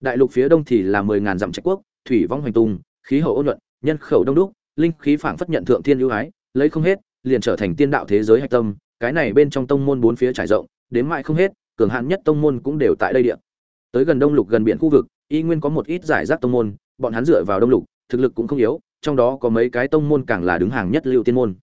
đại lục phía đông thì là mười ngàn dặm trạch quốc, thủy vong hoành tung khí hậu ôn nhuận, nhân khẩu đông đúc, linh khí phảng phất nhận thượng thiên ưu ái, lấy không hết, liền trở thành tiên đạo thế giới hạch tâm. Cái này bên trong tông môn bốn phía trải rộng, đến mãi không hết, cường hạn nhất tông môn cũng đều tại đây địa. Tới gần đông lục gần biển khu vực, y nguyên có một ít giải rác tông môn, bọn hắn dựa vào đông lục, thực lực cũng không yếu, trong đó có mấy cái tông môn càng là đứng hàng nhất lưu tiên môn.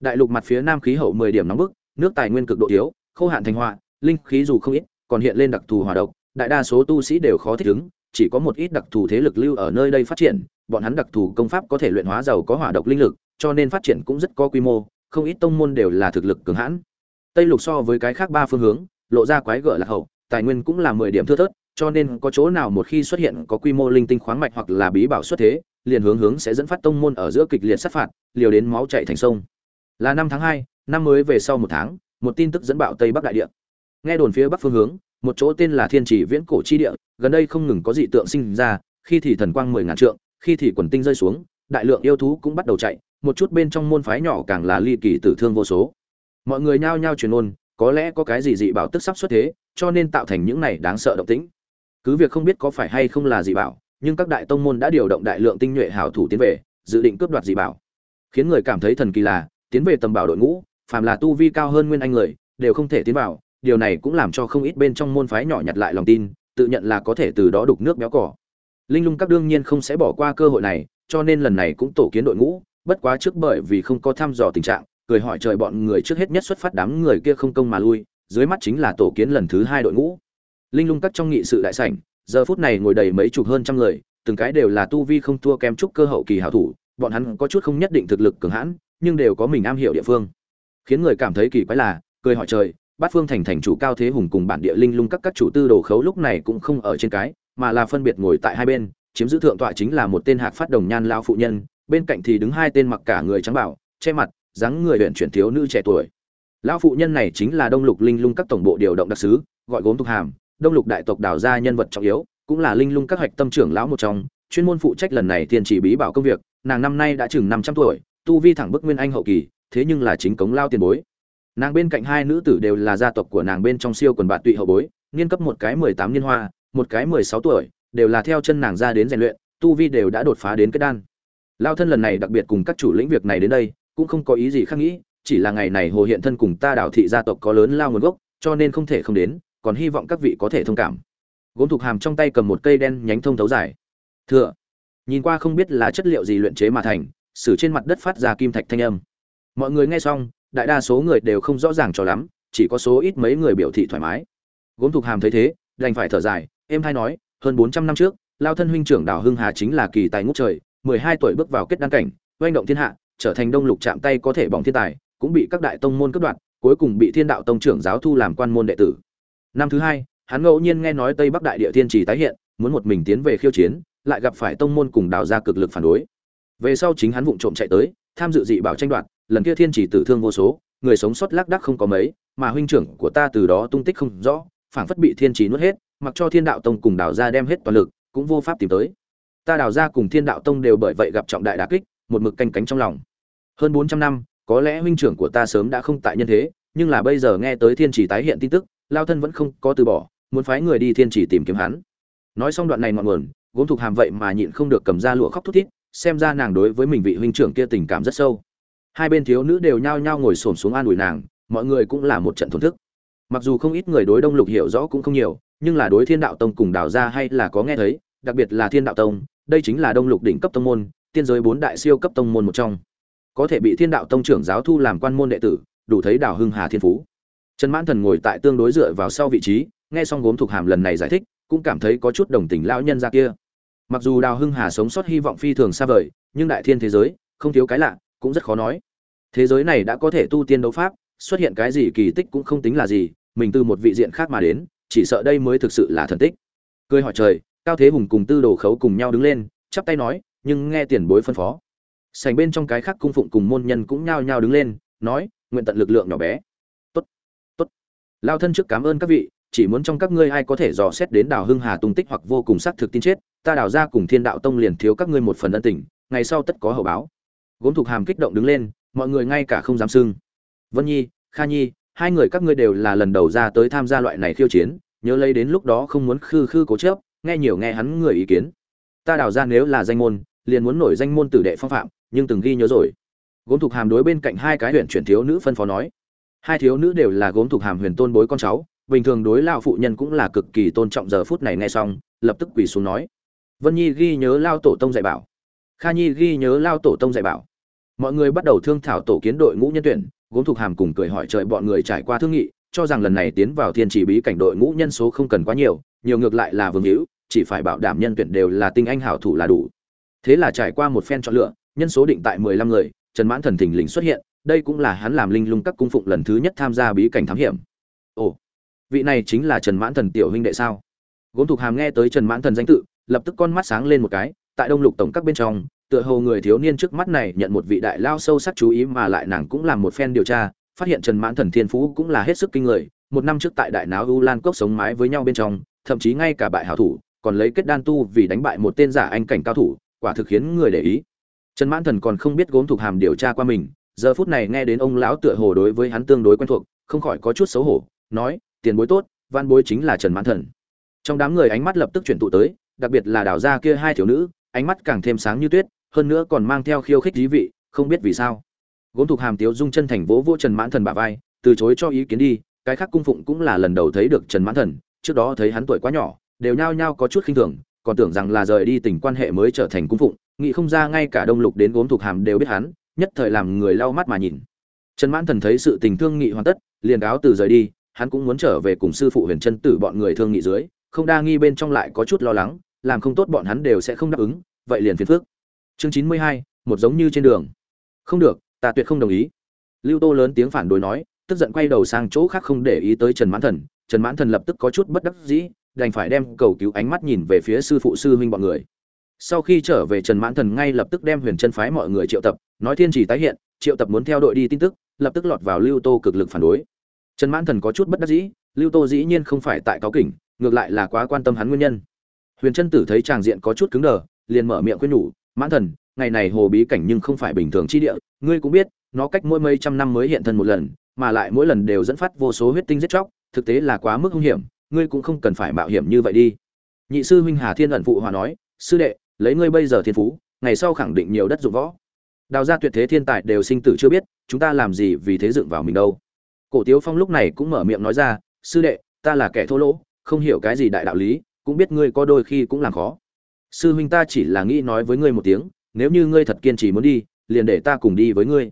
Đại lục mặt phía nam khí hậu mười điểm nóng bức, nước tài nguyên cực độ thiếu khô hạn thành họa, linh khí dù không ít, còn hiện lên đặc thù hỏa độc đại đa số tu sĩ đều khó thích ứng, chỉ có một ít đặc thù thế lực lưu ở nơi đây phát triển, bọn hắn đặc thù công pháp có thể luyện hóa giàu có hỏa độc linh lực, cho nên phát triển cũng rất có quy mô, không ít tông môn đều là thực lực cường hãn. Tây lục so với cái khác ba phương hướng, lộ ra quái gở là hậu, tài nguyên cũng là mười điểm thưa thớt, cho nên có chỗ nào một khi xuất hiện có quy mô linh tinh khoáng mạch hoặc là bí bảo xuất thế, liền hướng hướng sẽ dẫn phát tông môn ở giữa kịch liệt sát phạt, liều đến máu chảy thành sông. Là năm tháng hai, năm mới về sau một tháng, một tin tức dẫn bạo tây bắc đại địa. Nghe đồn phía bắc phương hướng một chỗ tên là thiên trì viễn cổ chi địa, gần đây không ngừng có dị tượng sinh ra, khi thì thần quang mười ngàn trượng, khi thì quần tinh rơi xuống, đại lượng yêu thú cũng bắt đầu chạy, một chút bên trong môn phái nhỏ càng là ly kỳ tử thương vô số. Mọi người nhao nhao truyền ôn, có lẽ có cái gì dị bảo tức sắp xuất thế, cho nên tạo thành những này đáng sợ động tĩnh. Cứ việc không biết có phải hay không là dị bảo, nhưng các đại tông môn đã điều động đại lượng tinh nhuệ hảo thủ tiến về, dự định cướp đoạt dị bảo. Khiến người cảm thấy thần kỳ là, tiến về tầm bảo đội ngũ, phàm là tu vi cao hơn nguyên anh người, đều không thể tiến vào điều này cũng làm cho không ít bên trong môn phái nhỏ nhặt lại lòng tin, tự nhận là có thể từ đó đục nước béo cỏ linh lung các đương nhiên không sẽ bỏ qua cơ hội này, cho nên lần này cũng tổ kiến đội ngũ, bất quá trước bởi vì không có thăm dò tình trạng, cười hỏi trời bọn người trước hết nhất xuất phát đám người kia không công mà lui, dưới mắt chính là tổ kiến lần thứ hai đội ngũ. Linh lung các trong nghị sự đại sảnh, giờ phút này ngồi đầy mấy chục hơn trăm người, từng cái đều là tu vi không thua kém chút cơ hậu kỳ hảo thủ, bọn hắn có chút không nhất định thực lực cường hãn, nhưng đều có mình am hiểu địa phương. Khiến người cảm thấy kỳ quái là, cười hỏi trời bát phương thành thành chủ cao thế hùng cùng bản địa linh lung các các chủ tư đồ khấu lúc này cũng không ở trên cái, mà là phân biệt ngồi tại hai bên, chiếm giữ thượng tọa chính là một tên hạc phát đồng nhan lao phụ nhân, bên cạnh thì đứng hai tên mặc cả người trắng bảo, che mặt, dáng người huyện chuyển thiếu nữ trẻ tuổi. Lão phụ nhân này chính là đông lục linh lung các tổng bộ điều động đặc sứ, gọi gốm thuộc hàm, đông lục đại tộc đào ra nhân vật trọng yếu, cũng là linh lung các hoạch tâm trưởng lão một trong, chuyên môn phụ trách lần này tiền chỉ bí bảo công việc, nàng năm nay đã chừng năm trăm tuổi, tu vi thẳng bức nguyên anh hậu kỳ, thế nhưng là chính cống lao tiền bối nàng bên cạnh hai nữ tử đều là gia tộc của nàng bên trong siêu quần bạn tụy hậu bối, niên cấp một cái mười tám niên hoa, một cái mười sáu tuổi, đều là theo chân nàng ra đến rèn luyện, tu vi đều đã đột phá đến kết đan. Lao thân lần này đặc biệt cùng các chủ lĩnh việc này đến đây, cũng không có ý gì khác nghĩ, chỉ là ngày này hồ hiện thân cùng ta đảo thị gia tộc có lớn lao nguồn gốc, cho nên không thể không đến, còn hy vọng các vị có thể thông cảm. Gốm thục hàm trong tay cầm một cây đen nhánh thông thấu dài. Thừa nhìn qua không biết là chất liệu gì luyện chế mà thành xử trên mặt đất phát ra kim thạch thanh âm. Mọi người nghe xong đại đa số người đều không rõ ràng cho lắm, chỉ có số ít mấy người biểu thị thoải mái. Gốm thục hàm thấy thế, đành phải thở dài em hay nói, hơn bốn trăm năm trước, lao thân huynh trưởng đào hưng hà chính là kỳ tài ngút trời, mười hai tuổi bước vào kết đăng cảnh, oanh động thiên hạ, trở thành đông lục chạm tay có thể bỏng thiên tài, cũng bị các đại tông môn cướp đoạt, cuối cùng bị thiên đạo tông trưởng giáo thu làm quan môn đệ tử. Năm thứ hai, hắn ngẫu nhiên nghe nói tây bắc đại địa thiên trì tái hiện, muốn một mình tiến về khiêu chiến, lại gặp phải tông môn cùng đào ra cực lực phản đối. Về sau chính hắn vụng trộm chạy tới tham dự dị bảo tranh đoạt, lần kia thiên chỉ tử thương vô số, người sống sót lác đác không có mấy, mà huynh trưởng của ta từ đó tung tích không rõ, phảng phất bị thiên chỉ nuốt hết, mặc cho thiên đạo tông cùng đào ra đem hết toàn lực, cũng vô pháp tìm tới. Ta đào ra cùng thiên đạo tông đều bởi vậy gặp trọng đại đả kích, một mực canh cánh trong lòng. Hơn bốn trăm năm, có lẽ huynh trưởng của ta sớm đã không tại nhân thế, nhưng là bây giờ nghe tới thiên chỉ tái hiện tin tức, lao thân vẫn không có từ bỏ, muốn phái người đi thiên chỉ tìm kiếm hắn. Nói xong đoạn này ngọn nguồn, gốm thuộc hàm vậy mà nhịn không được cầm ra lụa khóc thút thít xem ra nàng đối với mình vị huynh trưởng kia tình cảm rất sâu. Hai bên thiếu nữ đều nhao nhao ngồi xổm xuống an ủi nàng, mọi người cũng là một trận thổn thức. Mặc dù không ít người đối đông lục hiểu rõ cũng không nhiều, nhưng là đối thiên đạo tông cùng đào ra hay là có nghe thấy, đặc biệt là thiên đạo tông, đây chính là đông lục đỉnh cấp tông môn, tiên giới bốn đại siêu cấp tông môn một trong. Có thể bị thiên đạo tông trưởng giáo thu làm quan môn đệ tử, đủ thấy đào hưng hà thiên phú. Trần mãn thần ngồi tại tương đối dựa vào sau vị trí, nghe xong gốm thuộc hàm lần này giải thích, cũng cảm thấy có chút đồng tình lão nhân ra kia mặc dù đào hưng hà sống sót hy vọng phi thường xa vời, nhưng đại thiên thế giới, không thiếu cái lạ, cũng rất khó nói. Thế giới này đã có thể tu tiên đấu pháp, xuất hiện cái gì kỳ tích cũng không tính là gì, mình từ một vị diện khác mà đến, chỉ sợ đây mới thực sự là thần tích. Cười hỏi trời, cao thế hùng cùng tư đồ khấu cùng nhau đứng lên, chắp tay nói, nhưng nghe tiền bối phân phó. Sành bên trong cái khác cung phụng cùng môn nhân cũng nhao nhao đứng lên, nói, nguyện tận lực lượng nhỏ bé. Tốt tốt. Lao thân trước cảm ơn các vị chỉ muốn trong các ngươi ai có thể dò xét đến đào hưng hà tung tích hoặc vô cùng xác thực tin chết, ta đào ra cùng thiên đạo tông liền thiếu các ngươi một phần ân tình, ngày sau tất có hậu báo. Gốm thục hàm kích động đứng lên, mọi người ngay cả không dám sưng vân nhi, kha nhi, hai người các ngươi đều là lần đầu ra tới tham gia loại này khiêu chiến, nhớ lấy đến lúc đó không muốn khư khư cố chớp nghe nhiều nghe hắn người ý kiến. Ta đào ra nếu là danh môn, liền muốn nổi danh môn tử đệ phong phạm, nhưng từng ghi nhớ rồi. Gốm thục hàm đối bên cạnh hai cái huyện chuyển thiếu nữ phân phó nói. Hai thiếu nữ đều là gốm thục hàm huyền tôn bối con cháu bình thường đối lao phụ nhân cũng là cực kỳ tôn trọng giờ phút này nghe xong, lập tức quỳ xuống nói. Vân nhi ghi nhớ lao tổ tông dạy bảo. Kha nhi ghi nhớ lao tổ tông dạy bảo. Mọi người bắt đầu thương thảo tổ kiến đội ngũ nhân tuyển, gốm thuộc hàm cùng cười hỏi trời bọn người trải qua thương nghị, cho rằng lần này tiến vào thiên chỉ bí cảnh đội ngũ nhân số không cần quá nhiều nhiều ngược lại là vương hữu, chỉ phải bảo đảm nhân tuyển đều là tinh anh hảo thủ là đủ. Thế là trải qua một phen chọn lựa, nhân số định tại mười lăm người, trần mãn thần thình lình xuất hiện, đây cũng là hắn làm linh lung các cung phụng lần thứ nhất tham gia bí cảnh thám hiểm vị này chính là trần mãn thần tiểu huynh đệ sao? Gốm thục hàm nghe tới trần mãn thần danh tự, lập tức con mắt sáng lên một cái, tại đông lục tổng các bên trong, tựa hồ người thiếu niên trước mắt này nhận một vị đại lao sâu sắc chú ý mà lại nàng cũng làm một phen điều tra, phát hiện trần mãn thần thiên phú cũng là hết sức kinh người, một năm trước tại đại náo u lan cốc sống mái với nhau bên trong, thậm chí ngay cả bại hảo thủ, còn lấy kết đan tu vì đánh bại một tên giả anh cảnh cao thủ, quả thực khiến người để ý. Trần mãn thần còn không biết gốm thuộc hàm điều tra qua mình, giờ phút này nghe đến ông lão tựa hồ đối với hắn tương đối quen thuộc, không khỏi có chút xấu hổ, nói tiền bối tốt, văn bối chính là trần mãn thần. Trong đám người ánh mắt lập tức chuyển tụ tới, đặc biệt là đào ra kia hai thiếu nữ, ánh mắt càng thêm sáng như tuyết, hơn nữa còn mang theo khiêu khích dí vị, không biết vì sao. Gốm thuộc hàm tiếu dung chân thành vỗ vỗ trần mãn thần bả vai, từ chối cho ý kiến đi, cái khác cung phụng cũng là lần đầu thấy được trần mãn thần, trước đó thấy hắn tuổi quá nhỏ, đều nhao nhao có chút khinh thường, còn tưởng rằng là rời đi tình quan hệ mới trở thành cung phụng, nghĩ không ra ngay cả đông lục đến gốm thuộc hàm đều biết hắn, nhất thời làm người lau mắt mà nhìn. Trần mãn thần thấy sự tình thương nghị hoàn tất, liền cáo từ rời đi hắn cũng muốn trở về cùng sư phụ huyền chân tử bọn người thương nghị dưới, không đa nghi bên trong lại có chút lo lắng, làm không tốt bọn hắn đều sẽ không đáp ứng, vậy liền phiền phước chương chín mươi hai, một giống như trên đường. Không được, ta tuyệt không đồng ý. Lưu tô lớn tiếng phản đối nói, tức giận quay đầu sang chỗ khác không để ý tới trần mãn thần. Trần mãn thần lập tức có chút bất đắc dĩ, đành phải đem cầu cứu ánh mắt nhìn về phía sư phụ sư huynh bọn người. Sau khi trở về, trần mãn thần ngay lập tức đem huyền chân phái mọi người triệu tập, nói thiên chỉ tái hiện, triệu tập muốn theo đội đi tin tức, lập tức lọt vào lưu tô cực lực phản đối trần mãn thần có chút bất đắc dĩ, lưu tô dĩ nhiên không phải tại cáo kỉnh, ngược lại là quá quan tâm hắn nguyên nhân. Huyền chân tử thấy tràng diện có chút cứng đờ, liền mở miệng khuyên nhủ, mãn thần, ngày này hồ bí cảnh nhưng không phải bình thường chi địa, ngươi cũng biết, nó cách mỗi mấy trăm năm mới hiện thân một lần, mà lại mỗi lần đều dẫn phát vô số huyết tinh giết chóc, thực tế là quá mức hung hiểm, ngươi cũng không cần phải mạo hiểm như vậy đi. Nhị sư huynh hà thiên ẩn phụ hòa nói, sư đệ, lấy ngươi bây giờ thiên phú, ngày sau khẳng định nhiều đất dụng võ. Đào ra tuyệt thế thiên tài đều sinh tử chưa biết, chúng ta làm gì vì thế dựng vào mình đâu? Cổ tiếu phong lúc này cũng mở miệng nói ra, sư đệ, ta là kẻ thô lỗ, không hiểu cái gì đại đạo lý, cũng biết ngươi có đôi khi cũng làm khó. Sư huynh ta chỉ là nghĩ nói với ngươi một tiếng, nếu như ngươi thật kiên trì muốn đi, liền để ta cùng đi với ngươi.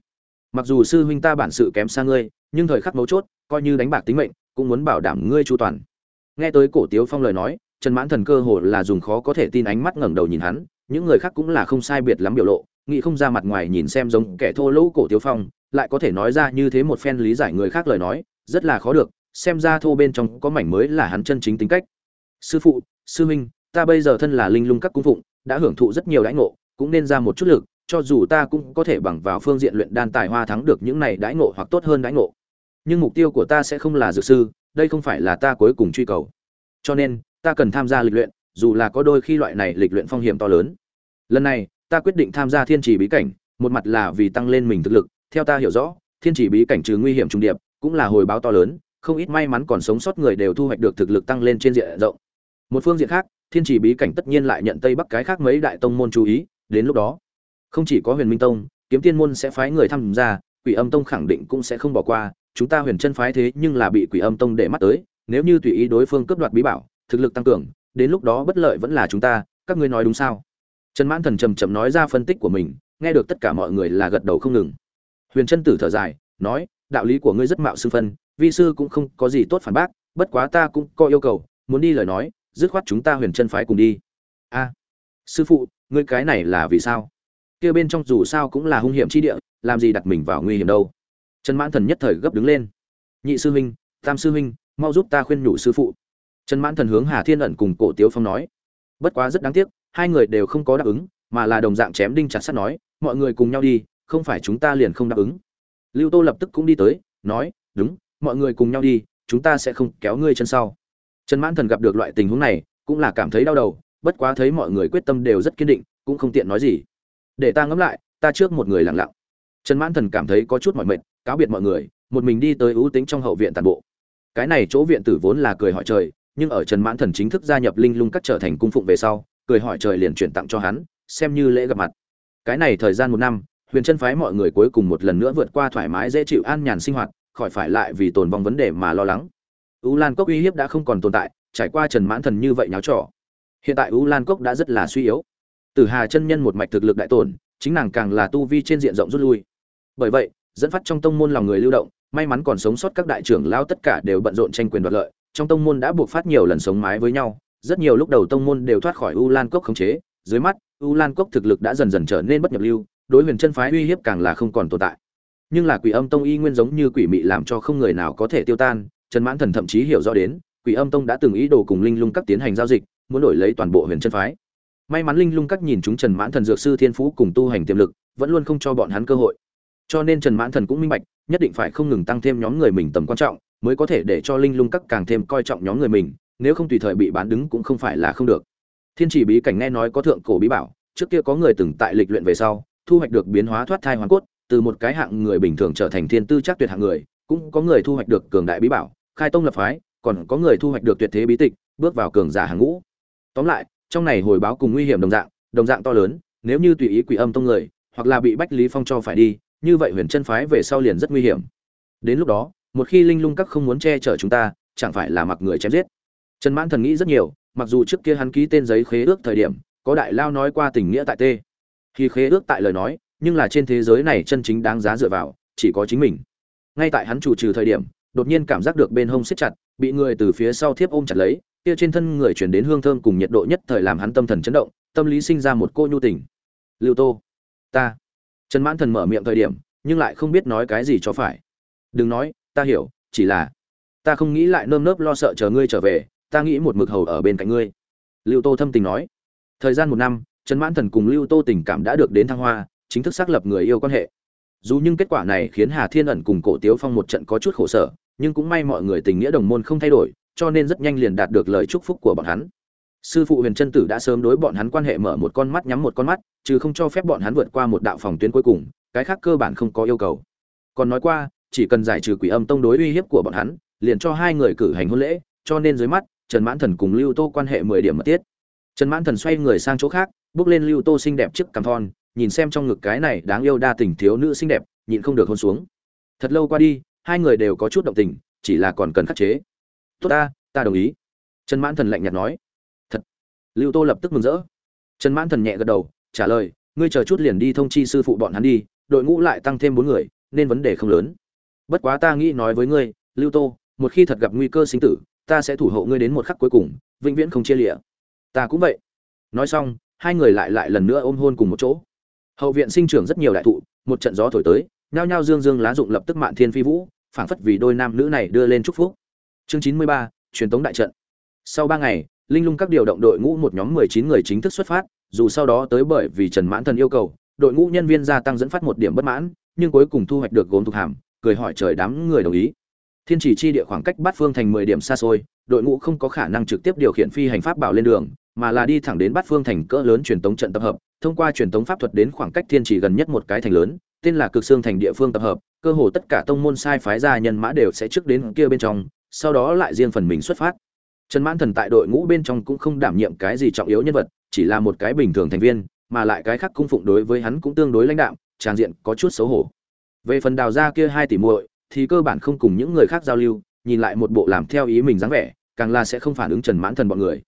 Mặc dù sư huynh ta bản sự kém xa ngươi, nhưng thời khắc mấu chốt, coi như đánh bạc tính mệnh, cũng muốn bảo đảm ngươi chu toàn. Nghe tới cổ tiếu phong lời nói, trần mãn thần cơ hồ là dùng khó có thể tin ánh mắt ngẩng đầu nhìn hắn, những người khác cũng là không sai biệt lắm biểu lộ, nghĩ không ra mặt ngoài nhìn xem giống kẻ thô lỗ cổ tiếu phong lại có thể nói ra như thế một phen lý giải người khác lời nói, rất là khó được, xem ra thô bên trong có mảnh mới là hắn chân chính tính cách. Sư phụ, sư huynh, ta bây giờ thân là linh lung các cung phụng, đã hưởng thụ rất nhiều đãi ngộ, cũng nên ra một chút lực, cho dù ta cũng có thể bằng vào phương diện luyện đan tài hoa thắng được những này đãi ngộ hoặc tốt hơn đãi ngộ. Nhưng mục tiêu của ta sẽ không là dược sư, đây không phải là ta cuối cùng truy cầu. Cho nên, ta cần tham gia lịch luyện, dù là có đôi khi loại này lịch luyện phong hiểm to lớn. Lần này, ta quyết định tham gia thiên trì bí cảnh, một mặt là vì tăng lên mình thực lực theo ta hiểu rõ, thiên Chỉ bí cảnh trừ nguy hiểm trung điệp, cũng là hồi báo to lớn, không ít may mắn còn sống sót người đều thu hoạch được thực lực tăng lên trên diện rộng. Một phương diện khác, thiên Chỉ bí cảnh tất nhiên lại nhận tây bắc cái khác mấy đại tông môn chú ý, đến lúc đó, không chỉ có huyền minh tông, kiếm tiên môn sẽ phái người tham gia, quỷ âm tông khẳng định cũng sẽ không bỏ qua, chúng ta huyền chân phái thế nhưng là bị quỷ âm tông để mắt tới, nếu như tùy ý đối phương cướp đoạt bí bảo, thực lực tăng cường, đến lúc đó bất lợi vẫn là chúng ta, các ngươi nói đúng sao? Trần mãn thần trầm trầm nói ra phân tích của mình, nghe được tất cả mọi người là gật đầu không ngừng huyền Trân tử thở dài, nói, đạo lý của ngươi rất mạo sư phân, vi sư cũng không có gì tốt phản bác, bất quá ta cũng có yêu cầu, muốn đi lời nói, dứt khoát chúng ta huyền chân phái cùng đi. A, sư phụ, ngươi cái này là vì sao? Kia bên trong dù sao cũng là hung hiểm chi địa, làm gì đặt mình vào nguy hiểm đâu. Trần mãn thần nhất thời gấp đứng lên. Nhị sư huynh, tam sư huynh, mau giúp ta khuyên nhủ sư phụ. Trần mãn thần hướng hà thiên ẩn cùng cổ tiếu phong nói. Bất quá rất đáng tiếc, hai người đều không có đáp ứng, mà là đồng dạng chém đinh chặt sắt nói, mọi người cùng nhau đi không phải chúng ta liền không đáp ứng. Lưu tô lập tức cũng đi tới, nói, đúng, mọi người cùng nhau đi, chúng ta sẽ không kéo ngươi chân sau. Trần mãn thần gặp được loại tình huống này, cũng là cảm thấy đau đầu, bất quá thấy mọi người quyết tâm đều rất kiên định, cũng không tiện nói gì. Để ta ngẫm lại, ta trước một người lặng lặng. Trần mãn thần cảm thấy có chút mỏi mệt, cáo biệt mọi người, một mình đi tới ưu tính trong hậu viện tàn bộ. Cái này chỗ viện tử vốn là cười hỏi trời, nhưng ở trần mãn thần chính thức gia nhập linh lung các trở thành cung phụng về sau, cười hỏi trời liền chuyển tặng cho hắn, xem như lễ gặp mặt. Cái này thời gian một năm huyền chân phái mọi người cuối cùng một lần nữa vượt qua thoải mái dễ chịu an nhàn sinh hoạt, khỏi phải lại vì tồn vong vấn đề mà lo lắng. U lan cốc uy hiếp đã không còn tồn tại, trải qua trần mãn thần như vậy nháo trỏ hiện tại u lan cốc đã rất là suy yếu. Tử hà chân nhân một mạch thực lực đại tổn, chính nàng càng là tu vi trên diện rộng rút lui. Bởi vậy, dẫn phát trong tông môn lòng người lưu động, may mắn còn sống sót các đại trưởng lao tất cả đều bận rộn tranh quyền đoạt lợi, trong tông môn đã buộc phát nhiều lần sống mái với nhau, rất nhiều lúc đầu tông môn đều thoát khỏi u lan cốc khống chế, dưới mắt, u lan cốc thực lực đã dần dần trở nên bất nhập lưu đối huyền chân phái uy hiếp càng là không còn tồn tại. Nhưng là quỷ âm tông y nguyên giống như quỷ mị làm cho không người nào có thể tiêu tan, trần mãn thần thậm chí hiểu rõ đến, quỷ âm tông đã từng ý đồ cùng linh lung các tiến hành giao dịch, muốn đổi lấy toàn bộ huyền chân phái. May mắn linh lung các nhìn chúng trần mãn thần dược sư thiên phú cùng tu hành tiềm lực, vẫn luôn không cho bọn hắn cơ hội. Cho nên trần mãn thần cũng minh bạch, nhất định phải không ngừng tăng thêm nhóm người mình tầm quan trọng, mới có thể để cho linh lung các càng thêm coi trọng nhóm người mình, nếu không tùy thời bị bán đứng cũng không phải là không được. Thiên chỉ bí cảnh nghe nói có thượng cổ bí bảo, trước kia có người từng tại lịch luyện về sau thu hoạch được biến hóa thoát thai hoàn cốt, từ một cái hạng người bình thường trở thành thiên tư chắc tuyệt hạng người, cũng có người thu hoạch được cường đại bí bảo, khai tông lập phái, còn có người thu hoạch được tuyệt thế bí tịch, bước vào cường giả hàng ngũ. Tóm lại, trong này hồi báo cùng nguy hiểm đồng dạng đồng dạng to lớn, nếu như tùy ý quỷ âm tông người, hoặc là bị bách lý phong cho phải đi, như vậy huyền chân phái về sau liền rất nguy hiểm. Đến lúc đó, một khi linh lung các không muốn che chở chúng ta, chẳng phải là mặc người chém giết. Trần mãn thần nghĩ rất nhiều, mặc dù trước kia hắn ký tên giấy khế ước thời điểm, có đại lao nói qua tình nghĩa tại tê khi khế ước tại lời nói, nhưng là trên thế giới này chân chính đáng giá dựa vào, chỉ có chính mình. Ngay tại hắn chủ trừ thời điểm, đột nhiên cảm giác được bên hông siết chặt, bị người từ phía sau thiếp ôm chặt lấy, kia trên thân người chuyển đến hương thơm cùng nhiệt độ nhất thời làm hắn tâm thần chấn động, tâm lý sinh ra một cô nhu tình. Lưu tô, ta. Trần mãn thần mở miệng thời điểm, nhưng lại không biết nói cái gì cho phải. Đừng nói, ta hiểu, chỉ là, ta không nghĩ lại nơm nớp lo sợ chờ ngươi trở về, ta nghĩ một mực hầu ở bên cạnh ngươi. Lưu tô thâm tình nói. Thời gian một năm trần mãn thần cùng lưu tô tình cảm đã được đến thăng hoa, chính thức xác lập người yêu quan hệ. Dù nhưng kết quả này khiến hà thiên ẩn cùng cổ tiếu phong một trận có chút khổ sở, nhưng cũng may mọi người tình nghĩa đồng môn không thay đổi, cho nên rất nhanh liền đạt được lời chúc phúc của bọn hắn. Sư phụ huyền trân tử đã sớm đối bọn hắn quan hệ mở một con mắt nhắm một con mắt, chứ không cho phép bọn hắn vượt qua một đạo phòng tuyến cuối cùng, cái khác cơ bản không có yêu cầu. Còn nói qua, chỉ cần giải trừ quỷ âm tông đối uy hiếp của bọn hắn, liền cho hai người cử hành hôn lễ, cho nên dưới mắt, trần mãn thần cùng lưu tô quan hệ mười điểm mật tiết. trần mãn thần xoay người sang chỗ khác bước lên lưu tô xinh đẹp trước cằm thon, nhìn xem trong ngực cái này đáng yêu đa tình thiếu nữ xinh đẹp, nhịn không được hôn xuống. Thật lâu qua đi, hai người đều có chút động tình, chỉ là còn cần khắc chế. Tốt ta ta đồng ý. Trần mãn thần lạnh nhạt nói. Thật. Lưu tô lập tức mừng rỡ. Trần mãn thần nhẹ gật đầu, trả lời, ngươi chờ chút liền đi thông chi sư phụ bọn hắn đi, đội ngũ lại tăng thêm bốn người, nên vấn đề không lớn. Bất quá ta nghĩ nói với ngươi, lưu tô, một khi thật gặp nguy cơ sinh tử, ta sẽ thủ hộ ngươi đến một khắc cuối cùng, vĩnh viễn không chia lịa ta cũng vậy. Nói xong hai người lại lại lần nữa ôm hôn cùng một chỗ. Hậu viện sinh trưởng rất nhiều đại thụ, một trận gió thổi tới, nhao nhao dương dương lá rụng lập tức mạn thiên phi vũ, phảng phất vì đôi nam nữ này đưa lên chúc phúc. Chương chín mươi ba, truyền tống đại trận. Sau ba ngày, linh lung các điều động đội ngũ một nhóm mười chín người chính thức xuất phát, dù sau đó tới bởi vì trần mãn thần yêu cầu, đội ngũ nhân viên gia tăng dẫn phát một điểm bất mãn, nhưng cuối cùng thu hoạch được gốm thuộc hàm, cười hỏi trời đám người đồng ý. Thiên chỉ chi địa khoảng cách bát phương thành mười điểm xa xôi, đội ngũ không có khả năng trực tiếp điều khiển phi hành pháp bảo lên đường mà là đi thẳng đến bát phương thành cỡ lớn truyền tống trận tập hợp, thông qua truyền tống pháp thuật đến khoảng cách thiên chỉ gần nhất một cái thành lớn, tên là cực xương thành địa phương tập hợp, cơ hồ tất cả tông môn sai phái gia nhân mã đều sẽ trước đến kia bên trong, sau đó lại riêng phần mình xuất phát. Trần mãn thần tại đội ngũ bên trong cũng không đảm nhiệm cái gì trọng yếu nhân vật, chỉ là một cái bình thường thành viên, mà lại cái khác cung phụng đối với hắn cũng tương đối lãnh đạm trang diện có chút xấu hổ. Về phần đào ra kia hai tỷ muội, thì cơ bản không cùng những người khác giao lưu, nhìn lại một bộ làm theo ý mình dáng vẻ, càng là sẽ không phản ứng trần mãn thần bọn người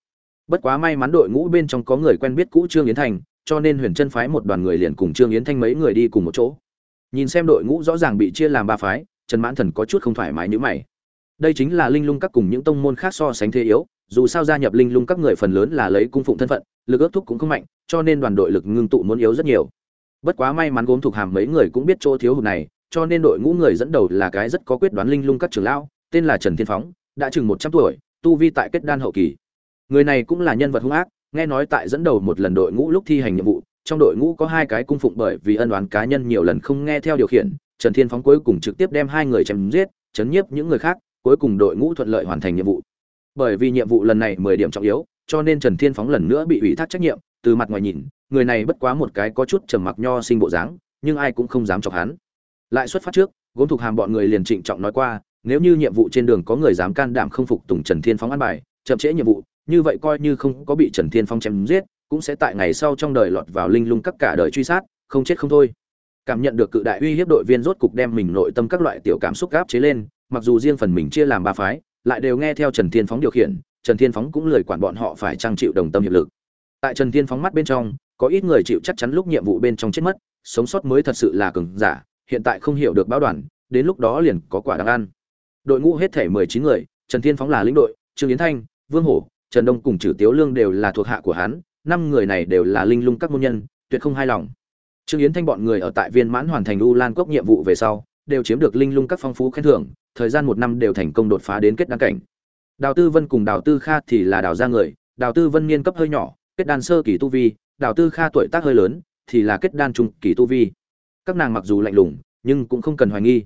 bất quá may mắn đội ngũ bên trong có người quen biết cũ trương yến thành, cho nên huyền chân phái một đoàn người liền cùng trương yến thanh mấy người đi cùng một chỗ. Nhìn xem đội ngũ rõ ràng bị chia làm ba phái, trần mãn thần có chút không thoải mái nhíu mày. Đây chính là linh lung các cùng những tông môn khác so sánh thế yếu, dù sao gia nhập linh lung các người phần lớn là lấy cung phụng thân phận, lực ước thúc cũng không mạnh, cho nên đoàn đội lực ngưng tụ muốn yếu rất nhiều. Bất quá may mắn gốm thuộc hàm mấy người cũng biết chỗ thiếu hụt này, cho nên đội ngũ người dẫn đầu là cái rất có quyết đoán linh lung các trưởng lão, tên là trần thiên phóng, đã chừng một trăm tuổi, tu vi tại kết đan hậu kỳ người này cũng là nhân vật hung ác, nghe nói tại dẫn đầu một lần đội ngũ lúc thi hành nhiệm vụ, trong đội ngũ có hai cái cung phụng bởi vì ân oán cá nhân nhiều lần không nghe theo điều khiển, trần thiên phóng cuối cùng trực tiếp đem hai người chém giết, chấn nhiếp những người khác, cuối cùng đội ngũ thuận lợi hoàn thành nhiệm vụ. Bởi vì nhiệm vụ lần này mười điểm trọng yếu, cho nên trần thiên phóng lần nữa bị ủy thác trách nhiệm, từ mặt ngoài nhìn, người này bất quá một cái có chút trầm mặc nho sinh bộ dáng, nhưng ai cũng không dám chọc hắn. Lại xuất phát trước, gốm thuộc hàm bọn người liền trịnh trọng nói qua, nếu như nhiệm vụ trên đường có người dám can đảm không phục tùng trần thiên phóng ăn bài, chậm trễ nhiệm vụ như vậy coi như không có bị trần thiên phong chém giết, cũng sẽ tại ngày sau trong đời lọt vào linh lung các cả đời truy sát, không chết không thôi. Cảm nhận được cự đại uy hiếp đội viên rốt cục đem mình nội tâm các loại tiểu cảm xúc gáp chế lên, mặc dù riêng phần mình chia làm ba phái, lại đều nghe theo trần thiên phóng điều khiển, trần thiên phóng cũng lười quản bọn họ phải trang chịu đồng tâm hiệp lực. Tại trần thiên phóng mắt bên trong, có ít người chịu chắc chắn lúc nhiệm vụ bên trong chết mất, sống sót mới thật sự là cường giả, hiện tại không hiểu được báo đoàn, đến lúc đó liền có quả đáng ăn. Đội ngũ hết thể mười chín người, trần thiên phóng là lĩnh đội, trương yến thanh, vương hổ trần đông cùng trừ tiếu lương đều là thuộc hạ của hắn, năm người này đều là linh lung các môn nhân, tuyệt không hài lòng. Trương yến thanh bọn người ở tại viên mãn hoàn thành u lan cốc nhiệm vụ về sau, đều chiếm được linh lung các phong phú khen thưởng, thời gian một năm đều thành công đột phá đến kết đan cảnh. Đào tư vân cùng đào tư kha thì là đào gia người, đào tư vân niên cấp hơi nhỏ, kết đan sơ kỳ tu vi, đào tư kha tuổi tác hơi lớn, thì là kết đan trung kỳ tu vi. Các nàng mặc dù lạnh lùng, nhưng cũng không cần hoài nghi.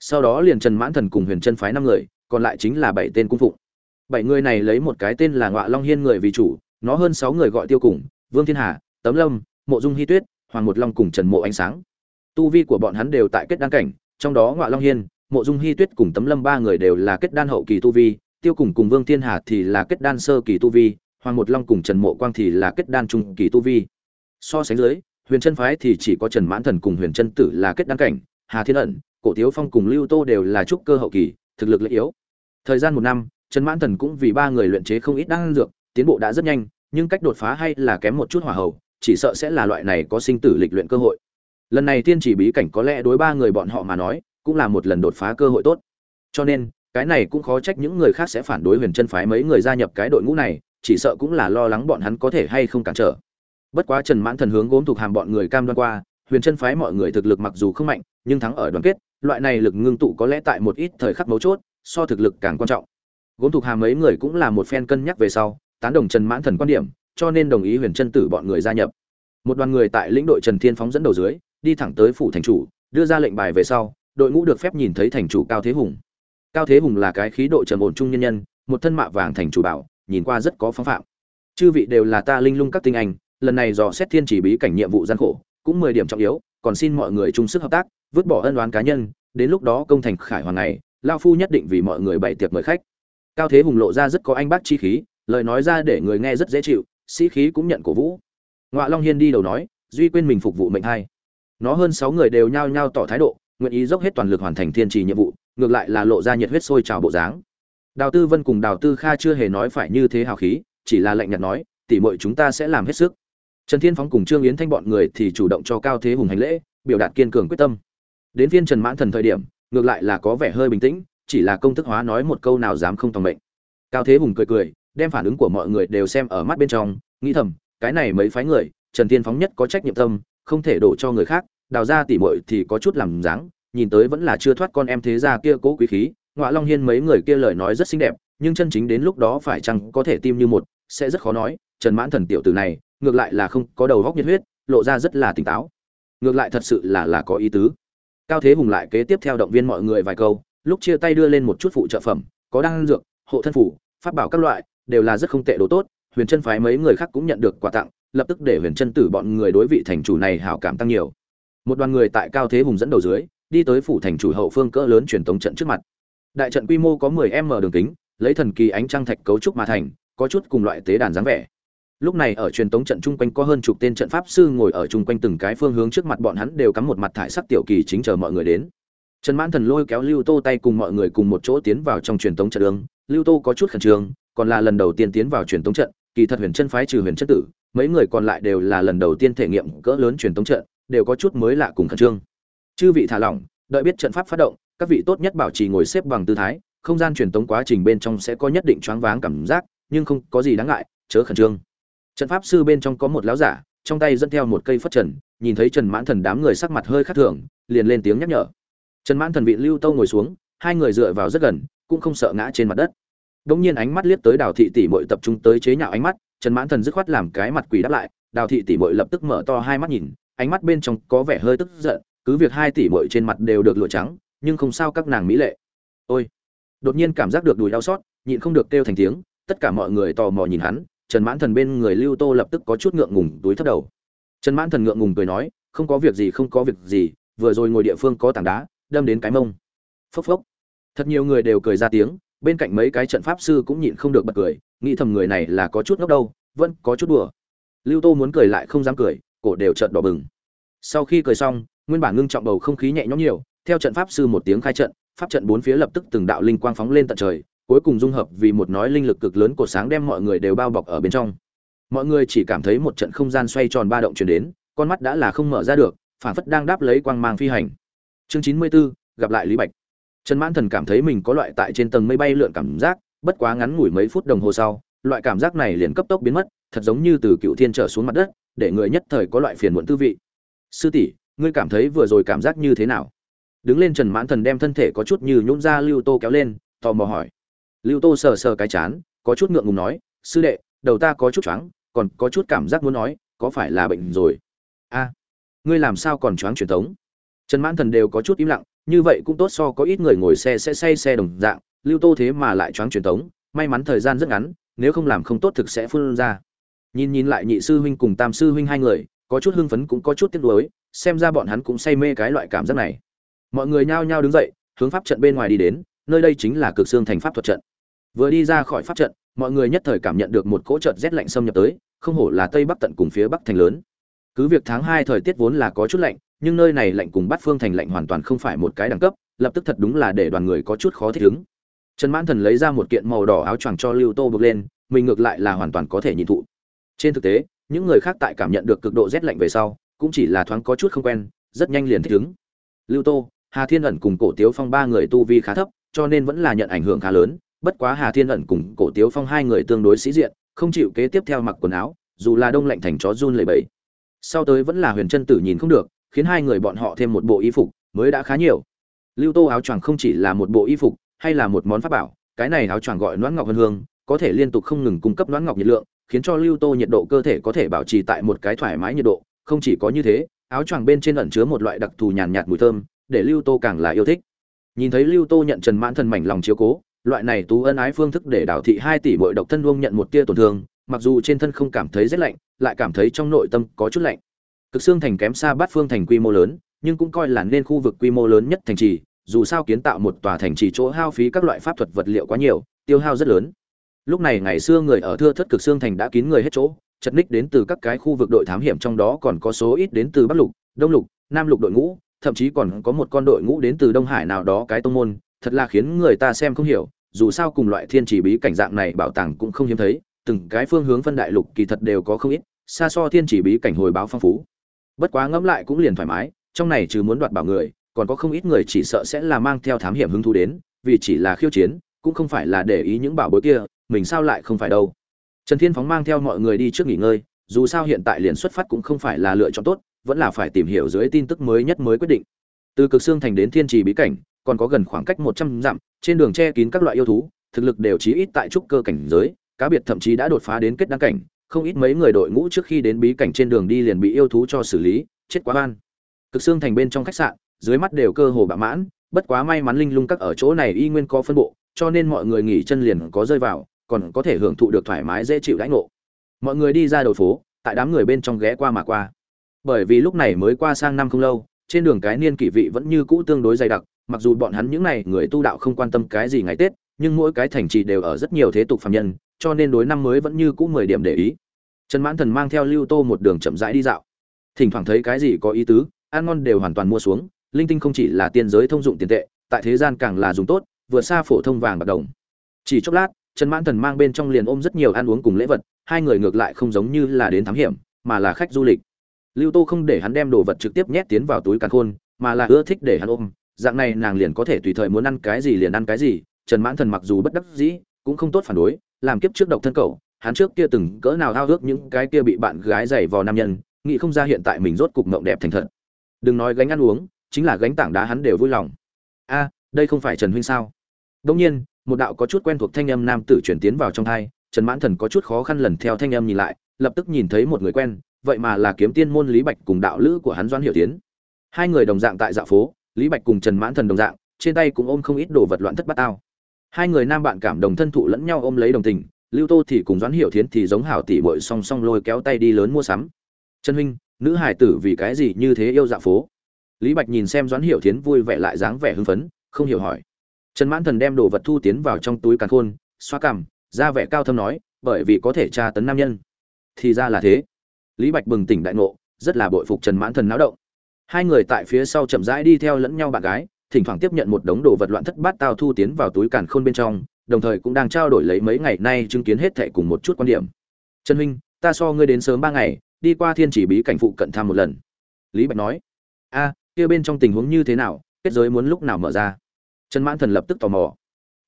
Sau đó liền trần mãn thần cùng huyền chân phái năm người, còn lại chính là bảy tên cung phụng bảy người này lấy một cái tên là ngọa long hiên người vì chủ, nó hơn sáu người gọi tiêu cùng, vương thiên hà, tấm lâm, mộ dung hy tuyết, hoàng một long cùng trần mộ ánh sáng. Tu vi của bọn hắn đều tại kết đan cảnh, trong đó ngọa long hiên, mộ dung hy tuyết cùng tấm lâm ba người đều là kết đan hậu kỳ tu vi, tiêu cùng cùng vương thiên hà thì là kết đan sơ kỳ tu vi, hoàng một long cùng trần mộ quang thì là kết đan trung kỳ tu vi. So sánh dưới, huyền chân phái thì chỉ có trần mãn thần cùng huyền chân tử là kết đan cảnh, hà thiên ẩn, cổ tiếu phong cùng lưu tô đều là trúc cơ hậu kỳ, thực lực lợi yếu. Thời gian một năm trần mãn thần cũng vì ba người luyện chế không ít đan dược tiến bộ đã rất nhanh nhưng cách đột phá hay là kém một chút hỏa hầu, chỉ sợ sẽ là loại này có sinh tử lịch luyện cơ hội. Lần này tiên chỉ bí cảnh có lẽ đối ba người bọn họ mà nói cũng là một lần đột phá cơ hội tốt. Cho nên cái này cũng khó trách những người khác sẽ phản đối huyền chân phái mấy người gia nhập cái đội ngũ này chỉ sợ cũng là lo lắng bọn hắn có thể hay không cản trở. Bất quá trần mãn thần hướng gốm thuộc hàm bọn người cam đoan qua huyền chân phái mọi người thực lực mặc dù không mạnh nhưng thắng ở đoàn kết loại này lực ngưng tụ có lẽ tại một ít thời khắc mấu chốt so thực lực càng quan trọng gốm thuộc hàm mấy người cũng là một phen cân nhắc về sau, tán đồng trần mãn thần quan điểm, cho nên đồng ý huyền chân tử bọn người gia nhập. Một đoàn người tại lĩnh đội trần thiên phóng dẫn đầu dưới, đi thẳng tới phủ thành chủ, đưa ra lệnh bài về sau, đội ngũ được phép nhìn thấy thành chủ cao thế hùng. Cao thế hùng là cái khí độ trầm ổn trung nhân nhân, một thân mạ vàng thành chủ bảo, nhìn qua rất có phong phạm. Chư vị đều là ta linh lung các tinh anh, lần này dò xét thiên chỉ bí cảnh nhiệm vụ gian khổ, cũng mười điểm trọng yếu, còn xin mọi người chung sức hợp tác, vứt bỏ ân oán cá nhân, đến lúc đó công thành khải hoàng này, lao phu nhất định vì mọi người bày tiệc mời khách cao thế hùng lộ ra rất có anh bác chi khí, lời nói ra để người nghe rất dễ chịu, sĩ khí cũng nhận cổ vũ. Ngọa long hiên đi đầu nói, duy quên mình phục vụ mệnh hai. Nó hơn sáu người đều nhao nhao tỏ thái độ, nguyện ý dốc hết toàn lực hoàn thành thiên trì nhiệm vụ, ngược lại là lộ ra nhiệt huyết sôi trào bộ dáng. Đào tư vân cùng đào tư kha chưa hề nói phải như thế hào khí, chỉ là lạnh nhạt nói tỉ mọi chúng ta sẽ làm hết sức. Trần thiên phóng cùng trương yến thanh bọn người thì chủ động cho cao thế hùng hành lễ, biểu đạt kiên cường quyết tâm. Đến phiên trần mãn thần thời điểm, ngược lại là có vẻ hơi bình tĩnh chỉ là công thức hóa nói một câu nào dám không tòng mệnh. Cao thế hùng cười cười, đem phản ứng của mọi người đều xem ở mắt bên trong, nghĩ thầm, cái này mấy phái người, trần tiên phóng nhất có trách nhiệm tâm, không thể đổ cho người khác, đào ra tỉ mội thì có chút làm dáng, nhìn tới vẫn là chưa thoát con em thế gia kia cố quý khí ngoại long hiên mấy người kia lời nói rất xinh đẹp, nhưng chân chính đến lúc đó phải chăng có thể tim như một, sẽ rất khó nói, trần mãn thần tiểu tử này, ngược lại là không có đầu góc nhiệt huyết, lộ ra rất là tỉnh táo. Ngược lại thật sự là là có ý tứ. Cao thế hùng lại kế tiếp theo động viên mọi người vài câu lúc chia tay đưa lên một chút phụ trợ phẩm, có đan dược, hộ thân phủ, pháp bảo các loại, đều là rất không tệ đồ tốt, huyền chân phái mấy người khác cũng nhận được quà tặng, lập tức để huyền chân tử bọn người đối vị thành chủ này hảo cảm tăng nhiều. Một đoàn người tại cao thế hùng dẫn đầu dưới, đi tới phủ thành chủ hậu phương cỡ lớn truyền tống trận trước mặt. Đại trận quy mô có 10 m đường kính, lấy thần kỳ ánh trăng thạch cấu trúc mà thành, có chút cùng loại tế đàn dáng vẻ. Lúc này ở truyền tống trận chung quanh có hơn chục tên trận pháp sư ngồi ở chung quanh từng cái phương hướng trước mặt bọn hắn đều cắm một mặt thải sắc tiểu kỳ chính chờ mọi người đến trần mãn thần lôi kéo lưu tô tay cùng mọi người cùng một chỗ tiến vào trong truyền tống trận đường. Lưu tô có chút khẩn trương, còn là lần đầu tiên tiến vào truyền tống trận, kỳ thật huyền chân phái trừ huyền chân tử, mấy người còn lại đều là lần đầu tiên thể nghiệm cỡ lớn truyền tống trận, đều có chút mới lạ cùng khẩn trương. Chư vị thả lỏng, đợi biết trận pháp phát động, các vị tốt nhất bảo trì ngồi xếp bằng tư thái, không gian truyền tống quá trình bên trong sẽ có nhất định choáng váng cảm giác, nhưng không có gì đáng ngại, chớ khẩn trương. Trận pháp sư bên trong có một lão giả, trong tay dẫn theo một cây phất trần, nhìn thấy trần mãn thần đám người sắc mặt hơi khác thường, liền lên tiếng nhắc nhở trần mãn thần vị lưu tâu ngồi xuống, hai người dựa vào rất gần, cũng không sợ ngã trên mặt đất. Đống nhiên ánh mắt liếc tới đào thị tỷ muội tập trung tới chế nhạo ánh mắt, trần mãn thần dứt khoát làm cái mặt quỷ đáp lại, đào thị tỷ muội lập tức mở to hai mắt nhìn, ánh mắt bên trong có vẻ hơi tức giận, cứ việc hai tỷ muội trên mặt đều được lụa trắng, nhưng không sao các nàng mỹ lệ. Ôi! Đột nhiên cảm giác được đùi đau xót, nhịn không được kêu thành tiếng, tất cả mọi người tò mò nhìn hắn, trần mãn thần bên người lưu tô lập tức có chút ngượng ngùng, túi thấp đầu. Trần mãn thần ngượng ngùng cười nói, không có việc gì, không có việc gì, vừa rồi ngồi địa phương có tảng đá đâm đến cái mông. Phốc phốc. Thật nhiều người đều cười ra tiếng, bên cạnh mấy cái trận pháp sư cũng nhịn không được bật cười, nghĩ thầm người này là có chút ngốc đâu, vẫn có chút đùa. Lưu tô muốn cười lại không dám cười, cổ đều trợn đỏ bừng. Sau khi cười xong, nguyên bản ngưng trọng bầu không khí nhẹ nhõm nhiều, theo trận pháp sư một tiếng khai trận, pháp trận bốn phía lập tức từng đạo linh quang phóng lên tận trời, cuối cùng dung hợp vì một nói linh lực cực lớn của sáng đem mọi người đều bao bọc ở bên trong. Mọi người chỉ cảm thấy một trận không gian xoay tròn ba động chuyển đến, con mắt đã là không mở ra được, phản phất đang đáp lấy quang mang phi hành chương chín mươi 94, gặp lại lý bạch. Trần mãn thần cảm thấy mình có loại tại trên tầng mây bay lượn cảm giác bất quá ngắn ngủi mấy phút đồng hồ sau loại cảm giác này liền cấp tốc biến mất thật giống như từ cựu thiên trở xuống mặt đất để người nhất thời có loại phiền muộn tư vị. Sư tỷ ngươi cảm thấy vừa rồi cảm giác như thế nào? Đứng lên trần mãn thần đem thân thể có chút như nhún ra lưu tô kéo lên tò mò hỏi. Lưu tô sờ sờ cái chán có chút ngượng ngùng nói sư đệ đầu ta có chút choáng còn có chút cảm giác muốn nói có phải là bệnh rồi? A ngươi làm sao còn choáng truyền thống? Trần mãn thần đều có chút im lặng, như vậy cũng tốt so có ít người ngồi xe sẽ say xe đồng dạng, lưu tô thế mà lại choáng truyền thống may mắn thời gian rất ngắn, nếu không làm không tốt thực sẽ phun ra. Nhìn nhìn lại nhị sư huynh cùng tam sư huynh hai người, có chút hưng phấn cũng có chút tiếc nuối, xem ra bọn hắn cũng say mê cái loại cảm giác này. Mọi người nhao nhao đứng dậy, hướng pháp trận bên ngoài đi đến, nơi đây chính là cực xương thành pháp thuật trận. Vừa đi ra khỏi pháp trận, mọi người nhất thời cảm nhận được một cỗ trận rét lạnh xâm nhập tới, không hổ là tây bắc tận cùng phía bắc thành lớn. Cứ việc tháng hai thời tiết vốn là có chút lạnh nhưng nơi này lạnh cùng bắt phương thành lạnh hoàn toàn không phải một cái đẳng cấp, lập tức thật đúng là để đoàn người có chút khó thích ứng. Trần mãn thần lấy ra một kiện màu đỏ áo choàng cho lưu tô bước lên, mình ngược lại là hoàn toàn có thể nhịn thụ. Trên thực tế, những người khác tại cảm nhận được cực độ rét lạnh về sau, cũng chỉ là thoáng có chút không quen, rất nhanh liền thích ứng. Lưu tô, hà thiên ẩn cùng cổ tiếu phong ba người tu vi khá thấp, cho nên vẫn là nhận ảnh hưởng khá lớn, bất quá hà thiên ẩn cùng cổ tiếu phong hai người tương đối sĩ diện, không chịu kế tiếp theo mặc quần áo, dù là đông lạnh thành chó run lầy bẫy sau tới vẫn là huyền Trân tử nhìn không được khiến hai người bọn họ thêm một bộ y phục, mới đã khá nhiều. Lưu tô áo choàng không chỉ là một bộ y phục, hay là một món pháp bảo, cái này áo choàng gọi noãn ngọc vân hương, có thể liên tục không ngừng cung cấp noãn ngọc nhiệt lượng, khiến cho lưu tô nhiệt độ cơ thể có thể bảo trì tại một cái thoải mái nhiệt độ, không chỉ có như thế, áo choàng bên trên ẩn chứa một loại đặc thù nhàn nhạt mùi thơm, để lưu tô càng là yêu thích. Nhìn thấy lưu tô nhận trần mãn thần mảnh lòng chiếu cố, loại này tú ân ái phương thức để đảo thị hai tỷ bội độc thân luông nhận một tia tổn thương, mặc dù trên thân không cảm thấy rét lạnh, lại cảm thấy trong nội tâm có chút lạnh cực xương thành kém xa bát phương thành quy mô lớn, nhưng cũng coi là nên khu vực quy mô lớn nhất thành trì, dù sao kiến tạo một tòa thành trì chỗ hao phí các loại pháp thuật vật liệu quá nhiều, tiêu hao rất lớn. Lúc này ngày xưa người ở thưa thất cực xương thành đã kín người hết chỗ, chật ních đến từ các cái khu vực đội thám hiểm trong đó còn có số ít đến từ bắc lục, đông lục, nam lục đội ngũ, thậm chí còn có một con đội ngũ đến từ đông hải nào đó cái tông môn, thật là khiến người ta xem không hiểu, dù sao cùng loại thiên chỉ bí cảnh dạng này bảo tàng cũng không hiếm thấy, từng cái phương hướng phân đại lục kỳ thật đều có không ít, xa so thiên chỉ bí cảnh hồi báo phong phú bất quá ngẫm lại cũng liền thoải mái, trong này trừ muốn đoạt bảo người, còn có không ít người chỉ sợ sẽ là mang theo thám hiểm hứng thú đến, vì chỉ là khiêu chiến, cũng không phải là để ý những bảo bối kia, mình sao lại không phải đâu. Trần thiên phóng mang theo mọi người đi trước nghỉ ngơi, dù sao hiện tại liền xuất phát cũng không phải là lựa chọn tốt, vẫn là phải tìm hiểu dưới tin tức mới nhất mới quyết định. Từ cực xương thành đến thiên trì bí cảnh, còn có gần khoảng cách một trăm dặm, trên đường che kín các loại yêu thú, thực lực đều chí ít tại trúc cơ cảnh giới, cá biệt thậm chí đã đột phá đến kết đăng cảnh không ít mấy người đội ngũ trước khi đến bí cảnh trên đường đi liền bị yêu thú cho xử lý, chết quá oan. Cực xương thành bên trong khách sạn, dưới mắt đều cơ hồ bạ mãn, bất quá may mắn linh lung các ở chỗ này y nguyên có phân bộ, cho nên mọi người nghỉ chân liền có rơi vào, còn có thể hưởng thụ được thoải mái dễ chịu đãi ngộ. Mọi người đi ra đầu phố, tại đám người bên trong ghé qua mà qua. Bởi vì lúc này mới qua sang năm không lâu, trên đường cái niên kỷ vị vẫn như cũ tương đối dày đặc, mặc dù bọn hắn những này người tu đạo không quan tâm cái gì ngày tết, nhưng mỗi cái thành trì đều ở rất nhiều thế tục phàm nhân cho nên đối năm mới vẫn như cũ mười điểm để ý. Trần mãn thần mang theo lưu tô một đường chậm rãi đi dạo. Thỉnh thoảng thấy cái gì có ý tứ, ăn ngon đều hoàn toàn mua xuống, linh tinh không chỉ là tiên giới thông dụng tiền tệ, tại thế gian càng là dùng tốt, vượt xa phổ thông vàng bạc đồng. Chỉ chốc lát, trần mãn thần mang bên trong liền ôm rất nhiều ăn uống cùng lễ vật, hai người ngược lại không giống như là đến thám hiểm, mà là khách du lịch. Lưu tô không để hắn đem đồ vật trực tiếp nhét tiến vào túi càn khôn, mà là ưa thích để hắn ôm. Dạng này nàng liền có thể tùy thời muốn ăn cái gì liền ăn cái gì, trần mãn thần mặc dù bất đắc dĩ, cũng không tốt phản đối làm kiếp trước độc thân cậu, hắn trước kia từng cỡ nào hao ước những cái kia bị bạn gái giày vò nam nhân, nghĩ không ra hiện tại mình rốt cục mộng đẹp thành thật. Đừng nói gánh ăn uống, chính là gánh tảng đá hắn đều vui lòng. A, đây không phải trần huynh sao? Đông nhiên, một đạo có chút quen thuộc thanh âm nam tử chuyển tiến vào trong thai, trần mãn thần có chút khó khăn lần theo thanh âm nhìn lại, lập tức nhìn thấy một người quen, vậy mà là kiếm tiên môn lý bạch cùng đạo lữ của hắn doãn hiểu tiến. Hai người đồng dạng tại dạ phố, lý bạch cùng trần mãn thần đồng dạng, trên tay cũng ôm không ít đồ vật loạn thất bát tao hai người nam bạn cảm đồng thân thụ lẫn nhau ôm lấy đồng tình, lưu tô thì cùng doãn hiểu thiến thì giống hảo tỷ bội song song lôi kéo tay đi lớn mua sắm. Trần huynh, nữ hải tử vì cái gì như thế yêu dạ phố? Lý bạch nhìn xem doãn hiểu thiến vui vẻ lại dáng vẻ hưng phấn, không hiểu hỏi. Trần mãn thần đem đồ vật thu tiến vào trong túi càn khôn, xoa cằm, ra vẻ cao thâm nói, bởi vì có thể tra tấn nam nhân. Thì ra là thế. Lý bạch bừng tỉnh đại ngộ, rất là bội phục trần mãn thần náo động. Hai người tại phía sau chậm rãi đi theo lẫn nhau bạn gái thỉnh thoảng tiếp nhận một đống đồ vật loạn thất bát tao thu tiến vào túi càn khôn bên trong, đồng thời cũng đang trao đổi lấy mấy ngày nay chứng kiến hết thệ cùng một chút quan điểm. Trần huynh, ta so ngươi đến sớm ba ngày, đi qua thiên chỉ bí cảnh phụ cận thăm một lần. Lý bạch nói. A, kia bên trong tình huống như thế nào, kết giới muốn lúc nào mở ra? Trần mãn thần lập tức tò mò.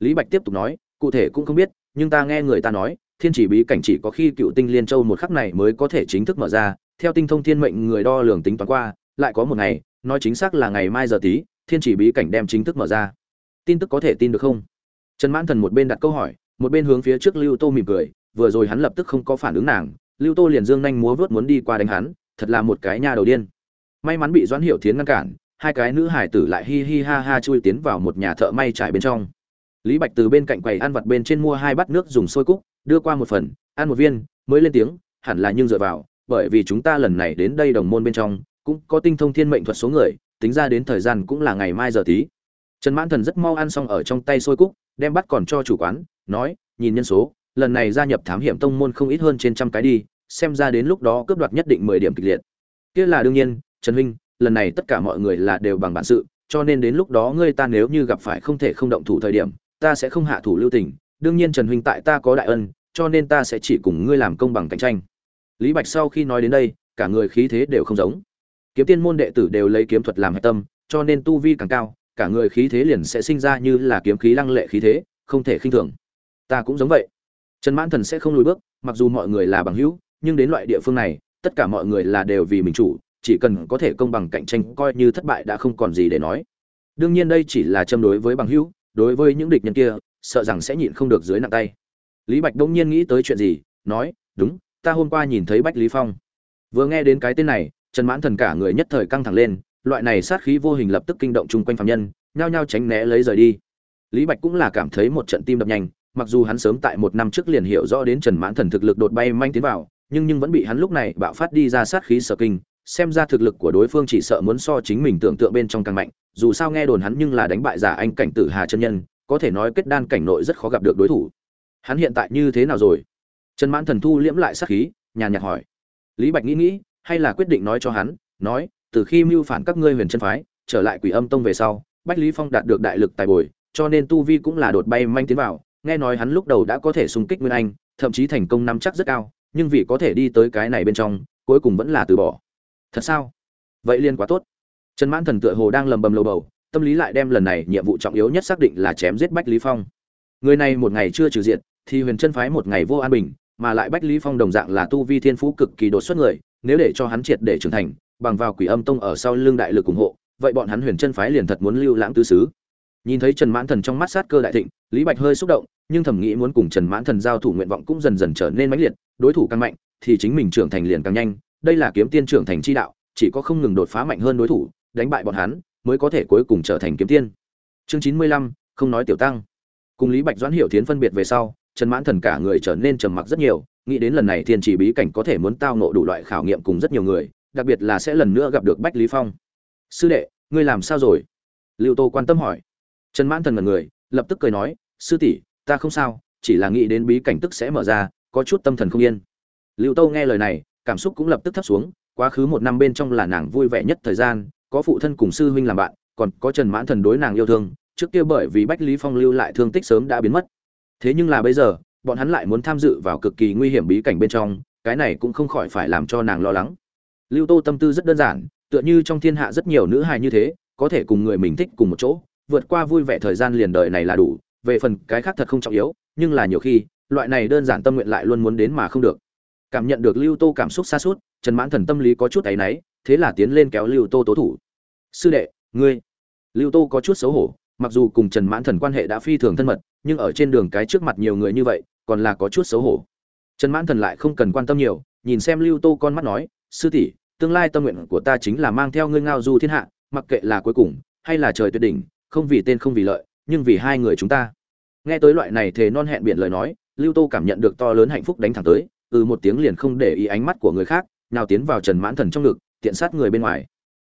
Lý bạch tiếp tục nói, cụ thể cũng không biết, nhưng ta nghe người ta nói, thiên chỉ bí cảnh chỉ có khi cựu tinh liên châu một khắc này mới có thể chính thức mở ra, theo tinh thông thiên mệnh người đo lường tính toán qua, lại có một ngày, nói chính xác là ngày mai giờ tí thiên chỉ bí cảnh đem chính thức mở ra. Tin tức có thể tin được không? Trần mãn thần một bên đặt câu hỏi, một bên hướng phía trước lưu tô mỉm cười, vừa rồi hắn lập tức không có phản ứng nàng, lưu tô liền dương nhanh múa vớt muốn đi qua đánh hắn, thật là một cái nha đầu điên. May mắn bị doãn hiệu thiến ngăn cản, hai cái nữ hải tử lại hi hi ha ha chui tiến vào một nhà thợ may trải bên trong. Lý bạch từ bên cạnh quầy ăn vặt bên trên mua hai bát nước dùng sôi cúc, đưa qua một phần, ăn một viên, mới lên tiếng, hẳn là nhưng dựa vào, bởi vì chúng ta lần này đến đây đồng môn bên trong, cũng có tinh thông thiên mệnh thuật số người tính ra đến thời gian cũng là ngày mai giờ tí. Trần mãn thần rất mau ăn xong ở trong tay sôi cúc, đem bắt còn cho chủ quán, nói, nhìn nhân số, lần này gia nhập thám hiểm tông môn không ít hơn trên trăm cái đi, xem ra đến lúc đó cướp đoạt nhất định mười điểm kịch liệt. Kia là đương nhiên, trần huynh, lần này tất cả mọi người là đều bằng bản sự, cho nên đến lúc đó ngươi ta nếu như gặp phải không thể không động thủ thời điểm, ta sẽ không hạ thủ lưu tình. Đương nhiên trần huynh tại ta có đại ân, cho nên ta sẽ chỉ cùng ngươi làm công bằng cạnh tranh. Lý bạch sau khi nói đến đây, cả người khí thế đều không giống kiếm tiên môn đệ tử đều lấy kiếm thuật làm hạch tâm, cho nên tu vi càng cao, cả người khí thế liền sẽ sinh ra như là kiếm khí lăng lệ khí thế, không thể khinh thường. Ta cũng giống vậy. Trần mãn thần sẽ không lùi bước, mặc dù mọi người là bằng hữu, nhưng đến loại địa phương này, tất cả mọi người là đều vì mình chủ, chỉ cần có thể công bằng cạnh tranh coi như thất bại đã không còn gì để nói. Đương nhiên đây chỉ là châm đối với bằng hữu, đối với những địch nhân kia, sợ rằng sẽ nhịn không được dưới nặng tay. Lý bạch đông nhiên nghĩ tới chuyện gì, nói, đúng, ta hôm qua nhìn thấy bách lý phong. Vừa nghe đến cái tên này trần mãn thần cả người nhất thời căng thẳng lên, loại này sát khí vô hình lập tức kinh động chung quanh phạm nhân, nhao nhao tránh né lấy rời đi. Lý bạch cũng là cảm thấy một trận tim đập nhanh, mặc dù hắn sớm tại một năm trước liền hiểu rõ đến trần mãn thần thực lực đột bay manh tiến vào, nhưng nhưng vẫn bị hắn lúc này bạo phát đi ra sát khí sở kinh, xem ra thực lực của đối phương chỉ sợ muốn so chính mình tưởng tượng bên trong càng mạnh, dù sao nghe đồn hắn nhưng là đánh bại giả anh cảnh tử hà chân nhân, có thể nói kết đan cảnh nội rất khó gặp được đối thủ. Hắn hiện tại như thế nào rồi? Trần mãn thần thu liễm lại sát khí, nhàn nhạt hỏi. Lý bạch nghĩ nghĩ hay là quyết định nói cho hắn, nói, từ khi mưu phản các ngươi huyền chân phái, trở lại quỷ âm tông về sau, bách lý phong đạt được đại lực tài bồi, cho nên tu vi cũng là đột bay manh tiến vào. Nghe nói hắn lúc đầu đã có thể xung kích nguyên anh, thậm chí thành công nắm chắc rất cao, nhưng vì có thể đi tới cái này bên trong, cuối cùng vẫn là từ bỏ. Thật sao? Vậy liên quá tốt. Trần mãn thần tựa hồ đang lầm bầm lầu bầu, tâm lý lại đem lần này nhiệm vụ trọng yếu nhất xác định là chém giết bách lý phong. Người này một ngày chưa trừ diện, thì huyền chân phái một ngày vô an bình, mà lại bách lý phong đồng dạng là tu vi thiên phú cực kỳ đột xuất người nếu để cho hắn triệt để trưởng thành, bằng vào quỷ âm tông ở sau lưng đại lực ủng hộ, vậy bọn hắn huyền chân phái liền thật muốn lưu lãng tứ xứ. Nhìn thấy trần mãn thần trong mắt sát cơ đại thịnh, lý bạch hơi xúc động, nhưng thầm nghĩ muốn cùng trần mãn thần giao thủ nguyện vọng cũng dần dần trở nên mãnh liệt, đối thủ càng mạnh, thì chính mình trưởng thành liền càng nhanh. Đây là kiếm tiên trưởng thành chi đạo, chỉ có không ngừng đột phá mạnh hơn đối thủ, đánh bại bọn hắn, mới có thể cuối cùng trở thành kiếm tiên. Chương chín mươi lăm, không nói tiểu tăng. Cùng lý bạch doãn hiểu tiến phân biệt về sau trần mãn thần cả người trở nên trầm mặc rất nhiều, nghĩ đến lần này thiên chỉ bí cảnh có thể muốn tao nộ đủ loại khảo nghiệm cùng rất nhiều người, đặc biệt là sẽ lần nữa gặp được bách lý phong. Sư đệ, ngươi làm sao rồi? Lưu tô quan tâm hỏi. Trần mãn thần ngần người, lập tức cười nói, sư tỷ, ta không sao, chỉ là nghĩ đến bí cảnh tức sẽ mở ra, có chút tâm thần không yên. Lưu tô nghe lời này, cảm xúc cũng lập tức thấp xuống, quá khứ một năm bên trong là nàng vui vẻ nhất thời gian, có phụ thân cùng sư huynh làm bạn, còn có trần mãn thần đối nàng yêu thương, trước kia bởi vì bách lý phong lưu lại thương tích sớm đã biến mất thế nhưng là bây giờ, bọn hắn lại muốn tham dự vào cực kỳ nguy hiểm bí cảnh bên trong, cái này cũng không khỏi phải làm cho nàng lo lắng. Lưu tô tâm tư rất đơn giản, tựa như trong thiên hạ rất nhiều nữ hài như thế, có thể cùng người mình thích cùng một chỗ, vượt qua vui vẻ thời gian liền đời này là đủ, về phần cái khác thật không trọng yếu, nhưng là nhiều khi, loại này đơn giản tâm nguyện lại luôn muốn đến mà không được. Cảm nhận được lưu tô cảm xúc xa suốt, trần mãn thần tâm lý có chút áy náy, thế là tiến lên kéo lưu tô tố thủ. Sư đệ, ngươi. Lưu tô có chút xấu hổ, mặc dù cùng trần mãn thần quan hệ đã phi thường thân mật nhưng ở trên đường cái trước mặt nhiều người như vậy, còn là có chút xấu hổ. Trần mãn thần lại không cần quan tâm nhiều, nhìn xem lưu tô con mắt nói, sư tỷ, tương lai tâm nguyện của ta chính là mang theo ngươi ngao du thiên hạ, mặc kệ là cuối cùng, hay là trời tuyệt đỉnh, không vì tên không vì lợi, nhưng vì hai người chúng ta. Nghe tới loại này thề non hẹn biển lời nói, lưu tô cảm nhận được to lớn hạnh phúc đánh thẳng tới từ một tiếng liền không để ý ánh mắt của người khác, nào tiến vào trần mãn thần trong ngực, tiện sát người bên ngoài.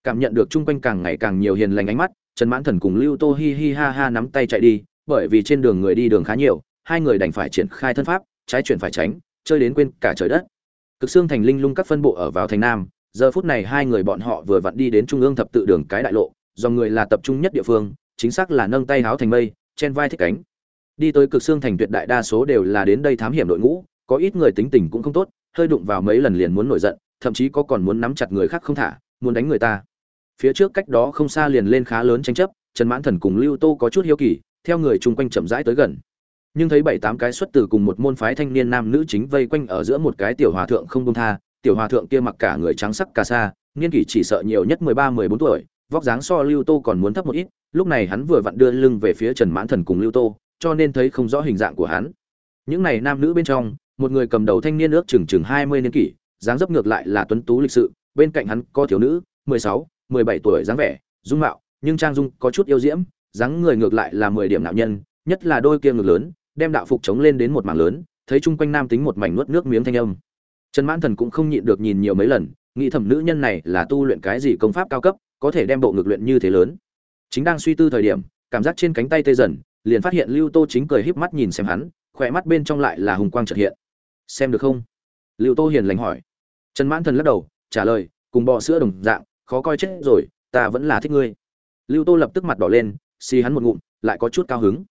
Cảm nhận được chung quanh càng ngày càng nhiều hiền lành ánh mắt, trần mãn thần cùng lưu tô hi hi ha ha nắm tay chạy đi bởi vì trên đường người đi đường khá nhiều, hai người đành phải triển khai thân pháp, trái chuyển phải tránh, chơi đến quên cả trời đất. Cực xương thành linh lung các phân bộ ở vào thành nam, giờ phút này hai người bọn họ vừa vặn đi đến trung ương thập tự đường cái đại lộ do người là tập trung nhất địa phương, chính xác là nâng tay háo thành mây, chen vai thích cánh. Đi tới cực xương thành tuyệt đại đa số đều là đến đây thám hiểm đội ngũ, có ít người tính tình cũng không tốt, hơi đụng vào mấy lần liền muốn nổi giận, thậm chí có còn muốn nắm chặt người khác không thả, muốn đánh người ta. Phía trước cách đó không xa liền lên khá lớn tranh chấp, trần mãn thần cùng lưu tô có chút hiếu kỳ theo người chung quanh chậm rãi tới gần. Nhưng thấy bảy tám cái xuất từ cùng một môn phái thanh niên nam nữ chính vây quanh ở giữa một cái tiểu hòa thượng không công tha, tiểu hòa thượng kia mặc cả người trắng sắc cà sa, niên kỷ chỉ sợ nhiều nhất mười ba, mười bốn tuổi, vóc dáng so lưu tô còn muốn thấp một ít, lúc này hắn vừa vặn đưa lưng về phía trần mãn thần cùng lưu tô, cho nên thấy không rõ hình dạng của hắn. Những này nam nữ bên trong, một người cầm đầu thanh niên ước chừng chừng hai mươi niên kỷ, dáng dấp ngược lại là tuấn tú lịch sự, bên cạnh hắn có thiếu nữ, mười sáu, mười bảy tuổi dáng vẻ, dung mạo, nhưng trang dung có chút yêu diễm dáng người ngược lại là mười điểm nạo nhân, nhất là đôi kia ngực lớn, đem đạo phục chống lên đến một mảng lớn, thấy chung quanh nam tính một mảnh nuốt nước miếng thanh âm. Trần mãn thần cũng không nhịn được nhìn nhiều mấy lần, nghĩ thầm nữ nhân này là tu luyện cái gì công pháp cao cấp, có thể đem bộ ngực luyện như thế lớn. Chính đang suy tư thời điểm, cảm giác trên cánh tay tê dần, liền phát hiện lưu tô chính cười híp mắt nhìn xem hắn, khỏe mắt bên trong lại là hùng quang chợt hiện. Xem được không? Lưu tô hiền lành hỏi. Trần mãn thần lắc đầu, trả lời, cùng bò sữa đồng dạng, khó coi chết rồi, ta vẫn là thích ngươi. Lưu tô lập tức mặt đỏ lên xì hắn một ngụm lại có chút cao hứng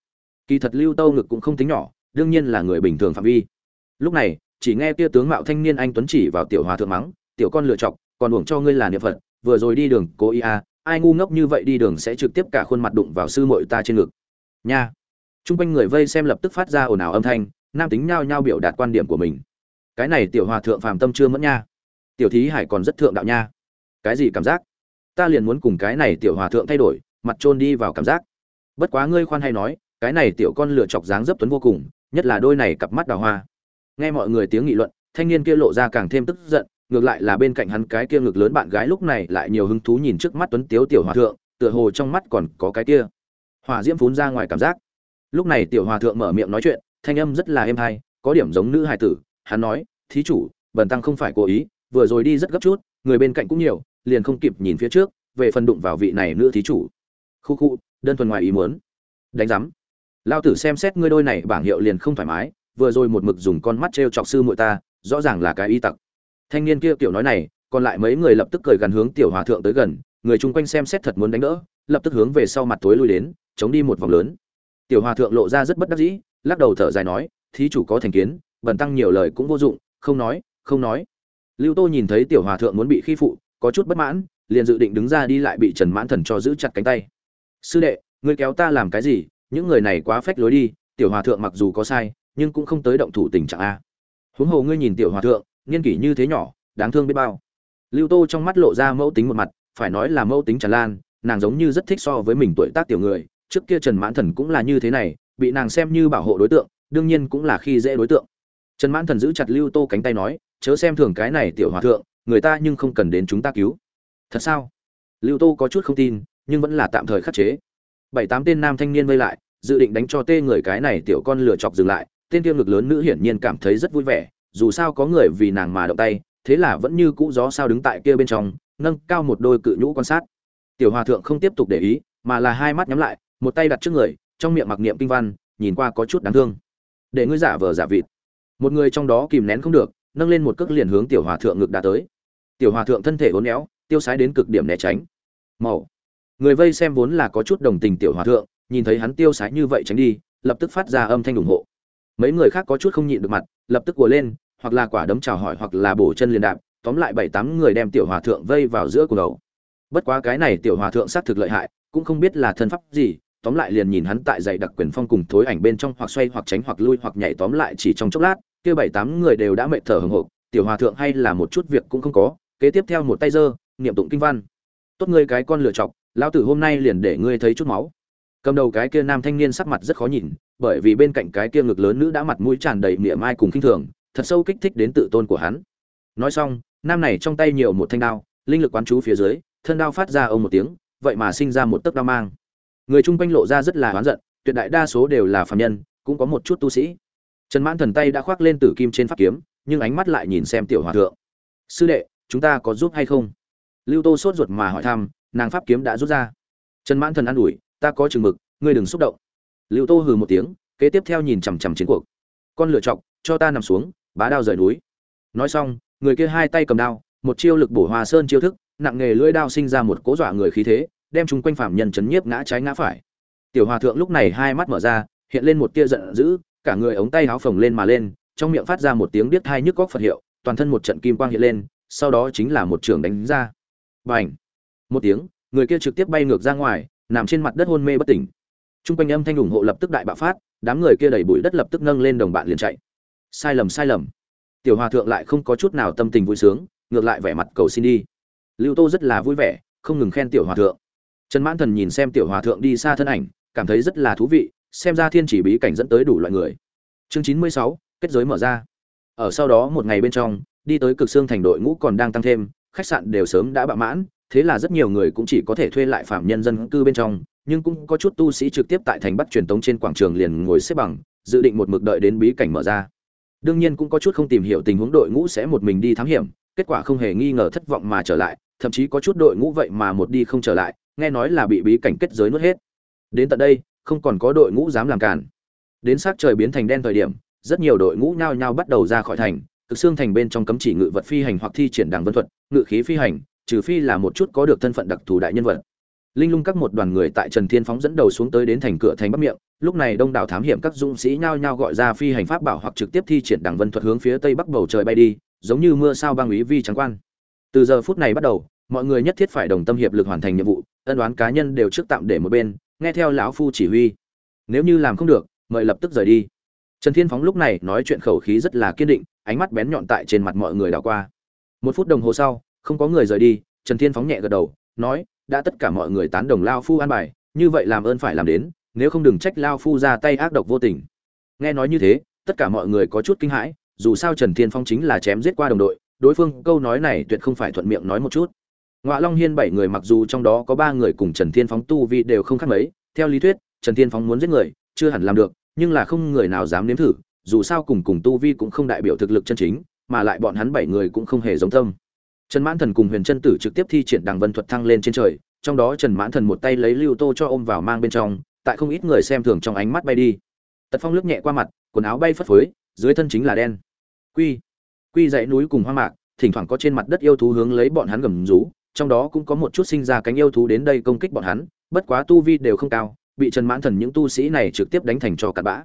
kỳ thật lưu tô ngực cũng không tính nhỏ đương nhiên là người bình thường phạm vi lúc này chỉ nghe kia tướng mạo thanh niên anh tuấn chỉ vào tiểu hòa thượng mắng tiểu con lựa chọc còn uổng cho ngươi là niệm phật vừa rồi đi đường cố ý à, ai ngu ngốc như vậy đi đường sẽ trực tiếp cả khuôn mặt đụng vào sư muội ta trên ngực nha Trung quanh người vây xem lập tức phát ra ồn ào âm thanh, nam tính nhao nhao biểu đạt quan điểm của mình. Cái này tiểu hòa thượng phàm tâm chưa mẫn nha. Tiểu thí hải còn rất thượng đạo nha. Cái gì cảm giác? Ta liền muốn cùng cái này tiểu hòa thượng thay đổi, mặt trôn đi vào cảm giác. Bất quá ngươi khoan hay nói, cái này tiểu con lửa chọc dáng dấp tuấn vô cùng, nhất là đôi này cặp mắt đào hoa. Nghe mọi người tiếng nghị luận, thanh niên kia lộ ra càng thêm tức giận, ngược lại là bên cạnh hắn cái kia ngực lớn bạn gái lúc này lại nhiều hứng thú nhìn trước mắt tuấn tiếu tiểu hòa thượng, tựa hồ trong mắt còn có cái kia. Hỏa diễm phún ra ngoài cảm giác lúc này tiểu hòa thượng mở miệng nói chuyện thanh âm rất là êm hay có điểm giống nữ hài tử hắn nói thí chủ bần tăng không phải cố ý vừa rồi đi rất gấp chút người bên cạnh cũng nhiều liền không kịp nhìn phía trước về phần đụng vào vị này nữ thí chủ khu khu, đơn thuần ngoài ý muốn. Đánh giám. Lao tử xem xét ngươi đôi này bảng hiệu liền không thoải mái, vừa rồi một mực dùng con mắt t r e o chọc sư muội ta, rõ ràng là cái y tặc. Thanh niên kia kiểu nói này, còn lại mấy người lập tức cười gần hướng tiểu hòa thượng tới gần, người chung quanh xem xét thật muốn đánh đỡ, lập tức hướng về sau mặt tối lui đến, chống đi một vòng lớn. Tiểu hòa thượng lộ ra rất bất đắc dĩ, lắc đầu thở dài nói, thí chủ có thành kiến, bần tăng nhiều lời cũng vô dụng, không nói không nói. Lưu tô nhìn thấy tiểu hòa thượng muốn bị khi phụ, có chút bất mãn, liền dự định đứng ra đi lại bị trần mãn thần cho giữ chặt cánh tay sư đệ ngươi kéo ta làm cái gì những người này quá phách lối đi tiểu hòa thượng mặc dù có sai nhưng cũng không tới động thủ tình trạng a huống hồ ngươi nhìn tiểu hòa thượng niên kỷ như thế nhỏ đáng thương biết bao lưu tô trong mắt lộ ra mẫu tính một mặt phải nói là mẫu tính tràn lan nàng giống như rất thích so với mình tuổi tác tiểu người trước kia Trần Mãn Thần cũng là như thế này, bị nàng xem như bảo hộ đối tượng, đương nhiên cũng là khi dễ đối tượng. Trần Mãn Thần giữ chặt Lưu Tô cánh tay nói, chớ xem thường cái này tiểu hòa thượng, người ta nhưng không cần đến chúng ta cứu. Thật sao? Lưu Tô có chút không tin, nhưng vẫn là tạm thời khắc chế. Bảy tám tên nam thanh niên vây lại, dự định đánh cho tê người cái này tiểu con lửa chọc dừng lại, tên tiêm lực lớn nữ hiển nhiên cảm thấy rất vui vẻ, dù sao có người vì nàng mà động tay, thế là vẫn như cũ gió sao đứng tại kia bên trong, nâng cao một đôi cự nhũ quan sát. Tiểu hòa thượng không tiếp tục để ý, mà là hai mắt nhắm lại, một tay đặt trước người trong miệng mặc niệm kinh văn nhìn qua có chút đáng thương. Để ngươi giả vờ giả vịt. Một người trong đó kìm nén không được nâng lên một cước liền hướng tiểu hòa thượng ngực đã tới. Tiểu hòa thượng thân thể uốn éo tiêu sái đến cực điểm né tránh. Màu người vây xem vốn là có chút đồng tình tiểu hòa thượng, nhìn thấy hắn tiêu sái như vậy tránh đi, lập tức phát ra âm thanh ủng hộ. Mấy người khác có chút không nhịn được mặt, lập tức của lên, hoặc là quả đấm chào hỏi hoặc là bổ chân liền đạp, tóm lại bảy tám người đem tiểu hòa thượng vây vào giữa cuộc đầu. Bất quá cái này tiểu hòa thượng xác thực lợi hại, cũng không biết là thân pháp gì, tóm lại liền nhìn hắn tại dạy đặc quyền phong cùng thối ảnh bên trong hoặc xoay hoặc tránh hoặc lui hoặc nhảy tóm lại chỉ trong chốc lát, kia bảy tám người đều đã mệt thở hồng hộp tiểu hòa thượng hay là một chút việc cũng không có, kế tiếp theo một tay giơ, niệm tụng kinh văn. Tốt ngươi cái con lựa chọc lão tử hôm nay liền để ngươi thấy chút máu. Cầm đầu cái kia nam thanh niên sắc mặt rất khó nhìn, bởi vì bên cạnh cái kia ngực lớn nữ đã mặt mũi tràn đầy mỉa mai cùng khinh thường, thật sâu kích thích đến tự tôn của hắn. Nói xong, nam này trong tay nhiều một thanh đao, linh lực quán chú phía dưới, thân đao phát ra ông một tiếng, vậy mà sinh ra một tấc đao mang. Người chung quanh lộ ra rất là oán giận, tuyệt đại đa số đều là phạm nhân, cũng có một chút tu sĩ. Trần mãn thần tay đã khoác lên tử kim trên pháp kiếm, nhưng ánh mắt lại nhìn xem tiểu hòa thượng. Sư đệ, chúng ta có giúp hay không? Lưu tô sốt ruột mà hỏi thăm nàng pháp kiếm đã rút ra. Trần mãn thần an ủi, ta có chừng mực, ngươi đừng xúc động. Liệu tô hừ một tiếng, kế tiếp theo nhìn chằm chằm chiến cuộc. Con lựa chọc, cho ta nằm xuống, bá đao rời núi. Nói xong, người kia hai tay cầm đao, một chiêu lực bổ hòa sơn chiêu thức, nặng nghề lưỡi đao sinh ra một cố dọa người khí thế, đem chúng quanh phạm nhân chấn nhiếp ngã trái ngã phải. Tiểu hòa thượng lúc này hai mắt mở ra, hiện lên một tia giận dữ, cả người ống tay áo phồng lên mà lên, trong miệng phát ra một tiếng điếc thai nhức góc phật hiệu, toàn thân một trận kim quang hiện lên, sau đó chính là một trường đánh ra. Bành! Một tiếng người kia trực tiếp bay ngược ra ngoài nằm trên mặt đất hôn mê bất tỉnh Trung quanh âm thanh ủng hộ lập tức đại bạo phát, đám người kia đẩy bụi đất lập tức nâng lên đồng bạn liền chạy. Sai lầm sai lầm. Tiểu Hòa thượng lại không có chút nào tâm tình vui sướng, ngược lại vẻ mặt cầu xin đi. Lưu Tô rất là vui vẻ, không ngừng khen Tiểu Hòa thượng. Trần Mãn Thần nhìn xem Tiểu Hòa thượng đi xa thân ảnh, cảm thấy rất là thú vị, xem ra thiên chỉ bí cảnh dẫn tới đủ loại người. Chương chín mươi sáu kết giới mở ra. Ở sau đó một ngày bên trong, đi tới Cực Xương thành đội ngũ còn đang tăng thêm, khách sạn đều sớm đã bạ mãn, thế là rất nhiều người cũng chỉ có thể thuê lại phạm nhân dân cư bên trong, nhưng cũng có chút tu sĩ trực tiếp tại thành bắt truyền tống trên quảng trường liền ngồi xếp bằng, dự định một mực đợi đến bí cảnh mở ra. Đương nhiên cũng có chút không tìm hiểu tình huống đội ngũ sẽ một mình đi thám hiểm, kết quả không hề nghi ngờ thất vọng mà trở lại, thậm chí có chút đội ngũ vậy mà một đi không trở lại, nghe nói là bị bí cảnh kết giới nuốt hết. Đến tận đây, không còn có đội ngũ dám làm cản. Đến sát trời biến thành đen thời điểm, rất nhiều đội ngũ nhao nhao bắt đầu ra khỏi thành, cực xương thành bên trong cấm chỉ ngự vật phi hành hoặc thi triển đằng vân thuật, ngự khí phi hành, trừ phi là một chút có được thân phận đặc thù đại nhân vật. Linh lung các một đoàn người tại trần thiên phóng dẫn đầu xuống tới đến thành cửa thành bắc miệng, lúc này đông đảo thám hiểm các dũng sĩ nhao nhao gọi ra phi hành pháp bảo hoặc trực tiếp thi triển đảng vân thuật hướng phía tây bắc bầu trời bay đi, giống như mưa sao băng ý vi trắng quan. Từ giờ phút này bắt đầu, mọi người nhất thiết phải đồng tâm hiệp lực hoàn thành nhiệm vụ, ân đoán cá nhân đều trước tạm để một bên, nghe theo lão phu chỉ huy. Nếu như làm không được, mời lập tức rời đi. Trần thiên phóng lúc này nói chuyện khẩu khí rất là kiên định, ánh mắt bén nhọn tại trên mặt mọi người đảo qua. Một phút đồng hồ sau không có người rời đi, trần thiên phóng nhẹ gật đầu, nói, đã tất cả mọi người tán đồng lao phu an bài, như vậy làm ơn phải làm đến, nếu không đừng trách lao phu ra tay ác độc vô tình. Nghe nói như thế, tất cả mọi người có chút kinh hãi, dù sao trần thiên phong chính là chém giết qua đồng đội, đối phương câu nói này tuyệt không phải thuận miệng nói một chút. Ngoại long hiên bảy người mặc dù trong đó có ba người cùng trần thiên phóng tu vi đều không khác mấy, theo lý thuyết, trần thiên phóng muốn giết người, chưa hẳn làm được, nhưng là không người nào dám nếm thử, dù sao cùng cùng tu vi cũng không đại biểu thực lực chân chính, mà lại bọn hắn bảy người cũng không hề giống tâm. Trần Mãn Thần cùng Huyền Chân Tử trực tiếp thi triển Đằng Vân thuật thăng lên trên trời, trong đó Trần Mãn Thần một tay lấy Lưu Tô cho ôm vào mang bên trong, tại không ít người xem thường trong ánh mắt bay đi. Tật Phong lướt nhẹ qua mặt, quần áo bay phất phới, dưới thân chính là đen. Quy, quy dãy núi cùng hoang mạc, thỉnh thoảng có trên mặt đất yêu thú hướng lấy bọn hắn gầm rú, trong đó cũng có một chút sinh ra cánh yêu thú đến đây công kích bọn hắn, bất quá tu vi đều không cao, bị Trần Mãn Thần những tu sĩ này trực tiếp đánh thành cho cặn bã.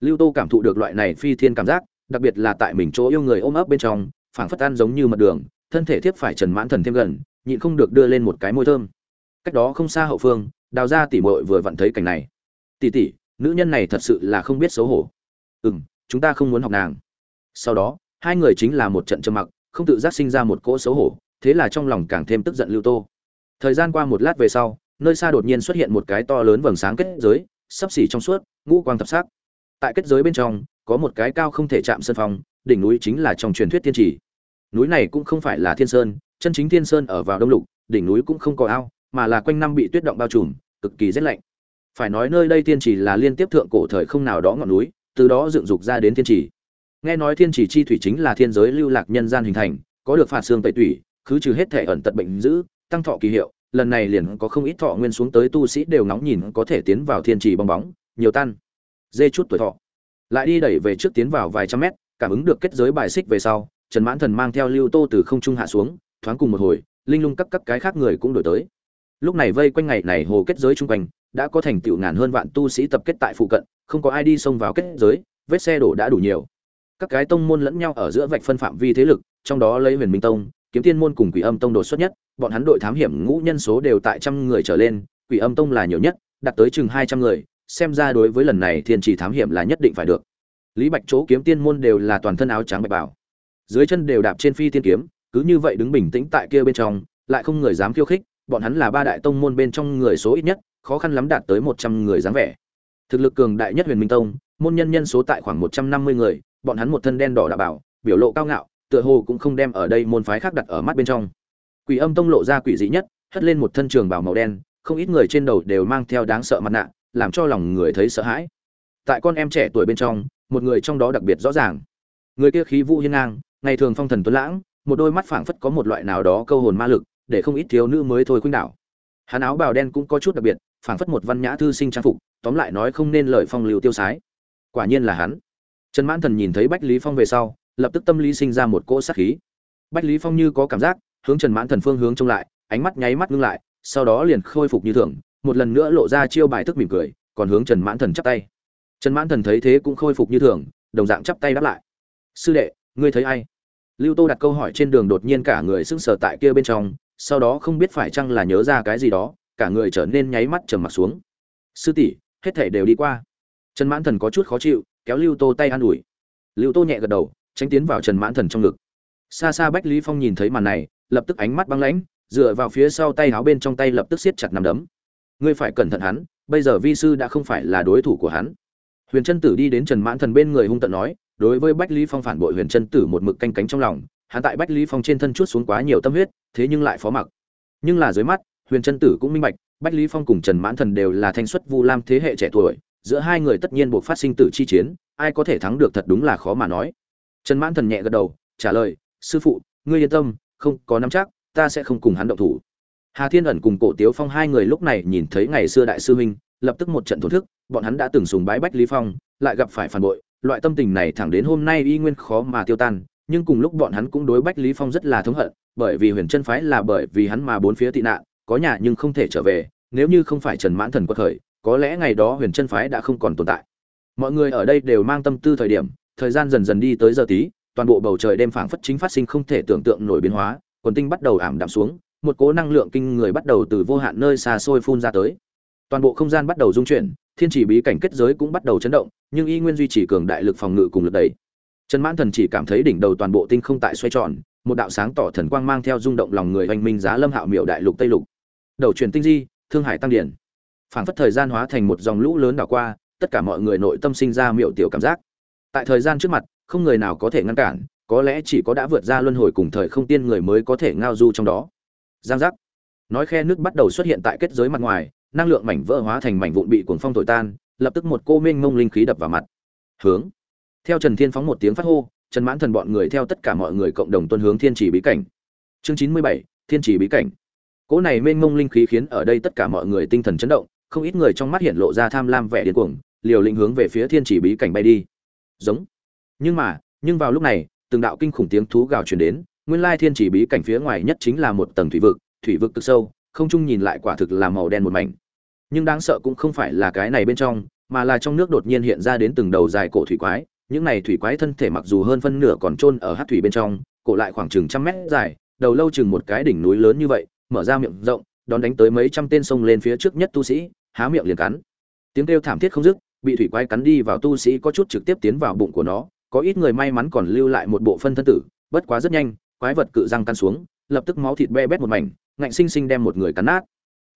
Lưu Tô cảm thụ được loại này phi thiên cảm giác, đặc biệt là tại mình chỗ yêu người ôm ấp bên trong, phảng phất ăn giống như mật đường, thân thể thiếp phải trần mãn thần thêm gần, nhịn không được đưa lên một cái môi thơm. Cách đó không xa hậu phương, đào ra tỉ mội vừa vặn thấy cảnh này. Tỉ tỉ nữ nhân này thật sự là không biết xấu hổ. Ừ m chúng ta không muốn học nàng. Sau đó, hai người chính là một trận trầm mặc, không tự giác sinh ra một cỗ xấu hổ, thế là trong lòng càng thêm tức giận lưu tô. Thời gian qua một lát về sau, nơi xa đột nhiên xuất hiện một cái to lớn vầng sáng kết giới, sắp xỉ trong suốt, ngũ quang thập sắc. Tại kết giới bên trong, có một cái cao không thể chạm sân phòng, đỉnh núi chính là trong truyền thuyết tiên trì núi này cũng không phải là thiên sơn, chân chính thiên sơn ở vào đông lục, đỉnh núi cũng không có ao, mà là quanh năm bị tuyết động bao trùm, cực kỳ rét lạnh. Phải nói nơi đây thiên chỉ là liên tiếp thượng cổ thời không nào đó ngọn núi, từ đó dựng dục ra đến thiên chỉ nghe nói thiên chỉ chi thủy chính là thiên giới lưu lạc nhân gian hình thành, có được phạt xương tẩy tủy, khứ trừ hết thể ẩn tật bệnh dữ, tăng thọ kỳ hiệu, lần này liền có không ít thọ nguyên xuống tới tu sĩ đều ngóng nhìn có thể tiến vào thiên trì bong bóng, nhiều tan, dê chút tuổi thọ. Lại đi đẩy về trước tiến vào vài trăm mét, cảm ứng được kết giới bài xích về sau Trần Mãn Thần mang theo Lưu Tô từ không trung hạ xuống, thoáng cùng một hồi, linh lung các các cái khác người cũng đổi tới. Lúc này vây quanh ngày này hồ kết giới trung quanh, đã có thành tựu ngàn hơn vạn tu sĩ tập kết tại phụ cận, không có ai đi xông vào kết giới, vết xe đổ đã đủ nhiều. Các cái tông môn lẫn nhau ở giữa vạch phân phạm vi thế lực, trong đó lấy Huyền Minh Tông, Kiếm Tiên môn cùng Quỷ Âm Tông đột xuất nhất, bọn hắn đội thám hiểm ngũ nhân số đều tại trăm người trở lên, Quỷ Âm Tông là nhiều nhất, đạt tới chừng hai trăm người, xem ra đối với lần này thiên trì thám hiểm là nhất định phải được. Lý Bạch chỗ Kiếm Tiên môn đều là toàn thân áo trắng bạch bảo dưới chân đều đạp trên phi tiên kiếm, cứ như vậy đứng bình tĩnh tại kia bên trong, lại không người dám khiêu khích, bọn hắn là ba đại tông môn bên trong người số ít nhất, khó khăn lắm đạt tới một trăm người dáng vẻ. Thực lực cường đại nhất huyền minh tông, môn nhân nhân số tại khoảng một trăm năm mươi người, bọn hắn một thân đen đỏ đạo bảo biểu lộ cao ngạo, tựa hồ cũng không đem ở đây môn phái khác đặt ở mắt bên trong. Quỷ âm tông lộ ra quỷ dị nhất, hất lên một thân trường bảo màu đen, không ít người trên đầu đều mang theo đáng sợ mặt nạ, làm cho lòng người thấy sợ hãi. Tại con em trẻ tuổi bên trong, một người trong đó đặc biệt rõ ràng. Người kia khí vũ hiên ngang ngày thường phong thần tuấn lãng, một đôi mắt phảng phất có một loại nào đó câu hồn ma lực, để không ít thiếu nữ mới thôi khuynh đảo. Hắn áo bào đen cũng có chút đặc biệt, phảng phất một văn nhã thư sinh trang phục, tóm lại nói không nên lời phong lưu tiêu sái. Quả nhiên là hắn. Trần mãn thần nhìn thấy bách lý phong về sau, lập tức tâm lý sinh ra một cỗ sát khí. Bách lý phong như có cảm giác, hướng trần mãn thần phương hướng trông lại, ánh mắt nháy mắt ngưng lại, sau đó liền khôi phục như thường, một lần nữa lộ ra chiêu bài thức mỉm cười, còn hướng trần mãn thần chắp tay. Trần mãn thần thấy thế cũng khôi phục như thường, đồng dạng chắp tay đáp lại. Sư đệ, ngươi thấy ai? Lưu tô đặt câu hỏi trên đường đột nhiên cả người sững sờ tại kia bên trong, sau đó không biết phải chăng là nhớ ra cái gì đó, cả người trở nên nháy mắt trầm mặt xuống. Sư tỷ, hết thể đều đi qua. Trần mãn thần có chút khó chịu, kéo lưu tô tay an ủi. Lưu tô nhẹ gật đầu, tránh tiến vào trần mãn thần trong ngực. Xa xa bách lý phong nhìn thấy màn này, lập tức ánh mắt băng lãnh, dựa vào phía sau tay áo bên trong tay lập tức siết chặt nắm đấm. Ngươi phải cẩn thận hắn, bây giờ vi sư đã không phải là đối thủ của hắn. Huyền trân tử đi đến trần mãn thần bên người hung tận nói đối với bách lý phong phản bội huyền Chân tử một mực canh cánh trong lòng, hắn tại bách lý phong trên thân chút xuống quá nhiều tâm huyết, thế nhưng lại phó mặc. Nhưng là dưới mắt, huyền Chân tử cũng minh bạch, bách lý phong cùng trần mãn thần đều là thanh xuất vu lam thế hệ trẻ tuổi, giữa hai người tất nhiên buộc phát sinh tử chi chiến, ai có thể thắng được thật đúng là khó mà nói. Trần mãn thần nhẹ gật đầu, trả lời, sư phụ, ngươi yên tâm, không có nắm chắc, ta sẽ không cùng hắn động thủ. Hà thiên ẩn cùng cổ tiếu phong hai người lúc này nhìn thấy ngày xưa đại sư huynh, lập tức một trận thổ thức, bọn hắn đã từng sùng bái bách lý phong, lại gặp phải phản bội loại tâm tình này thẳng đến hôm nay y nguyên khó mà tiêu tan, nhưng cùng lúc bọn hắn cũng đối bách lý phong rất là thống hận, bởi vì huyền chân phái là bởi vì hắn mà bốn phía tị nạn, có nhà nhưng không thể trở về, nếu như không phải trần mãn thần quật khởi, có lẽ ngày đó huyền chân phái đã không còn tồn tại. Mọi người ở đây đều mang tâm tư thời điểm, thời gian dần dần đi tới giờ tí, toàn bộ bầu trời đêm phảng phất chính phát sinh không thể tưởng tượng nổi biến hóa, quần tinh bắt đầu ảm đạm xuống, một cỗ năng lượng kinh người bắt đầu từ vô hạn nơi xa xôi phun ra tới toàn bộ không gian bắt đầu rung chuyển, thiên chỉ bí cảnh kết giới cũng bắt đầu chấn động, nhưng y nguyên duy trì cường đại lực phòng ngự cùng lực đẩy. Trần mãn thần chỉ cảm thấy đỉnh đầu toàn bộ tinh không tại xoay tròn, một đạo sáng tỏ thần quang mang theo rung động lòng người hoành minh giá lâm hạo miệu đại lục tây lục. Đầu truyền tinh di, thương hải tăng điển. Phảng phất thời gian hóa thành một dòng lũ lớn đảo qua, tất cả mọi người nội tâm sinh ra miệu tiểu cảm giác. Tại thời gian trước mặt, không người nào có thể ngăn cản, có lẽ chỉ có đã vượt ra luân hồi cùng thời không tiên người mới có thể ngao du trong đó. Giang giác. Nói khe nước bắt đầu xuất hiện tại kết giới mặt ngoài năng lượng mảnh vỡ hóa thành mảnh vụn bị cuồng phong thổi tan, lập tức một cô mênh mông linh khí đập vào mặt. Hướng. Theo trần thiên phóng một tiếng phát hô, trần mãn thần bọn người theo tất cả mọi người cộng đồng tuân hướng thiên chỉ bí cảnh. Chương chín mươi bảy, thiên chỉ bí cảnh. Cỗ này mênh mông linh khí khiến ở đây tất cả mọi người tinh thần chấn động, không ít người trong mắt hiện lộ ra tham lam vẻ điên cuồng, liều lĩnh hướng về phía thiên chỉ bí cảnh bay đi. Giống. Nhưng mà, nhưng vào lúc này, từng đạo kinh khủng tiếng thú gào truyền đến, nguyên lai thiên chỉ bí cảnh phía ngoài nhất chính là một tầng thủy vực thủy vực cực sâu, không trung nhìn lại quả thực là màu đen một mảnh nhưng đáng sợ cũng không phải là cái này bên trong, mà là trong nước đột nhiên hiện ra đến từng đầu dài cổ thủy quái. Những này thủy quái thân thể mặc dù hơn phân nửa còn trôn ở hát thủy bên trong, cổ lại khoảng chừng trăm mét dài, đầu lâu chừng một cái đỉnh núi lớn như vậy, mở ra miệng rộng, đón đánh tới mấy trăm tên sông lên phía trước nhất tu sĩ, há miệng liền cắn. Tiếng kêu thảm thiết không dứt, bị thủy quái cắn đi vào tu sĩ có chút trực tiếp tiến vào bụng của nó, có ít người may mắn còn lưu lại một bộ phân thân tử, bất quá rất nhanh, quái vật cự răng căn xuống, lập tức máu thịt be bét một mảnh, ngạnh sinh sinh đem một người cắn nát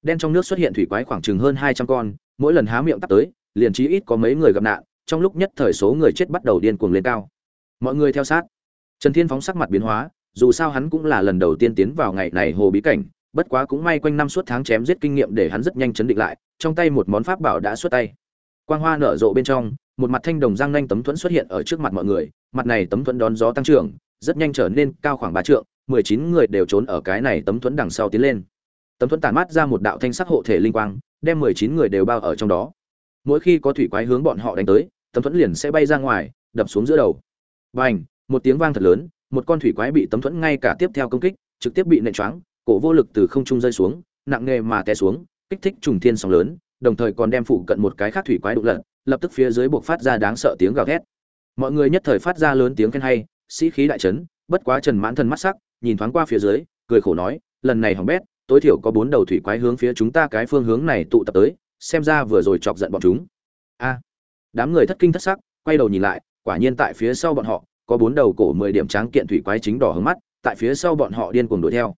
đen trong nước xuất hiện thủy quái khoảng chừng hơn hai trăm con, mỗi lần há miệng tắt tới, liền chí ít có mấy người gặp nạn, trong lúc nhất thời số người chết bắt đầu điên cuồng lên cao. Mọi người theo sát. Trần thiên phóng sắc mặt biến hóa, dù sao hắn cũng là lần đầu tiên tiến vào ngày này hồ bí cảnh, bất quá cũng may quanh năm suốt tháng chém giết kinh nghiệm để hắn rất nhanh chấn định lại, trong tay một món pháp bảo đã xuất tay. Quang hoa nở rộ bên trong, một mặt thanh đồng răng nanh tấm thuẫn xuất hiện ở trước mặt mọi người, mặt này tấm thuẫn đón gió tăng trưởng, rất nhanh trở nên cao khoảng ba trượng, mười chín người đều trốn ở cái này tấm thuẫn đằng sau tiến lên tấm thuẫn tản mát ra một đạo thanh sắc hộ thể linh quang, đem mười chín người đều bao ở trong đó. Mỗi khi có thủy quái hướng bọn họ đánh tới, tấm thuẫn liền sẽ bay ra ngoài, đập xuống giữa đầu. B à n h một tiếng vang thật lớn, một con thủy quái bị tấm thuẫn ngay cả tiếp theo công kích, trực tiếp bị nện choáng, cổ vô lực từ không trung rơi xuống, nặng nghề mà té xuống, kích thích trùng thiên sóng lớn, đồng thời còn đem phụ cận một cái khác thủy quái đụng lật, lập tức phía dưới buộc phát ra đáng sợ tiếng gào thét. Mọi người nhất thời phát ra lớn tiếng khen hay, sĩ khí đại trấn bất quá trần mãn thần mắt sắc, nhìn thoáng qua phía dưới, cười khổ nói, lần này hỏng bét tối thiểu có bốn đầu thủy quái hướng phía chúng ta cái phương hướng này tụ tập tới, xem ra vừa rồi chọc giận bọn chúng. A. Đám người thất kinh thất sắc, quay đầu nhìn lại, quả nhiên tại phía sau bọn họ, có bốn đầu cổ mười điểm tráng kiện thủy quái chính đỏ hướng mắt, tại phía sau bọn họ điên cuồng đuổi theo.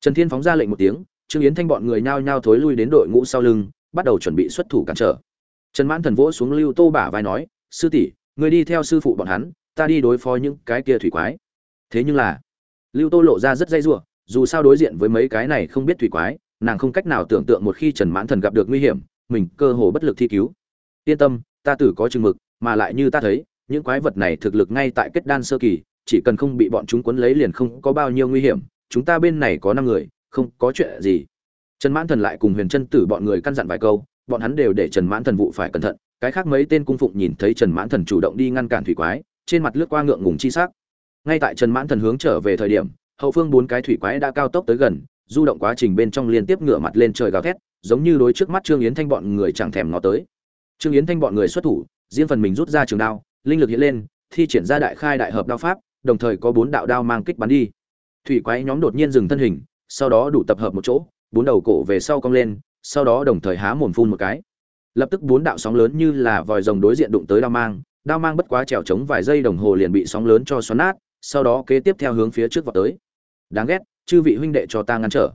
Trần thiên phóng ra lệnh một tiếng, trương yến thanh bọn người nhao nhao thối lui đến đội ngũ sau lưng, bắt đầu chuẩn bị xuất thủ cản trở. Trần mãn thần vỗ xuống lưu tô bả vai nói, sư tỷ, người đi theo sư phụ bọn hắn, ta đi đối phó những cái kia thủy quái. Thế nhưng là, lưu tô lộ ra rất dây giụa dù sao đối diện với mấy cái này không biết thủy quái, nàng không cách nào tưởng tượng một khi trần mãn thần gặp được nguy hiểm, mình cơ hồ bất lực thi cứu. Yên tâm, ta tử có chừng mực, mà lại như ta thấy, những quái vật này thực lực ngay tại kết đan sơ kỳ, chỉ cần không bị bọn chúng quấn lấy liền không có bao nhiêu nguy hiểm, chúng ta bên này có năm người, không có chuyện gì. Trần mãn thần lại cùng huyền chân tử bọn người căn dặn vài câu, bọn hắn đều để trần mãn thần vụ phải cẩn thận, cái khác mấy tên cung phụng nhìn thấy trần mãn thần chủ động đi ngăn cản thủy quái, trên mặt lướt qua ngượng ngùng chi sắc. Ngay tại trần mãn thần hướng trở về thời điểm hậu phương bốn cái thủy quái đã cao tốc tới gần, du động quá trình bên trong liên tiếp ngửa mặt lên trời gào thét, giống như đối trước mắt trương yến thanh bọn người chẳng thèm nó tới. Trương yến thanh bọn người xuất thủ, riêng phần mình rút ra trường đao, linh lực hiện lên, thi triển ra đại khai đại hợp đao pháp, đồng thời có bốn đạo đao mang kích bắn đi. Thủy quái nhóm đột nhiên dừng thân hình, sau đó đủ tập hợp một chỗ, bốn đầu cổ về sau cong lên, sau đó đồng thời há mồm phun một cái. Lập tức bốn đạo sóng lớn như là vòi rồng đối diện đụng tới đao mang đao mang bất quá trèo trống vài giây đồng hồ liền bị sóng lớn cho xoắn nát, sau đó kế tiếp theo hướng phía trước vào tới đáng ghét, chư vị huynh đệ cho ta ngăn trở.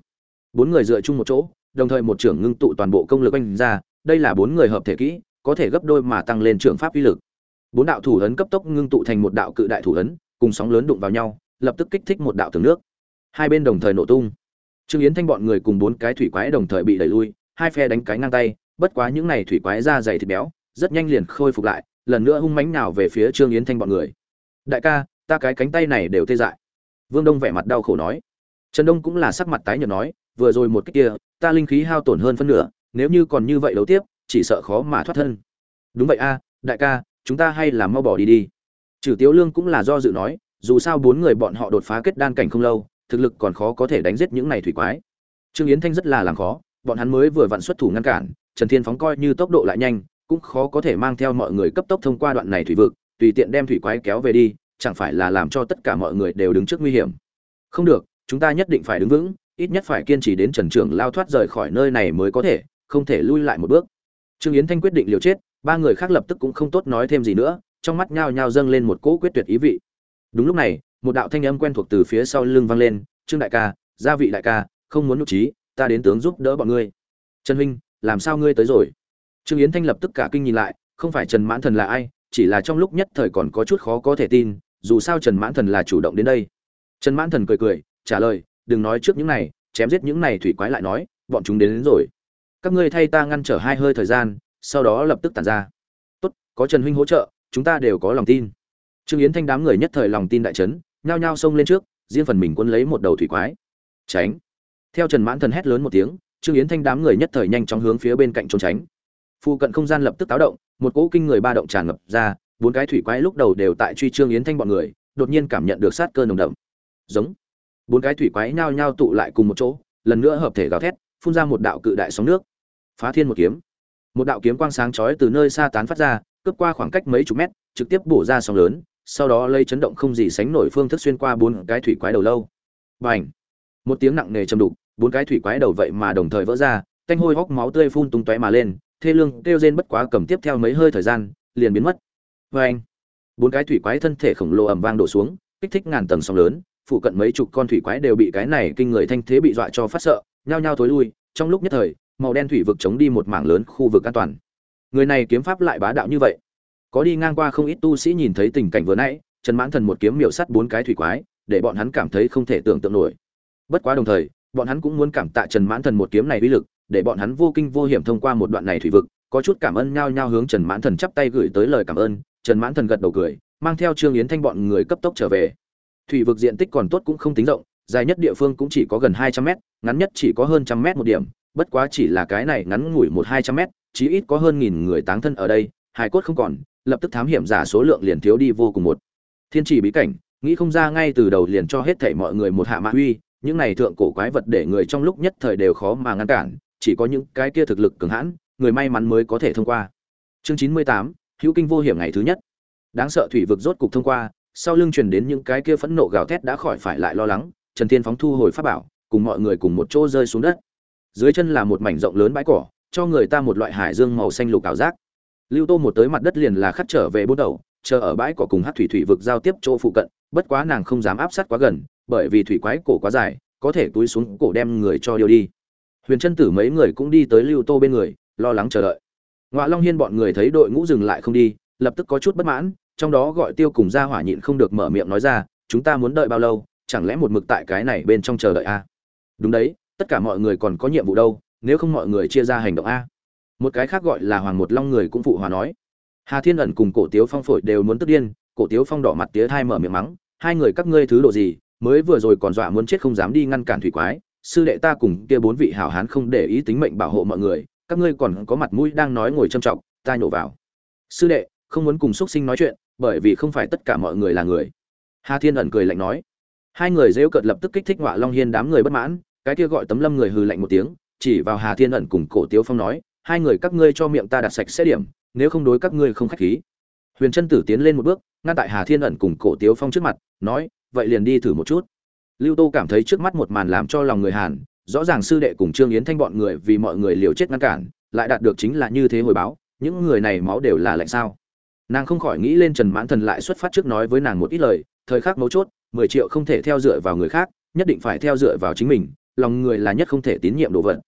Bốn người dựa chung một chỗ, đồng thời một trưởng ngưng tụ toàn bộ công lực anh ra, đây là bốn người hợp thể kỹ, có thể gấp đôi mà tăng lên trưởng pháp uy lực. Bốn đạo thủ ấn cấp tốc ngưng tụ thành một đạo cự đại thủ ấn, cùng sóng lớn đụng vào nhau, lập tức kích thích một đạo tường nước. Hai bên đồng thời nổ tung. Trương yến thanh bọn người cùng bốn cái thủy quái đồng thời bị đẩy lui, hai phe đánh cái ngang tay, bất quá những này thủy quái ra dày thịt béo, rất nhanh liền khôi phục lại, lần nữa hung mãnh nào về phía trương yến thanh bọn người. Đại ca, ta cái cánh tay này đều tê dại vương đông vẻ mặt đau khổ nói. Trần đông cũng là sắc mặt tái nhợt nói, vừa rồi một cái kia, ta linh khí hao tổn hơn phân nửa, nếu như còn như vậy đấu tiếp, chỉ sợ khó mà thoát thân. Đúng vậy a, đại ca, chúng ta hay là mau bỏ đi đi. Trừ tiếu lương cũng là do dự nói, dù sao bốn người bọn họ đột phá kết đan cảnh không lâu, thực lực còn khó có thể đánh giết những này thủy quái. Trương yến thanh rất là làm khó, bọn hắn mới vừa vặn xuất thủ ngăn cản, trần thiên phóng coi như tốc độ lại nhanh, cũng khó có thể mang theo mọi người cấp tốc thông qua đoạn này thủy vực, tùy tiện đem thủy quái kéo về đi chẳng phải là làm cho tất cả mọi người đều đứng trước nguy hiểm. Không được, chúng ta nhất định phải đứng vững, ít nhất phải kiên trì đến trần trưởng lao thoát rời khỏi nơi này mới có thể, không thể lui lại một bước. Trương yến thanh quyết định liều chết, ba người khác lập tức cũng không tốt nói thêm gì nữa, trong mắt nhao nhao dâng lên một cỗ quyết tuyệt ý vị. Đúng lúc này, một đạo thanh âm quen thuộc từ phía sau lưng vang lên, trương đại ca, gia vị đại ca, không muốn nhục trí, ta đến tướng giúp đỡ bọn ngươi. Trần huynh, làm sao ngươi tới rồi? Trương yến thanh lập tức cả kinh nhìn lại, không phải trần mãn thần là ai, chỉ là trong lúc nhất thời còn có chút khó có thể tin dù sao trần mãn thần là chủ động đến đây. Trần mãn thần cười cười trả lời đừng nói trước những này chém giết những này thủy quái lại nói bọn chúng đến, đến rồi. Các ngươi thay ta ngăn trở hai hơi thời gian sau đó lập tức tản ra. Tốt có trần huynh hỗ trợ chúng ta đều có lòng tin. Trương yến thanh đám người nhất thời lòng tin đại trấn nhao nhao xông lên trước riêng phần mình quân lấy một đầu thủy quái. Tránh. Theo trần mãn thần hét lớn một tiếng trương yến thanh đám người nhất thời nhanh chóng hướng phía bên cạnh trốn tránh. Phụ cận không gian lập tức táo động một cỗ kinh người ba động tràn ngập ra bốn cái thủy quái lúc đầu đều tại truy trương yến thanh bọn người, đột nhiên cảm nhận được sát cơ nồng đậm. Giống. Bốn cái thủy quái nhao nhao tụ lại cùng một chỗ, lần nữa hợp thể gào thét, phun ra một đạo cự đại sóng nước. Phá thiên một kiếm. Một đạo kiếm quang sáng chói từ nơi xa tán phát ra, cướp qua khoảng cách mấy chục mét, trực tiếp bổ ra sóng lớn, sau đó lây chấn động không gì sánh nổi phương thức xuyên qua bốn cái thủy quái đầu lâu. Bành. Một tiếng nặng nề châm đục, bốn cái thủy quái đầu vậy mà đồng thời vỡ ra canh hôi hốc máu tươi phun tung tóe mà lên, thê lương kêu rên bất quá cầm tiếp theo mấy hơi thời gian, liền biến mất vê anh, bốn cái thủy quái thân thể khổng lồ ầm vang đổ xuống, kích thích ngàn tầng sóng lớn phụ cận mấy chục con thủy quái đều bị cái này kinh người thanh thế bị dọa cho phát sợ, nhao nhao thối lui, trong lúc nhất thời, màu đen thủy vực chống đi một mảng lớn khu vực an toàn. Người này kiếm pháp lại bá đạo như vậy. Có đi ngang qua không ít tu sĩ nhìn thấy tình cảnh vừa nãy, trần mãn thần một kiếm miểu sắt bốn cái thủy quái, để bọn hắn cảm thấy không thể tưởng tượng nổi. Bất quá đồng thời, bọn hắn cũng muốn cảm tạ trần mãn thần một kiếm này uy lực, để bọn hắn vô kinh vô hiểm thông qua một đoạn này thủy vực có chút cảm ơn nhao nhao hướng trần mãn thần chắp tay gửi tới lời cảm ơn, trần mãn thần gật đầu cười, mang theo trương yến thanh bọn người cấp tốc trở về. Thủy vực diện tích còn tốt cũng không tính rộng, dài nhất địa phương cũng chỉ có gần hai trăm mét, ngắn nhất chỉ có hơn trăm mét một điểm, bất quá chỉ là cái này ngắn ngủi một hai trăm mét, chí ít có hơn nghìn người táng thân ở đây hải cốt không còn, lập tức thám hiểm giả số lượng liền thiếu đi vô cùng một. Thiên chỉ bí cảnh, nghĩ không ra ngay từ đầu liền cho hết thảy mọi người một hạ mã huy những này thượng cổ quái vật để người trong lúc nhất thời đều khó mà ngăn cản, chỉ có những cái kia thực lực cường hãn người may mắn mới có thể thông qua. Chương chín mươi tám, hữu kinh vô hiểm ngày thứ nhất. Đáng sợ thủy vực rốt cục thông qua, sau lưng truyền đến những cái kia phẫn nộ gào thét đã khỏi phải lại lo lắng, trần thiên phóng thu hồi pháp bảo, cùng mọi người cùng một chỗ rơi xuống đất. Dưới chân là một mảnh rộng lớn bãi cỏ, cho người ta một loại hải dương màu xanh lục ảo giác. Lưu tô một tới mặt đất liền là khắt trở về bốn đầu, chờ ở bãi cỏ cùng hát thủy thủy vực giao tiếp chỗ phụ cận, bất quá nàng không dám áp sát quá gần, bởi vì thủy quái cổ quá dài, có thể túi xuống cổ đem người cho điêu đi. Huyền chân tử mấy người cũng đi tới lưu tô bên người lo lắng chờ đợi. Ngoạ long hiên bọn người thấy đội ngũ dừng lại không đi, lập tức có chút bất mãn, trong đó gọi tiêu cùng ra hỏa nhịn không được mở miệng nói ra, chúng ta muốn đợi bao lâu? Chẳng lẽ một mực tại cái này bên trong chờ đợi a đúng đấy, tất cả mọi người còn có nhiệm vụ đâu, nếu không mọi người chia ra hành động a. Một cái khác gọi là hoàng một long người cũng phụ hòa nói. Hà thiên ẩn cùng cổ tiếu phong phổi đều muốn tức điên, cổ tiếu phong đỏ mặt tía thai mở miệng mắng, hai người các ngươi thứ độ gì, mới vừa rồi còn dọa muốn chết không dám đi ngăn cản thủy quái, sư đệ ta cùng kia bốn vị hảo hán không để ý tính mệnh bảo hộ mọi người các ngươi còn có mặt mũi đang nói ngồi châm trọng, ta nhổ vào. Sư đệ, không muốn cùng xuất sinh nói chuyện, bởi vì không phải tất cả mọi người là người. Hà thiên ẩn cười lạnh nói. Hai người rêu cợt lập tức kích thích ngọa long hiên đám người bất mãn, cái kia gọi tấm lâm người hừ lạnh một tiếng, chỉ vào hà thiên ẩn cùng cổ tiếu phong nói, hai người các ngươi cho miệng ta đặt sạch sẽ điểm, nếu không đối các ngươi không khách khí. Huyền chân tử tiến lên một bước, ngăn tại hà thiên ẩn cùng cổ tiếu phong trước mặt, nói, vậy liền đi thử một chút. Lưu tô cảm thấy trước mắt một màn làm cho lòng người hàn rõ ràng sư đệ cùng trương yến thanh bọn người vì mọi người liều chết ngăn cản, lại đạt được chính là như thế hồi báo, những người này máu đều là lạnh sao. Nàng không khỏi nghĩ lên trần mãn thần lại xuất phát trước nói với nàng một ít lời, thời khắc mấu chốt, mười triệu không thể theo dựa vào người khác, nhất định phải theo dựa vào chính mình, lòng người là nhất không thể tín nhiệm đồ vật.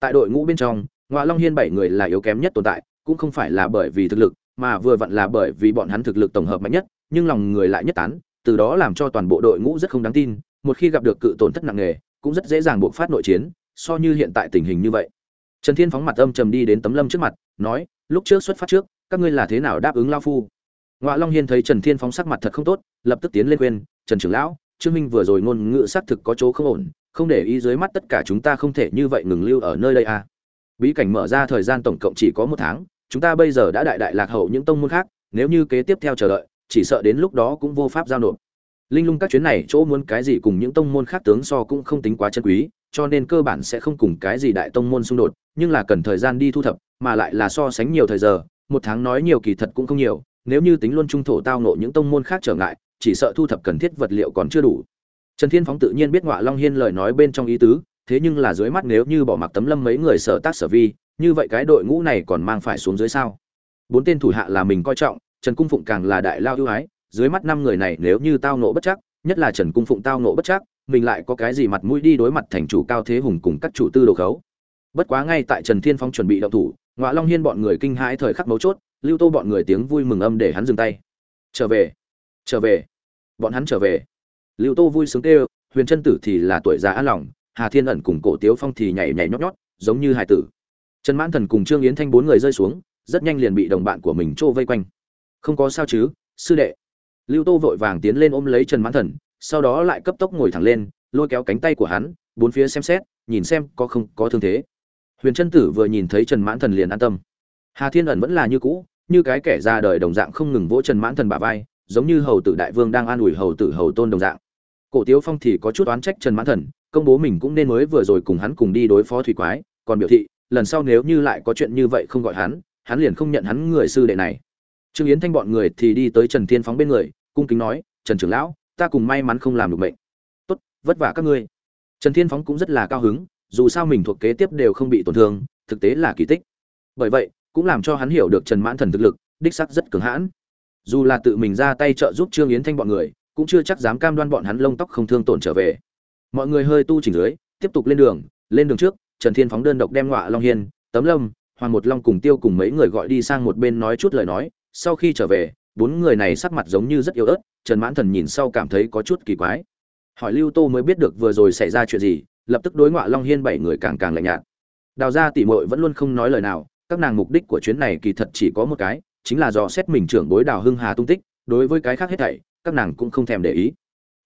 Tại đội ngũ bên trong ngoại long hiên bảy người là yếu kém nhất tồn tại, cũng không phải là bởi vì thực lực, mà vừa vặn là bởi vì bọn hắn thực lực tổng hợp mạnh nhất, nhưng lòng người lại nhất tán, từ đó làm cho toàn bộ đội ngũ rất không đáng tin, một khi gặp được cự tổn thất nặng nề cũng rất dễ dàng buộc phát nội chiến, so như hiện tại tình hình như vậy. Trần thiên phóng mặt âm trầm đi đến tấm lâm trước mặt, nói, lúc trước xuất phát trước, các ngươi là thế nào đáp ứng lao phu? Ngoại long hiên thấy trần thiên phóng sắc mặt thật không tốt, lập tức tiến lên khuyên, trần trưởng lão, trương minh vừa rồi ngôn ngữ xác thực có chỗ không ổn, không để ý dưới mắt tất cả chúng ta không thể như vậy ngừng lưu ở nơi đây à. bí cảnh mở ra thời gian tổng cộng chỉ có một tháng, chúng ta bây giờ đã đại đại lạc hậu những tông môn khác, nếu như kế tiếp theo chờ đợi, chỉ sợ đến lúc đó cũng vô pháp giao nộp linh lung các chuyến này chỗ muốn cái gì cùng những tông môn khác tướng so cũng không tính quá chân quý, cho nên cơ bản sẽ không cùng cái gì đại tông môn xung đột, nhưng là cần thời gian đi thu thập, mà lại là so sánh nhiều thời giờ, một tháng nói nhiều kỳ thật cũng không nhiều, nếu như tính luôn trung thổ tao nộ những tông môn khác trở ngại, chỉ sợ thu thập cần thiết vật liệu còn chưa đủ. Trần thiên phóng tự nhiên biết ngọa long hiên lời nói bên trong ý tứ, thế nhưng là dưới mắt nếu như bỏ mặc tấm lâm mấy người sở tác sở vi, như vậy cái đội ngũ này còn mang phải xuống dưới sao? Bốn tên thủ hạ là mình coi trọng, trần cung phụng càng là đại lao ưu ái dưới mắt năm người này nếu như tao nộ bất chắc, nhất là trần cung phụng tao nộ bất chắc, mình lại có cái gì mặt mũi đi đối mặt thành chủ cao thế hùng cùng các chủ tư đồ khấu. Bất quá ngay tại trần thiên phong chuẩn bị động thủ, ngọa long hiên bọn người kinh hãi thời khắc mấu chốt, lưu tô bọn người tiếng vui mừng âm để hắn dừng tay. Trở về trở về. Bọn hắn trở về. Lưu tô vui sướng kêu, huyền chân tử thì là tuổi già an lòng, hà thiên ẩn cùng cổ tiếu phong thì nhảy nhảy nhót nhót, giống như hải tử. Trần mãn thần cùng trương yến thanh bốn người rơi xuống, rất nhanh liền bị đồng bạn của mình trô vây quanh. Không có sao chứ, sư đệ lưu tô vội vàng tiến lên ôm lấy trần mãn thần, sau đó lại cấp tốc ngồi thẳng lên, lôi kéo cánh tay của hắn, bốn phía xem xét, nhìn xem có không có thương thế. Huyền trân tử vừa nhìn thấy trần mãn thần liền an tâm. Hà thiên ẩn vẫn là như cũ, như cái kẻ ra đời đồng dạng không ngừng vỗ trần mãn thần bả vai, giống như hầu tử đại vương đang an ủi hầu tử hầu tôn đồng dạng. Cổ tiếu phong thì có chút oán trách trần mãn thần, công bố mình cũng nên mới vừa rồi cùng hắn cùng đi đối phó thủy quái, còn biểu thị, lần sau nếu như lại có chuyện như vậy không gọi hắn hắn liền không nhận hắn người sư đệ này trương yến thanh bọn người thì đi tới trần thiên phóng bên người, cung kính nói, trần trưởng lão, ta cùng may mắn không làm được mệnh. tốt, vất vả các ngươi. Trần thiên phóng cũng rất là cao hứng, dù sao mình thuộc kế tiếp đều không bị tổn thương, thực tế là kỳ tích. Bởi vậy, cũng làm cho hắn hiểu được trần mãn thần thực lực, đích sắc rất cứng hãn. Dù là tự mình ra tay trợ giúp trương yến thanh bọn người, cũng chưa chắc dám cam đoan bọn hắn lông tóc không thương tổn trở về. Mọi người hơi tu chỉnh dưới, tiếp tục lên đường lên đường trước, trần thiên phóng đơn độc đem ngọa long hiên, tấm lâm, hoàng một long cùng tiêu cùng mấy người gọi đi sang một bên nói chút lời nói sau khi trở về, bốn người này sắc mặt giống như rất yếu ớt, trần mãn thần nhìn sau cảm thấy có chút kỳ quái. Hỏi lưu tô mới biết được vừa rồi xảy ra chuyện gì, lập tức đối ngoại long hiên bảy người càng càng lạnh nhạt. Đào ra tỉ mội vẫn luôn không nói lời nào, các nàng mục đích của chuyến này kỳ thật chỉ có một cái, chính là dò xét mình trưởng bối đào hưng hà tung tích, đối với cái khác hết thảy, các nàng cũng không thèm để ý.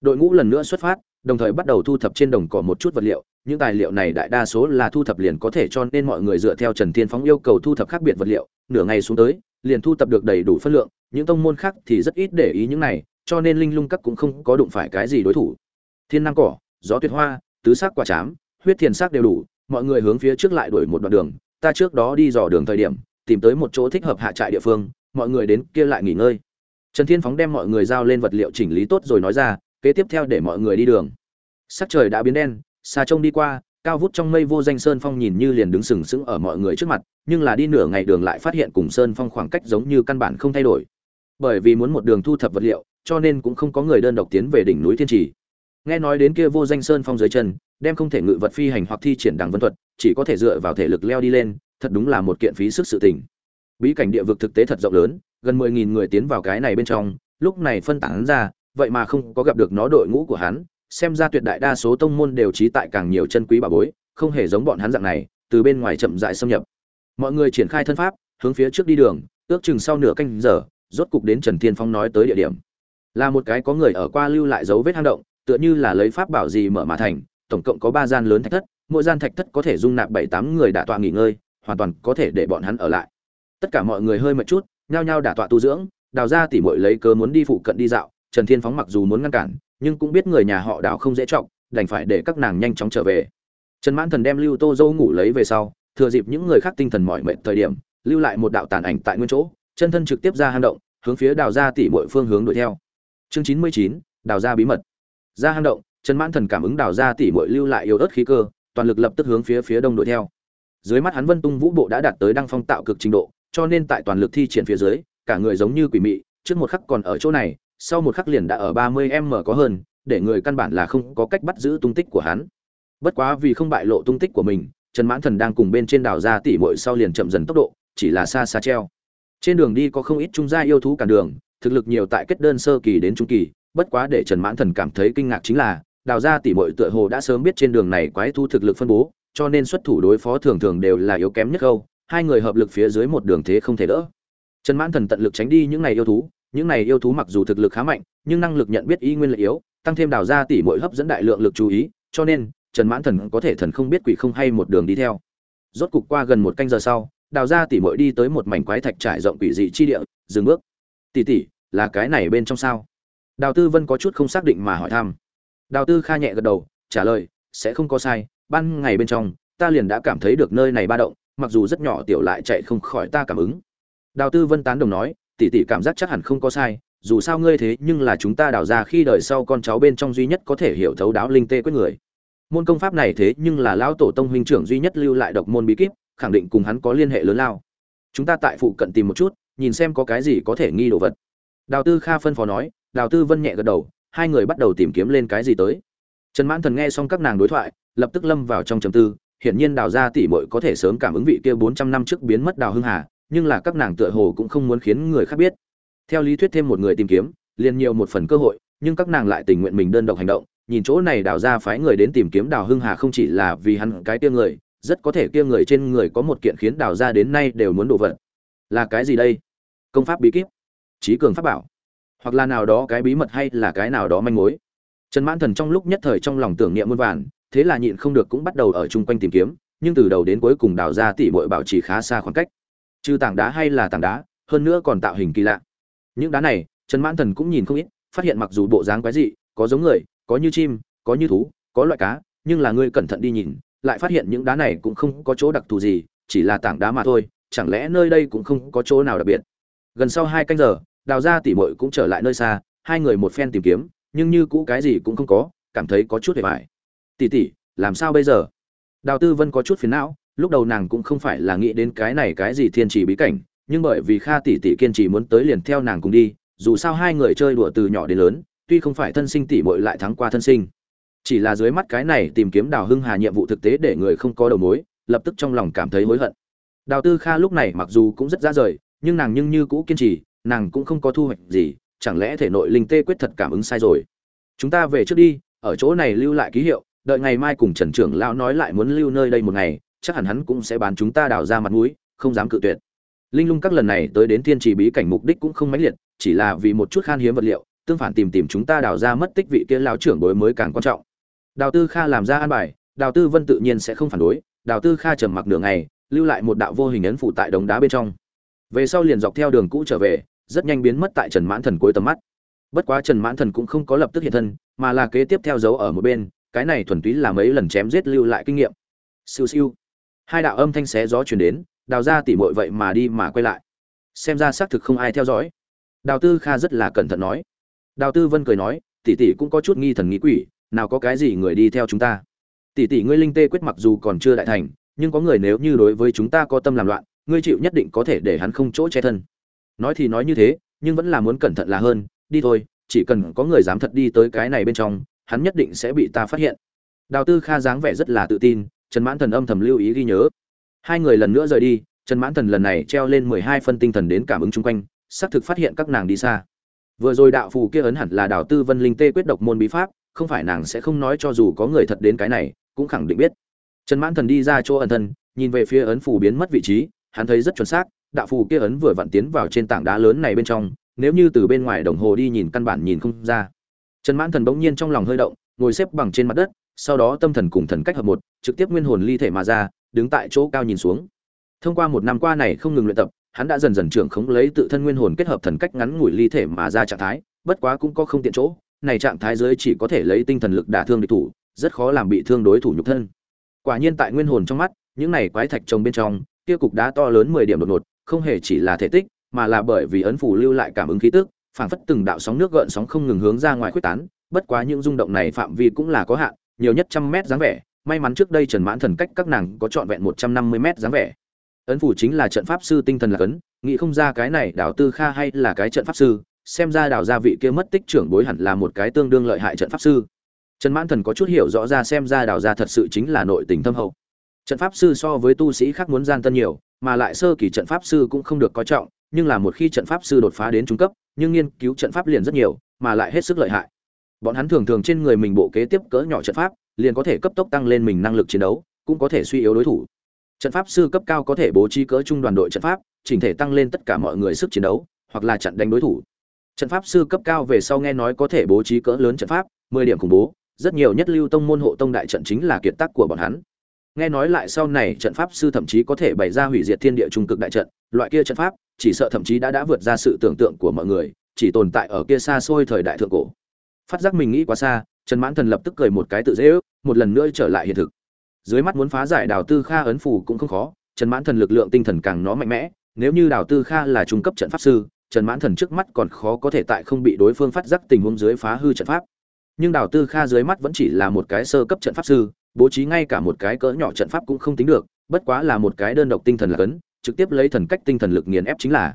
Đội ngũ lần nữa xuất phát, đồng thời bắt đầu thu thập trên đồng cỏ một chút vật liệu, những tài liệu này đại đa số là thu thập liền có thể cho nên mọi người dựa theo trần thiên phóng yêu cầu thu thập khác biệt vật liệu, nửa ngày xuống tới liền thu tập được đầy đủ phân lượng, những tông môn khác thì rất ít để ý những này, cho nên linh lung các cũng không có đụng phải cái gì đối thủ. Thiên năng cỏ, gió tuyệt hoa, tứ sắc quả chám, huyết thiền sắc đều đủ, mọi người hướng phía trước lại đuổi một đoạn đường, ta trước đó đi dò đường thời điểm, tìm tới một chỗ thích hợp hạ trại địa phương, mọi người đến kia lại nghỉ ngơi. Trần thiên phóng đem mọi người giao lên vật liệu chỉnh lý tốt rồi nói ra, kế tiếp theo để mọi người đi đường. Sắc trời đã biến đen, xa trông đi qua cao vút trong mây vô danh sơn phong nhìn như liền đứng sừng sững ở mọi người trước mặt, nhưng là đi nửa ngày đường lại phát hiện cùng sơn phong khoảng cách giống như căn bản không thay đổi. Bởi vì muốn một đường thu thập vật liệu, cho nên cũng không có người đơn độc tiến về đỉnh núi thiên trì. Nghe nói đến kia vô danh sơn phong dưới chân, đem không thể ngự vật phi hành hoặc thi triển đằng vân thuật, chỉ có thể dựa vào thể lực leo đi lên, thật đúng là một kiện phí sức sự tình. Bí cảnh địa vực thực tế thật rộng lớn, gần mười nghìn người tiến vào cái này bên trong, lúc này phân tán ra, vậy mà không có gặp được nó đội ngũ của hắn xem ra tuyệt đại đa số tông môn đều trí tại càng nhiều chân quý bà bối, không hề giống bọn hắn dạng này, từ bên ngoài chậm dại xâm nhập. Mọi người triển khai thân pháp, hướng phía trước đi đường, ước chừng sau nửa canh giờ, rốt cục đến trần thiên phong nói tới địa điểm. Là một cái có người ở qua lưu lại dấu vết hang động, tựa như là lấy pháp bảo gì mở mà thành, tổng cộng có ba gian lớn thạch thất, mỗi gian thạch thất có thể dung nạp bảy tám người đả tọa nghỉ ngơi, hoàn toàn có thể để bọn hắn ở lại. Tất cả mọi người hơi mệt chút, nhao nhao đả tọa tu dưỡng, đào ra tỉ mội lấy cớ muốn đi phụ cận đi dạo, trần thiên phóng mặc dù muốn ngăn cản nhưng cũng biết người nhà họ đào không dễ trọng đành phải để các nàng nhanh chóng trở về. Trần mãn thần đem lưu tô dâu ngủ lấy về sau, thừa dịp những người khác tinh thần mỏi mệt thời điểm, lưu lại một đạo tàn ảnh tại nguyên chỗ, chân thân trực tiếp ra hang động, hướng phía đào ra tỉ mọi phương hướng đuổi theo. Chương chín mươi chín, đào ra bí mật. Ra hang động, trần mãn thần cảm ứng đào ra tỉ mọi lưu lại yếu ớt khí cơ, toàn lực lập tức hướng phía phía đông đuổi theo. Dưới mắt hắn vân tung vũ bộ đã đạt tới đăng phong tạo cực trình độ, cho nên tại toàn lực thi triển phía dưới, cả người giống như quỷ mị, trước một khắc còn ở chỗ này sau một khắc liền đã ở ba mươi m có hơn, để người căn bản là không có cách bắt giữ tung tích của hắn. Bất quá vì không bại lộ tung tích của mình, trần mãn thần đang cùng bên trên đảo ra tỉ mội sau liền chậm dần tốc độ, chỉ là xa xa treo. Trên đường đi có không ít trung gia yêu thú cản đường, thực lực nhiều tại kết đơn sơ kỳ đến trung kỳ, bất quá để trần mãn thần cảm thấy kinh ngạc chính là, đào ra tỉ mội tựa hồ đã sớm biết trên đường này quái thu thực lực phân bố, cho nên xuất thủ đối phó thường thường đều là yếu kém nhất câu, hai người hợp lực phía dưới một đường thế không thể đỡ. Trần mãn thần tận lực tránh đi những này yêu thú những này yêu thú mặc dù thực lực khá mạnh, nhưng năng lực nhận biết y nguyên là yếu, tăng thêm đào ra tỉ muội hấp dẫn đại lượng lực chú ý, cho nên, trần mãn thần có thể thần không biết quỷ không hay một đường đi theo. Rốt cục qua gần một canh giờ sau, đào ra tỉ muội đi tới một mảnh quái thạch trải rộng quỷ dị chi địa, dừng bước. Tỉ tỉ là cái này bên trong sao? Đào tư vân có chút không xác định mà hỏi thăm. Đào tư kha nhẹ gật đầu, trả lời, sẽ không có sai, ban ngày bên trong, ta liền đã cảm thấy được nơi này ba động, mặc dù rất nhỏ tiểu lại chạy không khỏi ta cảm ứng. Đào tư vân tán đồng nói tỷ tỷ cảm giác chắc hẳn không có sai, dù sao ngươi thế nhưng là chúng ta đào ra khi đời sau con cháu bên trong duy nhất có thể hiểu thấu đáo linh tê quyết người. Môn công pháp này thế nhưng là lão tổ tông huynh trưởng duy nhất lưu lại độc môn bí kíp, khẳng định cùng hắn có liên hệ lớn lao. Chúng ta tại phụ cận tìm một chút, nhìn xem có cái gì có thể nghi đồ vật. Đào tư kha phân phó nói, đào tư vân nhẹ gật đầu, hai người bắt đầu tìm kiếm lên cái gì tới. Trần mãn thần nghe xong các nàng đối thoại, lập tức lâm vào trong trầm tư, hiển nhiên đào gia tỷ muội có thể sớm cảm ứng vị kia bốn trăm năm trước biến mất đào hưng hà nhưng là các nàng tựa hồ cũng không muốn khiến người khác biết. Theo lý thuyết thêm một người tìm kiếm, liền nhiều một phần cơ hội, nhưng các nàng lại tình nguyện mình đơn độc hành động, nhìn chỗ này đào ra phái người đến tìm kiếm đào hưng hà không chỉ là vì hắn cái kia người, rất có thể kia người trên người có một kiện khiến đào ra đến nay đều muốn đổ vật. Là cái gì đây? Công pháp bí kíp? Trí cường pháp bảo? Hoặc là nào đó cái bí mật hay là cái nào đó manh mối? Trần mãn thần trong lúc nhất thời trong lòng tưởng niệm muôn vàn, thế là nhịn không được cũng bắt đầu ở chung quanh tìm kiếm, nhưng từ đầu đến cuối cùng đào ra tỷ bội bảo trì khá xa khoảng cách trừ tảng đá hay là tảng đá, hơn nữa còn tạo hình kỳ lạ. Những đá này, trần mãn thần cũng nhìn không ít, phát hiện mặc dù bộ dáng quái dị, có giống người, có như chim, có như thú, có loại cá, nhưng là ngươi cẩn thận đi nhìn, lại phát hiện những đá này cũng không có chỗ đặc thù gì, chỉ là tảng đá mà thôi, chẳng lẽ nơi đây cũng không có chỗ nào đặc biệt? Gần sau hai canh giờ, đào ra tỉ mội cũng trở lại nơi xa, hai người một phen tìm kiếm, nhưng như cũ cái gì cũng không có, cảm thấy có chút hề vải tỉ tỉ làm sao bây giờ? Đào tư vân có chút phiền não lúc đầu nàng cũng không phải là nghĩ đến cái này cái gì thiên trì bí cảnh, nhưng bởi vì kha tỷ tỷ kiên trì muốn tới liền theo nàng cùng đi, dù sao hai người chơi đùa từ nhỏ đến lớn, tuy không phải thân sinh tỷ muội lại thắng qua thân sinh. Chỉ là dưới mắt cái này tìm kiếm đào hưng hà nhiệm vụ thực tế để người không có đầu mối, lập tức trong lòng cảm thấy hối hận. Đào tư kha lúc này mặc dù cũng rất ra rời, nhưng nàng nhưng như cũ kiên trì, nàng cũng không có thu hoạch gì, chẳng lẽ thể nội linh tê quyết thật cảm ứng sai rồi? Chúng ta về trước đi, ở chỗ này lưu lại ký hiệu, đợi ngày mai cùng trần trưởng lão nói lại muốn lưu nơi đây một ngày chắc hẳn hắn cũng sẽ bán chúng ta đào ra mặt mũi, không dám cự tuyệt. Linh lung các lần này tới đến Thiên trì bí cảnh mục đích cũng không mãnh liệt, chỉ là vì một chút khan hiếm vật liệu, tương phản tìm tìm chúng ta đào ra mất tích vị kia lão trưởng bối mới càng quan trọng. Đào tư kha làm ra an bài, đào tư vân tự nhiên sẽ không phản đối, đào tư kha trầm mặc nửa ngày, lưu lại một đạo vô hình ấn phụ tại đống đá bên trong. Về sau liền dọc theo đường cũ trở về, rất nhanh biến mất tại trần mãn thần cuối tầm mắt. Bất quá trần mãn thần cũng không có lập tức hiện thân, mà là kế tiếp theo dấu ở một bên, cái này thuần túy là mấy lần chém giết lưu lại kinh nghiệm. Siêu siêu hai đạo âm thanh xé gió chuyển đến, đào ra tỉ mội vậy mà đi mà quay lại. Xem ra xác thực không ai theo dõi. Đào tư kha rất là cẩn thận nói. Đào tư vân cười nói, tỷ tỷ cũng có chút nghi thần nghĩ quỷ, nào có cái gì người đi theo chúng ta. Tỷ tỷ ngươi linh tê quyết mặc dù còn chưa đại thành, nhưng có người nếu như đối với chúng ta có tâm làm loạn, ngươi chịu nhất định có thể để hắn không chỗ che thân. Nói thì nói như thế, nhưng vẫn là muốn cẩn thận là hơn, đi thôi, chỉ cần có người dám thật đi tới cái này bên trong, hắn nhất định sẽ bị ta phát hiện. Đào tư kha dáng vẻ rất là tự tin trần mãn thần âm thầm lưu ý ghi nhớ. Hai người lần nữa rời đi, trần mãn thần lần này treo lên mười hai phân tinh thần đến cảm ứng chung quanh, xác thực phát hiện các nàng đi xa. Vừa rồi đạo phù kia ấn hẳn là đào tư vân linh tê quyết độc môn bí pháp, không phải nàng sẽ không nói cho dù có người thật đến cái này, cũng khẳng định biết. Trần mãn thần đi ra chỗ ẩn thân, nhìn về phía ấn phù biến mất vị trí, hắn thấy rất chuẩn xác, đạo phù kia ấn vừa vặn tiến vào trên tảng đá lớn này bên trong, nếu như từ bên ngoài đồng hồ đi nhìn căn bản nhìn không ra. Trần mãn thần bỗng nhiên trong lòng hơi động, ngồi xếp bằng trên mặt đất sau đó tâm thần cùng thần cách hợp một, trực tiếp nguyên hồn ly thể mà ra, đứng tại chỗ cao nhìn xuống. Thông qua một năm qua này không ngừng luyện tập, hắn đã dần dần trưởng khống lấy tự thân nguyên hồn kết hợp thần cách ngắn ngủi ly thể mà ra trạng thái, bất quá cũng có không tiện chỗ, này trạng thái dưới chỉ có thể lấy tinh thần lực đả thương địch thủ, rất khó làm bị thương đối thủ nhục thân. Quả nhiên tại nguyên hồn trong mắt, những này quái thạch trồng bên trong, kia cục đá to lớn mười điểm đột ngột, không hề chỉ là thể tích, mà là bởi vì ấn phủ lưu lại cảm ứng khí tức, phảng phất từng đạo sóng nước gợn sóng không ngừng hướng ra ngoài khuếch tán, bất quá những rung động này phạm vi cũng là có hạn nhiều nhất trăm mét dáng vẻ, may mắn trước đây trần mãn thần cách các nàng có trọn vẹn một trăm năm mươi mét dáng vẻ. Ấn phủ chính là trận pháp sư tinh thần là ấn nghĩ không ra cái này đào tư kha hay là cái trận pháp sư, xem ra đào gia vị kia mất tích trưởng bối hẳn là một cái tương đương lợi hại trận pháp sư. Trần mãn thần có chút hiểu rõ ra xem ra đào gia thật sự chính là nội tình thâm hậu. Trận pháp sư so với tu sĩ khác muốn gian tân nhiều, mà lại sơ kỳ trận pháp sư cũng không được coi trọng, nhưng là một khi trận pháp sư đột phá đến trung cấp, nhưng nghiên cứu trận pháp liền rất nhiều, mà lại hết sức lợi hại bọn hắn thường thường trên người mình bộ kế tiếp cỡ nhỏ trận pháp, liền có thể cấp tốc tăng lên mình năng lực chiến đấu, cũng có thể suy yếu đối thủ. Trận pháp sư cấp cao có thể bố trí cỡ trung đoàn đội trận pháp, chỉnh thể tăng lên tất cả mọi người sức chiến đấu, hoặc là chặn đánh đối thủ. Trận pháp sư cấp cao về sau nghe nói có thể bố trí cỡ lớn trận pháp, mười điểm khủng bố, rất nhiều nhất lưu tông môn hộ tông đại trận chính là kiệt tác của bọn hắn. Nghe nói lại sau này trận pháp sư thậm chí có thể bày ra hủy diệt thiên địa trung cực đại trận, loại kia trận pháp, chỉ sợ thậm chí đã đã vượt ra sự tưởng tượng của mọi người, chỉ tồn tại ở kia xa xôi thời đại thượng cổ phát giác mình nghĩ quá xa, trần mãn thần lập tức cười một cái tự dễ ước, một lần nữa trở lại hiện thực. Dưới mắt muốn phá giải đào tư kha ấn phù cũng không khó, trần mãn thần lực lượng tinh thần càng nó mạnh mẽ, nếu như đào tư kha là trung cấp trận pháp sư, trần mãn thần trước mắt còn khó có thể tại không bị đối phương phát giác tình huống dưới phá hư trận pháp. Nhưng đào tư kha dưới mắt vẫn chỉ là một cái sơ cấp trận pháp sư, bố trí ngay cả một cái cỡ nhỏ trận pháp cũng không tính được, bất quá là một cái đơn độc tinh thần là cấn, trực tiếp lấy thần cách tinh thần lực nghiền ép chính là.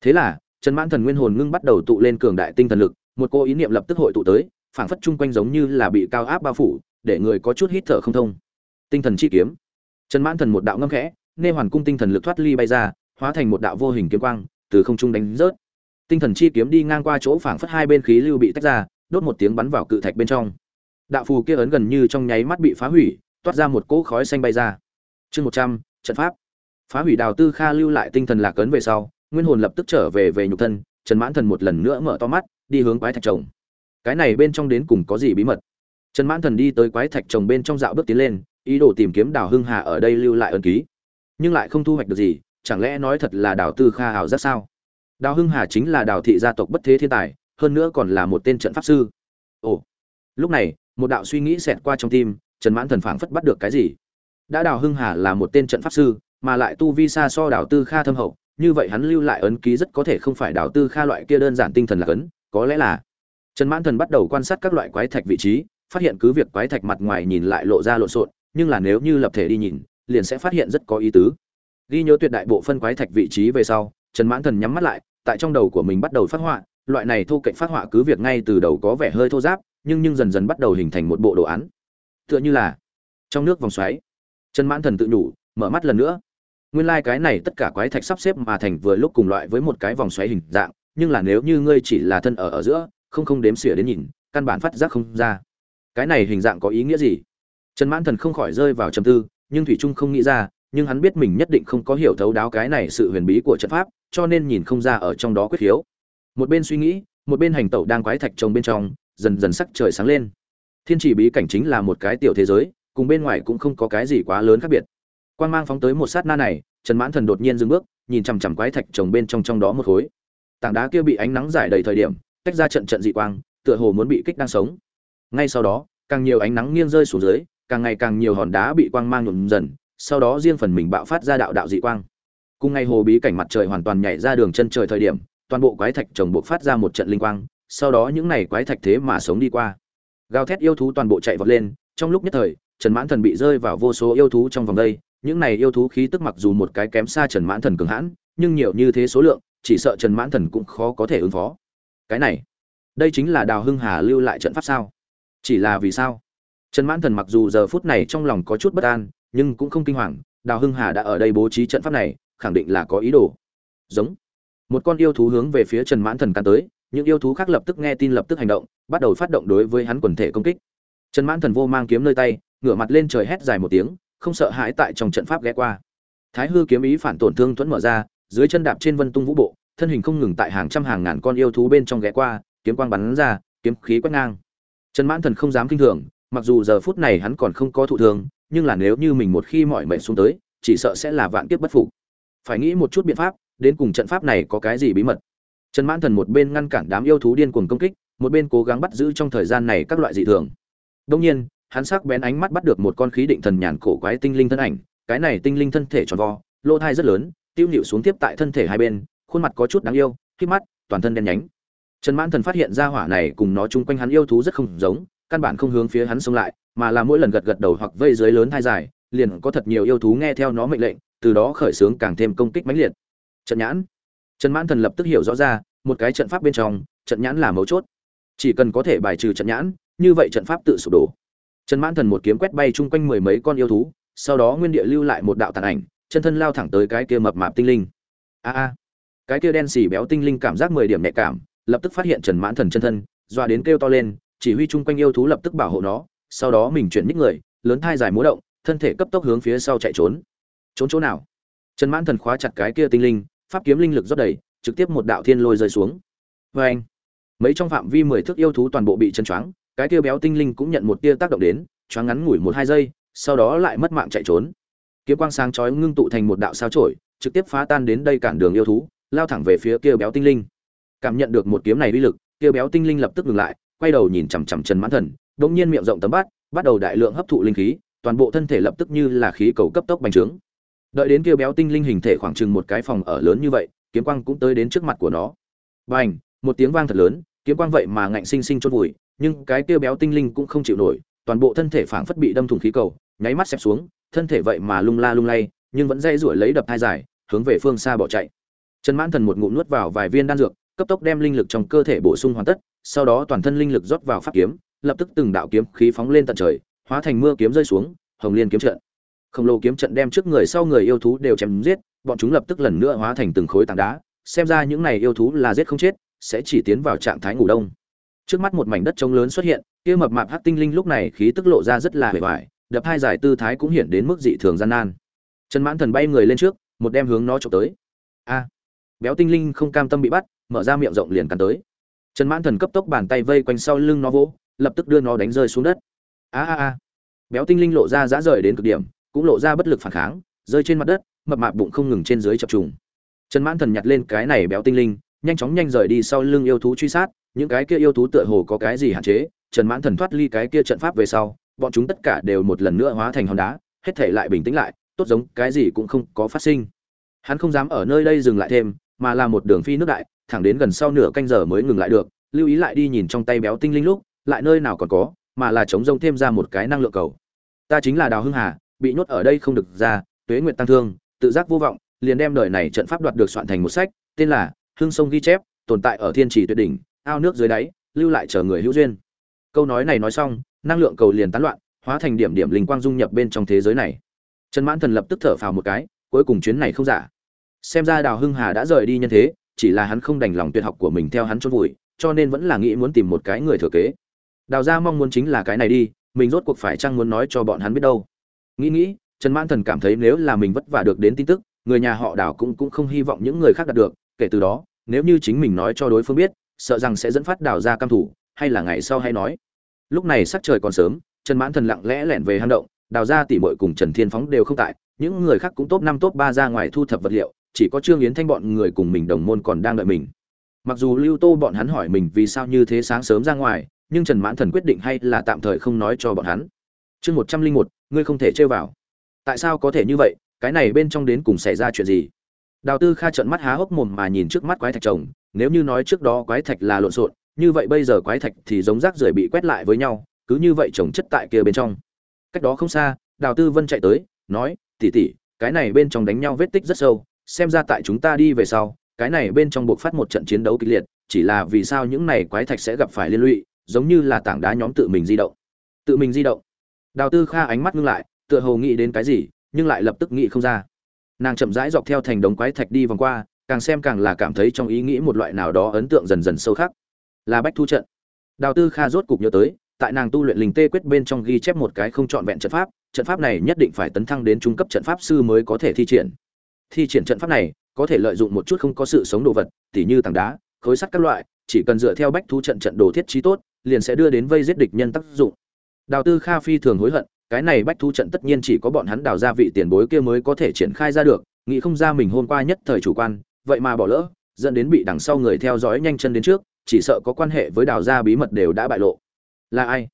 Thế là, trần mãn thần nguyên hồn ngưng bắt đầu tụ lên cường đại tinh thần lực một cô ý niệm lập tức hội tụ tới, phảng phất chung quanh giống như là bị cao áp bao phủ, để người có chút hít thở không thông. Tinh thần chi kiếm. Trần mãn thần một đạo ngâm khẽ, nê hoàn cung tinh thần lực thoát ly bay ra, hóa thành một đạo vô hình kiếm quang, từ không trung đánh rớt. Tinh thần chi kiếm đi ngang qua chỗ phảng phất hai bên khí lưu bị tách ra, đốt một tiếng bắn vào cự thạch bên trong. Đạo phù kia ấn gần như trong nháy mắt bị phá hủy, toát ra một cỗ khói xanh bay ra. Chương một trăm, trận pháp. Phá hủy đào tư kha lưu lại tinh thần lạc ấn về sau, nguyên hồn lập tức trở về về nhục thân, trần mãn thần một lần nữa mở to mắt đi hướng quái thạch trồng. Cái này bên trong đến cùng có gì bí mật? Trần mãn thần đi tới quái thạch trồng bên trong dạo bước tiến lên, ý đồ tìm kiếm đào hưng hà ở đây lưu lại ấn ký. Nhưng lại không thu hoạch được gì, chẳng lẽ nói thật là đào tư kha hào rất sao? Đào hưng hà chính là đào thị gia tộc bất thế thiên tài, hơn nữa còn là một tên trận pháp sư. Ồ. Lúc này, một đạo suy nghĩ xẹt qua trong tim, trần mãn thần phảng phất bắt được cái gì? Đã đào hưng hà là một tên trận pháp sư, mà lại tu vi xa so đào tư kha thâm hậu, như vậy hắn lưu lại ấn ký rất có thể không phải đào tư kha loại kia đơn giản tinh thần là ấn có lẽ là trần mãn thần bắt đầu quan sát các loại quái thạch vị trí, phát hiện cứ việc quái thạch mặt ngoài nhìn lại lộ ra lộn xộn, nhưng là nếu như lập thể đi nhìn, liền sẽ phát hiện rất có ý tứ. Ghi nhớ tuyệt đại bộ phân quái thạch vị trí về sau, trần mãn thần nhắm mắt lại, tại trong đầu của mình bắt đầu phát họa, loại này thu cạnh phát họa cứ việc ngay từ đầu có vẻ hơi thô giáp, nhưng nhưng dần dần bắt đầu hình thành một bộ đồ án. Tựa như là trong nước vòng xoáy. Trần mãn thần tự nhủ, mở mắt lần nữa. Nguyên lai、like、cái này tất cả quái thạch sắp xếp mà thành vừa lúc cùng loại với một cái vòng xoáy hình dạng nhưng là nếu như ngươi chỉ là thân ở ở giữa, không không đếm xỉa đến nhìn, căn bản phát giác không ra. Cái này hình dạng có ý nghĩa gì? Trần mãn thần không khỏi rơi vào trầm tư, nhưng thủy trung không nghĩ ra, nhưng hắn biết mình nhất định không có hiểu thấu đáo cái này sự huyền bí của trận pháp, cho nên nhìn không ra ở trong đó quyết khiếu một bên suy nghĩ, một bên hành tẩu đang quái thạch trồng bên trong, dần dần sắc trời sáng lên. Thiên chỉ bí cảnh chính là một cái tiểu thế giới, cùng bên ngoài cũng không có cái gì quá lớn khác biệt. Quan mang phóng tới một sát na này, trần mãn thần đột nhiên dừng bước, nhìn chằm chằm quái thạch trồng bên trong trong đó một khối tảng đá kia bị ánh nắng giải đầy thời điểm, tách ra trận trận dị quang, tựa hồ muốn bị kích đang sống. Ngay sau đó, càng nhiều ánh nắng nghiêng rơi xuống dưới, càng ngày càng nhiều hòn đá bị quang mang nhuộm dần, sau đó riêng phần mình bạo phát ra đạo đạo dị quang. Cùng ngày hồ bí cảnh mặt trời hoàn toàn nhảy ra đường chân trời thời điểm, toàn bộ quái thạch trồng buộc phát ra một trận linh quang, sau đó những này quái thạch thế mà sống đi qua. Gào thét yêu thú toàn bộ chạy vọt lên, trong lúc nhất thời, trần mãn thần bị rơi vào vô số yêu thú trong vòng đây, những này yêu thú khí tức mặc dù một cái kém xa trần mãn thần cường hãn, nhưng nhiều như thế số lượng chỉ sợ trần mãn thần cũng khó có thể ứng phó. Cái này, đây chính là đào hưng hà lưu lại trận pháp sao? Chỉ là vì sao? Trần mãn thần mặc dù giờ phút này trong lòng có chút bất an, nhưng cũng không kinh hoàng, đào hưng hà đã ở đây bố trí trận pháp này, khẳng định là có ý đồ. Giống. Một con yêu thú hướng về phía trần mãn thần căn tới, những yêu thú khác lập tức nghe tin lập tức hành động, bắt đầu phát động đối với hắn quần thể công kích. Trần mãn thần vô mang kiếm nơi tay, ngửa mặt lên trời hét dài một tiếng, không sợ hãi tại trong trận pháp ghé qua. Thái hư kiếm ý phản tổn thương thuẫn mở ra dưới chân đạp trên vân tung vũ bộ, thân hình không ngừng tại hàng trăm hàng ngàn con yêu thú bên trong ghé qua, kiếm quang bắn ra, kiếm khí quét ngang. Trần mãn thần không dám kinh thường, mặc dù giờ phút này hắn còn không có thụ thương, nhưng là nếu như mình một khi mọi mệnh xuống tới, chỉ sợ sẽ là vạn kiếp bất phục. Phải nghĩ một chút biện pháp, đến cùng trận pháp này có cái gì bí mật? Trần mãn thần một bên ngăn cản đám yêu thú điên cuồng công kích, một bên cố gắng bắt giữ trong thời gian này các loại dị thường. Đông nhiên, hắn sắc bén ánh mắt bắt được một con khí định thần nhàn cổ quái tinh linh thân ảnh, cái này tinh linh thân thể tròn vo, lỗ thai rất lớn tiêu nhịu xuống tiếp tại thân thể hai bên, khuôn mặt có chút đáng yêu khi mắt, toàn thân đen nhánh. Trần mãn thần phát hiện ra hỏa này cùng nó chung quanh hắn yêu thú rất không giống, căn bản không hướng phía hắn xông lại, mà là mỗi lần gật gật đầu hoặc vây dưới lớn thai dài, liền có thật nhiều yêu thú nghe theo nó mệnh lệnh, từ đó khởi xướng càng thêm công kích mãnh liệt. Trận nhãn. Trần mãn thần lập tức hiểu rõ ra, một cái trận pháp bên trong, trận nhãn là mấu chốt. Chỉ cần có thể bài trừ trận nhãn, như vậy trận pháp tự sụp đổ. Trần mãn thần một kiếm quét bay chung quanh mười mấy con yêu thú, sau đó nguyên địa lưu lại một đạo tàn ảnh chân thân lao thẳng tới cái kia mập mạp tinh linh. A a. Cái kia đen xì béo tinh linh cảm giác mười điểm nhạy cảm, lập tức phát hiện trần mãn thần chân thân, doa đến kêu to lên, chỉ huy chung quanh yêu thú lập tức bảo hộ nó, sau đó mình chuyển nhích người, lớn thai dài múa động, thân thể cấp tốc hướng phía sau chạy trốn. Trốn chỗ nào? Trần mãn thần khóa chặt cái kia tinh linh, pháp kiếm linh lực rót đầy, trực tiếp một đạo thiên lôi rơi xuống. Vê anh, mấy trong phạm vi mười thước yêu thú toàn bộ bị chân choáng, cái kia béo tinh linh cũng nhận một tia tác động đến, choáng ngắn ngủi một hai giây, sau đó lại mất mạng chạy trốn kiếm quang sáng chói ngưng tụ thành một đạo sao chổi, trực tiếp phá tan đến đây cản đường yêu thú, lao thẳng về phía kia béo tinh linh. Cảm nhận được một kiếm này uy lực, kia béo tinh linh lập tức ngừng lại, quay đầu nhìn chằm chằm trần mãn thần đột nhiên miệng rộng tấm bát, bắt đầu đại lượng hấp thụ linh khí, toàn bộ thân thể lập tức như là khí cầu cấp tốc bành trướng. Đợi đến kia béo tinh linh hình thể khoảng chừng một cái phòng ở lớn như vậy, kiếm quang cũng tới đến trước mặt của nó. Bành! Một tiếng vang thật lớn, kiếm quang vậy mà ngạnh sinh sinh chôn vùi, nhưng cái kia béo tinh linh cũng không chịu nổi, toàn bộ thân thể phảng phất bị đâm thủng khí cầu nháy mắt xẹp xuống, thân thể vậy mà lung la lung lay, nhưng vẫn dây rủi lấy đập hai dài, hướng về phương xa bỏ chạy. Trần mãn thần một ngụm nuốt vào vài viên đan dược, cấp tốc đem linh lực trong cơ thể bổ sung hoàn tất, sau đó toàn thân linh lực rót vào pháp kiếm, lập tức từng đạo kiếm khí phóng lên tận trời, hóa thành mưa kiếm rơi xuống, hồng liên kiếm trận. Khổng lồ kiếm trận đem trước người sau người yêu thú đều chém giết, bọn chúng lập tức lần nữa hóa thành từng khối tảng đá, xem ra những này yêu thú là giết không chết, sẽ chỉ tiến vào trạng thái ngủ đông. Trước mắt một mảnh đất trống lớn xuất hiện, kia mập mạp hắc tinh linh lúc này khí tức lộ ra rất là hề hoài đập hai giải tư thái cũng hiện đến mức dị thường gian nan. Trần mãn thần bay người lên trước, một đem hướng nó trộm tới. A! Béo tinh linh không cam tâm bị bắt, mở ra miệng rộng liền cắn tới. Trần mãn thần cấp tốc bàn tay vây quanh sau lưng nó vỗ, lập tức đưa nó đánh rơi xuống đất. A a a! Béo tinh linh lộ ra dã rời đến cực điểm, cũng lộ ra bất lực phản kháng, rơi trên mặt đất, mập mạp bụng không ngừng trên dưới chập trùng. Trần mãn thần nhặt lên cái này béo tinh linh, nhanh chóng nhanh rời đi sau lưng yêu thú truy sát, những cái kia yêu thú tựa hồ có cái gì hạn chế, trần mãn thần thoát ly cái kia trận pháp về sau bọn chúng tất cả đều một lần nữa hóa thành hòn đá, hết thể lại bình tĩnh lại, tốt giống cái gì cũng không có phát sinh. Hắn không dám ở nơi đây dừng lại thêm, mà là một đường phi nước đại, thẳng đến gần sau nửa canh giờ mới ngừng lại được, lưu ý lại đi nhìn trong tay béo tinh linh lúc, lại nơi nào còn có, mà là chống rông thêm ra một cái năng lượng cầu. Ta chính là đào hưng hà, bị nhốt ở đây không được ra, tuế nguyệt tăng thương, tự giác vô vọng, liền đem đời này trận pháp đoạt được soạn thành một sách, tên là hương sông ghi chép, tồn tại ở thiên trì tuyệt đỉnh, ao nước dưới đáy, lưu lại chờ người hữu duyên. Câu nói này nói xong năng lượng cầu liền tán loạn, hóa thành điểm điểm linh quang dung nhập bên trong thế giới này. Trần mãn thần lập tức thở phào một cái, cuối cùng chuyến này không giả. Xem ra đào hưng hà đã rời đi nhân thế, chỉ là hắn không đành lòng tuyệt học của mình theo hắn chôn vùi, cho nên vẫn là nghĩ muốn tìm một cái người thừa kế. Đào ra mong muốn chính là cái này đi, mình rốt cuộc phải chăng muốn nói cho bọn hắn biết đâu. Nghĩ nghĩ, trần mãn thần cảm thấy nếu là mình vất vả được đến tin tức, người nhà họ đào cũng cũng không hy vọng những người khác đạt được, kể từ đó, nếu như chính mình nói cho đối phương biết, sợ rằng sẽ dẫn phát đào ra cam thủ, hay là ngày sau hay nói lúc này sắc trời còn sớm, trần mãn thần lặng lẽ lẻn về hang động, đào ra tỉ mội cùng trần thiên phóng đều không tại, những người khác cũng top năm, top ba ra ngoài thu thập vật liệu, chỉ có trương yến thanh bọn người cùng mình đồng môn còn đang đợi mình. Mặc dù lưu tô bọn hắn hỏi mình vì sao như thế sáng sớm ra ngoài, nhưng trần mãn thần quyết định hay là tạm thời không nói cho bọn hắn. Chương một trăm linh một, ngươi không thể chơi vào. Tại sao có thể như vậy, cái này bên trong đến cùng xảy ra chuyện gì? Đào tư kha trợn mắt há hốc mồm mà nhìn trước mắt quái thạch chồng nếu như nói trước đó quái thạch là lộn xộn như vậy bây giờ quái thạch thì giống rác rưởi bị quét lại với nhau cứ như vậy trồng chất tại kia bên trong. Cách đó không xa đào tư vân chạy tới nói tỷ tỷ, cái này bên trong đánh nhau vết tích rất sâu xem ra tại chúng ta đi về sau cái này bên trong buộc phát một trận chiến đấu kịch liệt chỉ là vì sao những này quái thạch sẽ gặp phải liên lụy giống như là tảng đá nhóm tự mình di động. Tự mình di động. Đào tư kha ánh mắt ngưng lại tựa hồ nghĩ đến cái gì nhưng lại lập tức nghĩ không ra. Nàng chậm rãi dọc theo thành đống quái thạch đi vòng qua càng xem càng là cảm thấy trong ý nghĩ một loại nào đó ấn tượng dần dần sâu khắc là bách thu trận. Đào tư kha rốt cục nhớ tới, tại nàng tu luyện linh tê quyết bên trong ghi chép một cái không trọn vẹn trận pháp trận pháp này nhất định phải tấn thăng đến trung cấp trận pháp sư mới có thể thi triển. Thi triển trận pháp này, có thể lợi dụng một chút không có sự sống đồ vật, tỉ như tảng đá, khối sắt các loại, chỉ cần dựa theo bách thu trận trận đồ thiết trí tốt, liền sẽ đưa đến vây giết địch nhân tác dụng. Đào tư kha phi thường hối hận, cái này bách thu trận tất nhiên chỉ có bọn hắn đào ra vị tiền bối kia mới có thể triển khai ra được, nghĩ không ra mình hôm qua nhất thời chủ quan, vậy mà bỏ lỡ, dẫn đến bị đằng sau người theo dõi nhanh chân đến trước chỉ sợ có quan hệ với đào gia bí mật đều đã bại lộ. Là ai?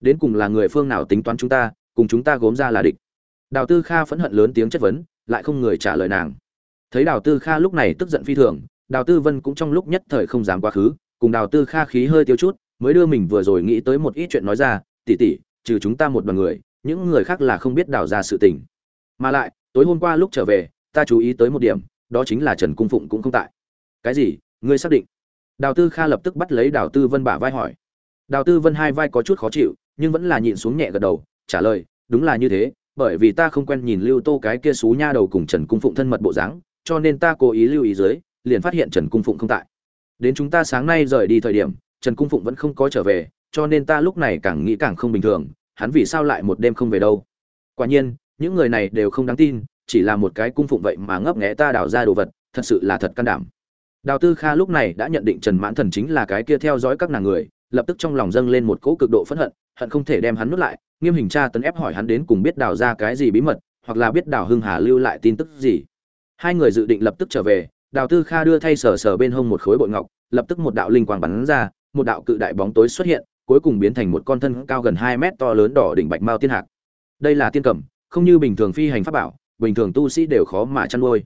Đến cùng là người phương nào tính toán chúng ta, cùng chúng ta gốm ra là địch? Đào tư kha phẫn hận lớn tiếng chất vấn, lại không người trả lời nàng. Thấy đào tư kha lúc này tức giận phi thường, đào tư vân cũng trong lúc nhất thời không dám quá khứ, cùng đào tư kha khí hơi tiêu chút, mới đưa mình vừa rồi nghĩ tới một ít chuyện nói ra tỉ tỉ trừ chúng ta một đoàn người, những người khác là không biết đào ra sự tình. Mà lại, tối hôm qua lúc trở về, ta chú ý tới một điểm, đó chính là trần cung phụng cũng không tại. Cái gì? Ngươi xác định? Đào tư kha lập tức bắt lấy đào tư vân bả vai hỏi. Đào tư vân hai vai có chút khó chịu, nhưng vẫn là nhịn xuống nhẹ gật đầu, trả lời, đúng là như thế, bởi vì ta không quen nhìn lưu tô cái kia xú nha đầu cùng trần cung phụng thân mật bộ dáng, cho nên ta cố ý lưu ý dưới, liền phát hiện trần cung phụng không tại. Đến chúng ta sáng nay rời đi thời điểm, trần cung phụng vẫn không có trở về, cho nên ta lúc này càng nghĩ càng không bình thường, hắn vì sao lại một đêm không về đâu? Quả nhiên, những người này đều không đáng tin, chỉ là một cái cung phụng vậy mà ngấp nghé ta đào ra đồ vật, thật sự là thật can đảm đào tư kha lúc này đã nhận định trần mãn thần chính là cái kia theo dõi các nàng người, lập tức trong lòng dâng lên một cỗ cực độ phẫn hận hận không thể đem hắn nuốt lại, nghiêm hình tra tấn ép hỏi hắn đến cùng biết đào ra cái gì bí mật, hoặc là biết đào hưng hà lưu lại tin tức gì. Hai người dự định lập tức trở về, đào tư kha đưa thay sờ sờ bên hông một khối bội ngọc, lập tức một đạo linh quang bắn ra, một đạo cự đại bóng tối xuất hiện, cuối cùng biến thành một con thân cao gần hai mét to lớn đỏ đỉnh bạch mao tiên hạc. Đây là tiên cẩm, không như bình thường phi hành pháp bảo, bình thường tu sĩ đều khó mà chăn nuôi.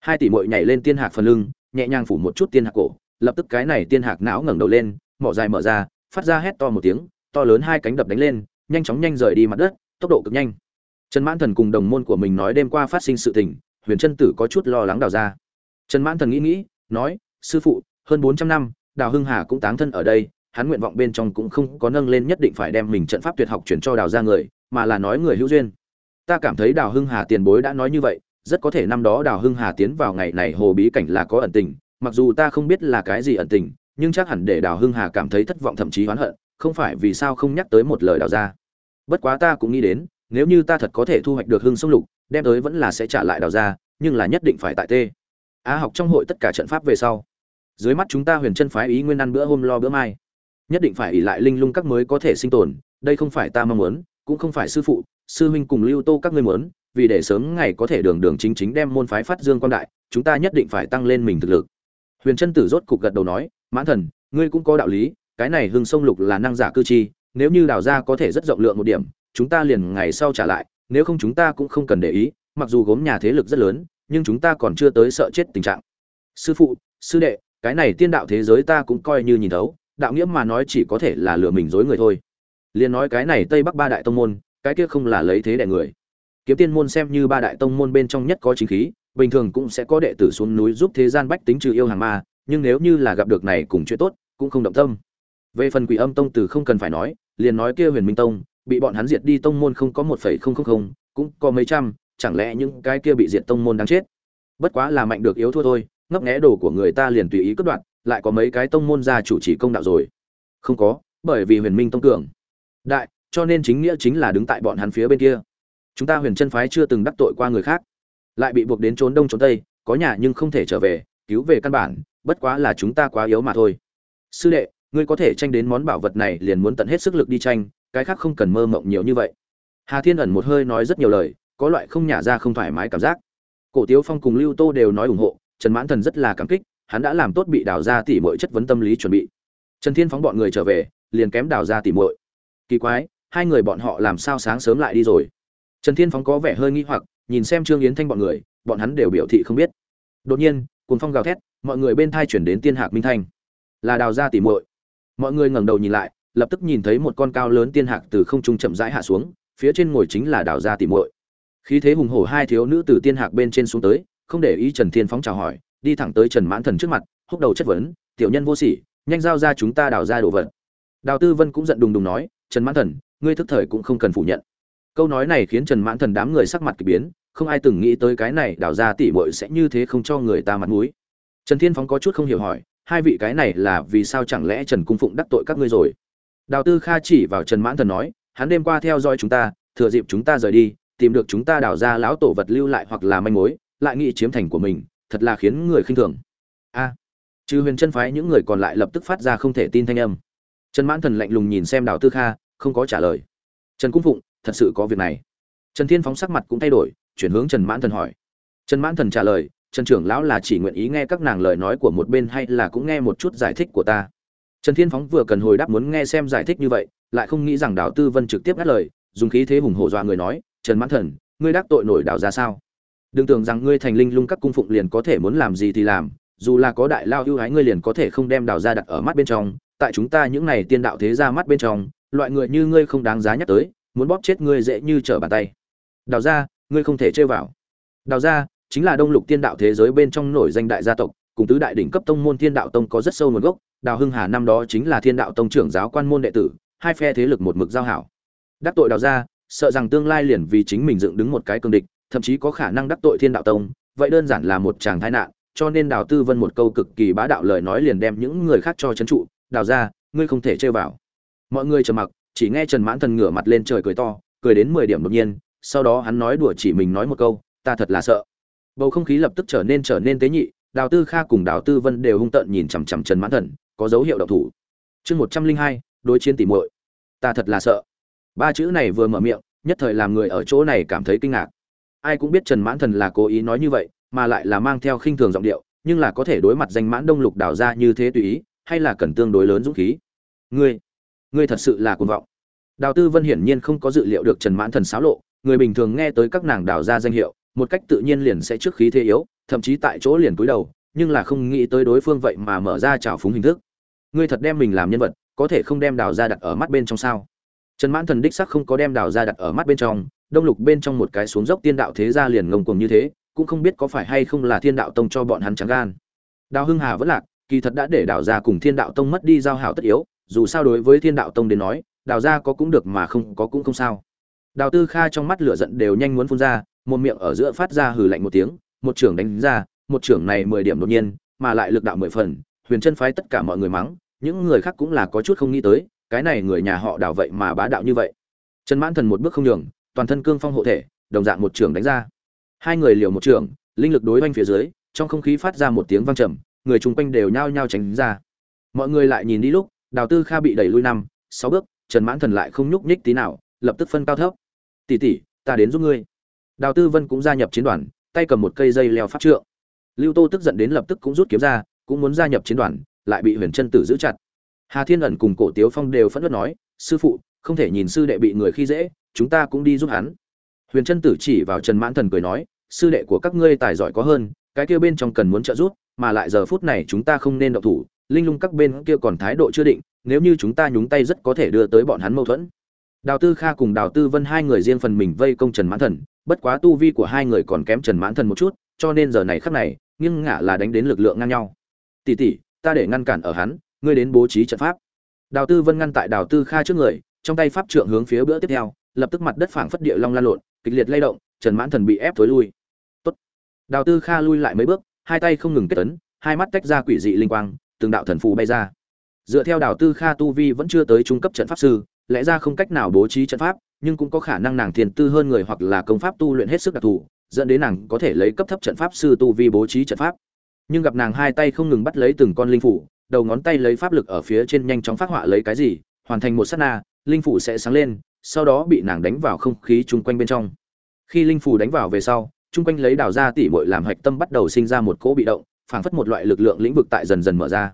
Hai tỷ muội nhảy lên tiên hạc phần lưng nhẹ nhàng phủ một chút tiên hạc cổ, lập tức cái này tiên hạc não ngẩng đầu lên, mỏ dài mở ra, phát ra hét to một tiếng, to lớn hai cánh đập đánh lên, nhanh chóng nhanh rời đi mặt đất, tốc độ cực nhanh. Trần mãn thần cùng đồng môn của mình nói đêm qua phát sinh sự tình, huyền Trân tử có chút lo lắng đào ra. Trần mãn thần nghĩ nghĩ, nói, sư phụ, hơn bốn trăm năm, đào hưng hà cũng táng thân ở đây, hắn nguyện vọng bên trong cũng không có nâng lên nhất định phải đem mình trận pháp tuyệt học chuyển cho đào ra người, mà là nói người hữu duyên. Ta cảm thấy đào hưng hà tiền bối đã nói như vậy rất có thể năm đó đào hưng hà tiến vào ngày này hồ bí cảnh là có ẩn tình, mặc dù ta không biết là cái gì ẩn tình, nhưng chắc hẳn để đào hưng hà cảm thấy thất vọng thậm chí oán hận, không phải vì sao không nhắc tới một lời đào ra. Bất quá ta cũng nghĩ đến, nếu như ta thật có thể thu hoạch được hưng sông lục, đem tới vẫn là sẽ trả lại đào ra, nhưng là nhất định phải tại tê. Á học trong hội tất cả trận pháp về sau. Dưới mắt chúng ta huyền chân phái ý nguyên ăn bữa hôm lo bữa mai. Nhất định phải ỉ lại linh lung các mới có thể sinh tồn, đây không phải ta mong muốn, cũng không phải sư phụ, sư huynh cùng lưu tô các ngươi muốn vì để sớm ngày có thể đường đường chính chính đem môn phái phát dương quan đại, chúng ta nhất định phải tăng lên mình thực lực. Huyền chân tử rốt cục gật đầu nói, mãn thần, ngươi cũng có đạo lý, cái này hưng sông lục là năng giả cư chi, nếu như đào ra có thể rất rộng lượng một điểm, chúng ta liền ngày sau trả lại, nếu không chúng ta cũng không cần để ý, mặc dù gốm nhà thế lực rất lớn, nhưng chúng ta còn chưa tới sợ chết tình trạng. Sư phụ, sư đệ, cái này tiên đạo thế giới ta cũng coi như nhìn thấu, đạo nghĩa mà nói chỉ có thể là lừa mình dối người thôi. Liền nói cái này tây bắc ba đại tông môn, cái kia không là lấy thế đẻ người kiếm tiên môn xem như ba đại tông môn bên trong nhất có chính khí, bình thường cũng sẽ có đệ tử xuống núi giúp thế gian bách tính trừ yêu hàng ma, nhưng nếu như là gặp được này cùng chuyện tốt, cũng không động tâm. Về phần quỷ âm tông từ không cần phải nói, liền nói kia huyền minh tông, bị bọn hắn diệt đi tông môn không có một phẩy không không không, cũng có mấy trăm, chẳng lẽ những cái kia bị diệt tông môn đáng chết? Bất quá là mạnh được yếu thua thôi, ngấp nghé đồ của người ta liền tùy ý cất đoạn lại có mấy cái tông môn ra chủ trì công đạo rồi. Không có, bởi vì huyền minh tông cường đại, cho nên chính nghĩa chính là đứng tại bọn hắn phía bên kia chúng ta huyền chân phái chưa từng đắc tội qua người khác, lại bị buộc đến trốn đông trốn tây, có nhà nhưng không thể trở về, cứu về căn bản, bất quá là chúng ta quá yếu mà thôi. Sư đệ, ngươi có thể tranh đến món bảo vật này liền muốn tận hết sức lực đi tranh, cái khác không cần mơ mộng nhiều như vậy. Hà thiên ẩn một hơi nói rất nhiều lời, có loại không nhả ra không thoải mái cảm giác. Cổ tiếu phong cùng lưu tô đều nói ủng hộ, trần mãn thần rất là cảm kích, hắn đã làm tốt bị đào ra tỉ mọi chất vấn tâm lý chuẩn bị. Trần thiên phóng bọn người trở về, liền kém đào ra tỉ muội. Kỳ quái, hai người bọn họ làm sao sáng sớm lại đi rồi? Trần thiên phóng có vẻ hơi nghi hoặc, nhìn xem trương yến thanh bọn người, bọn hắn đều biểu thị không biết. Đột nhiên cùng phong gào thét, mọi người bên thai chuyển đến tiên hạc minh thanh. Là đào ra tỉ muội. Mọi người ngẩng đầu nhìn lại, lập tức nhìn thấy một con cao lớn tiên hạc từ không trung chậm rãi hạ xuống, phía trên ngồi chính là đào ra tỉ muội. Khí thế hùng hổ hai thiếu nữ từ tiên hạc bên trên xuống tới, không để ý trần thiên phóng chào hỏi, đi thẳng tới trần mãn thần trước mặt, húc đầu chất vấn, tiểu nhân vô sỉ, nhanh giao ra chúng ta đào ra đồ vật. Đào tư vân cũng giận đùng đùng nói, trần mãn thần, ngươi thức thời cũng không cần phủ nhận câu nói này khiến trần mãn thần đám người sắc mặt k ỳ biến, không ai từng nghĩ tới cái này đào ra tỉ bội sẽ như thế không cho người ta mặt mũi. Trần thiên phóng có chút không hiểu hỏi, hai vị cái này là vì sao chẳng lẽ trần cung phụng đắc tội các ngươi rồi? Đào tư kha chỉ vào trần mãn thần nói, hắn đêm qua theo dõi chúng ta, thừa dịp chúng ta rời đi, tìm được chúng ta đào ra lão tổ vật lưu lại hoặc là manh mối, lại nghĩ chiếm thành của mình, thật là khiến người khinh thường. A. Trừ huyền chân phái những người còn lại lập tức phát ra không thể tin thanh âm. Trần mãn thần lạnh lùng nhìn xem đào tư kha, không có trả lời. Trần cung phụng thật sự có việc này. Trần thiên phóng sắc mặt cũng thay đổi, chuyển hướng trần mãn thần hỏi. Trần mãn thần trả lời, trần trưởng lão là chỉ nguyện ý nghe các nàng lời nói của một bên hay là cũng nghe một chút giải thích của ta? Trần thiên phóng vừa cần hồi đáp muốn nghe xem giải thích như vậy, lại không nghĩ rằng đào tư vân trực tiếp ngắt lời, dùng khí thế hùng hổ dọa người nói, trần mãn thần, ngươi đắc tội nổi đào ra sao? Đừng tưởng rằng ngươi thành linh lung các cung phụng liền có thể muốn làm gì thì làm, dù là có đại lao ưu ái ngươi liền có thể không đem đào ra đặt ở mắt bên trong. Tại chúng ta những này tiên đạo thế ra mắt bên trong, loại người như ngươi không đáng giá nhắc tới muốn bóp chết ngươi dễ như trở bàn tay. Đào ra ngươi không thể chơi vào. Đào ra chính là đông lục tiên đạo thế giới bên trong nổi danh đại gia tộc, cùng tứ đại đỉnh cấp tông môn thiên đạo tông có rất sâu nguồn gốc. Đào hưng hà năm đó chính là thiên đạo tông trưởng giáo quan môn đệ tử, hai phe thế lực một mực giao hảo. Đắc tội đào ra sợ rằng tương lai liền vì chính mình dựng đứng một cái cương địch, thậm chí có khả năng đắc tội thiên đạo tông, vậy đơn giản là một chàng tai nạn, cho nên đào tư vân một câu cực kỳ bá đạo lời nói liền đem những người khác cho chấn trụ. Đào ra ngươi không thể chơi vào. Mọi người trầm mặc chỉ nghe trần mãn thần ngửa mặt lên trời cười to, cười đến mười điểm đột nhiên, sau đó hắn nói đùa chỉ mình nói một câu, ta thật là sợ. Bầu không khí lập tức trở nên trở nên tế nhị, đào tư kha cùng đào tư vân đều hung tợn nhìn chằm chằm trần mãn thần, có dấu hiệu độc thủ. Chương một trăm linh hai, đối chiến tỉ muội. Ta thật là sợ. Ba chữ này vừa mở miệng, nhất thời làm người ở chỗ này cảm thấy kinh ngạc. Ai cũng biết trần mãn thần là cố ý nói như vậy, mà lại là mang theo khinh thường giọng điệu, nhưng là có thể đối mặt danh mãn đông lục đào ra như thế tùy ý, hay là cần tương đối lớn dũng khí. Ngươi ngươi thật sự là cuồng vọng. Đào tư vân hiển nhiên không có dự liệu được trần mãn thần xáo lộ, người bình thường nghe tới các nàng đào ra danh hiệu, một cách tự nhiên liền sẽ trước khí thế yếu, thậm chí tại chỗ liền cúi đầu, nhưng là không nghĩ tới đối phương vậy mà mở ra trào phúng hình thức. Ngươi thật đem mình làm nhân vật, có thể không đem đào ra đặt ở mắt bên trong sao? Trần mãn thần đích sắc không có đem đào ra đặt ở mắt bên trong, đông lục bên trong một cái xuống dốc tiên đạo thế ra liền ngông cuồng như thế, cũng không biết có phải hay không là thiên đạo tông cho bọn hắn trắng gan. Đào hưng hà vẫn lạc, kỳ thật đã để đào ra cùng thiên đạo tông mất đi giao hảo tất yếu dù sao đối với thiên đạo tông đến nói, đào ra có cũng được mà không có cũng không sao. Đào tư kha trong mắt lửa giận đều nhanh muốn phun ra, một miệng ở giữa phát ra hừ lạnh một tiếng, một trưởng đánh ra, một trưởng này mười điểm đột nhiên, mà lại lực đạo mười phần, huyền chân phái tất cả mọi người mắng, những người khác cũng là có chút không nghĩ tới, cái này người nhà họ đào vậy mà bá đạo như vậy. Trần mãn thần một bước không nhường, toàn thân cương phong hộ thể, đồng dạng một trưởng đánh ra. Hai người liều một trưởng, linh lực đối oanh phía dưới, trong không khí phát ra một tiếng vang trầm, người chung quanh đều nhao nhao tránh ra. Mọi người lại nhìn đi lúc đào tư kha bị đẩy lui năm, sáu bước, trần mãn thần lại không nhúc nhích tí nào, lập tức phân cao thấp. Tỷ tỷ, ta đến giúp ngươi. Đào tư vân cũng gia nhập chiến đoàn, tay cầm một cây dây leo pháp trượng. Lưu tô tức giận đến lập tức cũng rút kiếm ra, cũng muốn gia nhập chiến đoàn, lại bị huyền chân tử giữ chặt. Hà thiên ẩn cùng cổ tiếu phong đều phẫn nộ nói, sư phụ, không thể nhìn sư đệ bị người khi dễ, chúng ta cũng đi giúp hắn. Huyền chân tử chỉ vào trần mãn thần cười nói, sư đệ của các ngươi tài giỏi có hơn, cái kia bên trong cần muốn trợ giúp, mà lại giờ phút này chúng ta không nên động thủ linh lung các bên kia còn thái độ chưa định, nếu như chúng ta nhúng tay rất có thể đưa tới bọn hắn mâu thuẫn. Đào tư kha cùng đào tư vân hai người riêng phần mình vây công trần mãn thần, bất quá tu vi của hai người còn kém trần mãn thần một chút, cho nên giờ này khắc này, nghiêng ngả là đánh đến lực lượng ngang nhau. Tỷ tỷ, ta để ngăn cản ở hắn, ngươi đến bố trí trận pháp. Đào tư vân ngăn tại đào tư kha trước người, trong tay pháp trượng hướng phía bữa tiếp theo, lập tức mặt đất phảng phất địa long lan lộn, kịch liệt lay động, trần mãn thần bị ép thối lui. Tốt. đào tư kha lui lại mấy bước, hai tay không ngừng kết tấn hai mắt tách ra quỷ dị linh quang từng đạo thần phù bay ra. Dựa theo đào tư kha tu vi vẫn chưa tới trung cấp trận pháp sư, lẽ ra không cách nào bố trí trận pháp, nhưng cũng có khả năng nàng thiền tư hơn người hoặc là công pháp tu luyện hết sức đặc thù, dẫn đến nàng có thể lấy cấp thấp trận pháp sư tu vi bố trí trận pháp. Nhưng gặp nàng hai tay không ngừng bắt lấy từng con linh phủ, đầu ngón tay lấy pháp lực ở phía trên nhanh chóng phát họa lấy cái gì, hoàn thành một sát na, linh phủ sẽ sáng lên, sau đó bị nàng đánh vào không khí chung quanh bên trong. Khi linh phủ đánh vào về sau, chung quanh lấy đào ra tỉ mội làm hạch tâm bắt đầu sinh ra một cỗ bị động phảng phất một loại lực lượng lĩnh vực tại dần dần mở ra.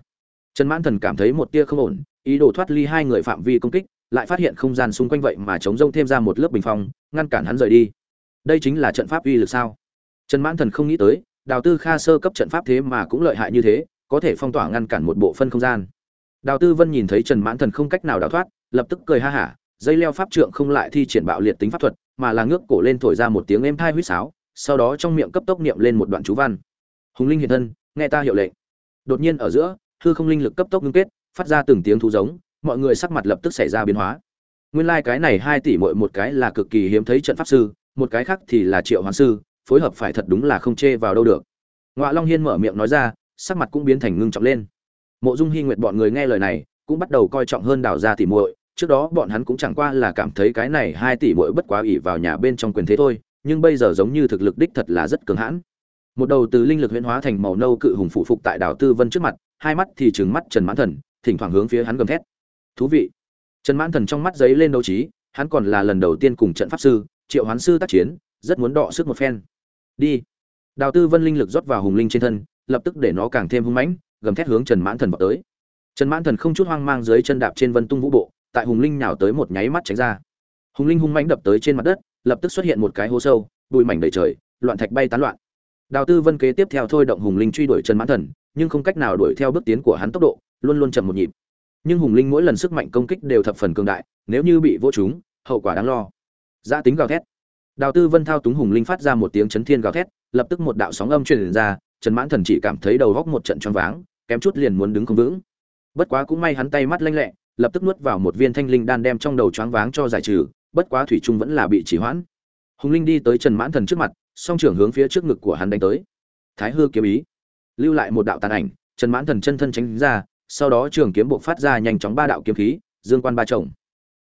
Trần mãn thần cảm thấy một tia không ổn, ý đồ thoát ly hai người phạm vi công kích, lại phát hiện không gian xung quanh vậy mà chống rông thêm ra một lớp bình phong, ngăn cản hắn rời đi. Đây chính là trận pháp uy lực sao? Trần mãn thần không nghĩ tới, đào tư kha sơ cấp trận pháp thế mà cũng lợi hại như thế, có thể phong tỏa ngăn cản một bộ phân không gian. Đào tư vân nhìn thấy trần mãn thần không cách nào đào thoát, lập tức cười ha hả, dây leo pháp trượng không lại thi triển bạo liệt tính pháp thuật, mà là ngước cổ lên thổi ra một tiếng êm tai huýt sáo, sau đó trong miệng cấp tốc niệm lên một đoạn chú văn. Hùng linh hiện thân nghe ta hiệu lệnh. Đột nhiên ở giữa, hư không linh lực cấp tốc ngưng kết, phát ra từng tiếng thú giống, mọi người sắc mặt lập tức xảy ra biến hóa. Nguyên lai like cái này hai tỷ mỗi một cái là cực kỳ hiếm thấy trận pháp sư, một cái khác thì là triệu hoàng sư, phối hợp phải thật đúng là không chê vào đâu được. Ngoạ long hiên mở miệng nói ra, sắc mặt cũng biến thành ngưng trọng lên. Mộ dung hy nguyệt bọn người nghe lời này, cũng bắt đầu coi trọng hơn đào ra tỷ muội, trước đó bọn hắn cũng chẳng qua là cảm thấy cái này hai tỷ muội bất quá ỷ vào nhà bên trong quyền thế thôi, nhưng bây giờ giống như thực lực đích thật là rất cường hãn một đầu từ linh lực huyễn hóa thành màu nâu cự hùng phụ phục tại đảo tư vân trước mặt, hai mắt thì trừng mắt trần mãn thần, thỉnh thoảng hướng phía hắn gầm thét. Thú vị! Trần mãn thần trong mắt giấy lên đấu trí, hắn còn là lần đầu tiên cùng trận pháp sư, triệu hoán sư tác chiến, rất muốn đọ sức một phen. Đi! Đào tư vân linh lực rót vào hùng linh trên thân, lập tức để nó càng thêm hung mãnh, gầm thét hướng trần mãn thần vào tới. Trần mãn thần không chút hoang mang dưới chân đạp trên vân tung vũ bộ, tại hùng linh nhào tới một nháy mắt tránh ra. Hùng linh hung mãnh đập tới trên mặt đất, lập tức xuất hiện một cái hố sâu, bụi mảnh đầy trời, loạn thạch bay tán loạn đào tư vân kế tiếp theo thôi động hùng linh truy đuổi trần mãn thần, nhưng không cách nào đuổi theo bước tiến của hắn tốc độ, luôn luôn chậm một nhịp. Nhưng hùng linh mỗi lần sức mạnh công kích đều thập phần cường đại, nếu như bị vỗ trúng, hậu quả đáng lo. Giá tính gào thét. Đào tư vân thao túng hùng linh phát ra một tiếng chấn thiên gào thét, lập tức một đạo sóng âm truyền ra, trần mãn thần chỉ cảm thấy đầu góc một trận choáng váng, kém chút liền muốn đứng không vững. Bất quá cũng may hắn tay mắt lanh lẹ, lập tức nuốt vào một viên thanh linh đan đem trong đầu choáng váng cho giải trừ, bất quá thủy trung vẫn là bị chỉ hoãn. Hùng linh đi tới trần mãn thần trước mặt song trưởng hướng phía trước ngực của hắn đánh tới. Thái hư kiếm ý, lưu lại một đạo tàn ảnh, trần mãn thần chân thân tránh ra, sau đó trường kiếm buộc phát ra nhanh chóng ba đạo kiếm khí, dương quan ba chồng.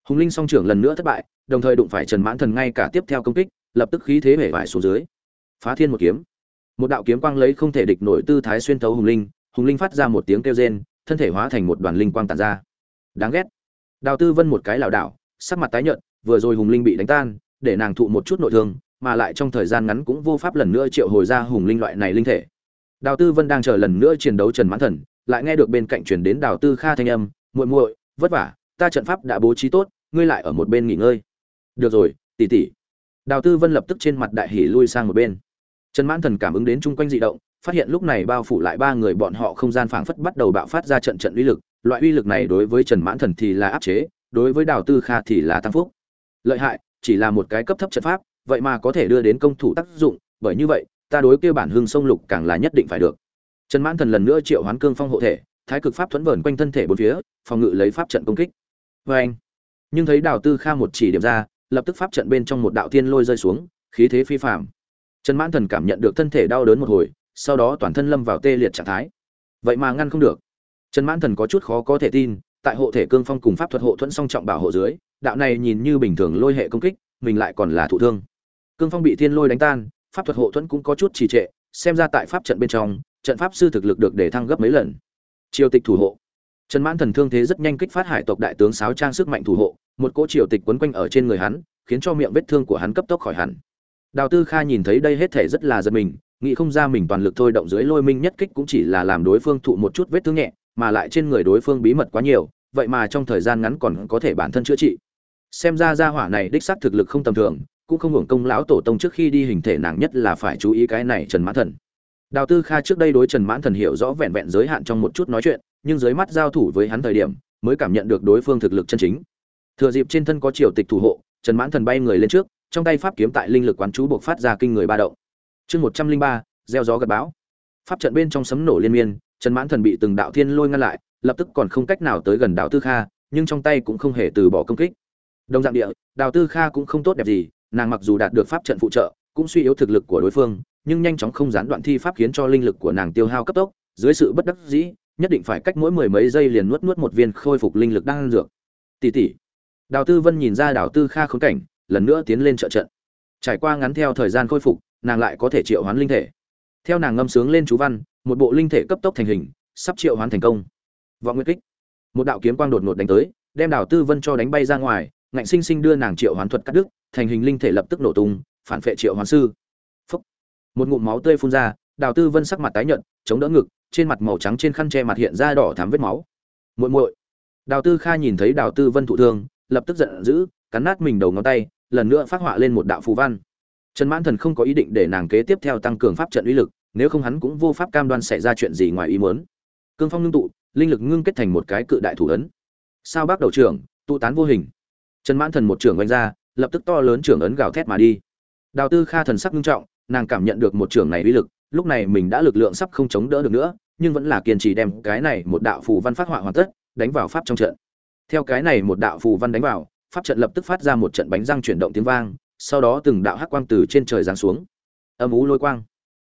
Hùng linh song trưởng lần nữa thất bại, đồng thời đụng phải trần mãn thần ngay cả tiếp theo công kích, lập tức khí thế hể vải xuống dưới. Phá thiên một kiếm. Một đạo kiếm quang lấy không thể địch nổi tư thái xuyên thấu hùng linh hùng linh phát ra một tiếng kêu rên, thân thể hóa thành một đoàn linh quang tàn ra. Đáng ghét. Đào tư vân một cái lảo đảo, sắc mặt tái nhợt, vừa rồi hùng linh bị đánh tan, để nàng thụ một chút nội thương mà lại trong thời gian ngắn cũng vô pháp lần nữa triệu hồi ra hùng linh loại này linh thể. Đào tư vân đang chờ lần nữa chiến đấu trần mãn thần, lại nghe được bên cạnh truyền đến đào tư kha thanh âm, muội muội, vất vả, ta trận pháp đã bố trí tốt, ngươi lại ở một bên nghỉ ngơi. Được rồi, tỷ tỷ. Đào tư vân lập tức trên mặt đại hỉ lui sang một bên. Trần mãn thần cảm ứng đến chung quanh dị động, phát hiện lúc này bao phủ lại ba người bọn họ không gian phảng phất bắt đầu bạo phát ra trận trận uy lực, loại uy lực này đối với trần mãn thần thì là áp chế, đối với đào tư kha thì là tăng phúc. Lợi hại, chỉ là một cái cấp thấp trận pháp vậy mà có thể đưa đến công thủ tác dụng, bởi như vậy, ta đối kêu bản hưng sông lục càng là nhất định phải được. Trần mãn thần lần nữa triệu hoán cương phong hộ thể, thái cực pháp thuẫn vờn quanh thân thể bốn phía, phòng ngự lấy pháp trận công kích. Vê anh nhưng thấy đào tư kha một chỉ điểm ra, lập tức pháp trận bên trong một đạo tiên lôi rơi xuống, khí thế phi phạm trần mãn thần cảm nhận được thân thể đau đớn một hồi, sau đó toàn thân lâm vào tê liệt trạng thái. Vậy mà ngăn không được. Trần mãn thần có chút khó có thể tin, tại hộ thể cương phong cùng pháp thuật hộ thuẫn song trọng bảo hộ dưới, đạo này nhìn như bình thường lôi hệ công kích, mình lại còn là thụ thương cương phong bị thiên lôi đánh tan, pháp thuật hộ thuẫn cũng có chút trì trệ, xem ra tại pháp trận bên trong, trận pháp sư thực lực được để thăng gấp mấy lần. Triều tịch thủ hộ. Trần mãn thần thương thế rất nhanh kích phát hải tộc đại tướng sáo trang sức mạnh thủ hộ, một cỗ triều tịch quấn quanh ở trên người hắn, khiến cho miệng vết thương của hắn cấp tốc khỏi hẳn. Đào tư kha nhìn thấy đây hết thể rất là giật mình, nghĩ không ra mình toàn lực thôi động dưới lôi minh nhất kích cũng chỉ là làm đối phương thụ một chút vết thương nhẹ, mà lại trên người đối phương bí mật quá nhiều, vậy mà trong thời gian ngắn còn có thể bản thân chữa trị. Xem ra gia hỏa này đích xác thực lực không tầm thường cũng không hưởng công lão tổ tông trước khi đi hình thể nàng nhất là phải chú ý cái này trần mãn thần. Đào tư kha trước đây đối trần mãn thần hiểu rõ vẹn vẹn giới hạn trong một chút nói chuyện, nhưng dưới mắt giao thủ với hắn thời điểm, mới cảm nhận được đối phương thực lực chân chính. Thừa dịp trên thân có triều tịch thủ hộ, trần mãn thần bay người lên trước, trong tay pháp kiếm tại linh lực quán chú buộc phát ra kinh người ba động. Chương một trăm linh ba, gieo gió gặt bão. Pháp trận bên trong sấm nổ liên miên, trần mãn thần bị từng đạo thiên lôi ngăn lại, lập tức còn không cách nào tới gần Đào tư kha, nhưng trong tay cũng không hề từ bỏ công kích. Đồng dạng địa, đào tư kha cũng không tốt đẹp gì nàng mặc dù đạt được pháp trận phụ trợ, cũng suy yếu thực lực của đối phương, nhưng nhanh chóng không gián đoạn thi pháp khiến cho linh lực của nàng tiêu hao cấp tốc, dưới sự bất đắc dĩ, nhất định phải cách mỗi mười mấy giây liền nuốt nuốt một viên khôi phục linh lực đang dược. Tỷ tỷ. Đào tư vân nhìn ra đào tư kha khốn cảnh, lần nữa tiến lên trợ trận. Trải qua ngắn theo thời gian khôi phục, nàng lại có thể triệu hoán linh thể. Theo nàng ngâm sướng lên chú văn, một bộ linh thể cấp tốc thành hình, sắp triệu hoán thành công. Vọng nguyệt kích. Một đạo kiếm quang đột ngột đánh tới, đem đào tư vân cho đánh bay ra ngoài, ngạnh sinh sinh đưa nàng triệu hoán thuật cắt đứt thành hình linh thể lập tức nổ tung, phản phệ triệu hoán sư. Phốc. một ngụm máu tươi phun ra, đào tư vân sắc mặt tái nhợt, chống đỡ ngực, trên mặt màu trắng trên khăn che mặt hiện ra đỏ thắm vết máu. Muội muội. Đào tư kha nhìn thấy đào tư vân thụ thương, lập tức giận dữ, cắn nát mình đầu ngón tay, lần nữa phát họa lên một đạo phù văn. Trần mãn thần không có ý định để nàng kế tiếp theo tăng cường pháp trận uy lực, nếu không hắn cũng vô pháp cam đoan xảy ra chuyện gì ngoài ý muốn. Cương phong ngưng tụ, linh lực ngưng kết thành một cái cự đại thủ ấn. Sao bác đầu trưởng tụ tán vô hình. Trần mãn thần một trưởng vung ra lập tức to lớn trưởng ấn gào thét mà đi. Đào tư kha thần sắc nghiêm trọng, nàng cảm nhận được một trưởng này uy lực, lúc này mình đã lực lượng sắp không chống đỡ được nữa, nhưng vẫn là kiên trì đem cái này một đạo phù văn phát họa hoàn tất, đánh vào pháp trong trận. Theo cái này một đạo phù văn đánh vào, pháp trận lập tức phát ra một trận bánh răng chuyển động tiếng vang, sau đó từng đạo hắc quang từ trên trời giáng xuống. Âm ú lôi quang.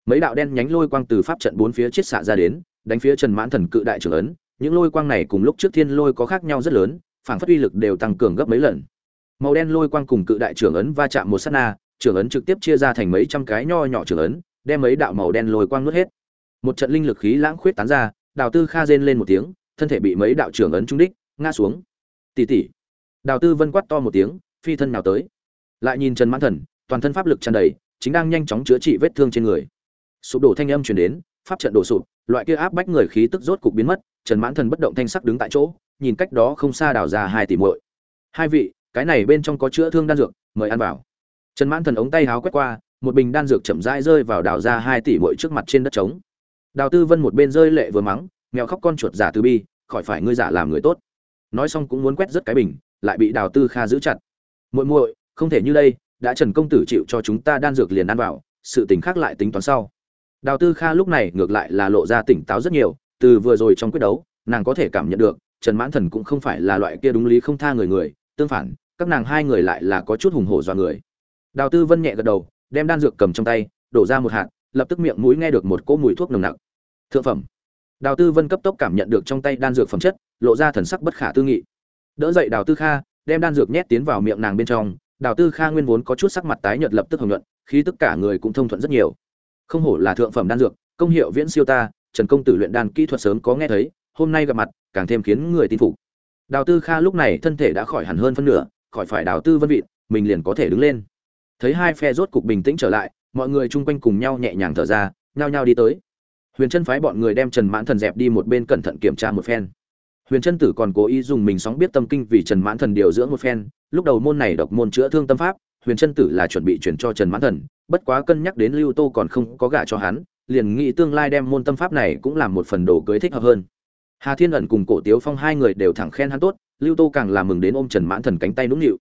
Mấy đạo đen nhánh lôi quang từ pháp trận bốn phía chiết xạ ra đến, đánh phía trần mãn thần cự đại trưởng ấn, những lôi quang này cùng lúc trước thiên lôi có khác nhau rất lớn, phảng phất uy lực đều tăng cường gấp mấy lần màu đen lôi quang cùng cự đại trưởng ấn va chạm một sát na, trưởng ấn trực tiếp chia ra thành mấy trăm cái nho nhỏ trưởng ấn, đem mấy đạo màu đen lôi quang nuốt hết. Một trận linh lực khí lãng khuyết tán ra, đào tư kha rên lên một tiếng, thân thể bị mấy đạo trưởng ấn trúng đích, ngã xuống. Tỷ tỷ. đào tư vân quát to một tiếng, phi thân nào tới? Lại nhìn trần mãn thần, toàn thân pháp lực tràn đầy, chính đang nhanh chóng chữa trị vết thương trên người. Sụp đổ thanh âm truyền đến, pháp trận đổ sụp, loại kia áp bách người khí tức rốt cục biến mất, trần mãn thần bất động thanh sắc đứng tại chỗ, nhìn cách đó không xa đào ra hai tỷ muội. Hai vị cái này bên trong có chữa thương đan dược, mời ăn vào. Trần mãn thần ống tay háo quét qua, một bình đan dược chậm rãi rơi vào đào ra hai tỷ muội trước mặt trên đất trống. Đào tư vân một bên rơi lệ vừa mắng, nghèo khóc con chuột giả từ bi, khỏi phải ngươi giả làm người tốt. Nói xong cũng muốn quét rất cái bình, lại bị đào tư kha giữ chặt. Muội muội, không thể như đây, đã trần công tử chịu cho chúng ta đan dược liền ăn vào, sự tình khác lại tính toán sau. Đào tư kha lúc này ngược lại là lộ ra tỉnh táo rất nhiều, từ vừa rồi trong quyết đấu, nàng có thể cảm nhận được, trần mãn thần cũng không phải là loại kia đúng lý không tha người người, tương phản các nàng hai người lại là có chút hùng hổ dọa người. Đào tư vân nhẹ gật đầu, đem đan dược cầm trong tay, đổ ra một hạt, lập tức miệng mũi nghe được một cỗ mùi thuốc nồng nặc. Thượng phẩm. Đào tư vân cấp tốc cảm nhận được trong tay đan dược phẩm chất, lộ ra thần sắc bất khả tư nghị. Đỡ dậy đào tư kha, đem đan dược nhét tiến vào miệng nàng bên trong, đào tư kha nguyên vốn có chút sắc mặt tái nhợt lập tức hồng nhuận khi tất cả người cũng thông thuận rất nhiều. Không hổ là thượng phẩm đan dược, công hiệu viễn siêu ta, trần công tử luyện đan kỹ thuật sớm có nghe thấy, hôm nay gặp mặt, càng thêm khiến người tin phục. Đào tư kha lúc này thân thể đã khỏi hẳn hơn phân nửa khỏi phải đào tư vân vị mình liền có thể đứng lên. Thấy hai phe rốt cục bình tĩnh trở lại, mọi người chung quanh cùng nhau nhẹ nhàng thở ra, nhao nhao đi tới. Huyền chân phái bọn người đem trần mãn thần dẹp đi một bên cẩn thận kiểm tra một phen. Huyền chân tử còn cố ý dùng mình sóng biết tâm kinh vì trần mãn thần điều dưỡng một phen, lúc đầu môn này độc môn chữa thương tâm pháp, huyền chân tử là chuẩn bị chuyển cho trần mãn thần, bất quá cân nhắc đến lưu tô còn không có gả cho hắn, liền nghĩ tương lai đem môn tâm pháp này cũng làm một phần đồ cưới thích hợp hơn. Hà thiên ẩn cùng cổ tiếu phong hai người đều thẳng khen hắn tốt lưu tô càng làm mừng đến ôm trần mãn thần cánh tay nũng nịu.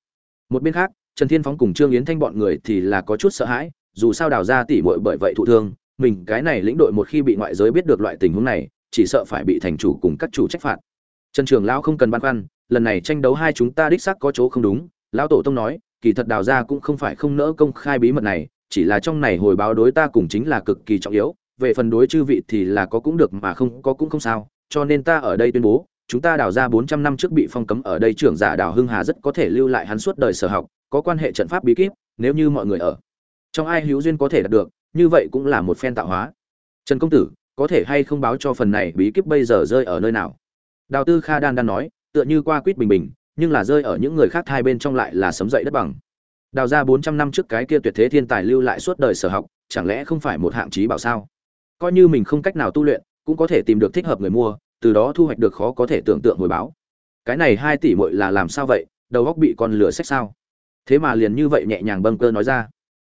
Một bên khác, trần thiên phóng cùng trương yến thanh bọn người thì là có chút sợ hãi, dù sao đào ra tỉ mội bởi vậy thụ thương, mình cái này lĩnh đội một khi bị ngoại giới biết được loại tình huống này, chỉ sợ phải bị thành chủ cùng các chủ trách phạt. Trần trường lão không cần băn khoăn, lần này tranh đấu hai chúng ta đích xác có chỗ không đúng, lão tổ tông nói, kỳ thật đào ra cũng không phải không nỡ công khai bí mật này, chỉ là trong này hồi báo đối ta cùng chính là cực kỳ trọng yếu, về phần đối chư vị thì là có cũng được mà không có cũng không sao, cho nên ta ở đây tuyên bố chúng ta đào ra bốn trăm năm trước bị phong cấm ở đây, trưởng giả đào hưng hà rất có thể lưu lại hắn suốt đời sở học, có quan hệ trận pháp bí kíp, nếu như mọi người ở trong ai hữu duyên có thể đạt được, như vậy cũng là một phen tạo hóa. Trần công tử, có thể hay không báo cho phần này bí kíp bây giờ rơi ở nơi nào? Đào tư kha đan đan nói, tựa như qua quýt bình bình, nhưng là rơi ở những người khác hai bên trong lại là sấm dậy đất bằng. Đào ra bốn trăm năm trước cái kia tuyệt thế thiên tài lưu lại suốt đời sở học, chẳng lẽ không phải một hạng trí bảo sao? Coi như mình không cách nào tu luyện, cũng có thể tìm được thích hợp người mua từ đó thu hoạch được khó có thể tưởng tượng hồi báo. Cái này hai tỷ muội là làm sao vậy? Đầu góc bị con lửa sách sao? Thế mà liền như vậy nhẹ nhàng bâng cơ nói ra.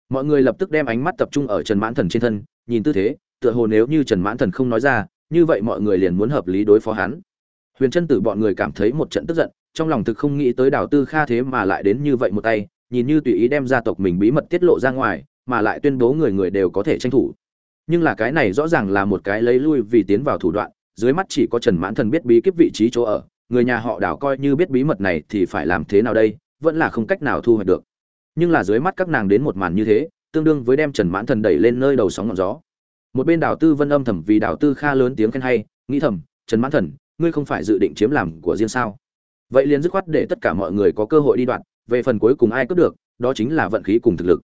Mọi người lập tức đem ánh mắt tập trung ở trần mãn thần trên thân, nhìn tư thế, tựa hồ nếu như trần mãn thần không nói ra, như vậy mọi người liền muốn hợp lý đối phó hắn. Huyền chân tử bọn người cảm thấy một trận tức giận, trong lòng thực không nghĩ tới đào tư kha thế mà lại đến như vậy một tay, nhìn như tùy ý đem gia tộc mình bí mật tiết lộ ra ngoài, mà lại tuyên bố người người đều có thể tranh thủ. Nhưng là cái này rõ ràng là một cái lấy lui vì tiến vào thủ đoạn dưới mắt chỉ có trần mãn thần biết bí kíp vị trí chỗ ở, người nhà họ đào coi như biết bí mật này thì phải làm thế nào đây, vẫn là không cách nào thu hoạch được. Nhưng là dưới mắt các nàng đến một màn như thế, tương đương với đem trần mãn thần đẩy lên nơi đầu sóng ngọn gió. Một bên đào tư vân âm thầm vì đào tư kha lớn tiếng khen hay, nghĩ thầm, trần mãn thần, ngươi không phải dự định chiếm làm của riêng sao? Vậy liền dứt khoát để tất cả mọi người có cơ hội đi đoạn, về phần cuối cùng ai cướp được, đó chính là vận khí cùng thực lực.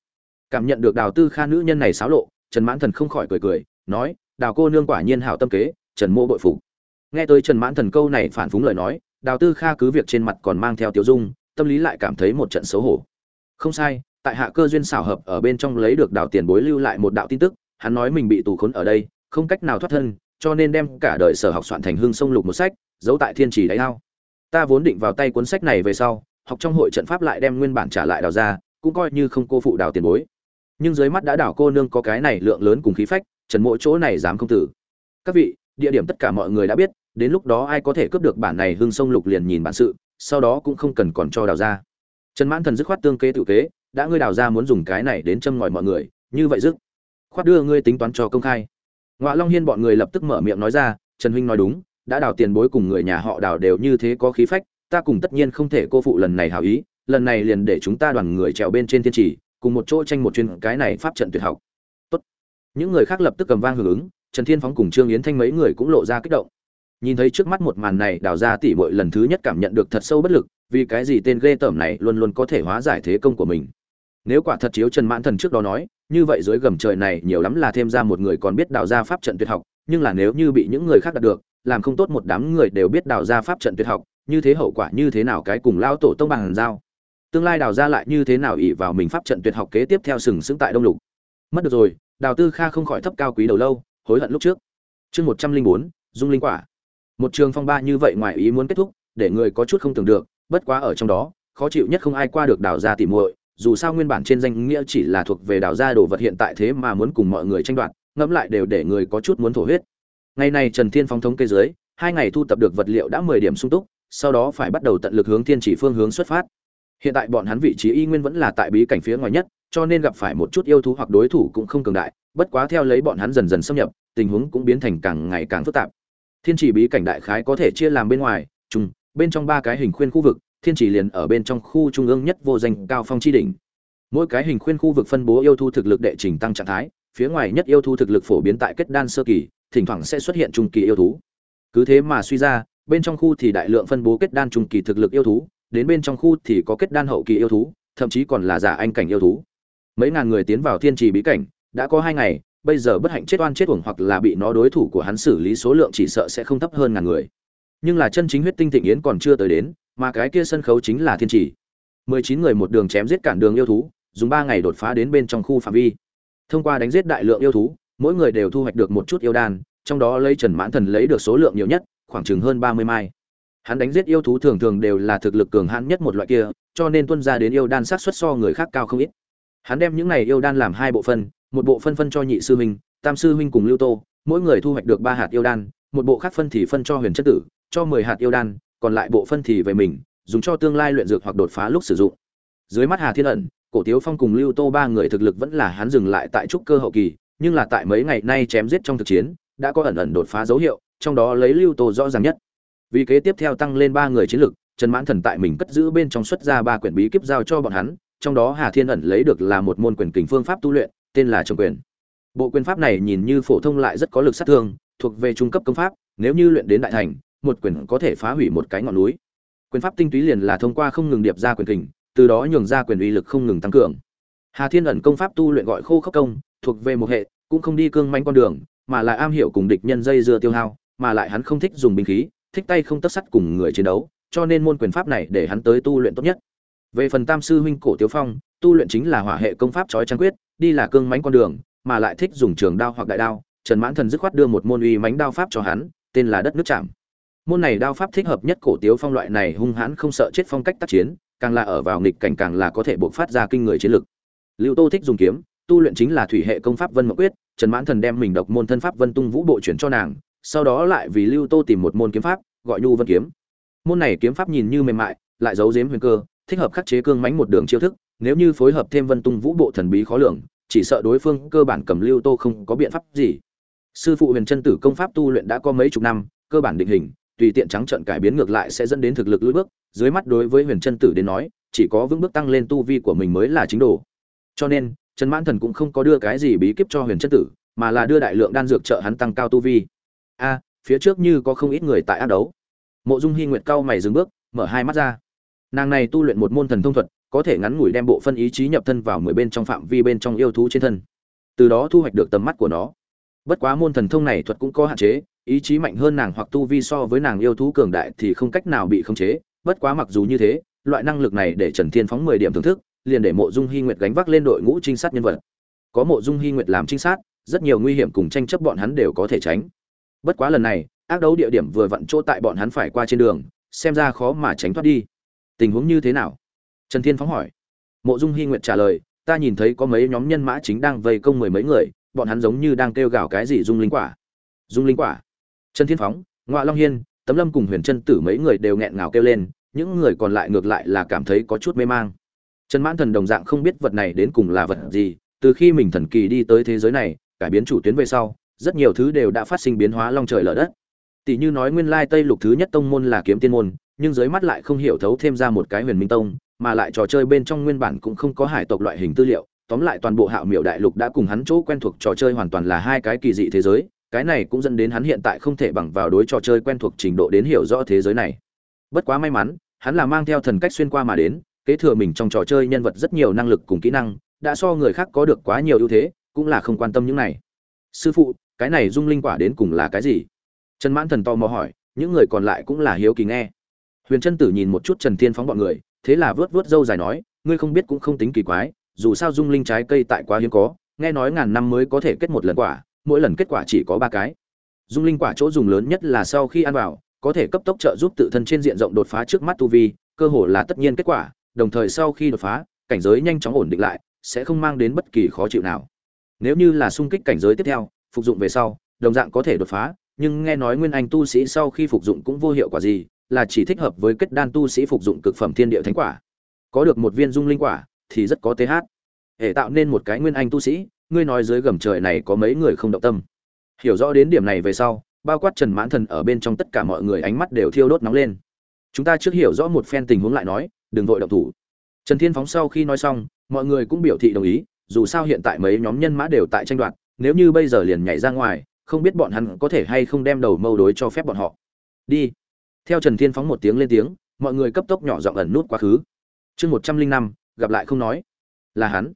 Cảm nhận được đào tư kha nữ nhân này xáo lộ, trần mãn thần không khỏi cười cười, nói, đào cô nương quả nhiên hảo tâm kế trần mô bội phục. Nghe tới trần mãn thần câu này phản phúng lời nói, đào tư kha cứ việc trên mặt còn mang theo tiểu dung, tâm lý lại cảm thấy một trận xấu hổ. Không sai, tại hạ cơ duyên xảo hợp ở bên trong lấy được đào tiền bối lưu lại một đạo tin tức, hắn nói mình bị tù khốn ở đây, không cách nào thoát thân, cho nên đem cả đời sở học soạn thành hương sông lục một sách, giấu tại thiên trì đáy ao. Ta vốn định vào tay cuốn sách này về sau, học trong hội trận pháp lại đem nguyên bản trả lại đào ra, cũng coi như không cô phụ đào tiền bối. Nhưng dưới mắt đã đảo cô nương có cái này lượng lớn cùng khí phách, trần mỗi chỗ này dám không tử. Các vị địa điểm tất cả mọi người đã biết, đến lúc đó ai có thể cướp được bản này hương sông lục liền nhìn bản sự, sau đó cũng không cần còn cho đào ra. Trần mãn thần dứt khoát tương kế tự kế, đã ngươi đào ra muốn dùng cái này đến châm ngòi mọi người, như vậy dứt. Khoát đưa ngươi tính toán cho công khai. Ngoạ long hiên bọn người lập tức mở miệng nói ra, trần huynh nói đúng, đã đào tiền bối cùng người nhà họ đào đều như thế có khí phách, ta cùng tất nhiên không thể cô phụ lần này hảo ý, lần này liền để chúng ta đoàn người trèo bên trên thiên trì, cùng một chỗ tranh một chuyên cái này pháp trận tuyệt học. Tốt. Những người khác lập tức cầm vang hưởng ứng trần thiên phóng cùng trương yến thanh mấy người cũng lộ ra kích động. Nhìn thấy trước mắt một màn này, đào ra tỉ mội lần thứ nhất cảm nhận được thật sâu bất lực, vì cái gì tên ghê tởm này luôn luôn có thể hóa giải thế công của mình? Nếu quả thật chiếu trần mãn thần trước đó nói, như vậy dưới gầm trời này nhiều lắm là thêm ra một người còn biết đào ra pháp trận tuyệt học, nhưng là nếu như bị những người khác đạt được, làm không tốt một đám người đều biết đào ra pháp trận tuyệt học, như thế hậu quả như thế nào cái cùng lao tổ tông bằng giao? Tương lai đào ra lại như thế nào ỷ vào mình pháp trận tuyệt học kế tiếp theo sừng sững tại đông lục? Mất được rồi, đào tư kha không khỏi thấp cao quý đầu lâu hối hận lúc trước. Chương một trăm linh bốn, dung linh quả. Một trường phong ba như vậy ngoài ý muốn kết thúc, để người có chút không tưởng được, bất quá ở trong đó, khó chịu nhất không ai qua được đào gia tỉ muội, dù sao nguyên bản trên danh nghĩa chỉ là thuộc về đào gia đồ vật hiện tại thế mà muốn cùng mọi người tranh đoạt, ngẫm lại đều để người có chút muốn thổ huyết. Ngày này trần thiên phong thống kê dưới, hai ngày thu tập được vật liệu đã mười điểm sung túc, sau đó phải bắt đầu tận lực hướng thiên chỉ phương hướng xuất phát. Hiện tại bọn hắn vị trí y nguyên vẫn là tại bí cảnh phía ngoài nhất, cho nên gặp phải một chút yêu thú hoặc đối thủ cũng không cường đại bất quá theo lấy bọn hắn dần dần xâm nhập, tình huống cũng biến thành càng ngày càng phức tạp. Thiên chỉ bí cảnh đại khái có thể chia làm bên ngoài trung bên trong ba cái hình khuyên khu vực, thiên chỉ liền ở bên trong khu trung ương nhất vô danh cao phong chi đỉnh. Mỗi cái hình khuyên khu vực phân bố yêu thú thực lực đệ trình tăng trạng thái, phía ngoài nhất yêu thú thực lực phổ biến tại kết đan sơ kỳ, thỉnh thoảng sẽ xuất hiện trung kỳ yêu thú. Cứ thế mà suy ra, bên trong khu thì đại lượng phân bố kết đan trung kỳ thực lực yêu thú, đến bên trong khu thì có kết đan hậu kỳ yêu thú, thậm chí còn là giả anh cảnh yêu thú. Mấy ngàn người tiến vào thiên trì bí cảnh đã có hai ngày, bây giờ bất hạnh chết oan chết uổng hoặc là bị nó đối thủ của hắn xử lý số lượng chỉ sợ sẽ không thấp hơn ngàn người. Nhưng là chân chính huyết tinh thịnh yến còn chưa tới đến, mà cái kia sân khấu chính là thiên trì mười chín người một đường chém giết cản đường yêu thú, dùng ba ngày đột phá đến bên trong khu phạm vi. Thông qua đánh giết đại lượng yêu thú, mỗi người đều thu hoạch được một chút yêu đan, trong đó lấy trần mãn thần lấy được số lượng nhiều nhất, khoảng chừng hơn ba mươi mai. Hắn đánh giết yêu thú thường thường đều là thực lực cường hãn nhất một loại kia, cho nên tuân ra đến yêu đan sát xuất so người khác cao không ít. Hắn đem những này yêu đan làm hai bộ phân một bộ phân phân cho nhị sư huynh, tam sư huynh cùng lưu tô, mỗi người thu hoạch được ba hạt yêu đan, một bộ khác phân thì phân cho huyền chất tử, cho mười hạt yêu đan, còn lại bộ phân thì về mình, dùng cho tương lai luyện dược hoặc đột phá lúc sử dụng. Dưới mắt hà thiên ẩn, cổ tiếu phong cùng lưu tô ba người thực lực vẫn là hắn dừng lại tại trúc cơ hậu kỳ, nhưng là tại mấy ngày nay chém giết trong thực chiến, đã có ẩn ẩn đột phá dấu hiệu, trong đó lấy lưu tô rõ ràng nhất. Vì kế tiếp theo tăng lên ba người chiến lực, trần mãn thần tại mình cất giữ bên trong xuất ra ba quyển bí kíp giao cho bọn hắn, trong đó hà thiên ẩn lấy được là một môn quyền kình phương pháp tu luyện tên là trồng quyền. Bộ quyền pháp này nhìn như phổ thông lại rất có lực sát thương, thuộc về trung cấp công pháp, nếu như luyện đến đại thành, một quyền có thể phá hủy một cái ngọn núi. Quyền pháp tinh túy liền là thông qua không ngừng điệp ra quyền kình, từ đó nhường ra quyền uy lực không ngừng tăng cường. Hà thiên ẩn công pháp tu luyện gọi khô khốc công, thuộc về một hệ, cũng không đi cương manh con đường, mà lại am hiểu cùng địch nhân dây dưa tiêu hao, mà lại hắn không thích dùng binh khí, thích tay không tất sắt cùng người chiến đấu, cho nên môn quyền pháp này để hắn tới tu luyện tốt nhất. Về phần tam sư huynh cổ tiếu phong, tu luyện chính là hỏa hệ công pháp trói trang quyết đi là cương mãnh con đường, mà lại thích dùng trường đao hoặc đại đao. Trần mãn thần dứt khoát đưa một môn uy mãnh đao pháp cho hắn, tên là đất nước chạm. Môn này đao pháp thích hợp nhất cổ tiếu phong loại này, hung hãn không sợ chết phong cách tác chiến, càng là ở vào nghịch cảnh càng là có thể bộc phát ra kinh người chiến lực. Lưu tô thích dùng kiếm, tu luyện chính là thủy hệ công pháp vân mộng quyết. Trần mãn thần đem mình độc môn thân pháp vân tung vũ bộ chuyển cho nàng, sau đó lại vì lưu tô tìm một môn kiếm pháp, gọi nhu vân kiếm. Môn này kiếm pháp nhìn như mềm mại, lại giấu giếm huyền cơ, thích hợp khắc chế cương mãnh một đường chiêu thức nếu như phối hợp thêm vân tung vũ bộ thần bí khó lường, chỉ sợ đối phương cơ bản cầm lưu tô không có biện pháp gì. Sư phụ huyền chân tử công pháp tu luyện đã có mấy chục năm, cơ bản định hình, tùy tiện trắng trận cải biến ngược lại sẽ dẫn đến thực lực lưỡi bước. Dưới mắt đối với huyền chân tử đến nói, chỉ có vững bước tăng lên tu vi của mình mới là chính đồ. Cho nên, trần mãn thần cũng không có đưa cái gì bí kíp cho huyền chân tử, mà là đưa đại lượng đan dược trợ hắn tăng cao tu vi. A, phía trước như có không ít người tại ác đấu. Mộ dung hy nguyệt cao mày dừng bước, mở hai mắt ra. Nàng này tu luyện một môn thần thông thuật có thể ngắn ngủi đem bộ phân ý chí nhập thân vào mười bên trong phạm vi bên trong yêu thú trên thân. Từ đó thu hoạch được tầm mắt của nó. Bất quá môn thần thông này thuật cũng có hạn chế, ý chí mạnh hơn nàng hoặc tu vi so với nàng yêu thú cường đại thì không cách nào bị khống chế. Bất quá mặc dù như thế, loại năng lực này để trần thiên phóng mười điểm thưởng thức, liền để mộ dung hy nguyệt gánh vác lên đội ngũ trinh sát nhân vật. Có mộ dung hy nguyệt làm trinh sát, rất nhiều nguy hiểm cùng tranh chấp bọn hắn đều có thể tránh. Bất quá lần này, ác đấu địa điểm vừa vặn chỗ tại bọn hắn phải qua trên đường, xem ra khó mà tránh thoát đi. Tình huống như thế nào? Trần thiên phóng hỏi. Mộ dung hy nguyệt trả lời, ta nhìn thấy có mấy nhóm nhân mã chính đang vây công mười mấy người, bọn hắn giống như đang kêu gào cái gì dung linh quả. Dung linh quả? Trần thiên phóng ngoại long hiên, tấm lâm cùng huyền chân tử mấy người đều nghẹn ngào kêu lên, những người còn lại ngược lại là cảm thấy có chút mê mang. Trần mãn thần đồng dạng không biết vật này đến cùng là vật gì, từ khi mình thần kỳ đi tới thế giới này, cải biến chủ tuyến về sau, rất nhiều thứ đều đã phát sinh biến hóa long trời lở đất. Tỷ như nói nguyên lai tây lục thứ nhất tông môn là kiếm tiên môn, nhưng dưới mắt lại không hiểu thấu thêm ra một cái huyền minh tông mà lại trò chơi bên trong nguyên bản cũng không có hải tộc loại hình tư liệu. Tóm lại toàn bộ hạo miểu đại lục đã cùng hắn chỗ quen thuộc trò chơi hoàn toàn là hai cái kỳ dị thế giới. Cái này cũng dẫn đến hắn hiện tại không thể bằng vào đối trò chơi quen thuộc trình độ đến hiểu rõ thế giới này. Bất quá may mắn, hắn là mang theo thần cách xuyên qua mà đến, kế thừa mình trong trò chơi nhân vật rất nhiều năng lực cùng kỹ năng, đã so người khác có được quá nhiều ưu thế, cũng là không quan tâm những này. Sư phụ, cái này dung linh quả đến cùng là cái gì? Trần mãn thần to mò hỏi, những người còn lại cũng là hiếu kỳ nghe. Huyền trân tử nhìn một chút trần thiên phóng bọn người thế là vớt vớt râu dài nói, ngươi không biết cũng không tính kỳ quái, dù sao dung linh trái cây tại quá hiếm có, nghe nói ngàn năm mới có thể kết một lần quả, mỗi lần kết quả chỉ có ba cái. Dung linh quả chỗ dùng lớn nhất là sau khi ăn vào, có thể cấp tốc trợ giúp tự thân trên diện rộng đột phá trước mắt tu vi, cơ hồ là tất nhiên kết quả, đồng thời sau khi đột phá, cảnh giới nhanh chóng ổn định lại, sẽ không mang đến bất kỳ khó chịu nào. Nếu như là xung kích cảnh giới tiếp theo, phục dụng về sau, đồng dạng có thể đột phá, nhưng nghe nói nguyên anh tu sĩ sau khi phục dụng cũng vô hiệu quả gì là chỉ thích hợp với kết đan tu sĩ phục dụng cực phẩm thiên địa thánh quả. Có được một viên dung linh quả, thì rất có th hệ tạo nên một cái nguyên anh tu sĩ, ngươi nói dưới gầm trời này có mấy người không động tâm? Hiểu rõ đến điểm này về sau, bao quát trần mãn thần ở bên trong tất cả mọi người ánh mắt đều thiêu đốt nóng lên. Chúng ta trước hiểu rõ một phen tình huống lại nói, đừng vội động thủ. Trần thiên phóng sau khi nói xong, mọi người cũng biểu thị đồng ý, dù sao hiện tại mấy nhóm nhân mã đều tại tranh đoạt, nếu như bây giờ liền nhảy ra ngoài, không biết bọn hắn có thể hay không đem đầu mâu đối cho phép bọn họ. Đi theo trần thiên phóng một tiếng lên tiếng, mọi người cấp tốc nhỏ giọng ẩn nút quá khứ. Chương một trăm linh năm, gặp lại không nói. Là hắn.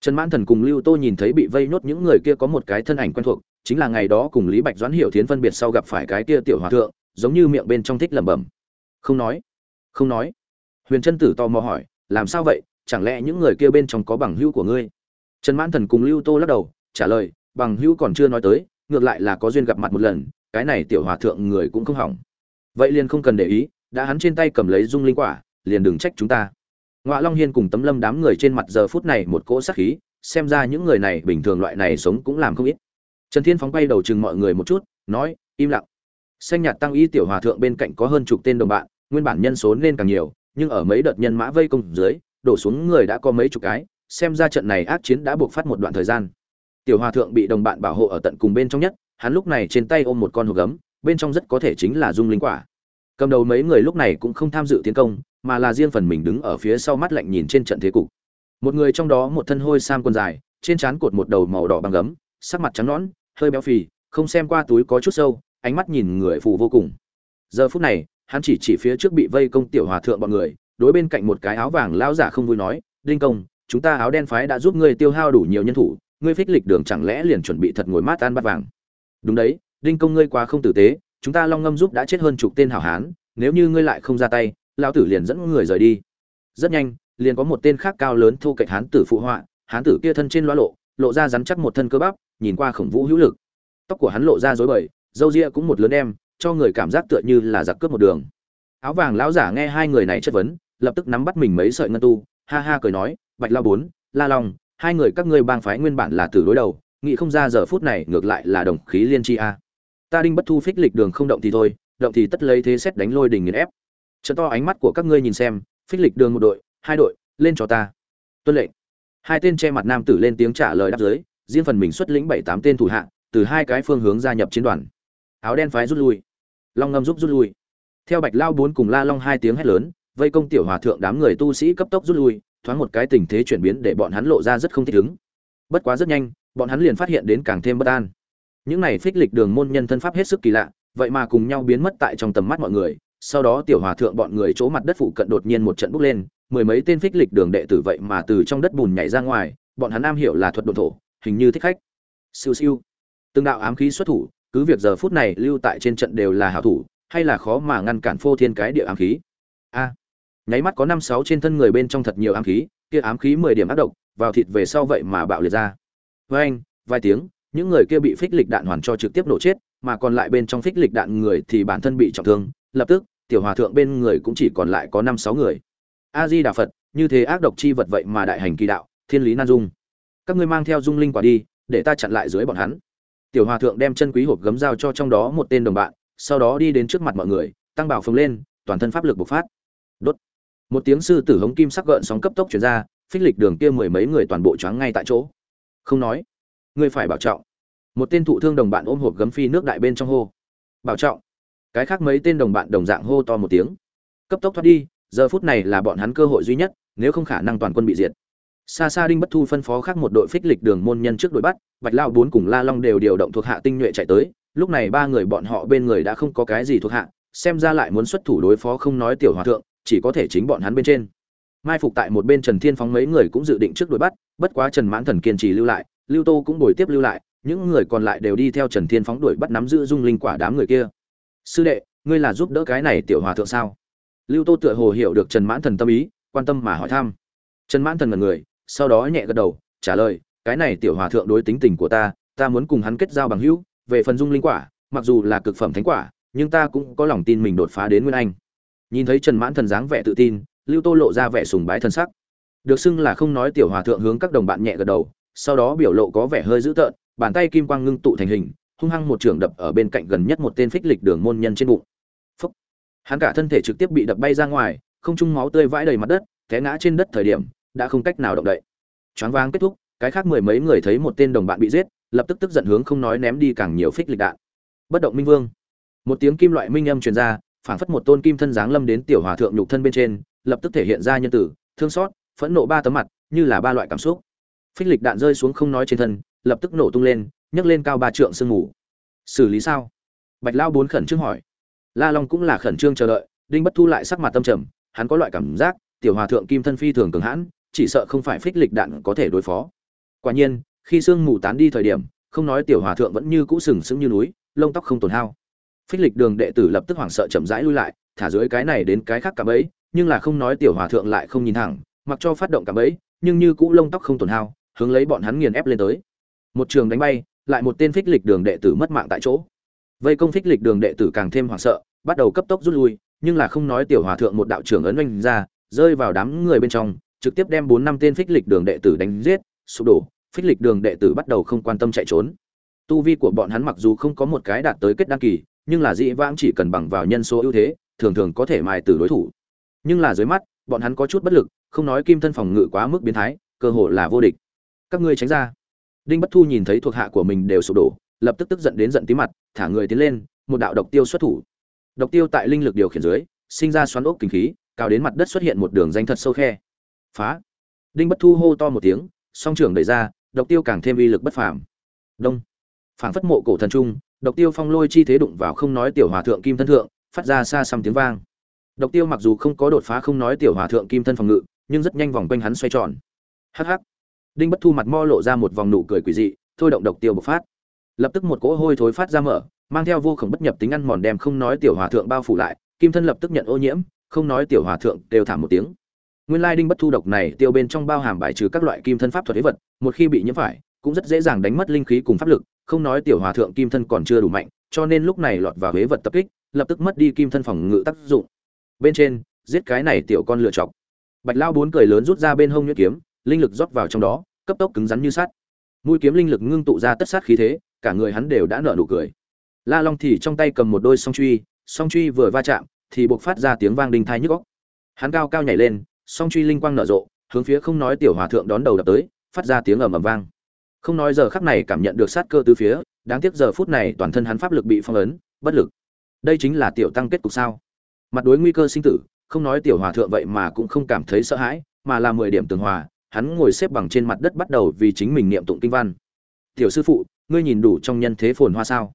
Trần mãn thần cùng lưu tô nhìn thấy bị vây nốt những người kia có một cái thân ảnh quen thuộc, chính là ngày đó cùng lý bạch doãn hiểu thiến phân biệt sau gặp phải cái kia tiểu hòa thượng, giống như miệng bên trong thích lẩm bẩm. Không nói. Không nói. Huyền trân tử tò mò hỏi, làm sao vậy? Chẳng lẽ những người kia bên trong có bằng hữu của ngươi? Trần mãn thần cùng lưu tô lắc đầu, trả lời, bằng hữu còn chưa nói tới, ngược lại là có duyên gặp mặt một lần, cái này tiểu hòa thượng người cũng không hỏng vậy liền không cần để ý, đã hắn trên tay cầm lấy dung linh quả, liền đừng trách chúng ta. Ngoạ long hiên cùng tấm lâm đám người trên mặt giờ phút này một cỗ sắc khí, xem ra những người này bình thường loại này sống cũng làm không ít. Trần thiên phóng bay đầu chừng mọi người một chút, nói, im lặng. Xanh nhạt tăng y tiểu hòa thượng bên cạnh có hơn chục tên đồng bạn, nguyên bản nhân số nên càng nhiều, nhưng ở mấy đợt nhân mã vây công dưới, đổ xuống người đã có mấy chục cái, xem ra trận này ác chiến đã buộc phát một đoạn thời gian. Tiểu hòa thượng bị đồng bạn bảo hộ ở tận cùng bên trong nhất, hắn lúc này trên tay ôm một con hộp gấm bên trong rất có thể chính là dung linh quả. Cầm đầu mấy người lúc này cũng không tham dự tiến công, mà là riêng phần mình đứng ở phía sau mắt lạnh nhìn trên trận thế cục. Một người trong đó một thân hôi sam quần dài, trên trán cột một đầu màu đỏ bằng gấm, sắc mặt trắng nõn, hơi béo phì, không xem qua túi có chút sâu, ánh mắt nhìn người phù vô cùng. Giờ phút này, hắn chỉ chỉ phía trước bị vây công tiểu hòa thượng bọn người, đối bên cạnh một cái áo vàng lão giả không vui nói, đinh công, chúng ta áo đen phái đã giúp ngươi tiêu hao đủ nhiều nhân thủ, ngươi phích lịch đường chẳng lẽ liền chuẩn bị thật ngồi mát ăn bát vàng? Đúng đấy đinh công ngươi quá không tử tế, chúng ta long ngâm giúp đã chết hơn chục tên hảo hán, nếu như ngươi lại không ra tay, lão tử liền dẫn người rời đi. Rất nhanh, liền có một tên khác cao lớn thu cạnh hán tử phụ họa, hán tử kia thân trên loa lộ lộ ra rắn chắc một thân cơ bắp, nhìn qua khổng vũ hữu lực. Tóc của hắn lộ ra rối bời, râu ria cũng một lớn em, cho người cảm giác tựa như là giặc cướp một đường. Áo vàng lão giả nghe hai người này chất vấn, lập tức nắm bắt mình mấy sợi ngân tu, ha ha cười nói, bạch la bốn, la long, hai người các ngươi bang phái nguyên bản là từ đối đầu, nghĩ không ra giờ phút này ngược lại là đồng khí liên tri a ta đinh bất thu phích lịch đường không động thì thôi, động thì tất lấy thế xét đánh lôi đình nghiền ép. Trợ to ánh mắt của các ngươi nhìn xem, phích lịch đường một đội, hai đội, lên cho ta. Tuân lệnh. Hai tên che mặt nam tử lên tiếng trả lời đáp giới riêng phần mình xuất lĩnh bảy tám tên thủ hạ, từ hai cái phương hướng gia nhập chiến đoàn. Áo đen phái rút lui. Long ngâm giúp rút lui. Theo bạch lao bốn cùng la long hai tiếng hét lớn, vây công tiểu hòa thượng đám người tu sĩ cấp tốc rút lui, thoáng một cái tình thế chuyển biến để bọn hắn lộ ra rất không thích ứng. Bất quá rất nhanh, bọn hắn liền phát hiện đến càng thêm bất an những này phích lịch đường môn nhân thân pháp hết sức kỳ lạ, vậy mà cùng nhau biến mất tại trong tầm mắt mọi người, sau đó tiểu hòa thượng bọn người chỗ mặt đất phụ cận đột nhiên một trận bốc lên, mười mấy tên phích lịch đường đệ tử vậy mà từ trong đất bùn nhảy ra ngoài, bọn hắn am hiểu là thuật đồn thổ, hình như thích khách. Siêu siêu. Từng đạo ám khí xuất thủ, cứ việc giờ phút này lưu tại trên trận đều là hảo thủ, hay là khó mà ngăn cản phô thiên cái địa ám khí. A. Nháy mắt có năm sáu trên thân người bên trong thật nhiều ám khí, kia ám khí mười điểm ác độc, vào thịt về sau vậy mà bạo liệt ra. Với anh vài tiếng những người kia bị phích lịch đạn hoàn cho trực tiếp nổ chết, mà còn lại bên trong phích lịch đạn người thì bản thân bị trọng thương. Lập tức, tiểu hòa thượng bên người cũng chỉ còn lại có năm sáu người. A di đà phật như thế ác độc chi vật vậy mà đại hành kỳ đạo, thiên lý nan dung. Các ngươi mang theo dung linh quả đi, để ta chặn lại dưới bọn hắn. Tiểu hòa thượng đem chân quý hộp gấm dao cho trong đó một tên đồng bạn, sau đó đi đến trước mặt mọi người, tăng bảo phồng lên, toàn thân pháp lực bộc phát. Đốt. Một tiếng sư tử hống kim sắc gợn sóng cấp tốc chuyển ra, phích lịch đường kia mười mấy người toàn bộ choáng ngay tại chỗ. Không nói ngươi phải bảo trọng. Một tên thụ thương đồng bạn ôm hộp gấm phi nước đại bên trong hô. Bảo trọng. Cái khác mấy tên đồng bạn đồng dạng hô to một tiếng. Cấp tốc thoát đi, giờ phút này là bọn hắn cơ hội duy nhất, nếu không khả năng toàn quân bị diệt. Xa xa đinh bất thu phân phó khác một đội phích lịch đường môn nhân trước đội bắt, bạch lao bốn cùng la long đều điều động thuộc hạ tinh nhuệ chạy tới, lúc này ba người bọn họ bên người đã không có cái gì thuộc hạ, xem ra lại muốn xuất thủ đối phó không nói tiểu hòa thượng, chỉ có thể chính bọn hắn bên trên. Mai phục tại một bên trần thiên phóng mấy người cũng dự định trước đội bắt, bất quá trần mãn thần kiên trì lưu lại lưu tô cũng bồi tiếp lưu lại, những người còn lại đều đi theo trần thiên phóng đuổi bắt nắm giữ dung linh quả đám người kia. Sư đệ, ngươi là giúp đỡ cái này tiểu hòa thượng sao? Lưu tô tựa hồ hiểu được trần mãn thần tâm ý, quan tâm mà hỏi thăm. Trần mãn thần ngần người, sau đó nhẹ gật đầu, trả lời, cái này tiểu hòa thượng đối tính tình của ta ta muốn cùng hắn kết giao bằng hữu, về phần dung linh quả, mặc dù là cực phẩm thánh quả, nhưng ta cũng có lòng tin mình đột phá đến nguyên anh. Nhìn thấy trần mãn thần dáng vẻ tự tin, lưu tô lộ ra vẻ sùng bái thần sắc. Được xưng là không nói tiểu hòa thượng hướng các đồng bạn nhẹ gật đầu sau đó biểu lộ có vẻ hơi dữ tợn, bàn tay kim quang ngưng tụ thành hình, hung hăng một trường đập ở bên cạnh gần nhất một tên phích lịch đường môn nhân trên bụng. Phốc. hắn cả thân thể trực tiếp bị đập bay ra ngoài, không trung máu tươi vãi đầy mặt đất, té ngã trên đất thời điểm, đã không cách nào động đậy. Choáng váng kết thúc, cái khác mười mấy người thấy một tên đồng bạn bị giết, lập tức tức giận hướng không nói ném đi càng nhiều phích lịch đạn. Bất động minh vương. Một tiếng kim loại minh âm truyền ra phản phất một tôn kim thân dáng lâm đến tiểu hòa thượng nhục thân bên trên, lập tức thể hiện ra nhân tử, thương xót, phẫn nộ ba tấm mặt, như là ba loại cảm xúc phích lịch đạn rơi xuống không nói trên thân, lập tức nổ tung lên, nhấc lên cao ba trượng sương mù. Xử lý sao? Bạch lao bốn khẩn trương hỏi. La long cũng là khẩn trương chờ đợi, đinh bất thu lại sắc mặt tâm trầm, hắn có loại cảm giác, tiểu hòa thượng kim thân phi thường cường hãn, chỉ sợ không phải phích lịch đạn có thể đối phó. Quả nhiên, khi sương mù tán đi thời điểm, không nói tiểu hòa thượng vẫn như cũ sừng sững như núi, lông tóc không tổn hao. Phích lịch đường đệ tử lập tức hoảng sợ chậm rãi lui lại, thả dưới cái này đến cái khác cả bấy nhưng là không nói tiểu hòa thượng lại không nhìn thẳng, mặc cho phát động cả bấy nhưng như cũ lông tóc không tổn hao hướng lấy bọn hắn nghiền ép lên tới. Một trường đánh bay, lại một tên phích lịch đường đệ tử mất mạng tại chỗ. Vây công phích lịch đường đệ tử càng thêm hoảng sợ, bắt đầu cấp tốc rút lui, nhưng là không nói tiểu hòa thượng một đạo trưởng ấn oanh ra, rơi vào đám người bên trong, trực tiếp đem bốn năm tên phích lịch đường đệ tử đánh giết, sụp đổ, phích lịch đường đệ tử bắt đầu không quan tâm chạy trốn. Tu vi của bọn hắn mặc dù không có một cái đạt tới kết đăng kỳ, nhưng là dĩ vãng chỉ cần bằng vào nhân số ưu thế, thường thường có thể mài từ đối thủ. Nhưng là dưới mắt, bọn hắn có chút bất lực, không nói kim thân phòng ngự quá mức biến thái, cơ hội là vô địch các ngươi tránh ra. Đinh bất thu nhìn thấy thuộc hạ của mình đều sụp đổ, lập tức tức giận đến giận tí mặt, thả người tiến lên, một đạo độc tiêu xuất thủ. Độc tiêu tại linh lực điều khiển dưới, sinh ra xoắn ốc kinh khí, cao đến mặt đất xuất hiện một đường danh thật sâu khe. Phá! Đinh bất thu hô to một tiếng, song trưởng đẩy ra, độc tiêu càng thêm uy lực bất phàm. Đông! Phảng phất mộ cổ thần trung, độc tiêu phong lôi chi thế đụng vào không nói tiểu hòa thượng kim thân thượng, phát ra xa xăm tiếng vang. Độc tiêu mặc dù không có đột phá không nói tiểu hòa thượng kim thân phòng ngự, nhưng rất nhanh vòng quanh hắn xoay tròn. Hắc hắc! Đinh bất thu mặt mo lộ ra một vòng nụ cười quỷ dị, thôi động độc tiêu bộc phát. Lập tức một cỗ hôi thối phát ra mở, mang theo vô khổng bất nhập tính ăn mòn đem không nói tiểu hòa thượng bao phủ lại, kim thân lập tức nhận ô nhiễm, không nói tiểu hòa thượng đều thảm một tiếng. Nguyên lai đinh bất thu độc này tiêu bên trong bao hàm bài trừ các loại kim thân pháp thuật ấy vật, một khi bị nhiễm phải, cũng rất dễ dàng đánh mất linh khí cùng pháp lực, không nói tiểu hòa thượng kim thân còn chưa đủ mạnh, cho nên lúc này lọt vào huế vật tập kích, lập tức mất đi kim thân phòng ngự tác dụng. Bên trên, giết cái này tiểu con lựa chọc. Bạch lao bốn cười lớn rút ra bên hông nhuyễn kiếm linh lực rót vào trong đó, cấp tốc cứng rắn như sắt. Mũi kiếm linh lực ngưng tụ ra tất sát khí thế, cả người hắn đều đã nở nụ cười. La long thì trong tay cầm một đôi song truy song truy vừa va chạm thì buộc phát ra tiếng vang đinh thai nhức óc. Hắn cao cao nhảy lên, song truy linh quang nở rộ, hướng phía không nói tiểu hòa thượng đón đầu đập tới, phát ra tiếng ầm ầm vang. Không nói giờ khắc này cảm nhận được sát cơ từ phía, đáng tiếc giờ phút này toàn thân hắn pháp lực bị phong ấn, bất lực. Đây chính là tiểu tăng kết cục sao? Mặt đối nguy cơ sinh tử, không nói tiểu hòa thượng vậy mà cũng không cảm thấy sợ hãi, mà là mười điểm tường hòa hắn ngồi xếp bằng trên mặt đất bắt đầu vì chính mình niệm tụng kinh văn. Tiểu sư phụ, ngươi nhìn đủ trong nhân thế phồn hoa sao?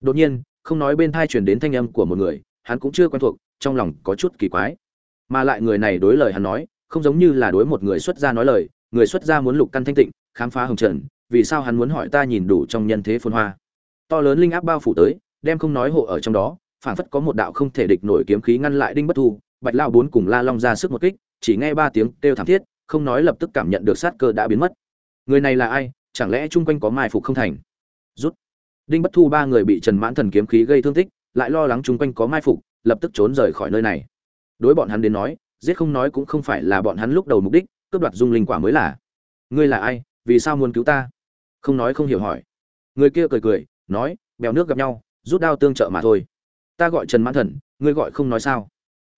Đột nhiên, không nói bên thai truyền đến thanh âm của một người, hắn cũng chưa quen thuộc, trong lòng có chút kỳ quái. Mà lại người này đối lời hắn nói, không giống như là đối một người xuất gia nói lời, người xuất gia muốn lục căn thanh tịnh, khám phá hồng trần, vì sao hắn muốn hỏi ta nhìn đủ trong nhân thế phồn hoa? To lớn linh áp bao phủ tới, đem không nói hộ ở trong đó, phảng phất có một đạo không thể địch nổi kiếm khí ngăn lại đinh bất thu, bạch lao bốn cùng la long ra sức một kích, chỉ nghe ba tiếng kêu thảm thiết không nói lập tức cảm nhận được sát cơ đã biến mất. Người này là ai? Chẳng lẽ chung quanh có mai phục không thành? Rút. Đinh bất thu ba người bị trần mãn thần kiếm khí gây thương tích, lại lo lắng chung quanh có mai phục, lập tức trốn rời khỏi nơi này. Đối bọn hắn đến nói, giết không nói cũng không phải là bọn hắn lúc đầu mục đích, cướp đoạt dung linh quả mới là. Ngươi là ai? Vì sao muốn cứu ta? Không nói không hiểu hỏi. Người kia cười cười, nói, bèo nước gặp nhau, rút đao tương trợ mà thôi. Ta gọi trần mãn thần, ngươi gọi không nói sao?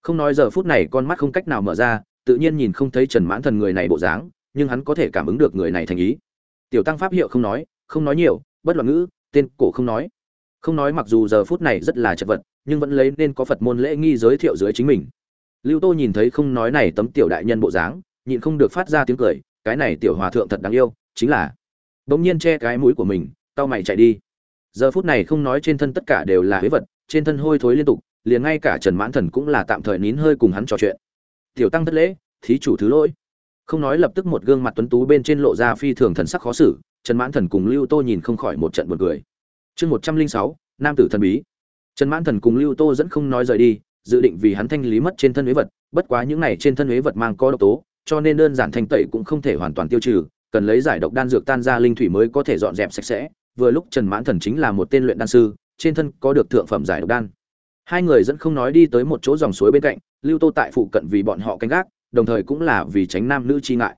Không nói giờ phút này con mắt không cách nào mở ra tự nhiên nhìn không thấy trần mãn thần người này bộ dáng, nhưng hắn có thể cảm ứng được người này thành ý. Tiểu tăng pháp hiệu không nói không nói nhiều, bất luận ngữ, tên cổ không nói. Không nói mặc dù giờ phút này rất là chật vật, nhưng vẫn lấy nên có phật môn lễ nghi giới thiệu dưới chính mình. Lưu tô nhìn thấy không nói này tấm tiểu đại nhân bộ dáng, nhịn không được phát ra tiếng cười, cái này tiểu hòa thượng thật đáng yêu, chính là. Đống nhiên che cái mũi của mình tao mày chạy đi. Giờ phút này không nói trên thân tất cả đều là huế vật, trên thân hôi thối liên tục, liền ngay cả trần mãn thần cũng là tạm thời nín hơi cùng hắn trò chuyện tiểu tăng thất lễ, thí chủ thứ lỗi. Không nói lập tức một gương mặt tuấn tú bên trên lộ ra phi thường thần sắc khó xử, trần mãn thần cùng lưu tô nhìn không khỏi một trận buồn cười. Chương một trăm linh sáu, nam tử thần bí. Trần mãn thần cùng lưu tô dẫn không nói rời đi, dự định vì hắn thanh lý mất trên thân huế vật, bất quá những này trên thân huế vật mang có độc tố, cho nên đơn giản thanh tẩy cũng không thể hoàn toàn tiêu trừ, cần lấy giải độc đan dược tan ra linh thủy mới có thể dọn dẹp sạch sẽ. Vừa lúc trần mãn thần chính là một tên luyện đan sư, trên thân có được thượng phẩm giải độc đan hai người dẫn không nói đi tới một chỗ dòng suối bên cạnh, lưu tô tại phụ cận vì bọn họ canh gác, đồng thời cũng là vì tránh nam nữ chi ngại.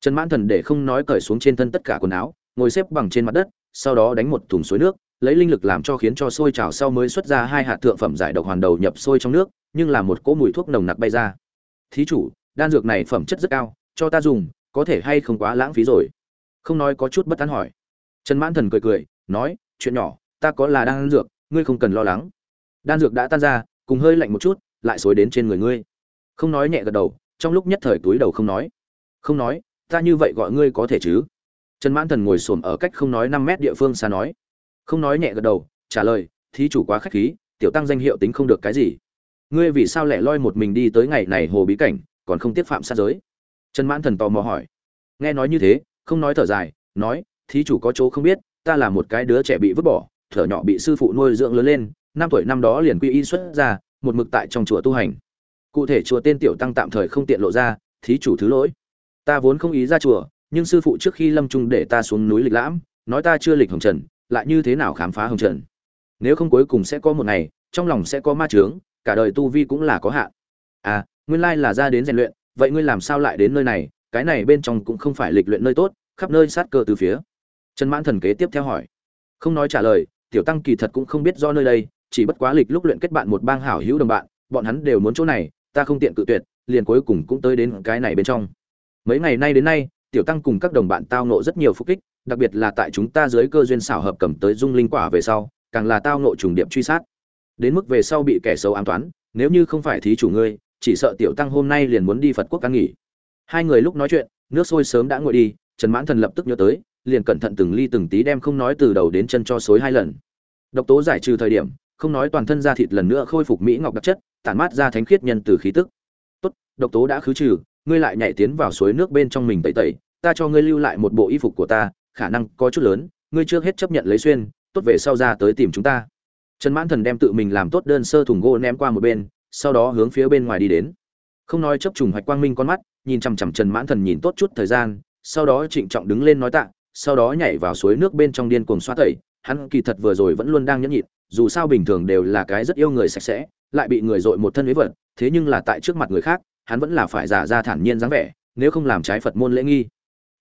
Trần mãn thần để không nói cởi xuống trên thân tất cả quần áo, ngồi xếp bằng trên mặt đất, sau đó đánh một thùng suối nước, lấy linh lực làm cho khiến cho sôi trào sau mới xuất ra hai hạt thượng phẩm giải độc hoàn đầu nhập sôi trong nước, nhưng là một cỗ mùi thuốc nồng nặc bay ra. Thí chủ, đan dược này phẩm chất rất cao, cho ta dùng, có thể hay không quá lãng phí rồi? Không nói có chút bất tán hỏi. Trần mãn thần cười cười, nói, chuyện nhỏ, ta có là đan dược, ngươi không cần lo lắng đan dược đã tan ra, cùng hơi lạnh một chút, lại xối đến trên người ngươi. Không nói nhẹ gật đầu, trong lúc nhất thời túi đầu không nói. Không nói, ta như vậy gọi ngươi có thể chứ? Trần mãn thần ngồi xổm ở cách không nói năm mét địa phương xa nói. Không nói nhẹ gật đầu, trả lời, thí chủ quá khách khí, tiểu tăng danh hiệu tính không được cái gì. Ngươi vì sao lại loi một mình đi tới ngày này hồ bí cảnh, còn không tiếp phạm sát giới? Trần mãn thần tò mò hỏi. Nghe nói như thế, không nói thở dài, nói, thí chủ có chỗ không biết, ta là một cái đứa trẻ bị vứt bỏ, thở nhỏ bị sư phụ nuôi dưỡng lớn lên năm tuổi năm đó liền quy y xuất ra, một mực tại trong chùa tu hành. Cụ thể chùa tên tiểu tăng tạm thời không tiện lộ ra, thí chủ thứ lỗi. Ta vốn không ý ra chùa, nhưng sư phụ trước khi lâm trung để ta xuống núi lịch lãm, nói ta chưa lịch hồng trần, lại như thế nào khám phá hồng trần? Nếu không cuối cùng sẽ có một ngày, trong lòng sẽ có ma trướng cả đời tu vi cũng là có hạn. À nguyên lai là ra đến rèn luyện, vậy ngươi làm sao lại đến nơi này? Cái này bên trong cũng không phải lịch luyện nơi tốt, khắp nơi sát cơ từ phía. Trần mãn thần kế tiếp theo hỏi. Không nói trả lời, tiểu tăng kỳ thật cũng không biết do nơi đây chỉ bất quá lịch lúc luyện kết bạn một bang hảo hữu đồng bạn, bọn hắn đều muốn chỗ này, ta không tiện cự tuyệt, liền cuối cùng cũng tới đến cái này bên trong. Mấy ngày nay đến nay, tiểu tăng cùng các đồng bạn tao nộ rất nhiều phúc kích, đặc biệt là tại chúng ta dưới cơ duyên xảo hợp cầm tới dung linh quả về sau, càng là tao nộ trùng điệp truy sát. Đến mức về sau bị kẻ xấu ám toán, nếu như không phải thí chủ ngươi, chỉ sợ tiểu tăng hôm nay liền muốn đi phật quốc căn nghỉ. Hai người lúc nói chuyện, nước sôi sớm đã nguội đi, trần mãn thần lập tức nhớ tới, liền cẩn thận từng ly từng tí đem không nói từ đầu đến chân cho xối hai lần. Độc tố giải trừ thời điểm không nói toàn thân da thịt lần nữa khôi phục mỹ ngọc đặc chất, tản mát ra thánh khiết nhân từ khí tức. Tốt, độc tố đã khứ trừ, ngươi lại nhảy tiến vào suối nước bên trong mình tẩy tẩy, ta cho ngươi lưu lại một bộ y phục của ta, khả năng có chút lớn, ngươi trước hết chấp nhận lấy xuyên, tốt về sau ra tới tìm chúng ta. Trần mãn thần đem tự mình làm tốt đơn sơ thùng gỗ ném qua một bên, sau đó hướng phía bên ngoài đi đến. Không nói chấp trùng hoạch quang minh con mắt, nhìn chằm chằm trần mãn thần nhìn tốt chút thời gian, sau đó trịnh trọng đứng lên nói tạ, sau đó nhảy vào suối nước bên trong điên cuồng xoa tẩy, hắn kỳ thật vừa rồi vẫn luôn đang nhẫn nhịn dù sao bình thường đều là cái rất yêu người sạch sẽ, lại bị người dội một thân huế vật, thế nhưng là tại trước mặt người khác, hắn vẫn là phải giả ra thản nhiên dáng vẻ, nếu không làm trái phật môn lễ nghi.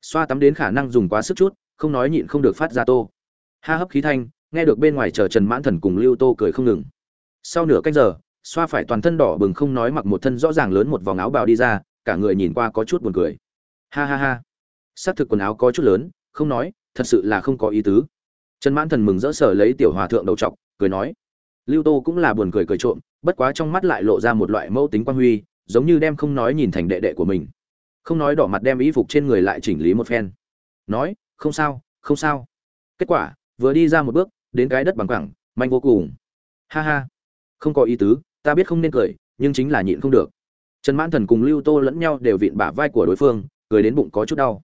Xoa tắm đến khả năng dùng quá sức chút, không nói nhịn không được phát ra tô. Ha hấp khí thanh, nghe được bên ngoài chờ trần mãn thần cùng lưu tô cười không ngừng. Sau nửa canh giờ, xoa phải toàn thân đỏ bừng không nói mặc một thân rõ ràng lớn một vòng áo bào đi ra, cả người nhìn qua có chút buồn cười. Ha ha ha. Xác thực quần áo có chút lớn, không nói, thật sự là không có ý tứ. Trần mãn thần mừng rỡ sở lấy tiểu hòa thượng đầu trọc cười nói. Lưu tô cũng là buồn cười cười trộm, bất quá trong mắt lại lộ ra một loại mẫu tính quan huy, giống như đem không nói nhìn thành đệ đệ của mình. Không nói đỏ mặt đem y phục trên người lại chỉnh lý một phen. Nói, không sao không sao. Kết quả, vừa đi ra một bước, đến cái đất bằng quẳng, manh vô cùng. Ha ha, không có ý tứ, ta biết không nên cười, nhưng chính là nhịn không được. Trần mãn thần cùng lưu tô lẫn nhau đều vịn bả vai của đối phương, cười đến bụng có chút đau.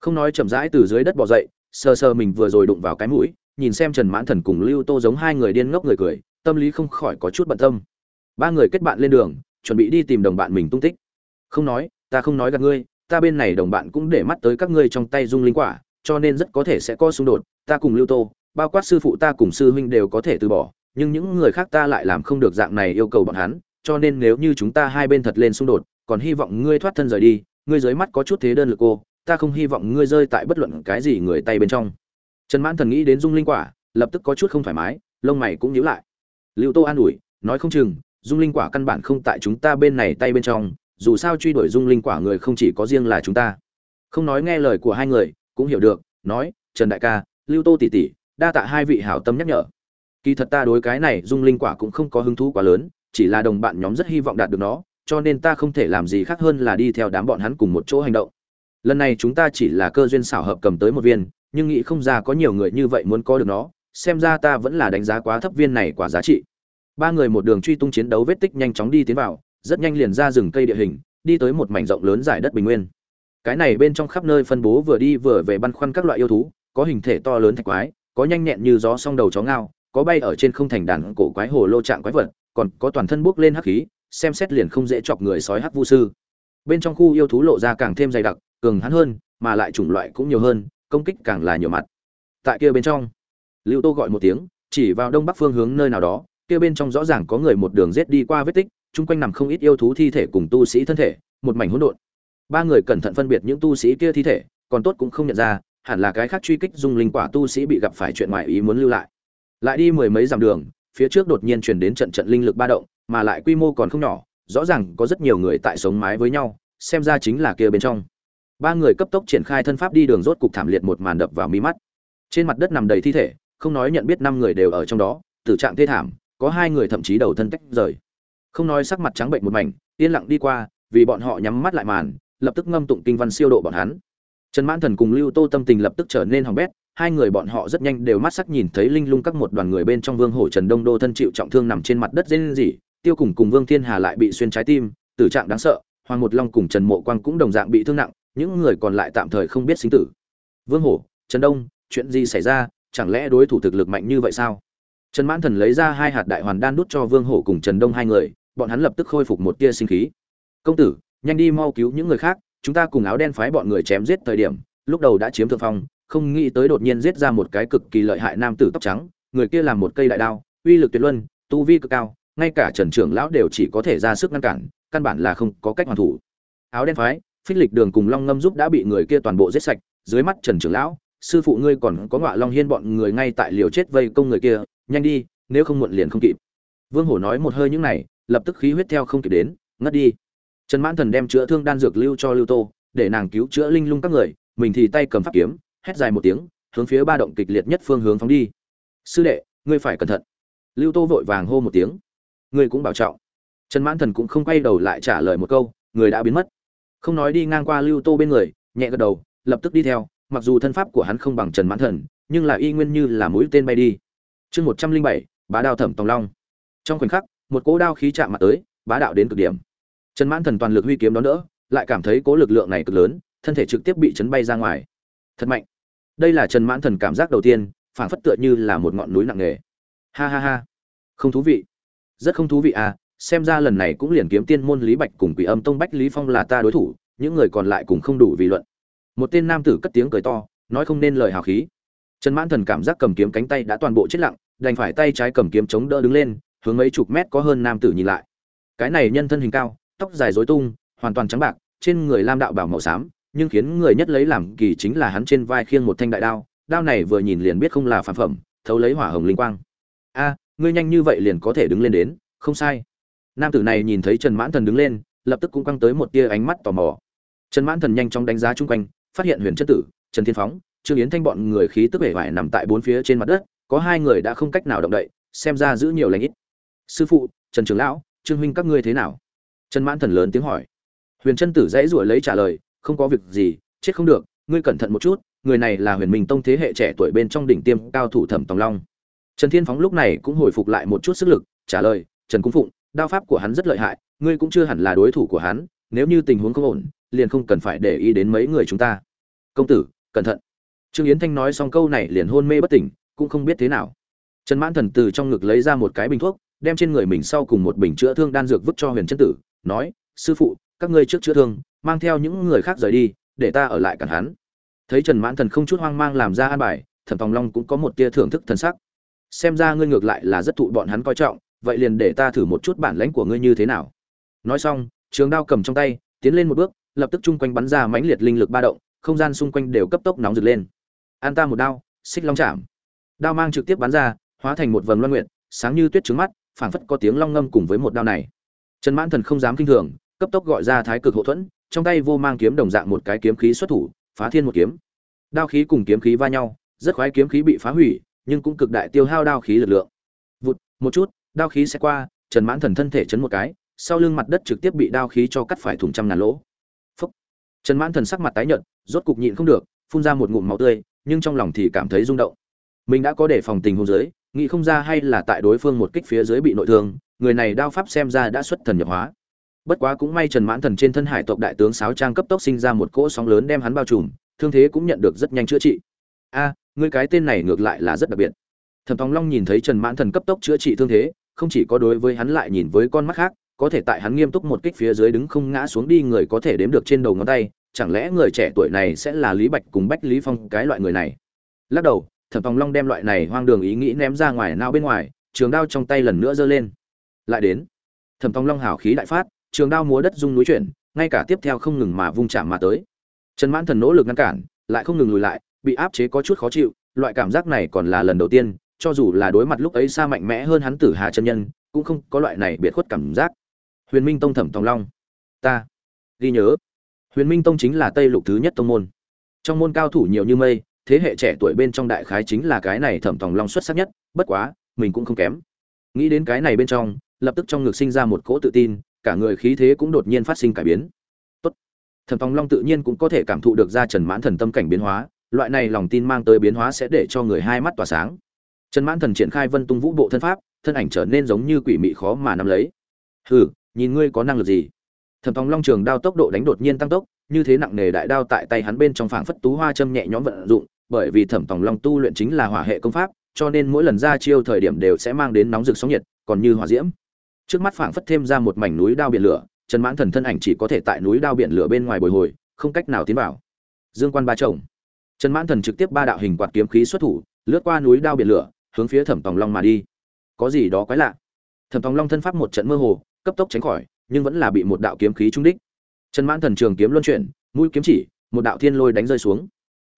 Không nói chậm rãi từ dưới đất bỏ dậy, sờ sờ mình vừa rồi đụng vào cái mũi nhìn xem trần mãn thần cùng lưu tô giống hai người điên ngốc người cười, tâm lý không khỏi có chút bận tâm. Ba người kết bạn lên đường, chuẩn bị đi tìm đồng bạn mình tung tích. Không nói, ta không nói gạt ngươi, ta bên này đồng bạn cũng để mắt tới các ngươi trong tay dung linh quả, cho nên rất có thể sẽ có xung đột, ta cùng lưu tô, bao quát sư phụ ta cùng sư huynh đều có thể từ bỏ, nhưng những người khác ta lại làm không được dạng này yêu cầu bọn hắn, cho nên nếu như chúng ta hai bên thật lên xung đột, còn hy vọng ngươi thoát thân rời đi, ngươi dưới mắt có chút thế đơn lực cô ta không hy vọng ngươi rơi tại bất luận cái gì người tay bên trong trần mãn thần nghĩ đến dung linh quả, lập tức có chút không thoải mái, lông mày cũng nhíu lại. Lưu tô an ủi, nói không chừng, dung linh quả căn bản không tại chúng ta bên này tay bên trong, dù sao truy đuổi dung linh quả người không chỉ có riêng là chúng ta. Không nói nghe lời của hai người, cũng hiểu được, nói, trần đại ca, lưu tô tỷ tỷ, đa tạ hai vị hảo tâm nhắc nhở. Kỳ thật ta đối cái này dung linh quả cũng không có hứng thú quá lớn, chỉ là đồng bạn nhóm rất hy vọng đạt được nó, cho nên ta không thể làm gì khác hơn là đi theo đám bọn hắn cùng một chỗ hành động. Lần này chúng ta chỉ là cơ duyên xảo hợp cầm tới một viên nhưng nghĩ không ra có nhiều người như vậy muốn có được nó, xem ra ta vẫn là đánh giá quá thấp viên này quả giá trị. Ba người một đường truy tung chiến đấu vết tích nhanh chóng đi tiến vào, rất nhanh liền ra rừng cây địa hình, đi tới một mảnh rộng lớn giải đất bình nguyên. Cái này bên trong khắp nơi phân bố vừa đi vừa về băn khoăn các loại yêu thú, có hình thể to lớn thạch quái, có nhanh nhẹn như gió song đầu chó ngao, có bay ở trên không thành đàn cổ quái hồ lô trạng quái vật, còn có toàn thân bốc lên hắc khí, xem xét liền không dễ chọc người sói hắc vu sư. Bên trong khu yêu thú lộ ra càng thêm dày đặc, cường hắn hơn, mà lại chủng loại cũng nhiều hơn công kích càng là nhiều mặt. Tại kia bên trong, lưu tô gọi một tiếng, chỉ vào đông bắc phương hướng nơi nào đó, kia bên trong rõ ràng có người một đường rết đi qua vết tích, chung quanh nằm không ít yêu thú thi thể cùng tu sĩ thân thể, một mảnh hỗn độn. Ba người cẩn thận phân biệt những tu sĩ kia thi thể, còn tốt cũng không nhận ra, hẳn là cái khác truy kích dung linh quả tu sĩ bị gặp phải chuyện ngoài ý muốn lưu lại. Lại đi mười mấy dặm đường, phía trước đột nhiên truyền đến trận trận linh lực ba động, mà lại quy mô còn không nhỏ, rõ ràng có rất nhiều người tại sống mái với nhau, xem ra chính là kia bên trong ba người cấp tốc triển khai thân pháp đi đường rốt cục thảm liệt một màn đập vào mi mắt. Trên mặt đất nằm đầy thi thể, không nói nhận biết năm người đều ở trong đó, tử trạng thê thảm, có hai người thậm chí đầu thân tách rời. Không nói sắc mặt trắng bệnh một mảnh, yên lặng đi qua, vì bọn họ nhắm mắt lại màn, lập tức ngâm tụng kinh văn siêu độ bọn hắn. Trần mãn thần cùng lưu tô tâm tình lập tức trở nên hỏng bét, hai người bọn họ rất nhanh đều mắt sắc nhìn thấy linh lung các một đoàn người bên trong vương hổ trần đông đô thân chịu trọng thương nằm trên mặt đất dên dỉ tiêu cùng cùng vương thiên hà lại bị xuyên trái tim, tử trạng đáng sợ, hoàng một long cùng trần mộ quang cũng đồng dạng bị thương nặng những người còn lại tạm thời không biết sinh tử. Vương hổ, trần đông, chuyện gì xảy ra? Chẳng lẽ đối thủ thực lực mạnh như vậy sao? Trần mãn thần lấy ra hai hạt đại hoàn đan đút cho vương hổ cùng trần đông hai người, bọn hắn lập tức khôi phục một tia sinh khí. Công tử, nhanh đi mau cứu những người khác, chúng ta cùng áo đen phái bọn người chém giết thời điểm, lúc đầu đã chiếm thượng phong, không nghĩ tới đột nhiên giết ra một cái cực kỳ lợi hại nam tử tóc trắng, người kia làm một cây đại đao, uy lực tuyệt luân, tu vi cực cao, ngay cả trần trưởng lão đều chỉ có thể ra sức ngăn cản, căn bản là không có cách hoàn thủ. Áo đen phái phích lịch đường cùng long ngâm giúp đã bị người kia toàn bộ giết sạch, dưới mắt trần trưởng lão, sư phụ ngươi còn có ngọa long hiên bọn người ngay tại liều chết vây công người kia, nhanh đi, nếu không muộn liền không kịp. Vương hổ nói một hơi những này, lập tức khí huyết theo không kịp đến, ngất đi. Trần mãn thần đem chữa thương đan dược lưu cho lưu tô, để nàng cứu chữa linh lung các người, mình thì tay cầm pháp kiếm, hét dài một tiếng, hướng phía ba động kịch liệt nhất phương hướng phóng đi. Sư đệ, ngươi phải cẩn thận. Lưu tô vội vàng hô một tiếng. Ngươi cũng bảo trọng. Trần mãn thần cũng không quay đầu lại trả lời một câu, người đã biến mất không nói đi ngang qua lưu tô bên người, nhẹ gật đầu, lập tức đi theo, mặc dù thân pháp của hắn không bằng trần mãn thần, nhưng là y nguyên như là mũi tên bay đi. Chương một trăm linh bảy, bá đao thẩm tòng long. Trong khoảnh khắc, một cỗ đao khí chạm mặt tới, bá đạo đến cực điểm. Trần mãn thần toàn lực huy kiếm đón đỡ, lại cảm thấy cỗ lực lượng này cực lớn, thân thể trực tiếp bị chấn bay ra ngoài. Thật mạnh. Đây là trần mãn thần cảm giác đầu tiên, phảng phất tựa như là một ngọn núi nặng nề. Ha ha ha. Không thú vị. Rất không thú vị à xem ra lần này cũng liền kiếm tiên môn lý bạch cùng quỷ âm tông bách lý phong là ta đối thủ, những người còn lại cũng không đủ vì luận. Một tên nam tử cất tiếng cười to, nói không nên lời hào khí. Trần mãn thần cảm giác cầm kiếm cánh tay đã toàn bộ chết lặng, đành phải tay trái cầm kiếm chống đỡ đứng lên, hướng mấy chục mét có hơn nam tử nhìn lại. Cái này nhân thân hình cao, tóc dài rối tung, hoàn toàn trắng bạc, trên người lam đạo bảo màu xám, nhưng khiến người nhất lấy làm kỳ chính là hắn trên vai khiêng một thanh đại đao đao này vừa nhìn liền biết không là phản phẩm, thấu lấy hỏa hồng linh quang. A, ngươi nhanh như vậy liền có thể đứng lên đến, không sai nam tử này nhìn thấy trần mãn thần đứng lên, lập tức cũng quăng tới một tia ánh mắt tò mò. Trần mãn thần nhanh chóng đánh giá chung quanh, phát hiện huyền chất tử, trần thiên phóng, trương yến thanh bọn người khí tức vẻ vải nằm tại bốn phía trên mặt đất, có hai người đã không cách nào động đậy, xem ra giữ nhiều lãnh ít. Sư phụ, trần trường lão, trương huynh các ngươi thế nào? Trần mãn thần lớn tiếng hỏi. Huyền chân tử dãy ruổi lấy trả lời, không có việc gì, chết không được, ngươi cẩn thận một chút, người này là huyền minh tông thế hệ trẻ tuổi bên trong đỉnh tiêm cao thủ thẩm tòng long. Trần thiên phóng lúc này cũng hồi phục lại một chút sức lực, trả lời, trần cung phụng đao pháp của hắn rất lợi hại, ngươi cũng chưa hẳn là đối thủ của hắn, nếu như tình huống không ổn, liền không cần phải để ý đến mấy người chúng ta. Công tử, cẩn thận. Trương yến thanh nói xong câu này liền hôn mê bất tỉnh, cũng không biết thế nào. Trần mãn thần từ trong ngực lấy ra một cái bình thuốc, đem trên người mình sau cùng một bình chữa thương đan dược vứt cho huyền chân tử, nói, sư phụ, các ngươi trước chữa thương, mang theo những người khác rời đi, để ta ở lại cản hắn. Thấy trần mãn thần không chút hoang mang làm ra an bài thần tòng long cũng có một tia thưởng thức thần sắc. Xem ra ngươi ngược lại là rất thụ bọn hắn coi trọng vậy liền để ta thử một chút bản lãnh của ngươi như thế nào. Nói xong, trường đao cầm trong tay, tiến lên một bước, lập tức chung quanh bắn ra mãnh liệt linh lực ba động, không gian xung quanh đều cấp tốc nóng rực lên. An ta một đao, xích long chạm. Đao mang trực tiếp bắn ra, hóa thành một vầng loan nguyện sáng như tuyết trứng mắt, phảng phất có tiếng long ngâm cùng với một đao này. Trần mãn thần không dám kinh thường, cấp tốc gọi ra thái cực hậu thuẫn, trong tay vô mang kiếm đồng dạng một cái kiếm khí xuất thủ, phá thiên một kiếm. Đao khí cùng kiếm khí va nhau, rất khoái kiếm khí bị phá hủy, nhưng cũng cực đại tiêu hao đao khí lực lượng. Vụt, một chút đao khí sẽ qua trần mãn thần thân thể chấn một cái sau lưng mặt đất trực tiếp bị đao khí cho cắt phải thủng trăm ngàn lỗ. Phúc. trần mãn thần sắc mặt tái nhợt rốt cục nhịn không được phun ra một ngụm máu tươi nhưng trong lòng thì cảm thấy rung động. Mình đã có để phòng tình hôn dưới nghĩ không ra hay là tại đối phương một kích phía dưới bị nội thương người này đao pháp xem ra đã xuất thần nhập hóa. Bất quá cũng may trần mãn thần trên thân hải tộc đại tướng sáo trang cấp tốc sinh ra một cỗ sóng lớn đem hắn bao trùm thương thế cũng nhận được rất nhanh chữa trị. A à, người cái tên này ngược lại là rất đặc biệt. Thẩm thong long nhìn thấy trần mãn thần cấp tốc chữa trị thương thế không chỉ có đối với hắn lại nhìn với con mắt khác, có thể tại hắn nghiêm túc một kích phía dưới đứng không ngã xuống đi người có thể đếm được trên đầu ngón tay, chẳng lẽ người trẻ tuổi này sẽ là lý bạch cùng bách lý phong cái loại người này? Lắc đầu, thẩm Phong long đem loại này hoang đường ý nghĩ ném ra ngoài nao bên ngoài, trường đao trong tay lần nữa giơ lên. Lại đến. Thẩm Phong long hào khí đại phát, trường đao múa đất rung núi chuyển, ngay cả tiếp theo không ngừng mà vung chạm mà tới. Trần mãn thần nỗ lực ngăn cản, lại không ngừng lùi lại, bị áp chế có chút khó chịu, loại cảm giác này còn là lần đầu tiên cho dù là đối mặt lúc ấy xa mạnh mẽ hơn hắn tử hà chân nhân, cũng không có loại này biệt khuất cảm giác. Huyền minh tông thẩm tòng long. Ta. Ghi nhớ. Huyền minh tông chính là tây lục thứ nhất tông môn. Trong môn cao thủ nhiều như mây, thế hệ trẻ tuổi bên trong đại khái chính là cái này thẩm tòng long xuất sắc nhất, bất quá, mình cũng không kém. Nghĩ đến cái này bên trong, lập tức trong ngực sinh ra một cỗ tự tin, cả người khí thế cũng đột nhiên phát sinh cải biến. Tốt. Thẩm tòng long tự nhiên cũng có thể cảm thụ được ra trần mãn thần tâm cảnh biến hóa, loại này lòng tin mang tới biến hóa sẽ để cho người hai mắt tỏa sáng trần mãn thần triển khai vân tung vũ bộ thân pháp, thân ảnh trở nên giống như quỷ mị khó mà nắm lấy. Hừ, nhìn ngươi có năng lực gì? Thẩm tòng long trường đao tốc độ đánh đột nhiên tăng tốc, như thế nặng nề đại đao tại tay hắn bên trong phảng phất tú hoa châm nhẹ nhõm vận dụng, bởi vì thẩm tòng long tu luyện chính là hỏa hệ công pháp, cho nên mỗi lần ra chiêu thời điểm đều sẽ mang đến nóng rực sóng nhiệt, còn như hỏa diễm. Trước mắt phảng phất thêm ra một mảnh núi đao biển lửa, trần mãn thần thân ảnh chỉ có thể tại núi đao biển lửa bên ngoài bồi hồi, không cách nào tiến vào. Dương quan ba chồng. Trần mãn thần trực tiếp ba đạo hình quạt kiếm khí xuất thủ, lướt qua núi đao biển lửa hướng phía thẩm tòng long mà đi. Có gì đó quái lạ. Thẩm tòng long thân pháp một trận mơ hồ, cấp tốc tránh khỏi, nhưng vẫn là bị một đạo kiếm khí trúng đích. Trần mãn thần trường kiếm luân chuyển, mũi kiếm chỉ, một đạo thiên lôi đánh rơi xuống.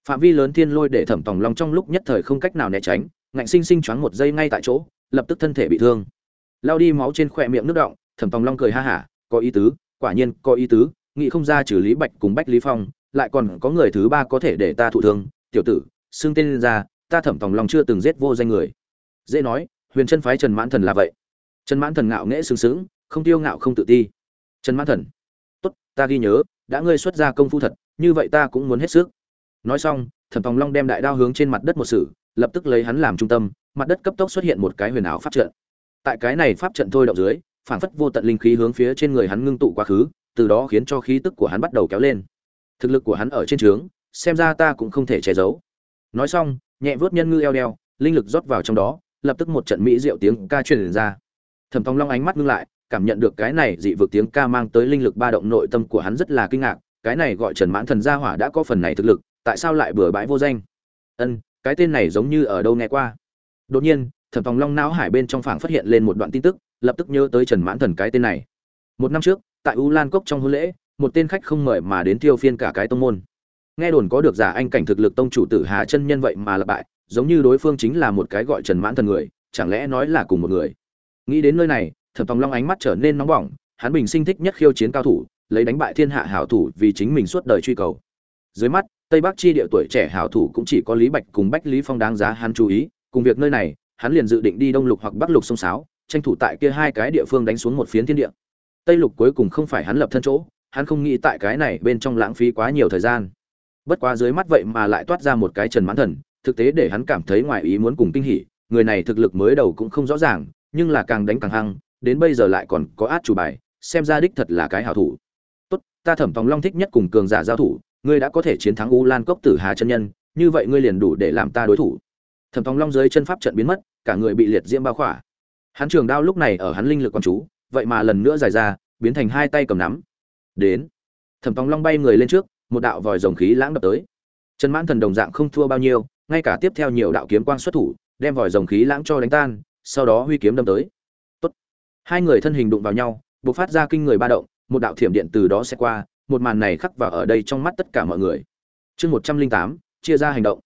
Phạm vi lớn thiên lôi để thẩm tòng long trong lúc nhất thời không cách nào né tránh, ngạnh sinh sinh choáng một giây ngay tại chỗ, lập tức thân thể bị thương. Lao đi máu trên khỏe miệng nước động, thẩm tòng long cười ha hả, có ý tứ, quả nhiên có ý tứ, nghĩ không ra trừ lý bạch cùng bách lý phong, lại còn có người thứ ba có thể để ta thụ thương, tiểu tử, xưng tên ra ta thẩm tòng long chưa từng giết vô danh người. Dễ nói, huyền chân phái trần mãn thần là vậy. Trần mãn thần ngạo nghễ sướng sướng không tiêu ngạo không tự ti. Trần mãn thần, tốt, ta ghi nhớ, đã ngươi xuất ra công phu thật, như vậy ta cũng muốn hết sức. Nói xong, thẩm tòng long đem đại đao hướng trên mặt đất một sử lập tức lấy hắn làm trung tâm, mặt đất cấp tốc xuất hiện một cái huyền ảo pháp trận. Tại cái này pháp trận thôi động dưới phản phất vô tận linh khí hướng phía trên người hắn ngưng tụ quá khứ, từ đó khiến cho khí tức của hắn bắt đầu kéo lên. Thực lực của hắn ở trên trướng, xem ra ta cũng không thể che giấu. Nói xong nhẹ vớt nhân ngư eo đeo, linh lực rót vào trong đó, lập tức một trận mỹ diệu tiếng ca truyền ra. Thẩm Thong long ánh mắt ngưng lại, cảm nhận được cái này dị vực tiếng ca mang tới linh lực ba động nội tâm của hắn rất là kinh ngạc, cái này gọi trần mãn thần gia hỏa đã có phần này thực lực, tại sao lại bừa bãi vô danh? Ân, cái tên này giống như ở đâu nghe qua? Đột nhiên, thẩm Thong long não hải bên trong phảng phát hiện lên một đoạn tin tức, lập tức nhớ tới trần mãn thần cái tên này. Một năm trước, tại u lan cốc trong hôn lễ, một tên khách không mời mà đến tiêu phiên cả cái tông môn nghe đồn có được giả anh cảnh thực lực tông chủ tử hà chân nhân vậy mà là bại, giống như đối phương chính là một cái gọi trần mãn thần người, chẳng lẽ nói là cùng một người? Nghĩ đến nơi này, thẩm tòng long ánh mắt trở nên nóng bỏng, hắn bình sinh thích nhất khiêu chiến cao thủ, lấy đánh bại thiên hạ hảo thủ vì chính mình suốt đời truy cầu. Dưới mắt, tây bắc chi địa tuổi trẻ hảo thủ cũng chỉ có lý bạch cùng bách lý phong đáng giá hắn chú ý, cùng việc nơi này, hắn liền dự định đi đông lục hoặc bắc lục sông sáo, tranh thủ tại kia hai cái địa phương đánh xuống một phiến thiên địa. Tây lục cuối cùng không phải hắn lập thân chỗ, hắn không nghĩ tại cái này bên trong lãng phí quá nhiều thời gian bất quá dưới mắt vậy mà lại toát ra một cái trần mãn thần, thực tế để hắn cảm thấy ngoài ý muốn cùng kinh hỉ, người này thực lực mới đầu cũng không rõ ràng, nhưng là càng đánh càng hăng, đến bây giờ lại còn có át chủ bài, xem ra đích thật là cái hảo thủ. Tốt, ta thẩm tòng long thích nhất cùng cường giả giao thủ, ngươi đã có thể chiến thắng u lan cốc tử hà chân nhân, như vậy ngươi liền đủ để làm ta đối thủ. Thẩm tòng long dưới chân pháp trận biến mất, cả người bị liệt diễm bao khỏa. Hắn trường đao lúc này ở hắn linh lực con chú, vậy mà lần nữa dài ra, biến thành hai tay cầm nắm. Đến. Thẩm tòng long bay người lên trước một đạo vòi rồng khí lãng đập tới. Trần mãn thần đồng dạng không thua bao nhiêu, ngay cả tiếp theo nhiều đạo kiếm quang xuất thủ, đem vòi rồng khí lãng cho đánh tan, sau đó huy kiếm đâm tới. Tốt. hai người thân hình đụng vào nhau, bộc phát ra kinh người ba động, một đạo thiểm điện từ đó sẽ qua, một màn này khắc vào ở đây trong mắt tất cả mọi người. Chương một trăm linh tám, chia ra hành động.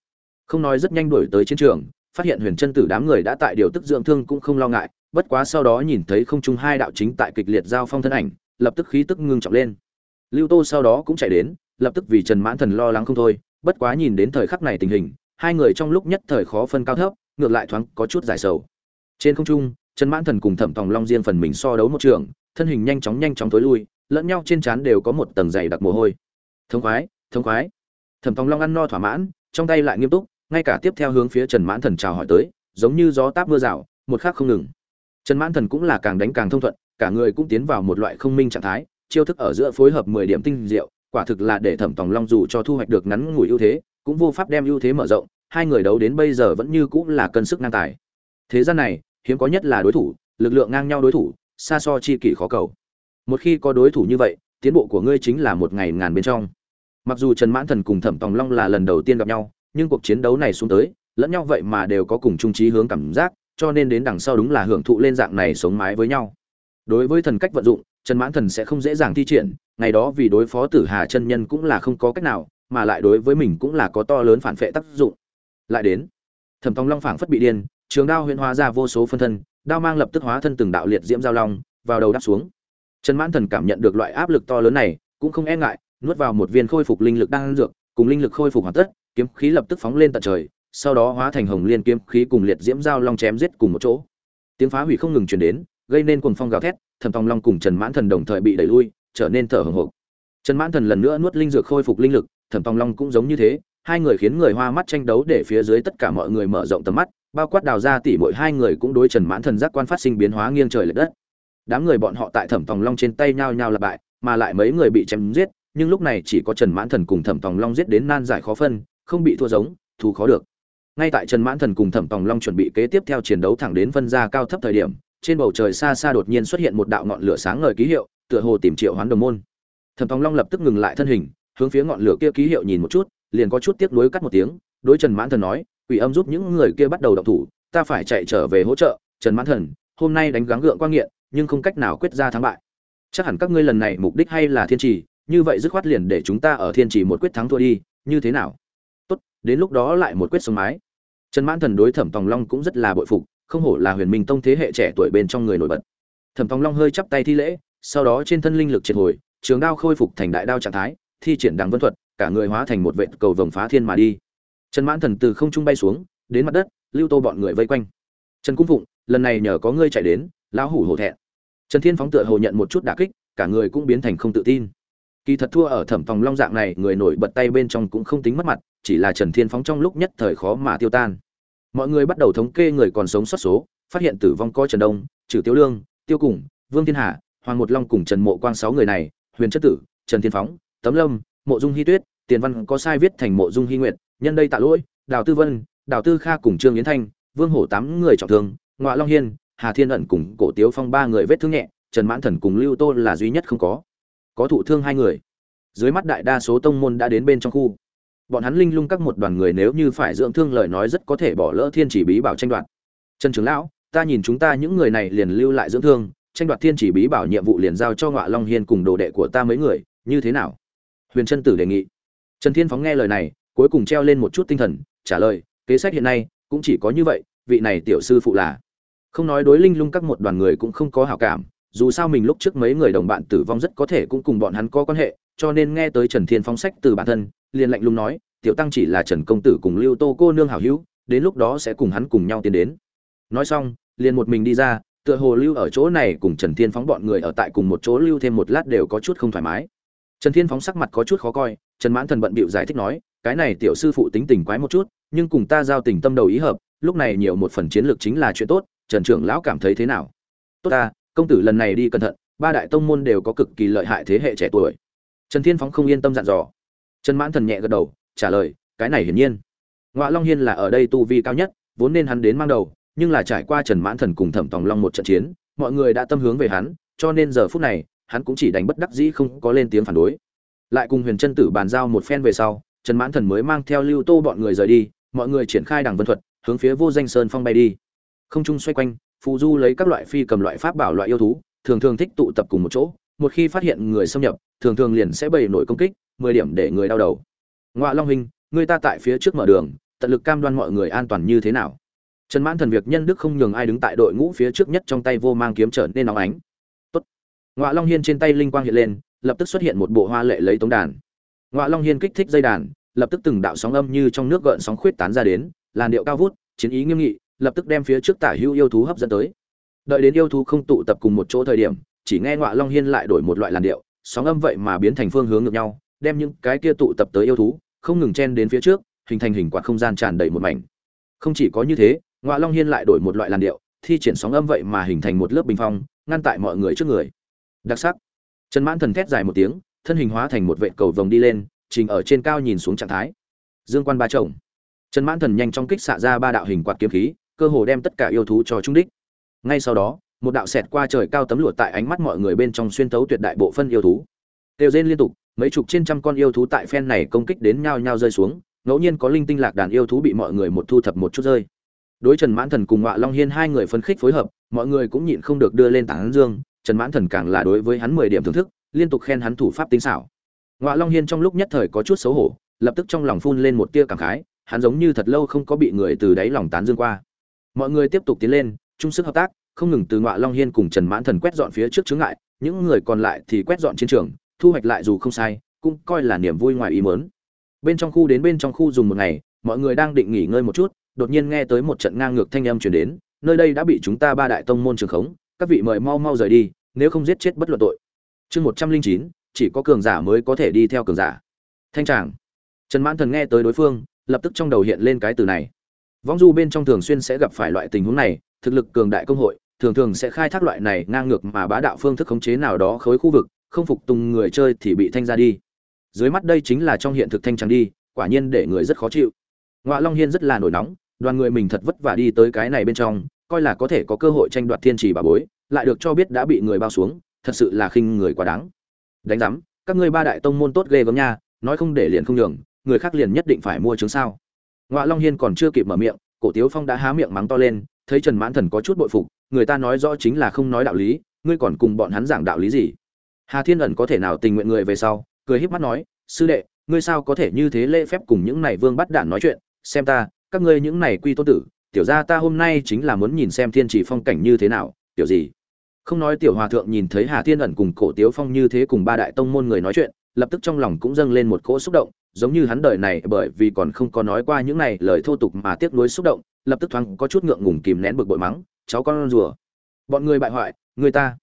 Không nói rất nhanh đuổi tới chiến trường, phát hiện huyền chân tử đám người đã tại điều tức dưỡng thương cũng không lo ngại, bất quá sau đó nhìn thấy không trung hai đạo chính tại kịch liệt giao phong thân ảnh, lập tức khí tức ngưng trọng lên. Lưu tô sau đó cũng chạy đến lập tức vì trần mãn thần lo lắng không thôi, bất quá nhìn đến thời khắc này tình hình, hai người trong lúc nhất thời khó phân cao thấp, ngược lại thoáng có chút giải sầu. Trên không trung, trần mãn thần cùng thẩm tòng long riêng phần mình so đấu một trường, thân hình nhanh chóng nhanh chóng tối lui, lẫn nhau trên trán đều có một tầng dày đặc mồ hôi. Thông khoái thông khoái. Thẩm tòng long ăn no thỏa mãn, trong tay lại nghiêm túc, ngay cả tiếp theo hướng phía trần mãn thần chào hỏi tới, giống như gió táp mưa rào, một khắc không ngừng. Trần mãn thần cũng là càng đánh càng thông thuận, cả người cũng tiến vào một loại không minh trạng thái, chiêu thức ở giữa phối hợp mười điểm tinh diệu quả thực là để thẩm tòng long dù cho thu hoạch được ngắn ngủi ưu thế, cũng vô pháp đem ưu thế mở rộng, hai người đấu đến bây giờ vẫn như cũng là cân sức ngang tài. Thế gian này, hiếm có nhất là đối thủ, lực lượng ngang nhau đối thủ, xa so chi kỷ khó cầu. Một khi có đối thủ như vậy, tiến bộ của ngươi chính là một ngày ngàn bên trong. Mặc dù trần mãn thần cùng thẩm tòng long là lần đầu tiên gặp nhau, nhưng cuộc chiến đấu này xuống tới, lẫn nhau vậy mà đều có cùng chung trí hướng cảm giác, cho nên đến đằng sau đúng là hưởng thụ lên dạng này sống mái với nhau. Đối với thần cách vận dụng trần mãn thần sẽ không dễ dàng thi triển, ngày đó vì đối phó tử hà chân nhân cũng là không có cách nào, mà lại đối với mình cũng là có to lớn phản phệ tác dụng. Lại đến, thẩm Tông long phảng phất bị điên, trường đao huyễn hóa ra vô số phân thân, đao mang lập tức hóa thân từng đạo liệt diễm giao long, vào đầu đáp xuống. Trần mãn thần cảm nhận được loại áp lực to lớn này, cũng không e ngại, nuốt vào một viên khôi phục linh lực đang dược, cùng linh lực khôi phục hoàn tất, kiếm khí lập tức phóng lên tận trời, sau đó hóa thành hồng liên kiếm khí cùng liệt diễm giao long chém giết cùng một chỗ. Tiếng phá hủy không ngừng truyền đến, gây nên cuồng phong gào thét thẩm tòng long cùng trần mãn thần đồng thời bị đẩy lui, trở nên thở hổn hộc. Trần mãn thần lần nữa nuốt linh dược khôi phục linh lực thẩm tòng long cũng giống như thế, hai người khiến người hoa mắt tranh đấu để phía dưới tất cả mọi người mở rộng tầm mắt, bao quát đào ra tỉ mỗi hai người cũng đối trần mãn thần giác quan phát sinh biến hóa nghiêng trời lệch đất. Đám người bọn họ tại thẩm tòng long trên tay nhao nhao là bại, mà lại mấy người bị chém giết, nhưng lúc này chỉ có trần mãn thần cùng thẩm tòng long giết đến nan giải khó phân, không bị thua giống thù khó được. Ngay tại trần mãn thần cùng thẩm tòng long chuẩn bị kế tiếp theo chiến đấu thẳng đến phân ra cao thấp thời điểm trên bầu trời xa xa đột nhiên xuất hiện một đạo ngọn lửa sáng ngời ký hiệu, tựa hồ tìm triệu hoán đồng môn. Thẩm tòng long lập tức ngừng lại thân hình, hướng phía ngọn lửa kia ký hiệu nhìn một chút, liền có chút tiếc nuối cắt một tiếng, đối trần mãn thần nói, quỷ âm giúp những người kia bắt đầu động thủ, ta phải chạy trở về hỗ trợ. Trần mãn thần, hôm nay đánh gắng gượng quan nghiện, nhưng không cách nào quyết ra thắng bại. Chắc hẳn các ngươi lần này mục đích hay là thiên trì, như vậy dứt khoát liền để chúng ta ở thiên trì một quyết thắng thua đi, như thế nào? Tốt, đến lúc đó lại một quyết sống mái. Trần mãn thần đối thẩm tòng long cũng rất là bội phục không hổ là huyền minh tông thế hệ trẻ tuổi bên trong người nổi bật. Thẩm Phong long hơi chắp tay thi lễ, sau đó trên thân linh lực triệt hồi, trường đao khôi phục thành đại đao trạng thái, thi triển đằng vân thuật, cả người hóa thành một vệt cầu vồng phá thiên mà đi. Trần mãn thần từ không trung bay xuống, đến mặt đất, lưu tô bọn người vây quanh. Trần cung phụng, lần này nhờ có ngươi chạy đến, lão hủ hổ thẹn. Trần thiên phóng tựa hồ nhận một chút đả kích, cả người cũng biến thành không tự tin. Kỳ thật thua ở thẩm phòng long dạng này, người nổi bật tay bên trong cũng không tính mất mặt, chỉ là trần thiên phóng trong lúc nhất thời khó mà tiêu tan mọi người bắt đầu thống kê người còn sống sót số, phát hiện tử vong có trần đông, trừ tiêu lương, tiêu cùng, vương thiên hà, hoàng một long cùng trần mộ quang sáu người này, huyền chất tử, trần thiên phóng, tấm lâm, mộ dung hy tuyết, tiền văn có sai viết thành mộ dung hy nguyệt, nhân đây tạ lỗi, đào tư vân, đào tư kha cùng trương yến thanh, vương hổ tám người trọng thương ngoại long hiên, hà thiên ẩn cùng cổ tiếu phong ba người vết thương nhẹ, trần mãn thần cùng lưu tô là duy nhất không có. Có thụ thương hai người. Dưới mắt đại đa số tông môn đã đến bên trong khu bọn hắn linh lung các một đoàn người nếu như phải dưỡng thương lời nói rất có thể bỏ lỡ thiên chỉ bí bảo tranh đoạt. Trần trưởng lão, ta nhìn chúng ta những người này liền lưu lại dưỡng thương, tranh đoạt thiên chỉ bí bảo nhiệm vụ liền giao cho ngọa long hiên cùng đồ đệ của ta mấy người, như thế nào? Huyền trân tử đề nghị. Trần thiên phóng nghe lời này, cuối cùng treo lên một chút tinh thần, trả lời, kế sách hiện nay cũng chỉ có như vậy, vị này tiểu sư phụ là. Không nói đối linh lung các một đoàn người cũng không có hảo cảm dù sao mình lúc trước mấy người đồng bạn tử vong rất có thể cũng cùng bọn hắn có quan hệ, cho nên nghe tới trần thiên Phong sách từ bản thân, liền lạnh lùng nói, tiểu tăng chỉ là trần công tử cùng lưu tô cô nương hảo hữu, đến lúc đó sẽ cùng hắn cùng nhau tiến đến. Nói xong, liền một mình đi ra, tựa hồ lưu ở chỗ này cùng trần thiên phóng bọn người ở tại cùng một chỗ lưu thêm một lát đều có chút không thoải mái. Trần thiên phóng sắc mặt có chút khó coi, trần mãn thần bận bịu giải thích nói, cái này tiểu sư phụ tính tình quái một chút, nhưng cùng ta giao tình tâm đầu ý hợp, lúc này nhiều một phần chiến lược chính là chuyện tốt, trần trưởng lão cảm thấy thế nào? Tốt ta công tử lần này đi cẩn thận, ba đại tông môn đều có cực kỳ lợi hại thế hệ trẻ tuổi. Trần thiên phóng không yên tâm dặn dò. Trần mãn thần nhẹ gật đầu, trả lời, cái này hiển nhiên. Ngoại long hiên là ở đây tu vi cao nhất, vốn nên hắn đến mang đầu, nhưng là trải qua trần mãn thần cùng thẩm tòng long một trận chiến, mọi người đã tâm hướng về hắn, cho nên giờ phút này, hắn cũng chỉ đánh bất đắc dĩ không có lên tiếng phản đối. Lại cùng huyền chân tử bàn giao một phen về sau, trần mãn thần mới mang theo lưu tô bọn người rời đi, mọi người triển khai đằng vân thuật, hướng phía vô danh sơn phong bay đi. Không trung xoay quanh phù du lấy các loại phi cầm loại pháp bảo loại yêu thú, thường thường thích tụ tập cùng một chỗ, một khi phát hiện người xâm nhập, thường thường liền sẽ bày nổi công kích, mười điểm để người đau đầu. Ngoại long hình người ta tại phía trước mở đường, tận lực cam đoan mọi người an toàn như thế nào? Trần mãn thần việc nhân đức không nhường ai đứng tại đội ngũ phía trước nhất trong tay vô mang kiếm trở nên nóng ánh. Tốt. ngoại long hiên trên tay linh quang hiện lên, lập tức xuất hiện một bộ hoa lệ lấy tống đàn. Ngoại long hiên kích thích dây đàn, lập tức từng đạo sóng âm như trong nước gợn sóng khuyết tán ra đến, làn điệu cao vút, chiến ý nghiêm nghị lập tức đem phía trước tả hữu yêu thú hấp dẫn tới. Đợi đến yêu thú không tụ tập cùng một chỗ thời điểm, chỉ nghe ngọa long hiên lại đổi một loại làn điệu, sóng âm vậy mà biến thành phương hướng ngược nhau, đem những cái kia tụ tập tới yêu thú, không ngừng chen đến phía trước, hình thành hình quạt không gian tràn đầy một mảnh. Không chỉ có như thế, ngọa long hiên lại đổi một loại làn điệu, thi triển sóng âm vậy mà hình thành một lớp bình phong, ngăn tại mọi người trước người. Đặc sắc. Trần mãn thần thét dài một tiếng, thân hình hóa thành một vệ cầu vồng đi lên, trình ở trên cao nhìn xuống trạng thái. Dương quan ba chồng. Trần mãn thần nhanh chóng kích xạ ra ba đạo hình quạt kiếm khí cơ hồ đem tất cả yêu thú cho trung đích. Ngay sau đó, một đạo xẹt qua trời cao tấm lụa tại ánh mắt mọi người bên trong xuyên tấu tuyệt đại bộ phân yêu thú. Tiêu rên liên tục, mấy chục trên trăm con yêu thú tại phen này công kích đến nhau nhau rơi xuống, ngẫu nhiên có linh tinh lạc đàn yêu thú bị mọi người một thu thập một chút rơi. Đối trần mãn thần cùng ngọa long hiên hai người phấn khích phối hợp, mọi người cũng nhịn không được đưa lên tảng dương, trần mãn thần càng là đối với hắn mười điểm thưởng thức, liên tục khen hắn thủ pháp tinh xảo. Ngọa long hiên trong lúc nhất thời có chút xấu hổ, lập tức trong lòng phun lên một tia cảm khái, hắn giống như thật lâu không có bị người từ đáy lòng tán dương qua mọi người tiếp tục tiến lên, chung sức hợp tác, không ngừng từ ngọa long hiên cùng trần mãn thần quét dọn phía trước chướng ngại, những người còn lại thì quét dọn chiến trường, thu hoạch lại dù không sai, cũng coi là niềm vui ngoài ý mớn bên trong khu đến bên trong khu dùng một ngày, mọi người đang định nghỉ ngơi một chút, đột nhiên nghe tới một trận ngang ngược thanh âm chuyển đến, nơi đây đã bị chúng ta ba đại tông môn trường khống, các vị mời mau mau rời đi, nếu không giết chết bất luận tội. Chương một trăm linh chín, chỉ có cường giả mới có thể đi theo cường giả. Thanh tràng. Trần mãn thần nghe tới đối phương, lập tức trong đầu hiện lên cái từ này vong du bên trong thường xuyên sẽ gặp phải loại tình huống này thực lực cường đại công hội thường thường sẽ khai thác loại này ngang ngược mà bá đạo phương thức khống chế nào đó khối khu vực không phục tùng người chơi thì bị thanh ra đi. Dưới mắt đây chính là trong hiện thực thanh trắng đi quả nhiên để người rất khó chịu. Ngoại long hiên rất là nổi nóng đoàn người mình thật vất vả đi tới cái này bên trong coi là có thể có cơ hội tranh đoạt thiên trì bà bối lại được cho biết đã bị người bao xuống thật sự là khinh người quá đáng. Đánh rắm, các ngươi ba đại tông môn tốt ghê gớm nha nói không để liền không nhường người khác liền nhất định phải mua chứng sao ngoạ long hiên còn chưa kịp mở miệng, cổ tiếu phong đã há miệng mắng to lên, thấy trần mãn thần có chút bội phục, người ta nói rõ chính là không nói đạo lý, ngươi còn cùng bọn hắn giảng đạo lý gì? Hà thiên ẩn có thể nào tình nguyện người về sau, cười híp mắt nói, sư đệ, ngươi sao có thể như thế lễ phép cùng những này vương bắt đản nói chuyện? Xem ta, các ngươi những này quy tôn tử, tiểu gia ta hôm nay chính là muốn nhìn xem thiên chỉ phong cảnh như thế nào, tiểu gì? Không nói tiểu hòa thượng nhìn thấy hà thiên ẩn cùng cổ tiếu phong như thế cùng ba đại tông môn người nói chuyện, lập tức trong lòng cũng dâng lên một cỗ xúc động giống như hắn đời này bởi vì còn không có nói qua những này lời thô tục mà tiếc nuối xúc động, lập tức thoáng có chút ngượng ngùng kìm nén bực bội mắng, cháu con rùa, bọn người bại hoại, người ta.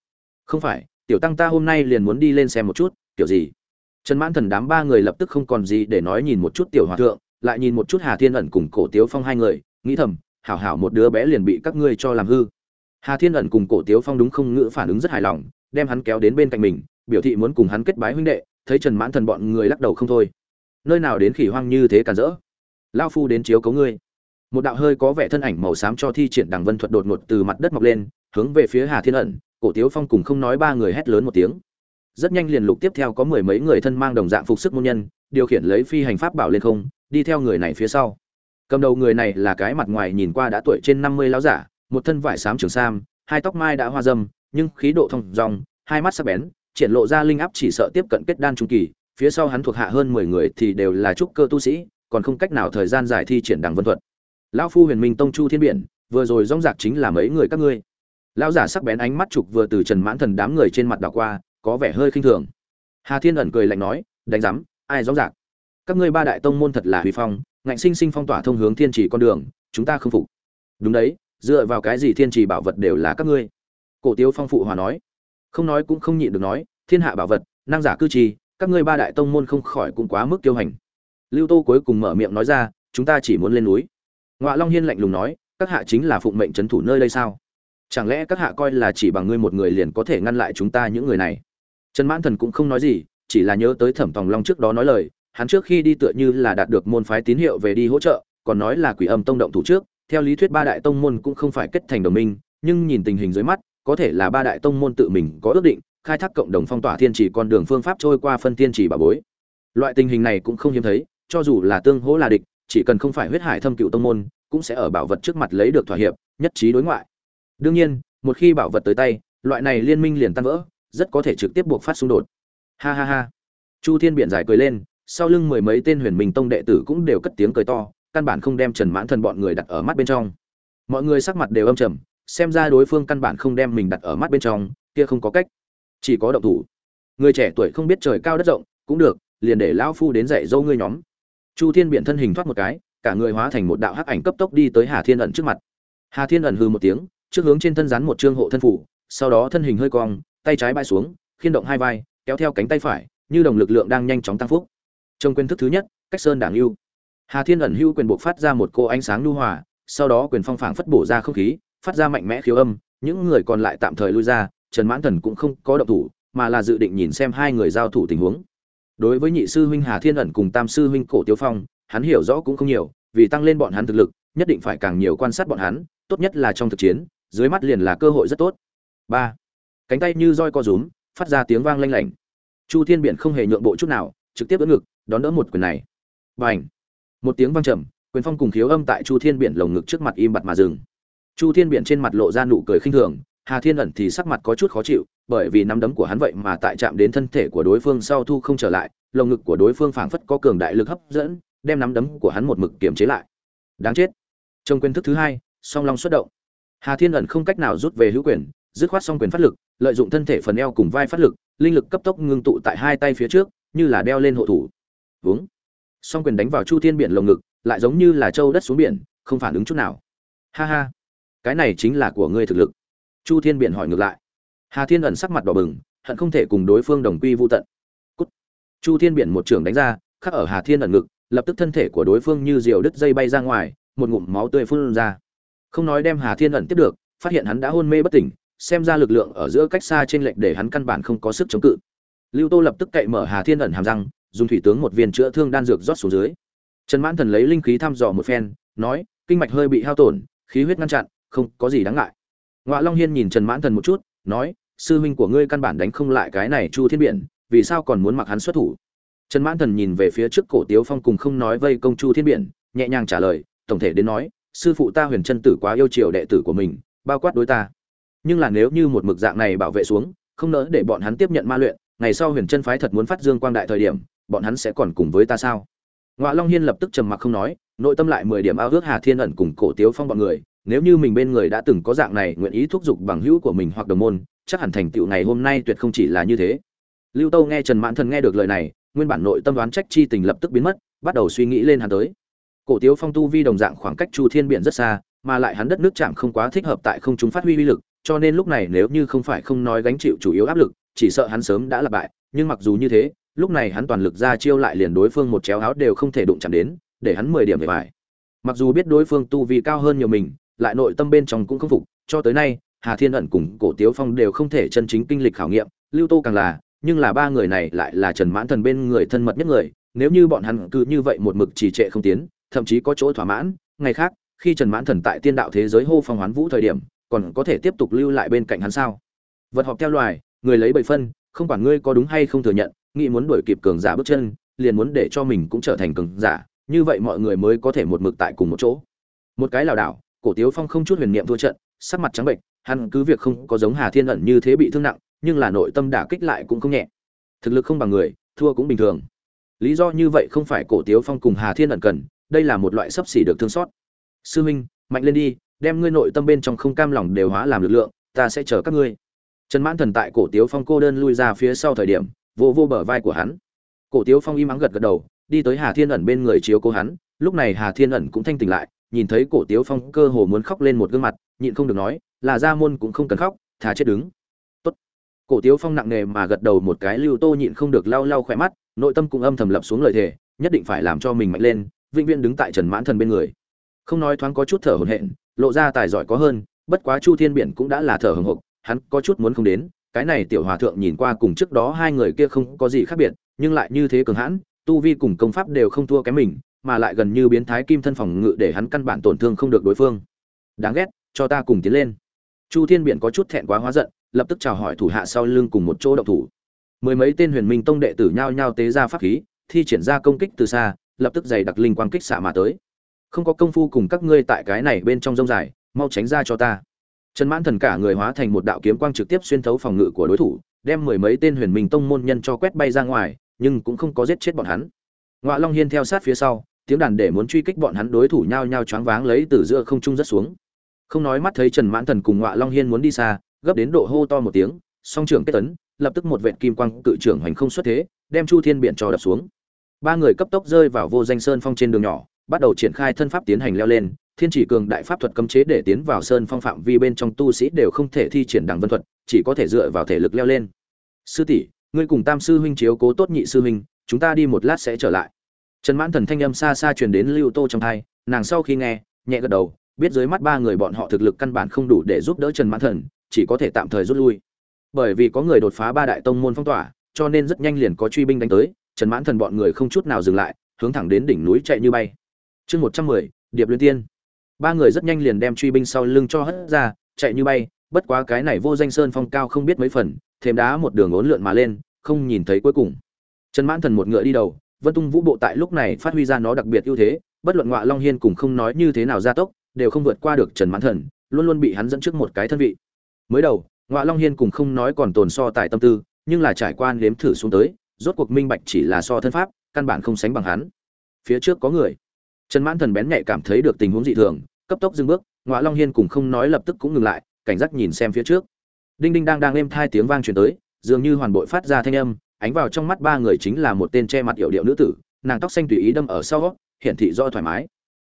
Không phải, tiểu tăng ta hôm nay liền muốn đi lên xem một chút, kiểu gì? Trần mãn thần đám ba người lập tức không còn gì để nói nhìn một chút tiểu hòa thượng, lại nhìn một chút hà thiên ẩn cùng cổ tiếu phong hai người, nghĩ thầm, hảo hảo một đứa bé liền bị các ngươi cho làm hư. Hà thiên ẩn cùng cổ tiếu phong đúng không ngữ phản ứng rất hài lòng, đem hắn kéo đến bên cạnh mình, biểu thị muốn cùng hắn kết bái huynh đệ, thấy trần mãn thần bọn người lắc đầu không thôi nơi nào đến khỉ hoang như thế cản rỡ. Lao phu đến chiếu cấu ngươi. Một đạo hơi có vẻ thân ảnh màu xám cho thi triển đằng vân thuật đột ngột từ mặt đất mọc lên, hướng về phía hà thiên ẩn, cổ tiếu phong cùng không nói ba người hét lớn một tiếng. Rất nhanh liền lục tiếp theo có mười mấy người thân mang đồng dạng phục sức môn nhân, điều khiển lấy phi hành pháp bảo lên không, đi theo người này phía sau. Cầm đầu người này là cái mặt ngoài nhìn qua đã tuổi trên năm mươi láo giả, một thân vải xám trường sam, hai tóc mai đã hoa dâm, nhưng khí độ thông dòng, hai mắt sắc bén, triển lộ ra linh áp chỉ sợ tiếp cận kết đan trung kỳ phía sau hắn thuộc hạ hơn mười người thì đều là trúc cơ tu sĩ còn không cách nào thời gian giải thi triển đằng vân thuật. Lão phu huyền minh tông chu thiên biển vừa rồi rong rạc chính là mấy người các ngươi. Lão giả sắc bén ánh mắt trục vừa từ trần mãn thần đám người trên mặt đảo qua có vẻ hơi khinh thường. Hà thiên ẩn cười lạnh nói đánh rắm, ai rong rạc? Các ngươi ba đại tông môn thật là huy phong ngạnh sinh sinh phong tỏa thông hướng thiên trì con đường chúng ta không phục. Đúng đấy dựa vào cái gì thiên trì bảo vật đều là các ngươi? Cổ tiếu phong phụ hòa nói. Không nói cũng không nhịn được nói thiên hạ bảo vật năng giả cư trì các ngươi ba đại tông môn không khỏi cũng quá mức kiêu hành. Lưu tô cuối cùng mở miệng nói ra, chúng ta chỉ muốn lên núi. Ngoại long hiên lạnh lùng nói, các hạ chính là phụng mệnh trấn thủ nơi đây sao? Chẳng lẽ các hạ coi là chỉ bằng ngươi một người liền có thể ngăn lại chúng ta những người này? Trần mãn thần cũng không nói gì, chỉ là nhớ tới thẩm tòng long trước đó nói lời, hắn trước khi đi tựa như là đạt được môn phái tín hiệu về đi hỗ trợ, còn nói là quỷ âm tông động thủ trước, theo lý thuyết ba đại tông môn cũng không phải kết thành đồng minh, nhưng nhìn tình hình dưới mắt, có thể là ba đại tông môn tự mình có ước định khai thác cộng đồng phong tỏa thiên chỉ con đường phương pháp trôi qua phân thiên chỉ bà bối. Loại tình hình này cũng không hiếm thấy, cho dù là tương hỗ là địch, chỉ cần không phải huyết hải thâm cựu tông môn, cũng sẽ ở bảo vật trước mặt lấy được thỏa hiệp, nhất trí đối ngoại. Đương nhiên, một khi bảo vật tới tay, loại này liên minh liền tan vỡ, rất có thể trực tiếp buộc phát xung đột. Ha ha ha. Chu thiên biện giải cười lên, sau lưng mười mấy tên huyền minh tông đệ tử cũng đều cất tiếng cười to, căn bản không đem trần mãn thần bọn người đặt ở mắt bên trong. Mọi người sắc mặt đều âm trầm, xem ra đối phương căn bản không đem mình đặt ở mắt bên trong, kia không có cách chỉ có động thủ. Người trẻ tuổi không biết trời cao đất rộng, cũng được, liền để lão phu đến dạy dâu ngươi nhóm. Chu thiên biện thân hình thoát một cái, cả người hóa thành một đạo hắc ảnh cấp tốc đi tới hà thiên ẩn trước mặt. Hà thiên ẩn hư một tiếng, trước hướng trên thân rắn một trương hộ thân phủ, sau đó thân hình hơi cong, tay trái bay xuống, khiên động hai vai, kéo theo cánh tay phải, như đồng lực lượng đang nhanh chóng tăng phúc. Trong quyền thức thứ nhất, cách sơn đảng hưu hà thiên ẩn hưu quyền buộc phát ra một cô ánh sáng lưu hòa, sau đó quyền phong phảng phất bổ ra không khí, phát ra mạnh mẽ khiếu âm, những người còn lại tạm thời lui ra trần mãn thần cũng không có động thủ, mà là dự định nhìn xem hai người giao thủ tình huống. Đối với nhị sư huynh hà thiên ẩn cùng tam sư huynh cổ tiêu phong, hắn hiểu rõ cũng không nhiều, vì tăng lên bọn hắn thực lực, nhất định phải càng nhiều quan sát bọn hắn, tốt nhất là trong thực chiến, dưới mắt liền là cơ hội rất tốt. Ba. Cánh tay như roi co rúm, phát ra tiếng vang lanh lảnh. Chu thiên biển không hề nhượng bộ chút nào, trực tiếp đỡ ngực, đón đỡ một quyền này. Bành! một tiếng vang trầm, quyền phong cùng khiếu âm tại chu thiên biển lồng ngực trước mặt im bặt mà dừng. Chu thiên biển trên mặt lộ ra nụ cười khinh thường hà thiên ẩn thì sắc mặt có chút khó chịu, bởi vì nắm đấm của hắn vậy mà tại chạm đến thân thể của đối phương sau thu không trở lại, lồng ngực của đối phương phảng phất có cường đại lực hấp dẫn, đem nắm đấm của hắn một mực kiềm chế lại. Đáng chết. Trong quyền thức thứ hai, song long xuất động. Hà thiên ẩn không cách nào rút về hữu quyền, dứt khoát song quyền phát lực, lợi dụng thân thể phần eo cùng vai phát lực, linh lực cấp tốc ngưng tụ tại hai tay phía trước, như là đeo lên hộ thủ. Vướng song quyền đánh vào chu thiên biển lồng ngực, lại giống như là châu đất xuống biển, không phản ứng chút nào. Ha ha. Cái này chính là của ngươi thực lực chu thiên biển hỏi ngược lại. Hà thiên ẩn sắc mặt đỏ bừng, hận không thể cùng đối phương đồng quy vô tận. Cút. chu thiên biển một trưởng đánh ra, khắc ở hà thiên ẩn ngực, lập tức thân thể của đối phương như diều đứt dây bay ra ngoài, một ngụm máu tươi phun ra. Không nói đem hà thiên ẩn tiếp được, phát hiện hắn đã hôn mê bất tỉnh, xem ra lực lượng ở giữa cách xa trên lệnh để hắn căn bản không có sức chống cự. Lưu tô lập tức cậy mở hà thiên ẩn hàm răng, dùng thủy tướng một viên chữa thương đan dược rót xuống dưới. Trần mãn thần lấy linh khí thăm dò một phen, nói, kinh mạch hơi bị hao tổn, khí huyết ngăn chặn, không có gì đáng ngại. Ngọa long hiên nhìn trần mãn thần một chút, nói, sư huynh của ngươi căn bản đánh không lại cái này chu thiên biển, vì sao còn muốn mặc hắn xuất thủ? Trần mãn thần nhìn về phía trước cổ tiếu phong cùng không nói vây công chu thiên biển, nhẹ nhàng trả lời, tổng thể đến nói, sư phụ ta huyền chân tử quá yêu chiều đệ tử của mình, bao quát đối ta. Nhưng là nếu như một mực dạng này bảo vệ xuống, không nỡ để bọn hắn tiếp nhận ma luyện, ngày sau huyền chân phái thật muốn phát dương quang đại thời điểm, bọn hắn sẽ còn cùng với ta sao? Ngọa long hiên lập tức trầm mặc không nói, nội tâm lại mười điểm ao ước hà thiên ẩn cùng cổ tiếu phong bọn người nếu như mình bên người đã từng có dạng này nguyện ý thúc giục bằng hữu của mình hoặc đồng môn, chắc hẳn thành tựu ngày hôm nay tuyệt không chỉ là như thế lưu tâu nghe trần mãn thần nghe được lời này, nguyên bản nội tâm đoán trách chi tình lập tức biến mất, bắt đầu suy nghĩ lên hắn tới cổ tiếu phong tu vi đồng dạng khoảng cách chu thiên biển rất xa, mà lại hắn đất nước chạm không quá thích hợp tại không chúng phát huy uy lực, cho nên lúc này nếu như không phải không nói gánh chịu chủ yếu áp lực, chỉ sợ hắn sớm đã lặp bại, nhưng mặc dù như thế, lúc này hắn toàn lực ra chiêu lại liền đối phương một chéo áo đều không thể đụng chạm đến, để hắn mười điểm về bài. mặc dù biết đối phương tu vi cao hơn nhiều mình lại nội tâm bên trong cũng không phục, cho tới nay, hà thiên ẩn cùng cổ tiếu phong đều không thể chân chính kinh lịch khảo nghiệm, lưu tô càng là, nhưng là ba người này lại là trần mãn thần bên người thân mật nhất người, nếu như bọn hắn cứ như vậy một mực trì trệ không tiến, thậm chí có chỗ thỏa mãn, ngày khác, khi trần mãn thần tại tiên đạo thế giới hô phong hoán vũ thời điểm, còn có thể tiếp tục lưu lại bên cạnh hắn sao? Vật họp theo loài, người lấy bảy phân, không quản ngươi có đúng hay không thừa nhận, nghĩ muốn đuổi kịp cường giả bước chân, liền muốn để cho mình cũng trở thành cường giả, như vậy mọi người mới có thể một mực tại cùng một chỗ. Một cái lảo đảo cổ tiếu phong không chút huyền niệm thua trận, sắc mặt trắng bệnh hắn cứ việc không có giống hà thiên ẩn như thế bị thương nặng, nhưng là nội tâm đả kích lại cũng không nhẹ. Thực lực không bằng người, thua cũng bình thường. Lý do như vậy không phải cổ tiếu phong cùng hà thiên ẩn cần, đây là một loại sấp xỉ được thương xót. Sư huynh mạnh lên đi, đem ngươi nội tâm bên trong không cam lòng đều hóa làm lực lượng, ta sẽ chờ các ngươi. Trần mãn thần tại cổ tiếu phong cô đơn lui ra phía sau thời điểm, vô vô bờ vai của hắn. Cổ tiếu phong im ắng gật gật đầu, đi tới hà thiên ẩn bên người chiếu cố hắn, lúc này hà thiên ẩn cũng thanh tỉnh lại nhìn thấy cổ tiếu phong cơ hồ muốn khóc lên một gương mặt, nhịn không được nói, là ra môn cũng không cần khóc thà chết đứng Tốt. cổ tiếu phong nặng nề mà gật đầu một cái, lưu tô nhịn không được lau lau khỏe mắt, nội tâm cũng âm thầm lập xuống lời thề, nhất định phải làm cho mình mạnh lên, vĩnh viễn đứng tại trần mãn thần bên người không nói thoáng có chút thở hổn hển, lộ ra tài giỏi có hơn, bất quá chu thiên biển cũng đã là thở hồng hộc, hắn có chút muốn không đến, cái này tiểu hòa thượng nhìn qua cùng trước đó hai người kia không có gì khác biệt, nhưng lại như thế cường hãn, tu vi cùng công pháp đều không thua kém mình mà lại gần như biến thái kim thân phòng ngự để hắn căn bản tổn thương không được đối phương. Đáng ghét, cho ta cùng tiến lên. Chu thiên biển có chút thẹn quá hóa giận, lập tức chào hỏi thủ hạ sau lưng cùng một chỗ động thủ. Mười mấy tên huyền minh tông đệ tử nhao nhao tế ra pháp khí, thi triển ra công kích từ xa, lập tức dày đặc linh quang kích xạ mà tới. Không có công phu cùng các ngươi tại cái này bên trong rông dài, mau tránh ra cho ta. Trần mãn thần cả người hóa thành một đạo kiếm quang trực tiếp xuyên thấu phòng ngự của đối thủ, đem mười mấy tên huyền minh tông môn nhân cho quét bay ra ngoài, nhưng cũng không có giết chết bọn hắn. Ngoại long hiên theo sát phía sau tiếng đàn để muốn truy kích bọn hắn đối thủ nhao nhao choáng váng lấy từ giữa không trung rất xuống. Không nói mắt thấy trần mãn thần cùng Ngọa long hiên muốn đi xa, gấp đến độ hô to một tiếng, song trưởng kết tấn, lập tức một vệt kim quang cự trưởng hoành không xuất thế, đem chu thiên biển cho đập xuống. Ba người cấp tốc rơi vào vô danh sơn phong trên đường nhỏ, bắt đầu triển khai thân pháp tiến hành leo lên, thiên chỉ cường đại pháp thuật cấm chế để tiến vào sơn phong phạm vi bên trong tu sĩ đều không thể thi triển đằng vân thuật, chỉ có thể dựa vào thể lực leo lên. Sư tỷ, ngươi cùng tam sư huynh chiếu cố tốt nhị sư huynh, chúng ta đi một lát sẽ trở lại trần mãn thần thanh âm xa xa truyền đến lưu tô trong thai nàng sau khi nghe, nhẹ gật đầu, biết dưới mắt ba người bọn họ thực lực căn bản không đủ để giúp đỡ trần mãn thần, chỉ có thể tạm thời rút lui. Bởi vì có người đột phá ba đại tông môn phong tỏa, cho nên rất nhanh liền có truy binh đánh tới, trần mãn thần bọn người không chút nào dừng lại, hướng thẳng đến đỉnh núi chạy như bay. Chương một trăm mười, điệp liên tiên. Ba người rất nhanh liền đem truy binh sau lưng cho hất ra, chạy như bay, bất quá cái này vô danh sơn phong cao không biết mấy phần, thêm đá một đường ốn lượn mà lên, không nhìn thấy cuối cùng. Trần mãn thần một ngựa đi đầu vân tung vũ bộ tại lúc này phát huy ra nó đặc biệt ưu thế, bất luận ngọa long hiên cùng không nói như thế nào gia tốc, đều không vượt qua được trần mãn thần, luôn luôn bị hắn dẫn trước một cái thân vị. Mới đầu, ngọa long hiên cùng không nói còn tồn so tài tâm tư, nhưng là trải qua nếm thử xuống tới, rốt cuộc minh bạch chỉ là so thân pháp, căn bản không sánh bằng hắn. Phía trước có người. Trần mãn thần bén nhạy cảm thấy được tình huống dị thường, cấp tốc dừng bước, ngọa long hiên cùng không nói lập tức cũng ngừng lại, cảnh giác nhìn xem phía trước. Đinh đinh đang đang êm thai tiếng vang truyền tới, dường như hoàn bội phát ra thanh âm ánh vào trong mắt ba người chính là một tên che mặt yểu điệu nữ tử, nàng tóc xanh tùy ý đâm ở sau hiển thị do thoải mái.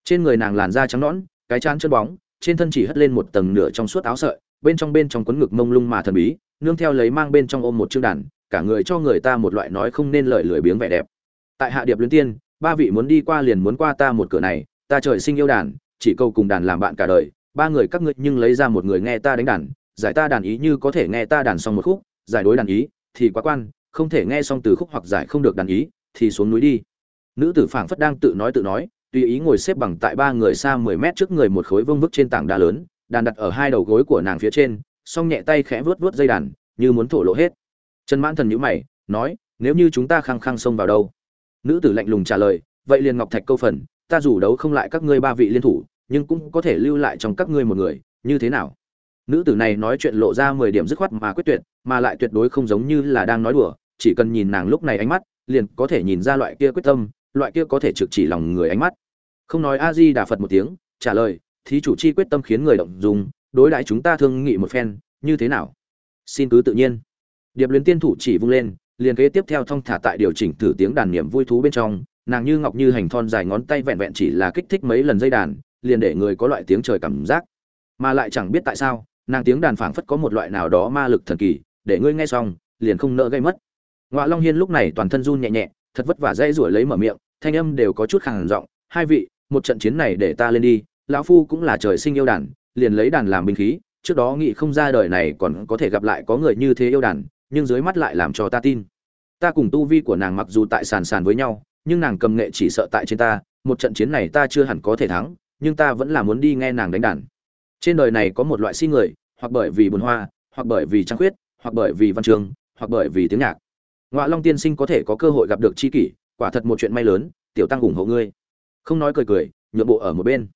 Trên người nàng làn da trắng nõn, cái trán chân bóng, trên thân chỉ hất lên một tầng nửa trong suốt áo sợi, bên trong bên trong quấn ngực mông lung mà thần bí, nương theo lấy mang bên trong ôm một chương đàn, cả người cho người ta một loại nói không nên lời lười biếng vẻ đẹp. Tại hạ điệp luyến tiên, ba vị muốn đi qua liền muốn qua ta một cửa này, ta trời sinh yêu đàn, chỉ câu cùng đàn làm bạn cả đời, ba người các ngươi nhưng lấy ra một người nghe ta đánh đàn, giải ta đàn ý như có thể nghe ta đàn xong một khúc, giải đối đàn ý, thì quá quan không thể nghe xong từ khúc hoặc giải không được đàn ý, thì xuống núi đi. Nữ tử phảng phất đang tự nói tự nói, tùy ý ngồi xếp bằng tại ba người xa mười mét trước người một khối vương vức trên tảng đá lớn, đàn đặt ở hai đầu gối của nàng phía trên, song nhẹ tay khẽ vuốt vuốt dây đàn, như muốn thổ lộ hết. Trần mãn thần nhíu mày, nói, nếu như chúng ta khăng khăng xông vào đâu? Nữ tử lạnh lùng trả lời, vậy liền ngọc thạch câu phần, ta dù đấu không lại các ngươi ba vị liên thủ, nhưng cũng có thể lưu lại trong các ngươi một người, như thế nào? Nữ tử này nói chuyện lộ ra mười điểm dứt khoát mà quyết tuyệt, mà lại tuyệt đối không giống như là đang nói đùa chỉ cần nhìn nàng lúc này ánh mắt, liền có thể nhìn ra loại kia quyết tâm, loại kia có thể trực chỉ lòng người ánh mắt. Không nói a di đà phật một tiếng, trả lời, thí chủ chi quyết tâm khiến người động dùng đối đãi chúng ta thương nghị một phen, như thế nào? Xin cứ tự nhiên. Điệp luyến tiên thủ chỉ vung lên, liền kế tiếp theo thông thả tại điều chỉnh thử tiếng đàn niệm vui thú bên trong, nàng như ngọc như hành thon dài ngón tay vẹn vẹn chỉ là kích thích mấy lần dây đàn, liền để người có loại tiếng trời cảm giác. Mà lại chẳng biết tại sao, nàng tiếng đàn phảng phất có một loại nào đó ma lực thần kỳ, để ngươi nghe xong, liền không nỡ gây mất. Ngọa long hiên lúc này toàn thân run nhẹ nhẹ, thật vất vả dây rủi lấy mở miệng, thanh âm đều có chút khàn giọng, hai vị, một trận chiến này để ta lên đi, lão phu cũng là trời sinh yêu đàn, liền lấy đàn làm binh khí, trước đó nghĩ không ra đời này còn có thể gặp lại có người như thế yêu đàn, nhưng dưới mắt lại làm cho ta tin. Ta cùng tu vi của nàng mặc dù tại sàn sàn với nhau, nhưng nàng cầm nghệ chỉ sợ tại trên ta, một trận chiến này ta chưa hẳn có thể thắng, nhưng ta vẫn là muốn đi nghe nàng đánh đàn. Trên đời này có một loại si người, hoặc bởi vì buồn hoa, hoặc bởi vì trăng khuyết, hoặc bởi vì văn trường, hoặc bởi vì tiếng nhạc. Ngọa long tiên sinh có thể có cơ hội gặp được chi kỷ, quả thật một chuyện may lớn, tiểu tăng ủng hộ ngươi. Không nói cười cười, nhượng bộ ở một bên.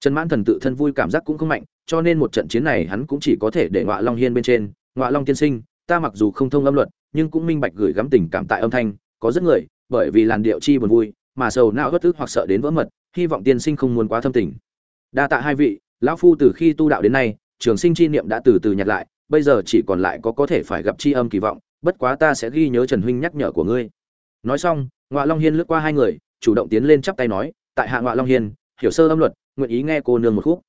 Trần mãn thần tự thân vui cảm giác cũng không mạnh, cho nên một trận chiến này hắn cũng chỉ có thể để Ngọa long hiên bên trên. Ngọa long tiên sinh, ta mặc dù không thông âm luật, nhưng cũng minh bạch gửi gắm tình cảm tại âm thanh, có rất người, bởi vì làn điệu chi buồn vui, mà sầu não bất tức hoặc sợ đến vỡ mật, hy vọng tiên sinh không muốn quá thâm tình. Đa tạ hai vị, lão phu từ khi tu đạo đến nay, trường sinh chi niệm đã từ từ nhặt lại, bây giờ chỉ còn lại có có thể phải gặp chi âm kỳ vọng bất quá ta sẽ ghi nhớ trần huynh nhắc nhở của ngươi. Nói xong ngoại long hiên lướt qua hai người, chủ động tiến lên chắp tay nói, tại hạ ngoại long hiên, hiểu sơ âm luật, nguyện ý nghe cô nương một khúc.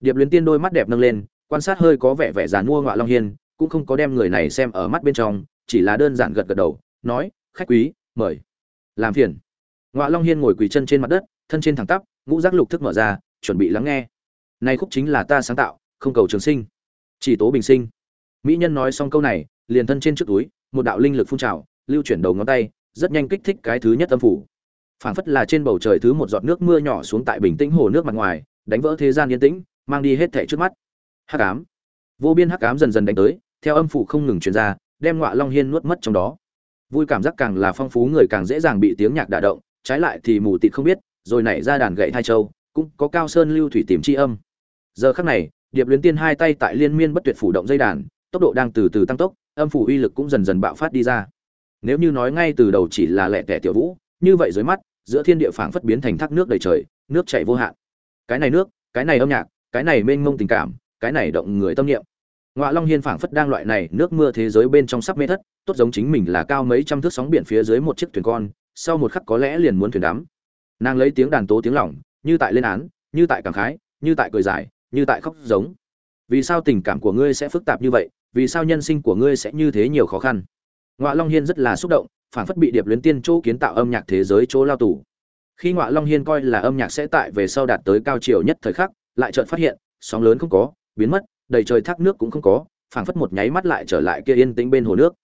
Điệp luyến tiên đôi mắt đẹp nâng lên, quan sát hơi có vẻ vẻ dàn mua ngoại long hiên, cũng không có đem người này xem ở mắt bên trong, chỉ là đơn giản gật gật đầu, nói, khách quý, mời. Làm phiền. Ngoại long hiên ngồi quỳ chân trên mặt đất, thân trên thẳng tắp, ngũ giác lục thức mở ra, chuẩn bị lắng nghe. Nay khúc chính là ta sáng tạo, không cầu trường sinh, chỉ tố bình sinh. Mỹ nhân nói xong câu này, liền thân trên trước túi một đạo linh lực phun trào, lưu chuyển đầu ngón tay, rất nhanh kích thích cái thứ nhất âm phủ. Phảng phất là trên bầu trời thứ một giọt nước mưa nhỏ xuống tại bình tĩnh hồ nước mặt ngoài, đánh vỡ thế gian yên tĩnh, mang đi hết thảy trước mắt. Hắc ám. Vô biên hắc ám dần dần đánh tới, theo âm phủ không ngừng truyền ra, đem ngọa long hiên nuốt mất trong đó. Vui cảm giác càng là phong phú, người càng dễ dàng bị tiếng nhạc đả động, trái lại thì mù tịt không biết, rồi nảy ra đàn gậy thai châu, cũng có cao sơn lưu thủy tìm chi âm. Giờ khắc này, điệp luyến tiên hai tay tại liên miên bất tuyệt phủ động dây đàn, tốc độ đang từ từ tăng tốc âm phủ uy lực cũng dần dần bạo phát đi ra. Nếu như nói ngay từ đầu chỉ là lẻ tẻ tiểu vũ, như vậy dưới mắt, giữa thiên địa phảng phất biến thành thác nước đầy trời, nước chảy vô hạn. Cái này nước, cái này âm nhạc, cái này mênh mông tình cảm, cái này động người tâm niệm. Ngoại long hiên phảng phất đang loại này nước mưa thế giới bên trong sắp mê thất, tốt giống chính mình là cao mấy trăm thước sóng biển phía dưới một chiếc thuyền con, sau một khắc có lẽ liền muốn thuyền đắm. Nàng lấy tiếng đàn tố tiếng lỏng, như tại lên án, như tại cảm khái, như tại cười dài, như tại khóc giống. Vì sao tình cảm của ngươi sẽ phức tạp như vậy? Vì sao nhân sinh của ngươi sẽ như thế nhiều khó khăn? Ngoại long hiên rất là xúc động phản phất bị điệp luyến tiên chỗ kiến tạo âm nhạc thế giới chỗ lao tù. Khi ngoại long hiên coi là âm nhạc sẽ tại về sau đạt tới cao chiều nhất thời khắc, lại chợt phát hiện, sóng lớn không có, biến mất, đầy trời thác nước cũng không có, phảng phất một nháy mắt lại trở lại kia yên tĩnh bên hồ nước.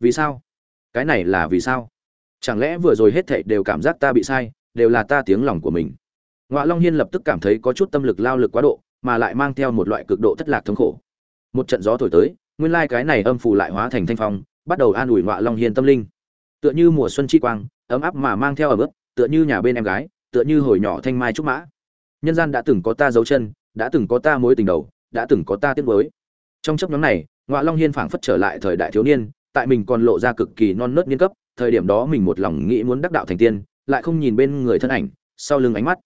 Vì sao? Cái này là vì sao? Chẳng lẽ vừa rồi hết thảy đều cảm giác ta bị sai, đều là ta tiếng lòng của mình? Ngoại long hiên lập tức cảm thấy có chút tâm lực lao lực quá độ, mà lại mang theo một loại cực độ thất lạc thống khổ. Một trận gió thổi tới nguyên lai cái này âm phủ lại hóa thành thanh phong, bắt đầu an ủi ngọa long hiên tâm linh. Tựa như mùa xuân chi quang, ấm áp mà mang theo ở bước tựa như nhà bên em gái, tựa như hồi nhỏ thanh mai trúc mã. Nhân gian đã từng có ta dấu chân, đã từng có ta mối tình đầu, đã từng có ta tiếc mới trong chấp nhóm này, ngọa long hiên phảng phất trở lại thời đại thiếu niên, tại mình còn lộ ra cực kỳ non nớt niên cấp, thời điểm đó mình một lòng nghĩ muốn đắc đạo thành tiên, lại không nhìn bên người thân ảnh, sau lưng ánh mắt.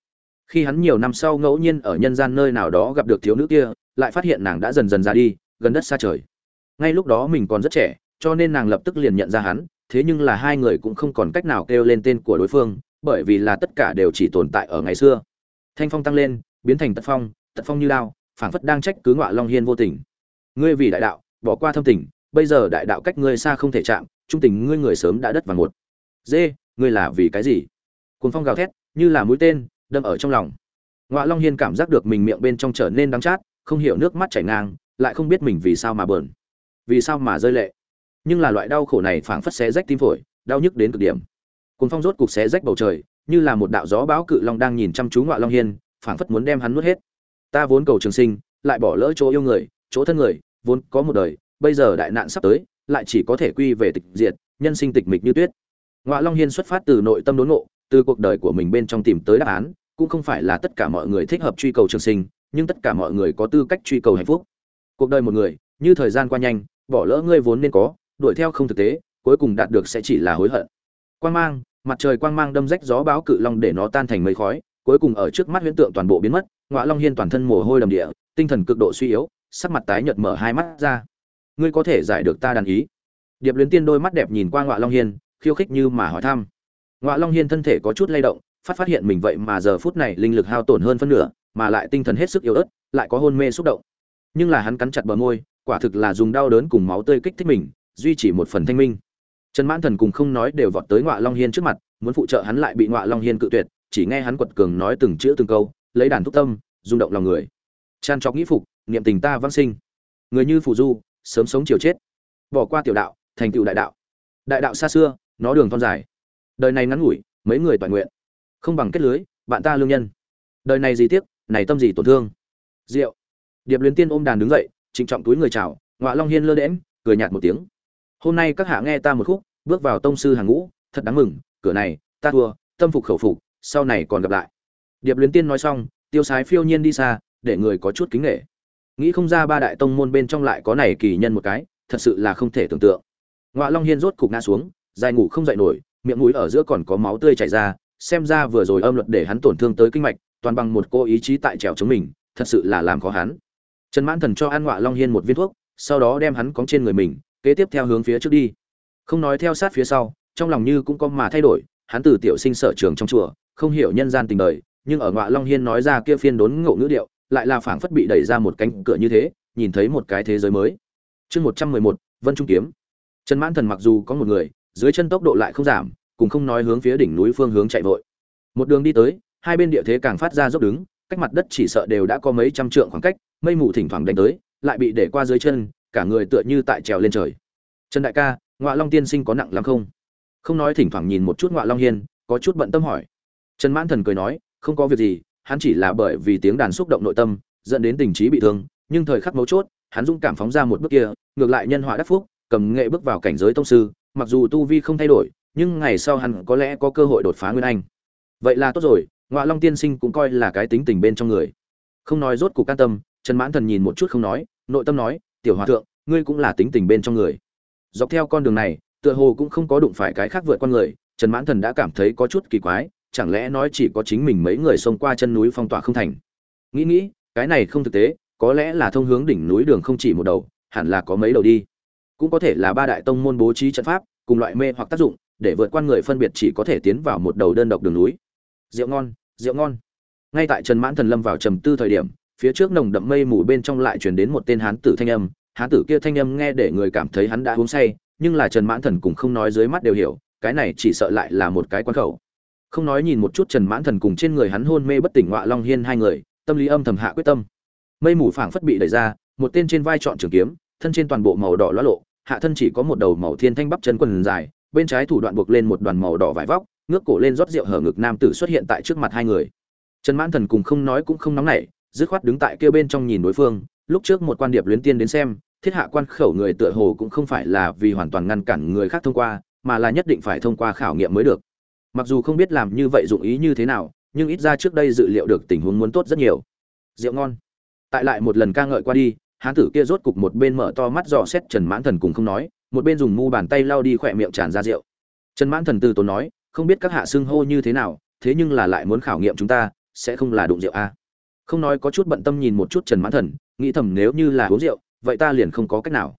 Khi hắn nhiều năm sau ngẫu nhiên ở nhân gian nơi nào đó gặp được thiếu nữ kia, lại phát hiện nàng đã dần dần ra đi, gần đất xa trời ngay lúc đó mình còn rất trẻ, cho nên nàng lập tức liền nhận ra hắn, thế nhưng là hai người cũng không còn cách nào kêu lên tên của đối phương, bởi vì là tất cả đều chỉ tồn tại ở ngày xưa. Thanh phong tăng lên, biến thành tật phong tật phong như lao, phảng phất đang trách cứ ngọa long hiên vô tình. Ngươi vì đại đạo, bỏ qua thâm tình, bây giờ đại đạo cách ngươi xa không thể chạm, trung tình ngươi người sớm đã đất vàng một. Dê, ngươi là vì cái gì? Cuốn phong gào thét, như là mũi tên, đâm ở trong lòng. Ngọa long hiên cảm giác được mình miệng bên trong trở nên đắng chát, không hiểu nước mắt chảy ngang, lại không biết mình vì sao mà bờn vì sao mà rơi lệ? Nhưng là loại đau khổ này phảng phất xé rách tim phổi, đau nhức đến cực điểm. Cuốn phong rốt cục xé rách bầu trời, như là một đạo gió bão cự long đang nhìn chăm chú ngọa long hiên, phảng phất muốn đem hắn nuốt hết. Ta vốn cầu trường sinh, lại bỏ lỡ chỗ yêu người, chỗ thân người, vốn có một đời, bây giờ đại nạn sắp tới, lại chỉ có thể quy về tịch diệt, nhân sinh tịch mịch như tuyết. Ngọa long hiên xuất phát từ nội tâm đốn ngộ, từ cuộc đời của mình bên trong tìm tới đáp án, cũng không phải là tất cả mọi người thích hợp truy cầu trường sinh, nhưng tất cả mọi người có tư cách truy cầu hạnh phúc. Cuộc đời một người, như thời gian qua nhanh bỏ lỡ ngươi vốn nên có, đuổi theo không thực tế, cuối cùng đạt được sẽ chỉ là hối hận. Quang mang, mặt trời quang mang đâm rách gió báo cự long để nó tan thành mây khói, cuối cùng ở trước mắt huyễn tượng toàn bộ biến mất, ngọa long hiên toàn thân mồ hôi đầm địa, tinh thần cực độ suy yếu, sắc mặt tái nhợt mở hai mắt ra. Ngươi có thể giải được ta đàn ý. Điệp luyến tiên đôi mắt đẹp nhìn qua ngọa long hiên, khiêu khích như mà hỏi thăm. Ngọa long hiên thân thể có chút lay động, phát phát hiện mình vậy mà giờ phút này linh lực hao tổn hơn phân nửa, mà lại tinh thần hết sức yếu ớt, lại có hôn mê xúc động. Nhưng là hắn cắn chặt bờ môi quả thực là dùng đau đớn cùng máu tươi kích thích mình, duy trì một phần thanh minh. Trần mãn thần cùng không nói đều vọt tới ngọa long hiên trước mặt, muốn phụ trợ hắn lại bị ngọa long hiên cự tuyệt, chỉ nghe hắn quật cường nói từng chữ từng câu, lấy đàn thúc tâm, rung động lòng người. Tràn trọc nghĩ phục, niệm tình ta văn sinh. Người như phù du, sớm sống chiều chết. Bỏ qua tiểu đạo, thành tựu đại đạo. Đại đạo xa xưa, nó đường thon dài. Đời này ngắn ngủi, mấy người toàn nguyện. Không bằng kết lưới, bạn ta lương nhân. Đời này gì tiếc, này tâm gì tổn thương. Rượu điệp luyến tiên ôm đàn đứng dậy trịnh trọng túi người chào, ngọa long hiên lơ đễm cười nhạt một tiếng. Hôm nay các hạ nghe ta một khúc, bước vào tông sư hàng ngũ, thật đáng mừng, cửa này, ta thua, tâm phục khẩu phục, sau này còn gặp lại. Điệp luyến tiên nói xong, tiêu sái phiêu nhiên đi xa, để người có chút kính nghệ nghĩ không ra ba đại tông môn bên trong lại có này kỳ nhân một cái, thật sự là không thể tưởng tượng. Ngọa long hiên rốt cục ngã xuống, dài ngủ không dậy nổi, miệng mũi ở giữa còn có máu tươi chảy ra, xem ra vừa rồi âm luật để hắn tổn thương tới kinh mạch, toàn bằng một cô ý chí tại trèo chống mình, thật sự là làm khó hắn trần mãn thần cho an ngoại long hiên một viên thuốc, sau đó đem hắn cóng trên người mình, kế tiếp theo hướng phía trước đi. Không nói theo sát phía sau, trong lòng như cũng có mà thay đổi, hắn từ tiểu sinh sở trường trong chùa, không hiểu nhân gian tình đời, nhưng ở ngoại long hiên nói ra kia phiên đốn ngộ ngữ điệu, lại là phảng phất bị đẩy ra một cánh cửa như thế, nhìn thấy một cái thế giới mới. Chương một trăm mười một, vân trung kiếm. Trần mãn thần mặc dù có một người, dưới chân tốc độ lại không giảm, cùng không nói hướng phía đỉnh núi phương hướng chạy vội. Một đường đi tới, hai bên địa thế càng phát ra dốc đứng, cách mặt đất chỉ sợ đều đã có mấy trăm trượng khoảng cách mây mù thỉnh thoảng đánh tới, lại bị để qua dưới chân, cả người tựa như tại trèo lên trời. Trần đại ca, ngọa long tiên sinh có nặng lắm không? Không nói thỉnh thoảng nhìn một chút ngọa long hiên, có chút bận tâm hỏi. Trần mãn thần cười nói, không có việc gì, hắn chỉ là bởi vì tiếng đàn xúc động nội tâm, dẫn đến tình trí bị thương, nhưng thời khắc mấu chốt, hắn dũng cảm phóng ra một bước kia, ngược lại nhân họa đắc phúc, cầm nghệ bước vào cảnh giới tông sư, mặc dù tu vi không thay đổi, nhưng ngày sau hắn có lẽ có cơ hội đột phá nguyên anh. Vậy là tốt rồi, ngọa long tiên sinh cũng coi là cái tính tình bên trong người. Không nói rốt cục can tâm trần mãn thần nhìn một chút không nói, nội tâm nói, tiểu hòa thượng, ngươi cũng là tính tình bên trong người. Dọc theo con đường này, tựa hồ cũng không có đụng phải cái khác vượt con người, trần mãn thần đã cảm thấy có chút kỳ quái, chẳng lẽ nói chỉ có chính mình mấy người xông qua chân núi phong tỏa không thành? Nghĩ nghĩ, cái này không thực tế, có lẽ là thông hướng đỉnh núi đường không chỉ một đầu, hẳn là có mấy đầu đi. Cũng có thể là ba đại tông môn bố trí trận pháp, cùng loại mê hoặc tác dụng, để vượt qua người phân biệt chỉ có thể tiến vào một đầu đơn độc đường núi. Rượu ngon rượu ngon. Ngay tại trần mãn thần lâm vào trầm tư thời điểm phía trước nồng đậm mây mù bên trong lại truyền đến một tên hán tử thanh âm. Hán tử kia thanh âm nghe để người cảm thấy hắn đã uống say, nhưng là trần mãn thần cũng không nói dưới mắt đều hiểu, cái này chỉ sợ lại là một cái quan khẩu. Không nói nhìn một chút trần mãn thần cùng trên người hắn hôn mê bất tỉnh ngọa long hiên hai người, tâm lý âm thầm hạ quyết tâm. Mây mù phảng phất bị đẩy ra, một tên trên vai chọn trường kiếm, thân trên toàn bộ màu đỏ loa lộ, hạ thân chỉ có một đầu màu thiên thanh bắp chân quần dài, bên trái thủ đoạn buộc lên một đoàn màu đỏ vải vóc, ngước cổ lên rót rượu hở ngực nam tử xuất hiện tại trước mặt hai người. Trần mãn thần cùng không nói cũng không nóng nảy dứt khoát đứng tại kia bên trong nhìn đối phương, lúc trước một quan điệp luyến tiên đến xem, thiết hạ quan khẩu người tựa hồ cũng không phải là vì hoàn toàn ngăn cản người khác thông qua, mà là nhất định phải thông qua khảo nghiệm mới được. Mặc dù không biết làm như vậy dụng ý như thế nào, nhưng ít ra trước đây dự liệu được tình huống muốn tốt rất nhiều. Rượu ngon. Tại lại một lần ca ngợi qua đi, hán tử kia rốt cục một bên mở to mắt dò xét trần mãn thần cùng không nói, một bên dùng mu bàn tay lau đi khỏe miệng tràn ra rượu. Trần mãn thần từ tốn nói, không biết các hạ xưng hô như thế nào, thế nhưng là lại muốn khảo nghiệm chúng ta, sẽ không là đụng rượu a à không nói có chút bận tâm nhìn một chút trần mãn thần, nghĩ thầm nếu như là uống rượu, vậy ta liền không có cách nào.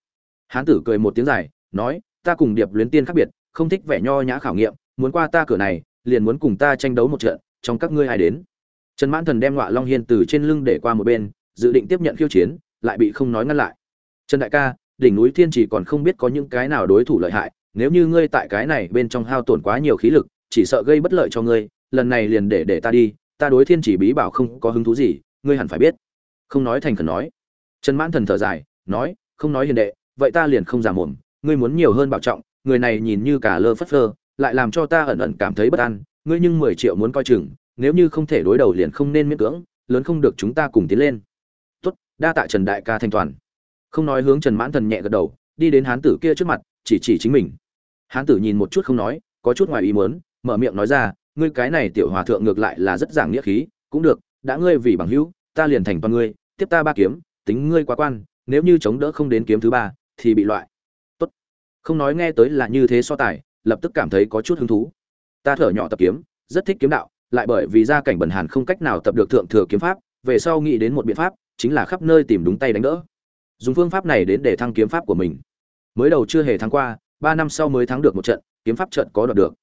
Hán tử cười một tiếng dài, nói, ta cùng điệp luyến tiên khác biệt, không thích vẻ nho nhã khảo nghiệm, muốn qua ta cửa này, liền muốn cùng ta tranh đấu một trận, trong các ngươi ai đến? Trần mãn thần đem ngọa long hiên từ trên lưng để qua một bên, dự định tiếp nhận khiêu chiến, lại bị không nói ngăn lại. Trần đại ca, đỉnh núi thiên chỉ còn không biết có những cái nào đối thủ lợi hại, nếu như ngươi tại cái này bên trong hao tổn quá nhiều khí lực, chỉ sợ gây bất lợi cho ngươi, lần này liền để để ta đi ta đối thiên chỉ bí bảo không có hứng thú gì, ngươi hẳn phải biết. Không nói thành khẩn nói. Trần mãn thần thở dài, nói, không nói hiền đệ, vậy ta liền không giả mồm, ngươi muốn nhiều hơn bảo trọng, người này nhìn như cả lơ phất phơ, lại làm cho ta ẩn ẩn cảm thấy bất an, ngươi nhưng mười triệu muốn coi chừng, nếu như không thể đối đầu liền không nên miễn cưỡng, lớn không được chúng ta cùng tiến lên. Tốt, đa tạ trần đại ca thanh toàn. Không nói hướng trần mãn thần nhẹ gật đầu, đi đến hán tử kia trước mặt, chỉ chỉ chính mình. Hán tử nhìn một chút không nói, có chút ngoài ý muốn, mở miệng nói ra ngươi cái này tiểu hòa thượng ngược lại là rất giảng nghĩa khí, cũng được, đã ngươi vì bằng hữu, ta liền thành toàn ngươi, tiếp ta ba kiếm, tính ngươi quá quan, nếu như chống đỡ không đến kiếm thứ ba, thì bị loại. Tốt. Không nói nghe tới là như thế so tài, lập tức cảm thấy có chút hứng thú. Ta thở nhỏ tập kiếm, rất thích kiếm đạo, lại bởi vì gia cảnh bần hàn không cách nào tập được thượng thừa kiếm pháp, về sau nghĩ đến một biện pháp, chính là khắp nơi tìm đúng tay đánh đỡ. Dùng phương pháp này đến để thăng kiếm pháp của mình. Mới đầu chưa hề thắng qua, ba năm sau mới thắng được một trận, kiếm pháp trận có đoạt được.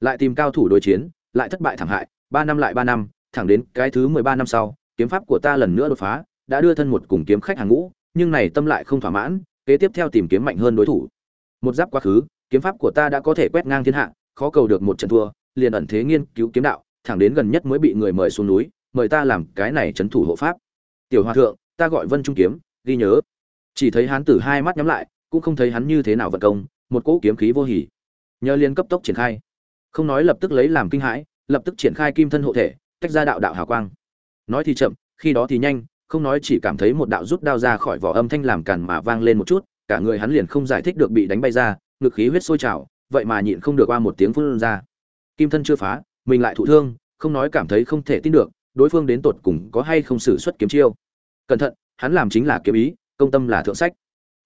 Lại tìm cao thủ đối chiến lại thất bại thảm hại, ba năm lại ba năm, thẳng đến cái thứ mười ba năm sau, kiếm pháp của ta lần nữa đột phá, đã đưa thân một cùng kiếm khách hàng ngũ, nhưng này tâm lại không thỏa mãn, kế tiếp theo tìm kiếm mạnh hơn đối thủ. Một giáp quá khứ, kiếm pháp của ta đã có thể quét ngang thiên hạ, khó cầu được một trận thua, liền ẩn thế nghiên cứu kiếm đạo, thẳng đến gần nhất mới bị người mời xuống núi, mời ta làm cái này trấn thủ hộ pháp. Tiểu hòa thượng, ta gọi vân trung kiếm, ghi nhớ. Chỉ thấy hán tử hai mắt nhắm lại, cũng không thấy hắn như thế nào vận công, một cỗ kiếm khí vô hỉ. Nhờ liên cấp tốc triển khai không nói lập tức lấy làm kinh hãi, lập tức triển khai kim thân hộ thể, tách ra đạo đạo hào quang. Nói thì chậm, khi đó thì nhanh, không nói chỉ cảm thấy một đạo rút đao ra khỏi vỏ âm thanh làm càn mà vang lên một chút, cả người hắn liền không giải thích được bị đánh bay ra, ngực khí huyết sôi trào, vậy mà nhịn không được qua một tiếng phun ra. Kim thân chưa phá, mình lại thụ thương, không nói cảm thấy không thể tin được, đối phương đến tột cùng có hay không xử xuất kiếm chiêu. Cẩn thận, hắn làm chính là kiếm ý, công tâm là thượng sách.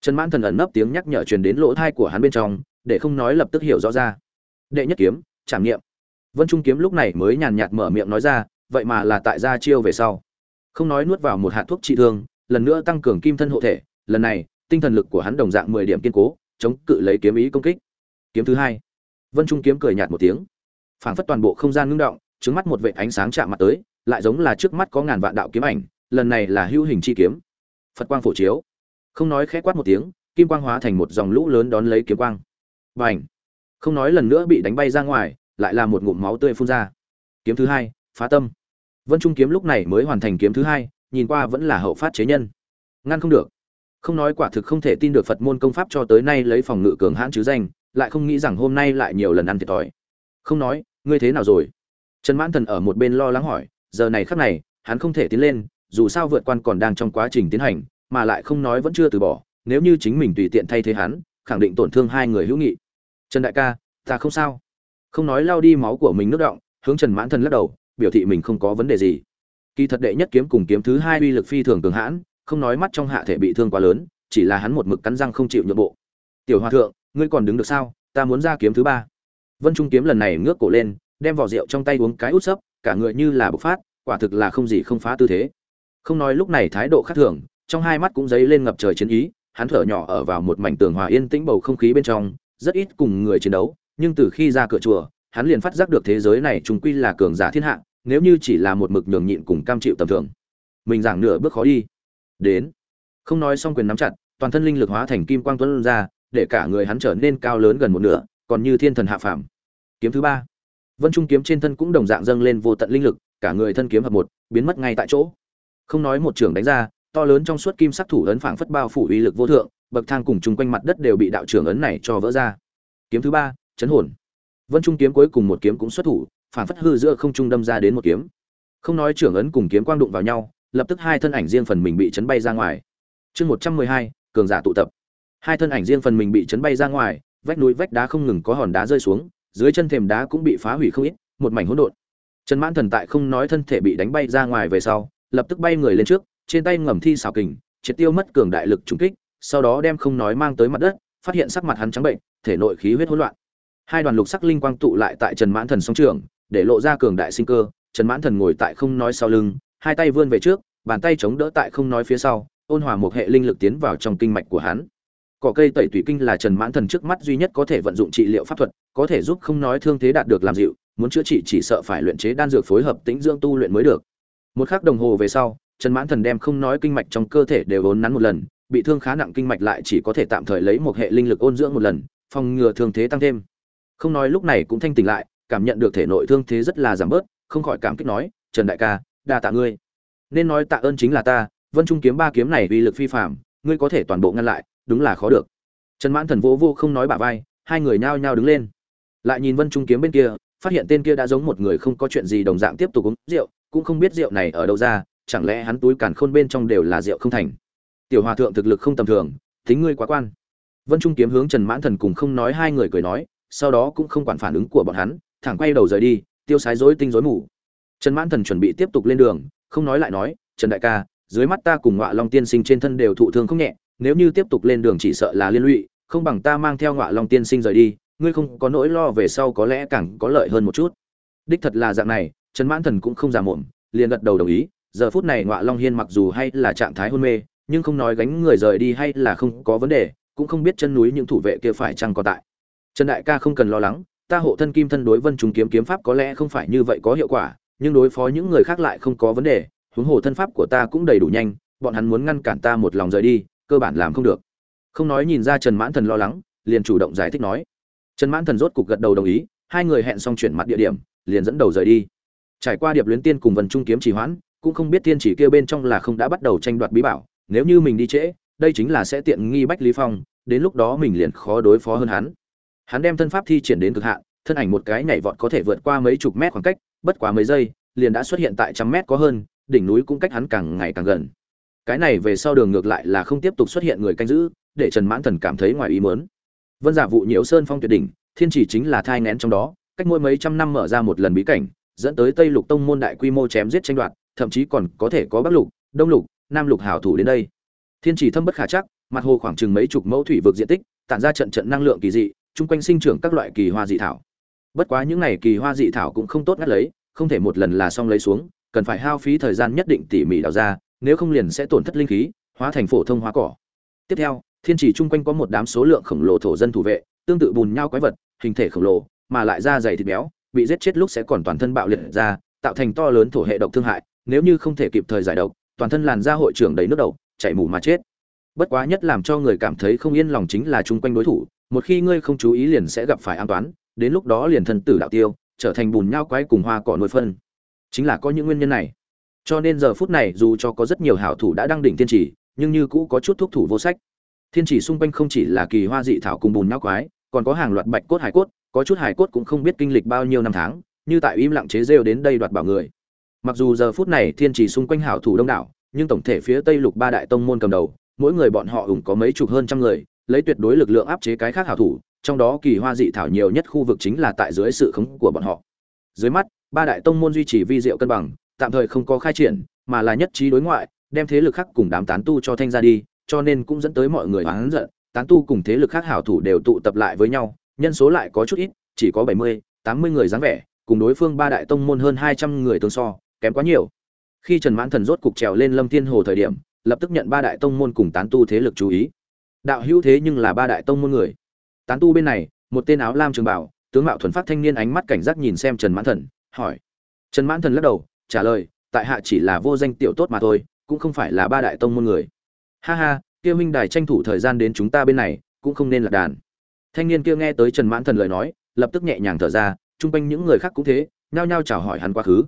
Trần mãn thần ẩn nấp tiếng nhắc nhở truyền đến lỗ thai của hắn bên trong, để không nói lập tức hiểu rõ ra. Đệ nhất kiếm trảm nghiệm. Vân trung kiếm lúc này mới nhàn nhạt mở miệng nói ra, vậy mà là tại gia chiêu về sau. Không nói nuốt vào một hạt thuốc trị thương, lần nữa tăng cường kim thân hộ thể, lần này, tinh thần lực của hắn đồng dạng mười điểm kiên cố, chống cự lấy kiếm ý công kích. Kiếm thứ hai. Vân trung kiếm cười nhạt một tiếng. Phảng phất toàn bộ không gian ngưng động, trứng mắt một vệ ánh sáng chạm mặt tới, lại giống là trước mắt có ngàn vạn đạo kiếm ảnh, lần này là hữu hình chi kiếm. Phật quang phổ chiếu. Không nói khẽ quát một tiếng, kim quang hóa thành một dòng lũ lớn đón lấy kiếm quang. Và ảnh không nói lần nữa bị đánh bay ra ngoài, lại là một ngụm máu tươi phun ra. Kiếm thứ hai, phá tâm. Vân trung kiếm lúc này mới hoàn thành kiếm thứ hai, nhìn qua vẫn là hậu phát chế nhân. Ngăn không được. Không nói quả thực không thể tin được phật môn công pháp cho tới nay lấy phòng ngự cường hãn chứ danh, lại không nghĩ rằng hôm nay lại nhiều lần ăn thiệt thòi. Không nói, ngươi thế nào rồi? Trần mãn thần ở một bên lo lắng hỏi, giờ này khắc này, hắn không thể tiến lên, dù sao vượt quan còn đang trong quá trình tiến hành, mà lại không nói vẫn chưa từ bỏ, nếu như chính mình tùy tiện thay thế hắn, khẳng định tổn thương hai người hữu nghị trần đại ca, ta không sao. Không nói lao đi máu của mình nước động hướng trần mãn thần lắc đầu, biểu thị mình không có vấn đề gì. Kỳ thật đệ nhất kiếm cùng kiếm thứ hai uy lực phi thường cường hãn, không nói mắt trong hạ thể bị thương quá lớn, chỉ là hắn một mực cắn răng không chịu nhượng bộ. Tiểu hòa thượng, ngươi còn đứng được sao? Ta muốn ra kiếm thứ ba. Vân trung kiếm lần này ngước cổ lên, đem vỏ rượu trong tay uống cái út sấp, cả người như là bộc phát, quả thực là không gì không phá tư thế. Không nói lúc này thái độ khác thường, trong hai mắt cũng dấy lên ngập trời chiến ý, hắn thở nhỏ ở vào một mảnh tường hòa yên tĩnh bầu không khí bên trong rất ít cùng người chiến đấu, nhưng từ khi ra cửa chùa, hắn liền phát giác được thế giới này trùng quy là cường giả thiên hạ, nếu như chỉ là một mực nhường nhịn cùng cam chịu tầm thường. Mình giảng nửa bước khó đi. Đến. Không nói xong quyền nắm chặt, toàn thân linh lực hóa thành kim quang tuấn ra, để cả người hắn trở nên cao lớn gần một nửa, còn như thiên thần hạ phàm. Kiếm thứ ba. Vân trung kiếm trên thân cũng đồng dạng dâng lên vô tận linh lực, cả người thân kiếm hợp một, biến mất ngay tại chỗ. Không nói một trường đánh ra, to lớn trong suốt kim sắc thủ ấn phảng phất bao phủ uy lực vô thượng bậc thang cùng chung quanh mặt đất đều bị đạo trưởng ấn này cho vỡ ra. Kiếm thứ ba, chấn hồn. Vân trung kiếm cuối cùng một kiếm cũng xuất thủ, phản phất hư giữa không trung đâm ra đến một kiếm. Không nói trưởng ấn cùng kiếm quang đụng vào nhau, lập tức hai thân ảnh riêng phần mình bị chấn bay ra ngoài. Chương một trăm mười hai, cường giả tụ tập. Hai thân ảnh riêng phần mình bị chấn bay ra ngoài, vách núi vách đá không ngừng có hòn đá rơi xuống, dưới chân thềm đá cũng bị phá hủy không ít, một mảnh hỗn độn. Trần mãn thần tại không nói thân thể bị đánh bay ra ngoài về sau, lập tức bay người lên trước, trên tay ngầm thi xảo kình, triệt tiêu mất cường đại lực trùng kích sau đó đem không nói mang tới mặt đất, phát hiện sắc mặt hắn trắng bệnh, thể nội khí huyết hỗn loạn. Hai đoàn lục sắc linh quang tụ lại tại trần mãn thần song trường, để lộ ra cường đại sinh cơ. Trần mãn thần ngồi tại không nói sau lưng, hai tay vươn về trước, bàn tay chống đỡ tại không nói phía sau, ôn hòa một hệ linh lực tiến vào trong kinh mạch của hắn. Cỏ cây tẩy tủy kinh là trần mãn thần trước mắt duy nhất có thể vận dụng trị liệu pháp thuật, có thể giúp không nói thương thế đạt được làm dịu, muốn chữa trị chỉ sợ phải luyện chế đan dược phối hợp tĩnh dưỡng tu luyện mới được. Một khắc đồng hồ về sau, trần mãn thần đem không nói kinh mạch trong cơ thể đều ốn nắn một lần bị thương khá nặng kinh mạch lại chỉ có thể tạm thời lấy một hệ linh lực ôn dưỡng một lần, phòng ngừa thương thế tăng thêm. Không nói lúc này cũng thanh tỉnh lại, cảm nhận được thể nội thương thế rất là giảm bớt, không khỏi cảm kích nói, trần đại ca, đa tạ ngươi. Nên nói tạ ơn chính là ta, vân trung kiếm ba kiếm này uy lực phi phạm ngươi có thể toàn bộ ngăn lại, đúng là khó được. Trần mãn thần vô vô không nói bả vai, hai người nhao nhao đứng lên. Lại nhìn vân trung kiếm bên kia, phát hiện tên kia đã giống một người không có chuyện gì đồng dạng tiếp tục uống rượu, cũng không biết rượu này ở đâu ra, chẳng lẽ hắn túi càn khôn bên trong đều là rượu không thành tiểu hòa thượng thực lực không tầm thường tính ngươi quá quan. Vân trung kiếm hướng trần mãn thần cùng không nói hai người cười nói, sau đó cũng không quản phản ứng của bọn hắn, thẳng quay đầu rời đi, tiêu sái rối tinh rối mù. Trần mãn thần chuẩn bị tiếp tục lên đường, không nói lại nói, trần đại ca, dưới mắt ta cùng ngọa long tiên sinh trên thân đều thụ thương không nhẹ, nếu như tiếp tục lên đường chỉ sợ là liên lụy, không bằng ta mang theo ngọa long tiên sinh rời đi, ngươi không có nỗi lo về sau có lẽ càng có lợi hơn một chút. Đích thật là dạng này, trần mãn thần cũng không giả mồm, liền gật đầu đồng ý, giờ phút này ngọa long hiên mặc dù hay là trạng thái hôn mê nhưng không nói gánh người rời đi hay là không có vấn đề, cũng không biết chân núi những thủ vệ kia phải chăng có tại. Trần đại ca không cần lo lắng, ta hộ thân kim thân đối vân trùng kiếm kiếm pháp có lẽ không phải như vậy có hiệu quả, nhưng đối phó những người khác lại không có vấn đề, huống hồ thân pháp của ta cũng đầy đủ nhanh, bọn hắn muốn ngăn cản ta một lòng rời đi, cơ bản làm không được. Không nói nhìn ra trần mãn thần lo lắng, liền chủ động giải thích nói. Trần mãn thần rốt cục gật đầu đồng ý, hai người hẹn xong chuyển mặt địa điểm, liền dẫn đầu rời đi. Trải qua điệp luyến tiên cùng vần trung kiếm trì hoãn, cũng không biết tiên chỉ kêu bên trong là không đã bắt đầu tranh đoạt bí bảo nếu như mình đi trễ, đây chính là sẽ tiện nghi bách lý phong, đến lúc đó mình liền khó đối phó hơn hắn. Hắn đem thân pháp thi triển đến cực hạn, thân ảnh một cái nhảy vọt có thể vượt qua mấy chục mét khoảng cách, bất quá mấy giây, liền đã xuất hiện tại trăm mét có hơn, đỉnh núi cũng cách hắn càng ngày càng gần. Cái này về sau đường ngược lại là không tiếp tục xuất hiện người canh giữ, để trần mãn thần cảm thấy ngoài ý mớn vân dạ giả vụ nhiễu sơn phong tuyệt đỉnh, thiên chỉ chính là thai ngén trong đó, cách mỗi mấy trăm năm mở ra một lần bí cảnh, dẫn tới tây lục tông môn đại quy mô chém giết tranh đoạt, thậm chí còn có thể có bắc lục, đông lục nam lục hảo thủ đến đây. Thiên chỉ thâm bất khả chắc, mặt hồ khoảng chừng mấy chục mẫu thủy vực diện tích, tản ra trận trận năng lượng kỳ dị, chung quanh sinh trưởng các loại kỳ hoa dị thảo. Bất quá những này kỳ hoa dị thảo cũng không tốt ngắt lấy, không thể một lần là xong lấy xuống, cần phải hao phí thời gian nhất định tỉ mỉ đào ra, nếu không liền sẽ tổn thất linh khí, hóa thành phổ thông hóa cỏ. Tiếp theo, thiên chỉ chung quanh có một đám số lượng khổng lồ thổ dân thủ vệ, tương tự bùn nhau quái vật, hình thể khổng lồ, mà lại da dày thịt béo, bị giết chết lúc sẽ còn toàn thân bạo liệt ra, tạo thành to lớn thổ hệ độc thương hại, nếu như không thể kịp thời giải độc toàn thân làn da hội trưởng đầy nước đầu, chảy mù mà chết. Bất quá nhất làm cho người cảm thấy không yên lòng chính là chung quanh đối thủ, một khi ngươi không chú ý liền sẽ gặp phải an toán, đến lúc đó liền thân tử đạo tiêu, trở thành bùn nhau quái cùng hoa cỏ nuôi phân. Chính là có những nguyên nhân này. Cho nên giờ phút này dù cho có rất nhiều hảo thủ đã đăng đỉnh thiên chỉ, nhưng như cũ có chút thuốc thủ vô sách. Thiên chỉ xung quanh không chỉ là kỳ hoa dị thảo cùng bùn nhau quái, còn có hàng loạt bạch cốt hải cốt, có chút hải cốt cũng không biết kinh lịch bao nhiêu năm tháng, như tại im lặng chế rêu đến đây đoạt bảo người mặc dù giờ phút này thiên chỉ xung quanh hảo thủ đông đảo, nhưng tổng thể phía tây lục ba đại tông môn cầm đầu, mỗi người bọn họ ủng có mấy chục hơn trăm người, lấy tuyệt đối lực lượng áp chế cái khác hảo thủ, trong đó kỳ hoa dị thảo nhiều nhất khu vực chính là tại dưới sự khống của bọn họ. Dưới mắt, ba đại tông môn duy trì vi diệu cân bằng, tạm thời không có khai triển, mà là nhất trí đối ngoại, đem thế lực khác cùng đám tán tu cho thanh ra đi, cho nên cũng dẫn tới mọi người oán giận, tán tu cùng thế lực khác hảo thủ đều tụ tập lại với nhau, nhân số lại có chút ít, chỉ có bảy mươi, tám mươi người dáng vẻ, cùng đối phương ba đại tông môn hơn hai trăm người tương so kém quá nhiều. Khi trần mãn thần rốt cục trèo lên lâm thiên hồ thời điểm, lập tức nhận ba đại tông môn cùng tán tu thế lực chú ý. Đạo hữu thế nhưng là ba đại tông môn người. Tán tu bên này, một tên áo lam trường bảo, tướng mạo thuần phát thanh niên ánh mắt cảnh giác nhìn xem trần mãn thần, hỏi. Trần mãn thần lắc đầu, trả lời tại hạ chỉ là vô danh tiểu tốt mà thôi, cũng không phải là ba đại tông môn người. Ha ha kia minh đài tranh thủ thời gian đến chúng ta bên này, cũng không nên là đàn. Thanh niên kia nghe tới trần mãn thần lời nói, lập tức nhẹ nhàng thở ra, chung quanh những người khác cũng thế, nhao nhao chào hỏi hắn quá khứ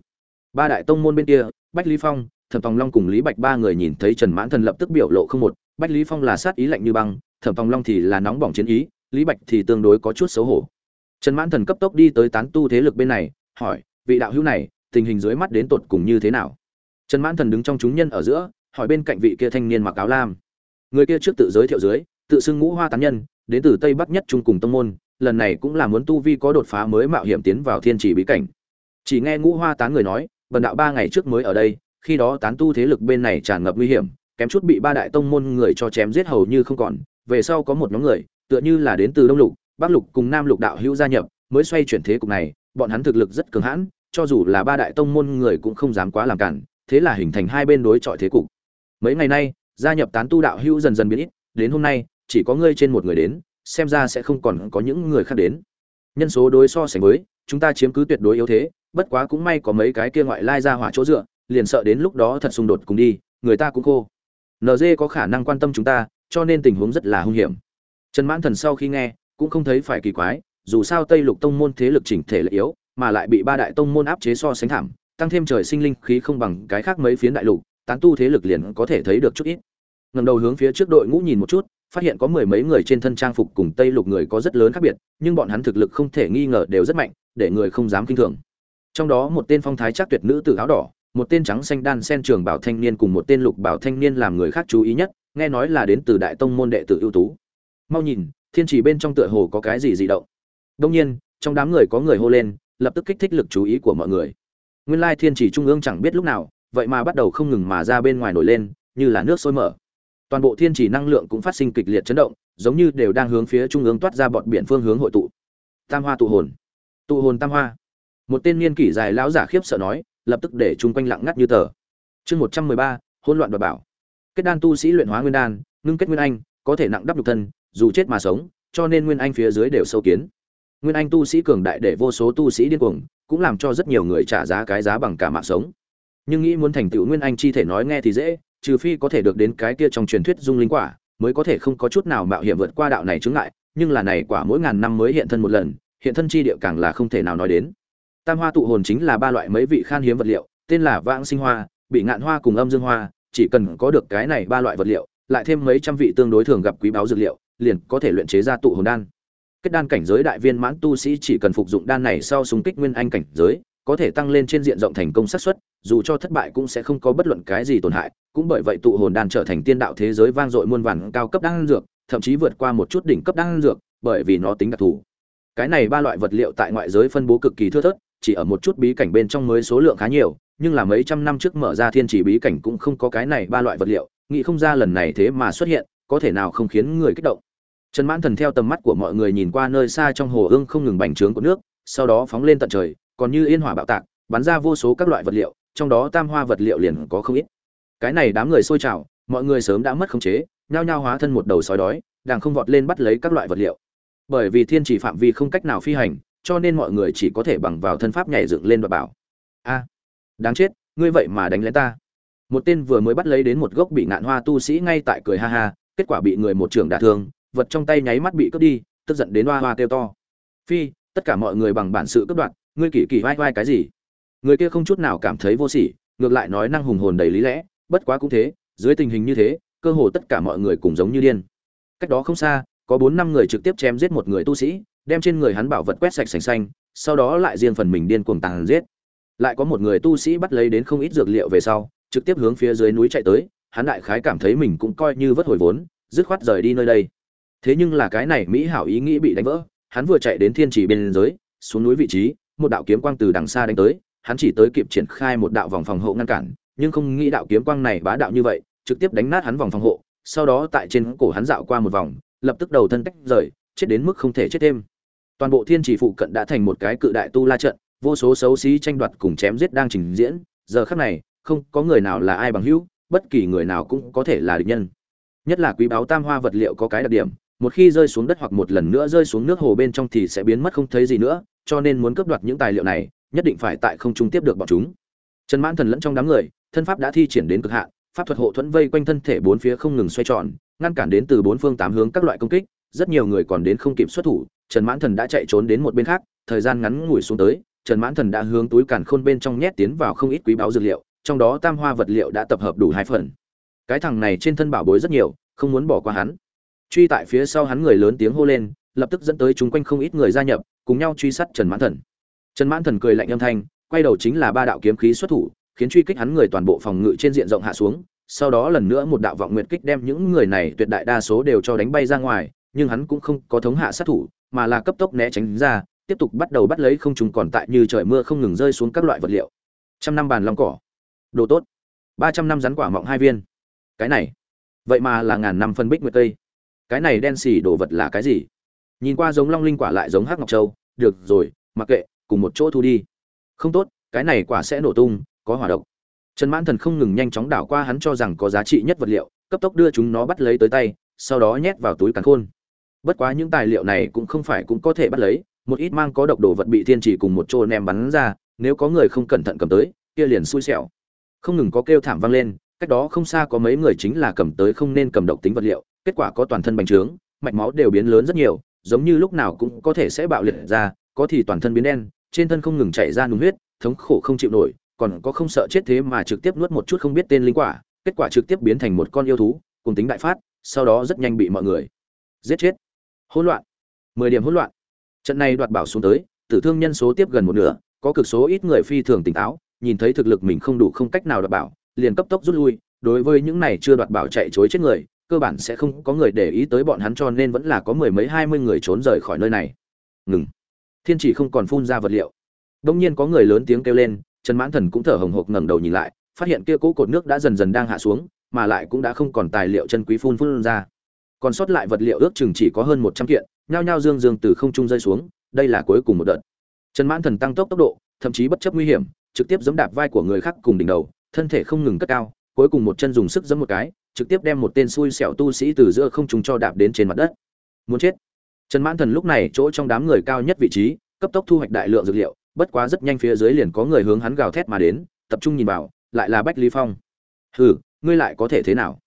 ba đại tông môn bên kia, bách lý phong, thẩm tòng long cùng lý bạch ba người nhìn thấy trần mãn thần lập tức biểu lộ không một, bách lý phong là sát ý lạnh như băng, thẩm tòng long thì là nóng bỏng chiến ý, lý bạch thì tương đối có chút xấu hổ. Trần mãn thần cấp tốc đi tới tán tu thế lực bên này, hỏi, vị đạo hữu này, tình hình dưới mắt đến tột cùng như thế nào? Trần mãn thần đứng trong chúng nhân ở giữa, hỏi bên cạnh vị kia thanh niên mặc áo lam. Người kia trước tự giới thiệu dưới, tự xưng ngũ hoa tán nhân, đến từ tây bắc nhất trung cùng tông môn, lần này cũng là muốn tu vi có đột phá mới mạo hiểm tiến vào thiên trì bí cảnh. Chỉ nghe ngũ hoa tán người nói bần đạo ba ngày trước mới ở đây, khi đó tán tu thế lực bên này tràn ngập nguy hiểm, kém chút bị ba đại tông môn người cho chém giết hầu như không còn, về sau có một nhóm người, tựa như là đến từ đông lục, bắc lục cùng nam lục đạo hữu gia nhập, mới xoay chuyển thế cục này, bọn hắn thực lực rất cường hãn, cho dù là ba đại tông môn người cũng không dám quá làm cản, thế là hình thành hai bên đối chọi thế cục. Mấy ngày nay, gia nhập tán tu đạo hữu dần dần biến ít, đến hôm nay, chỉ có ngươi trên một người đến, xem ra sẽ không còn có những người khác đến. Nhân số đối so sánh với, chúng ta chiếm cứ tuyệt đối yếu thế bất quá cũng may có mấy cái kia ngoại lai ra hỏa chỗ dựa, liền sợ đến lúc đó thật xung đột cùng đi, người ta cũng khô. Nd có khả năng quan tâm chúng ta, cho nên tình huống rất là hung hiểm. Trần mãn thần sau khi nghe, cũng không thấy phải kỳ quái, dù sao tây lục tông môn thế lực chỉnh thể là yếu, mà lại bị ba đại tông môn áp chế so sánh thảm, tăng thêm trời sinh linh khí không bằng cái khác mấy phiến đại lục, tán tu thế lực liền có thể thấy được chút ít. Ngầm đầu hướng phía trước đội ngũ nhìn một chút, phát hiện có mười mấy người trên thân trang phục cùng tây lục người có rất lớn khác biệt, nhưng bọn hắn thực lực không thể nghi ngờ đều rất mạnh, để người không dám kinh thường trong đó một tên phong thái chắc tuyệt nữ tử áo đỏ, một tên trắng xanh đan sen trường bảo thanh niên cùng một tên lục bảo thanh niên làm người khác chú ý nhất, nghe nói là đến từ đại tông môn đệ tử ưu tú. Mau nhìn, thiên chỉ bên trong tựa hồ có cái gì dị động. Đông nhiên, trong đám người có người hô lên, lập tức kích thích lực chú ý của mọi người. Nguyên lai thiên chỉ trung ương chẳng biết lúc nào, vậy mà bắt đầu không ngừng mà ra bên ngoài nổi lên, như là nước sôi mở. Toàn bộ thiên chỉ năng lượng cũng phát sinh kịch liệt chấn động, giống như đều đang hướng phía trung ương toát ra bọt biển phương hướng hội tụ. Tam hoa tụ hồn. Tụ hồn tam hoa một tên niên kỷ dài lão giả khiếp sợ nói, lập tức để chung quanh lặng ngắt như tờ. Chương một trăm mười ba, hỗn loạn và bảo. Kết đan tu sĩ luyện hóa nguyên đan, ngưng kết nguyên anh, có thể nặng đắp nhục thân, dù chết mà sống, cho nên nguyên anh phía dưới đều sâu kiến. Nguyên anh tu sĩ cường đại để vô số tu sĩ điên cuồng, cũng làm cho rất nhiều người trả giá cái giá bằng cả mạng sống. Nhưng nghĩ muốn thành tựu nguyên anh chi thể nói nghe thì dễ, trừ phi có thể được đến cái kia trong truyền thuyết dung linh quả, mới có thể không có chút nào mạo hiểm vượt qua đạo này chứng ngại, nhưng là này quả mỗi ngàn năm mới hiện thân một lần, hiện thân chi địa càng là không thể nào nói đến tam hoa tụ hồn chính là ba loại mấy vị khan hiếm vật liệu, tên là vãng sinh hoa bị ngạn hoa cùng âm dương hoa, chỉ cần có được cái này ba loại vật liệu, lại thêm mấy trăm vị tương đối thường gặp quý báu dược liệu, liền có thể luyện chế ra tụ hồn đan. Kết đan cảnh giới đại viên mãn tu sĩ chỉ cần phục dụng đan này sau súng kích nguyên anh cảnh giới, có thể tăng lên trên diện rộng thành công xác suất, dù cho thất bại cũng sẽ không có bất luận cái gì tổn hại, cũng bởi vậy tụ hồn đan trở thành tiên đạo thế giới vang dội muôn vàn cao cấp đan dược, thậm chí vượt qua một chút đỉnh cấp đan dược, bởi vì nó tính đặc thù. Cái này ba loại vật liệu tại ngoại giới phân bố cực kỳ thưa thớt chỉ ở một chút bí cảnh bên trong mới số lượng khá nhiều, nhưng là mấy trăm năm trước mở ra thiên chỉ bí cảnh cũng không có cái này ba loại vật liệu, nghĩ không ra lần này thế mà xuất hiện, có thể nào không khiến người kích động. Trần mãn thần theo tầm mắt của mọi người nhìn qua nơi xa trong hồ ương không ngừng bành trướng của nước, sau đó phóng lên tận trời, còn như yên hỏa bạo tạc, bắn ra vô số các loại vật liệu, trong đó tam hoa vật liệu liền có không ít. Cái này đám người sôi trào, mọi người sớm đã mất khống chế, nhao nhao hóa thân một đầu sói đói, đang không vọt lên bắt lấy các loại vật liệu. Bởi vì thiên chỉ phạm vi không cách nào phi hành cho nên mọi người chỉ có thể bằng vào thân pháp nhảy dựng lên và bảo. A à, đáng chết, ngươi vậy mà đánh lén ta. Một tên vừa mới bắt lấy đến một gốc bị ngạn hoa tu sĩ ngay tại cười ha ha, kết quả bị người một trưởng đả thương, vật trong tay nháy mắt bị cướp đi, tức giận đến hoa hoa kêu to. Phi, tất cả mọi người bằng bản sự cướp đoạt, ngươi kỳ kỳ vai vai cái gì? Người kia không chút nào cảm thấy vô sỉ, ngược lại nói năng hùng hồn đầy lý lẽ, bất quá cũng thế, dưới tình hình như thế, cơ hồ tất cả mọi người cùng giống như điên. Cách đó không xa, có bốn năm người trực tiếp chém giết một người tu sĩ đem trên người hắn bảo vật quét sạch sành xanh, sau đó lại riêng phần mình điên cuồng tàn giết. Lại có một người tu sĩ bắt lấy đến không ít dược liệu về sau, trực tiếp hướng phía dưới núi chạy tới, hắn đại khái cảm thấy mình cũng coi như vất hồi vốn, dứt khoát rời đi nơi đây. Thế nhưng là cái này mỹ hảo ý nghĩ bị đánh vỡ, hắn vừa chạy đến thiên trì bên dưới, xuống núi vị trí, một đạo kiếm quang từ đằng xa đánh tới, hắn chỉ tới kịp triển khai một đạo vòng phòng hộ ngăn cản, nhưng không nghĩ đạo kiếm quang này bá đạo như vậy, trực tiếp đánh nát hắn vòng phòng hộ, sau đó tại trên cổ hắn dạo qua một vòng, lập tức đầu thân tách rời, chết đến mức không thể chết thêm toàn bộ thiên trì phụ cận đã thành một cái cự đại tu la trận, vô số xấu xí tranh đoạt cùng chém giết đang trình diễn. Giờ khắc này, không có người nào là ai bằng hữu, bất kỳ người nào cũng có thể là địch nhân. Nhất là quý báo tam hoa vật liệu có cái đặc điểm, một khi rơi xuống đất hoặc một lần nữa rơi xuống nước hồ bên trong thì sẽ biến mất không thấy gì nữa, cho nên muốn cướp đoạt những tài liệu này, nhất định phải tại không trung tiếp được bọn chúng. Trần mãn thần lẫn trong đám người, thân pháp đã thi triển đến cực hạn, pháp thuật hộ thuẫn vây quanh thân thể bốn phía không ngừng xoay tròn, ngăn cản đến từ bốn phương tám hướng các loại công kích, rất nhiều người còn đến không kịp xuất thủ trần mãn thần đã chạy trốn đến một bên khác, thời gian ngắn ngủi xuống tới, trần mãn thần đã hướng túi càn khôn bên trong nhét tiến vào không ít quý báu dược liệu, trong đó tam hoa vật liệu đã tập hợp đủ hai phần. Cái thằng này trên thân bảo bối rất nhiều, không muốn bỏ qua hắn. Truy tại phía sau hắn người lớn tiếng hô lên, lập tức dẫn tới chúng quanh không ít người gia nhập, cùng nhau truy sát trần mãn thần. Trần mãn thần cười lạnh âm thanh, quay đầu chính là ba đạo kiếm khí xuất thủ, khiến truy kích hắn người toàn bộ phòng ngự trên diện rộng hạ xuống, sau đó lần nữa một đạo vọng nguyệt kích đem những người này tuyệt đại đa số đều cho đánh bay ra ngoài, nhưng hắn cũng không có thống hạ sát thủ mà là cấp tốc né tránh ra tiếp tục bắt đầu bắt lấy không trùng còn tại như trời mưa không ngừng rơi xuống các loại vật liệu. Trăm năm bàn long cỏ. Đồ tốt. Ba trăm năm rắn quả mọng hai viên. Cái này. Vậy mà là ngàn năm phân bích nguyệt tây, cái này đen xì đồ vật là cái gì? Nhìn qua giống long linh quả lại giống hắc ngọc châu. Được rồi mặc kệ cùng một chỗ thu đi. Không tốt cái này quả sẽ nổ tung có hỏa độc. Trần mãn thần không ngừng nhanh chóng đảo qua hắn cho rằng có giá trị nhất vật liệu cấp tốc đưa chúng nó bắt lấy tới tay sau đó nhét vào túi càn khôn bất quá những tài liệu này cũng không phải cũng có thể bắt lấy, một ít mang có độc đồ vật bị thiên chỉ cùng một chỗ ném bắn ra, nếu có người không cẩn thận cầm tới, kia liền xui xẻo. Không ngừng có kêu thảm vang lên, cách đó không xa có mấy người chính là cầm tới không nên cầm độc tính vật liệu, kết quả có toàn thân bành trướng, mạch máu đều biến lớn rất nhiều, giống như lúc nào cũng có thể sẽ bạo liệt ra, có thì toàn thân biến đen, trên thân không ngừng chảy ra nung huyết, thống khổ không chịu nổi, còn có không sợ chết thế mà trực tiếp nuốt một chút không biết tên linh quả, kết quả trực tiếp biến thành một con yêu thú cùng tính đại phát, sau đó rất nhanh bị mọi người giết chết hỗn loạn. Mười điểm hỗn loạn. Trận này đoạt bảo xuống tới, tử thương nhân số tiếp gần một nửa, có cực số ít người phi thường tỉnh táo, nhìn thấy thực lực mình không đủ không cách nào đoạt bảo, liền cấp tốc rút lui, đối với những này chưa đoạt bảo chạy chối chết người, cơ bản sẽ không có người để ý tới bọn hắn cho nên vẫn là có mười mấy hai mươi người trốn rời khỏi nơi này. Ngừng. Thiên chỉ không còn phun ra vật liệu. Đông nhiên có người lớn tiếng kêu lên, trần mãn thần cũng thở hồng hộc ngẩng đầu nhìn lại, phát hiện kia cỗ cột nước đã dần dần đang hạ xuống, mà lại cũng đã không còn tài liệu chân quý phun phun ra còn sót lại vật liệu ước chừng chỉ có hơn một trăm kiện, nhao nhao dương dương từ không trung rơi xuống, đây là cuối cùng một đợt. Trần mãn thần tăng tốc tốc độ, thậm chí bất chấp nguy hiểm, trực tiếp giẫm đạp vai của người khác cùng đỉnh đầu, thân thể không ngừng cất cao, cuối cùng một chân dùng sức giẫm một cái, trực tiếp đem một tên xui xẻo tu sĩ từ giữa không trung cho đạp đến trên mặt đất. Muốn chết. Trần mãn thần lúc này chỗ trong đám người cao nhất vị trí, cấp tốc thu hoạch đại lượng dược liệu, bất quá rất nhanh phía dưới liền có người hướng hắn gào thét mà đến, tập trung nhìn vào, lại là bách lý phong. Hừ, ngươi lại có thể thế nào?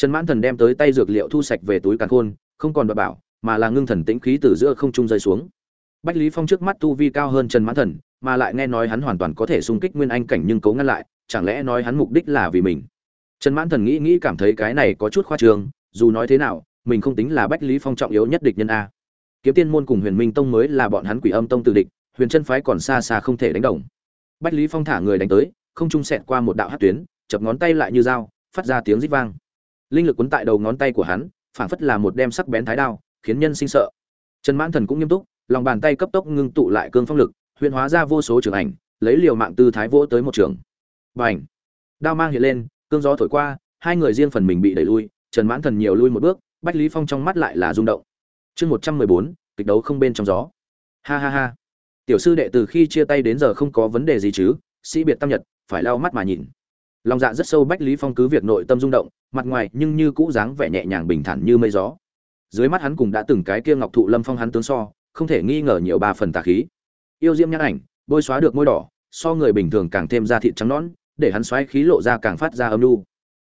Trần mãn thần đem tới tay dược liệu thu sạch về túi càn khôn, không còn đoạt bảo, mà là ngưng thần tĩnh khí từ giữa không trung rơi xuống. Bách lý phong trước mắt tu vi cao hơn trần mãn thần, mà lại nghe nói hắn hoàn toàn có thể xung kích nguyên anh cảnh nhưng cố ngăn lại, chẳng lẽ nói hắn mục đích là vì mình? Trần mãn thần nghĩ nghĩ cảm thấy cái này có chút khoa trương, dù nói thế nào, mình không tính là bách lý phong trọng yếu nhất địch nhân a. Kiếm tiên môn cùng huyền minh tông mới là bọn hắn quỷ âm tông tử địch, huyền chân phái còn xa xa không thể đánh đồng. Bách lý phong thả người đánh tới, không trung xẹt qua một đạo hắc tuyến, chập ngón tay lại như dao, phát ra tiếng rít vang linh lực cuốn tại đầu ngón tay của hắn, phảng phất là một đem sắc bén thái đao, khiến nhân sinh sợ. Trần mãn thần cũng nghiêm túc, lòng bàn tay cấp tốc ngưng tụ lại cương phong lực, huyền hóa ra vô số trường ảnh, lấy liều mạng tư thái vỗ tới một trường. Bành! Đao mang hiện lên, cương gió thổi qua, hai người riêng phần mình bị đẩy lui, trần mãn thần nhiều lui một bước, bách lý phong trong mắt lại là rung động. Chương một trăm mười bốn, kịch đấu không bên trong gió. Ha ha ha! Tiểu sư đệ từ khi chia tay đến giờ không có vấn đề gì chứ, sĩ biệt tam nhật, phải lau mắt mà nhìn lòng dạ rất sâu bách lý phong cứ việc nội tâm rung động, mặt ngoài nhưng như cũ dáng vẻ nhẹ nhàng bình thản như mây gió. Dưới mắt hắn cùng đã từng cái kia ngọc thụ lâm phong hắn tướng so, không thể nghi ngờ nhiều ba phần tà khí. Yêu diễm nhãn ảnh, bôi xóa được môi đỏ, so người bình thường càng thêm ra thịt trắng nõn, để hắn xoáy khí lộ ra càng phát ra âm lu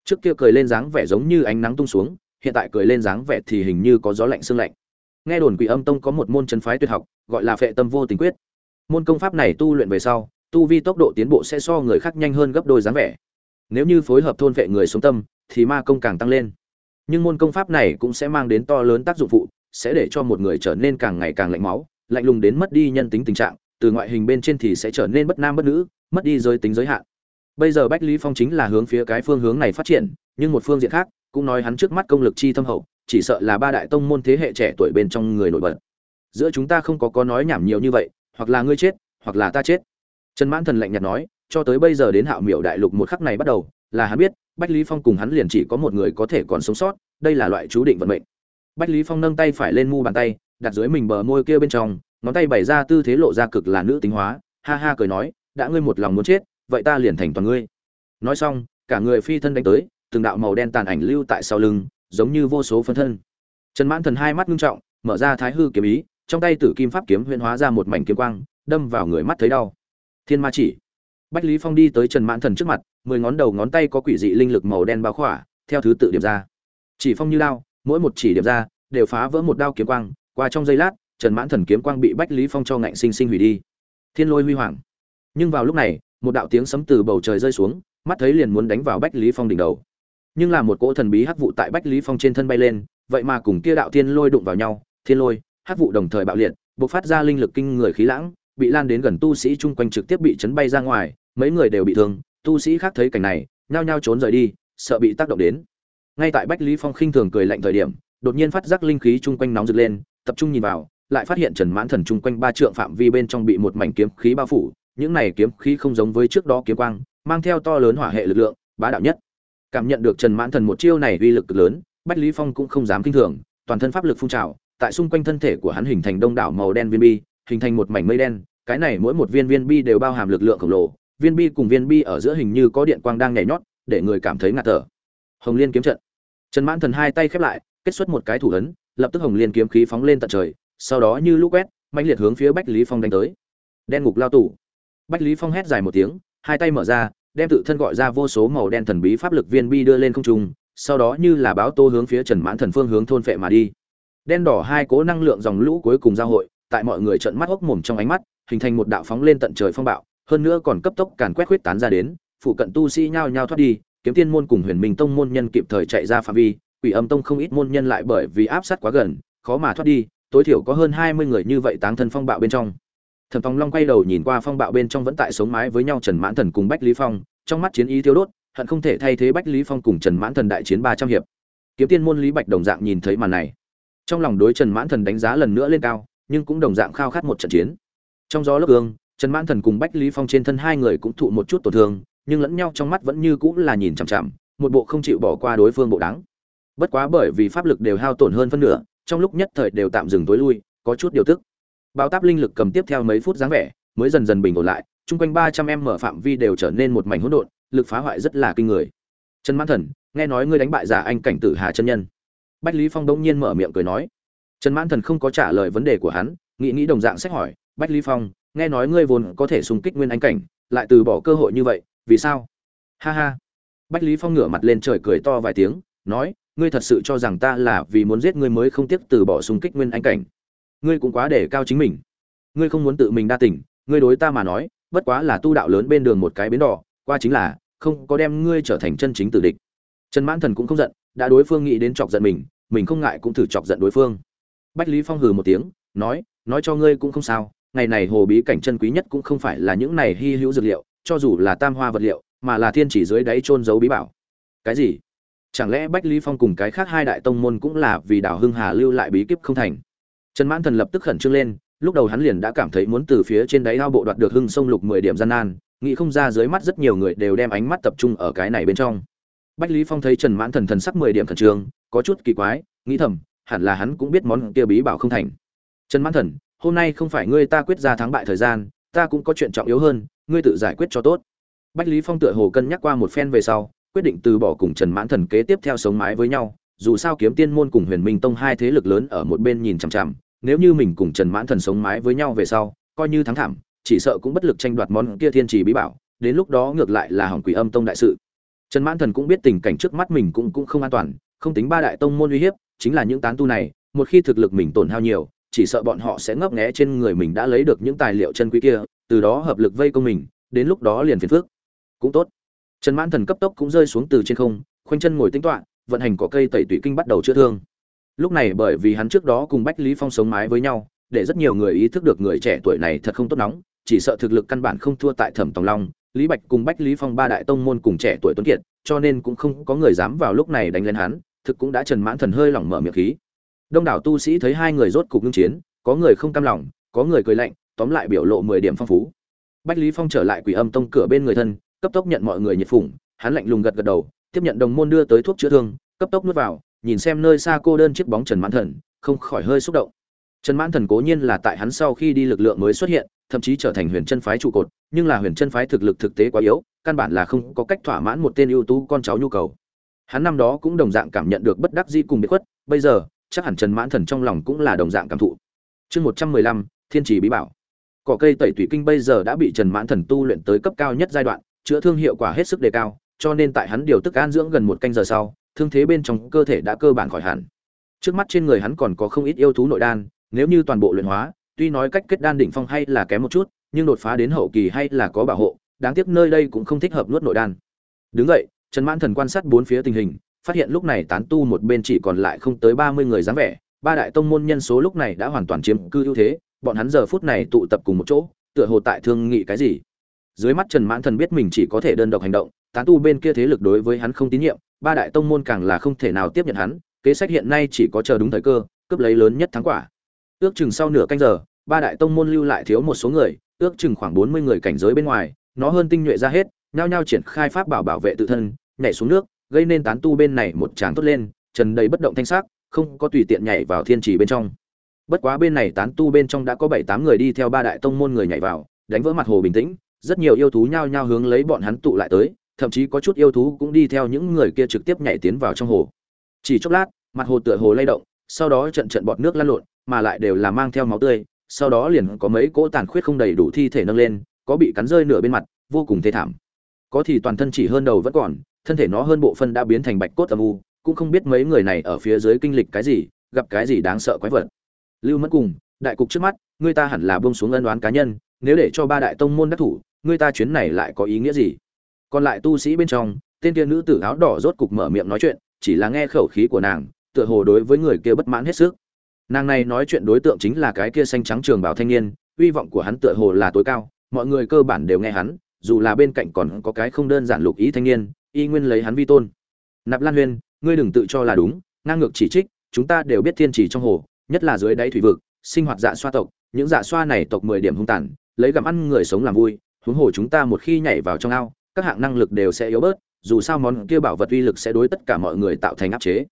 trước kia cười lên dáng vẻ giống như ánh nắng tung xuống, hiện tại cười lên dáng vẻ thì hình như có gió lạnh sương lạnh. Nghe đồn quỷ âm tông có một môn chân phái tuyệt học, gọi là phệ tâm vô tình quyết. Môn công pháp này tu luyện về sau, tu vi tốc độ tiến bộ sẽ so người khác nhanh hơn gấp đôi dáng vẻ nếu như phối hợp thôn vệ người sống tâm, thì ma công càng tăng lên. Nhưng môn công pháp này cũng sẽ mang đến to lớn tác dụng phụ, sẽ để cho một người trở nên càng ngày càng lạnh máu, lạnh lùng đến mất đi nhân tính tình trạng, từ ngoại hình bên trên thì sẽ trở nên bất nam bất nữ, mất đi giới tính giới hạn. Bây giờ bách lý phong chính là hướng phía cái phương hướng này phát triển, nhưng một phương diện khác, cũng nói hắn trước mắt công lực chi thâm hậu, chỉ sợ là ba đại tông môn thế hệ trẻ tuổi bên trong người nổi bật. Giữa chúng ta không có có nói nhảm nhiều như vậy, hoặc là ngươi chết, hoặc là ta chết. Trần mãn thần lạnh nhạt nói cho tới bây giờ đến hạo miểu đại lục một khắc này bắt đầu, là hắn biết, bách lý phong cùng hắn liền chỉ có một người có thể còn sống sót, đây là loại chú định vận mệnh. Bách lý phong nâng tay phải lên mu bàn tay, đặt dưới mình bờ môi kia bên trong, ngón tay bày ra tư thế lộ ra cực là nữ tính hóa, ha ha cười nói, đã ngươi một lòng muốn chết, vậy ta liền thành toàn ngươi. Nói xong, cả người phi thân đánh tới, từng đạo màu đen tàn ảnh lưu tại sau lưng, giống như vô số phân thân. Trần mãn thần hai mắt ngưng trọng, mở ra thái hư kiếm ý, trong tay tử kim pháp kiếm huyễn hóa ra một mảnh kiếm quang, đâm vào người mắt thấy đau. Thiên ma chỉ bách lý phong đi tới trần mãn thần trước mặt, mười ngón đầu ngón tay có quỷ dị linh lực màu đen bao khỏa, theo thứ tự điểm ra. Chỉ phong như đao, mỗi một chỉ điểm ra, đều phá vỡ một đao kiếm quang, qua trong giây lát, trần mãn thần kiếm quang bị bách lý phong cho ngạnh sinh sinh hủy đi. Thiên lôi huy hoàng. Nhưng vào lúc này, một đạo tiếng sấm từ bầu trời rơi xuống, mắt thấy liền muốn đánh vào bách lý phong đỉnh đầu. Nhưng là một cỗ thần bí hắc vụ tại bách lý phong trên thân bay lên, vậy mà cùng kia đạo thiên lôi đụng vào nhau, thiên lôi, hắc vụ đồng thời bạo liệt, bộc phát ra linh lực kinh người khí lãng bị lan đến gần tu sĩ chung quanh trực tiếp bị chấn bay ra ngoài, mấy người đều bị thương, tu sĩ khác thấy cảnh này, nhao nhao trốn rời đi, sợ bị tác động đến. Ngay tại bách lý phong khinh thường cười lạnh thời điểm, đột nhiên phát giác linh khí chung quanh nóng rực lên, tập trung nhìn vào, lại phát hiện trần mãn thần chung quanh ba trượng phạm vi bên trong bị một mảnh kiếm khí bao phủ, những này kiếm khí không giống với trước đó kiếm quang, mang theo to lớn hỏa hệ lực lượng, bá đạo nhất. Cảm nhận được trần mãn thần một chiêu này uy lực cực lớn, bách lý phong cũng không dám kinh thường, toàn thân pháp lực phun trào, tại xung quanh thân thể của hắn hình thành đông đảo màu đen viên bi hình thành một mảnh mây đen, cái này mỗi một viên viên bi đều bao hàm lực lượng khổng lồ, viên bi cùng viên bi ở giữa hình như có điện quang đang nhảy nhót, để người cảm thấy ngạt thở. Hồng liên kiếm trận. Trần mãn thần hai tay khép lại, kết xuất một cái thủ ấn, lập tức hồng liên kiếm khí phóng lên tận trời, sau đó như lũ quét mạnh liệt hướng phía bách lý phong đánh tới. Đen ngục lao tủ bách lý phong hét dài một tiếng, hai tay mở ra, đem tự thân gọi ra vô số màu đen thần bí pháp lực viên bi đưa lên không trung, sau đó như là báo tô hướng phía trần mãn thần phương hướng thôn phệ mà đi. Đen đỏ hai cố năng lượng dòng lũ cuối cùng giao hội tại mọi người trợn mắt hốc mồm trong ánh mắt, hình thành một đạo phóng lên tận trời phong bạo, hơn nữa còn cấp tốc càn quét huyết tán ra đến, phụ cận tu sĩ nhao nhao thoát đi, kiếm tiên môn cùng huyền minh tông môn nhân kịp thời chạy ra phạm vi, quỷ âm tông không ít môn nhân lại bởi vì áp sát quá gần, khó mà thoát đi, tối thiểu có hơn hai mươi người như vậy táng thân phong bạo bên trong. Thẩm phong long quay đầu nhìn qua phong bạo bên trong vẫn tại sống mái với nhau trần mãn thần cùng bách lý phong, trong mắt chiến ý thiêu đốt, hận không thể thay thế bách lý phong cùng trần mãn thần đại chiến ba trăm hiệp. Kiếm tiên môn lý bạch đồng dạng nhìn thấy màn này. Trong lòng đối trần mãn thần đánh giá lần nữa lên cao nhưng cũng đồng dạng khao khát một trận chiến. Trong gió lốc gương, trần mãn thần cùng bách lý phong trên thân hai người cũng thụ một chút tổn thương, nhưng lẫn nhau trong mắt vẫn như cũng là nhìn chằm chằm, một bộ không chịu bỏ qua đối phương bộ đáng. Bất quá bởi vì pháp lực đều hao tổn hơn phân nửa, trong lúc nhất thời đều tạm dừng tối lui, có chút điều tức. Bao táp linh lực cầm tiếp theo mấy phút dáng vẻ, mới dần dần bình ổn lại, chung quanh ba trăm em mở phạm vi đều trở nên một mảnh hỗn độn, lực phá hoại rất là kinh người. Trần mãn thần, nghe nói ngươi đánh bại giả anh cảnh tử hà chân nhân. Bách lý phong đông nhiên mở miệng cười nói trần mãn thần không có trả lời vấn đề của hắn, nghĩ nghĩ đồng dạng sách hỏi, bách lý phong, nghe nói ngươi vốn có thể xung kích nguyên anh cảnh, lại từ bỏ cơ hội như vậy, vì sao? Ha ha. Bách lý phong ngửa mặt lên trời cười to vài tiếng, nói, ngươi thật sự cho rằng ta là vì muốn giết ngươi mới không tiếc từ bỏ xung kích nguyên anh cảnh? Ngươi cũng quá để cao chính mình. Ngươi không muốn tự mình đa tình, ngươi đối ta mà nói, bất quá là tu đạo lớn bên đường một cái bến đỏ, qua chính là, không có đem ngươi trở thành chân chính tử địch. Trần mãn thần cũng không giận, đã đối phương nghĩ đến chọc giận mình mình không ngại cũng thử chọc giận đối phương bách lý phong hừ một tiếng, nói nói cho ngươi cũng không sao, ngày này hồ bí cảnh chân quý nhất cũng không phải là những này hy hữu dược liệu, cho dù là tam hoa vật liệu, mà là thiên chỉ dưới đáy trôn giấu bí bảo. Cái gì? Chẳng lẽ bách lý phong cùng cái khác hai đại tông môn cũng là vì đảo hưng hà lưu lại bí kíp không thành? Trần mãn thần lập tức khẩn trương lên, lúc đầu hắn liền đã cảm thấy muốn từ phía trên đáy ao bộ đoạt được hưng sông lục mười điểm gian nan, nghĩ không ra dưới mắt rất nhiều người đều đem ánh mắt tập trung ở cái này bên trong. Bách lý phong thấy trần mãn thần thần sắc mười điểm khẩn trương, có chút kỳ quái, nghĩ thầm hẳn là hắn cũng biết món kia bí bảo không thành. Trần mãn thần, hôm nay không phải ngươi ta quyết ra thắng bại thời gian, ta cũng có chuyện trọng yếu hơn, ngươi tự giải quyết cho tốt. Bách lý phong tựa hồ cân nhắc qua một phen về sau, quyết định từ bỏ cùng trần mãn thần kế tiếp theo sống mái với nhau, dù sao kiếm tiên môn cùng huyền minh tông hai thế lực lớn ở một bên nhìn chằm chằm, nếu như mình cùng trần mãn thần sống mái với nhau về sau, coi như thắng thảm, chỉ sợ cũng bất lực tranh đoạt món kia thiên trì bí bảo, đến lúc đó ngược lại là hỏng quỷ âm tông đại sự. Trần mãn thần cũng biết tình cảnh trước mắt mình cũng cũng không an toàn, không tính ba đại tông môn uy hiếp chính là những tán tu này một khi thực lực mình tổn hao nhiều chỉ sợ bọn họ sẽ ngấp nghé trên người mình đã lấy được những tài liệu chân quý kia từ đó hợp lực vây công mình đến lúc đó liền phiền phức. cũng tốt. Trần mãn thần cấp tốc cũng rơi xuống từ trên không khoanh chân ngồi tĩnh tọa, vận hành cỏ cây tẩy tủy kinh bắt đầu chữa thương. Lúc này bởi vì hắn trước đó cùng bách lý phong sống mái với nhau để rất nhiều người ý thức được người trẻ tuổi này thật không tốt nóng chỉ sợ thực lực căn bản không thua tại thẩm tòng long lý bạch cùng bách lý phong ba đại tông môn cùng trẻ tuổi tuấn kiệt cho nên cũng không có người dám vào lúc này đánh lên hắn thực cũng đã trần mãn thần hơi lỏng mở miệng khí. Đông đảo tu sĩ thấy hai người rốt cục ngưng chiến, có người không cam lòng, có người cười lạnh, tóm lại biểu lộ mười điểm phong phú. Bách lý phong trở lại quỷ âm tông cửa bên người thân, cấp tốc nhận mọi người nhiệt phủng hắn lạnh lùng gật gật đầu, tiếp nhận đồng môn đưa tới thuốc chữa thương, cấp tốc nuốt vào, nhìn xem nơi xa cô đơn chiếc bóng trần mãn thần, không khỏi hơi xúc động. Trần mãn thần cố nhiên là tại hắn sau khi đi lực lượng mới xuất hiện, thậm chí trở thành huyền chân phái trụ cột, nhưng là huyền chân phái thực lực thực tế quá yếu, căn bản là không có cách thỏa mãn một tên ưu tú con cháu nhu cầu hắn năm đó cũng đồng dạng cảm nhận được bất đắc dĩ cùng biệt khuất, bây giờ, chắc hẳn trần mãn thần trong lòng cũng là đồng dạng cảm thụ. Chương một trăm mười lăm, thiên trì bí bảo. Cỏ cây tẩy tủy kinh bây giờ đã bị trần mãn thần tu luyện tới cấp cao nhất giai đoạn, chữa thương hiệu quả hết sức đề cao, cho nên tại hắn điều tức an dưỡng gần một canh giờ sau, thương thế bên trong cơ thể đã cơ bản khỏi hẳn. Trước mắt trên người hắn còn có không ít yêu thú nội đan, nếu như toàn bộ luyện hóa, tuy nói cách kết đan đỉnh phong hay là kém một chút, nhưng đột phá đến hậu kỳ hay là có bảo hộ, đáng tiếc nơi đây cũng không thích hợp nuốt nội đan. Đứng vậy trần mãn thần quan sát bốn phía tình hình, phát hiện lúc này tán tu một bên chỉ còn lại không tới ba mươi người dáng vẻ, ba đại tông môn nhân số lúc này đã hoàn toàn chiếm cư ưu thế, bọn hắn giờ phút này tụ tập cùng một chỗ, tựa hồ tại thương nghị cái gì. Dưới mắt trần mãn thần biết mình chỉ có thể đơn độc hành động, tán tu bên kia thế lực đối với hắn không tín nhiệm, ba đại tông môn càng là không thể nào tiếp nhận hắn, kế sách hiện nay chỉ có chờ đúng thời cơ, cướp lấy lớn nhất thắng quả. Ước chừng sau nửa canh giờ, ba đại tông môn lưu lại thiếu một số người, ước chừng khoảng bốn mươi người cảnh giới bên ngoài, nó hơn tinh nhuệ ra hết nhao nhao triển khai pháp bảo bảo vệ tự thân, nhảy xuống nước, gây nên tán tu bên này một tràng tốt lên, trần đầy bất động thanh sắc, không có tùy tiện nhảy vào thiên trì bên trong. Bất quá bên này tán tu bên trong đã có bảy tám người đi theo ba đại tông môn người nhảy vào, đánh vỡ mặt hồ bình tĩnh, rất nhiều yêu thú nhao nhao hướng lấy bọn hắn tụ lại tới, thậm chí có chút yêu thú cũng đi theo những người kia trực tiếp nhảy tiến vào trong hồ. Chỉ chốc lát, mặt hồ tựa hồ lay động, sau đó trận trận bọt nước lăn lộn, mà lại đều là mang theo máu tươi, sau đó liền có mấy cỗ tàn khuyết không đầy đủ thi thể nâng lên, có bị cắn rơi nửa bên mặt, vô cùng thê thảm có thì toàn thân chỉ hơn đầu vẫn còn, thân thể nó hơn bộ phân đã biến thành bạch cốt âm u, cũng không biết mấy người này ở phía dưới kinh lịch cái gì, gặp cái gì đáng sợ quái vật. Lưu mất cùng, đại cục trước mắt, người ta hẳn là buông xuống ân đoán cá nhân, nếu để cho ba đại tông môn đắc thủ, người ta chuyến này lại có ý nghĩa gì? Còn lại tu sĩ bên trong, tên kia nữ tử áo đỏ rốt cục mở miệng nói chuyện, chỉ là nghe khẩu khí của nàng, tựa hồ đối với người kia bất mãn hết sức. Nàng này nói chuyện đối tượng chính là cái kia xanh trắng trường bảo thanh niên, uy vọng của hắn tựa hồ là tối cao, mọi người cơ bản đều nghe hắn dù là bên cạnh còn có cái không đơn giản lục ý thanh niên, y nguyên lấy hắn vi tôn. Nạp lan huyên, ngươi đừng tự cho là đúng, ngang ngược chỉ trích, chúng ta đều biết thiên trì trong hồ, nhất là dưới đáy thủy vực, sinh hoạt dạ xoa tộc, những dạ xoa này tộc mười điểm hung tàn, lấy gặm ăn người sống làm vui, huống hồ chúng ta một khi nhảy vào trong ao, các hạng năng lực đều sẽ yếu bớt, dù sao món kia bảo vật uy lực sẽ đối tất cả mọi người tạo thành áp chế.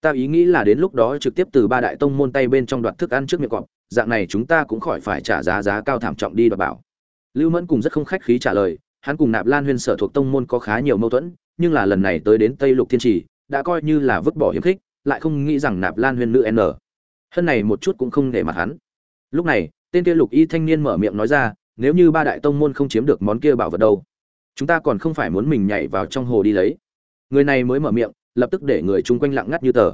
Ta ý nghĩ là đến lúc đó trực tiếp từ ba đại tông môn tay bên trong đoạt thức ăn trước miệng cọp, dạng này chúng ta cũng khỏi phải trả giá giá cao thảm trọng đi đoạt bảo lưu mẫn cùng rất không khách khí trả lời, hắn cùng nạp lan huyên sở thuộc tông môn có khá nhiều mâu thuẫn, nhưng là lần này tới đến tây lục thiên trì, đã coi như là vứt bỏ hiếm khích, lại không nghĩ rằng nạp lan huyên nữ n. Hơn này một chút cũng không để mặt hắn. Lúc này, tên kia lục y thanh niên mở miệng nói ra, nếu như ba đại tông môn không chiếm được món kia bảo vật đâu, chúng ta còn không phải muốn mình nhảy vào trong hồ đi lấy. Người này mới mở miệng, lập tức để người chung quanh lặng ngắt như tờ.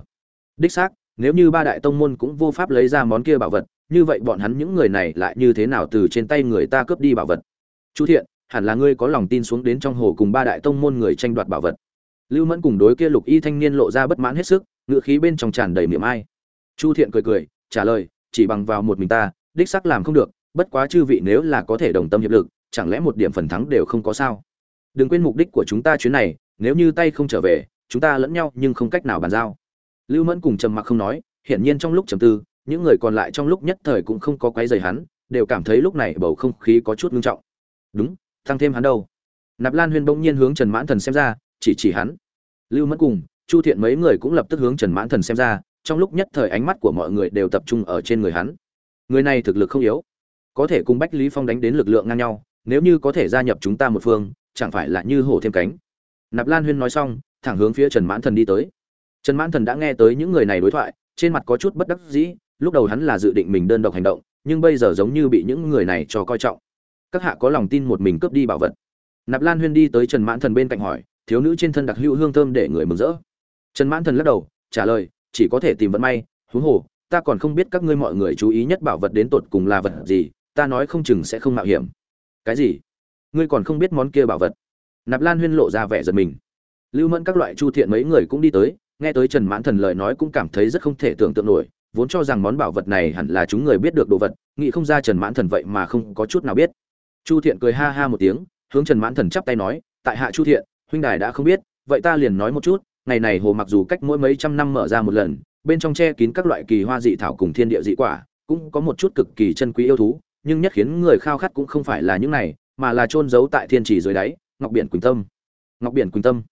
Đích xác, nếu như ba đại tông môn cũng vô pháp lấy ra món kia bảo vật như vậy bọn hắn những người này lại như thế nào từ trên tay người ta cướp đi bảo vật? Chu thiện, hẳn là ngươi có lòng tin xuống đến trong hồ cùng ba đại tông môn người tranh đoạt bảo vật. Lưu mẫn cùng đối kia lục y thanh niên lộ ra bất mãn hết sức ngựa khí bên trong tràn đầy miệng ai. Chu thiện cười cười, trả lời, chỉ bằng vào một mình ta, đích xác làm không được, bất quá chư vị nếu là có thể đồng tâm hiệp lực, chẳng lẽ một điểm phần thắng đều không có sao? Đừng quên mục đích của chúng ta chuyến này, nếu như tay không trở về, chúng ta lẫn nhau nhưng không cách nào bàn giao. Lưu mẫn cùng trầm mặc không nói, hiển nhiên trong lúc trầm tư những người còn lại trong lúc nhất thời cũng không có quấy rầy hắn, đều cảm thấy lúc này bầu không khí có chút nghiêm trọng. Đúng, tăng thêm hắn đâu? Nạp lan huyên bỗng nhiên hướng trần mãn thần xem ra, chỉ chỉ hắn. Lưu mẫn cùng, chu thiện mấy người cũng lập tức hướng trần mãn thần xem ra, trong lúc nhất thời ánh mắt của mọi người đều tập trung ở trên người hắn. Người này thực lực không yếu. Có thể cùng bách lý phong đánh đến lực lượng ngang nhau, nếu như có thể gia nhập chúng ta một phương, chẳng phải là như hổ thêm cánh. Nạp lan huyên nói xong, thẳng hướng phía trần mãn thần đi tới. Trần mãn thần đã nghe tới những người này đối thoại, trên mặt có chút bất đắc dĩ lúc đầu hắn là dự định mình đơn độc hành động, nhưng bây giờ giống như bị những người này cho coi trọng. Các hạ có lòng tin một mình cướp đi bảo vật. Nạp lan huyên đi tới trần mãn thần bên cạnh hỏi, thiếu nữ trên thân đặc hữu hương thơm để người mừng rỡ. Trần mãn thần lắc đầu, trả lời, chỉ có thể tìm vận may, huống hồ, ta còn không biết các ngươi mọi người chú ý nhất bảo vật đến tột cùng là vật gì, ta nói không chừng sẽ không mạo hiểm. Cái gì? Ngươi còn không biết món kia bảo vật? Nạp lan huyên lộ ra vẻ giật mình. Lưu mẫn các loại chu thiện mấy người cũng đi tới, nghe tới trần mãn thần lời nói cũng cảm thấy rất không thể tưởng tượng nổi vốn cho rằng món bảo vật này hẳn là chúng người biết được đồ vật, nghĩ không ra trần mãn thần vậy mà không có chút nào biết. Chu thiện cười ha ha một tiếng, hướng trần mãn thần chắp tay nói, tại hạ chu thiện, huynh đài đã không biết, vậy ta liền nói một chút, ngày này hồ mặc dù cách mỗi mấy trăm năm mở ra một lần, bên trong che kín các loại kỳ hoa dị thảo cùng thiên địa dị quả, cũng có một chút cực kỳ chân quý yêu thú, nhưng nhất khiến người khao khát cũng không phải là những này, mà là trôn giấu tại thiên trì dưới đáy, ngọc biển quỳnh tâm. Ngọc biển quỳnh tâm.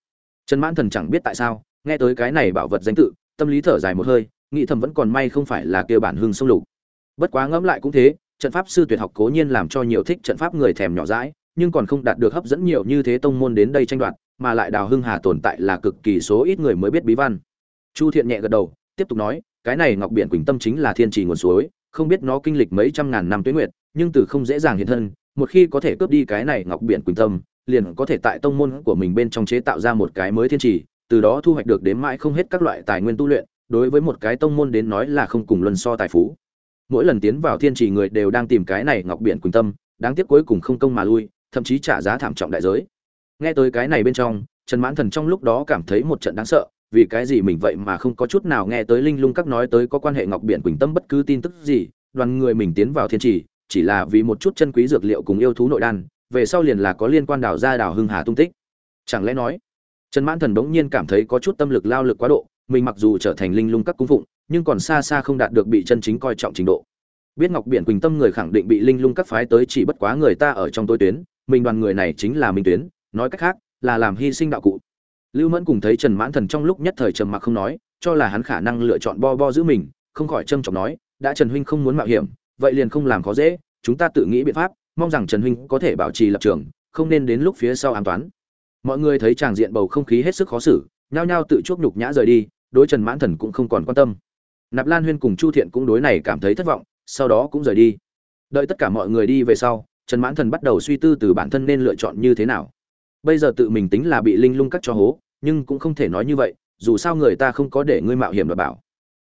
Trần mãn thần chẳng biết tại sao, nghe tới cái này bảo vật danh tự, tâm lý thở dài một hơi nghĩ thầm vẫn còn may không phải là kia bản hưng sông lục. Bất quá ngẫm lại cũng thế, trận pháp sư tuyệt học cố nhiên làm cho nhiều thích trận pháp người thèm nhỏ dãi, nhưng còn không đạt được hấp dẫn nhiều như thế tông môn đến đây tranh đoạt, mà lại đào hưng hà tồn tại là cực kỳ số ít người mới biết bí văn. Chu thiện nhẹ gật đầu, tiếp tục nói, cái này ngọc biển quỳnh tâm chính là thiên trì nguồn suối, không biết nó kinh lịch mấy trăm ngàn năm tuyến nguyệt, nhưng từ không dễ dàng hiện thân, một khi có thể cướp đi cái này ngọc biển quỳnh tâm, liền có thể tại tông môn của mình bên trong chế tạo ra một cái mới thiên trì, từ đó thu hoạch được đến mãi không hết các loại tài nguyên tu luyện đối với một cái tông môn đến nói là không cùng luân so tài phú. Mỗi lần tiến vào thiên trì người đều đang tìm cái này ngọc biển quỳnh tâm, đáng tiếc cuối cùng không công mà lui, thậm chí trả giá thảm trọng đại giới. Nghe tới cái này bên trong, trần mãn thần trong lúc đó cảm thấy một trận đáng sợ, vì cái gì mình vậy mà không có chút nào nghe tới linh lung các nói tới có quan hệ ngọc biển quỳnh tâm bất cứ tin tức gì, đoàn người mình tiến vào thiên trì, chỉ là vì một chút chân quý dược liệu cùng yêu thú nội đan, về sau liền là có liên quan đảo ra đảo hưng hà tung tích. Chẳng lẽ nói, trần mãn thần bỗng nhiên cảm thấy có chút tâm lực lao lực quá độ mình mặc dù trở thành linh lung các cung phụng, nhưng còn xa xa không đạt được bị chân chính coi trọng trình độ. Biết ngọc biển quỳnh tâm người khẳng định bị linh lung các phái tới chỉ bất quá người ta ở trong tôi tuyến, mình đoàn người này chính là minh tuyến, nói cách khác, là làm hy sinh đạo cụ. Lưu mẫn cùng thấy trần mãn thần trong lúc nhất thời trầm mặc không nói, cho là hắn khả năng lựa chọn bo bo giữ mình, không khỏi trâm trọng nói, đã trần huynh không muốn mạo hiểm, vậy liền không làm khó dễ, chúng ta tự nghĩ biện pháp, mong rằng trần huynh có thể bảo trì lập trường, không nên đến lúc phía sau an toán. Mọi người thấy tràng diện bầu không khí hết sức khó xử, nhao nhao tự chuốc nhục nhã rời đi đối trần mãn thần cũng không còn quan tâm. Nạp lan huyên cùng chu thiện cũng đối này cảm thấy thất vọng, sau đó cũng rời đi. Đợi tất cả mọi người đi về sau, trần mãn thần bắt đầu suy tư từ bản thân nên lựa chọn như thế nào. Bây giờ tự mình tính là bị linh lung cắt cho hố, nhưng cũng không thể nói như vậy, dù sao người ta không có để ngươi mạo hiểm đảm bảo.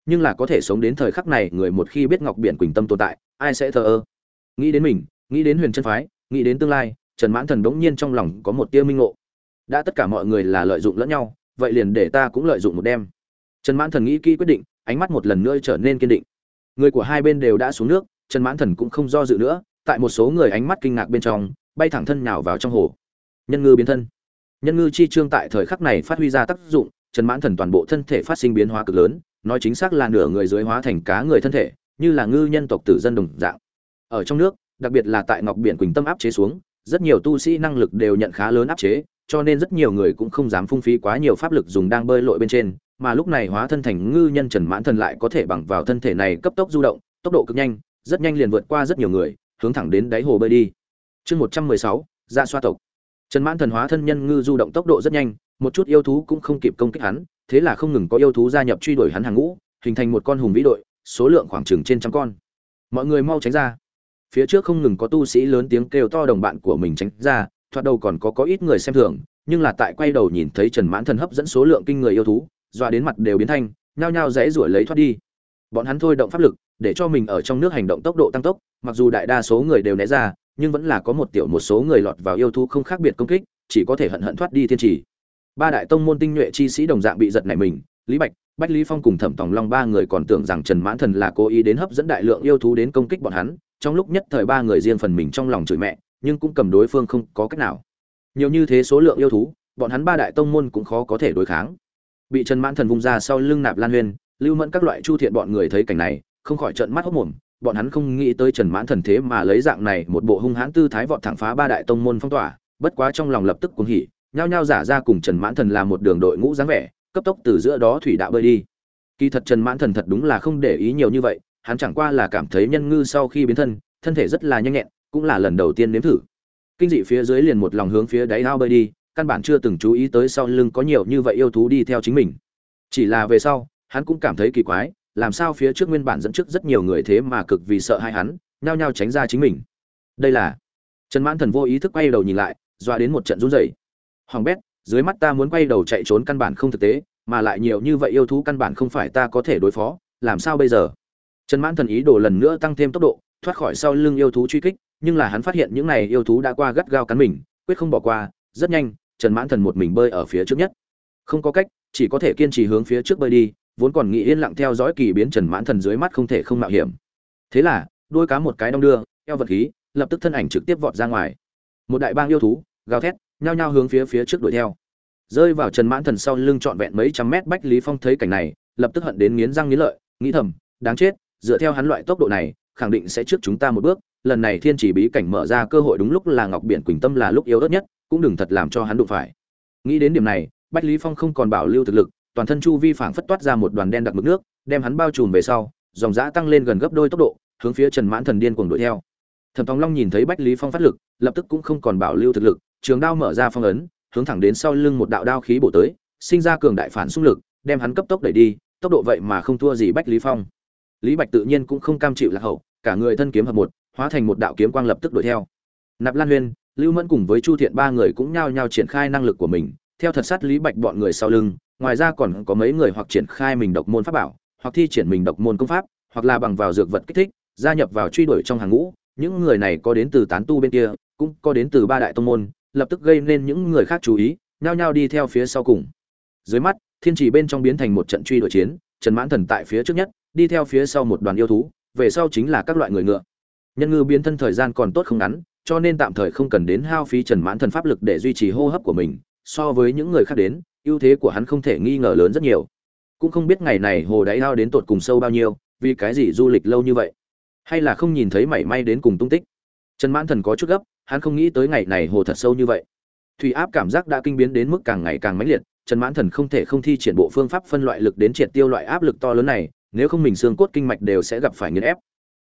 Nhưng là có thể sống đến thời khắc này, người một khi biết ngọc biển quỳnh tâm tồn tại, ai sẽ thờ ơ? Nghĩ đến mình, nghĩ đến huyền chân phái, nghĩ đến tương lai, trần mãn thần bỗng nhiên trong lòng có một tia minh ngộ. Đã tất cả mọi người là lợi dụng lẫn nhau, vậy liền để ta cũng lợi dụng một đêm trần mãn thần nghĩ kỹ quyết định, ánh mắt một lần nữa trở nên kiên định. Người của hai bên đều đã xuống nước, trần mãn thần cũng không do dự nữa, tại một số người ánh mắt kinh ngạc bên trong, bay thẳng thân nhào vào trong hồ. Nhân ngư biến thân. Nhân ngư chi trương tại thời khắc này phát huy ra tác dụng, trần mãn thần toàn bộ thân thể phát sinh biến hóa cực lớn, nói chính xác là nửa người dưới hóa thành cá người thân thể, như là ngư nhân tộc tử dân đồng dạng. Ở trong nước, đặc biệt là tại ngọc biển quỳnh tâm áp chế xuống, rất nhiều tu sĩ năng lực đều nhận khá lớn áp chế, cho nên rất nhiều người cũng không dám phung phí quá nhiều pháp lực dùng đang bơi lội bên trên mà lúc này hóa thân thành ngư nhân trần mãn thần lại có thể bằng vào thân thể này cấp tốc du động, tốc độ cực nhanh, rất nhanh liền vượt qua rất nhiều người, hướng thẳng đến đáy hồ bơi đi. Chương một trăm mười sáu ra xoa tộc. Trần mãn thần hóa thân nhân ngư du động tốc độ rất nhanh, một chút yêu thú cũng không kịp công kích hắn, thế là không ngừng có yêu thú gia nhập truy đuổi hắn hàng ngũ, hình thành một con hùng vĩ đội, số lượng khoảng chừng trên trăm con. Mọi người mau tránh ra. Phía trước không ngừng có tu sĩ lớn tiếng kêu to đồng bạn của mình tránh ra, thoạt đầu còn có có ít người xem thường, nhưng là tại quay đầu nhìn thấy trần mãn thần hấp dẫn số lượng kinh người yêu thú dọa đến mặt đều biến thanh, nhao nhao dãy ruổi lấy thoát đi. Bọn hắn thôi động pháp lực, để cho mình ở trong nước hành động tốc độ tăng tốc, mặc dù đại đa số người đều né ra, nhưng vẫn là có một tiểu một số người lọt vào yêu thú không khác biệt công kích, chỉ có thể hận hận thoát đi thiên trì. Ba đại tông môn tinh nhuệ chi sĩ đồng dạng bị giật nảy mình, lý bạch, bách lý phong cùng thẩm tòng long ba người còn tưởng rằng trần mãn thần là cố ý đến hấp dẫn đại lượng yêu thú đến công kích bọn hắn, trong lúc nhất thời ba người riêng phần mình trong lòng chửi mẹ, nhưng cũng cầm đối phương không có cách nào. Nhiều như thế số lượng yêu thú, bọn hắn ba đại tông môn cũng khó có thể đối kháng bị trần mãn thần vung ra sau lưng nạp lan huyên, lưu mẫn các loại chu thiện bọn người thấy cảnh này, không khỏi trợn mắt hốc mồm, bọn hắn không nghĩ tới trần mãn thần thế mà lấy dạng này một bộ hung hãn tư thái vọt thẳng phá ba đại tông môn phong tỏa, bất quá trong lòng lập tức cuồng hỉ, nhao nhao giả ra cùng trần mãn thần làm một đường đội ngũ dáng vẻ, cấp tốc từ giữa đó thủy đạo bơi đi. Kỳ thật trần mãn thần thật đúng là không để ý nhiều như vậy, hắn chẳng qua là cảm thấy nhân ngư sau khi biến thân thân thể rất là nhanh nhẹn, cũng là lần đầu tiên nếm thử. Kinh dị phía dưới liền một lòng hướng phía đáy ao bơi đi căn bản chưa từng chú ý tới sau lưng có nhiều như vậy yêu thú đi theo chính mình. Chỉ là về sau, hắn cũng cảm thấy kỳ quái, làm sao phía trước nguyên bản dẫn trước rất nhiều người thế mà cực vì sợ hai hắn, nhao nhao tránh ra chính mình. Đây là, trần mãn thần vô ý thức quay đầu nhìn lại doa đến một trận run rẩy. Hoàng bét, dưới mắt ta muốn quay đầu chạy trốn căn bản không thực tế, mà lại nhiều như vậy yêu thú căn bản không phải ta có thể đối phó, làm sao bây giờ? Trần mãn thần ý đồ lần nữa tăng thêm tốc độ, thoát khỏi sau lưng yêu thú truy kích, nhưng là hắn phát hiện những này yêu thú đã qua gắt gao cắn mình, quyết không bỏ qua, rất nhanh trần mãn thần một mình bơi ở phía trước nhất. Không có cách, chỉ có thể kiên trì hướng phía trước bơi đi, vốn còn nghĩ yên lặng theo dõi kỳ biến trần mãn thần dưới mắt không thể không mạo hiểm. Thế là, đôi cá một cái đong đưa, eo vật khí, lập tức thân ảnh trực tiếp vọt ra ngoài. Một đại bang yêu thú, gào thét, nhao nhao hướng phía phía trước đuổi theo. Rơi vào trần mãn thần sau lưng trọn vẹn mấy trăm mét bách lý phong thấy cảnh này, lập tức hận đến nghiến răng nghiến lợi, nghĩ thầm, đáng chết, dựa theo hắn loại tốc độ này, khẳng định sẽ trước chúng ta một bước, lần này thiên chỉ bí cảnh mở ra cơ hội đúng lúc là ngọc biển quỳnh tâm là lúc yếu ớt nhất cũng đừng thật làm cho hắn đụng phải. Nghĩ đến điểm này, bách lý phong không còn bảo lưu thực lực, toàn thân chu vi phảng phất toát ra một đoàn đen đặc mực nước, đem hắn bao trùm về sau, dòng dã tăng lên gần gấp đôi tốc độ, hướng phía trần mãn thần điên cuồng đuổi theo. Thẩm tòng long nhìn thấy bách lý phong phát lực, lập tức cũng không còn bảo lưu thực lực, trường đao mở ra phong ấn, hướng thẳng đến sau lưng một đạo đao khí bổ tới, sinh ra cường đại phản xung lực, đem hắn cấp tốc đẩy đi, tốc độ vậy mà không thua gì bách lý phong. Lý bạch tự nhiên cũng không cam chịu lạc hậu, cả người thân kiếm hợp một, hóa thành một đạo kiếm quang lập tức đuổi theo. Nạp lan huyên lưu mẫn cùng với chu thiện ba người cũng nhao nhao triển khai năng lực của mình, theo thật sát lý bạch bọn người sau lưng, ngoài ra còn có mấy người hoặc triển khai mình độc môn pháp bảo, hoặc thi triển mình độc môn công pháp, hoặc là bằng vào dược vật kích thích, gia nhập vào truy đuổi trong hàng ngũ. Những người này có đến từ tán tu bên kia, cũng có đến từ ba đại tông môn, lập tức gây nên những người khác chú ý, nhao nhao đi theo phía sau cùng. Dưới mắt, thiên trì bên trong biến thành một trận truy đuổi chiến, trần mãn thần tại phía trước nhất, đi theo phía sau một đoàn yêu thú, về sau chính là các loại người ngựa. Nhân ngư biến thân thời gian còn tốt không ngắn cho nên tạm thời không cần đến hao phí trần mãn thần pháp lực để duy trì hô hấp của mình, so với những người khác đến, ưu thế của hắn không thể nghi ngờ lớn rất nhiều. Cũng không biết ngày này hồ đáy ao đến tột cùng sâu bao nhiêu, vì cái gì du lịch lâu như vậy? Hay là không nhìn thấy mảy may đến cùng tung tích? Trần mãn thần có chút gấp, hắn không nghĩ tới ngày này hồ thật sâu như vậy. Thủy áp cảm giác đã kinh biến đến mức càng ngày càng mãnh liệt, trần mãn thần không thể không thi triển bộ phương pháp phân loại lực đến triệt tiêu loại áp lực to lớn này, nếu không mình xương cốt kinh mạch đều sẽ gặp phải nghiền ép.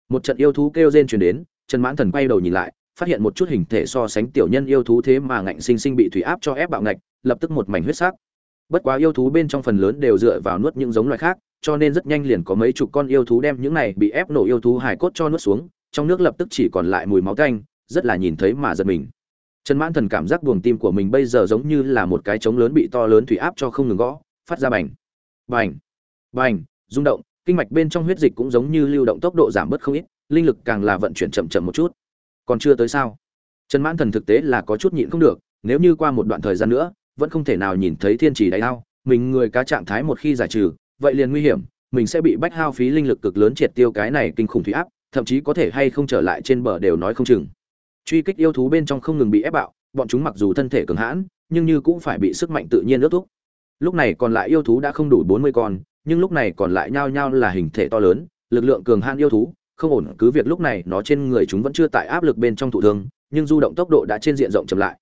Một trận yêu thú kêu rên truyền đến, trần mãn thần quay đầu nhìn lại phát hiện một chút hình thể so sánh tiểu nhân yêu thú thế mà ngạnh sinh sinh bị thủy áp cho ép bạo ngạch, lập tức một mảnh huyết sắc. Bất quá yêu thú bên trong phần lớn đều dựa vào nuốt những giống loài khác, cho nên rất nhanh liền có mấy chục con yêu thú đem những này bị ép nổ yêu thú hải cốt cho nuốt xuống, trong nước lập tức chỉ còn lại mùi máu tanh, rất là nhìn thấy mà giật mình. Trần mãn thần cảm giác buồng tim của mình bây giờ giống như là một cái trống lớn bị to lớn thủy áp cho không ngừng gõ, phát ra bành bành bành, rung động, kinh mạch bên trong huyết dịch cũng giống như lưu động tốc độ giảm bớt không ít, linh lực càng là vận chuyển chậm chậm một chút còn chưa tới sao? Trần mãn thần thực tế là có chút nhịn không được, nếu như qua một đoạn thời gian nữa, vẫn không thể nào nhìn thấy thiên trì đáy ao mình người cá trạng thái một khi giải trừ, vậy liền nguy hiểm, mình sẽ bị bách hao phí linh lực cực lớn triệt tiêu cái này kinh khủng thủy áp, thậm chí có thể hay không trở lại trên bờ đều nói không chừng. Truy kích yêu thú bên trong không ngừng bị ép bạo, bọn chúng mặc dù thân thể cường hãn, nhưng như cũng phải bị sức mạnh tự nhiên ước thúc. Lúc này còn lại yêu thú đã không đủ bốn mươi con, nhưng lúc này còn lại nhao nhao là hình thể to lớn, lực lượng cường hãn yêu thú không ổn, cứ việc lúc này nó trên người chúng vẫn chưa tại áp lực bên trong thụ thương, nhưng du động tốc độ đã trên diện rộng chậm lại.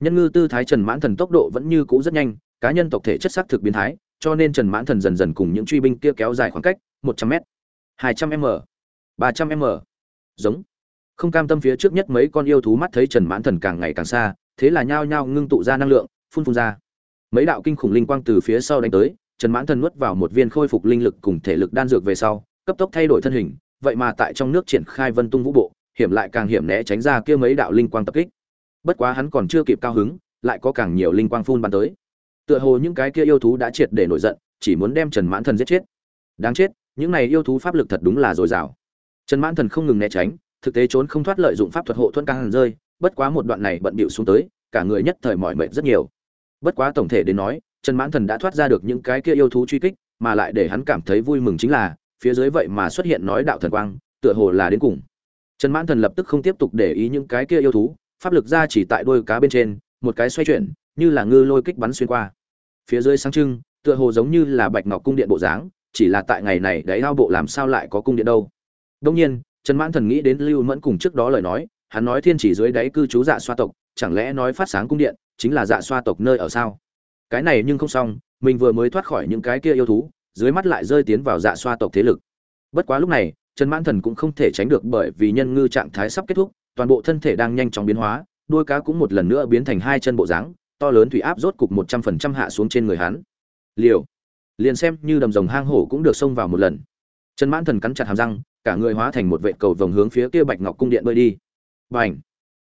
Nhân ngư tư thái trần mãn thần tốc độ vẫn như cũ rất nhanh, cá nhân tộc thể chất xác thực biến thái, cho nên trần mãn thần dần dần cùng những truy binh kia kéo dài khoảng cách một trăm m hai trăm m, ba trăm m. Giống. Không cam tâm phía trước nhất mấy con yêu thú mắt thấy trần mãn thần càng ngày càng xa, thế là nhao nhao ngưng tụ ra năng lượng, phun phun ra. Mấy đạo kinh khủng linh quang từ phía sau đánh tới, trần mãn thần nuốt vào một viên khôi phục linh lực cùng thể lực đan dược về sau, cấp tốc thay đổi thân hình vậy mà tại trong nước triển khai vân tung vũ bộ, hiểm lại càng hiểm né tránh ra kia mấy đạo linh quang tập kích. Bất quá hắn còn chưa kịp cao hứng, lại có càng nhiều linh quang phun bắn tới. Tựa hồ những cái kia yêu thú đã triệt để nổi giận, chỉ muốn đem trần mãn thần giết chết. Đáng chết, những này yêu thú pháp lực thật đúng là dồi dào. Trần mãn thần không ngừng né tránh, thực tế trốn không thoát lợi dụng pháp thuật hộ thuẫn càng rơi, bất quá một đoạn này bận bịu xuống tới, cả người nhất thời mỏi mệt rất nhiều. Bất quá tổng thể đến nói, trần mãn thần đã thoát ra được những cái kia yêu thú truy kích, mà lại để hắn cảm thấy vui mừng chính là phía dưới vậy mà xuất hiện nói đạo thần quang, tựa hồ là đến cùng. Trần mãn thần lập tức không tiếp tục để ý những cái kia yêu thú, pháp lực ra chỉ tại đôi cá bên trên, một cái xoay chuyển, như là ngư lôi kích bắn xuyên qua. Phía dưới sáng trưng, tựa hồ giống như là bạch ngọc cung điện bộ dáng, chỉ là tại ngày này đáy ao bộ làm sao lại có cung điện đâu. Đông nhiên, trần mãn thần nghĩ đến lưu mẫn cùng trước đó lời nói, hắn nói thiên chỉ dưới đáy cư trú dạ xoa tộc, chẳng lẽ nói phát sáng cung điện chính là dạ xoa tộc nơi ở sao? Cái này nhưng không xong, mình vừa mới thoát khỏi những cái kia yêu thú dưới mắt lại rơi tiến vào dạ xoa tộc thế lực. Bất quá lúc này, trần mãn thần cũng không thể tránh được bởi vì nhân ngư trạng thái sắp kết thúc, toàn bộ thân thể đang nhanh chóng biến hóa đuôi cá cũng một lần nữa biến thành hai chân bộ dáng, to lớn thủy áp rốt cục một trăm phần trăm hạ xuống trên người hắn. Liều! Liền xem như đầm rồng hang hổ cũng được xông vào một lần. Trần mãn thần cắn chặt hàm răng, cả người hóa thành một vệ cầu vòng hướng phía kia bạch ngọc cung điện bơi đi. B à n h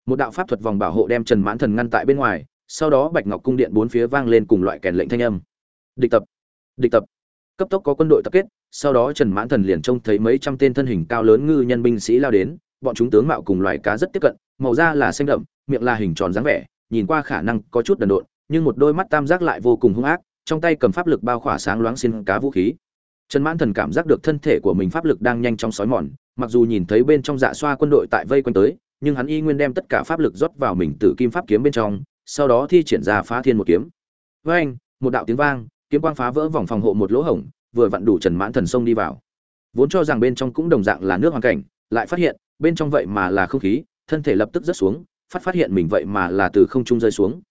một đạo pháp thuật vòng bảo hộ đem trần mãn thần ngăn tại bên ngoài, sau đó bạch ngọc cung điện bốn phía vang lên cùng loại kèn lệnh thanh âm. Địch tập! Địch tập! Cấp tốc có quân đội tập kết, sau đó trần mãn thần liền trông thấy mấy trăm tên thân hình cao lớn ngư nhân binh sĩ lao đến, bọn chúng tướng mạo cùng loài cá rất tiếp cận, màu da là xanh đậm, miệng là hình tròn dáng vẻ, nhìn qua khả năng có chút đần độn, nhưng một đôi mắt tam giác lại vô cùng hung ác, trong tay cầm pháp lực bao khỏa sáng loáng xin cá vũ khí. Trần mãn thần cảm giác được thân thể của mình pháp lực đang nhanh chóng sói mòn, mặc dù nhìn thấy bên trong dạ xoa quân đội tại vây quanh tới, nhưng hắn y nguyên đem tất cả pháp lực rót vào mình từ kim pháp kiếm bên trong, sau đó thi triển ra phá thiên một kiếm. Với anh một đạo tiếng vang kiếm quang phá vỡ vòng phòng hộ một lỗ hổng, vừa vặn đủ trần mãn thần xông đi vào. Vốn cho rằng bên trong cũng đồng dạng là nước hoàn cảnh, lại phát hiện, bên trong vậy mà là không khí, thân thể lập tức rớt xuống, phát phát hiện mình vậy mà là từ không trung rơi xuống.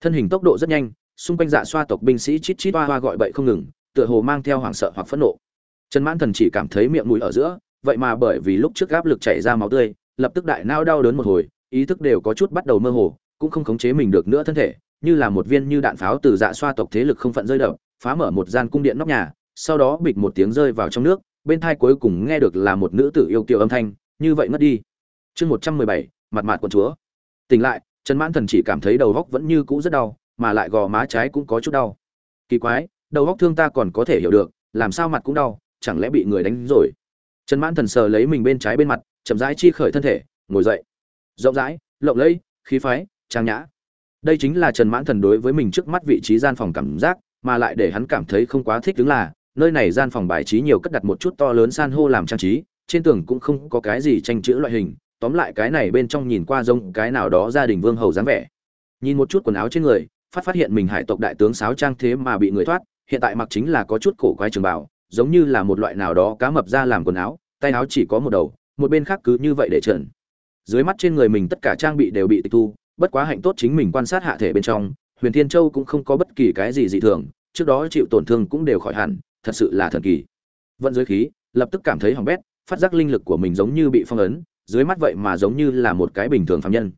Thân hình tốc độ rất nhanh, xung quanh dạ xoa tộc binh sĩ chít chít oa oa gọi bậy không ngừng, tựa hồ mang theo hoảng sợ hoặc phẫn nộ. Trần mãn thần chỉ cảm thấy miệng mũi ở giữa, vậy mà bởi vì lúc trước áp lực chảy ra máu tươi, lập tức đại nao đau đớn một hồi, ý thức đều có chút bắt đầu mơ hồ, cũng không khống chế mình được nữa thân thể như là một viên như đạn pháo từ dạ xoa tộc thế lực không phận rơi đập, phá mở một gian cung điện nóc nhà, sau đó bịch một tiếng rơi vào trong nước, bên thai cuối cùng nghe được là một nữ tử yêu kiều âm thanh, như vậy ngất đi. Chương một trăm mười bảy, mặt mạt quân chúa. Tỉnh lại, trần mãn thần chỉ cảm thấy đầu góc vẫn như cũ rất đau, mà lại gò má trái cũng có chút đau. Kỳ quái, đầu góc thương ta còn có thể hiểu được, làm sao mặt cũng đau, chẳng lẽ bị người đánh rồi? Trần mãn thần sờ lấy mình bên trái bên mặt, chậm rãi chi khởi thân thể, ngồi dậy. Rộng rãi, lộng lẫy, khí phái, trang nhã đây chính là trần mãn thần đối với mình trước mắt vị trí gian phòng cảm giác, mà lại để hắn cảm thấy không quá thích đứng là, nơi này gian phòng bài trí nhiều cất đặt một chút to lớn san hô làm trang trí, trên tường cũng không có cái gì tranh chữ loại hình, tóm lại cái này bên trong nhìn qua giống cái nào đó gia đình vương hầu dáng vẻ. Nhìn một chút quần áo trên người, phát phát hiện mình hải tộc đại tướng sáo trang thế mà bị người thoát, hiện tại mặc chính là có chút cổ quái trường bảo giống như là một loại nào đó cá mập ra làm quần áo, tay áo chỉ có một đầu, một bên khác cứ như vậy để trần. Dưới mắt trên người mình tất cả trang bị đều bị tịch thu bất quá hạnh tốt chính mình quan sát hạ thể bên trong, huyền thiên châu cũng không có bất kỳ cái gì dị thường, trước đó chịu tổn thương cũng đều khỏi hẳn, thật sự là thần kỳ. Vận dưới khí, lập tức cảm thấy hỏng bét, phát giác linh lực của mình giống như bị phong ấn, dưới mắt vậy mà giống như là một cái bình thường phạm nhân.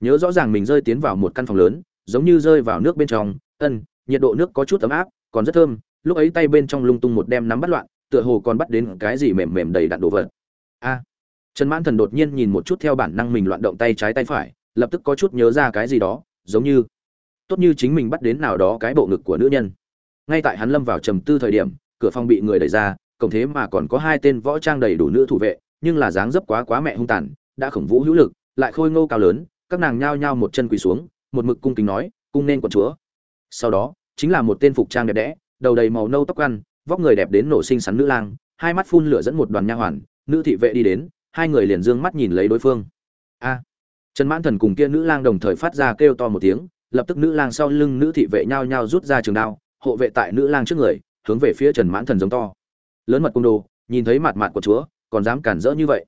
Nhớ rõ ràng mình rơi tiến vào một căn phòng lớn, giống như rơi vào nước bên trong, ân, nhiệt độ nước có chút ấm áp, còn rất thơm, lúc ấy tay bên trong lung tung một đem nắm bắt loạn, tựa hồ còn bắt đến cái gì mềm mềm đầy đặn đồ vật. A. Trần mãn thần đột nhiên nhìn một chút theo bản năng mình loạn động tay trái tay phải lập tức có chút nhớ ra cái gì đó, giống như, tốt như chính mình bắt đến nào đó cái bộ ngực của nữ nhân. Ngay tại hắn lâm vào trầm tư thời điểm, cửa phòng bị người đẩy ra, cộng thế mà còn có hai tên võ trang đầy đủ nữ thủ vệ, nhưng là dáng dấp quá quá mẹ hung tàn, đã khổng vũ hữu lực, lại khôi ngô cao lớn, các nàng nhao nhao một chân quỳ xuống, một mực cung kính nói, cung nên quận chúa. Sau đó, chính là một tên phục trang đẹp đẽ, đầu đầy màu nâu tóc ăn, vóc người đẹp đến nổ sinh sắn nữ lang, hai mắt phun lửa dẫn một đoàn nha hoàn, nữ thị vệ đi đến, hai người liền dương mắt nhìn lấy đối phương. A trần mãn thần cùng kia nữ lang đồng thời phát ra kêu to một tiếng, lập tức nữ lang sau lưng nữ thị vệ nhao nhao rút ra trường đao, hộ vệ tại nữ lang trước người, hướng về phía trần mãn thần giống to. Lớn mật cung đồ, nhìn thấy mặt mặt của chúa, còn dám cản rỡ như vậy.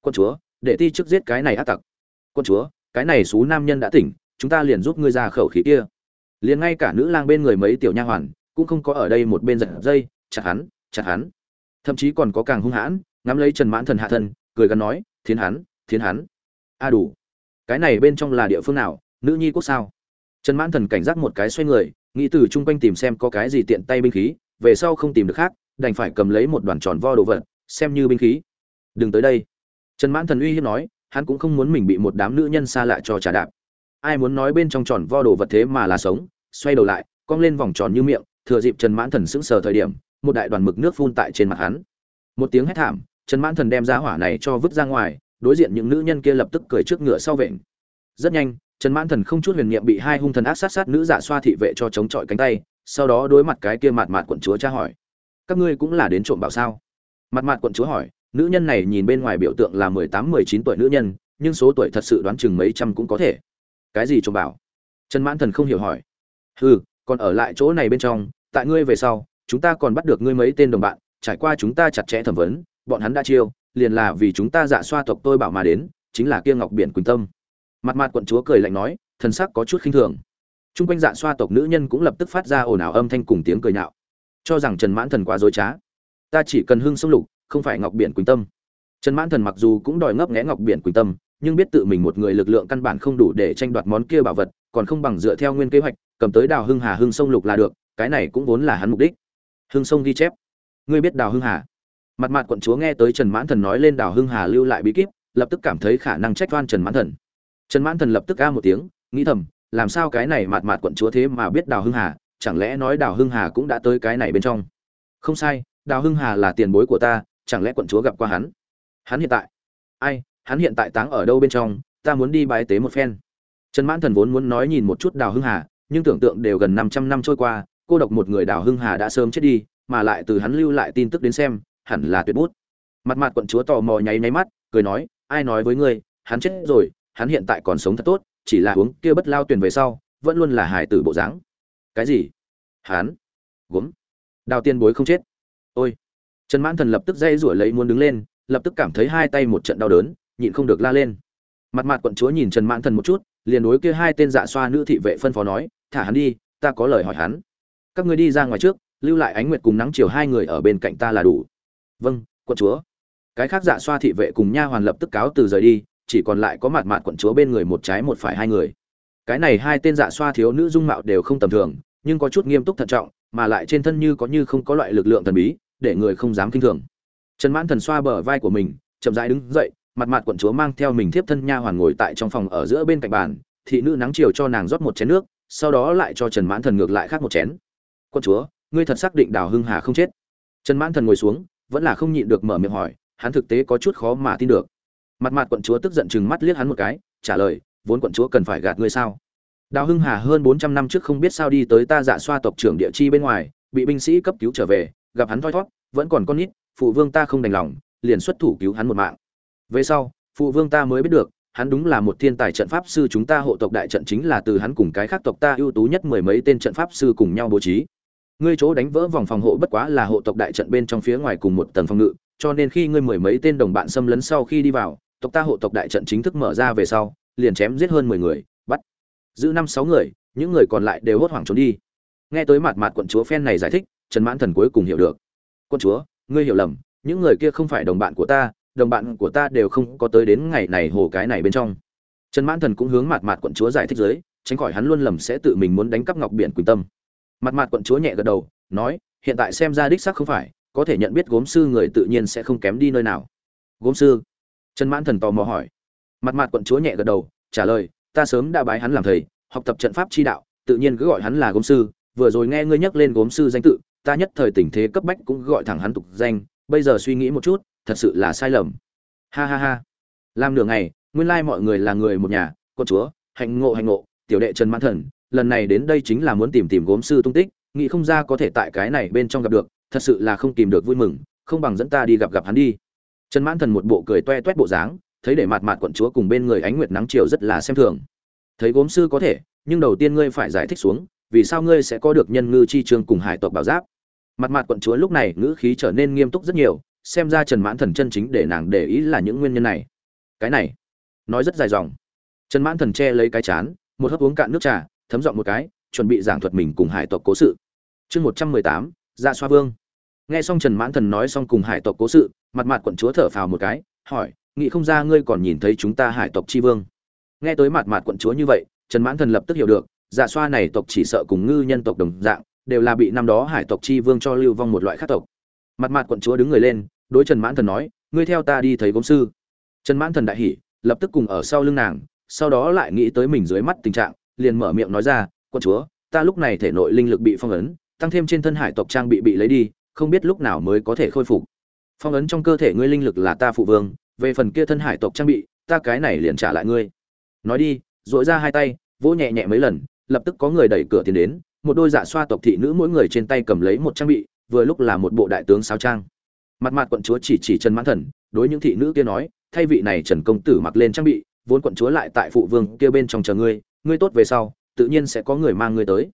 Quân chúa, để ti trước giết cái này ác tặc. Quân chúa, cái này xú nam nhân đã tỉnh, chúng ta liền giúp ngươi ra khẩu khí kia. Liền ngay cả nữ lang bên người mấy tiểu nha hoàn, cũng không có ở đây một bên giật dây, chặt hắn chặt hắn. Thậm chí còn có càng hung hãn, ngắm lấy trần mãn thần hạ thân, cười gắn nói, thiến hắn thiến hắn. A đủ cái này bên trong là địa phương nào, nữ nhi quốc sao? Trần mãn thần cảnh giác một cái xoay người, nghĩ từ chung quanh tìm xem có cái gì tiện tay binh khí, về sau không tìm được khác, đành phải cầm lấy một đoàn tròn vo đồ vật, xem như binh khí. Đừng tới đây. Trần mãn thần uy hiếp nói, hắn cũng không muốn mình bị một đám nữ nhân xa lạ cho trả đạp. Ai muốn nói bên trong tròn vo đồ vật thế mà là sống, xoay đầu lại, cong lên vòng tròn như miệng, thừa dịp trần mãn thần sững sờ thời điểm, một đại đoàn mực nước phun tại trên mặt hắn. Một tiếng hét thảm, trần mãn thần đem ra hỏa này cho vứt ra ngoài đối diện những nữ nhân kia lập tức cười trước ngựa sau vện rất nhanh, trần mãn thần không chút huyền niệm bị hai hung thần ác sát sát nữ giả xoa thị vệ cho chống chọi cánh tay, sau đó đối mặt cái kia mạt mạt quận chúa tra hỏi. Các ngươi cũng là đến trộm bảo sao? Mặt mạt quận chúa hỏi, nữ nhân này nhìn bên ngoài biểu tượng là mười tám, mười chín tuổi nữ nhân, nhưng số tuổi thật sự đoán chừng mấy trăm cũng có thể. Cái gì trộm bảo? Trần mãn thần không hiểu hỏi. Hừ, còn ở lại chỗ này bên trong, tại ngươi về sau, chúng ta còn bắt được ngươi mấy tên đồng bạn, trải qua chúng ta chặt chẽ thẩm vấn, bọn hắn đã chiêu liền là vì chúng ta dạ xoa tộc tôi bảo mà đến, chính là kia ngọc biển quỳnh tâm. Mặt mặt quận chúa cười lạnh nói, thần sắc có chút khinh thường. T r u n g quanh dạ xoa tộc nữ nhân cũng lập tức phát ra ồn ào âm thanh cùng tiếng cười nhạo. Cho rằng trần mãn thần quá dối trá. Ta chỉ cần hưng sông lục, không phải ngọc biển quỳnh tâm. Trần mãn thần mặc dù cũng đòi ngấp nghẽ ngọc biển quỳnh tâm, nhưng biết tự mình một người lực lượng căn bản không đủ để tranh đoạt món kia bảo vật, còn không bằng dựa theo nguyên kế hoạch, cầm tới đào hưng hà hưng sông lục là được, cái này cũng vốn là hắn mục đích. Hưng sông ghi chép. Ngươi biết đào hưng hà? Mặt mặt quận chúa nghe tới trần mãn thần nói lên đào hưng hà lưu lại bí kíp, lập tức cảm thấy khả năng trách toan trần mãn thần. Trần mãn thần lập tức ca một tiếng, nghĩ thầm, làm sao cái này mặt mặt quận chúa thế mà biết đào hưng hà, chẳng lẽ nói đào hưng hà cũng đã tới cái này bên trong? Không sai, đào hưng hà là tiền bối của ta, chẳng lẽ quận chúa gặp qua hắn? Hắn hiện tại? Ai, hắn hiện tại táng ở đâu bên trong, ta muốn đi bái tế một phen. Trần mãn thần vốn muốn nói nhìn một chút đào hưng hà, nhưng tưởng tượng đều gần 500 năm trôi qua, cô độc một người đào hưng hà đã sớm chết đi, mà lại từ hắn lưu lại tin tức đến xem hẳn là tuyệt bút. Mặt mặt quận chúa tò mò nháy nháy mắt, cười nói, ai nói với ngươi, hắn chết rồi, hắn hiện tại còn sống thật tốt, chỉ là uống kia bất lao tuyển về sau, vẫn luôn là hải tử bộ dáng. Cái gì? Hắn? Gốm? Đào tiên bối không chết. Ôi. Trần mãn thần lập tức dây rủi lấy muốn đứng lên, lập tức cảm thấy hai tay một trận đau đớn, nhịn không được la lên. Mặt mặt quận chúa nhìn trần mãn thần một chút, liền đối kia hai tên dạ xoa nữ thị vệ phân phó nói, thả hắn đi, ta có lời hỏi hắn. Các ngươi đi ra ngoài trước, lưu lại ánh nguyệt cùng nắng chiều hai người ở bên cạnh ta là đủ vâng quận chúa. Cái khác dạ xoa thị vệ cùng nha hoàn lập tức cáo từ rời đi, chỉ còn lại có mặt mặt quận chúa bên người một trái một phải hai người. Cái này hai tên dạ xoa thiếu nữ dung mạo đều không tầm thường, nhưng có chút nghiêm túc thận trọng, mà lại trên thân như có như không có loại lực lượng thần bí, để người không dám kinh thường. Trần mãn thần xoa bờ vai của mình, chậm rãi đứng dậy, mặt mặt quận chúa mang theo mình thiếp thân nha hoàn ngồi tại trong phòng ở giữa bên cạnh bàn, thị nữ nắng chiều cho nàng rót một chén nước, sau đó lại cho trần mãn thần ngược lại khác một chén. Quận chúa, ngươi thật xác định đào hưng hà không chết? Trần mãn thần ngồi xuống vẫn là không nhịn được mở miệng hỏi, hắn thực tế có chút khó mà tin được. Mặt mặt quận chúa tức giận chừng mắt liếc hắn một cái, trả lời, vốn quận chúa cần phải gạt ngươi sao? Đào hưng hà hơn bốn trăm năm trước không biết sao đi tới ta dạ xoa tộc trưởng địa chi bên ngoài, bị binh sĩ cấp cứu trở về, gặp hắn thoi thót vẫn còn con nít, phụ vương ta không đành lòng, liền xuất thủ cứu hắn một mạng. Về sau, phụ vương ta mới biết được, hắn đúng là một thiên tài trận pháp sư, chúng ta hộ tộc đại trận chính là từ hắn cùng cái khác tộc ta ưu tú nhất mười mấy tên trận pháp sư cùng nhau bố trí ngươi chỗ đánh vỡ vòng phòng hộ bất quá là hộ tộc đại trận bên trong phía ngoài cùng một tầng phòng ngự, cho nên khi ngươi mười mấy tên đồng bạn xâm lấn sau khi đi vào, tộc ta hộ tộc đại trận chính thức mở ra về sau, liền chém giết hơn mười người, bắt giữ năm sáu người, những người còn lại đều hốt hoảng trốn đi. Nghe tới mặt mặt quận chúa phen này giải thích, trần mãn thần cuối cùng hiểu được. Quân chúa, ngươi hiểu lầm, những người kia không phải đồng bạn của ta, đồng bạn của ta đều không có tới đến ngày này hồ cái này bên trong. Trần mãn thần cũng hướng mặt mặt quận chúa giải thích giới, tránh khỏi hắn luôn lầm sẽ tự mình muốn đánh cắp ngọc biển quỳnh tâm mặt mặt quận chúa nhẹ gật đầu, nói, hiện tại xem ra đích xác không phải, có thể nhận biết gốm sư người tự nhiên sẽ không kém đi nơi nào. Gốm sư? Trần mãn thần tò mò hỏi. Mặt mặt quận chúa nhẹ gật đầu, trả lời, ta sớm đã bái hắn làm thầy, học tập trận pháp chi đạo, tự nhiên cứ gọi hắn là gốm sư, vừa rồi nghe ngươi nhắc lên gốm sư danh tự, ta nhất thời tình thế cấp bách cũng gọi thẳng hắn tục danh, bây giờ suy nghĩ một chút, thật sự là sai lầm. Ha ha ha. Làm nửa ngày, nguyên lai mọi người là người một nhà, quận chúa, hạnh ngộ hạnh ngộ, tiểu đệ trần mãn thần lần này đến đây chính là muốn tìm tìm gốm sư tung tích, nghĩ không ra có thể tại cái này bên trong gặp được, thật sự là không tìm được vui mừng, không bằng dẫn ta đi gặp gặp hắn đi. Trần mãn thần một bộ cười toe toét bộ dáng, thấy để mặt mặt quận chúa cùng bên người ánh nguyệt nắng chiều rất là xem thường. Thấy gốm sư có thể, nhưng đầu tiên ngươi phải giải thích xuống, vì sao ngươi sẽ có được nhân ngư chi trương cùng hải tộc bảo giáp? Mặt mặt quận chúa lúc này ngữ khí trở nên nghiêm túc rất nhiều, xem ra trần mãn thần chân chính để nàng để ý là những nguyên nhân này. Cái này, nói rất dài dòng. Trần mãn thần che lấy cái chán, một hớp uống cạn nước trà thấm dọn một cái, chuẩn bị giảng thuật mình cùng hải tộc cố sự. Chương một trăm mười tám ra xoa vương. Nghe xong trần mãn thần nói xong cùng hải tộc cố sự, mặt mặt quận chúa thở phào một cái, hỏi, nghĩ không ra ngươi còn nhìn thấy chúng ta hải tộc chi vương? Nghe tới mặt mặt quận chúa như vậy, trần mãn thần lập tức hiểu được dạ xoa này tộc chỉ sợ cùng ngư nhân tộc đồng dạng, đều là bị năm đó hải tộc chi vương cho lưu vong một loại khác tộc. Mặt mặt quận chúa đứng người lên, đối trần mãn thần nói, ngươi theo ta đi thấy gốm sư. Trần mãn thần đại hỉ, lập tức cùng ở sau lưng nàng, sau đó lại nghĩ tới mình dưới mắt tình trạng liền mở miệng nói ra, quân chúa, ta lúc này thể nội linh lực bị phong ấn, tăng thêm trên thân hải tộc trang bị bị lấy đi, không biết lúc nào mới có thể khôi phục. Phong ấn trong cơ thể ngươi linh lực là ta phụ vương, về phần kia thân hải tộc trang bị, ta cái này liền trả lại ngươi. Nói đi dội ra hai tay, vỗ nhẹ nhẹ mấy lần, lập tức có người đẩy cửa tiến đến, một đôi dạ xoa tộc thị nữ mỗi người trên tay cầm lấy một trang bị, vừa lúc là một bộ đại tướng sao trang. Mặt mặt quận chúa chỉ chỉ trần mãn thần, đối những thị nữ kia nói, thay vị này trần công tử mặc lên trang bị, vốn quận chúa lại tại phụ vương kia bên trong chờ ngươi ngươi tốt về sau, tự nhiên sẽ có người mang ngươi tới.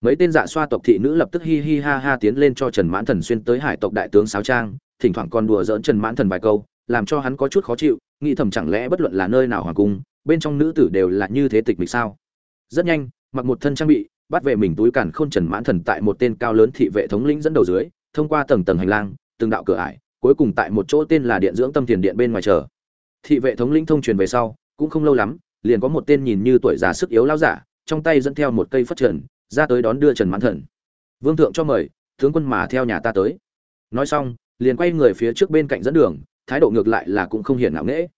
Mấy tên dạ xoa tộc thị nữ lập tức hi hi ha ha tiến lên cho trần mãn thần xuyên tới hải tộc đại tướng sáo trang, thỉnh thoảng còn đùa dỡn trần mãn thần vài câu, làm cho hắn có chút khó chịu, nghĩ thầm chẳng lẽ bất luận là nơi nào hoàng cung, bên trong nữ tử đều là như thế tịch mịch sao? Rất nhanh, mặc một thân trang bị, bắt về mình túi càn khôn trần mãn thần tại một tên cao lớn thị vệ thống lĩnh dẫn đầu dưới, thông qua tầng tầng hành lang, từng đạo cửa ải, cuối cùng tại một chỗ tên là điện dưỡng tâm tiền điện bên ngoài chờ. Thị vệ thống lĩnh thông truyền về sau, cũng không lâu lắm liền có một tên nhìn như tuổi già sức yếu lao giả, trong tay dẫn theo một cây phất trần, ra tới đón đưa trần mãn thần. Vương thượng cho mời, tướng quân mà theo nhà ta tới. Nói xong, liền quay người phía trước bên cạnh dẫn đường, thái độ ngược lại là cũng không hiển ngạo nghễ.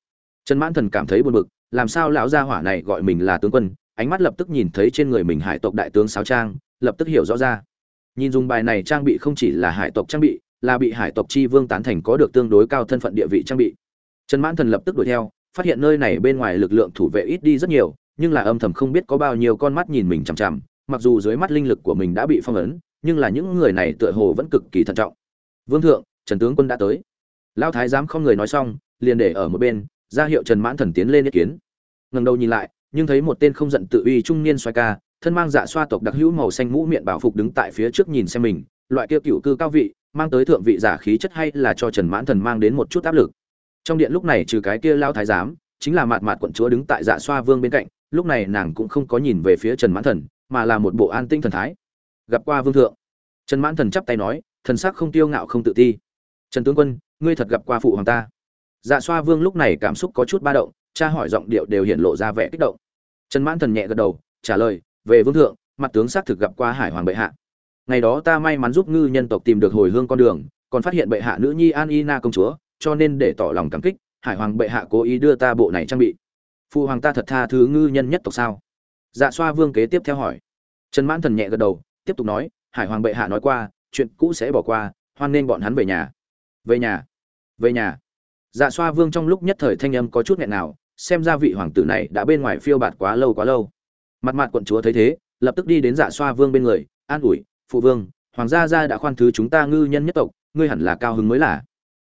Trần mãn thần cảm thấy buồn bực, làm sao lão gia hỏa này gọi mình là tướng quân? Ánh mắt lập tức nhìn thấy trên người mình hải tộc đại tướng sáo trang, lập tức hiểu rõ ra. Nhìn dùng bài này trang bị không chỉ là hải tộc trang bị, là bị hải tộc chi vương tán thành có được tương đối cao thân phận địa vị trang bị. Trần mãn thần lập tức đuổi theo phát hiện nơi này bên ngoài lực lượng thủ vệ ít đi rất nhiều, nhưng là âm thầm không biết có bao nhiêu con mắt nhìn mình chằm chằm, mặc dù dưới mắt linh lực của mình đã bị phong ấn, nhưng là những người này tựa hồ vẫn cực kỳ thận trọng. Vương thượng, trần tướng quân đã tới. Lão thái giám không người nói xong, liền để ở một bên, ra hiệu trần mãn thần tiến lên ý kiến. Ngẩng đầu nhìn lại, nhưng thấy một tên không giận tự uy trung niên xoay ca, thân mang dạ xoa tộc đặc hữu màu xanh mũ miệng bảo phục đứng tại phía trước nhìn xem mình, loại kia cựu cư cao vị, mang tới thượng vị giả khí chất hay là cho trần mãn thần mang đến một chút áp lực trong điện lúc này trừ cái kia lao thái giám, chính là mạt mạt quận chúa đứng tại dạ xoa vương bên cạnh, lúc này nàng cũng không có nhìn về phía trần mãn thần, mà là một bộ an tinh thần thái. Gặp qua vương thượng. Trần mãn thần chắp tay nói, thần sắc không tiêu ngạo không tự ti. Trần tướng quân, ngươi thật gặp qua phụ hoàng ta. Dạ xoa vương lúc này cảm xúc có chút ba động cha hỏi giọng điệu đều hiện lộ ra vẻ kích động. Trần mãn thần nhẹ gật đầu, trả lời, về vương thượng, mặt tướng xác thực gặp qua hải hoàng bệ hạ. Ngày đó ta may mắn giúp ngư nhân tộc tìm được hồi hương con đường, còn phát hiện bệ hạ nữ nhi an y na công chúa cho nên để tỏ lòng cảm kích, hải hoàng bệ hạ cố ý đưa ta bộ này trang bị. Phụ hoàng ta thật tha thứ ngư nhân nhất tộc sao? Dạ xoa vương kế tiếp theo hỏi. Trần mãn thần nhẹ gật đầu, tiếp tục nói, hải hoàng bệ hạ nói qua, chuyện cũ sẽ bỏ qua, hoan nên bọn hắn về nhà. Về nhà. Về nhà. Dạ xoa vương trong lúc nhất thời thanh âm có chút nghẹn nào, xem ra vị hoàng tử này đã bên ngoài phiêu bạt quá lâu quá lâu. Mặt mặt quận chúa thấy thế, lập tức đi đến dạ xoa vương bên người, an ủi, phụ vương, hoàng gia gia đã khoan thứ chúng ta ngư nhân nhất tộc, ngươi hẳn là cao hứng mới là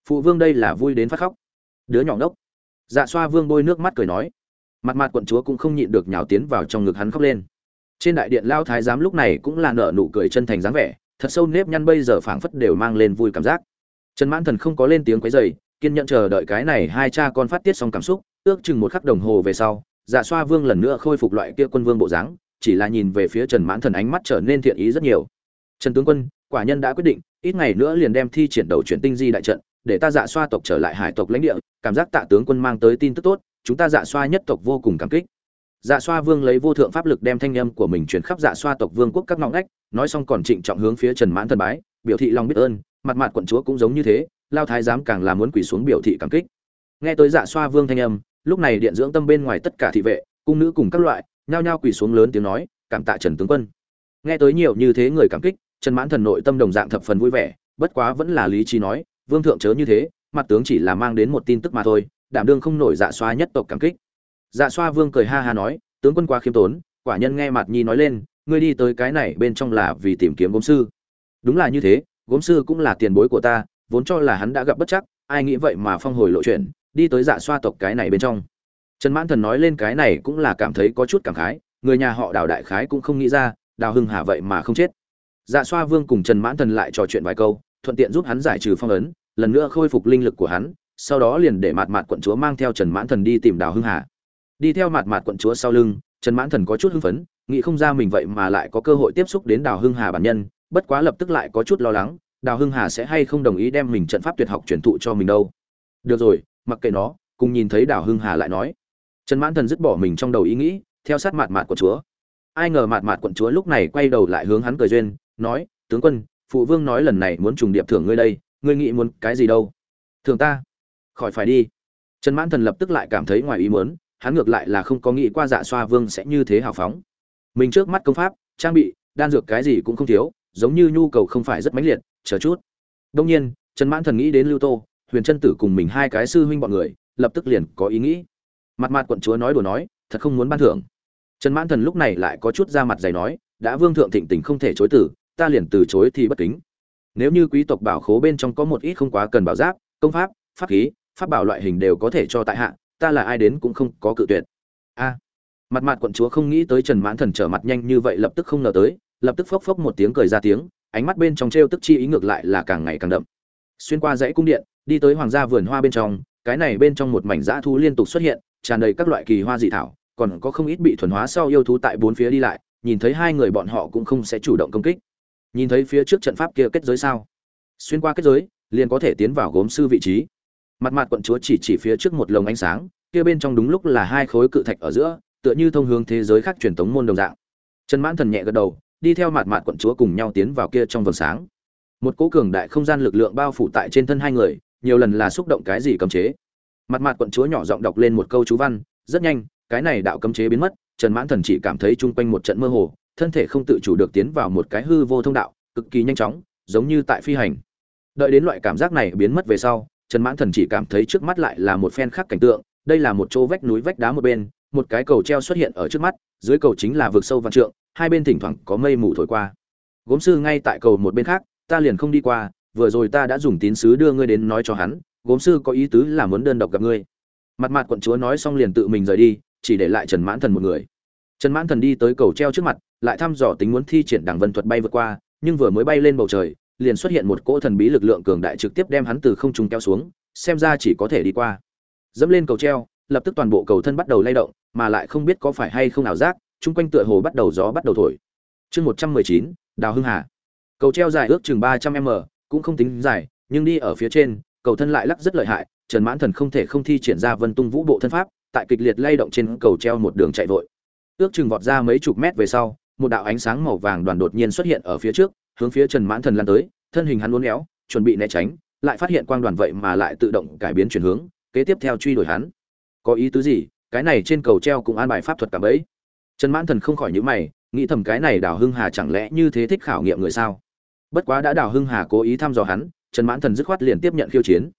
phụ vương đây là vui đến phát khóc. Đứa nhỏ ngốc. Dạ xoa vương bôi nước mắt cười nói. Mặt mặt quận chúa cũng không nhịn được nhào tiến vào trong ngực hắn khóc lên. Trên đại điện lao thái giám lúc này cũng là nở nụ cười chân thành dáng vẻ, thật sâu nếp nhăn bây giờ phảng phất đều mang lên vui cảm giác. Trần mãn thần không có lên tiếng quấy dày kiên nhẫn chờ đợi cái này hai cha con phát tiết xong cảm xúc, ước chừng một khắc đồng hồ về sau dạ xoa vương lần nữa khôi phục loại kia quân vương bộ dáng, chỉ là nhìn về phía trần mãn thần ánh mắt trở nên thiện ý rất nhiều. Trần tướng quân, quả nhân đã quyết định, ít ngày nữa liền đem thi triển đầu chuyển tinh di đại trận để ta dạ xoa tộc trở lại hải tộc lãnh địa, cảm giác tạ tướng quân mang tới tin tức tốt, chúng ta dạ xoa nhất tộc vô cùng cảm kích. Dạ xoa vương lấy vô thượng pháp lực đem thanh âm của mình truyền khắp dạ xoa tộc vương quốc các ngõ ngách, nói xong còn trịnh trọng hướng phía trần mãn thần bái, biểu thị lòng biết ơn, mặt mặt quận chúa cũng giống như thế, lao thái giám càng là muốn quỳ xuống biểu thị cảm kích. Nghe tới dạ xoa vương thanh âm, lúc này điện dưỡng tâm bên ngoài tất cả thị vệ, cung nữ cùng các loại, nhao nhao quỳ xuống lớn tiếng nói, cảm tạ trần tướng quân. Nghe tới nhiều như thế người cảm kích, trần mãn thần nội tâm đồng dạng thập phần vui vẻ, bất quá vẫn là lý trí nói vương thượng chớ như thế, mặt tướng chỉ là mang đến một tin tức mà thôi, đảm đương không nổi dạ xoa nhất tộc cảm kích. Dạ xoa vương cười ha ha nói, tướng quân quá khiêm tốn, quả nhân nghe mặt nhi nói lên, ngươi đi tới cái này bên trong là vì tìm kiếm gốm sư. Đúng là như thế, gốm sư cũng là tiền bối của ta, vốn cho là hắn đã gặp bất chắc, ai nghĩ vậy mà phong hồi lộ chuyện, đi tới dạ xoa tộc cái này bên trong. Trần mãn thần nói lên cái này cũng là cảm thấy có chút cảm khái, người nhà họ đào đại khái cũng không nghĩ ra, đào hưng hà vậy mà không chết. Dạ xoa vương cùng trần mãn thần lại trò chuyện vài câu thuận tiện giúp hắn giải trừ phong ấn, lần nữa khôi phục linh lực của hắn, sau đó liền để mạt mạt quận chúa mang theo trần mãn thần đi tìm đào hưng hà. Đi theo mạt mạt quận chúa sau lưng, trần mãn thần có chút hưng phấn, nghĩ không ra mình vậy mà lại có cơ hội tiếp xúc đến đào hưng hà bản nhân, bất quá lập tức lại có chút lo lắng, đào hưng hà sẽ hay không đồng ý đem mình trận pháp tuyệt học truyền thụ cho mình đâu. Được rồi, mặc kệ nó, cùng nhìn thấy đào hưng hà lại nói. Trần mãn thần dứt bỏ mình trong đầu ý nghĩ, theo sát mạt mạt quận chúa. Ai ngờ mạt mạt quận chúa lúc này quay đầu lại hướng hắn cười duyên, nói, tướng quân phụ vương nói lần này muốn trùng điệp thưởng ngươi đây, ngươi nghĩ muốn cái gì đâu? Thường ta? Khỏi phải đi. Trần mãn thần lập tức lại cảm thấy ngoài ý muốn, hắn ngược lại là không có nghĩ qua dạ xoa vương sẽ như thế hào phóng. Mình trước mắt công pháp, trang bị, đan dược cái gì cũng không thiếu, giống như nhu cầu không phải rất mãnh liệt, chờ chút. Đông nhiên, trần mãn thần nghĩ đến lưu tô, huyền trân tử cùng mình hai cái sư huynh bọn người, lập tức liền có ý nghĩ. Mặt mặt quận chúa nói đùa nói, thật không muốn ban thưởng. Trần mãn thần lúc này lại có chút ra mặt dày nói, đã vương thượng thịnh tình không thể chối tử ta liền từ chối thì bất kính. Nếu như quý tộc bảo khố bên trong có một ít không quá cần bảo giáp, công pháp pháp khí, pháp bảo loại hình đều có thể cho tại hạ, ta là ai đến cũng không có cự tuyệt. A. Mặt mặt quận chúa không nghĩ tới trần mãn thần trở mặt nhanh như vậy lập tức không ngờ tới, lập tức phốc phốc một tiếng cười ra tiếng, ánh mắt bên trong t r e o tức chi ý ngược lại là càng ngày càng đậm. Xuyên qua dãy cung điện, đi tới hoàng gia vườn hoa bên trong, cái này bên trong một mảnh dã thu liên tục xuất hiện, tràn đầy các loại kỳ hoa dị thảo, còn có không ít bị thuần hóa sau yêu thú tại bốn phía đi lại, nhìn thấy hai người bọn họ cũng không sẽ chủ động công kích nhìn thấy phía trước trận pháp kia kết giới sao? Xuyên qua kết giới, liền có thể tiến vào gốm sư vị trí. Mặt mặt quận chúa chỉ chỉ phía trước một lồng ánh sáng, kia bên trong đúng lúc là hai khối cự thạch ở giữa, tựa như thông hướng thế giới khác truyền thống môn đồng dạng. Trần mãn thần nhẹ gật đầu, đi theo mặt mặt quận chúa cùng nhau tiến vào kia trong vầng sáng. Một cỗ cường đại không gian lực lượng bao phủ tại trên thân hai người, nhiều lần là xúc động cái gì cấm chế. Mặt mặt quận chúa nhỏ giọng đọc lên một câu chú văn, rất nhanh, cái này đạo cấm chế biến mất, trần mãn thần chỉ cảm thấy chung quanh một trận mơ hồ thân thể không tự chủ được tiến vào một cái hư vô thông đạo, cực kỳ nhanh chóng, giống như tại phi hành. Đợi đến loại cảm giác này biến mất về sau, trần mãn thần chỉ cảm thấy trước mắt lại là một phen khác cảnh tượng, đây là một chỗ vách núi vách đá một bên, một cái cầu treo xuất hiện ở trước mắt, dưới cầu chính là vực sâu văn trượng, hai bên thỉnh thoảng có mây mù thổi qua. Gốm sư ngay tại cầu một bên khác, ta liền không đi qua, vừa rồi ta đã dùng tín sứ đưa ngươi đến nói cho hắn, gốm sư có ý tứ là muốn đơn độc gặp ngươi. Mặt mặt quận chúa nói xong liền tự mình rời đi, chỉ để lại trần mãn thần một người. Trần mãn thần đi tới cầu treo trước mặt lại thăm dò tính muốn thi triển đằng vân thuật bay vượt qua, nhưng vừa mới bay lên bầu trời, liền xuất hiện một cỗ thần bí lực lượng cường đại trực tiếp đem hắn từ không trung kéo xuống, xem ra chỉ có thể đi qua. Dẫm lên cầu treo, lập tức toàn bộ cầu thân bắt đầu lay động, mà lại không biết có phải hay không ảo giác, chung quanh tựa hồ bắt đầu gió bắt đầu thổi. Chương một trăm mười chín, đào hưng hà. Cầu treo dài ước chừng ba trăm m, cũng không tính dài, nhưng đi ở phía trên, cầu thân lại lắc rất lợi hại, trần mãn thần không thể không thi triển ra vân tung vũ bộ thân pháp, tại kịch liệt lay động trên cầu treo một đường chạy vội. Ước chừng vọt ra mấy chục mét về sau một đạo ánh sáng màu vàng đoàn đột nhiên xuất hiện ở phía trước, hướng phía trần mãn thần lan tới, thân hình hắn uốn éo, chuẩn bị né tránh, lại phát hiện quang đoàn vậy mà lại tự động cải biến chuyển hướng, kế tiếp theo truy đuổi hắn. Có ý tứ gì? Cái này trên cầu treo cũng an bài pháp thuật cả bấy trần mãn thần không khỏi nhíu mày, nghĩ thầm cái này đào hưng hà chẳng lẽ như thế thích khảo nghiệm người sao? Bất quá đã đào hưng hà cố ý thăm dò hắn, trần mãn thần dứt khoát liền tiếp nhận khiêu chiến.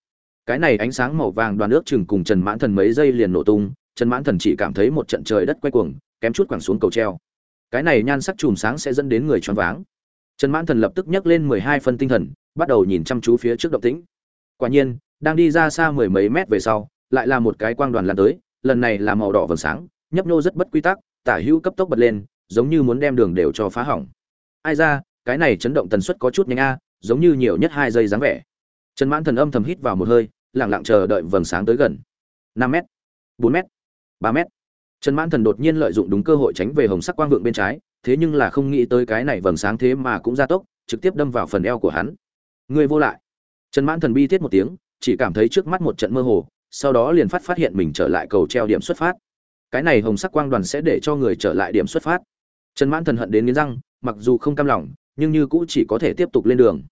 Cái này ánh sáng màu vàng đoàn nước chừng cùng trần mãn thần mấy giây liền nổ tung, trần mãn thần chỉ cảm thấy một trận trời đất quay cuồng, kém chút quẳng xuống cầu treo cái này nhan sắc chùm sáng sẽ dẫn đến người choáng váng. Trần mãn thần lập tức nhấc lên mười hai phân tinh thần, bắt đầu nhìn chăm chú phía trước động tĩnh. Quả nhiên, đang đi ra xa mười mấy mét về sau, lại là một cái quang đoàn lan tới, lần này là màu đỏ vầng sáng, nhấp nhô rất bất quy tắc, tả hữu cấp tốc bật lên, giống như muốn đem đường đều cho phá hỏng. Ai ra, cái này chấn động tần suất có chút nhanh a, giống như nhiều nhất hai giây dáng vẻ. Trần mãn thần âm thầm hít vào một hơi lẳng lặng chờ đợi vầng sáng tới gần. năm m bốn m ba m trần mãn thần đột nhiên lợi dụng đúng cơ hội tránh về hồng sắc quang vượng bên trái, thế nhưng là không nghĩ tới cái này vầng sáng thế mà cũng gia tốc, trực tiếp đâm vào phần eo của hắn. Người vô lại. Trần mãn thần bi thiết một tiếng, chỉ cảm thấy trước mắt một trận mơ hồ, sau đó liền phát phát hiện mình trở lại cầu treo điểm xuất phát. Cái này hồng sắc quang đoàn sẽ để cho người trở lại điểm xuất phát. Trần mãn thần hận đến nghiến răng, mặc dù không cam lòng, nhưng như cũ chỉ có thể tiếp tục lên đường.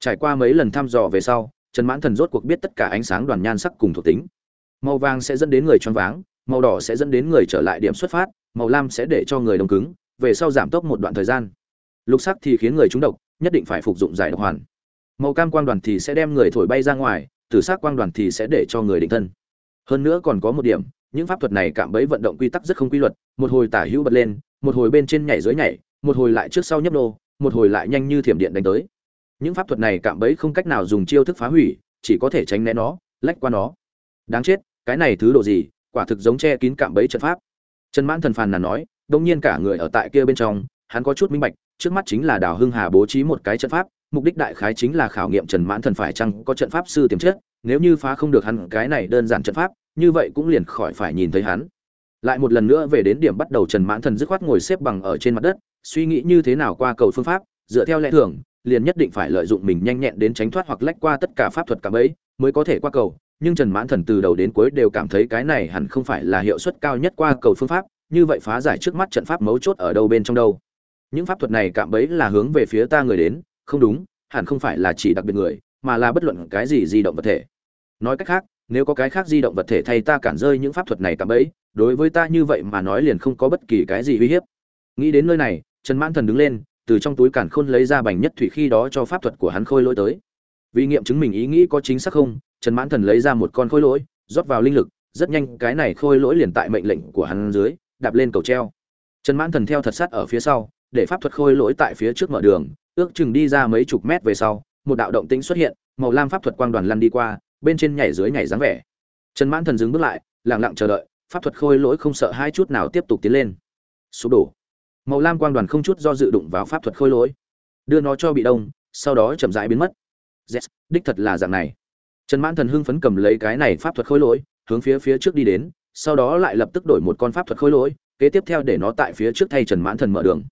Trải qua mấy lần thăm dò về sau, trần mãn thần rốt cuộc biết tất cả ánh sáng đoàn nhan sắc cùng thuộc tính. Màu vàng sẽ dẫn đến người choáng váng màu đỏ sẽ dẫn đến người trở lại điểm xuất phát, màu lam sẽ để cho người đông cứng, về sau giảm tốc một đoạn thời gian. Lục sắc thì khiến người trúng độc, nhất định phải phục dụng giải độc hoàn. Màu cam quang đoàn thì sẽ đem người thổi bay ra ngoài, tử sắc quang đoàn thì sẽ để cho người định thân. Hơn nữa còn có một điểm, những pháp thuật này cảm bấy vận động quy tắc rất không quy luật, một hồi tả hữu bật lên, một hồi bên trên nhảy dưới nhảy, một hồi lại trước sau nhấp nô, một hồi lại nhanh như thiểm điện đánh tới. Những pháp thuật này cảm bấy không cách nào dùng chiêu thức phá hủy, chỉ có thể tránh né nó, lách qua nó. Đáng chết, cái này thứ độ gì? Quả thực giống che kín cạm bẫy trận pháp. Trần mãn thần phàn nàn nói, đông nhiên cả người ở tại kia bên trong, hắn có chút minh bạch, trước mắt chính là đào hưng hà bố trí một cái trận pháp, mục đích đại khái chính là khảo nghiệm trần mãn thần phải chăng có trận pháp sư tiềm chất, nếu như phá không được hắn cái này đơn giản trận pháp, như vậy cũng liền khỏi phải nhìn thấy hắn. Lại một lần nữa về đến điểm bắt đầu trần mãn thần dứt khoát ngồi xếp bằng ở trên mặt đất, suy nghĩ như thế nào qua cầu phương pháp, dựa theo lẽ thường, liền nhất định phải lợi dụng mình nhanh nhẹn đến tránh thoát hoặc lách qua tất cả pháp thuật cả bấy mới có thể qua cầu nhưng trần mãn thần từ đầu đến cuối đều cảm thấy cái này hẳn không phải là hiệu suất cao nhất qua cầu phương pháp, như vậy phá giải trước mắt trận pháp mấu chốt ở đâu bên trong đâu. Những pháp thuật này cạm bẫy là hướng về phía ta người đến, không đúng, hẳn không phải là chỉ đặc biệt người, mà là bất luận cái gì di động vật thể. Nói cách khác, nếu có cái khác di động vật thể thay ta cản rơi những pháp thuật này cạm bẫy, đối với ta như vậy mà nói liền không có bất kỳ cái gì uy hiếp. Nghĩ đến nơi này, trần mãn thần đứng lên, từ trong túi cản khôn lấy ra bành nhất thủy khi đó cho pháp thuật của hắn khôi lỗi tới. Vì nghiệm chứng mình ý nghĩ có chính xác không trần mãn thần lấy ra một con khôi lỗi rót vào linh lực rất nhanh cái này khôi lỗi liền tại mệnh lệnh của hắn dưới đạp lên cầu treo. Trần mãn thần theo thật sát ở phía sau để pháp thuật khôi lỗi tại phía trước mở đường ước chừng đi ra mấy chục mét về sau một đạo động tĩnh xuất hiện màu lam pháp thuật quang đoàn lăn đi qua bên trên nhảy dưới nhảy dáng vẻ. Trần mãn thần dừng bước lại lặng lặng chờ đợi pháp thuật khôi lỗi không sợ hai chút nào tiếp tục tiến lên. Sụp đổ. Màu lam quang đoàn không chút do dự đụng vào pháp thuật khôi lỗi. Đưa nó cho bị đông sau đó chậm rãi biến mất. Yes, đích thật là dạng này trần mãn thần hưng phấn cầm lấy cái này pháp thuật khôi lỗi, hướng phía phía trước đi đến, sau đó lại lập tức đổi một con pháp thuật khôi lỗi, kế tiếp theo để nó tại phía trước thay trần mãn thần mở đường.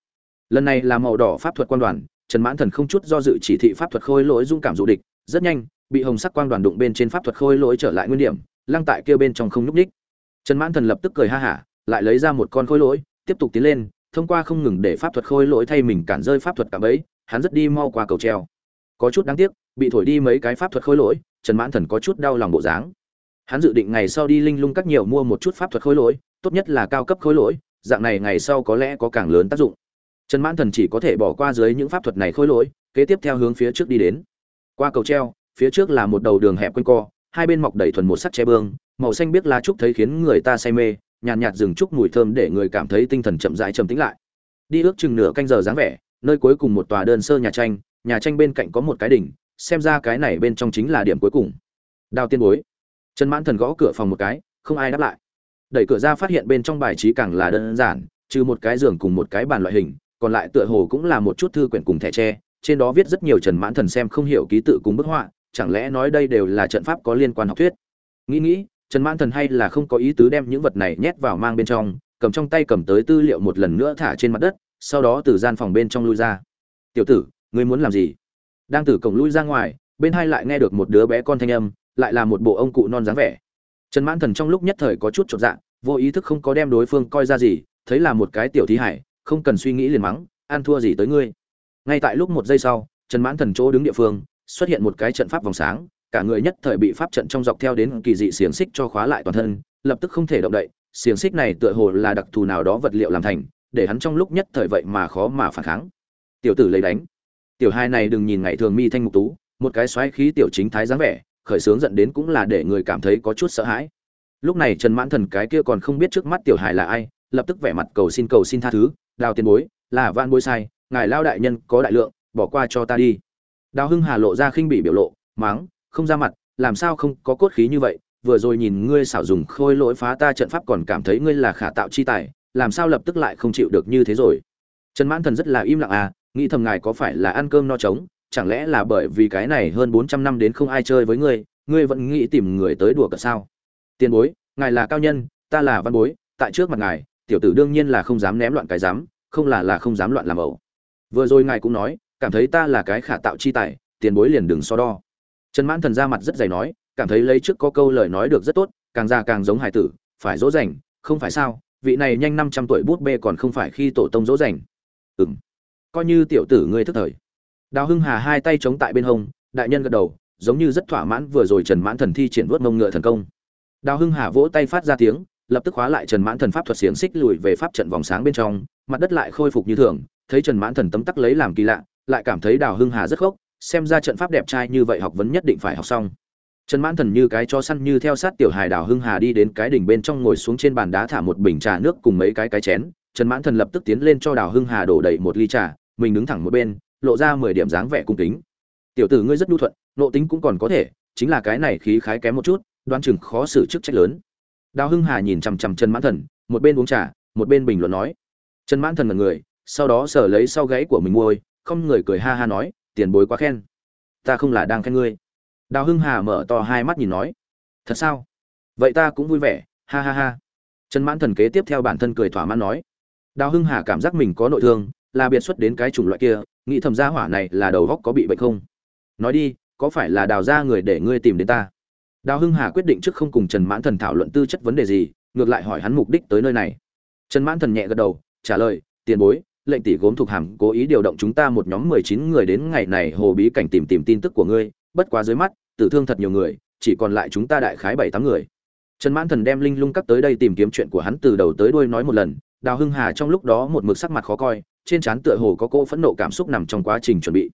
Lần này là màu đỏ pháp thuật quan đoàn, trần mãn thần không chút do dự chỉ thị pháp thuật khôi lỗi dung cảm dụ địch, rất nhanh, bị hồng sắc quang đoàn đụng bên trên pháp thuật khôi lỗi trở lại nguyên điểm, lăng tại kia bên trong không nhúc ních trần mãn thần lập tức cười ha hả, lại lấy ra một con khôi lỗi, tiếp tục tiến lên, thông qua không ngừng để pháp thuật khôi lỗi thay mình cản rơi pháp thuật cả bấy hắn rất đi mau qua cầu treo. Có chút đáng tiếc, bị thổi đi mấy cái pháp thuật khôi lỗi trần mãn thần có chút đau lòng bộ dáng. Hắn dự định ngày sau đi linh lung các nhiều mua một chút pháp thuật khôi lỗi tốt nhất là cao cấp khôi lỗi dạng này ngày sau có lẽ có càng lớn tác dụng. Trần mãn thần chỉ có thể bỏ qua dưới những pháp thuật này khôi lỗi kế tiếp theo hướng phía trước đi đến. Qua cầu treo phía trước là một đầu đường hẹp quanh co hai bên mọc đầy thuần một sắc che bương màu xanh biết lá trúc thấy khiến người ta say mê nhàn nhạt, nhạt rừng trúc mùi thơm để người cảm thấy tinh thần chậm rãi trầm tĩnh lại. Đi ước chừng nửa canh giờ dáng vẻ nơi cuối cùng một tòa đơn sơ nhà tranh nhà tranh bên cạnh có một cái đỉnh xem ra cái này bên trong chính là điểm cuối cùng. Đào tiên bối. Trần mãn thần gõ cửa phòng một cái, không ai đáp lại. Đẩy cửa ra phát hiện bên trong bài trí càng là đơn giản, trừ một cái giường cùng một cái bàn loại hình, còn lại tựa hồ cũng là một chút thư quyển cùng thẻ tre, trên đó viết rất nhiều trần mãn thần xem không hiểu ký tự cùng bức họa, chẳng lẽ nói đây đều là trận pháp có liên quan học thuyết? Nghĩ nghĩ, trần mãn thần hay là không có ý tứ đem những vật này nhét vào mang bên trong, cầm trong tay cầm tới tư liệu một lần nữa thả trên mặt đất, sau đó từ gian phòng bên trong lui ra. Tiểu tử, ngươi muốn làm gì? Đang từ cổng lui ra ngoài, bên hai lại nghe được một đứa bé con thanh âm, lại là một bộ ông cụ non dáng vẻ. Trần mãn thần trong lúc nhất thời có chút chột dạ vô ý thức không có đem đối phương coi ra gì, thấy là một cái tiểu thí hải, không cần suy nghĩ liền mắng, ăn thua gì tới ngươi? Ngay tại lúc một giây sau, trần mãn thần chỗ đứng địa phương, xuất hiện một cái trận pháp vòng sáng, cả người nhất thời bị pháp trận trong dọc theo đến kỳ dị xiềng xích cho khóa lại toàn thân, lập tức không thể động đậy, xiềng xích này tựa hồ là đặc thù nào đó vật liệu làm thành, để hắn trong lúc nhất thời vậy mà khó mà phản kháng. Tiểu tử lấy đánh tiểu hai này đừng nhìn ngày thường mi thanh mục tú, một cái xoáy khí tiểu chính thái dáng vẻ, khởi sướng dẫn đến cũng là để người cảm thấy có chút sợ hãi. Lúc này trần mãn thần cái kia còn không biết trước mắt tiểu hài là ai, lập tức vẻ mặt cầu xin cầu xin tha thứ, đào tiền bối, là van bối sai, ngài lao đại nhân có đại lượng, bỏ qua cho ta đi. Đào hưng hà lộ ra khinh bị biểu lộ, máng, không ra mặt, làm sao không có cốt khí như vậy, vừa rồi nhìn ngươi xảo dùng khôi lỗi phá ta trận pháp còn cảm thấy ngươi là khả tạo chi tài, làm sao lập tức lại không chịu được như thế rồi? Trần mãn thần rất là im lặng à nghĩ thầm ngài có phải là ăn cơm no trống, chẳng lẽ là bởi vì cái này hơn bốn trăm năm đến không ai chơi với ngươi ngươi vẫn nghĩ tìm người tới đùa cả sao? Tiền bối, ngài là cao nhân, ta là văn bối, tại trước mặt ngài, tiểu tử đương nhiên là không dám ném loạn cái dám không là là không dám loạn làm ẩu. Vừa rồi ngài cũng nói, cảm thấy ta là cái khả tạo chi tài, tiền bối liền đừng so đo. Trần mãn thần ra mặt rất dày nói, cảm thấy lấy trước có câu lời nói được rất tốt, càng già càng giống hải tử, phải dỗ dành, không phải sao, vị này nhanh năm trăm tuổi bút bê còn không phải khi tổ tông dỗ dành. Ừ m coi như tiểu tử ngươi thức thời. Đào hưng hà hai tay chống tại bên hông, đại nhân gật đầu, giống như rất thỏa mãn vừa rồi trần mãn thần thi triển vớt mông ngựa thần công. Đào hưng hà vỗ tay phát ra tiếng, lập tức khóa lại trần mãn thần pháp thuật xiềng xích lùi về pháp trận vòng sáng bên trong, mặt đất lại khôi phục như thường, thấy trần mãn thần tấm tắc lấy làm kỳ lạ, lại cảm thấy đào hưng hà rất khốc, xem ra trận pháp đẹp trai như vậy học vấn nhất định phải học xong. Trần mãn thần như cái cho săn như theo sát tiểu hài đào hưng hà đi đến cái đỉnh bên trong ngồi xuống trên bàn đá thả một bình trà nước cùng mấy cái cái chén, trần mãn thần lập tức tiến lên cho đào hưng hà đổ đầy một ly trà mình đứng thẳng một bên, lộ ra mười điểm dáng vẻ cung kính. Tiểu tử ngươi rất nhu thuận, nộ tính cũng còn có thể, chính là cái này khí khái kém một chút đoan chừng khó xử chức trách lớn. Đào hưng hà nhìn chằm chằm trần mãn thần, một bên uống trà, một bên bình luận nói. Trần mãn thần là người, sau đó sở lấy sau gáy của mình môi, không người cười ha ha nói, tiền bối quá khen. Ta không là đang khen ngươi. Đào hưng hà mở to hai mắt nhìn nói. Thật sao? Vậy ta cũng vui vẻ, ha ha ha. Trần mãn thần kế tiếp theo bản thân cười thỏa mãn nói. Đào hưng hà cảm giác mình có nội thương là biệt xuất đến cái chủng loại kia, nghĩ thầm gia hỏa này là đầu góc có bị bệnh không? Nói đi, có phải là đào ra người để ngươi tìm đến ta? Đào hưng hà quyết định trước không cùng trần mãn thần thảo luận tư chất vấn đề gì, ngược lại hỏi hắn mục đích tới nơi này. Trần mãn thần nhẹ gật đầu, trả lời, tiền bối, lệnh tỷ gốm thuộc hàm cố ý điều động chúng ta một nhóm mười chín người đến ngày này hồ bí cảnh tìm tìm tin tức của ngươi, bất quá dưới mắt, tử thương thật nhiều người, chỉ còn lại chúng ta đại khái bảy tám người. Trần mãn thần đem linh lung cắt tới đây tìm kiếm chuyện của hắn từ đầu tới đuôi nói một lần, đào hưng hà trong lúc đó một mực sắc mặt khó coi trên trán tựa hồ có cỗ phẫn nộ cảm xúc nằm trong quá trình chuẩn bị.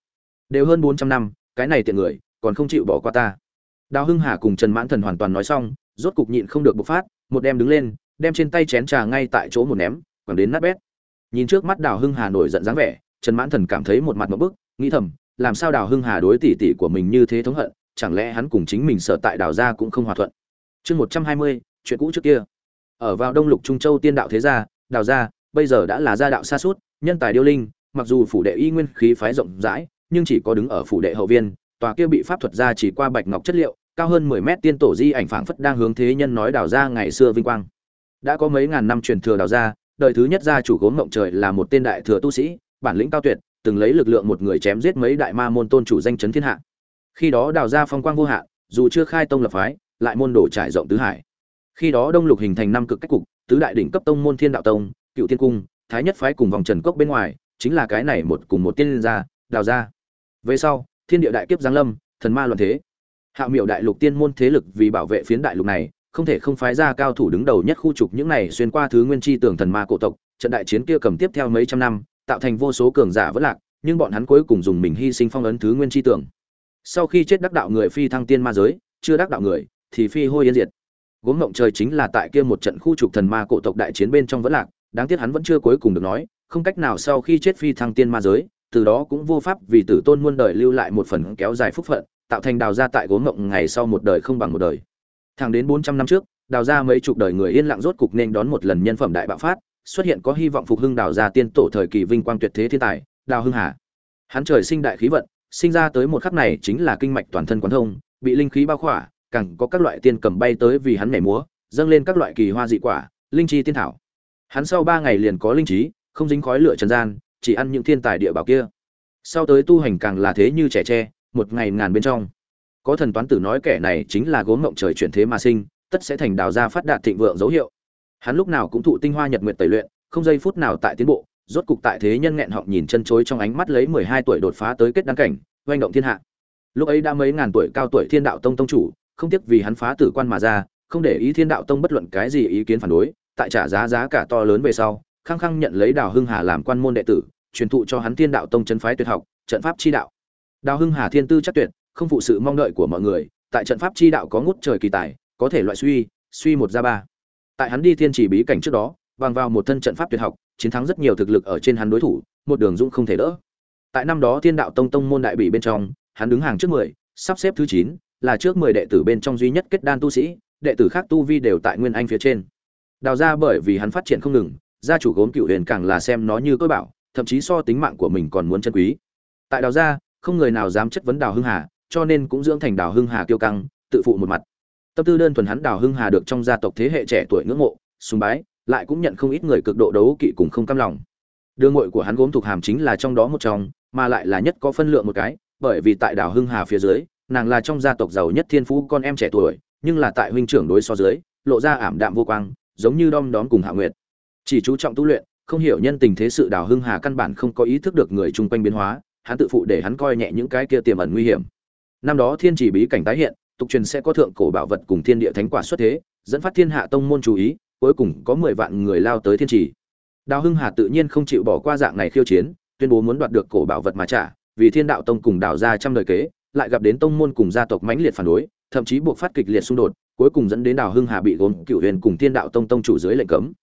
Đều hơn bốn trăm năm, cái này tiện người, còn không chịu bỏ qua ta. Đào hưng hà cùng trần mãn thần hoàn toàn nói xong, rốt cục nhịn không được bộc phát, một đem đứng lên, đem trên tay chén trà ngay tại chỗ một ném, quẳng đến nát bét. Nhìn trước mắt đào hưng hà nổi giận dáng vẻ, trần mãn thần cảm thấy một mặt một bức, nghĩ thầm, làm sao đào hưng hà đối tỷ tỷ của mình như thế thống hận, chẳng lẽ hắn cùng chính mình sợ tại đào gia cũng không hòa thuận. Chương một trăm hai mươi, chuyện cũ trước kia. Ở vào đông lục trung châu tiên đạo thế gia, đào gia bây giờ đã là gia đạo xa suốt, nhân tài điêu linh, mặc dù phủ đệ y nguyên khí phái rộng rãi, nhưng chỉ có đứng ở phủ đệ hậu viên, tòa kia bị pháp thuật gia chỉ qua bạch ngọc chất liệu, cao hơn mười mét tiên tổ di ảnh phảng phất đang hướng thế nhân nói đào gia ngày xưa vinh quang. Đã có mấy ngàn năm truyền thừa đào gia đời thứ nhất gia chủ gốm ngộng trời là một tên đại thừa tu sĩ, bản lĩnh cao tuyệt, từng lấy lực lượng một người chém giết mấy đại ma môn tôn chủ danh chấn thiên hạ. Khi đó đào gia phong quang vô hạn, dù chưa khai tông lập phái, lại môn đồ trải rộng tứ hải. Khi đó đông lục hình thành năm cực cách cục, tứ đại đỉnh cấp tông môn thiên đạo tông cựu thiên cung, thái nhất phái cùng vòng trần cốc bên ngoài, chính là cái này một cùng một tiên gia, đào gia. Về sau, thiên địa đại kiếp giáng lâm, thần ma Luận thế. Hạo miệu đại lục tiên môn thế lực vì bảo vệ phiến đại lục này, không thể không phái ra cao thủ đứng đầu nhất khu trục những này xuyên qua thứ nguyên chi tưởng thần ma cổ tộc, trận đại chiến kia cầm tiếp theo mấy trăm năm, tạo thành vô số cường giả vỡ lạc, nhưng bọn hắn cuối cùng dùng mình hy sinh phong ấn thứ nguyên chi tưởng. sau khi chết đắc đạo người phi thăng tiên ma giới, chưa đắc đạo người, thì phi hôi yên diệt. Gốm mộng trời chính là tại kia một trận khu trục thần ma cổ tộc đại chiến bên trong vẫn lạc đáng tiếc hắn vẫn chưa cuối cùng được nói, không cách nào sau khi chết phi thăng tiên ma giới, từ đó cũng vô pháp vì tử tôn muôn đời lưu lại một phần kéo dài phúc phận, tạo thành đào gia tại gốm ngọc ngày sau một đời không bằng một đời. Thẳng đến bốn trăm năm trước, đào gia mấy chục đời người yên lặng rốt cục nên đón một lần nhân phẩm đại bạo phát, xuất hiện có hy vọng phục hưng đào gia tiên tổ thời kỳ vinh quang tuyệt thế thiên tài, đào hưng hà. Hắn trời sinh đại khí vận, sinh ra tới một khắc này chính là kinh mạch toàn thân quán thông, bị linh khí bao khỏa, càng có các loại tiên cầm bay tới vì hắn nhảy múa, dâng lên các loại kỳ hoa dị quả, linh chi tiên thảo hắn sau ba ngày liền có linh trí, không dính khói lửa trần gian, chỉ ăn những thiên tài địa bảo kia. Sau tới tu hành càng là thế như trẻ tre, một ngày ngàn bên trong. Có thần toán tử nói kẻ này chính là gốm mộng trời chuyển thế mà sinh, tất sẽ thành đào gia phát đạt thịnh vượng dấu hiệu. Hắn lúc nào cũng thụ tinh hoa nhật nguyệt tẩy luyện, không giây phút nào tại tiến bộ, rốt cục tại thế nhân nghẹn họng nhìn chân chối trong ánh mắt lấy mười hai tuổi đột phá tới kết đăng cảnh, oanh động thiên hạ. Lúc ấy đã mấy ngàn tuổi cao tuổi thiên đạo tông tông chủ, không tiếc vì hắn phá tử quan mà ra, không để ý thiên đạo tông bất luận cái gì ý kiến phản đối tại trả giá giá cả to lớn về sau khăng khăng nhận lấy đào hưng hà làm quan môn đệ tử, truyền thụ cho hắn thiên đạo tông chân phái tuyệt học, trận pháp chi đạo. Đào hưng hà thiên tư chắc tuyệt, không phụ sự mong đợi của mọi người, tại trận pháp chi đạo có ngút trời kỳ tài, có thể loại suy suy một ra ba. Tại hắn đi thiên chỉ bí cảnh trước đó, bằng vào một thân trận pháp tuyệt học, chiến thắng rất nhiều thực lực ở trên hắn đối thủ, một đường dũng không thể đỡ. Tại năm đó thiên đạo tông tông môn đại bị bên trong, hắn đứng hàng trước mười, sắp xếp thứ chín, là trước mười đệ tử bên trong duy nhất kết đan tu sĩ, đệ tử khác tu vi đều tại nguyên anh phía trên đào ra bởi vì hắn phát triển không ngừng gia chủ gốm cựu huyền càng là xem nó như tôi bảo thậm chí so tính mạng của mình còn muốn chân quý. Tại đào ra, không người nào dám chất vấn đào hưng hà cho nên cũng dưỡng thành đào hưng hà kiêu căng tự phụ một mặt. Tâm tư đơn thuần hắn đào hưng hà được trong gia tộc thế hệ trẻ tuổi ngưỡng mộ sùng bái lại cũng nhận không ít người cực độ đấu kỵ cùng không cam lòng. Đường ngội của hắn gốm thuộc hàm chính là trong đó một trong mà lại là nhất có phân lượng một cái bởi vì tại đào hưng hà phía dưới nàng là trong gia tộc giàu nhất thiên phú con em trẻ tuổi nhưng là tại huynh trưởng đối so dưới lộ ra ảm đạm vô quang giống như đom đóm cùng hạ nguyệt. Chỉ chú trọng tu luyện, không hiểu nhân tình thế sự đào hưng hà căn bản không có ý thức được người chung quanh biến hóa, hắn tự phụ để hắn coi nhẹ những cái kia tiềm ẩn nguy hiểm. Năm đó thiên chỉ bí cảnh tái hiện, tục truyền sẽ có thượng cổ bảo vật cùng thiên địa thánh quả xuất thế, dẫn phát thiên hạ tông môn chú ý, cuối cùng có mười vạn người lao tới thiên chỉ. Đào hưng hà tự nhiên không chịu bỏ qua dạng này khiêu chiến, tuyên bố muốn đoạt được cổ bảo vật mà trả, vì thiên đạo tông cùng đào ra trăm đời kế, lại gặp đến tông môn cùng gia tộc mãnh liệt phản đối, thậm chí buộc phát kịch liệt xung đột cuối cùng dẫn đến đào hưng hà bị gồm cựu huyền cùng thiên đạo tông tông chủ dưới lệnh cấm.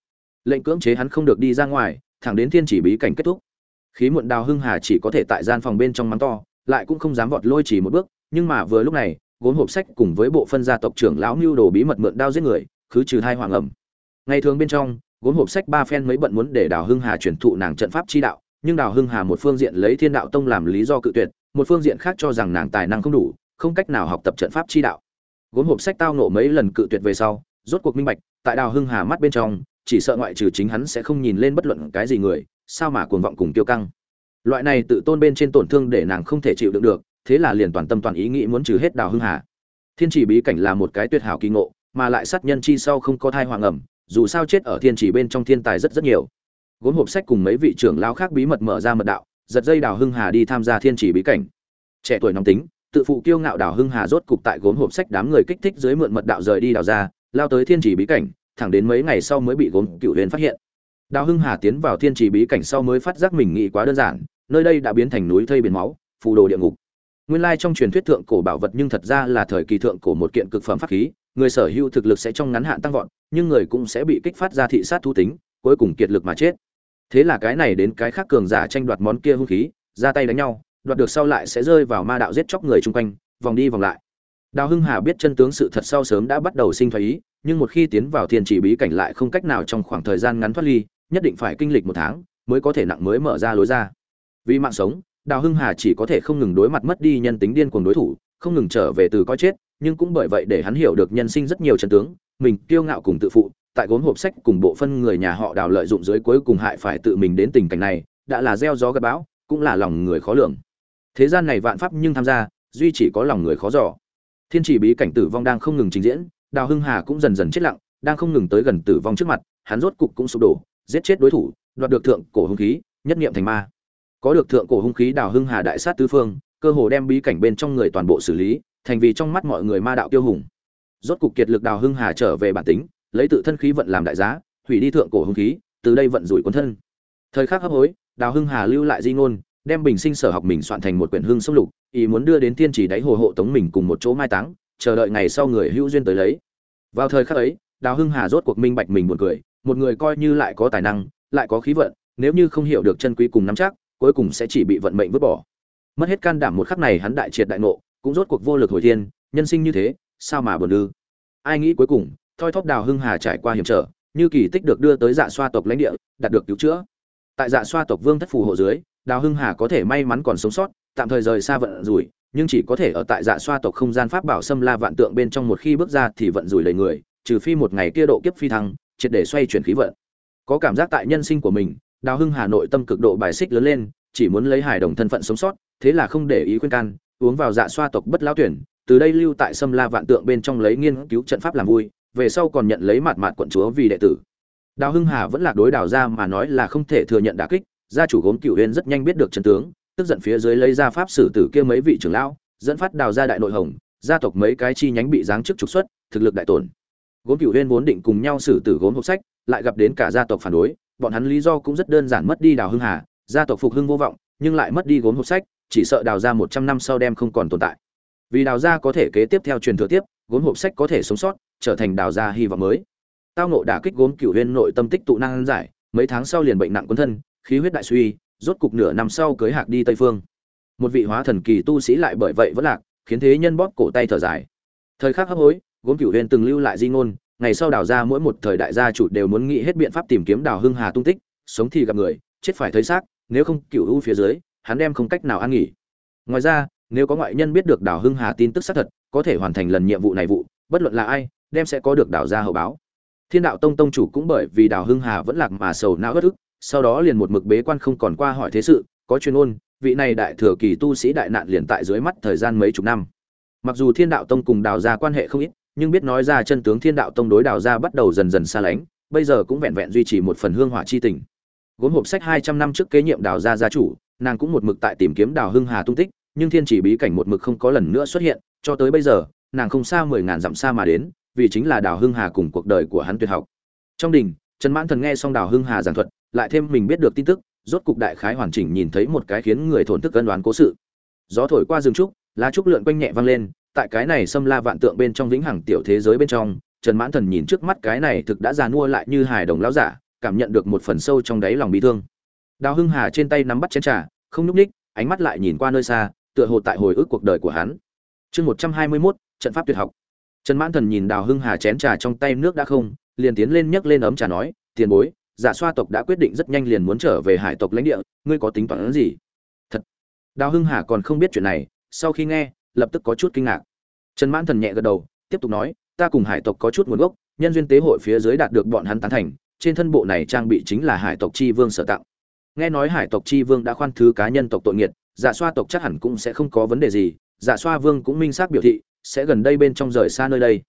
Lệnh cưỡng chế hắn không được đi ra ngoài, thẳng đến thiên chỉ bí cảnh kết thúc. Khí muộn đào hưng hà chỉ có thể tại gian phòng bên trong mắng to, lại cũng không dám vọt lôi chỉ một bước, nhưng mà vừa lúc này, gốm hộp sách cùng với bộ phân gia tộc trưởng lão mưu đồ bí mật mượn đao giết người, khứ trừ hai hoàng ẩm. Ngày thường bên trong, gốm hộp sách ba phen mấy bận muốn để đào hưng hà chuyển thụ nàng trận pháp chi đạo, nhưng đào hưng hà một phương diện lấy thiên đạo tông làm lý do cự tuyệt, một phương diện khác cho rằng nàng tài năng không đủ, không cách nào học tập trận pháp chi đạo gốm hộp sách tao nộ mấy lần cự tuyệt về sau, rốt cuộc minh bạch, tại đào hưng hà mắt bên trong, chỉ sợ ngoại trừ chính hắn sẽ không nhìn lên bất luận cái gì người, sao mà cuồng vọng cùng tiêu căng. Loại này tự tôn bên trên tổn thương để nàng không thể chịu đựng được, thế là liền toàn tâm toàn ý nghĩ muốn trừ hết đào hưng hà. Thiên chỉ bí cảnh là một cái tuyệt hảo kỳ ngộ, mà lại sát nhân chi sau không có thai hoàng ẩm, dù sao chết ở thiên chỉ bên trong thiên tài rất rất nhiều. Gốm hộp sách cùng mấy vị trưởng lao khác bí mật mở ra mật đạo, giật dây đào hưng hà đi tham gia thiên chỉ bí cảnh. Trẻ tuổi nóng tính tự phụ kiêu ngạo đào hưng hà rốt cục tại gốm hộp sách đám người kích thích dưới mượn mật đạo rời đi đào ra, lao tới thiên chỉ bí cảnh, thẳng đến mấy ngày sau mới bị gốm cựu huyền phát hiện. Đào hưng hà tiến vào thiên chỉ bí cảnh sau mới phát giác mình nghĩ quá đơn giản, nơi đây đã biến thành núi thây biển máu, phù đồ địa ngục. Nguyên lai trong truyền thuyết thượng cổ bảo vật nhưng thật ra là thời kỳ thượng cổ một kiện cực phẩm pháp khí, người sở hữu thực lực sẽ trong ngắn hạn tăng vọt, nhưng người cũng sẽ bị kích phát ra thị sát thu tính, cuối cùng kiệt lực mà chết. Thế là cái này đến cái khác cường giả tranh đoạt món kia hung khí, ra tay đánh nhau đoạt được sau lại sẽ rơi vào ma đạo giết chóc người chung quanh, vòng đi vòng lại. Đào hưng hà biết chân tướng sự thật sau sớm đã bắt đầu sinh thái ý, nhưng một khi tiến vào thiên chỉ bí cảnh lại không cách nào trong khoảng thời gian ngắn thoát ly, nhất định phải kinh lịch một tháng mới có thể nặng mới mở ra lối ra. Vì mạng sống, đào hưng hà chỉ có thể không ngừng đối mặt mất đi nhân tính điên cuồng đối thủ, không ngừng trở về từ coi chết, nhưng cũng bởi vậy để hắn hiểu được nhân sinh rất nhiều chân tướng, mình kiêu ngạo cùng tự phụ, tại gốm hộp sách cùng bộ phân người nhà họ đào lợi dụng dưới cuối cùng hại phải tự mình đến tình cảnh này, đã là gieo gió gặp bão, cũng là lòng người khó lường thế gian này vạn pháp nhưng tham gia, duy chỉ có lòng người khó dò. Thiên chỉ bí cảnh tử vong đang không ngừng trình diễn, đào hưng hà cũng dần dần chết lặng, đang không ngừng tới gần tử vong trước mặt, hắn rốt cục cũng sụp đổ, giết chết đối thủ, đoạt được thượng cổ hung khí, nhất niệm thành ma. Có được thượng cổ hung khí, đào hưng hà đại sát tứ phương, cơ hồ đem bí cảnh bên trong người toàn bộ xử lý, thành vì trong mắt mọi người ma đạo tiêu hùng. Rốt cục kiệt lực đào hưng hà trở về bản tính, lấy tự thân khí vận làm đại giá, hủy đi thượng cổ hung khí, từ đây vận rủi cuốn thân. Thời khắc hấp hối, đào hưng hà lưu lại di ngôn đem bình sinh sở học mình soạn thành một quyển hương sông lục, ý muốn đưa đến tiên chỉ đáy hồ hộ tống mình cùng một chỗ mai táng, chờ đợi ngày sau người hữu duyên tới lấy. Vào thời khắc ấy, đào hưng hà rốt cuộc minh bạch mình buồn cười, một người coi như lại có tài năng, lại có khí vận, nếu như không hiểu được chân quý cùng nắm chắc, cuối cùng sẽ chỉ bị vận mệnh vứt bỏ. Mất hết can đảm một khắc này hắn đại triệt đại ngộ, cũng rốt cuộc vô lực hồi thiên, nhân sinh như thế, sao mà buồn ư? Ai nghĩ cuối cùng, thoi thóp đào hưng hà trải qua hiểm trở, như kỳ tích được đưa tới dạ xoa tộc lãnh địa, đạt được cứu chữa. Tại dạ xoa tộc vương thất phù hộ dưới đào hưng hà có thể may mắn còn sống sót, tạm thời rời xa vận rủi, nhưng chỉ có thể ở tại dạ xoa tộc không gian pháp bảo xâm la vạn tượng bên trong một khi bước ra thì vận rủi đầy người, trừ phi một ngày kia độ kiếp phi thăng, triệt để xoay chuyển khí vận. Có cảm giác tại nhân sinh của mình, đào hưng hà nội tâm cực độ bài xích lớn lên, chỉ muốn lấy hài đồng thân phận sống sót, thế là không để ý khuyên can, uống vào dạ xoa tộc bất lao tuyển, từ đây lưu tại xâm la vạn tượng bên trong lấy nghiên cứu trận pháp làm vui, về sau còn nhận lấy mặt mạt quận chúa vì đệ tử. Đào hưng hà vẫn lạc đối đào ra mà nói là không thể thừa nhận đả kích gia chủ gốm cửu huyền rất nhanh biết được chân tướng, tức giận phía dưới lấy ra pháp sử tử kia mấy vị trưởng lão, dẫn phát đào ra đại nội hồng, gia tộc mấy cái chi nhánh bị giáng chức trục xuất, thực lực đại tổn. Gốm cửu huyền vốn định cùng nhau xử tử gốm hộp sách, lại gặp đến cả gia tộc phản đối, bọn hắn lý do cũng rất đơn giản mất đi đào hưng hà, gia tộc phục hưng vô vọng, nhưng lại mất đi gốm hộp sách, chỉ sợ đào ra một trăm năm sau đem không còn tồn tại. Vì đào ra có thể kế tiếp theo truyền thừa tiếp, gốm hộp sách có thể sống sót, trở thành đào ra hy vọng mới. Tao nộ đả kích gốm cửu huyên nội tâm tích tụ năng giải, mấy tháng sau liền bệnh nặng quân thân khí huyết đại suy, rốt cục nửa năm sau cưới hạc đi tây phương. Một vị hóa thần kỳ tu sĩ lại bởi vậy vẫn lạc, khiến thế nhân bóp cổ tay thở dài. Thời khắc hấp hối, gốm cửu huyền từng lưu lại di ngôn, ngày sau đào ra mỗi một thời đại gia chủ đều muốn nghĩ hết biện pháp tìm kiếm đào hưng hà tung tích, sống thì gặp người, chết phải thấy xác, nếu không cửu u phía dưới, hắn đem không cách nào an nghỉ. Ngoài ra, nếu có ngoại nhân biết được đào hưng hà tin tức xác thật, có thể hoàn thành lần nhiệm vụ này vụ, bất luận là ai, đem sẽ có được đào ra hậu báo. Thiên đạo tông tông chủ cũng bởi vì đào hưng hà vẫn lạc mà sầu não bất ức sau đó liền một mực bế quan không còn qua hỏi thế sự, có chuyên ôn vị này đại thừa kỳ tu sĩ đại nạn liền tại dưới mắt thời gian mấy chục năm. Mặc dù thiên đạo tông cùng đào gia quan hệ không ít, nhưng biết nói ra chân tướng thiên đạo tông đối đào gia bắt đầu dần dần xa lánh, bây giờ cũng vẹn vẹn duy trì một phần hương hỏa chi tình. Gốm hộp sách hai trăm năm trước kế nhiệm đào gia gia chủ, nàng cũng một mực tại tìm kiếm đào hưng hà tung tích, nhưng thiên chỉ bí cảnh một mực không có lần nữa xuất hiện, cho tới bây giờ, nàng không xa mười ngàn dặm xa mà đến, vì chính là đào hưng hà cùng cuộc đời của hắn tuyệt học. Trong đình, trần mãn thần nghe xong đào hưng hà giảng thuật lại thêm mình biết được tin tức, rốt cục đại khái hoàn chỉnh nhìn thấy một cái khiến người thổn thức cân đoán cố sự. Gió thổi qua rừng trúc, lá trúc lượn quanh nhẹ vang lên, tại cái này xâm la vạn tượng bên trong vĩnh hằng tiểu thế giới bên trong, trần mãn thần nhìn trước mắt cái này thực đã già nua lại như hài đồng lão giả, cảm nhận được một phần sâu trong đáy lòng bị thương. Đào hưng hà trên tay nắm bắt chén trà, không nhúc ních ánh mắt lại nhìn qua nơi xa, tựa hồ tại hồi ức cuộc đời của hắn. Chương một trăm hai mươi mốt, trận pháp tuyệt học. Trần mãn thần nhìn đào hưng hà chén trà trong tay nước đã không, liền tiến lên nhấc lên ấm trà nói, tiền bối giả xoa tộc đã quyết định rất nhanh liền muốn trở về hải tộc lãnh địa, ngươi có tính toán ứng gì? Thật. Đào hưng hà còn không biết chuyện này, sau khi nghe, lập tức có chút kinh ngạc. Trần mãn thần nhẹ gật đầu, tiếp tục nói, ta cùng hải tộc có chút nguồn gốc, nhân duyên tế hội phía dưới đạt được bọn hắn tán thành, trên thân bộ này trang bị chính là hải tộc chi vương sở tặng. Nghe nói hải tộc chi vương đã khoan thứ cá nhân tộc tội nghiệt, giả xoa tộc chắc hẳn cũng sẽ không có vấn đề gì, giả xoa vương cũng minh xác biểu thị, sẽ gần đây bên trong rời xa nơi đây.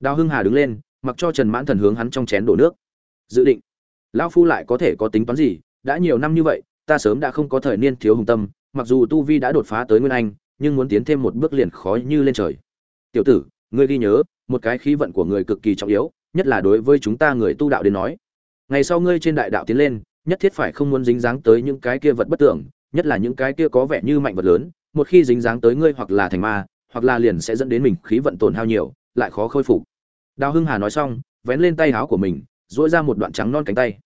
Đào hưng hà đứng lên, mặc cho trần mãn thần hướng hắn trong chén đổ nước. Dự định lão phu lại có thể có tính toán gì? Đã nhiều năm như vậy, ta sớm đã không có thời niên thiếu hùng tâm, mặc dù tu vi đã đột phá tới nguyên anh, nhưng muốn tiến thêm một bước liền khó như lên trời. Tiểu tử, ngươi ghi nhớ, một cái khí vận của người cực kỳ trọng yếu, nhất là đối với chúng ta người tu đạo đến nói. Ngày sau ngươi trên đại đạo tiến lên, nhất thiết phải không muốn dính dáng tới những cái kia vật bất tưởng, nhất là những cái kia có vẻ như mạnh vật lớn, một khi dính dáng tới ngươi hoặc là thành ma, hoặc là liền sẽ dẫn đến mình khí vận tổn hao nhiều, lại khó khôi phục. Đào hưng hà nói xong, vén lên tay áo của mình dỗi ra một đoạn trắng non cánh tay.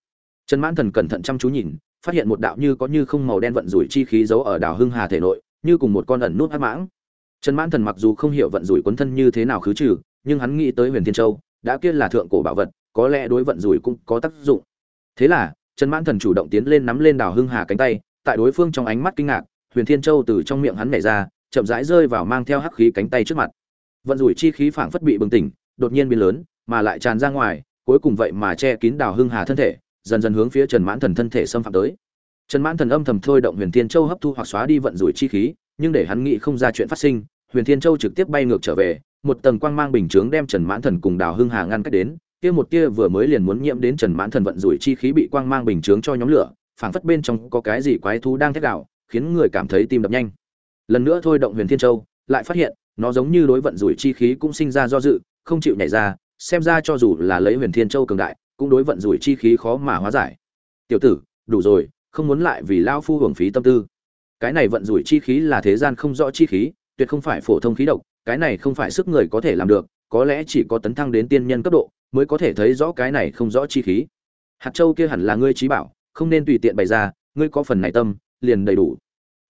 Trần mãn thần cẩn thận chăm chú nhìn, phát hiện một đạo như có như không màu đen vận rủi chi khí giấu ở đảo hưng hà thể nội, như cùng một con ẩn nút hắc mãng. Trần mãn thần mặc dù không hiểu vận rủi quấn thân như thế nào khứ trừ, nhưng hắn nghĩ tới huyền thiên châu, đã kia là thượng cổ bảo vật, có lẽ đối vận rủi cũng có tác dụng. Thế là, trần mãn thần chủ động tiến lên nắm lên đảo hưng hà cánh tay, tại đối phương trong ánh mắt kinh ngạc, huyền thiên châu từ trong miệng hắn nhảy ra, chậm rãi rơi vào mang theo hắc khí cánh tay trước mặt. Vận rủi chi khí phảng phất bị bừng tỉnh, đột nhiên biến lớn, mà lại tràn ra ngoài cuối cùng vậy mà che kín đào hưng hà thân thể, dần dần hướng phía trần mãn thần thân thể xâm phạm tới. Trần mãn thần âm thầm thôi động huyền thiên châu hấp thu hoặc xóa đi vận rủi chi khí, nhưng để hắn nghĩ không ra chuyện phát sinh, huyền thiên châu trực tiếp bay ngược trở về, một tầng quang mang bình chướng đem trần mãn thần cùng đào hưng hà ngăn cách đến, kia một kia vừa mới liền muốn nhiễm đến trần mãn thần vận rủi chi khí bị quang mang bình chướng cho nhóm lửa, phảng phất bên trong có cái gì quái thú đang thét đạo khiến người cảm thấy tim đập nhanh. Lần nữa thôi động huyền thiên châu, lại phát hiện, nó giống như đối vận rủi chi khí cũng sinh ra do dự, không chịu nhảy ra xem ra cho dù là lấy huyền thiên châu cường đại, cũng đối vận rủi chi khí khó mà hóa giải. Tiểu tử, đủ rồi, không muốn lại vì lao phu hưởng phí tâm tư. Cái này vận rủi chi khí là thế gian không rõ chi khí, tuyệt không phải phổ thông khí độc, cái này không phải sức người có thể làm được, có lẽ chỉ có tấn thăng đến tiên nhân cấp độ mới có thể thấy rõ cái này không rõ chi khí. Hạt châu kia hẳn là ngươi trí bảo, không nên tùy tiện bày ra, ngươi có phần này tâm, liền đầy đủ.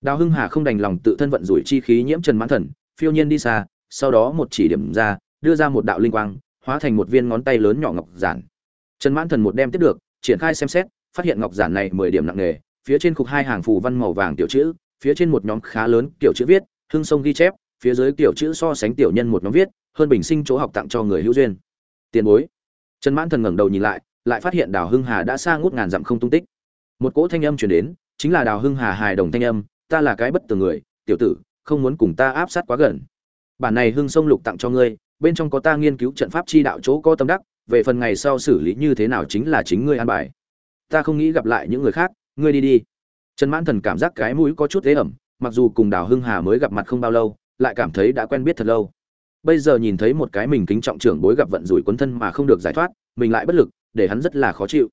Đào hưng hà không đành lòng tự thân vận rủi chi khí nhiễm trần mãn thần, phiêu nhiên đi xa, sau đó một chỉ điểm ra, đưa ra một đạo linh quang hóa thành một viên ngón tay lớn nhỏ ngọc giản. Trần mãn thần một đem tiếp được, triển khai xem xét, phát hiện ngọc giản này mười điểm nặng nề, phía trên cục hai hàng phù văn màu vàng tiểu chữ, phía trên một nhóm khá lớn kiểu chữ viết, hương sông ghi chép, phía dưới kiểu chữ so sánh tiểu nhân một nhóm viết, hơn bình sinh chỗ học tặng cho người hữu duyên. Tiền bối. Trần mãn thần ngẩng đầu nhìn lại lại phát hiện đào hưng hà đã xa ngút ngàn dặm không tung tích. Một cỗ thanh âm truyền đến, chính là đào hưng hà hài đồng thanh âm, ta là cái bất tường người, tiểu tử, không muốn cùng ta áp sát quá gần. Bản này hưng sông lục tặng cho ngươi bên trong có ta nghiên cứu trận pháp chi đạo chỗ có tâm đắc, về phần ngày sau xử lý như thế nào chính là chính ngươi an bài. Ta không nghĩ gặp lại những người khác, ngươi đi đi. Trần mãn thần cảm giác cái mũi có chút ế ẩm, mặc dù cùng đào hưng hà mới gặp mặt không bao lâu, lại cảm thấy đã quen biết thật lâu. Bây giờ nhìn thấy một cái mình kính trọng trưởng bối gặp vận rủi quấn thân mà không được giải thoát, mình lại bất lực, để hắn rất là khó chịu.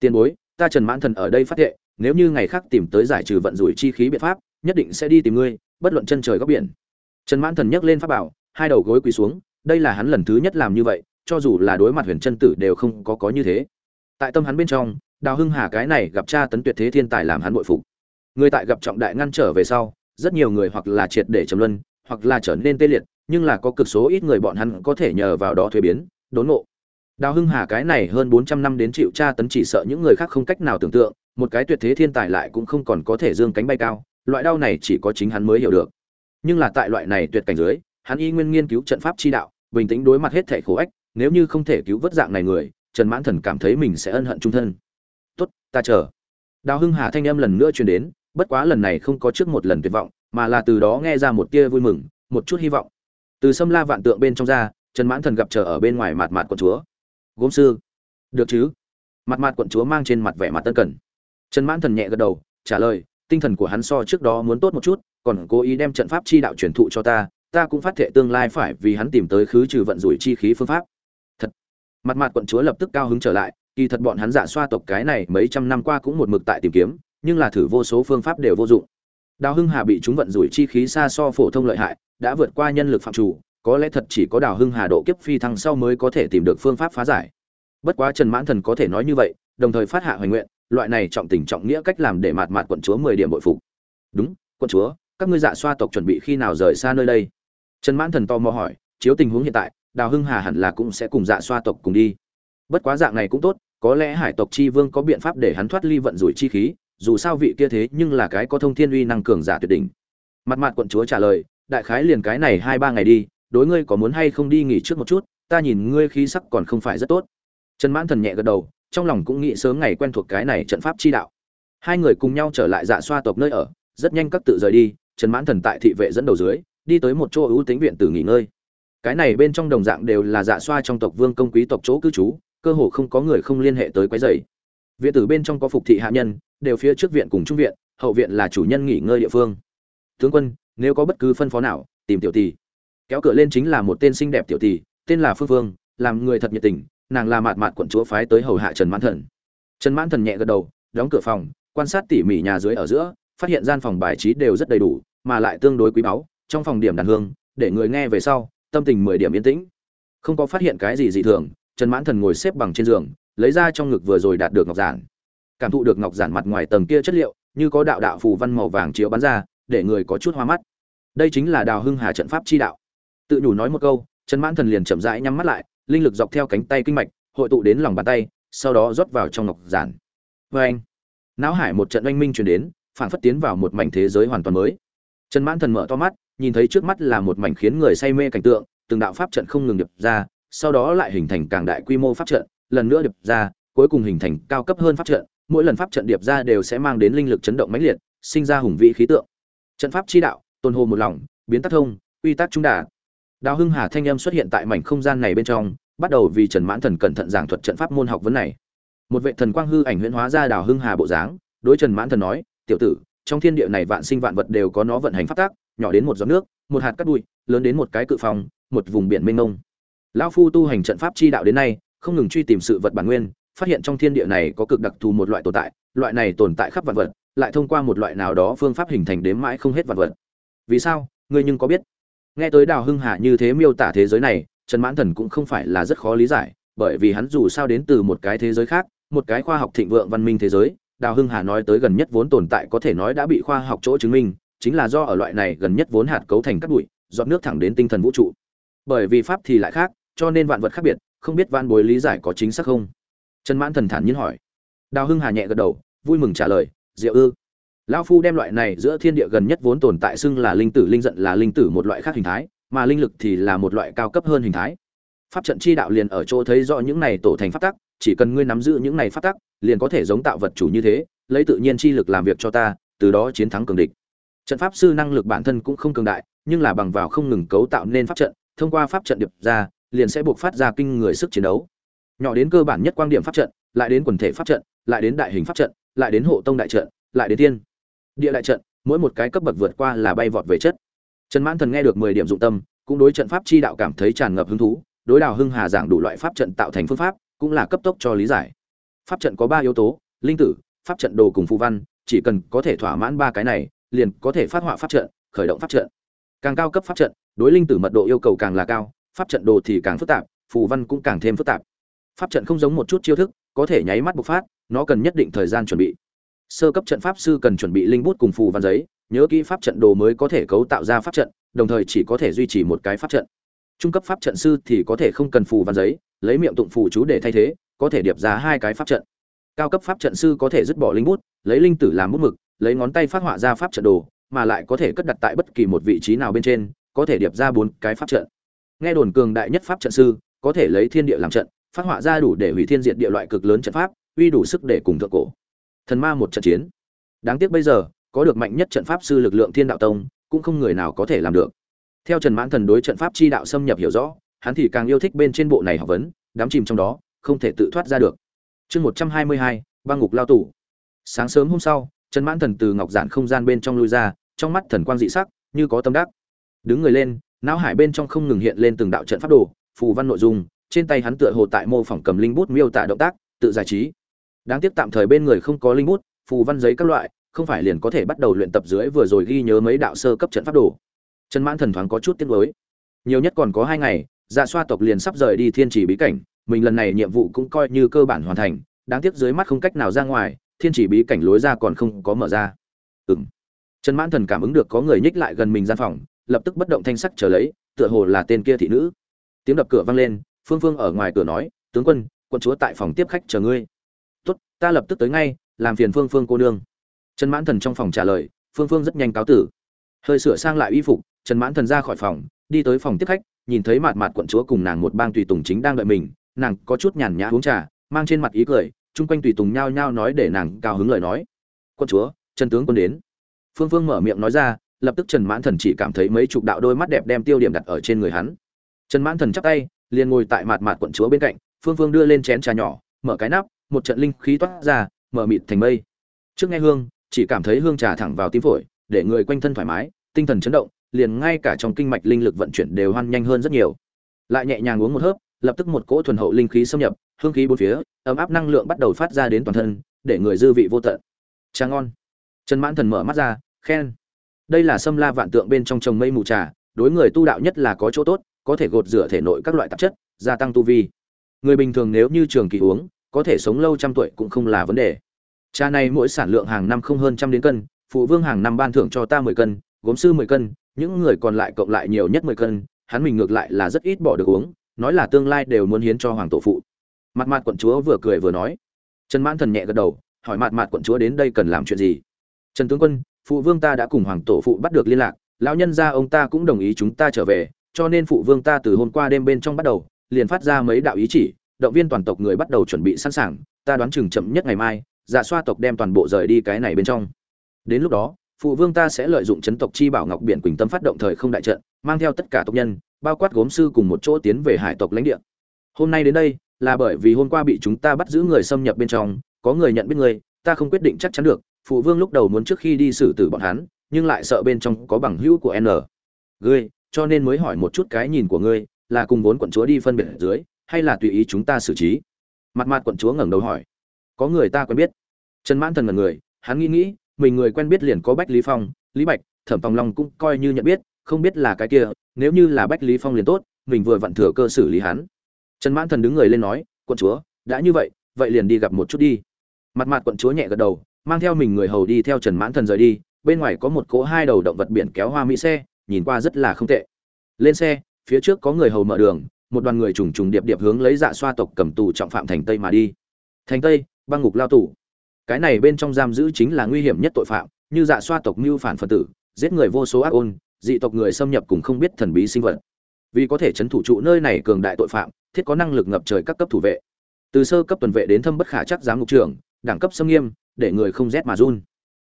Tiền bối, ta trần mãn thần ở đây phát hiện nếu như ngày khác tìm tới giải trừ vận rủi chi khí biện pháp, nhất định sẽ đi tìm ngươi, bất luận chân trời góc biển. Trần mãn thần nhấc lên pháp bảo, hai đầu gối quỳ xuống đây là hắn lần thứ nhất làm như vậy, cho dù là đối mặt huyền chân tử đều không có có như thế. Tại tâm hắn bên trong, đào hưng hà cái này gặp cha tấn tuyệt thế thiên tài làm hắn bội phục. Người tại gặp trọng đại ngăn trở về sau, rất nhiều người hoặc là triệt để trầm luân, hoặc là trở nên tê liệt, nhưng là có cực số ít người bọn hắn có thể nhờ vào đó thuế biến, đốn ngộ. Đào hưng hà cái này hơn bốn trăm năm đến chịu tra tấn chỉ sợ những người khác không cách nào tưởng tượng, một cái tuyệt thế thiên tài lại cũng không còn có thể dương cánh bay cao, loại đau này chỉ có chính hắn mới hiểu được. Nhưng là tại loại này tuyệt cảnh dưới, hắn y nguyên nghiên cứu trận pháp chi đạo bình tĩnh đối mặt hết thể khổ ách, nếu như không thể cứu vớt dạng này người, trần mãn thần cảm thấy mình sẽ ân hận trung thân. Tốt, ta chờ. Đào hưng hà thanh âm lần nữa truyền đến, bất quá lần này không có trước một lần tuyệt vọng, mà là từ đó nghe ra một tia vui mừng, một chút hy vọng. Từ sâm la vạn tượng bên trong ra, trần mãn thần gặp chờ ở bên ngoài mặt mặt quận chúa. Gốm sư, được chứ? Mặt mặt quận chúa mang trên mặt vẻ mặt tân cần. Trần mãn thần nhẹ gật đầu, trả lời, tinh thần của hắn so trước đó muốn tốt một chút, còn cố ý đem trận pháp chi đạo truyền thụ cho ta ta cũng phát thệ tương lai phải vì hắn tìm tới khứ trừ vận rủi chi khí phương pháp. Thật. Mặt mặt quận chúa lập tức cao hứng trở lại, kỳ thật bọn hắn giả xoa tộc cái này mấy trăm năm qua cũng một mực tại tìm kiếm, nhưng là thử vô số phương pháp đều vô dụng. Đào hưng hà bị chúng vận rủi chi khí xa so phổ thông lợi hại, đã vượt qua nhân lực phạm chủ, có lẽ thật chỉ có đào hưng hà độ kiếp phi thăng sau mới có thể tìm được phương pháp phá giải. Bất quá trần mãn thần có thể nói như vậy, đồng thời phát hạ hoài nguyện, loại này trọng tình trọng nghĩa cách làm để mạt mạt quận chúa mười điểm bội phục. Đúng, quận chúa, các ngươi dạ xoa tộc chuẩn bị khi nào rời xa nơi đây? Trần mãn thần to mò hỏi, chiếu tình huống hiện tại, đào hưng hà hẳn là cũng sẽ cùng dạ xoa tộc cùng đi. Bất quá dạng này cũng tốt, có lẽ hải tộc chi vương có biện pháp để hắn thoát ly vận rủi chi khí, dù sao vị kia thế nhưng là cái có thông thiên uy năng cường giả tuyệt đỉnh. Mặt mặt quận chúa trả lời, đại khái liền cái này hai ba ngày đi, đối ngươi có muốn hay không đi nghỉ trước một chút, ta nhìn ngươi khí sắc còn không phải rất tốt. Trần mãn thần nhẹ gật đầu, trong lòng cũng nghĩ sớm ngày quen thuộc cái này trận pháp chi đạo. Hai người cùng nhau trở lại dạ xoa tộc nơi ở, rất nhanh các tự rời đi, trần mãn thần tại thị vệ dẫn đầu dưới đi tới một chỗ ưu tính viện tử nghỉ ngơi. Cái này bên trong đồng dạng đều là dạ xoa trong tộc vương công quý tộc chỗ cư trú, cơ hồ không có người không liên hệ tới quấy rầy. Viện tử bên trong có phục thị hạ nhân, đều phía trước viện cùng trung viện, hậu viện là chủ nhân nghỉ ngơi địa phương. Tướng quân, nếu có bất cứ phân phó nào, tìm tiểu tỷ kéo cửa lên chính là một tên xinh đẹp tiểu tỷ tên là phương phương làm người thật nhiệt tình, nàng là mạt mạt quận chúa phái tới hầu hạ trần mãn thần. Trần mãn thần nhẹ gật đầu, đóng cửa phòng, quan sát tỉ mỉ nhà dưới ở giữa, phát hiện gian phòng bài trí đều rất đầy đủ, mà lại tương đối quý báu trong phòng điểm đàn hương, để người nghe về sau, tâm tình mười điểm yên tĩnh. Không có phát hiện cái gì dị thường, trần mãn thần ngồi xếp bằng trên giường, lấy ra trong ngực vừa rồi đạt được ngọc giản. Cảm thụ được ngọc giản mặt ngoài tầng kia chất liệu, như có đạo đạo phù văn màu vàng chiếu bắn ra, để người có chút hoa mắt. Đây chính là đào hưng hà trận pháp chi đạo. Tự nhủ nói một câu, trần mãn thần liền chậm rãi nhắm mắt lại, linh lực dọc theo cánh tay kinh mạch, hội tụ đến lòng bàn tay, sau đó rót vào trong ngọc giản. Vê anh, não hải một trận oanh minh truyền đến phản phất tiến vào một mảnh thế giới hoàn toàn mới. Trần mãn thần mở to mắt nhìn thấy trước mắt là một mảnh khiến người say mê cảnh tượng, từng đạo pháp trận không ngừng điệp ra, sau đó lại hình thành càng đại quy mô pháp trận, lần nữa điệp ra, cuối cùng hình thành cao cấp hơn pháp trận, mỗi lần pháp trận điệp ra đều sẽ mang đến linh lực chấn động mãnh liệt, sinh ra hùng vĩ khí tượng trận pháp chi đạo, tôn hồ một lòng, biến tắc thông uy tắc trung đà đào hưng hà thanh âm xuất hiện tại mảnh không gian này bên trong, bắt đầu vì trần mãn thần cẩn thận giảng thuật trận pháp môn học vấn này một vệ thần quang hư ảnh huyễn hóa ra đào hưng hà bộ dáng, đối trần mãn thần nói, tiểu tử, trong thiên địa này vạn sinh vạn vật đều có nó vận hành pháp tắc nhỏ đến một giọt nước, một hạt cát bụi, lớn đến một cái cự phòng, một vùng biển mênh mông. Lão phu tu hành trận pháp chi đạo đến nay, không ngừng truy tìm sự vật bản nguyên, phát hiện trong thiên địa này có cực đặc thù một loại tồn tại, loại này tồn tại khắp vạn vật, lại thông qua một loại nào đó phương pháp hình thành đếm mãi không hết vạn vật. Vì sao? Ngươi nhưng có biết. Nghe tới đào hưng hà như thế miêu tả thế giới này, trần mãn thần cũng không phải là rất khó lý giải, bởi vì hắn dù sao đến từ một cái thế giới khác, một cái khoa học thịnh vượng văn minh thế giới, đào hưng hà nói tới gần nhất vốn tồn tại có thể nói đã bị khoa học chỗ chứng minh chính là do ở loại này gần nhất vốn hạt cấu thành các bụi dọn nước thẳng đến tinh thần vũ trụ. Bởi vì pháp thì lại khác, cho nên vạn vật khác biệt, không biết van bối lý giải có chính xác không? Trần mãn thần thản nhiên hỏi. Đào hưng hà nhẹ gật đầu, vui mừng trả lời, diệu ư. Lão phu đem loại này giữa thiên địa gần nhất vốn tồn tại xưng là linh tử, linh giận là linh tử một loại khác hình thái, mà linh lực thì là một loại cao cấp hơn hình thái. Pháp trận chi đạo liền ở chỗ thấy rõ những này tổ thành pháp tắc, chỉ cần ngươi nắm giữ những này pháp tắc, liền có thể giống tạo vật chủ như thế, lấy tự nhiên chi lực làm việc cho ta, từ đó chiến thắng cường địch trận pháp sư năng lực bản thân cũng không cường đại, nhưng là bằng vào không ngừng cấu tạo nên pháp trận, thông qua pháp trận điệp ra, liền sẽ buộc phát ra kinh người sức chiến đấu. Nhỏ đến cơ bản nhất quan điểm pháp trận, lại đến quần thể pháp trận, lại đến đại hình pháp trận, lại đến hộ tông đại trận, lại đến tiên. Địa đại trận, mỗi một cái cấp bậc vượt qua là bay vọt về chất. Trần mãn thần nghe được mười điểm dụng tâm, cũng đối trận pháp chi đạo cảm thấy tràn ngập hứng thú, đối đào hưng hà giảng đủ loại pháp trận tạo thành phương pháp, cũng là cấp tốc cho lý giải. Pháp trận có ba yếu tố, linh tử, pháp trận đồ cùng phù văn, chỉ cần có thể thỏa mãn ba cái này liền có thể phát họa pháp trận, khởi động pháp trận. Càng cao cấp pháp trận, đối linh tử mật độ yêu cầu càng là cao, pháp trận đồ thì càng phức tạp, phù văn cũng càng thêm phức tạp. Pháp trận không giống một chút chiêu thức, có thể nháy mắt bộc phát, nó cần nhất định thời gian chuẩn bị. Sơ cấp trận pháp sư cần chuẩn bị linh bút cùng phù văn giấy, nhớ kỹ pháp trận đồ mới có thể cấu tạo ra pháp trận, đồng thời chỉ có thể duy trì một cái pháp trận. Trung cấp pháp trận sư thì có thể không cần phù văn giấy, lấy miệng tụng phù chú để thay thế, có thể điệp ra hai cái pháp trận. Cao cấp pháp trận sư có thể dứt bỏ linh bút, lấy linh tử làm bút mực lấy ngón tay phát họa ra pháp trận đồ, mà lại có thể cất đặt tại bất kỳ một vị trí nào bên trên, có thể điệp ra bốn cái pháp trận. Nghe đồn cường đại nhất pháp trận sư, có thể lấy thiên địa làm trận, phát họa ra đủ để hủy thiên diệt địa loại cực lớn trận pháp, uy đủ sức để cùng thượng cổ. Thần ma một trận chiến. Đáng tiếc bây giờ, có được mạnh nhất trận pháp sư lực lượng thiên đạo tông, cũng không người nào có thể làm được. Theo trần mãn thần đối trận pháp chi đạo xâm nhập hiểu rõ, hắn thì càng yêu thích bên trên bộ này học vấn đám chìm trong đó, không thể tự thoát ra được. Chương một trăm hai mươi hai, băng ngục lao tù. Sáng sớm hôm sau trần mãn thần từ ngọc giản không gian bên trong lui ra, trong mắt thần quang dị sắc, như có tâm đắc. Đứng người lên, não hải bên trong không ngừng hiện lên từng đạo trận pháp đồ, phù văn nội dung, trên tay hắn tựa hồ tại mô phỏng cầm linh bút miêu tả động tác, tự giải trí. Đáng tiếc tạm thời bên người không có linh bút, phù văn giấy các loại, không phải liền có thể bắt đầu luyện tập dưới vừa rồi ghi nhớ mấy đạo sơ cấp trận pháp đồ. Trần mãn thần thoáng có chút tiếc nuối. Nhiều nhất còn có hai ngày dạ xoa tộc liền sắp rời đi thiên trì bí cảnh, mình lần này nhiệm vụ cũng coi như cơ bản hoàn thành, đáng tiếc dưới mắt không cách nào ra ngoài thiên chỉ bí cảnh lối ra còn không có mở ra. Ừm. Trần mãn thần cảm ứng được có người nhích lại gần mình gian phòng, lập tức bất động thanh sắc trở lấy, tựa hồ là tên kia thị nữ. Tiếng đập cửa vang lên, phương phương ở ngoài cửa nói, tướng quân quân chúa tại phòng tiếp khách chờ ngươi. Tốt, ta lập tức tới ngay, làm phiền phương phương cô nương. Trần mãn thần trong phòng trả lời, phương phương rất nhanh cáo tử. Hơi sửa sang lại y phục, trần mãn thần ra khỏi phòng, đi tới phòng tiếp khách, nhìn thấy mạt mạt quận chúa cùng nàng một bang tùy tùng chính đang đợi mình, nàng có chút nhàn nhã uống trà, mang trên mặt ý cười chung quanh tùy tùng nhao nhao nói để nàng cao hứng lời nói. Quân chúa, trần tướng quân đến. Phương phương mở miệng nói ra, lập tức trần mãn thần chỉ cảm thấy mấy chục đạo đôi mắt đẹp đem tiêu điểm đặt ở trên người hắn. Trần mãn thần chắp tay, liền ngồi tại mặt mặt quận chúa bên cạnh, phương phương đưa lên chén trà nhỏ, mở cái nắp, một trận linh khí toát ra, mở mịt thành mây. Trước nghe hương, chỉ cảm thấy hương trà thẳng vào tim phổi, để người quanh thân thoải mái, tinh thần chấn động, liền ngay cả trong kinh mạch linh lực vận chuyển đều hoan nhanh hơn rất nhiều. Lại nhẹ nhàng uống một hớp, lập tức một cỗ thuần hậu linh khí xâm nhập hương khí bốn phía, ấm áp năng lượng bắt đầu phát ra đến toàn thân, để người dư vị vô tận. Trà ngon. Trần mãn thần mở mắt ra, khen. Đây là sâm la vạn tượng bên trong trồng mây mù trà, đối người tu đạo nhất là có chỗ tốt, có thể gột rửa thể nội các loại tạp chất, gia tăng tu vi. Người bình thường nếu như trường kỳ uống, có thể sống lâu trăm tuổi cũng không là vấn đề. Trà này mỗi sản lượng hàng năm không hơn trăm đến cân, phụ vương hàng năm ban thưởng cho ta mười cân, gốm sư mười cân, những người còn lại cộng lại nhiều nhất mười cân, hắn mình ngược lại là rất ít bỏ được uống, nói là tương lai đều muốn hiến cho hoàng tổ phụ mặt mặt quận chúa vừa cười vừa nói. Trần mãn thần nhẹ gật đầu, hỏi mặt mặt quận chúa đến đây cần làm chuyện gì? Trần tướng quân, phụ vương ta đã cùng hoàng tổ phụ bắt được liên lạc, lão nhân gia ông ta cũng đồng ý chúng ta trở về, cho nên phụ vương ta từ hôm qua đêm bên trong bắt đầu, liền phát ra mấy đạo ý chỉ, động viên toàn tộc người bắt đầu chuẩn bị sẵn sàng, ta đoán chừng chậm nhất ngày mai, giả xoa tộc đem toàn bộ rời đi cái này bên trong. Đến lúc đó, phụ vương ta sẽ lợi dụng chấn tộc chi bảo ngọc biển quỳnh tâm phát động thời không đại trận, mang theo tất cả tộc nhân, bao quát gốm sư cùng một chỗ tiến về hải tộc lãnh địa. Hôm nay đến đây là bởi vì hôm qua bị chúng ta bắt giữ người xâm nhập bên trong có người nhận biết ngươi, ta không quyết định chắc chắn được phụ vương lúc đầu muốn trước khi đi xử tử bọn hắn nhưng lại sợ bên trong có bằng hữu của n. Ngươi cho nên mới hỏi một chút cái nhìn của ngươi là cùng vốn quận chúa đi phân biệt ở dưới hay là tùy ý chúng ta xử trí? Mặt mặt quận chúa ngẩng đầu hỏi. Có người ta quen biết. Trần mãn thần mật người hắn nghĩ nghĩ mình người quen biết liền có bách lý phong lý bạch thẩm phong long cũng coi như nhận biết không biết là cái kia nếu như là bách lý phong liền tốt mình vừa vặn thừa cơ xử lý hắn trần mãn thần đứng người lên nói, quận chúa, đã như vậy vậy liền đi gặp một chút đi. Mặt mặt quận chúa nhẹ gật đầu, mang theo mình người hầu đi theo trần mãn thần rời đi, bên ngoài có một cỗ hai đầu động vật biển kéo hoa mỹ xe, nhìn qua rất là không tệ. Lên xe, phía trước có người hầu mở đường, một đoàn người trùng trùng điệp điệp hướng lấy dạ xoa tộc cầm tù trọng phạm thành tây mà đi. Thành tây, băng ngục lao tù. Cái này bên trong giam giữ chính là nguy hiểm nhất tội phạm, như dạ xoa tộc mưu phản phật tử, giết người vô số ác ôn, dị tộc người xâm nhập cùng không biết thần bí sinh vật. Vì có thể chấn thủ trụ nơi này cường đại tội phạm thiết có năng lực ngập trời các cấp thủ vệ. Từ sơ cấp tuần vệ đến thâm bất khả chắc giám ngục trưởng, đẳng cấp xâm nghiêm, để người không rét mà run.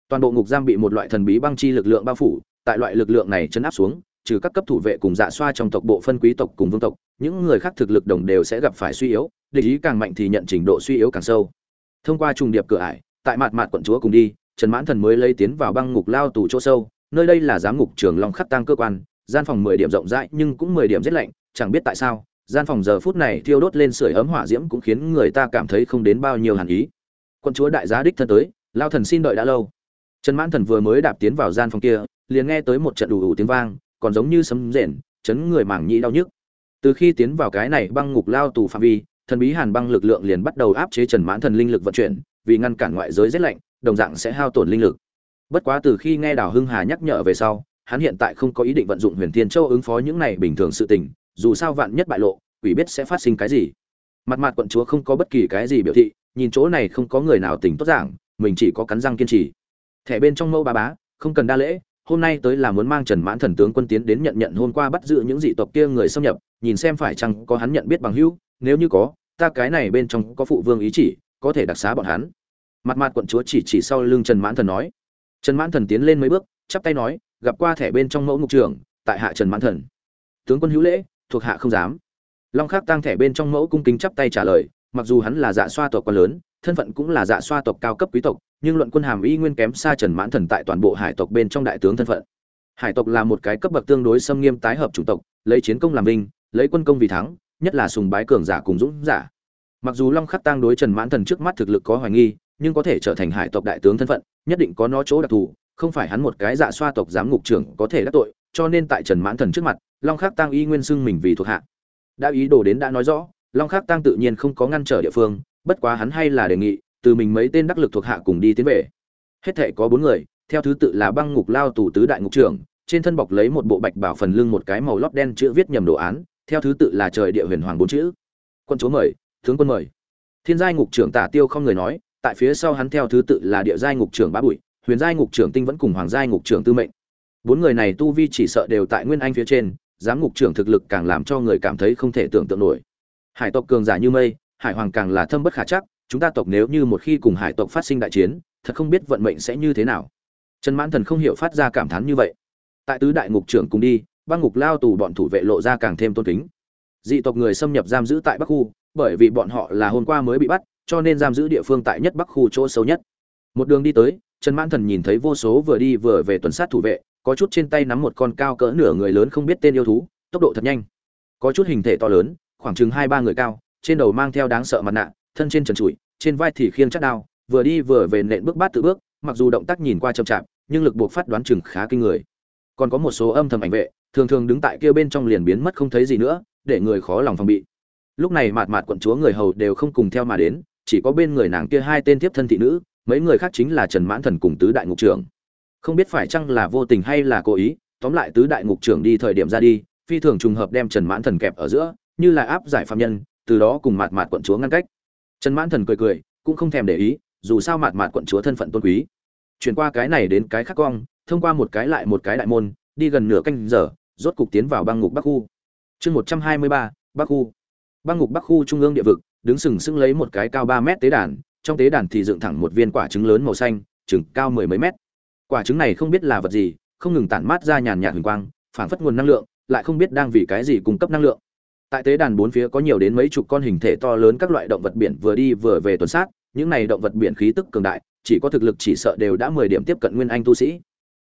Toàn bộ ngục giam bị một loại thần bí băng chi lực lượng bao phủ, tại loại lực lượng này chấn áp xuống, trừ các cấp thủ vệ cùng dạ xoa trong tộc bộ phân quý tộc cùng vương tộc, những người khác thực lực đồng đều sẽ gặp phải suy yếu, địch ý càng mạnh thì nhận trình độ suy yếu càng sâu. Thông qua trùng điệp cửa ải, tại mạt mạt quận chúa cùng đi, trần mãn thần mới lấy tiến vào băng ngục lao tù chỗ sâu, nơi đây là giám ngục trường long khắc tăng cơ quan, gian phòng mười điểm rộng rãi nhưng cũng mười điểm rét lạnh, chẳng biết tại sao gian phòng giờ phút này thiêu đốt lên sưởi ấm hỏa diễm cũng khiến người ta cảm thấy không đến bao nhiêu hàn ý. Quân chúa đại giá đích thân tới, lao thần xin đợi đã lâu. Trần mãn thần vừa mới đạp tiến vào gian phòng kia, liền nghe tới một trận đủ đủ tiếng vang, còn giống như sấm rền, chấn người mảng nhĩ đau nhức. Từ khi tiến vào cái này băng ngục lao tù phạm vi, thần bí hàn băng lực lượng liền bắt đầu áp chế trần mãn thần linh lực vận chuyển, vì ngăn cản ngoại giới rét lạnh, đồng dạng sẽ hao tổn linh lực. Bất quá từ khi nghe đào hưng hà nhắc nhở về sau, hắn hiện tại không có ý định vận dụng huyền thiên châu ứng phó những này bình thường sự tình dù sao vạn nhất bại lộ quỷ biết sẽ phát sinh cái gì. Mặt mặt quận chúa không có bất kỳ cái gì biểu thị nhìn chỗ này không có người nào tỉnh tốt giảng mình chỉ có cắn răng kiên trì. Thẻ bên trong mẫu bà bá không cần đa lễ hôm nay tới là muốn mang trần mãn thần tướng quân tiến đến nhận nhận hôm qua bắt giữ những dị tộc kia người xâm nhập nhìn xem phải chăng có hắn nhận biết bằng hữu nếu như có ta cái này bên trong có phụ vương ý chỉ có thể đặc xá bọn hắn. Mặt mặt quận chúa chỉ chỉ sau lưng trần mãn thần nói. Trần mãn thần tiến lên mấy bước chắp tay nói gặp qua thẻ bên trong mẫu ngục trưởng, tại hạ trần mãn thần. Tướng quân hữu lễ thuộc hạ không dám. Long khắc tăng thẻ bên trong mẫu cung kính chắp tay trả lời, mặc dù hắn là dạ xoa tộc quá lớn, thân phận cũng là dạ xoa tộc cao cấp quý tộc, nhưng luận quân hàm y nguyên kém xa trần mãn thần tại toàn bộ hải tộc bên trong đại tướng thân phận. Hải tộc là một cái cấp bậc tương đối xâm nghiêm tái hợp chủng tộc, lấy chiến công làm vinh lấy quân công vì thắng, nhất là sùng bái cường giả cùng dũng giả. Mặc dù long khắc tăng đối trần mãn thần trước mắt thực lực có hoài nghi, nhưng có thể trở thành hải tộc đại tướng thân phận, nhất định có nó chỗ đặc thù không phải hắn một cái dạ xoa tộc giám ngục trưởng có thể đắc tội, cho nên tại trần mãn thần trước mặt, long khắc tăng y nguyên xưng mình vì thuộc hạ. Đã ý đồ đến đã nói rõ, long khắc tăng tự nhiên không có ngăn trở địa phương, bất quá hắn hay là đề nghị, từ mình mấy tên đắc lực thuộc hạ cùng đi tiến về. Hết thảy có bốn người, theo thứ tự là băng ngục lao tù tứ đại ngục trưởng, trên thân bọc lấy một bộ bạch bảo phần lưng một cái màu lót đen chữ viết nhầm đồ án, theo thứ tự là trời địa huyền hoàng bốn chữ. Quân chúa mời, tướng quân mời. Thiên giai ngục trưởng tả tiêu không người nói, tại phía sau hắn theo thứ tự là địa giai ngục trưởng bá bụi huyền giai ngục trưởng tinh vẫn cùng hoàng giai ngục trưởng tư mệnh. Bốn người này tu vi chỉ sợ đều tại nguyên anh phía trên, giám ngục trưởng thực lực càng làm cho người cảm thấy không thể tưởng tượng nổi. Hải tộc cường giả như mây, hải hoàng càng là thâm bất khả chắc, chúng ta tộc nếu như một khi cùng hải tộc phát sinh đại chiến, thật không biết vận mệnh sẽ như thế nào. Trần mãn thần không hiểu phát ra cảm thán như vậy. Tại tứ đại ngục trưởng cùng đi, băng ngục lao tù bọn thủ vệ lộ ra càng thêm tôn kính. Dị tộc người xâm nhập giam giữ tại bắc khu, bởi vì bọn họ là hôm qua mới bị bắt, cho nên giam giữ địa phương tại nhất bắc khu chỗ sâu nhất. Một đường đi tới trần mãn thần nhìn thấy vô số vừa đi vừa về tuần sát thủ vệ, có chút trên tay nắm một con cao cỡ nửa người lớn không biết tên yêu thú, tốc độ thật nhanh. Có chút hình thể to lớn, khoảng chừng hai ba người cao, trên đầu mang theo đáng sợ mặt nạ, thân trên trần trụi, trên vai thì khiêng chắc đao, vừa đi vừa về nện bước bát tự bước, mặc dù động tác nhìn qua chậm chạp, nhưng lực buộc phát đoán chừng khá kinh người. Còn có một số âm thầm ảnh vệ, thường thường đứng tại kia bên trong liền biến mất không thấy gì nữa, để người khó lòng phòng bị. Lúc này mạt mạt quận chúa người hầu đều không cùng theo mà đến, chỉ có bên người nàng kia hai tên tiếp thân thị nữ mấy người khác chính là trần mãn thần cùng tứ đại ngục trưởng. Không biết phải chăng là vô tình hay là cố ý, tóm lại tứ đại ngục trưởng đi thời điểm ra đi, phi thường trùng hợp đem trần mãn thần kẹp ở giữa, như là áp giải phạm nhân, từ đó cùng mạt mạt quận chúa ngăn cách. Trần mãn thần cười cười, cũng không thèm để ý, dù sao mạt mạt quận chúa thân phận tôn quý. Chuyển qua cái này đến cái khác cong, thông qua một cái lại một cái đại môn, đi gần nửa canh giờ, rốt cục tiến vào băng ngục bắc khu. Chương một trăm hai mươi ba, bắc khu. Băng ngục bắc khu trung ương địa vực, đứng sừng sững lấy một cái cao ba mét tế đàn trong tế đàn thì dựng thẳng một viên quả trứng lớn màu xanh, chừng cao mười mấy mét. Quả trứng này không biết là vật gì, không ngừng tản mát ra nhàn nhạt huỳnh quang phản phất nguồn năng lượng, lại không biết đang vì cái gì cung cấp năng lượng. Tại tế đàn bốn phía có nhiều đến mấy chục con hình thể to lớn các loại động vật biển vừa đi vừa về tuần sát, những này động vật biển khí tức cường đại, chỉ có thực lực chỉ sợ đều đã mười điểm tiếp cận nguyên anh tu sĩ.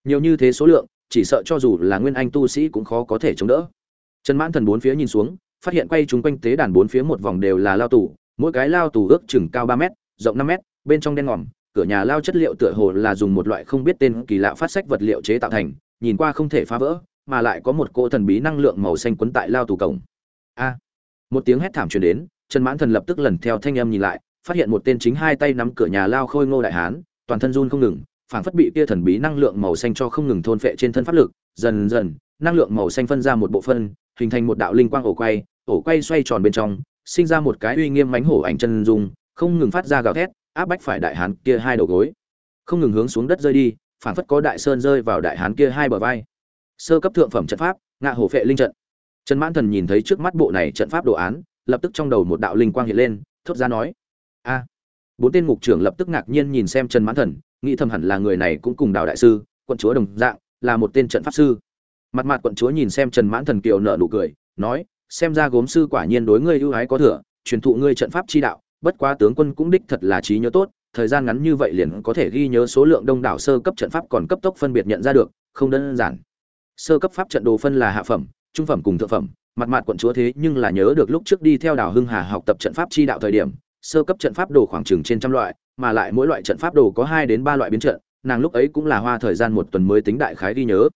Nhiều như thế số lượng, chỉ sợ cho dù là nguyên anh tu sĩ cũng khó có thể chống đỡ. Trần mãn thần bốn phía nhìn xuống, phát hiện quay chúng quanh tế đàn bốn phía một vòng đều là lao tù, mỗi cái lao tù ước chừng cao ba mét rộng năm mét, bên trong đen ngòm, cửa nhà lao chất liệu tựa hồ là dùng một loại không biết tên kỳ lạ phát sách vật liệu chế tạo thành, nhìn qua không thể phá vỡ, mà lại có một cỗ thần bí năng lượng màu xanh quấn tại lao tù cổng. A! Một tiếng hét thảm truyền đến, trần mãn thần lập tức lần theo thanh âm nhìn lại, phát hiện một tên chính hai tay nắm cửa nhà lao khôi ngô đại hán, toàn thân run không ngừng, phảng phất bị kia thần bí năng lượng màu xanh cho không ngừng thôn phệ trên thân pháp lực, dần dần, năng lượng màu xanh phân ra một bộ phân, hình thành một đạo linh quang ổ quay ổ quay xoay tròn bên trong, sinh ra một cái uy nghiêm mánh hổ ảnh chân dung không ngừng phát ra gào thét, áp bách phải đại hán kia hai đầu gối. Không ngừng hướng xuống đất rơi đi phản phất có đại sơn rơi vào đại hán kia hai bờ vai. Sơ cấp thượng phẩm trận pháp, ngạ hổ phệ linh trận. Trần mãn thần nhìn thấy trước mắt bộ này trận pháp đồ án, lập tức trong đầu một đạo linh quang hiện lên, thốt ra nói, a! Bốn tên ngục trưởng lập tức ngạc nhiên nhìn xem trần mãn thần, nghĩ thầm hẳn là người này cũng cùng đào đại sư, quận chúa đồng dạng, là một tên trận pháp sư. Mặt mặt quận chúa nhìn xem trần mãn thần kiều nợ nụ cười, nói, xem ra gốm sư quả nhiên đối ngươi ưu ái có thừa, truyền thụ ngươi trận pháp chi đạo bất quá tướng quân cũng đích thật là trí nhớ tốt, thời gian ngắn như vậy liền có thể ghi nhớ số lượng đông đảo sơ cấp trận pháp còn cấp tốc phân biệt nhận ra được, không đơn giản. Sơ cấp pháp trận đồ phân là hạ phẩm, trung phẩm cùng thượng phẩm, mặt mặt quận chúa thế nhưng là nhớ được lúc trước đi theo đào hưng hà học tập trận pháp chi đạo thời điểm, sơ cấp trận pháp đồ khoảng chừng trên trăm loại, mà lại mỗi loại trận pháp đồ có hai đến ba loại biến trận, nàng lúc ấy cũng là hoa thời gian một tuần mới tính đại khái ghi nhớ.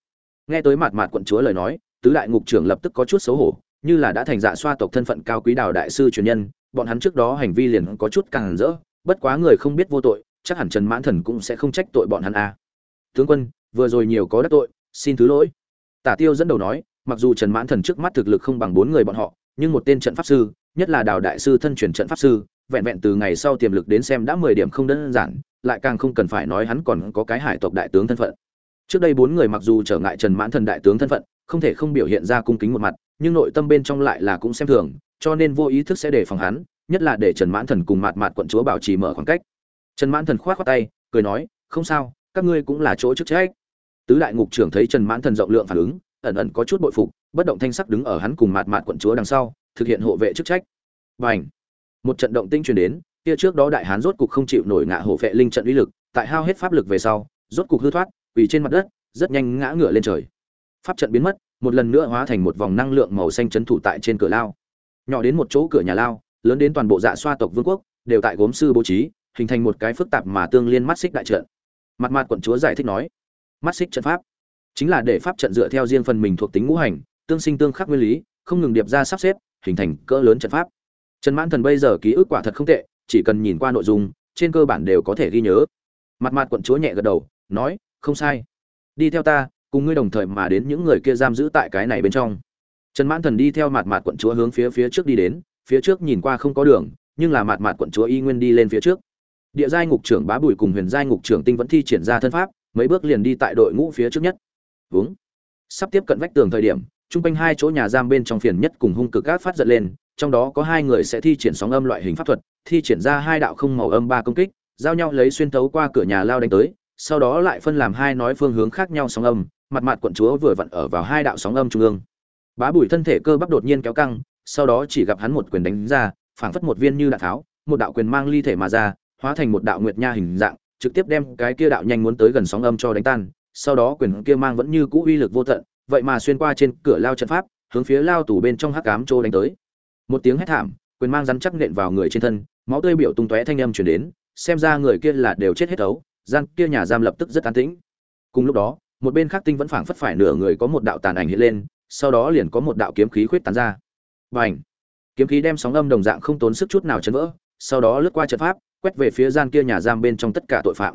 Nghe tới mặt mặt quận chúa lời nói, tứ đại ngục trưởng lập tức có chút xấu hổ như là đã thành dạ xoa tộc thân phận cao quý đào đại sư truyền nhân, bọn hắn trước đó hành vi liền có chút càng rỡ, bất quá người không biết vô tội, chắc hẳn trần mãn thần cũng sẽ không trách tội bọn hắn a tướng quân, vừa rồi nhiều có đắc tội, xin thứ lỗi. Tả tiêu dẫn đầu nói, mặc dù trần mãn thần trước mắt thực lực không bằng bốn người bọn họ, nhưng một tên trận pháp sư, nhất là đào đại sư thân truyền trận pháp sư, vẹn vẹn từ ngày sau tiềm lực đến xem đã mười điểm không đơn giản, lại càng không cần phải nói hắn còn có cái hải tộc đại tướng thân phận. Trước đây bốn người mặc dù trở ngại trần mãn thần đại tướng thân phận, không thể không biểu hiện ra cung kính một mặt nhưng nội tâm bên trong lại là cũng xem thường cho nên vô ý thức sẽ đề phòng hắn nhất là để trần mãn thần cùng mạt mạt quận chúa bảo trì mở khoảng cách. Trần mãn thần khoát khoát tay cười nói không sao các ngươi cũng là chỗ chức trách. Tứ đại ngục trưởng thấy trần mãn thần rộng lượng phản ứng ẩn ẩn có chút bội phục bất động thanh sắc đứng ở hắn cùng mạt mạt quận chúa đằng sau thực hiện hộ vệ chức trách. Bành, một trận động tinh truyền đến kia trước đó đại hán rốt cục không chịu nổi ngã hộ vệ linh trận uy lực tại hao hết pháp lực về sau rốt cục hư thoát quỳ trên mặt đất rất nhanh ngã ngửa lên trời. Pháp trận biến mất một lần nữa hóa thành một vòng năng lượng màu xanh chấn thủ tại trên cửa lao. Nhỏ đến một chỗ cửa nhà lao, lớn đến toàn bộ dạ xoa tộc vương quốc, đều tại gốm sư bố trí, hình thành một cái phức tạp mà tương liên mắt xích đại trận. Mặt mặt quận chúa giải thích nói, mắt xích trận pháp chính là để pháp trận dựa theo riêng phần mình thuộc tính ngũ hành, tương sinh tương khắc nguyên lý, không ngừng điệp ra sắp xếp, hình thành cỡ lớn trận pháp. Trần mãn thần bây giờ ký ức quả thật không tệ, chỉ cần nhìn qua nội dung, trên cơ bản đều có thể ghi nhớ. Mặt mặt quận chúa nhẹ gật đầu, nói, không sai. Đi theo ta cùng ngươi đồng thời mà đến những người kia giam giữ tại cái này bên trong. Trần mãn thần đi theo mạt mạt quận chúa hướng phía phía trước đi đến, phía trước nhìn qua không có đường, nhưng là mạt mạt quận chúa y nguyên đi lên phía trước. Địa giai ngục trưởng bá bùi cùng huyền giai ngục trưởng tinh vẫn thi triển ra thân pháp, mấy bước liền đi tại đội ngũ phía trước nhất. Vướng sắp tiếp cận vách tường thời điểm, trung quanh hai chỗ nhà giam bên trong phiền nhất cùng hung cực ác phát giật lên, trong đó có hai người sẽ thi triển sóng âm loại hình pháp thuật, thi triển ra hai đạo không màu âm ba công kích, giao nhau lấy xuyên thấu qua cửa nhà lao đánh tới, sau đó lại phân làm hai nói phương hướng khác nhau sóng âm mặt mặt quận chúa vừa vặn ở vào hai đạo sóng âm trung ương. Bá bùi thân thể cơ bắp đột nhiên kéo căng, sau đó chỉ gặp hắn một quyền đánh ra, phảng phất một viên như đạn tháo, một đạo quyền mang ly thể mà ra, hóa thành một đạo nguyệt nha hình dạng, trực tiếp đem cái kia đạo nhanh muốn tới gần sóng âm cho đánh tan, sau đó quyền kia mang vẫn như cũ uy lực vô tận, vậy mà xuyên qua trên cửa lao trận pháp, hướng phía lao tủ bên trong hắc cám trô đánh tới. Một tiếng hét thảm, quyền mang rắn chắc nện vào người trên thân, máu tươi biểu tung tóe thanh âm chuyển đến, xem ra người kia là đều chết hết ấu gian kia nhà giam lập tức rất an tĩnh. Cùng lúc đó một bên khác tinh vẫn phảng phất phải nửa người có một đạo tàn ảnh hiện lên, sau đó liền có một đạo kiếm khí khuyết tán ra. Và ảnh kiếm khí đem sóng âm đồng dạng không tốn sức chút nào chấn vỡ, sau đó lướt qua trận pháp, quét về phía gian kia nhà giam bên trong tất cả tội phạm.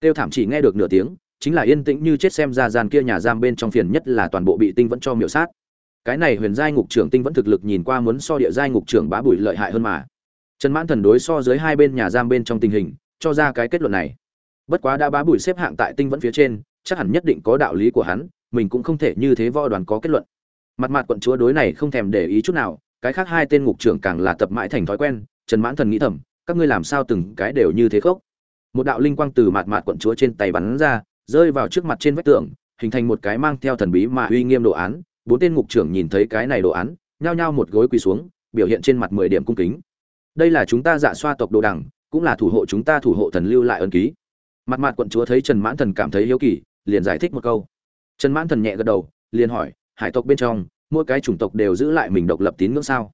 Tiêu thảm chỉ nghe được nửa tiếng, chính là yên tĩnh như chết xem ra gian kia nhà giam bên trong phiền nhất là toàn bộ bị tinh vẫn cho miểu sát. Cái này huyền giai ngục trưởng tinh vẫn thực lực nhìn qua muốn so địa giai ngục trưởng bá bùi lợi hại hơn mà. Trần mãn thần đối so dưới hai bên nhà giam bên trong tình hình, cho ra cái kết luận này. Bất quá đã bá bùi xếp hạng tại tinh vẫn phía trên chắc hẳn nhất định có đạo lý của hắn, mình cũng không thể như thế võ đoàn có kết luận. Mặt mặt quận chúa đối này không thèm để ý chút nào, cái khác hai tên ngục trưởng càng là tập mãi thành thói quen, trần mãn thần nghĩ thầm, các ngươi làm sao từng cái đều như thế khốc? Một đạo linh quang từ mặt mặt quận chúa trên tay bắn ra, rơi vào trước mặt trên vách tường, hình thành một cái mang theo thần bí mà uy nghiêm đồ án. Bốn tên ngục trưởng nhìn thấy cái này đồ án, nhao nhao một gối quỳ xuống, biểu hiện trên mặt mười điểm cung kính. Đây là chúng ta dạ xoa tộc đồ đằng, cũng là thủ hộ chúng ta thủ hộ thần lưu lại ân ký. Mặt mặt quận chúa thấy trần mãn thần cảm thấy hiếu kỳ liền giải thích một câu. Trần mãn thần nhẹ gật đầu, liền hỏi, hải tộc bên trong, mỗi cái chủng tộc đều giữ lại mình độc lập tín ngưỡng sao?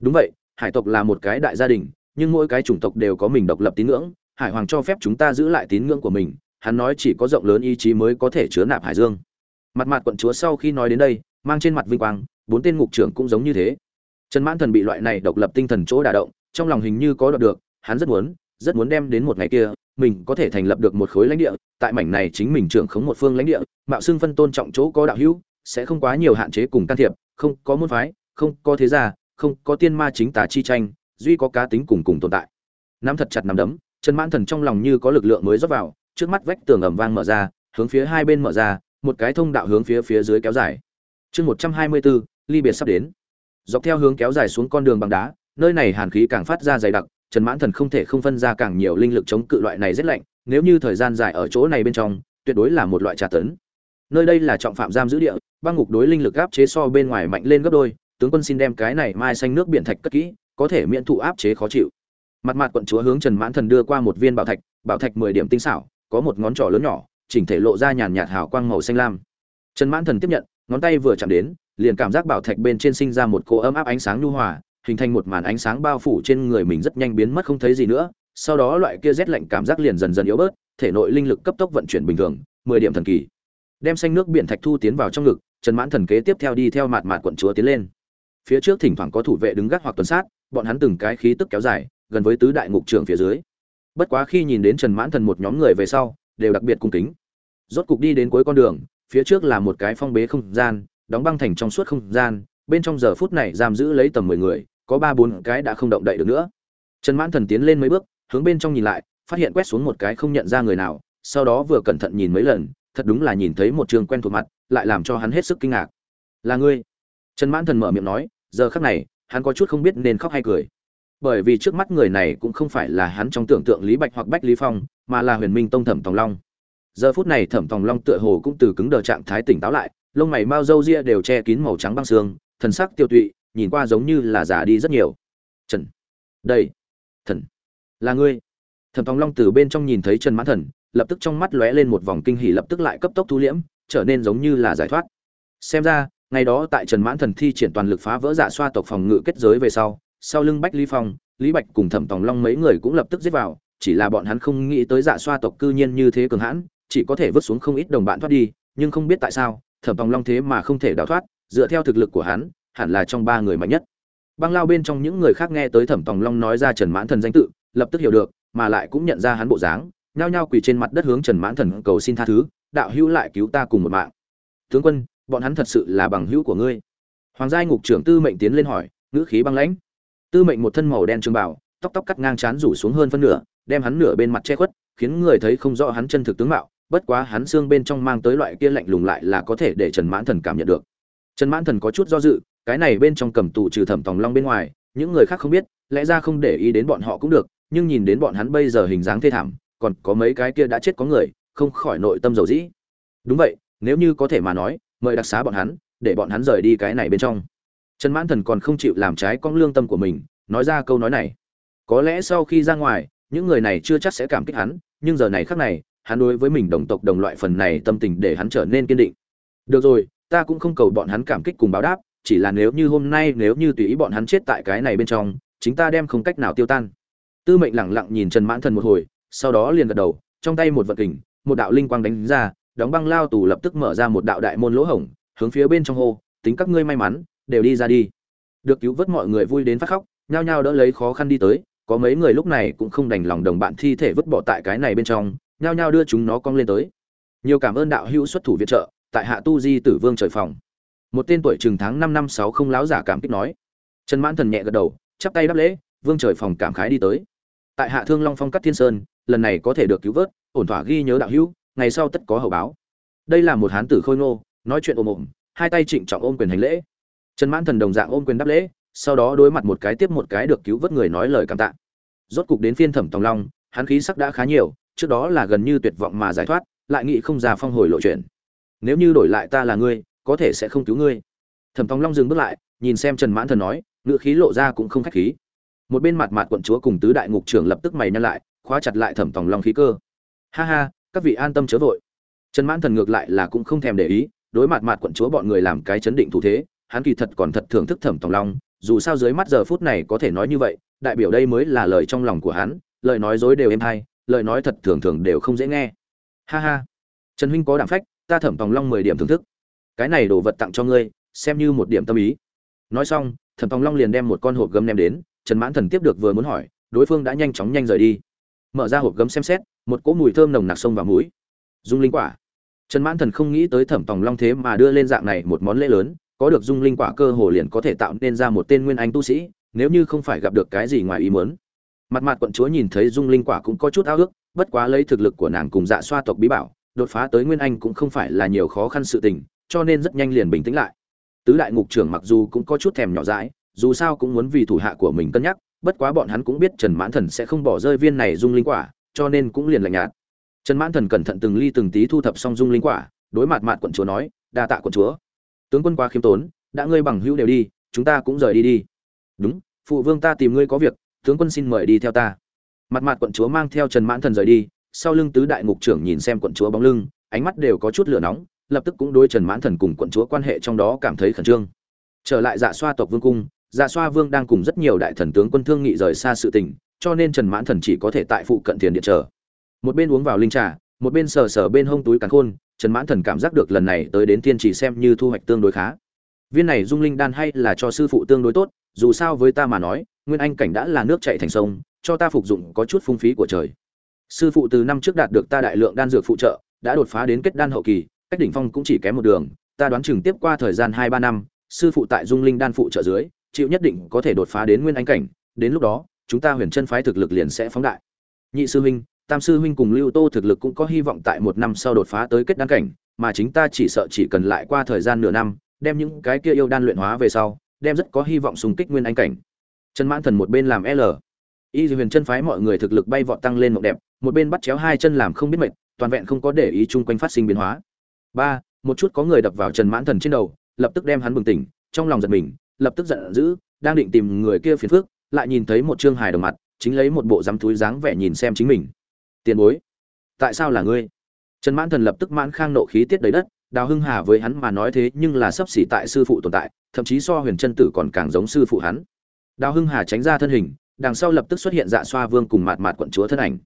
Đúng vậy, hải tộc là một cái đại gia đình, nhưng mỗi cái chủng tộc đều có mình độc lập tín ngưỡng, hải hoàng cho phép chúng ta giữ lại tín ngưỡng của mình, hắn nói chỉ có rộng lớn ý chí mới có thể chứa nạp hải dương. Mặt mặt quận chúa sau khi nói đến đây, mang trên mặt vinh quang, bốn tên ngục trưởng cũng giống như thế. Trần mãn thần bị loại này độc lập tinh thần chỗ đả động, trong lòng hình như có được, hắn rất muốn rất muốn đem đến một ngày kia mình có thể thành lập được một khối lãnh địa, tại mảnh này chính mình trưởng khống một phương lãnh địa, mạo xưng phân tôn trọng chỗ có đạo hữu, sẽ không quá nhiều hạn chế cùng can thiệp, không có môn phái, không có thế gia, không có tiên ma chính tà chi tranh, duy có cá tính cùng cùng tồn tại. Nắm thật chặt nắm đấm, trần mãn thần trong lòng như có lực lượng mới rót vào, trước mắt vách tường ẩm vang mở ra, hướng phía hai bên mở ra, một cái thông đạo hướng phía phía dưới kéo dài. Chương một trăm hai mươi bốn ly biệt sắp đến. Dọc theo hướng kéo dài xuống con đường bằng đá, nơi này hàn khí càng phát ra dày đặc trần mãn thần không thể không phân ra càng nhiều linh lực chống cự loại này rất lạnh, nếu như thời gian dài ở chỗ này bên trong, tuyệt đối là một loại trà tấn. Nơi đây là trọng phạm giam giữ địa, băng ngục đối linh lực áp chế so bên ngoài mạnh lên gấp đôi, tướng quân xin đem cái này mai xanh nước biển thạch cất kỹ, có thể miễn thụ áp chế khó chịu. Mặt mặt quận chúa hướng trần mãn thần đưa qua một viên bảo thạch bảo thạch mười điểm tinh xảo, có một ngón trỏ lớn nhỏ, chỉnh thể lộ ra nhàn nhạt hào quang màu xanh lam. Trần mãn thần tiếp nhận, ngón tay vừa chạm đến, liền cảm giác bảo thạch bên trên sinh ra một cỗ ấm áp ánh sáng nhu hòa hình thành một màn ánh sáng bao phủ trên người mình rất nhanh biến mất không thấy gì nữa. Sau đó loại kia rét lạnh cảm giác liền dần dần yếu bớt, thể nội linh lực cấp tốc vận chuyển bình thường, mười điểm thần kỳ. Đem xanh nước biển thạch thu tiến vào trong ngực, trần mãn thần kế tiếp theo đi theo mạt mạt quận chúa tiến lên. Phía trước thỉnh thoảng có thủ vệ đứng gác hoặc tuần sát, bọn hắn từng cái khí tức kéo dài, gần với tứ đại ngục trưởng phía dưới. Bất quá khi nhìn đến trần mãn thần một nhóm người về sau, đều đặc biệt cung kính. Rốt cục đi đến cuối con đường, phía trước là một cái phong bế không gian, đóng băng thành trong suốt không gian, bên trong giờ phút này giam giữ lấy tầm mười người có ba bốn cái đã không động đậy được nữa. Trần mãn thần tiến lên mấy bước, hướng bên trong nhìn lại, phát hiện quét xuống một cái không nhận ra người nào, sau đó vừa cẩn thận nhìn mấy lần, thật đúng là nhìn thấy một trường quen thuộc mặt, lại làm cho hắn hết sức kinh ngạc. Là ngươi? Trần mãn thần mở miệng nói, giờ khắc này, hắn có chút không biết nên khóc hay cười. Bởi vì trước mắt người này cũng không phải là hắn trong tưởng tượng lý bạch hoặc bách lý phong, mà là huyền minh tông thẩm tòng long. Giờ phút này thẩm tòng long tựa hồ cũng từ cứng đờ trạng thái tỉnh táo lại, lông mày mao râu ria đều che kín màu trắng băng xương, thần sắc tiêu tụy nhìn qua giống như là già đi rất nhiều. Trần. Đây. Thần. Là ngươi. Thẩm tòng long từ bên trong nhìn thấy trần mãn thần, lập tức trong mắt lóe lên một vòng kinh hỉ, lập tức lại cấp tốc thu liễm, trở nên giống như là giải thoát. Xem ra, ngày đó tại trần mãn thần thi triển toàn lực phá vỡ dạ xoa tộc phòng ngự kết giới về sau sau lưng bách lý phong, lý bạch cùng thẩm tòng long mấy người cũng lập tức giết vào, chỉ là bọn hắn không nghĩ tới dạ xoa tộc cư nhiên như thế cường hãn, chỉ có thể vứt xuống không ít đồng bạn thoát đi, nhưng không biết tại sao, thẩm tòng long thế mà không thể đào thoát, dựa theo thực lực của hắn hẳn là trong ba người mạnh nhất. Băng lao bên trong những người khác nghe tới thẩm tòng long nói ra trần mãn thần danh tự, lập tức hiểu được, mà lại cũng nhận ra hắn bộ dáng, nhao nhao quỳ trên mặt đất hướng trần mãn thần cầu xin tha thứ, đạo hữu lại cứu ta cùng một mạng. Tướng quân, bọn hắn thật sự là bằng hữu của ngươi. Hoàng giai ngục trưởng tư mệnh tiến lên hỏi, ngữ khí băng lãnh. Tư mệnh một thân màu đen trường bảo, tóc tóc cắt ngang chán rủ xuống hơn phân nửa, đem hắn nửa bên mặt che khuất, khiến người thấy không rõ hắn chân thực tướng mạo, bất quá hắn xương bên trong mang tới loại kia lạnh lùng lại là có thể để trần mãn thần cảm nhận được. Trần mãn thần có chút do dự cái này bên trong cầm tù trừ thẩm tòng long bên ngoài, những người khác không biết, lẽ ra không để ý đến bọn họ cũng được, nhưng nhìn đến bọn hắn bây giờ hình dáng thê thảm, còn có mấy cái kia đã chết có người, không khỏi nội tâm dầu dĩ. Đúng vậy, nếu như có thể mà nói, mời đặc xá bọn hắn, để bọn hắn rời đi cái này bên trong. Trần mãn thần còn không chịu làm trái con lương tâm của mình, nói ra câu nói này. Có lẽ sau khi ra ngoài, những người này chưa chắc sẽ cảm kích hắn, nhưng giờ này khác này, hắn đối với mình đồng tộc đồng loại phần này tâm tình để hắn trở nên kiên định. Được rồi, ta cũng không cầu bọn hắn cảm kích cùng báo đáp chỉ là nếu như hôm nay nếu như tùy ý bọn hắn chết tại cái này bên trong, chính ta đem không cách nào tiêu tan. Tư mệnh lẳng lặng nhìn trần mãn thần một hồi, sau đó liền gật đầu, trong tay một vật kình, một đạo linh quang đánh ra, đóng băng lao tù lập tức mở ra một đạo đại môn lỗ hổng, hướng phía bên trong hô, tính các ngươi may mắn, đều đi ra đi. Được cứu vớt mọi người vui đến phát khóc, nhao nhao đỡ lấy khó khăn đi tới, có mấy người lúc này cũng không đành lòng đồng bạn thi thể vứt bỏ tại cái này bên trong, nhao nhao đưa chúng nó cong lên tới. Nhiều cảm ơn đạo hữu xuất thủ viện trợ, tại hạ tu di tử vương trời phòng một tên tuổi chừng tháng năm năm sáu không láo giả cảm kích nói. Trần mãn thần nhẹ gật đầu, chắp tay đáp lễ, vương trời phòng cảm khái đi tới. Tại hạ thương long phong cắt thiên sơn, lần này có thể được cứu vớt, ổn thỏa ghi nhớ đạo hữu, ngày sau tất có hậu báo. Đây là một hán tử khôi ngô, nói chuyện ồm ồm, hai tay trịnh trọng ôm quyền hành lễ. Trần mãn thần đồng dạng ôm quyền đáp lễ, sau đó đối mặt một cái tiếp một cái được cứu vớt người nói lời cảm tạ. Rốt cục đến phiên thẩm tòng long hắn khí sắc đã khá nhiều, trước đó là gần như tuyệt vọng mà giải thoát, lại nghĩ không ra phong hồi lộ chuyện. Nếu như đổi lại ta là ngươi có thể sẽ không cứu ngươi. Thẩm tòng long dừng bước lại, nhìn xem trần mãn thần nói ngự khí lộ ra cũng không khách khí. Một bên mặt mặt quận chúa cùng tứ đại ngục trưởng lập tức mày nhăn lại, khóa chặt lại thẩm tòng long khí cơ. Ha ha, các vị an tâm chớ vội. Trần mãn thần ngược lại là cũng không thèm để ý, đối mặt mặt quận chúa bọn người làm cái chấn định thủ thế, hắn kỳ thật còn thật thưởng thức thẩm tòng long, dù sao dưới mắt giờ phút này có thể nói như vậy, đại biểu đây mới là lời trong lòng của hắn, lời nói dối đều êm hay, lời nói thật thường thường đều không dễ nghe. Ha ha. Trần huynh có đảm phách, ta thẩm tòng long mười điểm thưởng thức cái này đồ vật tặng cho ngươi, xem như một điểm tâm ý. Nói xong, thẩm tòng long liền đem một con hộp gấm đem đến, trần mãn thần tiếp được vừa muốn hỏi, đối phương đã nhanh chóng nhanh rời đi. Mở ra hộp gấm xem xét, một cỗ mùi thơm nồng nặc sông vào mũi. Dung linh quả. Trần mãn thần không nghĩ tới thẩm tòng long thế mà đưa lên dạng này một món lễ lớn, có được dung linh quả cơ hồ liền có thể tạo nên ra một tên nguyên anh tu sĩ, nếu như không phải gặp được cái gì ngoài ý muốn. Mặt mặt quận chúa nhìn thấy dung linh quả cũng có chút ao ước, bất quá lấy thực lực của nàng cùng dạ xoa tộc bí bảo, đột phá tới nguyên anh cũng không phải là nhiều khó khăn sự tình cho nên rất nhanh liền bình tĩnh lại. Tứ đại ngục trưởng mặc dù cũng có chút thèm nhỏ dãi, dù sao cũng muốn vì thủ hạ của mình cân nhắc, bất quá bọn hắn cũng biết trần mãn thần sẽ không bỏ rơi viên này dung linh quả, cho nên cũng liền lạnh nhạt. Trần mãn thần cẩn thận từng ly từng tí thu thập xong dung linh quả, đối mặt mặt quận chúa nói, đa tạ quận chúa. Tướng quân quá khiêm tốn, đã ngươi bằng hữu đều đi, chúng ta cũng rời đi đi. Đúng, phụ vương ta tìm ngươi có việc, tướng quân xin mời đi theo ta. Mặt mặt quận chúa mang theo trần mãn thần rời đi, sau lưng tứ đại ngục trưởng nhìn xem quận chúa bóng lưng, ánh mắt đều có chút lửa nóng lập tức cũng đối trần mãn thần cùng quận chúa quan hệ trong đó cảm thấy khẩn trương. Trở lại dạ xoa tộc vương cung dạ xoa vương đang cùng rất nhiều đại thần tướng quân thương nghị rời xa sự tình, cho nên trần mãn thần chỉ có thể tại phụ cận tiền điện chờ. Một bên uống vào linh trà, một bên sờ sờ bên hông túi càn khôn, trần mãn thần cảm giác được lần này tới đến tiên chỉ xem như thu hoạch tương đối khá. Viên này dung linh đan hay là cho sư phụ tương đối tốt, dù sao với ta mà nói, nguyên anh cảnh đã là nước chạy thành sông, cho ta phục dụng có chút phung phí của trời. Sư phụ từ năm trước đạt được ta đại lượng đan dược phụ trợ, đã đột phá đến kết đan hậu kỳ cách đỉnh phong cũng chỉ kém một đường, ta đoán chừng tiếp qua thời gian hai ba năm, sư phụ tại dung linh đan phụ trợ dưới, chịu nhất định có thể đột phá đến nguyên anh cảnh, đến lúc đó, chúng ta huyền chân phái thực lực liền sẽ phóng đại. Nhị sư huynh, tam sư huynh cùng lưu tô thực lực cũng có hy vọng tại một năm sau đột phá tới kết đan cảnh, mà chính ta chỉ sợ chỉ cần lại qua thời gian nửa năm, đem những cái kia yêu đan luyện hóa về sau, đem rất có hy vọng xung kích nguyên anh cảnh. Trần mãn thần một bên làm l. Y huyền chân phái mọi người thực lực bay vọt tăng lên mộng đẹp, một bên bắt chéo hai chân làm không biết mệt, toàn vẹn không có để ý chung quanh phát sinh biến hóa ba, một chút có người đập vào trần mãn thần trên đầu, lập tức đem hắn bừng tỉnh, trong lòng giật mình, lập tức giận dữ, đang định tìm người kia phiền phước lại nhìn thấy một trương hài đồng mặt, chính lấy một bộ dám túi dáng vẻ nhìn xem chính mình. Tiền bối, tại sao là ngươi? Trần mãn thần lập tức mãn khang nộ khí tiết đầy đất, đào hưng hà với hắn mà nói thế nhưng là sấp xỉ tại sư phụ tồn tại, thậm chí so huyền Trân tử còn càng giống sư phụ hắn. Đào hưng hà tránh ra thân hình, đằng sau lập tức xuất hiện dạ xoa vương cùng mạt mạt quận chúa thân ảnh.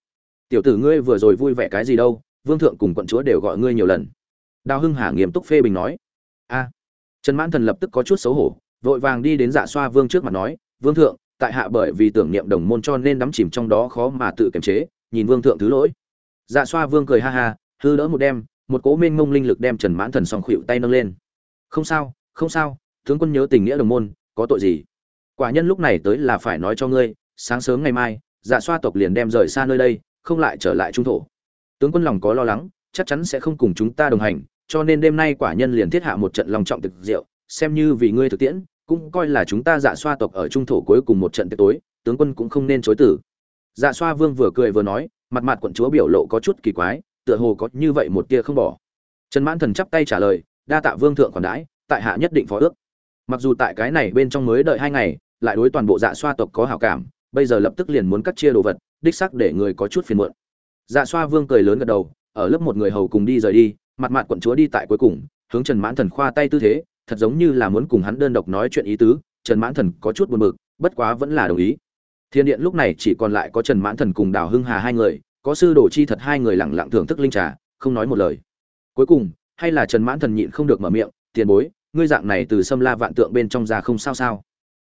Tiểu tử ngươi vừa rồi vui vẻ cái gì đâu, vương thượng cùng quận chúa đều gọi ngươi nhiều lần đào hưng hà nghiêm túc phê bình nói. A. Trần mãn thần lập tức có chút xấu hổ, vội vàng đi đến dạ xoa vương trước mặt nói, vương thượng, tại hạ bởi vì tưởng niệm đồng môn cho nên đắm chìm trong đó khó mà tự kiềm chế, nhìn vương thượng thứ lỗi. Dạ xoa vương cười ha ha, hư đỡ một đem một cố mênh mông linh lực đem trần mãn thần song khuỵu tay nâng lên. Không sao không sao, tướng quân nhớ tình nghĩa đồng môn, có tội gì? Quả nhân lúc này tới là phải nói cho ngươi, sáng sớm ngày mai dạ xoa tộc liền đem rời xa nơi đây, không lại trở lại trung thổ. Tướng quân lòng có lo lắng, chắc chắn sẽ không cùng chúng ta đồng hành cho nên đêm nay quả nhân liền thiết hạ một trận lòng trọng thực diệu, xem như vì ngươi thực tiễn, cũng coi là chúng ta dạ xoa tộc ở trung thổ cuối cùng một trận tiệc tối, tướng quân cũng không nên chối tử dạ xoa vương vừa cười vừa nói, mặt mặt quận chúa biểu lộ có chút kỳ quái, tựa hồ có như vậy một tia không bỏ. Trần mãn thần chắp tay trả lời, đa tạ vương thượng còn đãi, tại hạ nhất định phó ước. Mặc dù tại cái này bên trong mới đợi hai ngày, lại đối toàn bộ dạ xoa tộc có hảo cảm, bây giờ lập tức liền muốn cắt chia đồ vật, đích sắc để người có chút phiền muộn. Dạ xoa vương cười lớn gật đầu, ở lớp một người hầu cùng đi rời đi mặt mặt quận chúa đi tại cuối cùng, hướng trần mãn thần khoa tay tư thế, thật giống như là muốn cùng hắn đơn độc nói chuyện ý tứ, trần mãn thần có chút buồn bực, bất quá vẫn là đồng ý. Thiên điện lúc này chỉ còn lại có trần mãn thần cùng đào hưng hà hai người, có sư đồ chi thật hai người lặng lặng thưởng thức linh trà, không nói một lời. Cuối cùng, hay là trần mãn thần nhịn không được mở miệng, tiền bối, ngươi dạng này từ xâm la vạn tượng bên trong ra không sao sao?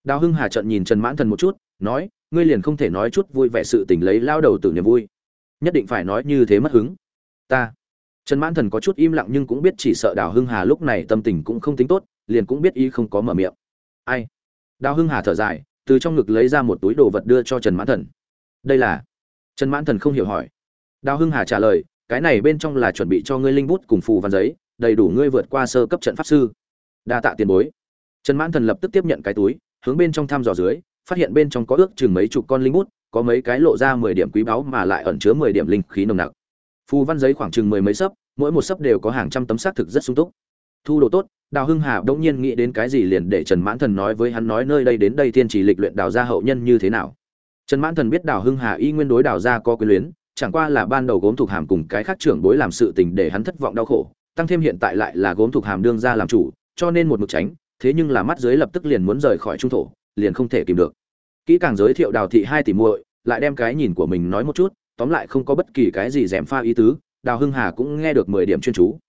Đào hưng hà trận nhìn trần mãn thần một chút, nói, ngươi liền không thể nói chút vui vẻ sự tình lấy lao đầu từ niềm vui. Nhất định phải nói như thế mất hứng. Ta trần mãn thần có chút im lặng nhưng cũng biết chỉ sợ đào hưng hà lúc này tâm tình cũng không tính tốt, liền cũng biết y không có mở miệng. Ai? Đào hưng hà thở dài, từ trong ngực lấy ra một túi đồ vật đưa cho trần mãn thần. Đây là? Trần mãn thần không hiểu hỏi. Đào hưng hà trả lời, cái này bên trong là chuẩn bị cho ngươi linh bút cùng phù văn giấy, đầy đủ ngươi vượt qua sơ cấp trận pháp sư. Đa tạ tiền bối. Trần mãn thần lập tức tiếp nhận cái túi, hướng bên trong thăm dò dưới, phát hiện bên trong có ước chừng mấy chục con linh bút, có mấy cái lộ ra mười điểm quý báu mà lại ẩn chứa mười điểm linh khí nồng nặc phù văn giấy khoảng chừng mười mấy sấp, mỗi một sấp đều có hàng trăm tấm xác thực rất sung túc. Thu đồ tốt, đào hưng hà đống nhiên nghĩ đến cái gì liền để trần mãn thần nói với hắn nói nơi đây đến đây thiên chỉ lịch luyện đào gia hậu nhân như thế nào. Trần mãn thần biết đào hưng hà y nguyên đối đào gia có quyền luyến, chẳng qua là ban đầu gốm thuộc hàm cùng cái khác trưởng bối làm sự tình để hắn thất vọng đau khổ, tăng thêm hiện tại lại là gốm thuộc hàm đương ra làm chủ, cho nên một mực tránh, thế nhưng là mắt dưới lập tức liền muốn rời khỏi trung thổ, liền không thể kìm được. Kỹ càng giới thiệu đào thị hai tỷ muội, lại đem cái nhìn của mình nói một chút tóm lại không có bất kỳ cái gì dèm pha ý tứ đào hưng hà cũng nghe được mười điểm chuyên chú.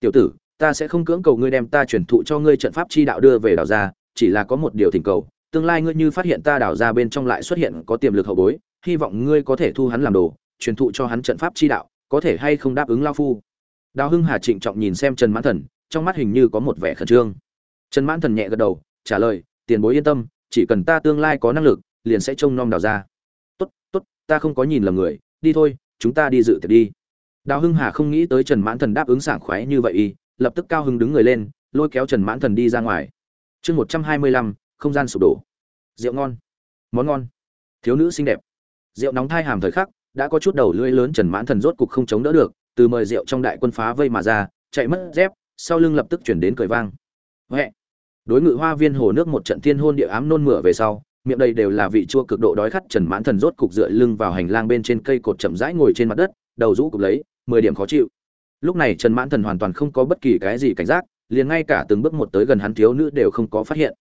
Tiểu tử ta sẽ không cưỡng cầu ngươi đem ta truyền thụ cho ngươi trận pháp chi đạo đưa về đào ra, chỉ là có một điều thỉnh cầu tương lai ngươi như phát hiện ta đào ra bên trong lại xuất hiện có tiềm lực hậu bối hy vọng ngươi có thể thu hắn làm đồ truyền thụ cho hắn trận pháp chi đạo có thể hay không đáp ứng lao phu. Đào hưng hà trịnh trọng nhìn xem trần mãn thần trong mắt hình như có một vẻ khẩn trương. Trần mãn thần nhẹ gật đầu trả lời tiền bối yên tâm chỉ cần ta tương lai có năng lực liền sẽ trông nom đào ra tốt tốt ta không có nhìn lầm người đi thôi, chúng ta đi dự tiệc đi. Đào hưng hà không nghĩ tới trần mãn thần đáp ứng sảng khoái như vậy y, lập tức cao hưng đứng người lên, lôi kéo trần mãn thần đi ra ngoài. Chương một trăm hai mươi lăm, không gian sụp đổ. Rượu ngon. Món ngon. Thiếu nữ xinh đẹp. Rượu nóng thai hàm thời khắc, đã có chút đầu lưỡi lớn trần mãn thần rốt cục không chống đỡ được, từ mời rượu trong đại quân phá vây mà ra, chạy mất dép, sau lưng lập tức chuyển đến cười vang. Huệ. Đối ngự hoa viên hồ nước một trận thiên hôn địa ám nôn mửa về sau miệng đây đều là vị chua cực độ đói khát, trần mãn thần rốt cục dựa lưng vào hành lang bên trên cây cột chậm rãi ngồi trên mặt đất, đầu rũ cục lấy, mười điểm khó chịu. Lúc này trần mãn thần hoàn toàn không có bất kỳ cái gì cảnh giác, liền ngay cả từng bước một tới gần hắn thiếu nữ đều không có phát hiện.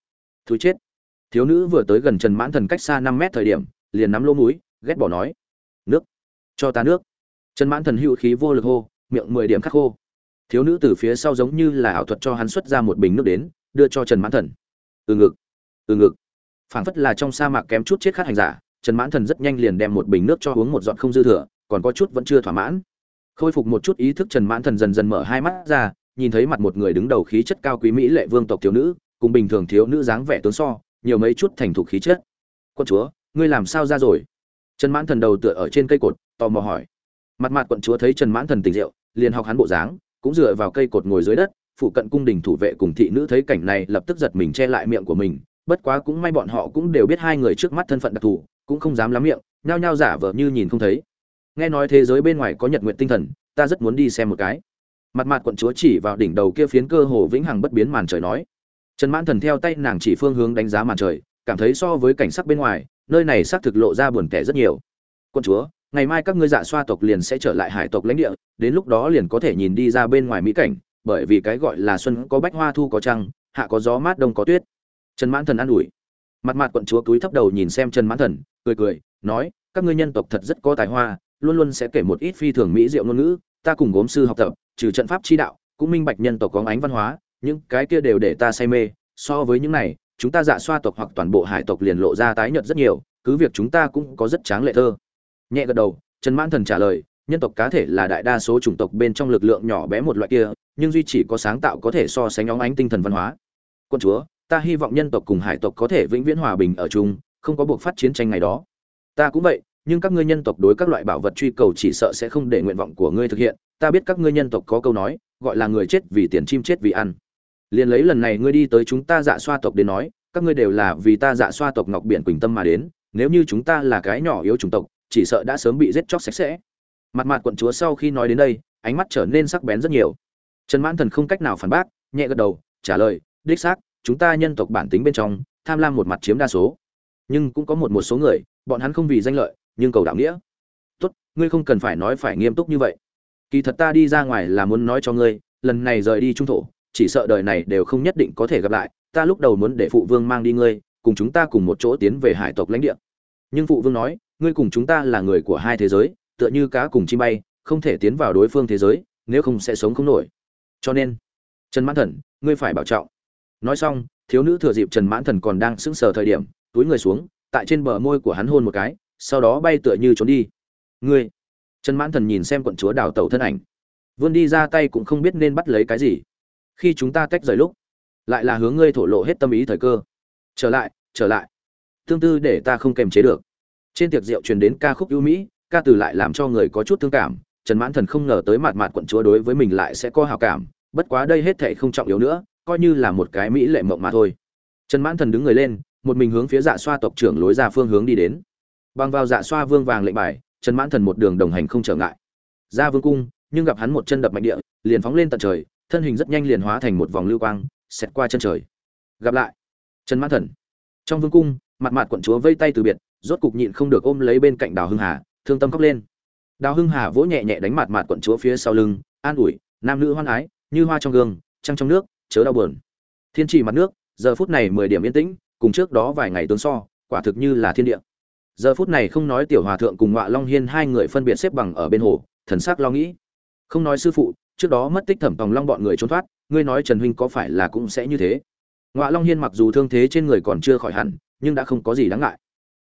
Thú chết. Thiếu nữ vừa tới gần trần mãn thần cách xa năm mét thời điểm, liền nắm lỗ mũi, ghét bỏ nói, nước, cho ta nước. Trần mãn thần hữu khí vô lực hô, miệng mười điểm khắc khô. Thiếu nữ từ phía sau giống như là ảo thuật cho hắn xuất ra một bình nước đến, đưa cho trần mãn thần. Từ ngực từ ngực phảng phất là trong sa mạc kém chút chết khát hành giả, trần mãn thần rất nhanh liền đem một bình nước cho uống một giọt không dư thừa, còn có chút vẫn chưa thỏa mãn. Khôi phục một chút ý thức, trần mãn thần dần dần mở hai mắt ra, nhìn thấy mặt một người đứng đầu khí chất cao quý mỹ lệ vương tộc thiếu nữ, cùng bình thường thiếu nữ dáng vẻ tướng so, nhiều mấy chút thành thục khí chất. Quân chúa, ngươi làm sao ra rồi? Trần mãn thần đầu tựa ở trên cây cột, tò mò hỏi. Mặt mặt quận chúa thấy trần mãn thần tỉnh rượu, liền học hắn bộ dáng, cũng dựa vào cây cột ngồi dưới đất, phụ cận cung đình thủ vệ cùng thị nữ thấy cảnh này lập tức giật mình che lại miệng của mình bất quá cũng may bọn họ cũng đều biết hai người trước mắt thân phận đặc thù, cũng không dám lắm miệng, nhao nhao giả vờ như nhìn không thấy. Nghe nói thế giới bên ngoài có nhật nguyện tinh thần, ta rất muốn đi xem một cái. Mặt mặt quận chúa chỉ vào đỉnh đầu kia phiến cơ hồ vĩnh hằng bất biến màn trời nói. Trần mãn thần theo tay nàng chỉ phương hướng đánh giá màn trời, cảm thấy so với cảnh sắc bên ngoài, nơi này xác thực lộ ra buồn tẻ rất nhiều. Quận chúa, ngày mai các ngươi dạ xoa tộc liền sẽ trở lại hải tộc lãnh địa, đến lúc đó liền có thể nhìn đi ra bên ngoài mỹ cảnh, bởi vì cái gọi là xuân có bách hoa thu có trăng, hạ có gió mát đông có tuyết trần mãn thần an ủi. Mặt mặt quận chúa cúi thấp đầu nhìn xem trần mãn thần, cười cười, nói, các ngươi nhân tộc thật rất có tài hoa, luôn luôn sẽ kể một ít phi thường mỹ diệu ngôn ngữ, ta cùng gốm sư học tập, trừ trận pháp chi đạo, cũng minh bạch nhân tộc có ánh văn hóa, những cái kia đều để ta say mê, so với những này, chúng ta dạ xoa tộc hoặc toàn bộ hải tộc liền lộ ra tái nhợt rất nhiều, cứ việc chúng ta cũng có rất tráng lệ thơ. Nhẹ gật đầu, trần mãn thần trả lời, nhân tộc cá thể là đại đa số chủng tộc bên trong lực lượng nhỏ bé một loại kia, nhưng duy chỉ có sáng tạo có thể so sánh óng ánh tinh thần văn hóa. Quân chúa ta hy vọng nhân tộc cùng hải tộc có thể vĩnh viễn hòa bình ở chung, không có buộc phát chiến tranh ngày đó. Ta cũng vậy, nhưng các ngươi nhân tộc đối các loại bảo vật truy cầu chỉ sợ sẽ không để nguyện vọng của ngươi thực hiện. Ta biết các ngươi nhân tộc có câu nói, gọi là người chết vì tiền, chim chết vì ăn. Liền lấy lần này ngươi đi tới chúng ta dạ xoa tộc đến nói, các ngươi đều là vì ta dạ xoa tộc ngọc biển quỳnh tâm mà đến, nếu như chúng ta là cái nhỏ yếu chủng tộc, chỉ sợ đã sớm bị giết chóc sạch sẽ. Mặt mặt quận chúa sau khi nói đến đây, ánh mắt trở nên sắc bén rất nhiều. Trần mãn thần không cách nào phản bác, nhẹ gật đầu, trả lời, đích xác chúng ta nhân tộc bản tính bên trong, tham lam một mặt chiếm đa số. Nhưng cũng có một một số người, bọn hắn không vì danh lợi, nhưng cầu đạo nghĩa. Tốt, ngươi không cần phải nói phải nghiêm túc như vậy. Kỳ thật ta đi ra ngoài là muốn nói cho ngươi, lần này rời đi trung thổ, chỉ sợ đời này đều không nhất định có thể gặp lại, ta lúc đầu muốn để phụ vương mang đi ngươi, cùng chúng ta cùng một chỗ tiến về hải tộc lãnh địa. Nhưng phụ vương nói, ngươi cùng chúng ta là người của hai thế giới, tựa như cá cùng chim bay, không thể tiến vào đối phương thế giới, nếu không sẽ sống không nổi. Cho nên, trần mãn thần, ngươi phải bảo trọng nói xong, thiếu nữ thừa dịp trần mãn thần còn đang sững sờ thời điểm, túi người xuống, tại trên bờ môi của hắn hôn một cái, sau đó bay tựa như trốn đi. Ngươi! Trần mãn thần nhìn xem quận chúa đào tẩu thân ảnh. Vươn đi ra tay cũng không biết nên bắt lấy cái gì. Khi chúng ta tách rời lúc, lại là hướng ngươi thổ lộ hết tâm ý thời cơ. Trở lại trở lại. Tương tư để ta không kềm chế được. Trên tiệc rượu truyền đến ca khúc ưu mỹ, ca từ lại làm cho người có chút thương cảm. Trần mãn thần không ngờ tới mạt mạt quận chúa đối với mình lại sẽ có hào cảm, bất quá đây hết thệ không trọng yếu nữa coi như là một cái mỹ lệ mộng mà thôi. Trần mãn thần đứng người lên, một mình hướng phía dạ xoa tộc trưởng lối ra phương hướng đi đến. Bằng vào dạ xoa vương vàng lệnh bài, trần mãn thần một đường đồng hành không trở ngại. Ra vương cung, nhưng gặp hắn một chân đập mạnh địa, liền phóng lên tận trời, thân hình rất nhanh liền hóa thành một vòng lưu quang, xẹt qua chân trời. Gặp lại, trần mãn thần. Trong vương cung, mặt mặt quận chúa vây tay từ biệt, rốt cục nhịn không được ôm lấy bên cạnh đào hưng hà, thương tâm khóc lên. Đào hưng hà vỗ nhẹ nhẹ đánh mặt mặt quận chúa phía sau lưng, an ủi, nam nữ hoan ái, như hoa trong gương, trăng trong nước chớ đau buồn. Thiên trì mặt nước, giờ phút này mười điểm yên tĩnh, cùng trước đó vài ngày tướng so, quả thực như là thiên địa. Giờ phút này không nói tiểu hòa thượng cùng ngọa long hiên hai người phân biệt xếp bằng ở bên hồ, thần sắc lo nghĩ. Không nói sư phụ, trước đó mất tích thẩm tòng long bọn người trốn thoát, ngươi nói trần huynh có phải là cũng sẽ như thế? Ngọa long hiên mặc dù thương thế trên người còn chưa khỏi hẳn, nhưng đã không có gì đáng ngại.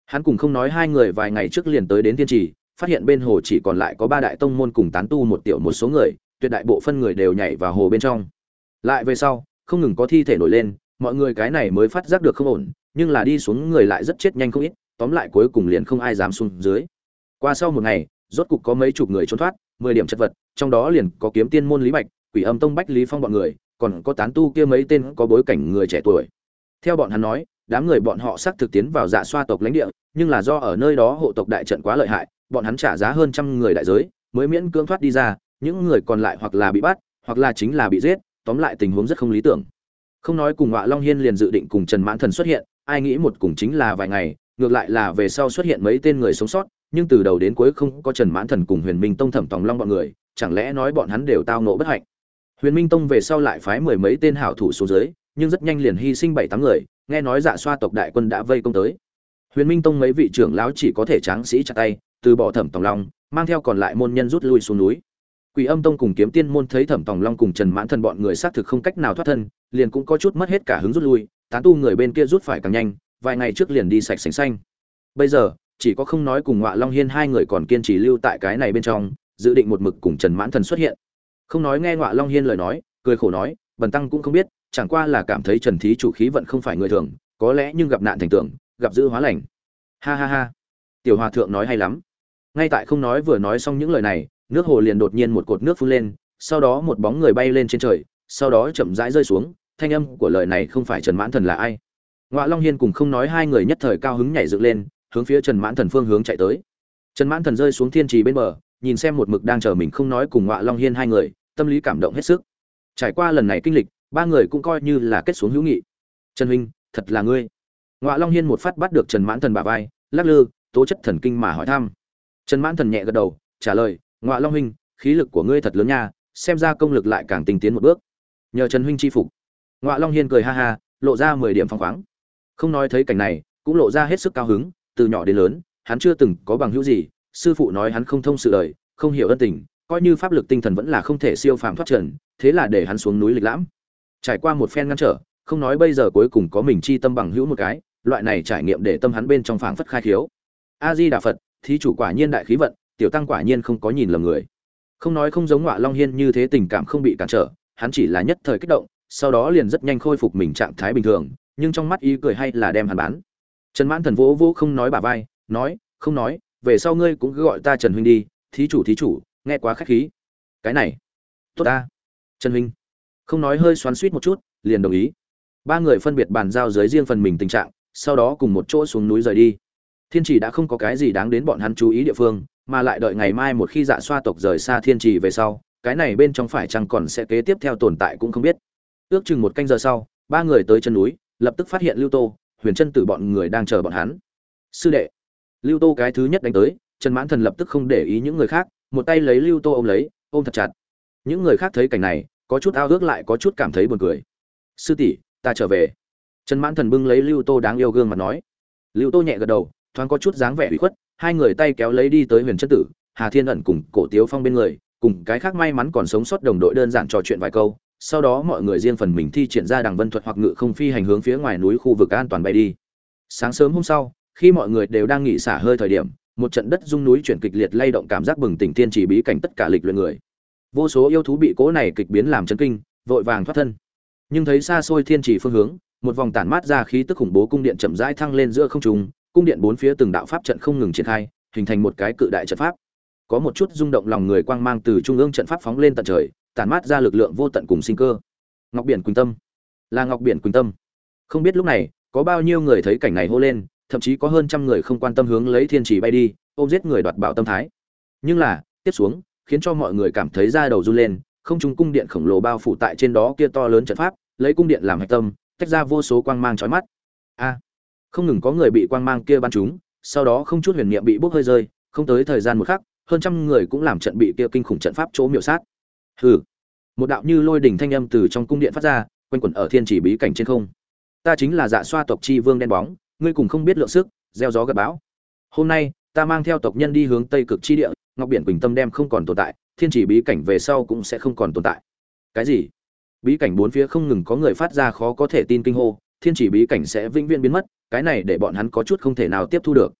Hắn cùng không nói hai người vài ngày trước liền tới đến thiên trì, phát hiện bên hồ chỉ còn lại có ba đại tông môn cùng tán tu một tiểu một số người, tuyệt đại bộ phân người đều nhảy vào hồ bên trong lại về sau, không ngừng có thi thể nổi lên, mọi người cái này mới phát giác được không ổn, nhưng là đi xuống người lại rất chết nhanh không ít, tóm lại cuối cùng liền không ai dám xuống dưới. Qua sau một ngày, rốt cục có mấy chục người trốn thoát, mười điểm chất vật, trong đó liền có kiếm tiên môn lý bạch, quỷ âm tông bách lý phong bọn người, còn có tán tu kia mấy tên có bối cảnh người trẻ tuổi. Theo bọn hắn nói, đám người bọn họ xác thực tiến vào dạ xoa tộc lãnh địa, nhưng là do ở nơi đó hộ tộc đại trận quá lợi hại, bọn hắn trả giá hơn trăm người đại giới, mới miễn cưỡng thoát đi ra, những người còn lại hoặc là bị bắt, hoặc là chính là bị giết tóm lại tình huống rất không lý tưởng. Không nói cùng ngọa long hiên liền dự định cùng trần mãn thần xuất hiện, ai nghĩ một cùng chính là vài ngày, ngược lại là về sau xuất hiện mấy tên người sống sót, nhưng từ đầu đến cuối không có trần mãn thần cùng huyền minh tông thẩm tòng long bọn người, chẳng lẽ nói bọn hắn đều tao nộ bất hạnh? Huyền minh tông về sau lại phái mười mấy tên hảo thủ xuống dưới, nhưng rất nhanh liền hy sinh bảy tám người, nghe nói dạ xoa tộc đại quân đã vây công tới. Huyền minh tông mấy vị trưởng lão chỉ có thể tráng sĩ chặt tay, từ bỏ thẩm tòng long, mang theo còn lại môn nhân rút lui xuống núi quỷ âm tông cùng kiếm tiên môn thấy thẩm tòng long cùng trần mãn thần bọn người xác thực không cách nào thoát thân liền cũng có chút mất hết cả hứng rút lui tán tu người bên kia rút phải càng nhanh vài ngày trước liền đi sạch sành xanh. Bây giờ chỉ có không nói cùng ngọa long hiên hai người còn kiên trì lưu tại cái này bên trong dự định một mực cùng trần mãn thần xuất hiện. Không nói nghe ngọa long hiên lời nói cười khổ nói bần tăng cũng không biết chẳng qua là cảm thấy trần thí chủ khí vận không phải người thường có lẽ nhưng gặp nạn thành tượng, gặp dữ hóa lành. Ha ha ha. Tiểu hòa thượng nói hay lắm. Ngay tại không nói vừa nói xong những lời này nước hồ liền đột nhiên một cột nước phun lên, sau đó một bóng người bay lên trên trời, sau đó chậm rãi rơi xuống, thanh âm của lời này không phải trần mãn thần là ai. Ngoạ long hiên cùng không nói hai người nhất thời cao hứng nhảy dựng lên, hướng phía trần mãn thần phương hướng chạy tới. Trần mãn thần rơi xuống thiên trì bên bờ, nhìn xem một mực đang chờ mình không nói cùng ngoạ long hiên hai người, tâm lý cảm động hết sức. Trải qua lần này kinh lịch, ba người cũng coi như là kết xuống hữu nghị. Trần huynh, thật là ngươi. Ngoạ long hiên một phát bắt được trần mãn thần bà vai, lắc lư, tố chất thần kinh mà hỏi thăm. Trần mãn thần nhẹ gật đầu, trả lời Ngọa long huynh, khí lực của ngươi thật lớn nha, xem ra công lực lại càng tinh tiến một bước. Nhờ trần huynh chi phục. Ngọa long hiên cười ha ha, lộ ra mười điểm phong khoáng. Không nói thấy cảnh này, cũng lộ ra hết sức cao hứng, từ nhỏ đến lớn, hắn chưa từng có bằng hữu gì, sư phụ nói hắn không thông sự đời không hiểu ân tình, coi như pháp lực tinh thần vẫn là không thể siêu phàm thoát trần, thế là để hắn xuống núi lịch lãm. Trải qua một phen ngăn trở, không nói bây giờ cuối cùng có mình chi tâm bằng hữu một cái, loại này trải nghiệm để tâm hắn bên trong phảng phất khai khiếu. A di đà phật, thí chủ quả nhiên đại khí vận tiểu tăng quả nhiên không có nhìn lầm người. Không nói không giống ngọa long hiên như thế tình cảm không bị cản trở, hắn chỉ là nhất thời kích động, sau đó liền rất nhanh khôi phục mình trạng thái bình thường, nhưng trong mắt ý cười hay là đem hắn bán. Trần mãn thần vỗ vỗ không nói bà vai, nói, không nói, về sau ngươi cũng cứ gọi ta trần huynh đi, thí chủ thí chủ, nghe quá khách khí. Cái này, tốt ta. Trần huynh. Không nói hơi xoắn suýt một chút, liền đồng ý. Ba người phân biệt bàn giao dưới riêng phần mình tình trạng, sau đó cùng một chỗ xuống núi rời đi. Thiên Chỉ đã không có cái gì đáng đến bọn hắn chú ý địa phương mà lại đợi ngày mai một khi dạ xoa tộc rời xa thiên trì về sau, cái này bên trong phải chăng còn sẽ kế tiếp theo tồn tại cũng không biết. Ước chừng một canh giờ sau, ba người tới chân núi, lập tức phát hiện lưu tô, huyền chân tử bọn người đang chờ bọn hắn. Sư đệ. Lưu tô cái thứ nhất đánh tới, trần mãn thần lập tức không để ý những người khác, một tay lấy lưu tô ôm lấy, ôm thật chặt. Những người khác thấy cảnh này, có chút ao ước lại có chút cảm thấy buồn cười. Sư tỷ, ta trở về. Trần mãn thần bưng lấy lưu tô đáng yêu gương mà nói. Lưu tô nhẹ gật đầu thoáng có chút dáng vẻ ủy khuất, hai người tay kéo lấy đi tới huyền chân tử, hà thiên ẩn cùng cổ tiếu phong bên người, cùng cái khác may mắn còn sống sót đồng đội đơn giản trò chuyện vài câu, sau đó mọi người riêng phần mình thi triển ra đằng vân thuật hoặc ngự không phi hành hướng phía ngoài núi khu vực an toàn bay đi. Sáng sớm hôm sau, khi mọi người đều đang nghỉ xả hơi thời điểm, một trận đất rung núi chuyển kịch liệt lay động cảm giác bừng tỉnh tiên chỉ bí cảnh tất cả lịch luyện người. Vô số yêu thú bị cố này kịch biến làm chấn kinh, vội vàng thoát thân. Nhưng thấy xa xôi thiên chỉ phương hướng, một vòng tản mát ra khí tức khủng bố cung điện chậm rãi thăng lên giữa không trung cung điện bốn phía từng đạo pháp trận không ngừng triển khai, hình thành một cái cự đại trận pháp. Có một chút rung động lòng người quang mang từ trung ương trận pháp phóng lên tận trời, tản mát ra lực lượng vô tận cùng sinh cơ. Ngọc biển quỳnh tâm. Là ngọc biển quỳnh tâm. Không biết lúc này, có bao nhiêu người thấy cảnh này hô lên, thậm chí có hơn trăm người không quan tâm hướng lấy thiên chỉ bay đi, ôm giết người đoạt bảo tâm thái. Nhưng là, tiếp xuống, khiến cho mọi người cảm thấy da đầu run lên, không trung cung điện khổng lồ bao phủ tại trên đó kia to lớn trận pháp, lấy cung điện làm hạch tâm, tách ra vô số quang mang chói mắt. A! Không ngừng có người bị quang mang kia bắn trúng sau đó không chút huyền niệm bị bốc hơi rơi, không tới thời gian một khắc, hơn trăm người cũng làm trận bị kia kinh khủng trận pháp chỗ miểu sát. Hừ. Một đạo như lôi đỉnh thanh âm từ trong cung điện phát ra, quanh quẩn ở thiên chỉ bí cảnh trên không. Ta chính là dạ xoa tộc chi vương đen bóng, ngươi cùng không biết lượng sức, gieo gió gặp bão. Hôm nay, ta mang theo tộc nhân đi hướng tây cực chi địa, ngọc biển quỳnh tâm đem không còn tồn tại, thiên chỉ bí cảnh về sau cũng sẽ không còn tồn tại. Cái gì? Bí cảnh bốn phía không ngừng có người phát ra khó có thể tin kinh hô thiên chỉ bí cảnh sẽ vĩnh viễn biến mất, cái này để bọn hắn có chút không thể nào tiếp thu được.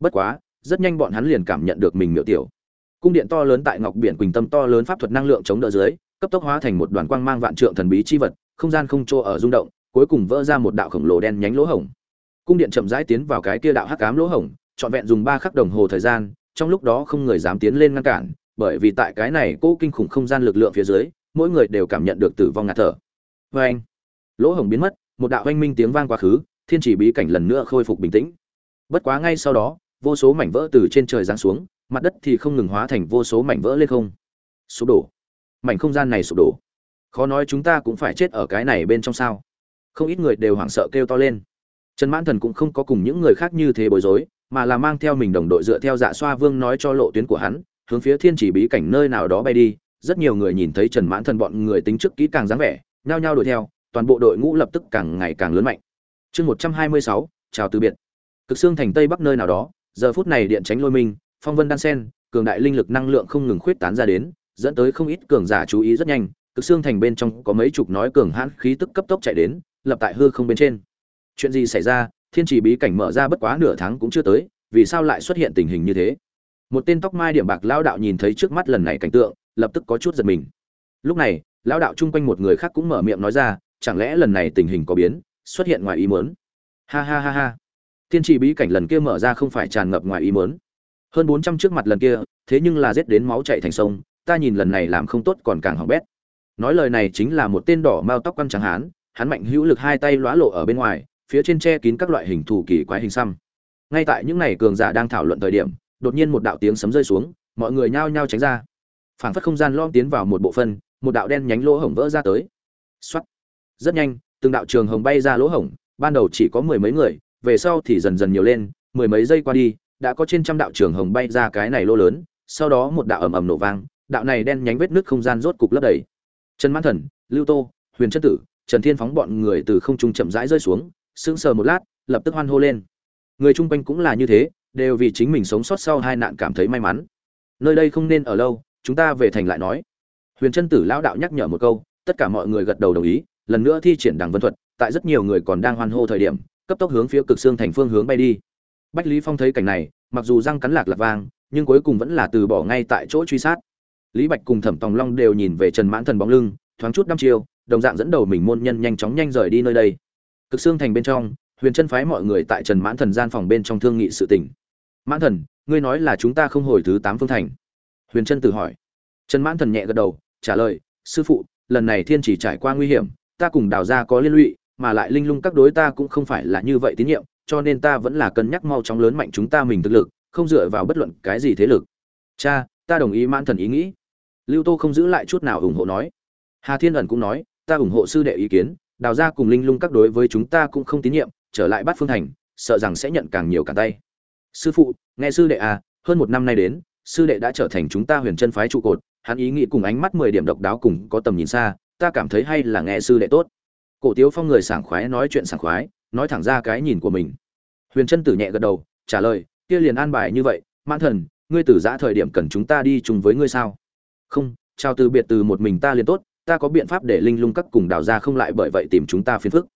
Bất quá, rất nhanh bọn hắn liền cảm nhận được mình miểu tiểu. Cung điện to lớn tại ngọc biển quỳnh tâm to lớn pháp thuật năng lượng chống đỡ dưới, cấp tốc hóa thành một đoàn quang mang vạn trượng thần bí chi vật, không gian không chỗ ở rung động, cuối cùng vỡ ra một đạo khổng lồ đen nhánh lỗ hổng. Cung điện chậm rãi tiến vào cái kia đạo hắc ám lỗ hổng, trọn vẹn dùng ba khắc đồng hồ thời gian, trong lúc đó không người dám tiến lên ngăn cản, bởi vì tại cái này cố kinh khủng không gian lực lượng phía dưới, mỗi người đều cảm nhận được tử vong ngạt thở. Vê anh lỗ hổng biến mất một đạo oanh minh tiếng vang quá khứ, thiên chỉ bí cảnh lần nữa khôi phục bình tĩnh. Bất quá ngay sau đó, vô số mảnh vỡ từ trên trời giáng xuống, mặt đất thì không ngừng hóa thành vô số mảnh vỡ lên không. Sụp đổ. Mảnh không gian này sụp đổ. Khó nói chúng ta cũng phải chết ở cái này bên trong sao. Không ít người đều hoảng sợ kêu to lên. Trần mãn thần cũng không có cùng những người khác như thế bối rối, mà là mang theo mình đồng đội dựa theo dạ xoa vương nói cho lộ tuyến của hắn, hướng phía thiên chỉ bí cảnh nơi nào đó bay đi. Rất nhiều người nhìn thấy trần mãn thần bọn người tính trước kỹ càng dáng vẻ, nhao nhao đuổi theo toàn bộ đội ngũ lập tức càng ngày càng lớn mạnh. Chương một trăm hai mươi sáu, chào từ biệt. Cực xương thành tây bắc nơi nào đó, giờ phút này điện tránh lôi minh phong vân đan sen, cường đại linh lực năng lượng không ngừng khuyết tán ra đến, dẫn tới không ít cường giả chú ý rất nhanh, cực xương thành bên trong có mấy chục nói cường hãn khí tức cấp tốc chạy đến, lập tại hư không bên trên. Chuyện gì xảy ra? Thiên trì bí cảnh mở ra bất quá nửa tháng cũng chưa tới, vì sao lại xuất hiện tình hình như thế? Một tên tóc mai điểm bạc lão đạo nhìn thấy trước mắt lần này cảnh tượng, lập tức có chút giật mình. Lúc này, lão đạo chung quanh một người khác cũng mở miệng nói ra chẳng lẽ lần này tình hình có biến, xuất hiện ngoài ý muốn? Ha ha ha ha. Tiên trì bí cảnh lần kia mở ra không phải tràn ngập ngoài ý muốn. Hơn bốn trăm trước mặt lần kia, thế nhưng là giết đến máu chạy thành sông, ta nhìn lần này làm không tốt còn càng hỏng bét. Nói lời này chính là một tên đỏ mao tóc quăn trắng hán, hắn mạnh hữu lực hai tay lóa lộ ở bên ngoài, phía trên che kín các loại hình thù kỳ quái hình xăm. Ngay tại những ngày cường giả đang thảo luận thời điểm, đột nhiên một đạo tiếng sấm rơi xuống, mọi người nhao nhao tránh ra. Phảng phất không gian lom tiến vào một bộ phân một đạo đen nhánh lỗ hổng vỡ ra tới. Xuất rất nhanh, từng đạo trường hồng bay ra lỗ hổng, ban đầu chỉ có mười mấy người, về sau thì dần dần nhiều lên, mười mấy giây qua đi, đã có trên trăm đạo trường hồng bay ra cái này lỗ lớn, sau đó một đạo ầm ầm nổ vang, đạo này đen nhánh vết nước không gian rốt cục lấp đầy. Trần mãn thần, lưu tô, huyền chân tử, trần thiên phóng bọn người từ không trung chậm rãi rơi xuống, sững sờ một lát, lập tức hoan hô lên. Người chung quanh cũng là như thế, đều vì chính mình sống sót sau hai nạn cảm thấy may mắn. Nơi đây không nên ở lâu, chúng ta về thành lại nói. Huyền chân tử lão đạo nhắc nhở một câu, tất cả mọi người gật đầu đồng ý lần nữa thi triển đằng vân thuật, tại rất nhiều người còn đang hoan hô thời điểm, cấp tốc hướng phía cực xương thành phương hướng bay đi. Bách lý phong thấy cảnh này, mặc dù răng cắn lạc lạc vang, nhưng cuối cùng vẫn là từ bỏ ngay tại chỗ truy sát. Lý bạch cùng thẩm tòng long đều nhìn về trần mãn thần bóng lưng, thoáng chút năm chiều đồng dạng dẫn đầu mình môn nhân nhanh chóng nhanh rời đi nơi đây. Cực xương thành bên trong, huyền chân phái mọi người tại trần mãn thần gian phòng bên trong thương nghị sự tình. Mãn thần, ngươi nói là chúng ta không hồi thứ tám phương thành? Huyền chân tự hỏi. Trần mãn thần nhẹ gật đầu, trả lời, sư phụ, lần này thiên chỉ trải qua nguy hiểm ta cùng đào gia có liên lụy, mà lại linh lung các đối ta cũng không phải là như vậy tín nhiệm, cho nên ta vẫn là cân nhắc mau chóng lớn mạnh chúng ta mình thực lực, không dựa vào bất luận cái gì thế lực. Cha, ta đồng ý mãn thần ý nghĩ. Lưu tô không giữ lại chút nào ủng hộ nói. Hà thiên ẩn cũng nói, ta ủng hộ sư đệ ý kiến, đào gia cùng linh lung các đối với chúng ta cũng không tín nhiệm, trở lại bắt phương thành, sợ rằng sẽ nhận càng nhiều càng tay. Sư phụ, nghe sư đệ à hơn một năm nay đến, sư đệ đã trở thành chúng ta huyền chân phái trụ cột, hắn ý nghĩ cùng ánh mắt mười điểm độc đáo cùng có tầm nhìn xa ta cảm thấy hay là nghe sư đệ tốt. Cổ tiếu phong người sảng khoái nói chuyện sảng khoái, nói thẳng ra cái nhìn của mình. Huyền chân tử nhẹ gật đầu, trả lời, kia liền an bài như vậy, mãn thần, ngươi tử giã thời điểm cần chúng ta đi chung với ngươi sao? Không, chào từ biệt từ một mình ta liền tốt, ta có biện pháp để linh lung các cùng đào ra không lại bởi vậy tìm chúng ta phiền phức.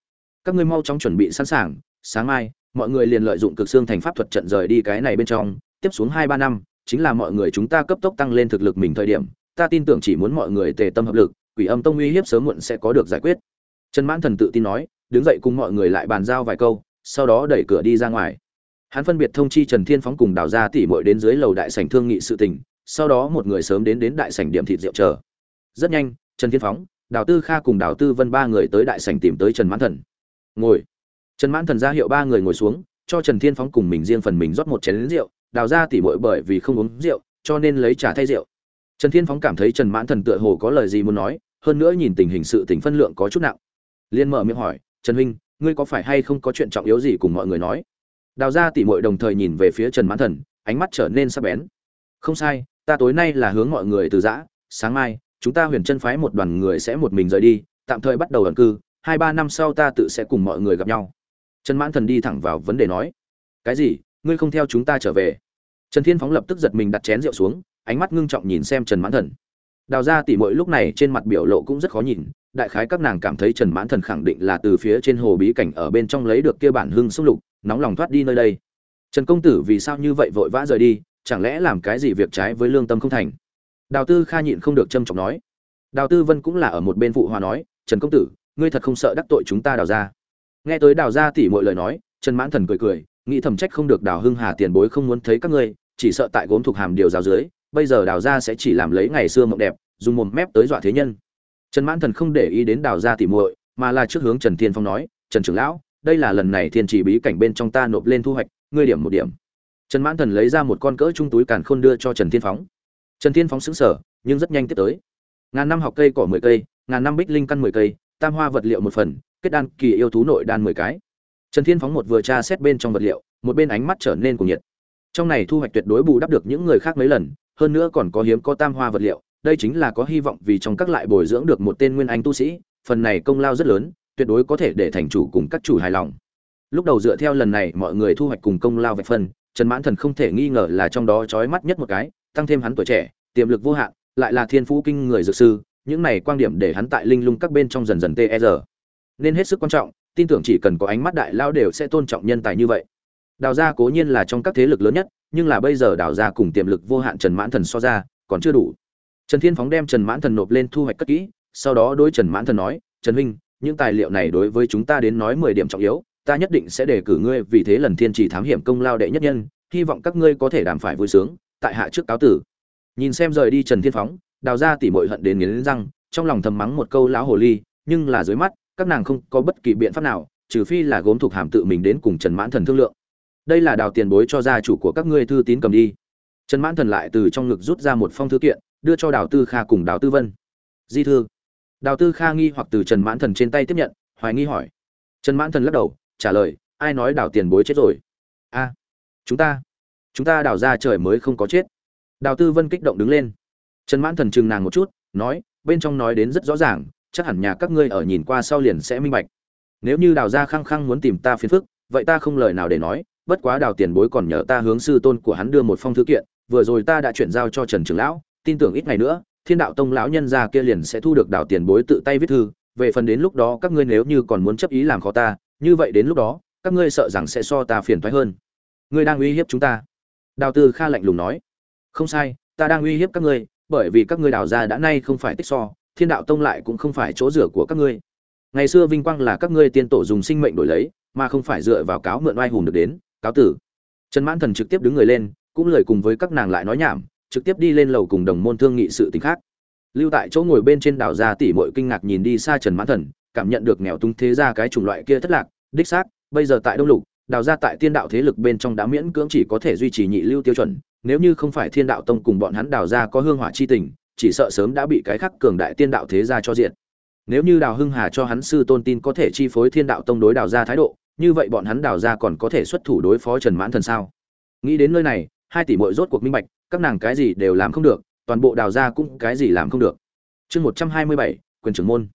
Các ngươi mau chóng chuẩn bị sẵn sàng, sáng mai, mọi người liền lợi dụng cực xương thành pháp thuật trận rời đi cái này bên trong, tiếp xuống hai ba năm, chính là mọi người chúng ta cấp tốc tăng lên thực lực mình thời điểm, ta tin tưởng chỉ muốn mọi người tề tâm hợp lực quỷ âm tông uy hiếp sớm muộn sẽ có được giải quyết. Trần mãn thần tự tin nói, đứng dậy cùng mọi người lại bàn giao vài câu, sau đó đẩy cửa đi ra ngoài. Hắn phân biệt thông chi trần thiên phóng cùng đào ra tỉ mội đến dưới lầu đại sảnh thương nghị sự tình, sau đó một người sớm đến đến đại sảnh điểm thịt rượu chờ. Rất nhanh, trần thiên phóng, đào tư kha cùng đào tư vân ba người tới đại sảnh tìm tới trần mãn thần. Ngồi. Trần mãn thần ra hiệu ba người ngồi xuống, cho trần thiên phóng cùng mình riêng phần mình rót một chén lính rượu, đào ra tỉ mội bởi vì không uống rượu, cho nên lấy trà thay rượu trần thiên phóng cảm thấy trần mãn thần tựa hồ có lời gì muốn nói, hơn nữa nhìn tình hình sự tình phân lượng có chút nặng. Liên mở miệng hỏi, trần huynh, ngươi có phải hay không có chuyện trọng yếu gì cùng mọi người nói? Đào ra tỉ mội đồng thời nhìn về phía trần mãn thần, ánh mắt trở nên sắc bén. Không sai, ta tối nay là hướng mọi người từ giã, sáng mai, chúng ta huyền chân phái một đoàn người sẽ một mình rời đi, tạm thời bắt đầu ẩn cư, hai ba năm sau ta tự sẽ cùng mọi người gặp nhau. Trần mãn thần đi thẳng vào vấn đề nói, cái gì? Ngươi không theo chúng ta trở về? Trần thiên phóng lập tức giật mình đặt chén rượu xuống ánh mắt ngưng trọng nhìn xem trần mãn thần. Đào Gia Tỷ mỗi lúc này trên mặt biểu lộ cũng rất khó nhìn, đại khái các nàng cảm thấy trần mãn thần khẳng định là từ phía trên hồ bí cảnh ở bên trong lấy được kia bản hưng xung lục, nóng lòng thoát đi nơi đây. Trần công tử vì sao như vậy vội vã rời đi, chẳng lẽ làm cái gì việc trái với lương tâm không thành? Đào tư kha nhịn không được trâm trọng nói. Đào tư vân cũng là ở một bên phụ hòa nói, trần công tử, ngươi thật không sợ đắc tội chúng ta đào ra nghe tới đào ra tỉ mọi lời nói, trần mãn thần cười cười, nghĩ thầm trách không được đào hưng hà tiền bối không muốn thấy các ngươi, chỉ sợ tại gốm thuộc hàm điều rào dưới bây giờ đào ra sẽ chỉ làm lấy ngày xưa mộng đẹp, dùng một mép tới dọa thế nhân. Trần mãn thần không để ý đến đào ra tỉ muội, mà là trước hướng trần thiên phong nói, trần trưởng lão, đây là lần này thiên chỉ bí cảnh bên trong ta nộp lên thu hoạch, ngươi điểm một điểm. Trần mãn thần lấy ra một con cỡ trung túi càn khôn đưa cho trần thiên phóng trần thiên phóng xứng sở nhưng rất nhanh tiếp tới. Ngàn năm học cây cỏ mười cây, ngàn năm bích linh căn mười cây, tam hoa vật liệu một phần, kết đan kỳ yêu thú nội đan mười cái. Trần thiên phóng một vừa tra xét bên trong vật liệu, một bên ánh mắt trở nên cuồng nhiệt. Trong này thu hoạch tuyệt đối bù đắp được những người khác mấy lần hơn nữa còn có hiếm có tam hoa vật liệu, đây chính là có hy vọng vì trong các lại bồi dưỡng được một tên nguyên anh tu sĩ, phần này công lao rất lớn, tuyệt đối có thể để thành chủ cùng các chủ hài lòng. Lúc đầu dựa theo lần này mọi người thu hoạch cùng công lao vạch phân trần mãn thần không thể nghi ngờ là trong đó trói mắt nhất một cái, tăng thêm hắn tuổi trẻ, tiềm lực vô hạn, lại là thiên phú kinh người dược sư, những này quan điểm để hắn tại linh lung các bên trong dần dần tr e nên hết sức quan trọng, tin tưởng chỉ cần có ánh mắt đại lao đều sẽ tôn trọng nhân tài như vậy. Đào gia cố nhiên là trong các thế lực lớn nhất nhưng là bây giờ đào ra cùng tiềm lực vô hạn trần mãn thần so ra, còn chưa đủ. Trần thiên phóng đem trần mãn thần nộp lên thu hoạch cất kỹ, sau đó đối trần mãn thần nói, trần huynh, những tài liệu này đối với chúng ta đến nói mười điểm trọng yếu, ta nhất định sẽ đề cử ngươi vì thế lần thiên chỉ thám hiểm công lao đệ nhất nhân, hy vọng các ngươi có thể đàm phải vui sướng, tại hạ trước cáo tử. Nhìn xem rời đi trần thiên phóng, đào ra tỉ mội hận đến nghiến răng, trong lòng thầm mắng một câu lão hồ ly, nhưng là dưới mắt, các nàng không có bất kỳ biện pháp nào, trừ phi là gốm thuộc hàm tự mình đến cùng trần mãn thần thương lượng đây là đào tiền bối cho gia chủ của các ngươi thư tín cầm đi. Trần mãn thần lại từ trong ngực rút ra một phong thư kiện, đưa cho đào tư kha cùng đào tư vân. Di thư. Đào tư kha nghi hoặc từ trần mãn thần trên tay tiếp nhận, hoài nghi hỏi. Trần mãn thần lắc đầu, trả lời, ai nói đào tiền bối chết rồi? A, chúng ta chúng ta đào ra trời mới không có chết. Đào tư vân kích động đứng lên. Trần mãn thần chừng nàng một chút, nói, bên trong nói đến rất rõ ràng, chắc hẳn nhà các ngươi ở nhìn qua sau liền sẽ minh bạch. Nếu như đào gia khăng khăng muốn tìm ta phiền phức, vậy ta không lời nào để nói bất quá đào tiền bối còn nhờ ta hướng sư tôn của hắn đưa một phong thư kiện, vừa rồi ta đã chuyển giao cho trần trưởng lão, tin tưởng ít ngày nữa, thiên đạo tông lão nhân gia kia liền sẽ thu được đào tiền bối tự tay viết thư, về phần đến lúc đó các ngươi nếu như còn muốn chấp ý làm khó ta, như vậy đến lúc đó, các ngươi sợ rằng sẽ so ta phiền thoái hơn. Ngươi đang uy hiếp chúng ta. Đào tư kha lạnh lùng nói. Không sai, ta đang uy hiếp các ngươi, bởi vì các ngươi đào gia đã nay không phải tích so, thiên đạo tông lại cũng không phải chỗ rửa của các ngươi. Ngày xưa vinh quang là các ngươi tiên tổ dùng sinh mệnh đổi lấy, mà không phải dựa vào cáo mượn oai hùng được đến cáo tử. Trần mãn thần trực tiếp đứng người lên, cũng lời cùng với các nàng lại nói nhảm, trực tiếp đi lên lầu cùng đồng môn thương nghị sự tình khác. Lưu tại chỗ ngồi bên trên đảo Gia tỉ mội kinh ngạc nhìn đi xa trần mãn thần, cảm nhận được nghèo tung thế ra cái chủng loại kia thất lạc, đích xác, bây giờ tại đông lục đào ra tại tiên đạo thế lực bên trong đã miễn cưỡng chỉ có thể duy trì nhị lưu tiêu chuẩn, nếu như không phải thiên đạo tông cùng bọn hắn đào ra có hương hỏa chi tình, chỉ sợ sớm đã bị cái khắc cường đại tiên đạo thế gia cho diện nếu như đào hưng hà cho hắn sư tôn tin có thể chi phối thiên đạo tông đối đào ra thái độ như vậy bọn hắn đào ra còn có thể xuất thủ đối phó trần mãn thần sao? Nghĩ đến nơi này, hai tỷ mội rốt cuộc minh bạch, các nàng cái gì đều làm không được, toàn bộ đào ra cũng cái gì làm không được. Chương một trăm hai mươi bảy, quyền trưởng môn.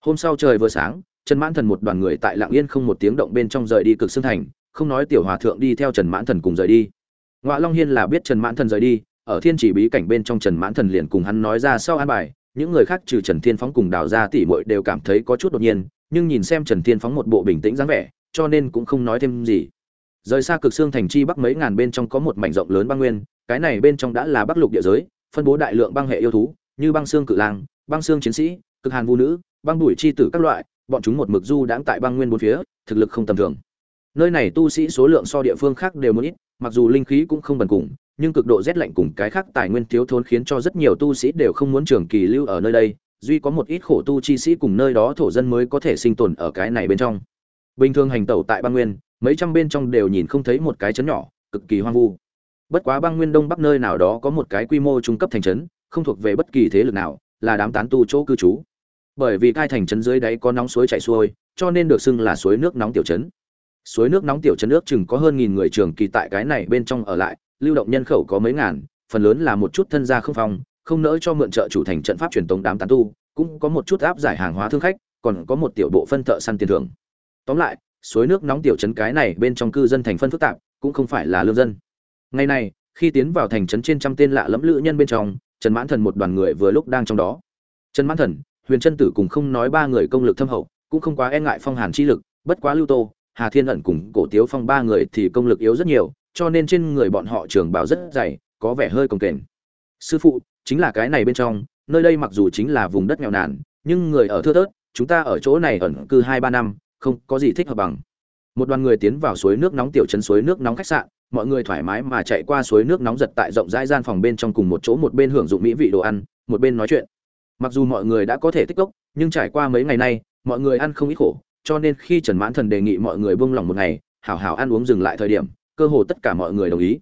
Hôm sau trời vừa sáng, trần mãn thần một đoàn người tại lạng yên không một tiếng động bên trong rời đi cực xương thành, không nói tiểu hòa thượng đi theo trần mãn thần cùng rời đi. Ngoại long hiên là biết trần mãn thần rời đi, ở thiên chỉ bí cảnh bên trong trần mãn thần liền cùng hắn nói ra sau an bài, những người khác trừ trần thiên phóng cùng đào ra tỷ muội đều cảm thấy có chút đột nhiên, nhưng nhìn xem trần thiên phóng một bộ bình tĩnh dáng vẻ cho nên cũng không nói thêm gì. Rời xa cực xương thành chi bắc mấy ngàn bên trong có một mảnh rộng lớn băng nguyên, cái này bên trong đã là bắc lục địa giới, phân bố đại lượng băng hệ yêu thú, như băng xương cự lang, băng xương chiến sĩ, cực hàn vũ nữ, băng đuổi chi tử các loại, bọn chúng một mực du đãng tại băng nguyên bốn phía, thực lực không tầm thường. Nơi này tu sĩ số lượng so địa phương khác đều muốn ít, mặc dù linh khí cũng không bần cùng, nhưng cực độ rét lạnh cùng cái khác tài nguyên thiếu thốn khiến cho rất nhiều tu sĩ đều không muốn trường kỳ lưu ở nơi đây, duy có một ít khổ tu chi sĩ cùng nơi đó thổ dân mới có thể sinh tồn ở cái này bên trong bình thường hành tẩu tại băng nguyên, mấy trăm bên trong đều nhìn không thấy một cái chấn nhỏ, cực kỳ hoang vu. Bất quá băng nguyên đông bắc nơi nào đó có một cái quy mô trung cấp thành trấn, không thuộc về bất kỳ thế lực nào, là đám tán tu chỗ cư trú. Bởi vì cai thành trấn dưới đáy có nóng suối chảy xuôi, cho nên được xưng là suối nước nóng tiểu trấn. Suối nước nóng tiểu trấn nước chừng có hơn nghìn người trường kỳ tại cái này bên trong ở lại, lưu động nhân khẩu có mấy ngàn, phần lớn là một chút thân gia không phong, không nỡ cho mượn trợ chủ thành trận pháp truyền tống đám tán tu, cũng có một chút áp giải hàng hóa thương khách, còn có một tiểu bộ phân thợ săn tiền thưởng tóm lại, suối nước nóng tiểu trấn cái này bên trong cư dân thành phân phức tạp, cũng không phải là lương dân. Ngày này, khi tiến vào thành trấn trên trăm tên lạ lẫm lữ nhân bên trong, trần mãn thần một đoàn người vừa lúc đang trong đó. Trần mãn thần, huyền trân tử cùng không nói ba người công lực thâm hậu, cũng không quá e ngại phong hàn chi lực, bất quá lưu tô, hà thiên ẩn cùng cổ tiếu phong ba người thì công lực yếu rất nhiều, cho nên trên người bọn họ trường bào rất dày, có vẻ hơi cồng kềnh. Sư phụ, chính là cái này bên trong, nơi đây mặc dù chính là vùng đất nghèo nàn, nhưng người ở thưa thớt, chúng ta ở chỗ này ẩn cư hai ba năm không có gì thích hợp bằng. Một đoàn người tiến vào suối nước nóng tiểu trấn suối nước nóng khách sạn, mọi người thoải mái mà chạy qua suối nước nóng giật tại rộng rãi gian phòng bên trong cùng một chỗ một bên hưởng dụng mỹ vị đồ ăn, một bên nói chuyện. Mặc dù mọi người đã có thể tích cốc nhưng trải qua mấy ngày nay, mọi người ăn không ít khổ, cho nên khi trần mãn thần đề nghị mọi người buông lỏng một ngày, hảo hảo ăn uống dừng lại thời điểm, cơ hồ tất cả mọi người đồng ý.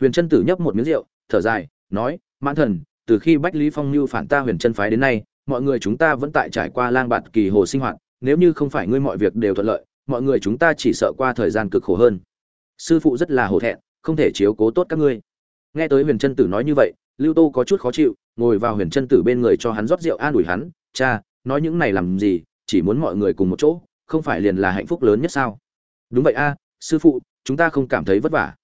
Huyền trân tử nhấp một miếng rượu, thở dài, nói, mãn thần, từ khi bách lý phong lưu phản ta huyền trân phái đến nay, mọi người chúng ta vẫn tại trải qua lang bạt kỳ hồ sinh hoạt nếu như không phải ngươi mọi việc đều thuận lợi, mọi người chúng ta chỉ sợ qua thời gian cực khổ hơn. Sư phụ rất là hổ thẹn, không thể chiếu cố tốt các ngươi. Nghe tới huyền trân tử nói như vậy, lưu tô có chút khó chịu, ngồi vào huyền trân tử bên người cho hắn rót rượu an ủi hắn, cha, nói những này làm gì, chỉ muốn mọi người cùng một chỗ, không phải liền là hạnh phúc lớn nhất sao? Đúng vậy a, sư phụ, chúng ta không cảm thấy vất vả.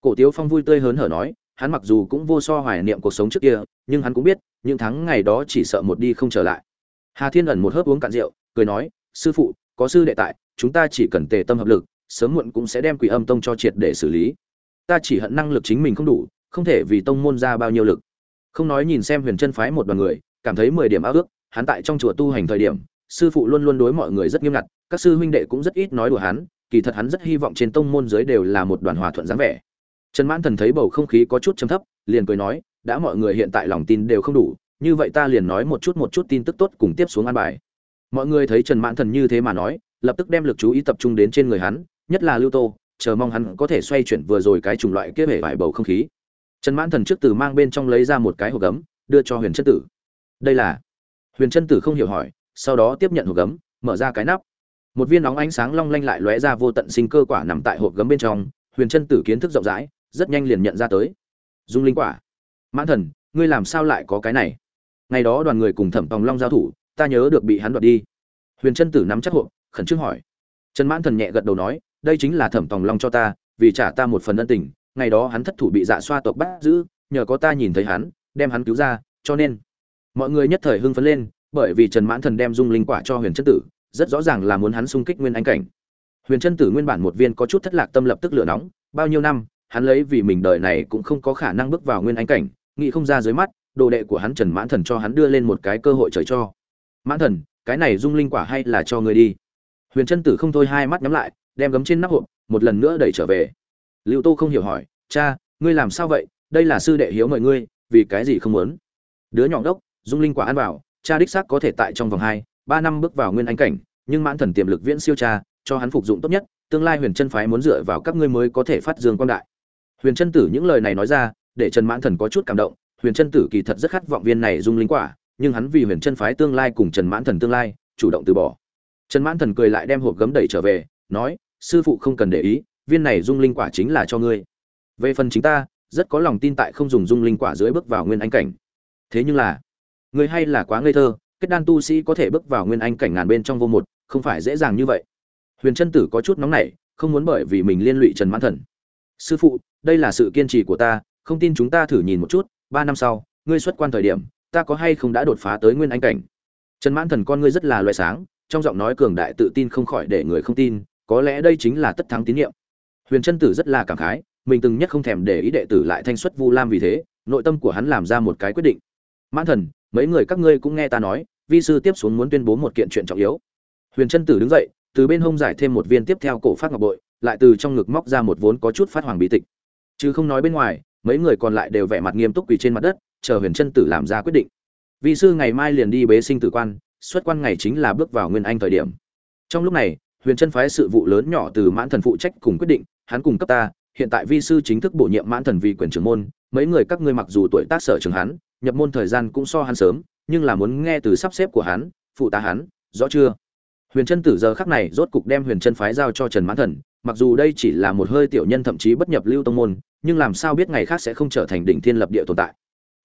Cổ tiếu phong vui tươi hớn hở nói, hắn mặc dù cũng vô so hoài niệm cuộc sống trước kia, nhưng hắn cũng biết, những tháng ngày đó chỉ sợ một đi không trở lại. Hà thiên ẩn một hớp uống cạn rượu, cười nói sư phụ, có sư đệ tại, chúng ta chỉ cần tề tâm hợp lực, sớm muộn cũng sẽ đem quỷ âm tông cho triệt để xử lý. Ta chỉ hận năng lực chính mình không đủ, không thể vì tông môn ra bao nhiêu lực. Không nói nhìn xem huyền chân phái một đoàn người, cảm thấy mười điểm ao ước, hắn tại trong chùa tu hành thời điểm, sư phụ luôn luôn đối mọi người rất nghiêm ngặt, các sư huynh đệ cũng rất ít nói đùa hắn, kỳ thật hắn rất hy vọng trên tông môn giới đều là một đoàn hòa thuận dáng vẻ. Trần mãn thần thấy bầu không khí có chút trầm thấp, liền cười nói, đã mọi người hiện tại lòng tin đều không đủ, như vậy ta liền nói một chút một chút tin tức tốt cùng tiếp xuống an bài mọi người thấy trần mãn thần như thế mà nói, lập tức đem lực chú ý tập trung đến trên người hắn, nhất là lưu tô, chờ mong hắn có thể xoay chuyển vừa rồi cái chủng loại kia bể vải bầu không khí. Trần mãn thần trước từ mang bên trong lấy ra một cái hộp gấm, đưa cho huyền chân tử. Đây là huyền chân tử không hiểu hỏi, sau đó tiếp nhận hộp gấm, mở ra cái nắp. Một viên nóng ánh sáng long lanh lại lóe ra vô tận sinh cơ quả nằm tại hộp gấm bên trong, huyền chân tử kiến thức rộng rãi, rất nhanh liền nhận ra tới. Dung linh quả. Mãn thần, ngươi làm sao lại có cái này? Ngày đó đoàn người cùng thẩm tòng long giao thủ ta nhớ được bị hắn đoạt đi. Huyền chân tử nắm chắc hộp, khẩn trương hỏi. Trần mãn thần nhẹ gật đầu nói, đây chính là thẩm tòng long cho ta, vì trả ta một phần ân tình, ngày đó hắn thất thủ bị dạ xoa tộc bắt giữ, nhờ có ta nhìn thấy hắn, đem hắn cứu ra, cho nên mọi người nhất thời hưng phấn lên, bởi vì trần mãn thần đem dung linh quả cho huyền chân tử, rất rõ ràng là muốn hắn xung kích nguyên anh cảnh. Huyền chân tử nguyên bản một viên có chút thất lạc tâm lập tức lửa nóng, bao nhiêu năm, hắn lấy vì mình đời này cũng không có khả năng bước vào nguyên anh cảnh, nghĩ không ra dưới mắt, đồ đệ của hắn trần mãn thần cho hắn đưa lên một cái cơ hội trời cho mãn thần, cái này dung linh quả hay là cho người đi. Huyền Trân tử không thôi hai mắt nhắm lại, đem gấm trên nắp hộp, một lần nữa đẩy trở về. Liệu tô không hiểu hỏi, cha, ngươi làm sao vậy? Đây là sư đệ hiếu mời ngươi, vì cái gì không muốn? Đứa nhỏ đốc dung linh quả ăn vào, cha đích xác có thể tại trong vòng hai, ba năm bước vào nguyên anh cảnh, nhưng mãn thần tiềm lực viễn siêu cha, cho hắn phục dụng tốt nhất, tương lai huyền chân phái muốn dựa vào các ngươi mới có thể phát dương quang đại. Huyền chân tử những lời này nói ra, để trần mãn thần có chút cảm động, huyền chân tử kỳ thật rất khát vọng viên này dung linh quả nhưng hắn vì huyền chân phái tương lai cùng trần mãn thần tương lai, chủ động từ bỏ. Trần mãn thần cười lại đem hộp gấm đẩy trở về, nói, sư phụ không cần để ý, viên này dung linh quả chính là cho ngươi. Về phần chính ta, rất có lòng tin tại không dùng dung linh quả dưới bước vào nguyên anh cảnh. Thế nhưng là người hay là quá ngây thơ, kết đan tu sĩ có thể bước vào nguyên anh cảnh ngàn bên trong vô một, không phải dễ dàng như vậy. Huyền trân tử có chút nóng nảy, không muốn bởi vì mình liên lụy trần mãn thần. Sư phụ, đây là sự kiên trì của ta, không tin chúng ta thử nhìn một chút, ba năm sau, ngươi xuất quan thời điểm ta có hay không đã đột phá tới nguyên anh cảnh? Trần mãn thần con ngươi rất là loại sáng, trong giọng nói cường đại tự tin không khỏi để người không tin, có lẽ đây chính là tất thắng tín nhiệm. Huyền trân tử rất là cảm khái, mình từng nhất không thèm để ý đệ tử lại thanh xuất vu lam vì thế, nội tâm của hắn làm ra một cái quyết định. Mãn thần, mấy người các ngươi cũng nghe ta nói, vi sư tiếp xuống muốn tuyên bố một kiện chuyện trọng yếu. Huyền trân tử đứng dậy, từ bên hông giải thêm một viên tiếp theo cổ phát ngọc bội, lại từ trong ngực móc ra một vốn có chút phát hoàng bí tịch. Chứ không nói bên ngoài, mấy người còn lại đều vẻ mặt nghiêm túc quỳ trên mặt đất chờ huyền trân tử làm ra quyết định. Vi sư ngày mai liền đi bế sinh tử quan, xuất quan ngày chính là bước vào nguyên anh thời điểm. Trong lúc này, huyền trân phái sự vụ lớn nhỏ từ mãn thần phụ trách cùng quyết định, hắn cùng cấp ta, hiện tại vi sư chính thức bổ nhiệm mãn thần vì quyền trưởng môn, mấy người các ngươi mặc dù tuổi tác sở trường hắn, nhập môn thời gian cũng so hắn sớm, nhưng là muốn nghe từ sắp xếp của hắn, phụ tá hắn, rõ chưa? Huyền trân tử giờ khắc này rốt cục đem huyền trân phái giao cho trần mãn thần, mặc dù đây chỉ là một hơi tiểu nhân thậm chí bất nhập lưu tông môn, nhưng làm sao biết ngày khác sẽ không trở thành đỉnh thiên lập địa tồn tại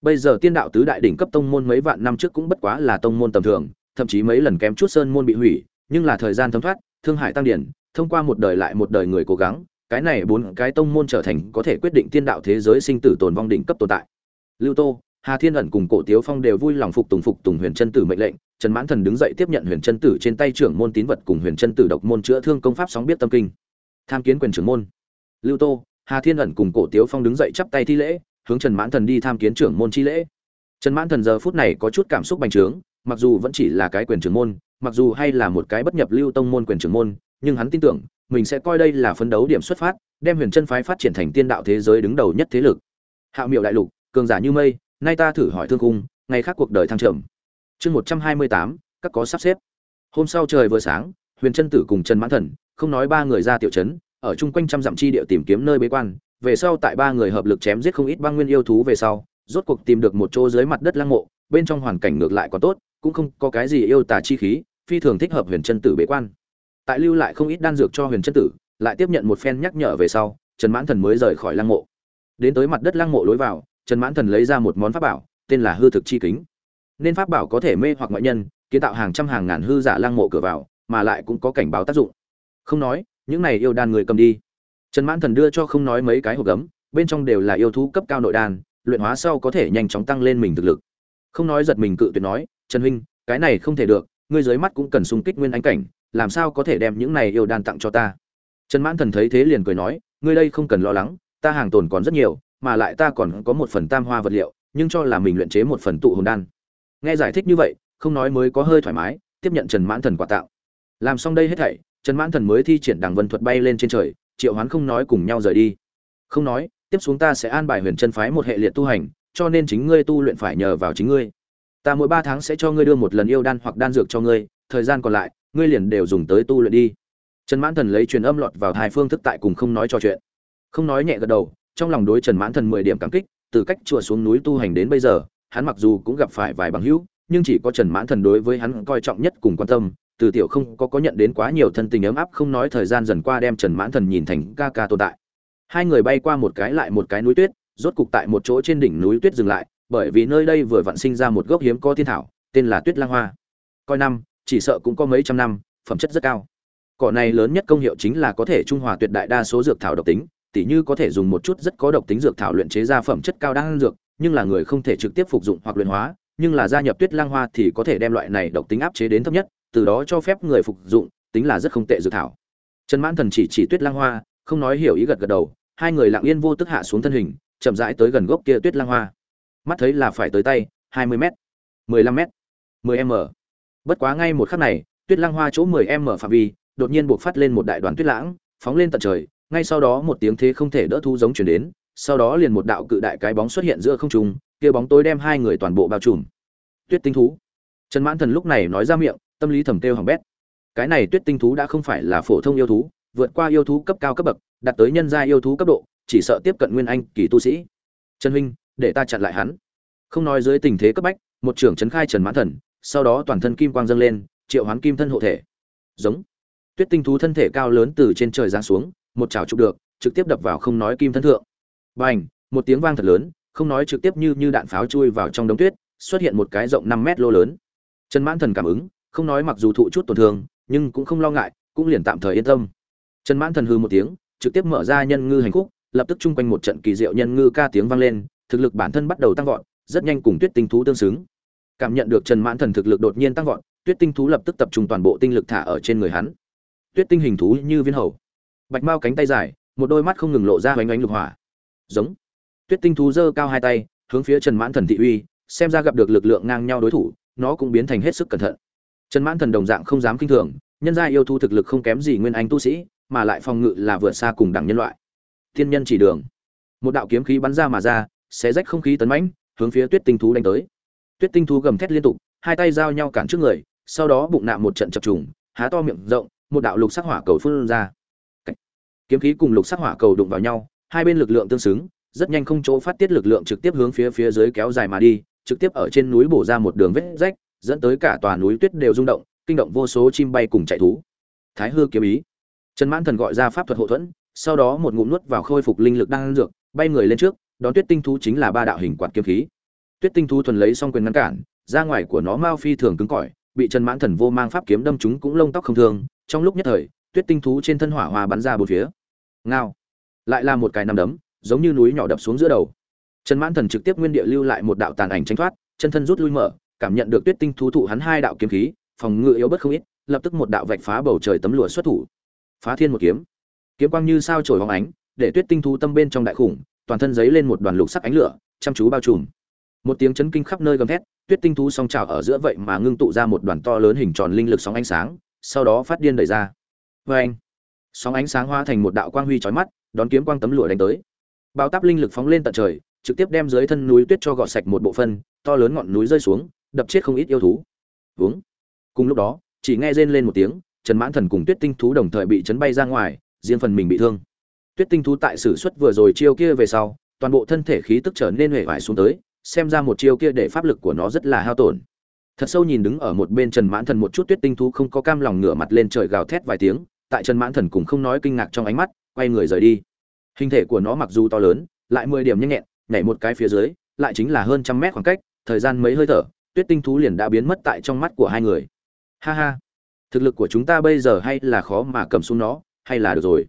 bây giờ tiên đạo tứ đại đỉnh cấp tông môn mấy vạn năm trước cũng bất quá là tông môn tầm thường, thậm chí mấy lần kém chút sơn môn bị hủy, nhưng là thời gian thấm thoát, thương hải tăng điển, thông qua một đời lại một đời người cố gắng, cái này bốn cái tông môn trở thành có thể quyết định tiên đạo thế giới sinh tử tồn vong đỉnh cấp tồn tại. Lưu tô, hà thiên ẩn cùng cổ tiếu phong đều vui lòng phục tùng phục tùng huyền chân tử mệnh lệnh, trần mãn thần đứng dậy tiếp nhận huyền chân tử trên tay trưởng môn tín vật cùng huyền chân tử độc môn chữa thương công pháp sóng biết tâm kinh. Tham kiến quyền trưởng môn. Lưu tô, hà thiên ẩn cùng cổ tiếu phong đứng dậy chắp tay thi lễ hướng trần mãn thần đi tham kiến trưởng môn chi lễ. Trần mãn thần giờ phút này có chút cảm xúc bành trướng, mặc dù vẫn chỉ là cái quyền trưởng môn, mặc dù hay là một cái bất nhập lưu tông môn quyền trưởng môn, nhưng hắn tin tưởng, mình sẽ coi đây là phấn đấu điểm xuất phát, đem huyền chân phái phát triển thành tiên đạo thế giới đứng đầu nhất thế lực. Hạo Miểu đại lục, cường giả như mây, nay ta thử hỏi thương cung, ngày khác cuộc đời thăng trầm. Chương một trăm hai mươi tám, các có sắp xếp. Hôm sau trời vừa sáng, huyền chân tử cùng trần mãn thần, không nói ba người ra tiểu trấn, ở chung quanh trăm dặm chi địa tìm kiếm nơi bế quan về sau tại ba người hợp lực chém giết không ít băng nguyên yêu thú về sau, rốt cuộc tìm được một chỗ dưới mặt đất lăng mộ, bên trong hoàn cảnh ngược lại còn tốt, cũng không có cái gì yêu tà chi khí, phi thường thích hợp huyền chân tử bế quan. Tại lưu lại không ít đan dược cho huyền chân tử, lại tiếp nhận một phen nhắc nhở về sau, trần mãn thần mới rời khỏi lăng mộ. Đến tới mặt đất lăng mộ lối vào, trần mãn thần lấy ra một món pháp bảo, tên là hư thực chi kính. Nên pháp bảo có thể mê hoặc ngoại nhân, kiến tạo hàng trăm hàng ngàn hư giả lăng mộ cửa vào, mà lại cũng có cảnh báo tác dụng. Không nói, những này yêu đan người cầm đi trần mãn thần đưa cho không nói mấy cái hộp gấm, bên trong đều là yêu thú cấp cao nội đan, luyện hóa sau có thể nhanh chóng tăng lên mình thực lực. Không nói giật mình cự tuyệt nói, trần huynh, cái này không thể được, ngươi dưới mắt cũng cần xung kích nguyên ánh cảnh, làm sao có thể đem những này yêu đan tặng cho ta? Trần mãn thần thấy thế liền cười nói, ngươi đây không cần lo lắng, ta hàng tồn còn rất nhiều, mà lại ta còn có một phần tam hoa vật liệu, nhưng cho là mình luyện chế một phần tụ hồn đan. Nghe giải thích như vậy, không nói mới có hơi thoải mái, tiếp nhận trần mãn thần quà tạo làm xong đây hết thảy, trần mãn thần mới thi triển đằng vân thuật bay lên trên trời triệu hoán không nói cùng nhau rời đi. Không nói, tiếp xuống ta sẽ an bài huyền chân phái một hệ liệt tu hành, cho nên chính ngươi tu luyện phải nhờ vào chính ngươi. Ta mỗi ba tháng sẽ cho ngươi đưa một lần yêu đan hoặc đan dược cho ngươi, thời gian còn lại, ngươi liền đều dùng tới tu luyện đi. Trần mãn thần lấy truyền âm lọt vào hai phương thức tại cùng không nói cho chuyện. Không nói nhẹ gật đầu, trong lòng đối trần mãn thần mười điểm cảm kích, từ cách chùa xuống núi tu hành đến bây giờ, hắn mặc dù cũng gặp phải vài bằng hữu, nhưng chỉ có trần mãn thần đối với hắn coi trọng nhất cùng quan tâm từ tiểu không có có nhận đến quá nhiều thân tình ấm áp, không nói thời gian dần qua đem trần mãn thần nhìn thành ca ca tồn tại. Hai người bay qua một cái lại một cái núi tuyết, rốt cục tại một chỗ trên đỉnh núi tuyết dừng lại, bởi vì nơi đây vừa vặn sinh ra một gốc hiếm có thiên thảo, tên là tuyết lang hoa. Coi năm, chỉ sợ cũng có mấy trăm năm, phẩm chất rất cao. Cỏ này lớn nhất công hiệu chính là có thể trung hòa tuyệt đại đa số dược thảo độc tính, tỉ như có thể dùng một chút rất có độc tính dược thảo luyện chế ra phẩm chất cao đang dược, nhưng là người không thể trực tiếp phục dụng hoặc luyện hóa, nhưng là gia nhập tuyết lang hoa thì có thể đem loại này độc tính áp chế đến thấp nhất từ đó cho phép người phục dụng, tính là rất không tệ dược thảo. Trần mãn thần chỉ chỉ tuyết lang hoa, không nói hiểu ý gật gật đầu, hai người lặng yên vô tức hạ xuống thân hình, chậm rãi tới gần gốc kia tuyết lang hoa. Mắt thấy là phải tới tay, hai mươi m mười lăm m mười m. Bất quá ngay một khắc này, tuyết lang hoa chỗ mười m phạm vi, đột nhiên buộc phát lên một đại đoàn tuyết lãng, phóng lên tận trời, ngay sau đó một tiếng thế không thể đỡ thu giống truyền đến, sau đó liền một đạo cự đại cái bóng xuất hiện giữa không trung, kia bóng tối đem hai người toàn bộ bao trùm. Tuyết tinh thú. Trần mãn thần lúc này nói ra miệng tâm lý thầm kêu hỏng bét. Cái này tuyết tinh thú đã không phải là phổ thông yêu thú, vượt qua yêu thú cấp cao cấp bậc, đạt tới nhân gia yêu thú cấp độ, chỉ sợ tiếp cận nguyên anh kỳ tu sĩ. Trần huynh, để ta chặn lại hắn. Không nói dưới tình thế cấp bách, một trưởng trấn khai trần mãn thần, sau đó toàn thân kim quang dâng lên, triệu hoán kim thân hộ thể. Giống. Tuyết tinh thú thân thể cao lớn từ trên trời giáng xuống, một chảo chụp được, trực tiếp đập vào không nói kim thân thượng. Bành, một tiếng vang thật lớn, không nói trực tiếp như như đạn pháo chui vào trong đống tuyết, xuất hiện một cái rộng năm mét lô lớn. Trần mãn thần cảm ứng không nói mặc dù thụ chút tổn thương, nhưng cũng không lo ngại, cũng liền tạm thời yên tâm. Trần mãn thần hừ một tiếng, trực tiếp mở ra nhân ngư hành khúc, lập tức chung quanh một trận kỳ diệu nhân ngư ca tiếng vang lên, thực lực bản thân bắt đầu tăng vọt, rất nhanh cùng tuyết tinh thú tương xứng. Cảm nhận được trần mãn thần thực lực đột nhiên tăng vọt, tuyết tinh thú lập tức tập trung toàn bộ tinh lực thả ở trên người hắn. Tuyết tinh hình thú như viên hầu. Bạch mao cánh tay dài, một đôi mắt không ngừng lộ ra ánh ánh lục hỏa. Giống. Tuyết tinh thú giơ cao hai tay, hướng phía trần mãn thần thị uy, xem ra gặp được lực lượng ngang nhau đối thủ, nó cũng biến thành hết sức cẩn thận trần mãn thần đồng dạng không dám kinh thường, nhân gia yêu thú thực lực không kém gì nguyên anh tu sĩ, mà lại phòng ngự là vượt xa cùng đẳng nhân loại. Thiên nhân chỉ đường. Một đạo kiếm khí bắn ra mà ra, xé rách không khí tấn mãnh, hướng phía tuyết tinh thú đánh tới. Tuyết tinh thú gầm thét liên tục, hai tay giao nhau cản trước người, sau đó bụng nạm một trận chập trùng, há to miệng rộng, một đạo lục sắc hỏa cầu phun ra. Kiếm khí cùng lục sắc hỏa cầu đụng vào nhau, hai bên lực lượng tương xứng, rất nhanh không chỗ phát tiết lực lượng trực tiếp hướng phía phía dưới kéo dài mà đi, trực tiếp ở trên núi bổ ra một đường vết rách dẫn tới cả tòa núi tuyết đều rung động, kinh động vô số chim bay cùng chạy thú. Thái hư kiếm ý. Trần mãn thần gọi ra pháp thuật hộ thuẫn, sau đó một ngụm nuốt vào khôi phục linh lực đang dược, bay người lên trước, đón tuyết tinh thú chính là ba đạo hình quạt kiếm khí. Tuyết tinh thú thuần lấy xong quyền ngăn cản, ra ngoài của nó mao phi thường cứng cỏi, bị trần mãn thần vô mang pháp kiếm đâm chúng cũng lông tóc không thương, trong lúc nhất thời, tuyết tinh thú trên thân hỏa hoa bắn ra bốn phía. Ngao. Lại là một cái nằm đấm, giống như núi nhỏ đập xuống giữa đầu. Trần mãn thần trực tiếp nguyên địa lưu lại một đạo tàn ảnh tranh thoát, chân thân rút lui mở cảm nhận được tuyết tinh thú thụ hắn hai đạo kiếm khí, phòng ngự yếu bất không ít, lập tức một đạo vạch phá bầu trời tấm lụa xuất thủ. Phá thiên một kiếm. Kiếm quang như sao trổi hóng ánh, để tuyết tinh thú tâm bên trong đại khủng, toàn thân giấy lên một đoàn lục sắc ánh lửa, chăm chú bao trùm. Một tiếng chấn kinh khắp nơi gầm thét, tuyết tinh thú song trào ở giữa vậy mà ngưng tụ ra một đoàn to lớn hình tròn linh lực sóng ánh sáng, sau đó phát điên đẩy ra. Vê anh sóng ánh sáng hóa thành một đạo quang huy chói mắt, đón kiếm quang tấm lụa đánh tới. Bao táp linh lực phóng lên tận trời, trực tiếp đem dưới thân núi tuyết cho gọt sạch một bộ phân, to lớn ngọn núi rơi xuống đập chết không ít yêu thú. Vướng. Cùng lúc đó, chỉ nghe rên lên một tiếng, trần mãn thần cùng tuyết tinh thú đồng thời bị chấn bay ra ngoài, riêng phần mình bị thương. Tuyết tinh thú tại sử xuất vừa rồi chiêu kia về sau, toàn bộ thân thể khí tức trở nên huệ vải xuống tới, xem ra một chiêu kia để pháp lực của nó rất là hao tổn. Thật sâu nhìn đứng ở một bên trần mãn thần một chút, tuyết tinh thú không có cam lòng ngửa mặt lên trời gào thét vài tiếng, tại trần mãn thần cũng không nói kinh ngạc trong ánh mắt, quay người rời đi. Hình thể của nó mặc dù to lớn, lại mười điểm nhanh nhẹn, nhảy một cái phía dưới, lại chính là hơn trăm mét khoảng cách, thời gian mấy hơi thở tuyết tinh thú liền đã biến mất tại trong mắt của hai người. Ha ha, thực lực của chúng ta bây giờ hay là khó mà cầm xuống nó, hay là được rồi.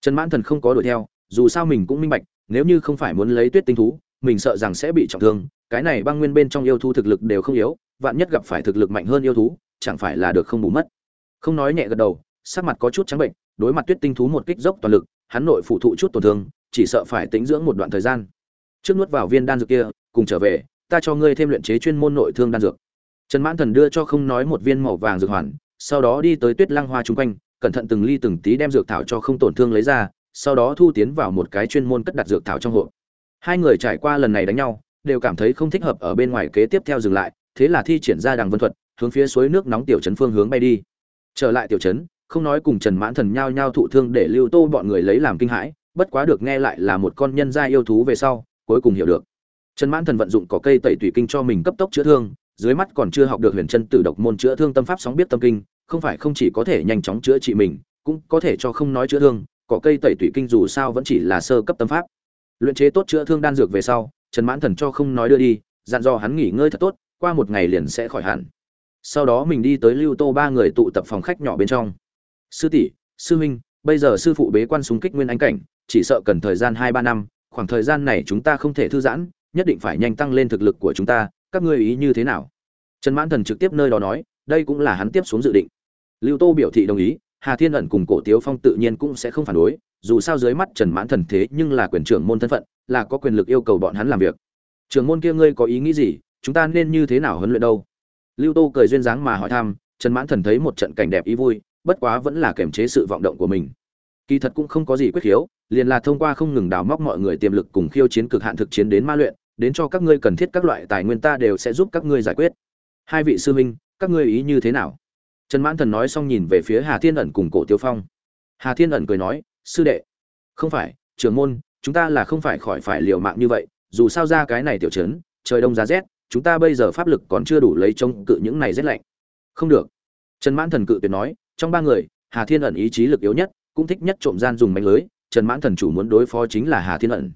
Trần mãn thần không có đuổi theo, dù sao mình cũng minh bạch, nếu như không phải muốn lấy tuyết tinh thú, mình sợ rằng sẽ bị trọng thương. Cái này băng nguyên bên trong yêu thú thực lực đều không yếu, vạn nhất gặp phải thực lực mạnh hơn yêu thú, chẳng phải là được không bù mất. Không nói nhẹ gật đầu, sắc mặt có chút trắng bệnh, đối mặt tuyết tinh thú một kích dốc toàn lực, hắn nội phụ thụ chút tổn thương, chỉ sợ phải tĩnh dưỡng một đoạn thời gian. Trước nuốt vào viên đan dược kia, cùng trở về ta cho ngươi thêm luyện chế chuyên môn nội thương đan dược. Trần mãn thần đưa cho không nói một viên màu vàng dược hoàn, sau đó đi tới tuyết lăng hoa chung quanh, cẩn thận từng ly từng tí đem dược thảo cho không tổn thương lấy ra, sau đó thu tiến vào một cái chuyên môn cất đặt dược thảo trong hộp. Hai người trải qua lần này đánh nhau, đều cảm thấy không thích hợp ở bên ngoài kế tiếp theo dừng lại, thế là thi triển ra đằng vân thuật, hướng phía suối nước nóng tiểu trấn phương hướng bay đi. Trở lại tiểu trấn, không nói cùng trần mãn thần nhao nhao thụ thương để lưu tô bọn người lấy làm kinh hãi, bất quá được nghe lại là một con nhân gia yêu thú về sau, cuối cùng hiểu được trần mãn thần vận dụng cỏ cây tẩy tủy kinh cho mình cấp tốc chữa thương, dưới mắt còn chưa học được huyền chân tử độc môn chữa thương tâm pháp sóng biết tâm kinh, không phải không chỉ có thể nhanh chóng chữa trị mình, cũng có thể cho không nói chữa thương, cỏ cây tẩy tủy kinh dù sao vẫn chỉ là sơ cấp tâm pháp. Luyện chế tốt chữa thương đan dược về sau, trần mãn thần cho không nói đưa đi, dặn dò hắn nghỉ ngơi thật tốt, qua một ngày liền sẽ khỏi hẳn. Sau đó mình đi tới lưu tô ba người tụ tập phòng khách nhỏ bên trong. Sư tỷ, sư huynh, bây giờ sư phụ bế quan súng kích nguyên anh cảnh, chỉ sợ cần thời gian hai ba năm, khoảng thời gian này chúng ta không thể thư giãn nhất định phải nhanh tăng lên thực lực của chúng ta, các ngươi ý như thế nào? Trần mãn thần trực tiếp nơi đó nói, đây cũng là hắn tiếp xuống dự định. Lưu tô biểu thị đồng ý, hà thiên ẩn cùng cổ tiếu phong tự nhiên cũng sẽ không phản đối, dù sao dưới mắt trần mãn thần thế nhưng là quyền trưởng môn thân phận, là có quyền lực yêu cầu bọn hắn làm việc. Trưởng môn kia ngươi có ý nghĩ gì, chúng ta nên như thế nào huấn luyện đâu? Lưu tô cười duyên dáng mà hỏi thăm, trần mãn thần thấy một trận cảnh đẹp ý vui, bất quá vẫn là kiềm chế sự vọng động của mình. Kỳ thật cũng không có gì quyết khiếu liền là thông qua không ngừng đào móc mọi người tiềm lực cùng khiêu chiến cực hạn thực chiến đến ma luyện đến cho các ngươi cần thiết các loại tài nguyên ta đều sẽ giúp các ngươi giải quyết. Hai vị sư huynh, các ngươi ý như thế nào? Trần mãn thần nói xong nhìn về phía hà thiên ẩn cùng cổ tiêu phong. Hà thiên ẩn cười nói, sư đệ, không phải, trưởng môn, chúng ta là không phải khỏi phải liều mạng như vậy, dù sao ra cái này tiểu trấn, trời đông giá rét, chúng ta bây giờ pháp lực còn chưa đủ lấy chống cự những này rét lạnh. Không được. Trần mãn thần cự tuyệt nói, trong ba người, hà thiên ẩn ý chí lực yếu nhất, cũng thích nhất trộm gian dùng mánh lưới, trần mãn thần chủ muốn đối phó chính là hà thiên ẩn.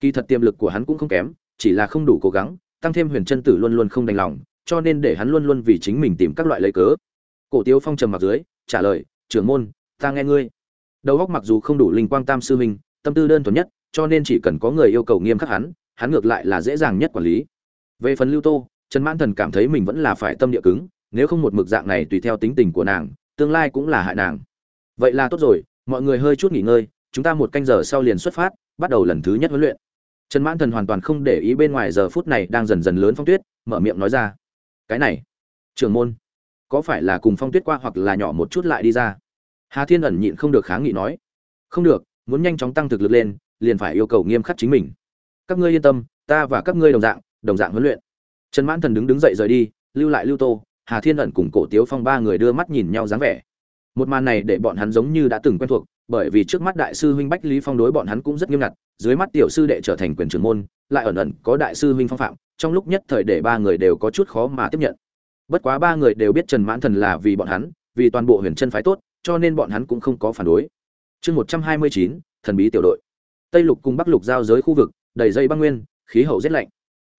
Kỳ thật tiềm lực của hắn cũng không kém chỉ là không đủ cố gắng, tăng thêm huyền chân tử luôn luôn không đành lòng, cho nên để hắn luôn luôn vì chính mình tìm các loại lấy cớ. Cổ tiếu phong trầm mặc dưới, trả lời, trưởng môn, ta nghe ngươi. Đầu óc mặc dù không đủ linh quang tam sư huynh, tâm tư đơn thuần nhất, cho nên chỉ cần có người yêu cầu nghiêm khắc hắn hắn ngược lại là dễ dàng nhất quản lý. Về phần lưu tô, trần mãn thần cảm thấy mình vẫn là phải tâm địa cứng, nếu không một mực dạng này tùy theo tính tình của nàng, tương lai cũng là hại nàng. Vậy là tốt rồi, mọi người hơi chút nghỉ ngơi, chúng ta một canh giờ sau liền xuất phát, bắt đầu lần thứ nhất huấn luyện trần mãn thần hoàn toàn không để ý bên ngoài giờ phút này đang dần dần lớn phong tuyết, mở miệng nói ra, cái này, trưởng môn, có phải là cùng phong tuyết qua hoặc là nhỏ một chút lại đi ra? Hà thiên ẩn nhịn không được kháng nghị nói, không được, muốn nhanh chóng tăng thực lực lên, liền phải yêu cầu nghiêm khắc chính mình. Các ngươi yên tâm, ta và các ngươi đồng dạng đồng dạng huấn luyện. Trần mãn thần đứng đứng dậy rời đi, lưu lại lưu tô, hà thiên ẩn cùng cổ tiếu phong ba người đưa mắt nhìn nhau dáng vẻ. Một màn này để bọn hắn giống như đã từng quen thuộc, bởi vì trước mắt đại sư huynh bách lý phong đối bọn hắn cũng rất nghiêm ngặt dưới mắt tiểu sư đệ trở thành quyền trưởng môn, lại ẩn ẩn có đại sư huynh phong phạm, trong lúc nhất thời để ba người đều có chút khó mà tiếp nhận. Bất quá ba người đều biết trần mãn thần là vì bọn hắn, vì toàn bộ huyền chân phái tốt, cho nên bọn hắn cũng không có phản đối. Chương một trăm hai mươi chín, thần bí tiểu đội. Tây lục cùng bắc lục giao giới khu vực, đầy dây băng nguyên, khí hậu rất lạnh.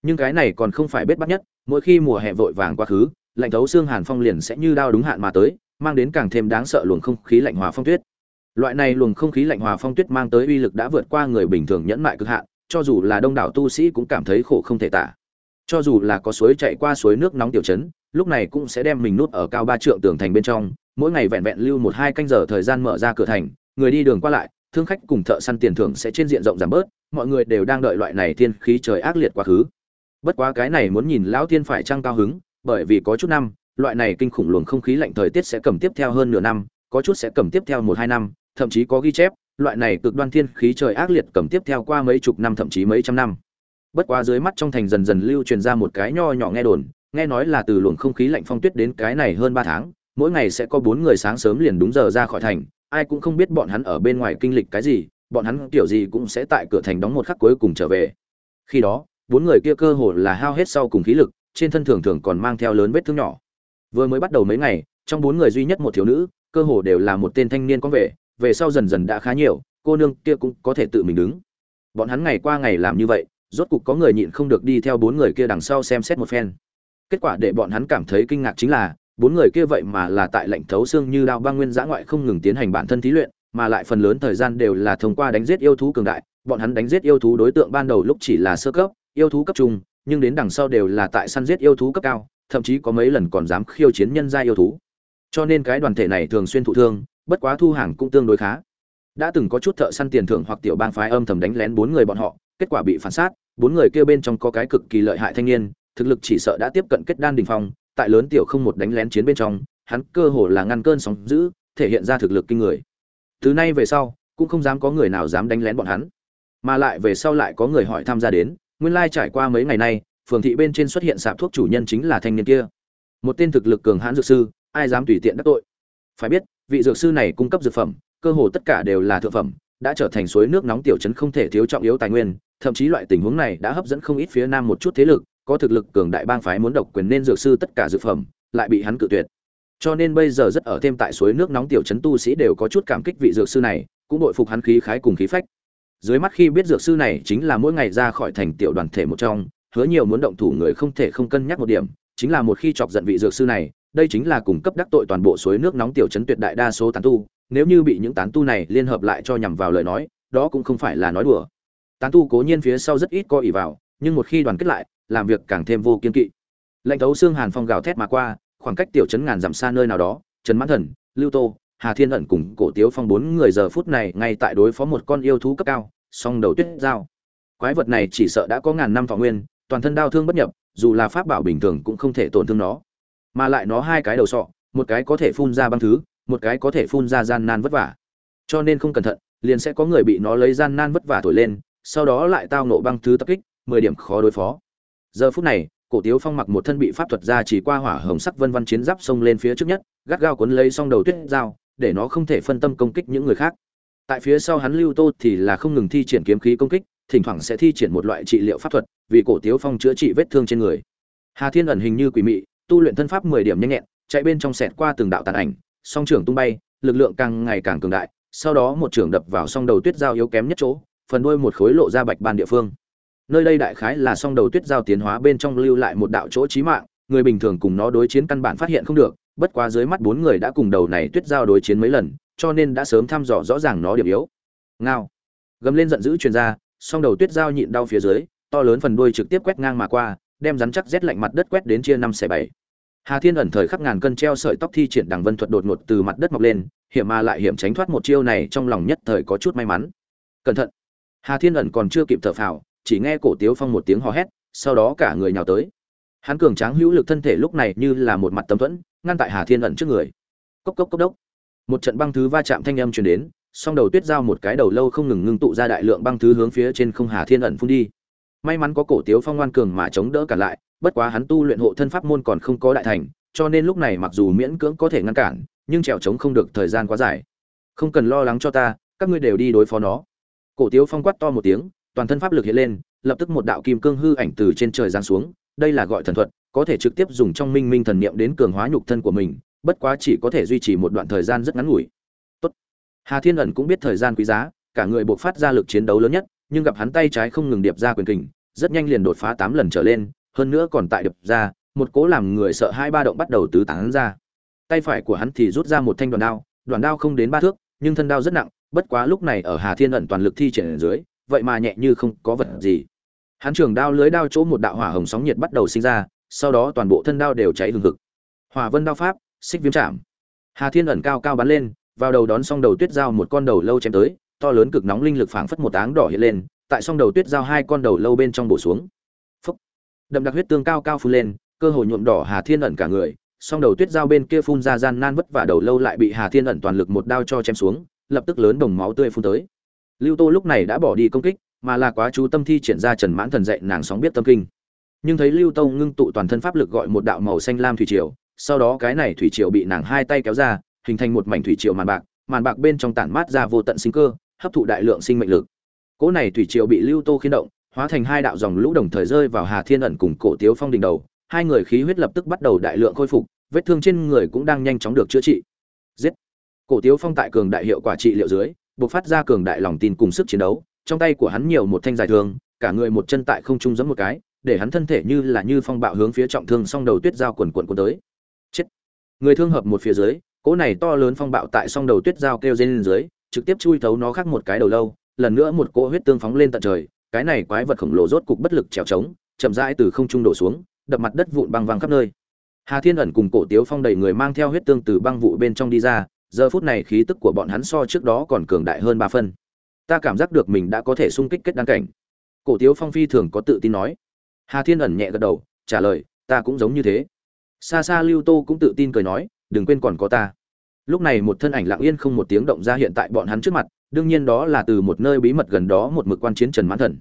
Nhưng cái này còn không phải bết bắt nhất, mỗi khi mùa hè vội vàng quá khứ, lạnh thấu xương hàn phong liền sẽ như đao đúng hạn mà tới, mang đến càng thêm đáng sợ luồng không khí lạnh hòa phong tuyết loại này luồng không khí lạnh hòa phong tuyết mang tới uy lực đã vượt qua người bình thường nhẫn mại cực hạn, cho dù là đông đảo tu sĩ cũng cảm thấy khổ không thể tả. Cho dù là có suối chạy qua suối nước nóng tiểu chấn, lúc này cũng sẽ đem mình nút ở cao ba trượng tường thành bên trong, mỗi ngày vẹn vẹn lưu một hai canh giờ thời gian mở ra cửa thành, người đi đường qua lại, thương khách cùng thợ săn tiền thưởng sẽ trên diện rộng giảm bớt, mọi người đều đang đợi loại này thiên khí trời ác liệt quá khứ. Bất quá cái này muốn nhìn lão thiên phải trăng cao hứng, bởi vì có chút năm, loại này kinh khủng luồng không khí lạnh thời tiết sẽ cầm tiếp theo hơn nửa năm, có chút sẽ cầm tiếp theo một hai năm thậm chí có ghi chép, loại này cực đoan thiên khí trời ác liệt cầm tiếp theo qua mấy chục năm thậm chí mấy trăm năm. Bất quá dưới mắt trong thành dần dần lưu truyền ra một cái nho nhỏ nghe đồn, nghe nói là từ luồng không khí lạnh phong tuyết đến cái này hơn ba tháng, mỗi ngày sẽ có bốn người sáng sớm liền đúng giờ ra khỏi thành, ai cũng không biết bọn hắn ở bên ngoài kinh lịch cái gì, bọn hắn kiểu gì cũng sẽ tại cửa thành đóng một khắc cuối cùng trở về. Khi đó, bốn người kia cơ hồ là hao hết sau cùng khí lực, trên thân thường thường còn mang theo lớn vết thương nhỏ. Vừa mới bắt đầu mấy ngày, trong bốn người duy nhất một thiếu nữ, cơ hồ đều là một tên thanh niên có vẻ về sau dần dần đã khá nhiều, cô nương kia cũng có thể tự mình đứng. Bọn hắn ngày qua ngày làm như vậy, rốt cục có người nhịn không được đi theo bốn người kia đằng sau xem xét một phen. Kết quả để bọn hắn cảm thấy kinh ngạc chính là, bốn người kia vậy mà là tại lệnh thấu xương như đao băng nguyên giã ngoại không ngừng tiến hành bản thân thí luyện, mà lại phần lớn thời gian đều là thông qua đánh giết yêu thú cường đại. Bọn hắn đánh giết yêu thú đối tượng ban đầu lúc chỉ là sơ cấp, yêu thú cấp trung, nhưng đến đằng sau đều là tại săn giết yêu thú cấp cao, thậm chí có mấy lần còn dám khiêu chiến nhân gia yêu thú. Cho nên cái đoàn thể này thường xuyên thụ thương bất quá thu hàng cũng tương đối khá. Đã từng có chút thợ săn tiền thưởng hoặc tiểu bang phái âm thầm đánh lén bốn người bọn họ, kết quả bị phản sát, bốn người kia bên trong có cái cực kỳ lợi hại thanh niên, thực lực chỉ sợ đã tiếp cận kết đan đình phong, tại lớn tiểu không một đánh lén chiến bên trong, hắn cơ hồ là ngăn cơn sóng dữ, thể hiện ra thực lực kinh người. Từ nay về sau, cũng không dám có người nào dám đánh lén bọn hắn. Mà lại về sau lại có người hỏi tham gia đến, nguyên lai trải qua mấy ngày nay, phường thị bên trên xuất hiện sạp thuốc chủ nhân chính là thanh niên kia. Một tên thực lực cường hãn dược sư, ai dám tùy tiện đắc tội? Phải biết vị dược sư này cung cấp dược phẩm, cơ hồ tất cả đều là thượng phẩm, đã trở thành suối nước nóng tiểu trấn không thể thiếu trọng yếu tài nguyên, thậm chí loại tình huống này đã hấp dẫn không ít phía nam một chút thế lực, có thực lực cường đại bang phái muốn độc quyền nên dược sư tất cả dược phẩm, lại bị hắn cự tuyệt. Cho nên bây giờ rất ở thêm tại suối nước nóng tiểu trấn tu sĩ đều có chút cảm kích vị dược sư này, cũng đội phục hắn khí khái cùng khí phách. Dưới mắt khi biết dược sư này chính là mỗi ngày ra khỏi thành tiểu đoàn thể một trong, hứa nhiều muốn động thủ người không thể không cân nhắc một điểm, chính là một khi chọc giận vị dược sư này đây chính là cung cấp đắc tội toàn bộ suối nước nóng tiểu trấn tuyệt đại đa số tán tu, nếu như bị những tán tu này liên hợp lại cho nhằm vào lời nói, đó cũng không phải là nói đùa. Tán tu cố nhiên phía sau rất ít có ỷ vào, nhưng một khi đoàn kết lại, làm việc càng thêm vô kiên kỵ. Lệnh thấu xương hàn phong gào thét mà qua, khoảng cách tiểu trấn ngàn dặm xa nơi nào đó, trần mãn thần, lưu tô, hà thiên ẩn cùng cổ tiếu phong bốn người giờ phút này ngay tại đối phó một con yêu thú cấp cao, song đầu tuyết dao quái vật này chỉ sợ đã có ngàn năm thọ nguyên, toàn thân đau thương bất nhập, dù là pháp bảo bình thường cũng không thể tổn thương nó mà lại nó hai cái đầu sọ, một cái có thể phun ra băng thứ, một cái có thể phun ra gian nan vất vả. Cho nên không cẩn thận, liền sẽ có người bị nó lấy gian nan vất vả thổi lên, sau đó lại tao nộ băng thứ tập kích, mười điểm khó đối phó. Giờ phút này, cổ tiếu phong mặc một thân bị pháp thuật ra chỉ qua hỏa hồng sắc vân vân chiến giáp xông lên phía trước nhất, gắt gao cuốn lấy xong đầu tuyết dao, để nó không thể phân tâm công kích những người khác. Tại phía sau hắn lưu tô thì là không ngừng thi triển kiếm khí công kích, thỉnh thoảng sẽ thi triển một loại trị liệu pháp thuật, vì cổ tiếu phong chữa trị vết thương trên người. Hà thiên ẩn hình như quỷ mị tu luyện thân pháp mười điểm nhanh nhẹn, chạy bên trong sẹt qua từng đạo tàn ảnh, song trưởng tung bay, lực lượng càng ngày càng cường đại, sau đó một trưởng đập vào song đầu tuyết giao yếu kém nhất chỗ, phần đuôi một khối lộ ra bạch ban địa phương. Nơi đây đại khái là song đầu tuyết giao tiến hóa bên trong lưu lại một đạo chỗ chí mạng, người bình thường cùng nó đối chiến căn bản phát hiện không được, bất quá dưới mắt bốn người đã cùng đầu này tuyết giao đối chiến mấy lần, cho nên đã sớm thăm dò rõ ràng nó điểm yếu. Ngao. Gầm lên giận dữ truyền ra, song đầu tuyết giao nhịn đau phía dưới, to lớn phần đuôi trực tiếp quét ngang mà qua đem rắn chắc rét lạnh mặt đất quét đến chia năm xẻ bảy. Hà thiên ẩn thời khắc ngàn cân treo sợi tóc thi triển đằng vân thuật đột ngột từ mặt đất mọc lên, hiểm mà lại hiểm tránh thoát một chiêu này trong lòng nhất thời có chút may mắn. Cẩn thận! Hà thiên ẩn còn chưa kịp thở phào, chỉ nghe cổ tiếu phong một tiếng hò hét, sau đó cả người nhào tới. Hắn cường tráng hữu lực thân thể lúc này như là một mặt tấm thuẫn, ngăn tại hà thiên ẩn trước người. Cốc cốc cốc đốc! Một trận băng thứ va chạm thanh âm truyền đến, song đầu tuyết giao một cái đầu lâu không ngừng ngưng tụ ra đại lượng băng thứ hướng phía trên không hà thiên ẩn phun đi may mắn có cổ tiếu phong ngoan cường mà chống đỡ cả lại, bất quá hắn tu luyện hộ thân pháp môn còn không có đại thành, cho nên lúc này mặc dù miễn cưỡng có thể ngăn cản, nhưng trèo trống không được thời gian quá dài. Không cần lo lắng cho ta, các ngươi đều đi đối phó nó. Cổ tiếu phong quát to một tiếng, toàn thân pháp lực hiện lên, lập tức một đạo kim cương hư ảnh từ trên trời giáng xuống, đây là gọi thần thuật, có thể trực tiếp dùng trong minh minh thần niệm đến cường hóa nhục thân của mình, bất quá chỉ có thể duy trì một đoạn thời gian rất ngắn ngủi. Tốt. hà thiên ẩn cũng biết thời gian quý giá, cả người buộc phát ra lực chiến đấu lớn nhất, nhưng gặp hắn tay trái không ngừng điệp ra quyền kình rất nhanh liền đột phá tám lần trở lên, hơn nữa còn tại đập ra, một cố làm người sợ hai ba động bắt đầu tứ tán ra. Tay phải của hắn thì rút ra một thanh đoàn đao đoàn đao không đến ba thước, nhưng thân đao rất nặng, bất quá lúc này ở hà thiên ẩn toàn lực thi triển ở dưới, vậy mà nhẹ như không có vật gì. Hắn trường đao lưới đao chỗ một đạo hỏa hồng sóng nhiệt bắt đầu sinh ra, sau đó toàn bộ thân đao đều cháy hừng hực. Hỏa vân đao pháp, xích viêm chạm. Hà thiên ẩn cao cao bắn lên, vào đầu đón xong đầu tuyết dao một con đầu lâu chém tới, to lớn cực nóng linh lực phảng phất một áng đỏ hiện lên tại song đầu tuyết giao hai con đầu lâu bên trong bổ xuống. Phúc. Đậm đặc huyết tương cao cao phun lên, cơ hồ nhuộm đỏ hà thiên ẩn cả người, song đầu tuyết giao bên kia phun ra gian nan vất vả đầu lâu lại bị hà thiên ẩn toàn lực một đao cho chém xuống, lập tức lớn đồng máu tươi phun tới. Lưu tô lúc này đã bỏ đi công kích, mà là quá chú tâm thi triển ra trần mãn thần dạy nàng sóng biết tâm kinh. Nhưng thấy lưu tô ngưng tụ toàn thân pháp lực gọi một đạo màu xanh lam thủy triều, sau đó cái này thủy triều bị nàng hai tay kéo ra, hình thành một mảnh thủy triều màn bạc màn bạc bên trong tản mát ra vô tận sinh cơ, hấp thụ đại lượng sinh mệnh lực cỗ này thủy triều bị lưu tô khiến động, hóa thành hai đạo dòng lũ đồng thời rơi vào hà thiên ẩn cùng cổ tiếu phong đỉnh đầu. Hai người khí huyết lập tức bắt đầu đại lượng khôi phục, vết thương trên người cũng đang nhanh chóng được chữa trị. Giết! Cổ tiếu phong tại cường đại hiệu quả trị liệu dưới, buộc phát ra cường đại lòng tin cùng sức chiến đấu. Trong tay của hắn nhiều một thanh dài thương, cả người một chân tại không trung giẫm một cái, để hắn thân thể như là như phong bạo hướng phía trọng thương song đầu tuyết giao quần quần cuốn tới. Chết! Người thương hợp một phía dưới, cỗ này to lớn phong bạo tại song đầu tuyết giao kêu dây lên dưới, trực tiếp chui thấu nó khác một cái đầu lâu lần nữa một cỗ huyết tương phóng lên tận trời, cái này quái vật khổng lồ rốt cục bất lực trèo trống, chậm rãi từ không trung đổ xuống, đập mặt đất vụn băng vàng khắp nơi. Hà thiên ẩn cùng cổ tiếu phong đầy người mang theo huyết tương từ băng vụ bên trong đi ra, giờ phút này khí tức của bọn hắn so trước đó còn cường đại hơn ba phân ta cảm giác được mình đã có thể xung kích kết đan cảnh. Cổ tiếu phong phi thường có tự tin nói. Hà thiên ẩn nhẹ gật đầu, trả lời, ta cũng giống như thế. Xa xa lưu tô cũng tự tin cười nói, đừng quên còn có ta. Lúc này một thân ảnh lặng yên không một tiếng động ra hiện tại bọn hắn trước mặt đương nhiên đó là từ một nơi bí mật gần đó một mực quan chiến trần mãn thần.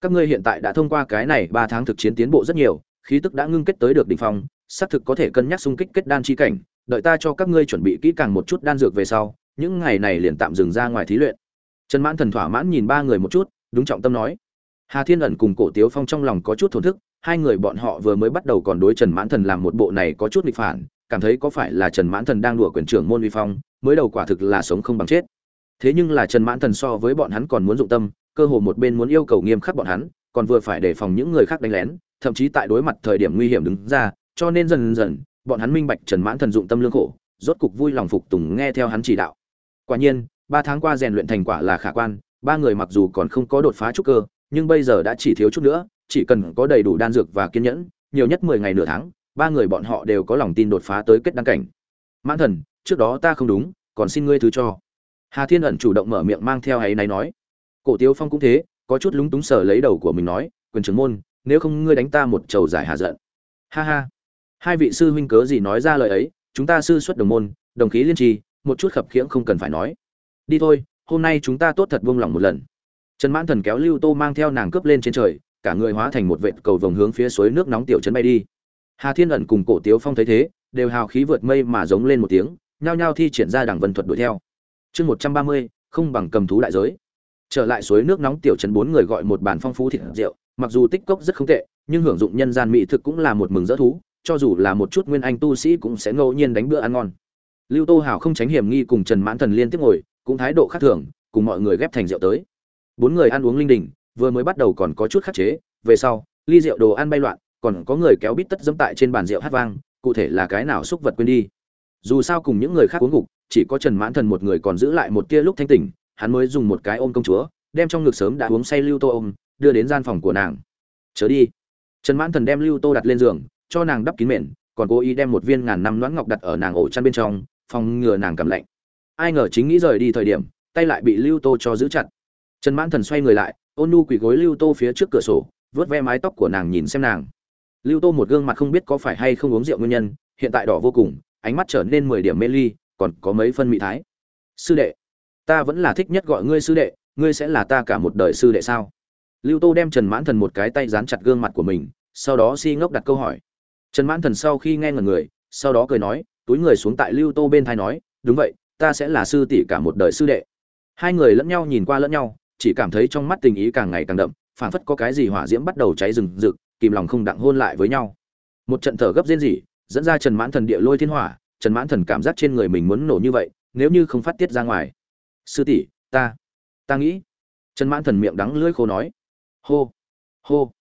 Các ngươi hiện tại đã thông qua cái này ba tháng thực chiến tiến bộ rất nhiều, khí tức đã ngưng kết tới được đỉnh phong, xác thực có thể cân nhắc xung kích kết đan chi cảnh, đợi ta cho các ngươi chuẩn bị kỹ càng một chút đan dược về sau, những ngày này liền tạm dừng ra ngoài thí luyện. Trần mãn thần thỏa mãn nhìn ba người một chút, đúng trọng tâm nói. Hà thiên ẩn cùng cổ tiếu phong trong lòng có chút thổn thức, hai người bọn họ vừa mới bắt đầu còn đối trần mãn thần làm một bộ này có chút nghịch phản, cảm thấy có phải là trần mãn thần đang đùa quyền trưởng môn uy phong, mới đầu quả thực là sống không bằng chết thế nhưng là trần mãn thần so với bọn hắn còn muốn dụng tâm, cơ hồ một bên muốn yêu cầu nghiêm khắc bọn hắn, còn vừa phải đề phòng những người khác đánh lén, thậm chí tại đối mặt thời điểm nguy hiểm đứng ra, cho nên dần dần, bọn hắn minh bạch trần mãn thần dụng tâm lương khổ, rốt cục vui lòng phục tùng nghe theo hắn chỉ đạo. Quả nhiên, ba tháng qua rèn luyện thành quả là khả quan, ba người mặc dù còn không có đột phá trúc cơ, nhưng bây giờ đã chỉ thiếu chút nữa, chỉ cần có đầy đủ đan dược và kiên nhẫn, nhiều nhất mười ngày nửa tháng, ba người bọn họ đều có lòng tin đột phá tới kết đăng cảnh. Mãn thần, trước đó ta không đúng, còn xin ngươi thứ cho hà thiên ẩn chủ động mở miệng mang theo ấy này nói. Cổ tiếu phong cũng thế, có chút lúng túng sở lấy đầu của mình nói, quyền trưởng môn, nếu không ngươi đánh ta một trầu giải hà giận. Ha ha. Hai vị sư huynh cớ gì nói ra lời ấy, chúng ta sư xuất đồng môn, đồng khí liên trì, một chút khập khiễng không cần phải nói. Đi thôi, hôm nay chúng ta tốt thật buông lòng một lần. Trần mãn thần kéo lưu tô mang theo nàng cướp lên trên trời, cả người hóa thành một vệt cầu vồng hướng phía suối nước nóng tiểu trấn bay đi. Hà thiên ẩn cùng cổ tiếu phong thấy thế, đều hào khí vượt mây mà giống lên một tiếng, nhao nhao thi triển ra đảng vân thuật đuổi theo chương một trăm ba mươi, không bằng cầm thú đại giới. Trở lại suối nước nóng tiểu trấn bốn người gọi một bàn phong phú thịt rượu, mặc dù tích cốc rất không tệ, nhưng hưởng dụng nhân gian mỹ thực cũng là một mừng rỡ thú, cho dù là một chút nguyên anh tu sĩ cũng sẽ ngẫu nhiên đánh bữa ăn ngon. Lưu tô hào không tránh hiểm nghi cùng trần mãn thần liên tiếp ngồi, cũng thái độ khác thường, cùng mọi người ghép thành rượu tới. Bốn người ăn uống linh đình, vừa mới bắt đầu còn có chút khắc chế, về sau, ly rượu đồ ăn bay loạn, còn có người kéo bít tất dẫm tại trên bàn rượu hát vang, cụ thể là cái nào xúc vật quên đi. Dù sao cùng những người khác uống ngục chỉ có trần mãn thần một người còn giữ lại một tia lúc thanh tỉnh, hắn mới dùng một cái ôm công chúa, đem trong ngực sớm đã uống say lưu tô ôm, đưa đến gian phòng của nàng. Chớ đi. Trần mãn thần đem lưu tô đặt lên giường, cho nàng đắp kín mền, còn cố ý đem một viên ngàn năm loãng ngọc đặt ở nàng ổ chăn bên trong, phòng ngừa nàng cảm lạnh. Ai ngờ chính nghĩ rời đi thời điểm, tay lại bị lưu tô cho giữ chặt. Trần mãn thần xoay người lại, ôn nu quỳ gối lưu tô phía trước cửa sổ vớt ve mái tóc của nàng nhìn xem nàng. Lưu tô một gương mặt không biết có phải hay không uống rượu nguyên nhân, hiện tại đỏ vô cùng, ánh mắt trở nên mười điểm mê ly còn có mấy phân mỹ thái. Sư đệ, ta vẫn là thích nhất gọi ngươi sư đệ, ngươi sẽ là ta cả một đời sư đệ sao? Lưu tô đem trần mãn thần một cái tay dán chặt gương mặt của mình, sau đó si ngốc đặt câu hỏi. Trần mãn thần sau khi nghe ngần người, sau đó cười nói, túi người xuống tại lưu tô bên thai nói, đúng vậy, ta sẽ là sư tỷ cả một đời sư đệ. Hai người lẫn nhau nhìn qua lẫn nhau, chỉ cảm thấy trong mắt tình ý càng ngày càng đậm, phảng phất có cái gì hỏa diễm bắt đầu cháy rừng rực, kìm lòng không đặng hôn lại với nhau. Một trận thở gấp rên rỉ, dẫn ra trần mãn thần địa lôi thiên hỏa trần mãn thần cảm giác trên người mình muốn nổ như vậy, nếu như không phát tiết ra ngoài. Sư tỷ, ta ta nghĩ. Trần mãn thần miệng đắng lưỡi khô nói. Hô hô.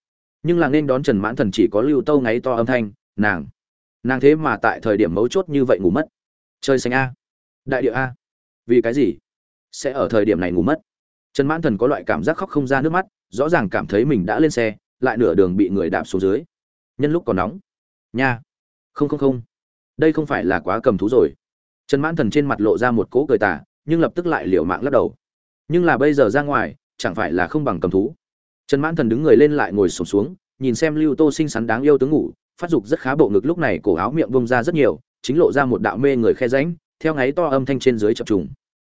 Nhưng là nên đón trần mãn thần chỉ có lưu tâu ngáy to âm thanh, nàng nàng thế mà tại thời điểm mấu chốt như vậy ngủ mất. Chơi xanh a, đại địa a. Vì cái gì? Sẽ ở thời điểm này ngủ mất. Trần mãn thần có loại cảm giác khóc không ra nước mắt, rõ ràng cảm thấy mình đã lên xe, lại nửa đường bị người đạp xuống dưới. Nhân lúc còn nóng. Nha, không không không đây không phải là quá cầm thú rồi. Trần mãn thần trên mặt lộ ra một cỗ cười tả nhưng lập tức lại liều mạng lắc đầu. Nhưng là bây giờ ra ngoài chẳng phải là không bằng cầm thú. Trần mãn thần đứng người lên lại ngồi sụp xuống, xuống nhìn xem lưu tô xinh xắn đáng yêu tướng ngủ phát dục rất khá bộ ngực lúc này cổ áo miệng bông ra rất nhiều chính lộ ra một đạo mê người khe ránh theo ngáy to âm thanh trên dưới chập trùng.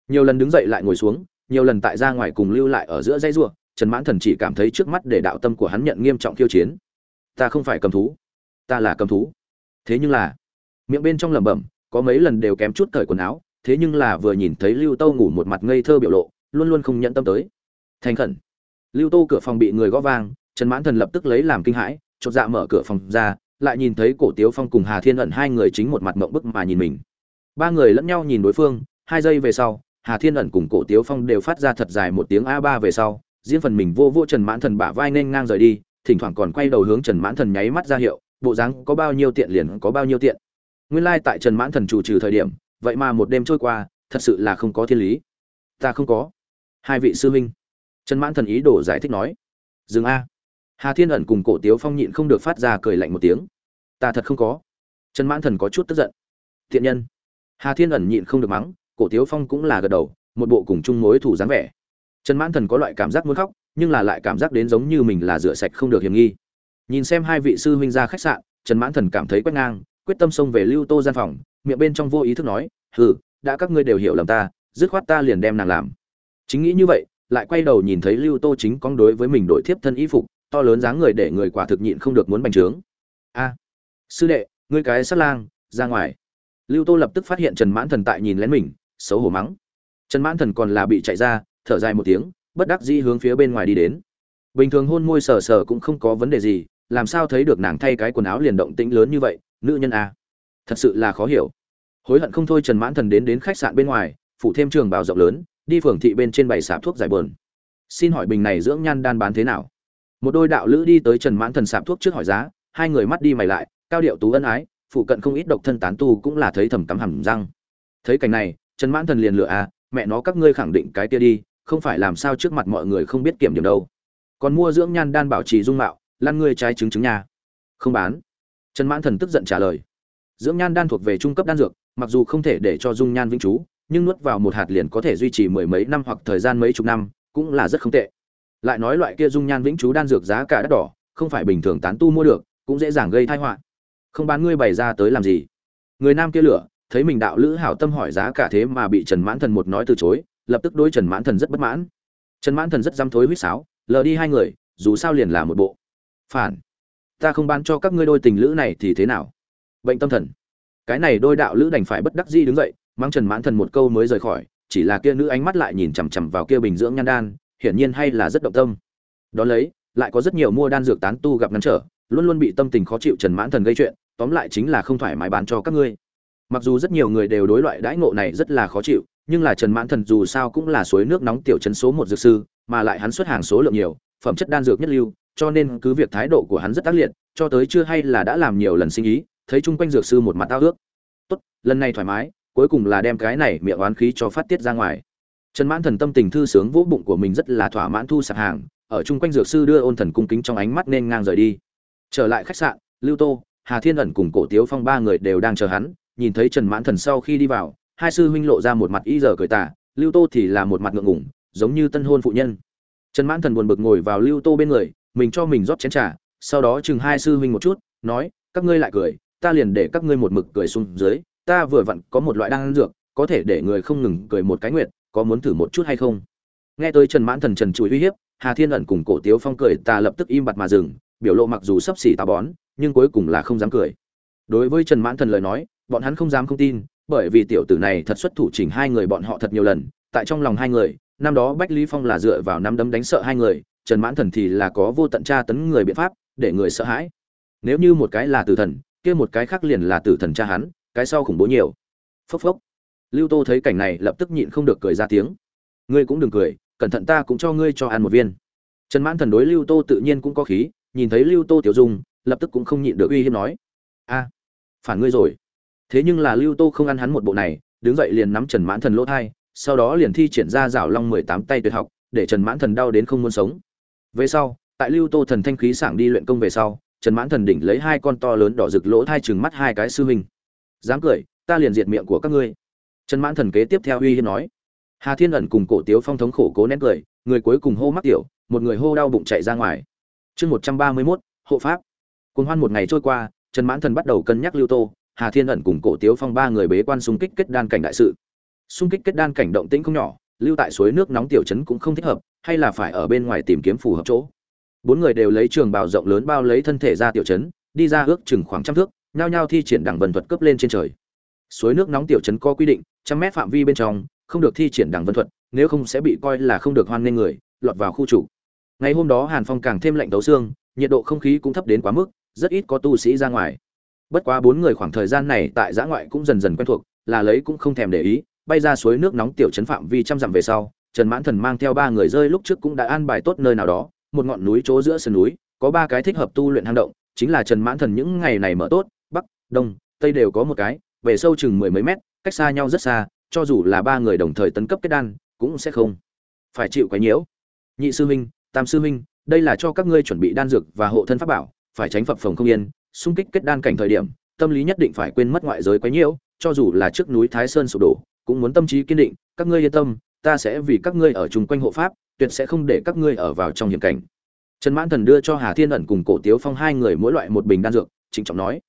Nhiều lần đứng dậy lại ngồi xuống nhiều lần tại ra ngoài cùng lưu lại ở giữa dây rùa. trần mãn thần chỉ cảm thấy trước mắt để đạo tâm của hắn nhận nghiêm trọng khiêu chiến. Ta không phải cầm thú. Ta là cầm thú. Thế nhưng là miệng bên trong lẩm bẩm, có mấy lần đều kém chút cởi quần áo, thế nhưng là vừa nhìn thấy lưu tâu ngủ một mặt ngây thơ biểu lộ, luôn luôn không nhận tâm tới. Thành khẩn. Lưu tô cửa phòng bị người gõ vang, trần mãn thần lập tức lấy làm kinh hãi, chột dạ mở cửa phòng ra, lại nhìn thấy cổ tiếu phong cùng hà thiên ẩn hai người chính một mặt mộng bức mà nhìn mình. Ba người lẫn nhau nhìn đối phương, hai giây về sau, hà thiên ẩn cùng cổ tiếu phong đều phát ra thật dài một tiếng a ba về sau, riêng phần mình vô vô trần mãn thần bả vai nên ngang rời đi, thỉnh thoảng còn quay đầu hướng trần mãn thần nháy mắt ra hiệu, bộ dáng có bao nhiêu tiện liền có bao nhiêu tiện nguyên lai tại trần mãn thần chủ trừ thời điểm, vậy mà một đêm trôi qua, thật sự là không có thiên lý. Ta không có. Hai vị sư huynh. Trần mãn thần ý đồ giải thích nói. Dừng a. Hà thiên ẩn cùng cổ tiếu phong nhịn không được phát ra cười lạnh một tiếng. Ta thật không có. Trần mãn thần có chút tức giận. Thiện nhân. Hà thiên ẩn nhịn không được mắng, cổ tiếu phong cũng là gật đầu, một bộ cùng chung mối thủ dáng vẻ. Trần mãn thần có loại cảm giác muốn khóc, nhưng là lại cảm giác đến giống như mình là rửa sạch không được hiểm nghi. Nhìn xem hai vị sư huynh ra khách sạn, trần mãn thần cảm thấy quét ngang quyết tâm xông về lưu tô gian phòng, miệng bên trong vô ý thức nói, hừ, đã các ngươi đều hiểu lầm ta, dứt khoát ta liền đem nàng làm. Chính nghĩ như vậy, lại quay đầu nhìn thấy lưu tô chính con đối với mình đội thiếp thân y phục, to lớn dáng người để người quả thực nhịn không được muốn bành trướng. A, sư đệ, ngươi cái sắt lang, ra ngoài. Lưu tô lập tức phát hiện trần mãn thần tại nhìn lén mình, xấu hổ mắng. Trần mãn thần còn là bị chạy ra, thở dài một tiếng, bất đắc dĩ hướng phía bên ngoài đi đến. Bình thường hôn môi sờ sờ cũng không có vấn đề gì, làm sao thấy được nàng thay cái quần áo liền động tĩnh lớn như vậy nữ nhân a. Thật sự là khó hiểu. Hối hận không thôi trần mãn thần đến đến khách sạn bên ngoài, phủ thêm trường bào rộng lớn, đi phường thị bên trên bày sạp thuốc giải bờn xin hỏi bình này dưỡng nhan đan bán thế nào? Một đôi đạo lữ đi tới trần mãn thần sạp thuốc trước hỏi giá, hai người mắt đi mày lại, cao điệu tú ân ái, phụ cận không ít độc thân tán tu cũng là thấy thầm tắm hầm răng. Thấy cảnh này, trần mãn thần liền lựa à mẹ nó các ngươi khẳng định cái kia đi, không phải làm sao trước mặt mọi người không biết kiểm điểm đâu. Còn mua dưỡng nhan đan bảo trì dung mạo, lăn ngươi trái trứng trứng nhà không bán trần mãn thần tức giận trả lời. Dưỡng nhan đan thuộc về trung cấp đan dược, mặc dù không thể để cho dung nhan vĩnh trú nhưng nuốt vào một hạt liền có thể duy trì mười mấy năm hoặc thời gian mấy chục năm, cũng là rất không tệ. Lại nói loại kia dung nhan vĩnh trú đan dược giá cả đắt đỏ, không phải bình thường tán tu mua được, cũng dễ dàng gây tai họa. Không bán ngươi bày ra tới làm gì? Người nam kia lửa, thấy mình đạo lữ hảo tâm hỏi giá cả thế mà bị trần mãn thần một nói từ chối, lập tức đối trần mãn thần rất bất mãn. Trần mãn thần rất dám thối huýt sáo, lờ đi hai người, dù sao liền là một bộ. Phản ta không bán cho các ngươi đôi tình lữ này thì thế nào? Bệnh tâm thần. Cái này đôi đạo lữ đành phải bất đắc dĩ đứng dậy, mang trần mãn thần một câu mới rời khỏi, chỉ là kia nữ ánh mắt lại nhìn chằm chằm vào kia bình dưỡng nhan đan, hiển nhiên hay là rất động tâm. Đón lấy, lại có rất nhiều mua đan dược tán tu gặp ngăn trở, luôn luôn bị tâm tình khó chịu trần mãn thần gây chuyện, tóm lại chính là không thoải mái bán cho các ngươi. Mặc dù rất nhiều người đều đối loại đãi ngộ này rất là khó chịu, nhưng là trần mãn thần dù sao cũng là suối nước nóng tiểu chấn số một dược sư, mà lại hắn xuất hàng số lượng nhiều, phẩm chất đan dược nhất lưu cho nên cứ việc thái độ của hắn rất tác liệt cho tới chưa hay là đã làm nhiều lần sinh ý thấy chung quanh dược sư một mặt tao ước. Tốt lần này thoải mái cuối cùng là đem cái này miệng oán khí cho phát tiết ra ngoài. Trần mãn thần tâm tình thư sướng vỗ bụng của mình rất là thỏa mãn thu sạp hàng ở chung quanh dược sư đưa ôn thần cung kính trong ánh mắt nên ngang rời đi. Trở lại khách sạn lưu tô hà thiên ẩn cùng cổ tiếu phong ba người đều đang chờ hắn nhìn thấy trần mãn thần sau khi đi vào hai sư huynh lộ ra một mặt ý giờ cười tà, lưu tô thì là một mặt ngượng ngùng, giống như tân hôn phụ nhân. Trần mãn thần buồn bực ngồi vào lưu tô bên người mình cho mình rót chén trà, sau đó chừng hai sư huynh một chút, nói, các ngươi lại cười, ta liền để các ngươi một mực cười xuống dưới, ta vừa vặn có một loại đan dược, có thể để người không ngừng cười một cái nguyện có muốn thử một chút hay không? Nghe tới trần mãn thần trần chùi uy hiếp, hà thiên ẩn cùng cổ tiếu phong cười, ta lập tức im bặt mà dừng, biểu lộ mặc dù sắp xỉ tà bón, nhưng cuối cùng là không dám cười. Đối với trần mãn thần lời nói, bọn hắn không dám không tin, bởi vì tiểu tử này thật xuất thủ chỉnh hai người bọn họ thật nhiều lần, tại trong lòng hai người, năm đó bách lý phong là dựa vào năm đấm đánh sợ hai người trần mãn thần thì là có vô tận tra tấn người biện pháp, để người sợ hãi. Nếu như một cái là tử thần, kia một cái khác liền là tử thần cha hắn, cái sau khủng bố nhiều. Phốc phốc. Lưu tô thấy cảnh này lập tức nhịn không được cười ra tiếng. Ngươi cũng đừng cười, cẩn thận ta cũng cho ngươi cho ăn một viên. Trần mãn thần đối lưu tô tự nhiên cũng có khí, nhìn thấy lưu tô tiểu dung, lập tức cũng không nhịn được uy hiếp nói. A, phản ngươi rồi. Thế nhưng là lưu tô không ăn hắn một bộ này, đứng dậy liền nắm trần mãn thần lỗ thai, sau đó liền thi triển ra rảo long mười tám tay tuyệt học, để trần mãn thần đau đến không muốn sống về sau, tại lưu tô thần thanh khí sảng đi luyện công về sau, trần mãn thần đỉnh lấy hai con to lớn đỏ rực lỗ thai chừng mắt hai cái sư huynh. Dám cười, ta liền diệt miệng của các ngươi. Trần mãn thần kế tiếp theo uy hiếp nói. Hà thiên ẩn cùng cổ tiếu phong thống khổ cố nén cười, người cuối cùng hô mắc tiểu, một người hô đau bụng chạy ra ngoài. Chương một trăm ba mươi mốt, hộ pháp. Cùng hoan một ngày trôi qua, trần mãn thần bắt đầu cân nhắc lưu tô, hà thiên ẩn cùng cổ tiếu phong ba người bế quan xung kích kết đan cảnh đại sự. Xung kích kết đan cảnh động tĩnh không nhỏ, lưu tại suối nước nóng tiểu trấn cũng không thích hợp hay là phải ở bên ngoài tìm kiếm phù hợp chỗ. Bốn người đều lấy trường bào rộng lớn bao lấy thân thể ra tiểu trấn, đi ra ước chừng khoảng trăm thước, nhao nhao thi triển đẳng vần thuật cấp lên trên trời. Suối nước nóng tiểu trấn có quy định, trăm mét phạm vi bên trong, không được thi triển đẳng vân thuật, nếu không sẽ bị coi là không được hoan nghênh người, lọt vào khu chủ. Ngày hôm đó hàn phong càng thêm lạnh tấu xương, nhiệt độ không khí cũng thấp đến quá mức, rất ít có tu sĩ ra ngoài. Bất quá bốn người khoảng thời gian này tại giã ngoại cũng dần dần quen thuộc, là lấy cũng không thèm để ý, bay ra suối nước nóng tiểu trấn phạm vi trăm dặm về sau trần mãn thần mang theo ba người rơi lúc trước cũng đã an bài tốt nơi nào đó, một ngọn núi chỗ giữa sườn núi, có ba cái thích hợp tu luyện hang động, chính là trần mãn thần những ngày này mở tốt, bắc, đông, tây đều có một cái về sâu chừng mười mấy mét, cách xa nhau rất xa, cho dù là ba người đồng thời tấn cấp kết đan, cũng sẽ không phải chịu quá nhiễu nhị sư huynh, tam sư huynh, đây là cho các ngươi chuẩn bị đan dược và hộ thân pháp bảo, phải tránh phập phồng không yên, xung kích kết đan cảnh thời điểm, tâm lý nhất định phải quên mất ngoại giới quá nhiễu cho dù là trước núi thái sơn sụp đổ, cũng muốn tâm trí kiên định, các ngươi yên tâm ta sẽ vì các ngươi ở chung quanh hộ pháp, tuyệt sẽ không để các ngươi ở vào trong hiểm cảnh. Trần mãn thần đưa cho hà thiên ẩn cùng cổ tiếu phong hai người mỗi loại một bình đan dược, trịnh trọng nói.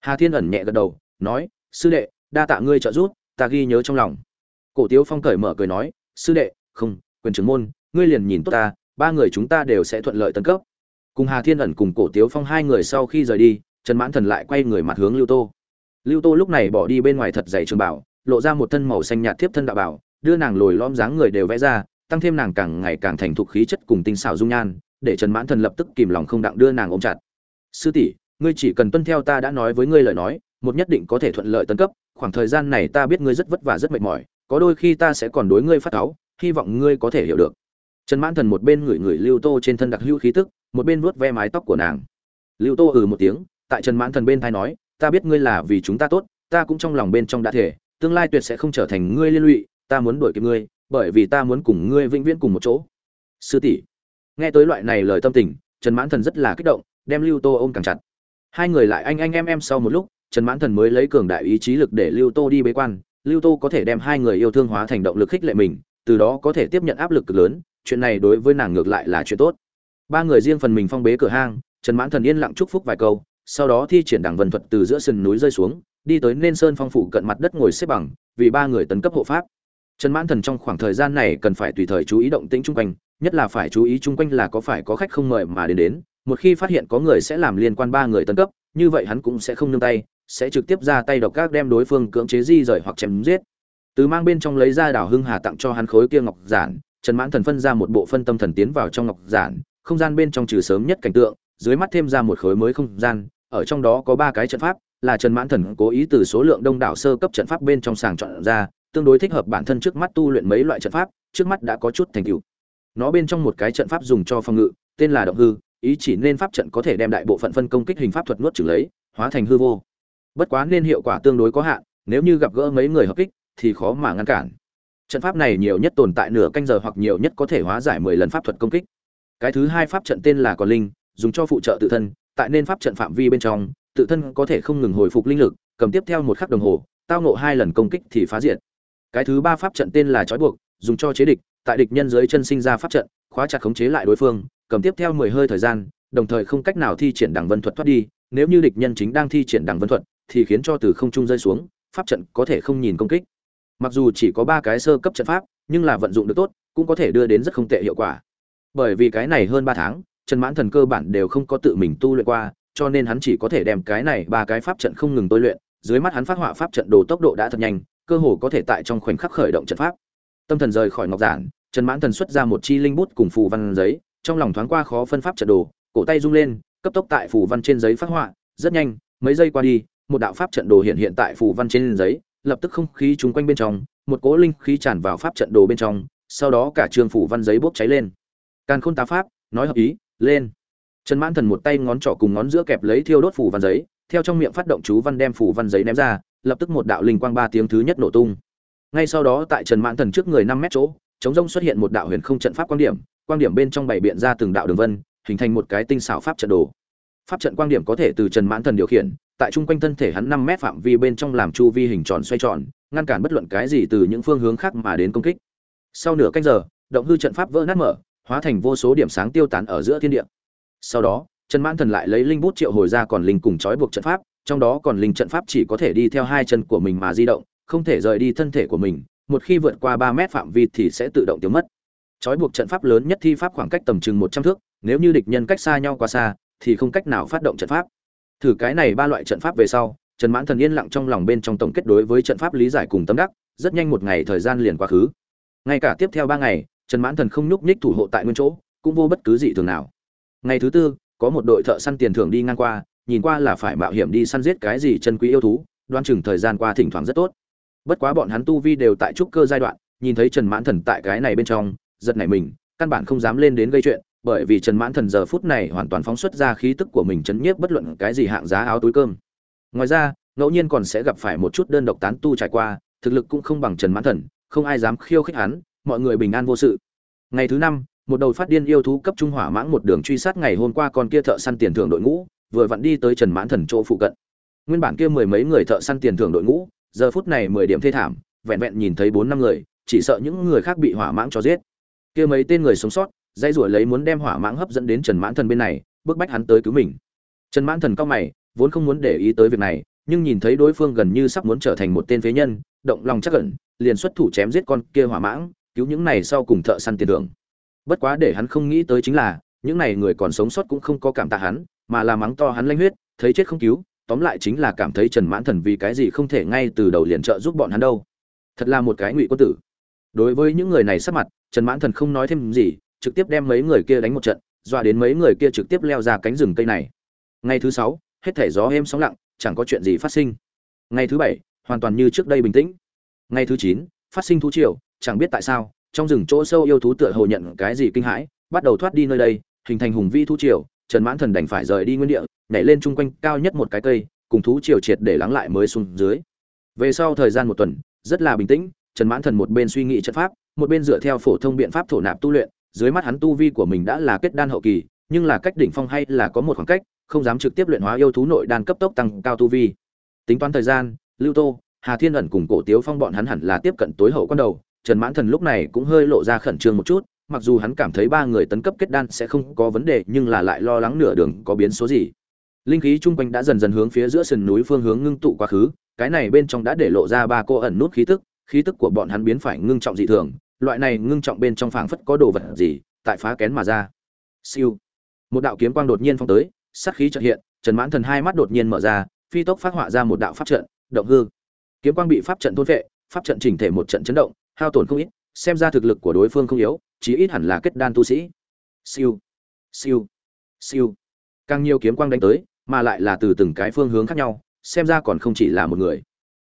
Hà thiên ẩn nhẹ gật đầu, nói, sư đệ, đa tạ ngươi trợ giúp, ta ghi nhớ trong lòng. Cổ tiếu phong cởi mở cười nói, sư đệ, không, quyền trưởng môn, ngươi liền nhìn tốt ta, ba người chúng ta đều sẽ thuận lợi tấn cấp. Cùng hà thiên ẩn cùng cổ tiếu phong hai người sau khi rời đi, trần mãn thần lại quay người mặt hướng lưu tô. Lưu tô lúc này bỏ đi bên ngoài thật dày trường bảo, lộ ra một thân màu xanh nhạt tiếp thân đạo bảo đưa nàng lồi lõm dáng người đều vẽ ra, tăng thêm nàng càng ngày càng thành thục khí chất cùng tinh xảo dung nhan, để trần mãn thần lập tức kìm lòng không đặng đưa nàng ôm chặt. Sư tỷ, ngươi chỉ cần tuân theo ta đã nói với ngươi lời nói, một nhất định có thể thuận lợi tấn cấp, khoảng thời gian này ta biết ngươi rất vất vả rất mệt mỏi, có đôi khi ta sẽ còn đối ngươi phát cáu, hy vọng ngươi có thể hiểu được. Trần mãn thần một bên ngửi ngửi lưu tô trên thân đặc hữu khí tức, một bên vuốt ve mái tóc của nàng. Lưu tô ừ một tiếng, tại trần mãn thần bên thai nói, ta biết ngươi là vì chúng ta tốt, ta cũng trong lòng bên trong đã thể tương lai tuyệt sẽ không trở thành ngươi liên lụy ta muốn đuổi kịp ngươi, bởi vì ta muốn cùng ngươi vĩnh viễn cùng một chỗ. Sư tỷ. Nghe tới loại này lời tâm tình, trần mãn thần rất là kích động, đem lưu tô ôm càng chặt. Hai người lại anh anh em em sau một lúc, trần mãn thần mới lấy cường đại ý chí lực để lưu tô đi bế quan. Lưu tô có thể đem hai người yêu thương hóa thành động lực khích lệ mình, từ đó có thể tiếp nhận áp lực cực lớn. Chuyện này đối với nàng ngược lại là chuyện tốt. Ba người riêng phần mình phong bế cửa hang, trần mãn thần yên lặng chúc phúc vài câu, sau đó thi triển đảng vần thuật từ giữa sườn núi rơi xuống, đi tới nên sơn phong phủ cận mặt đất ngồi xếp bằng, vì ba người tấn cấp hộ pháp trần mãn thần trong khoảng thời gian này cần phải tùy thời chú ý động tĩnh chung quanh, nhất là phải chú ý chung quanh là có phải có khách không mời mà đến đến, một khi phát hiện có người sẽ làm liên quan ba người tấn cấp, như vậy hắn cũng sẽ không nương tay, sẽ trực tiếp ra tay độc các đem đối phương cưỡng chế di rời hoặc chém giết. Từ mang bên trong lấy ra đảo hưng hà tặng cho hắn khối kia ngọc giản, trần mãn thần phân ra một bộ phân tâm thần tiến vào trong ngọc giản, không gian bên trong trừ sớm nhất cảnh tượng, dưới mắt thêm ra một khối mới không gian, ở trong đó có ba cái trận pháp, là trần mãn thần cố ý từ số lượng đông đảo sơ cấp trận pháp bên trong sàng chọn ra tương đối thích hợp bản thân trước mắt tu luyện mấy loại trận pháp, trước mắt đã có chút thành tựu. Nó bên trong một cái trận pháp dùng cho phòng ngự, tên là động hư, ý chỉ nên pháp trận có thể đem đại bộ phận phân công kích hình pháp thuật nuốt chửng lấy, hóa thành hư vô. Bất quá nên hiệu quả tương đối có hạn, nếu như gặp gỡ mấy người hợp kích, thì khó mà ngăn cản. Trận pháp này nhiều nhất tồn tại nửa canh giờ hoặc nhiều nhất có thể hóa giải mười lần pháp thuật công kích. Cái thứ hai pháp trận tên là còn linh, dùng cho phụ trợ tự thân, tại nên pháp trận phạm vi bên trong, tự thân có thể không ngừng hồi phục linh lực, cầm tiếp theo một khắc đồng hồ, tao ngộ hai lần công kích thì phá diệt cái thứ ba pháp trận tên là trói buộc, dùng cho chế địch, tại địch nhân dưới chân sinh ra pháp trận, khóa chặt khống chế lại đối phương, cầm tiếp theo mười hơi thời gian, đồng thời không cách nào thi triển đẳng vân thuật thoát đi, nếu như địch nhân chính đang thi triển đẳng vân thuật, thì khiến cho từ không trung rơi xuống, pháp trận có thể không nhìn công kích. Mặc dù chỉ có ba cái sơ cấp trận pháp, nhưng là vận dụng được tốt, cũng có thể đưa đến rất không tệ hiệu quả. Bởi vì cái này hơn ba tháng, trần mãn thần cơ bản đều không có tự mình tu luyện qua, cho nên hắn chỉ có thể đem cái này ba cái pháp trận không ngừng tôi luyện. Dưới mắt hắn phát họa pháp trận đồ tốc độ đã thật nhanh cơ hồ có thể tại trong khoảnh khắc khởi động trận pháp. Tâm thần rời khỏi ngọc giản, trần mãn thần xuất ra một chi linh bút cùng phù văn giấy, trong lòng thoáng qua khó phân pháp trận đồ, cổ tay rung lên, cấp tốc tại phù văn trên giấy phát họa, rất nhanh, mấy giây qua đi, một đạo pháp trận đồ hiện hiện tại phù văn trên giấy, lập tức không khí chúng quanh bên trong, một cỗ linh khí tràn vào pháp trận đồ bên trong, sau đó cả trường phủ văn giấy bốc cháy lên. Càn khôn tá pháp, nói hợp ý, lên. Trần mãn thần một tay ngón trỏ cùng ngón giữa kẹp lấy thiêu đốt phủ văn giấy, theo trong miệng phát động chú văn đem phủ văn giấy ném ra lập tức một đạo linh quang ba tiếng thứ nhất nổ tung. Ngay sau đó tại trần mãn thần trước người năm mét chỗ, chống rông xuất hiện một đạo huyền không trận pháp quan điểm quan điểm bên trong bảy biện ra từng đạo đường vân, hình thành một cái tinh xảo pháp trận đồ. Pháp trận quan điểm có thể từ trần mãn thần điều khiển, tại trung quanh thân thể hắn năm mét phạm vi bên trong làm chu vi hình tròn xoay tròn, ngăn cản bất luận cái gì từ những phương hướng khác mà đến công kích. Sau nửa canh giờ, động hư trận pháp vỡ nát mở, hóa thành vô số điểm sáng tiêu tán ở giữa thiên địa. Sau đó, trần mãn thần lại lấy linh bút triệu hồi ra còn linh cùng trói buộc trận pháp trong đó còn linh trận pháp chỉ có thể đi theo hai chân của mình mà di động, không thể rời đi thân thể của mình, một khi vượt qua ba mét phạm vi thì sẽ tự động tiêu mất. Trói buộc trận pháp lớn nhất thi pháp khoảng cách tầm chừng một trăm thước, nếu như địch nhân cách xa nhau quá xa, thì không cách nào phát động trận pháp. Thử cái này ba loại trận pháp về sau, trần mãn thần yên lặng trong lòng bên trong tổng kết đối với trận pháp lý giải cùng tâm đắc, rất nhanh một ngày thời gian liền quá khứ. Ngay cả tiếp theo ba ngày, trần mãn thần không nhúc nhích thủ hộ tại nguyên chỗ, cũng vô bất cứ gì thường nào. Ngày thứ tư, có một đội thợ săn tiền thưởng đi ngang qua nhìn qua là phải mạo hiểm đi săn giết cái gì chân quý yêu thú đoan chừng thời gian qua thỉnh thoảng rất tốt. Bất quá bọn hắn tu vi đều tại trúc cơ giai đoạn, nhìn thấy trần mãn thần tại cái này bên trong, giật nảy mình, căn bản không dám lên đến gây chuyện, bởi vì trần mãn thần giờ phút này hoàn toàn phóng xuất ra khí tức của mình chấn nhiếp bất luận cái gì hạng giá áo túi cơm. Ngoài ra, ngẫu nhiên còn sẽ gặp phải một chút đơn độc tán tu trải qua, thực lực cũng không bằng trần mãn thần, không ai dám khiêu khích hắn, mọi người bình an vô sự. Ngày thứ năm, một đầu phát điên yêu thú cấp trung hỏa mãng một đường truy sát ngày hôm qua con kia thợ săn tiền thưởng đội ngũ vừa vặn đi tới trần mãn thần chỗ phụ cận. Nguyên bản kia mười mấy người thợ săn tiền thưởng đội ngũ, giờ phút này mười điểm thê thảm, vẹn vẹn nhìn thấy bốn năm người, chỉ sợ những người khác bị hỏa mãng cho giết. Kia mấy tên người sống sót dây rủa lấy muốn đem hỏa mãng hấp dẫn đến trần mãn thần bên này, bức bách hắn tới cứu mình. Trần mãn thần cao mày, vốn không muốn để ý tới việc này, nhưng nhìn thấy đối phương gần như sắp muốn trở thành một tên phế nhân, động lòng chắc ẩn, liền xuất thủ chém giết con kia hỏa mãng, cứu những này sau cùng thợ săn tiền thưởng. Bất quá để hắn không nghĩ tới chính là, những này người còn sống sót cũng không có cảm tạ hắn mà là mắng to hắn lanh huyết, thấy chết không cứu, tóm lại chính là cảm thấy trần mãn thần vì cái gì không thể ngay từ đầu liền trợ giúp bọn hắn đâu. Thật là một cái ngụy quân tử. Đối với những người này sắp mặt, trần mãn thần không nói thêm gì, trực tiếp đem mấy người kia đánh một trận, dọa đến mấy người kia trực tiếp leo ra cánh rừng cây này. Ngày thứ sáu, hết thảy gió êm sóng lặng, chẳng có chuyện gì phát sinh. Ngày thứ bảy, hoàn toàn như trước đây bình tĩnh. Ngày thứ chín, phát sinh thú triều, chẳng biết tại sao, trong rừng chỗ sâu yêu thú tựa hồ nhận cái gì kinh hãi, bắt đầu thoát đi nơi đây, hình thành hùng vi thú triều trần mãn thần đành phải rời đi nguyên địa, nhảy lên chung quanh cao nhất một cái cây, cùng thú triều triệt để lắng lại mới xuống dưới. Về sau thời gian một tuần, rất là bình tĩnh, trần mãn thần một bên suy nghĩ trận pháp, một bên dựa theo phổ thông biện pháp thổ nạp tu luyện, dưới mắt hắn tu vi của mình đã là kết đan hậu kỳ, nhưng là cách đỉnh phong hay là có một khoảng cách, không dám trực tiếp luyện hóa yêu thú nội đan cấp tốc tăng cao tu vi. Tính toán thời gian, lưu tô, hà thiên ẩn cùng cổ tiếu phong bọn hắn hẳn là tiếp cận tối hậu con đầu, trần mãn thần lúc này cũng hơi lộ ra khẩn trương một chút mặc dù hắn cảm thấy ba người tấn cấp kết đan sẽ không có vấn đề, nhưng là lại lo lắng nửa đường có biến số gì. Linh khí chung quanh đã dần dần hướng phía giữa sườn núi phương hướng ngưng tụ quá khứ, cái này bên trong đã để lộ ra ba cô ẩn nút khí tức khí tức của bọn hắn biến phải ngưng trọng dị thường, loại này ngưng trọng bên trong phảng phất có đồ vật gì, tại phá kén mà ra. Siêu. Một đạo kiếm quang đột nhiên phong tới, sát khí chợt hiện, trần mãn thần hai mắt đột nhiên mở ra, phi tốc phát họa ra một đạo pháp trận, động hư. Kiếm quang bị pháp trận thôn vệ pháp trận chỉnh thể một trận chấn động, hao tổn không ít, xem ra thực lực của đối phương không yếu chí ít hẳn là kết đan tu sĩ. Siêu. Siêu. Siêu. Càng nhiều kiếm quang đánh tới, mà lại là từ từng cái phương hướng khác nhau, xem ra còn không chỉ là một người.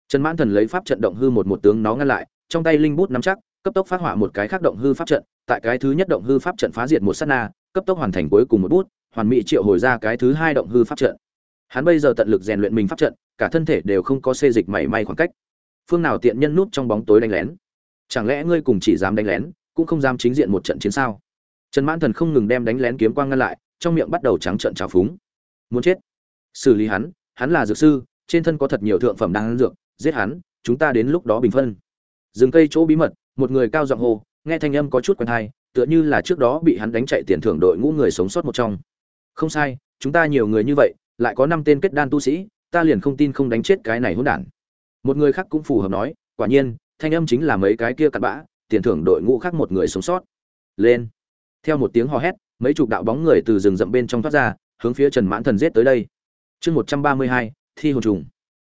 Trần mãn thần lấy pháp trận động hư một một tướng nó ngăn lại, trong tay linh bút nắm chắc, cấp tốc phát hỏa một cái khác động hư pháp trận, tại cái thứ nhất động hư pháp trận phá diệt một sát na, cấp tốc hoàn thành cuối cùng một bút, hoàn mỹ triệu hồi ra cái thứ hai động hư pháp trận. Hắn bây giờ tận lực rèn luyện mình pháp trận, cả thân thể đều không có xê dịch mảy may khoảng cách. Phương nào tiện nhân núp trong bóng tối đánh lén? Chẳng lẽ ngươi cùng chỉ dám đánh lén? Cũng không dám chính diện một trận chiến sao. Trần mãn thần không ngừng đem đánh lén kiếm quang ngăn lại, trong miệng bắt đầu trắng trợn trào phúng. Muốn chết? Xử lý hắn hắn là dược sư, trên thân có thật nhiều thượng phẩm đang dược, giết hắn, chúng ta đến lúc đó bình phân. Dừng cây chỗ bí mật, một người cao giọng hô, nghe thanh âm có chút quen thai tựa như là trước đó bị hắn đánh chạy tiền thưởng đội ngũ người sống sót một trong. Không sai, chúng ta nhiều người như vậy, lại có năm tên kết đan tu sĩ, ta liền không tin không đánh chết cái này hỗn đản. Một người khác cũng phù hợp nói, quả nhiên, thanh âm chính là mấy cái kia cặn bã tiền thưởng đội ngũ khác một người sống sót. Lên. Theo một tiếng hò hét, mấy chục đạo bóng người từ rừng rậm bên trong thoát ra, hướng phía trần mãn thần giết tới đây. Chương một trăm ba mươi hai, thi hồn trùng.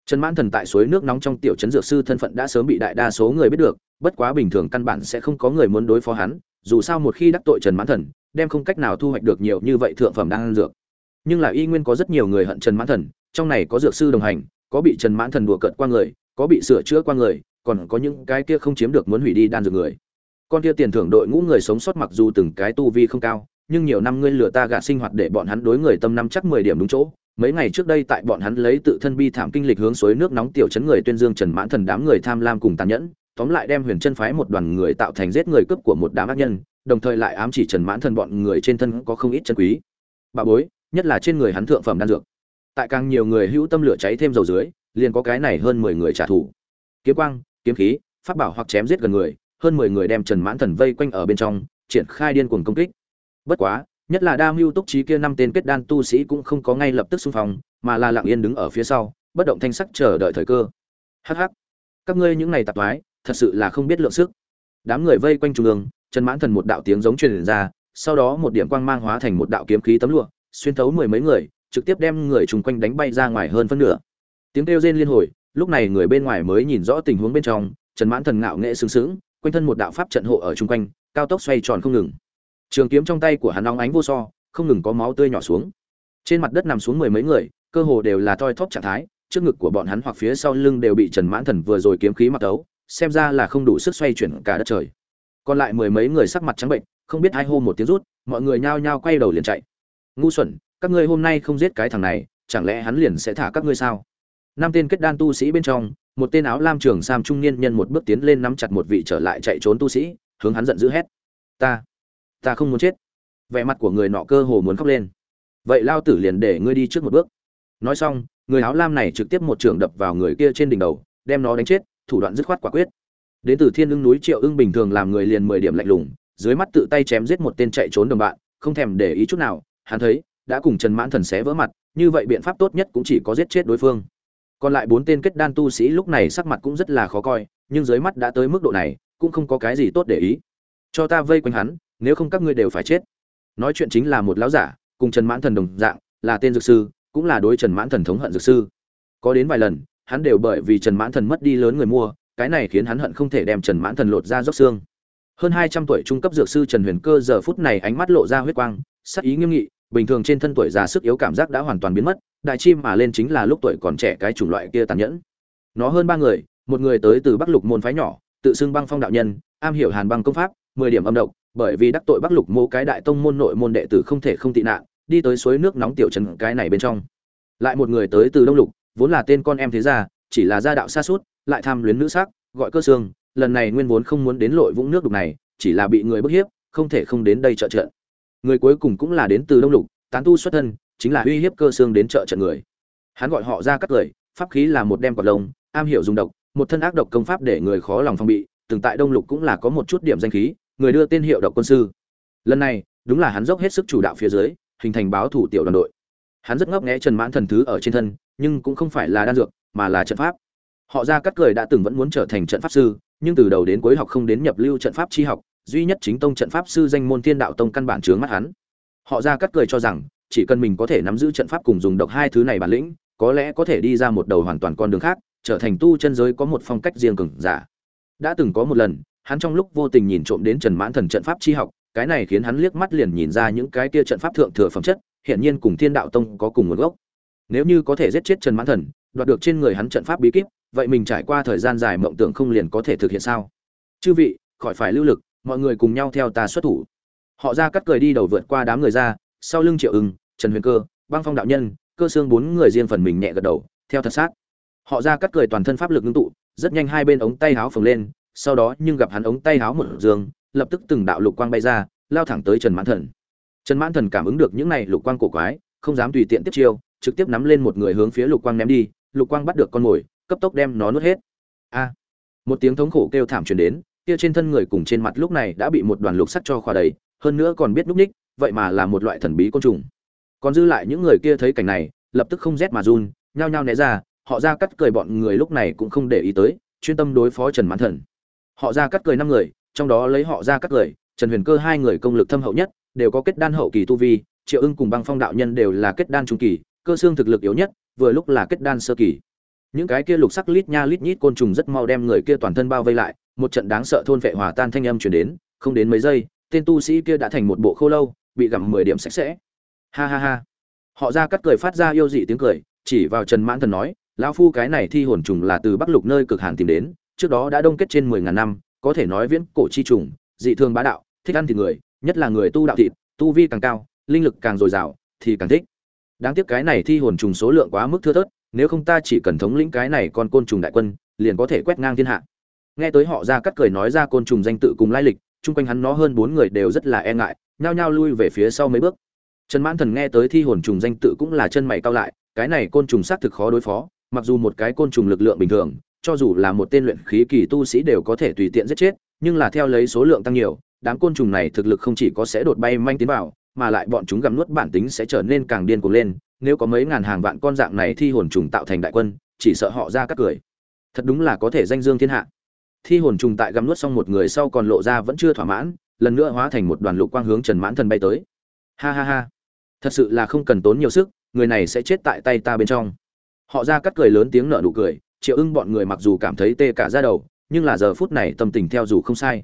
Trần mãn thần tại suối nước nóng trong tiểu trấn dược sư thân phận đã sớm bị đại đa số người biết được, bất quá bình thường căn bản sẽ không có người muốn đối phó hắn, dù sao một khi đắc tội trần mãn thần, đem không cách nào thu hoạch được nhiều như vậy thượng phẩm đang ăn dược. Nhưng là y nguyên có rất nhiều người hận trần mãn thần, trong này có dược sư đồng hành, có bị trần mãn thần đùa cợt qua người, có bị sửa chữa qua người còn có những cái kia không chiếm được muốn hủy đi đan dược người. Con kia tiền thưởng đội ngũ người sống sót mặc dù từng cái tu vi không cao, nhưng nhiều năm ngươi lừa ta gạt sinh hoạt để bọn hắn đối người tâm năm chắc mười điểm đúng chỗ. Mấy ngày trước đây tại bọn hắn lấy tự thân bi thảm kinh lịch hướng suối nước nóng tiểu chấn người tuyên dương trần mãn thần đám người tham lam cùng tàn nhẫn, tóm lại đem huyền chân phái một đoàn người tạo thành giết người cướp của một đám ác nhân, đồng thời lại ám chỉ trần mãn thần bọn người trên thân có không ít chân quý. Bà bối, nhất là trên người hắn thượng phẩm đan dược. Tại càng nhiều người hữu tâm lửa cháy thêm dầu dưới, liền có cái này hơn mười người trả thù. Kiếm quang kiếm khí pháp bảo hoặc chém giết gần người hơn mười người đem trần mãn thần vây quanh ở bên trong triển khai điên cuồng công kích. Bất quá nhất là đa mưu túc trí kia năm tên kết đan tu sĩ cũng không có ngay lập tức xung phong mà là lặng yên đứng ở phía sau bất động thanh sắc chờ đợi thời cơ. Hắc hắc. Các ngươi những này tạp toái, thật sự là không biết lượng sức. Đám người vây quanh trung ương trần mãn thần một đạo tiếng giống truyền ra sau đó một điểm quang mang hóa thành một đạo kiếm khí tấm lụa xuyên thấu mười mấy người trực tiếp đem người chung quanh đánh bay ra ngoài hơn phân nửa. Tiếng kêu rên liên hồi lúc này người bên ngoài mới nhìn rõ tình huống bên trong, trần mãn thần ngạo nghệ sướng sướng, quanh thân một đạo pháp trận hộ ở chung quanh, cao tốc xoay tròn không ngừng. Trường kiếm trong tay của hắn nóng ánh vô so, không ngừng có máu tươi nhỏ xuống. Trên mặt đất nằm xuống mười mấy người, cơ hồ đều là thoi thóp trạng thái, trước ngực của bọn hắn hoặc phía sau lưng đều bị trần mãn thần vừa rồi kiếm khí mặc tấu xem ra là không đủ sức xoay chuyển cả đất trời. Còn lại mười mấy người sắc mặt trắng bệnh, không biết ai hô một tiếng rút, mọi người nhao nhao quay đầu liền chạy. Ngu xuẩn, các ngươi hôm nay không giết cái thằng này, chẳng lẽ hắn liền sẽ thả các ngươi sao? Năm tên kết đan tu sĩ bên trong, một tên áo lam trường sam trung niên nhân một bước tiến lên nắm chặt một vị trở lại chạy trốn tu sĩ, hướng hắn giận dữ hét. Ta ta không muốn chết. Vẻ mặt của người nọ cơ hồ muốn khóc lên. Vậy lao tử liền để ngươi đi trước một bước. Nói xong, người áo lam này trực tiếp một trường đập vào người kia trên đỉnh đầu, đem nó đánh chết, thủ đoạn dứt khoát quả quyết. Đến từ thiên ưng núi triệu ưng bình thường làm người liền mười điểm lạnh lùng, dưới mắt tự tay chém giết một tên chạy trốn đồng bạn, không thèm để ý chút nào, hắn thấy, đã cùng trần mãn thần xé vỡ mặt, như vậy biện pháp tốt nhất cũng chỉ có giết chết đối phương còn lại bốn tên kết đan tu sĩ lúc này sắc mặt cũng rất là khó coi, nhưng dưới mắt đã tới mức độ này, cũng không có cái gì tốt để ý. Cho ta vây quanh hắn, nếu không các ngươi đều phải chết. Nói chuyện chính là một lão giả, cùng trần mãn thần đồng dạng, là tên dược sư, cũng là đối trần mãn thần thống hận dược sư. Có đến vài lần, hắn đều bởi vì trần mãn thần mất đi lớn người mua, cái này khiến hắn hận không thể đem trần mãn thần lột ra dốc xương. Hơn hai trăm tuổi trung cấp dược sư trần huyền cơ giờ phút này ánh mắt lộ ra huyết quang, sắc ý nghiêm nghị, bình thường trên thân tuổi già sức yếu cảm giác đã hoàn toàn biến mất đại chim mà lên chính là lúc tuổi còn trẻ cái chủng loại kia tàn nhẫn nó hơn ba người, một người tới từ bắc lục môn phái nhỏ, tự xưng băng phong đạo nhân, am hiểu hàn băng công pháp, mười điểm âm độc, bởi vì đắc tội bắc lục mô cái đại tông môn nội môn đệ tử không thể không tị nạn, đi tới suối nước nóng tiểu trần cái này bên trong lại một người tới từ đông lục, vốn là tên con em thế gia, chỉ là gia đạo xa suốt, lại tham luyến nữ sắc, gọi cơ xương, lần này nguyên vốn không muốn đến lội vũng nước đục này, chỉ là bị người bức hiếp, không thể không đến đây trợ trợ. người cuối cùng cũng là đến từ đông lục, tán tu xuất thân chính là uy hiếp cơ xương đến trợ trận người. Hắn gọi họ ra cắt lời, pháp khí là một đem quạt lông, am hiểu dùng độc, một thân ác độc công pháp để người khó lòng phong bị, từng tại đông lục cũng là có một chút điểm danh khí, người đưa tên hiệu độc quân sư. Lần này, đúng là hắn dốc hết sức chủ đạo phía dưới, hình thành báo thủ tiểu đoàn đội. Hắn rất ngấp nghé trần mãn thần thứ ở trên thân, nhưng cũng không phải là đan dược, mà là trận pháp. Họ ra cắt cười đã từng vẫn muốn trở thành trận pháp sư, nhưng từ đầu đến cuối học không đến nhập lưu trận pháp chi học, duy nhất chính tông trận pháp sư danh môn thiên đạo tông căn bản chướng mắt hắn. Họ ra cắt cười cho rằng chỉ cần mình có thể nắm giữ trận pháp cùng dùng độc hai thứ này bản lĩnh, có lẽ có thể đi ra một đầu hoàn toàn con đường khác, trở thành tu chân giới có một phong cách riêng cường giả. Đã từng có một lần, hắn trong lúc vô tình nhìn trộm đến trần mãn thần trận pháp chi học, cái này khiến hắn liếc mắt liền nhìn ra những cái kia trận pháp thượng thừa phẩm chất hiện nhiên cùng thiên đạo tông có cùng nguồn gốc. Nếu như có thể giết chết trần mãn thần, đoạt được trên người hắn trận pháp bí kíp, vậy mình trải qua thời gian dài mộng tưởng không liền có thể thực hiện sao? Chư vị, khỏi phải lưu lực, mọi người cùng nhau theo ta xuất thủ. Họ ra cắt cười đi đầu vượt qua đám người ra sau lưng triệu ưng, trần huyền cơ, băng phong đạo nhân, cơ xương bốn người riêng phần mình nhẹ gật đầu, theo thật sát. Họ ra cắt cười toàn thân pháp lực ngưng tụ, rất nhanh hai bên ống tay háo phồng lên, sau đó nhưng gặp hắn ống tay háo một dương, lập tức từng đạo lục quang bay ra, lao thẳng tới trần mãn thần. Trần mãn thần cảm ứng được những này lục quang cổ quái, không dám tùy tiện tiếp chiêu, trực tiếp nắm lên một người hướng phía lục quang ném đi, lục quang bắt được con mồi, cấp tốc đem nó nuốt hết. A! Một tiếng thống khổ kêu thảm truyền đến, kia trên thân người cùng trên mặt lúc này đã bị một đoàn lục sắt cho khỏa đầy, hơn nữa còn biết núp ních vậy mà là một loại thần bí côn trùng. Còn dư lại những người kia thấy cảnh này, lập tức không rét mà run, nhao nhao né ra, họ ra cắt cười bọn người lúc này cũng không để ý tới, chuyên tâm đối phó trần mãn thần. Họ ra cắt cười năm người, trong đó lấy họ ra cắt cười, trần huyền cơ hai người công lực thâm hậu nhất, đều có kết đan hậu kỳ tu vi, triệu ưng cùng băng phong đạo nhân đều là kết đan trung kỳ, cơ xương thực lực yếu nhất, vừa lúc là kết đan sơ kỳ. Những cái kia lục sắc lít nha lít nhít côn trùng rất mau đem người kia toàn thân bao vây lại, một trận đáng sợ thôn vệ hòa tan thanh âm truyền đến, không đến mấy giây, tên tu sĩ kia đã thành một bộ khô lâu bị gặm mười điểm sạch sẽ. Ha ha ha. Họ ra cắt cười phát ra yêu dị tiếng cười, chỉ vào trần mãn thần nói, lão phu cái này thi hồn trùng là từ bắc lục nơi cực hàn tìm đến, trước đó đã đông kết trên mười ngàn năm, có thể nói viễn cổ chi trùng, dị thường bá đạo, thích ăn thịt người, nhất là người tu đạo thịt, tu vi càng cao, linh lực càng dồi dào, thì càng thích. Đáng tiếc cái này thi hồn trùng số lượng quá mức thưa thớt, nếu không ta chỉ cần thống lĩnh cái này con côn trùng đại quân, liền có thể quét ngang thiên hạ. Nghe tới họ ra cắt cười nói ra côn trùng danh tự cùng lai lịch, chung quanh hắn nó hơn bốn người đều rất là e ngại nhao nhao lui về phía sau mấy bước. Trần mãn thần nghe tới thi hồn trùng danh tự cũng là chân mày cao lại, cái này côn trùng xác thực khó đối phó, mặc dù một cái côn trùng lực lượng bình thường, cho dù là một tên luyện khí kỳ tu sĩ đều có thể tùy tiện giết chết, nhưng là theo lấy số lượng tăng nhiều, đám côn trùng này thực lực không chỉ có sẽ đột bay manh tiến vào, mà lại bọn chúng gặm nuốt bản tính sẽ trở nên càng điên cuồng lên, nếu có mấy ngàn hàng vạn con dạng này thi hồn trùng tạo thành đại quân, chỉ sợ họ ra các cười. Thật đúng là có thể danh dương thiên hạ. Thi hồn trùng tại gặm nuốt xong một người sau còn lộ ra vẫn chưa thỏa mãn lần nữa hóa thành một đoàn lục quang hướng trần mãn thần bay tới. Ha ha ha. Thật sự là không cần tốn nhiều sức, người này sẽ chết tại tay ta bên trong. Họ ra cắt cười lớn tiếng nở nụ cười, triệu ưng bọn người mặc dù cảm thấy tê cả ra đầu, nhưng là giờ phút này tâm tình theo dù không sai.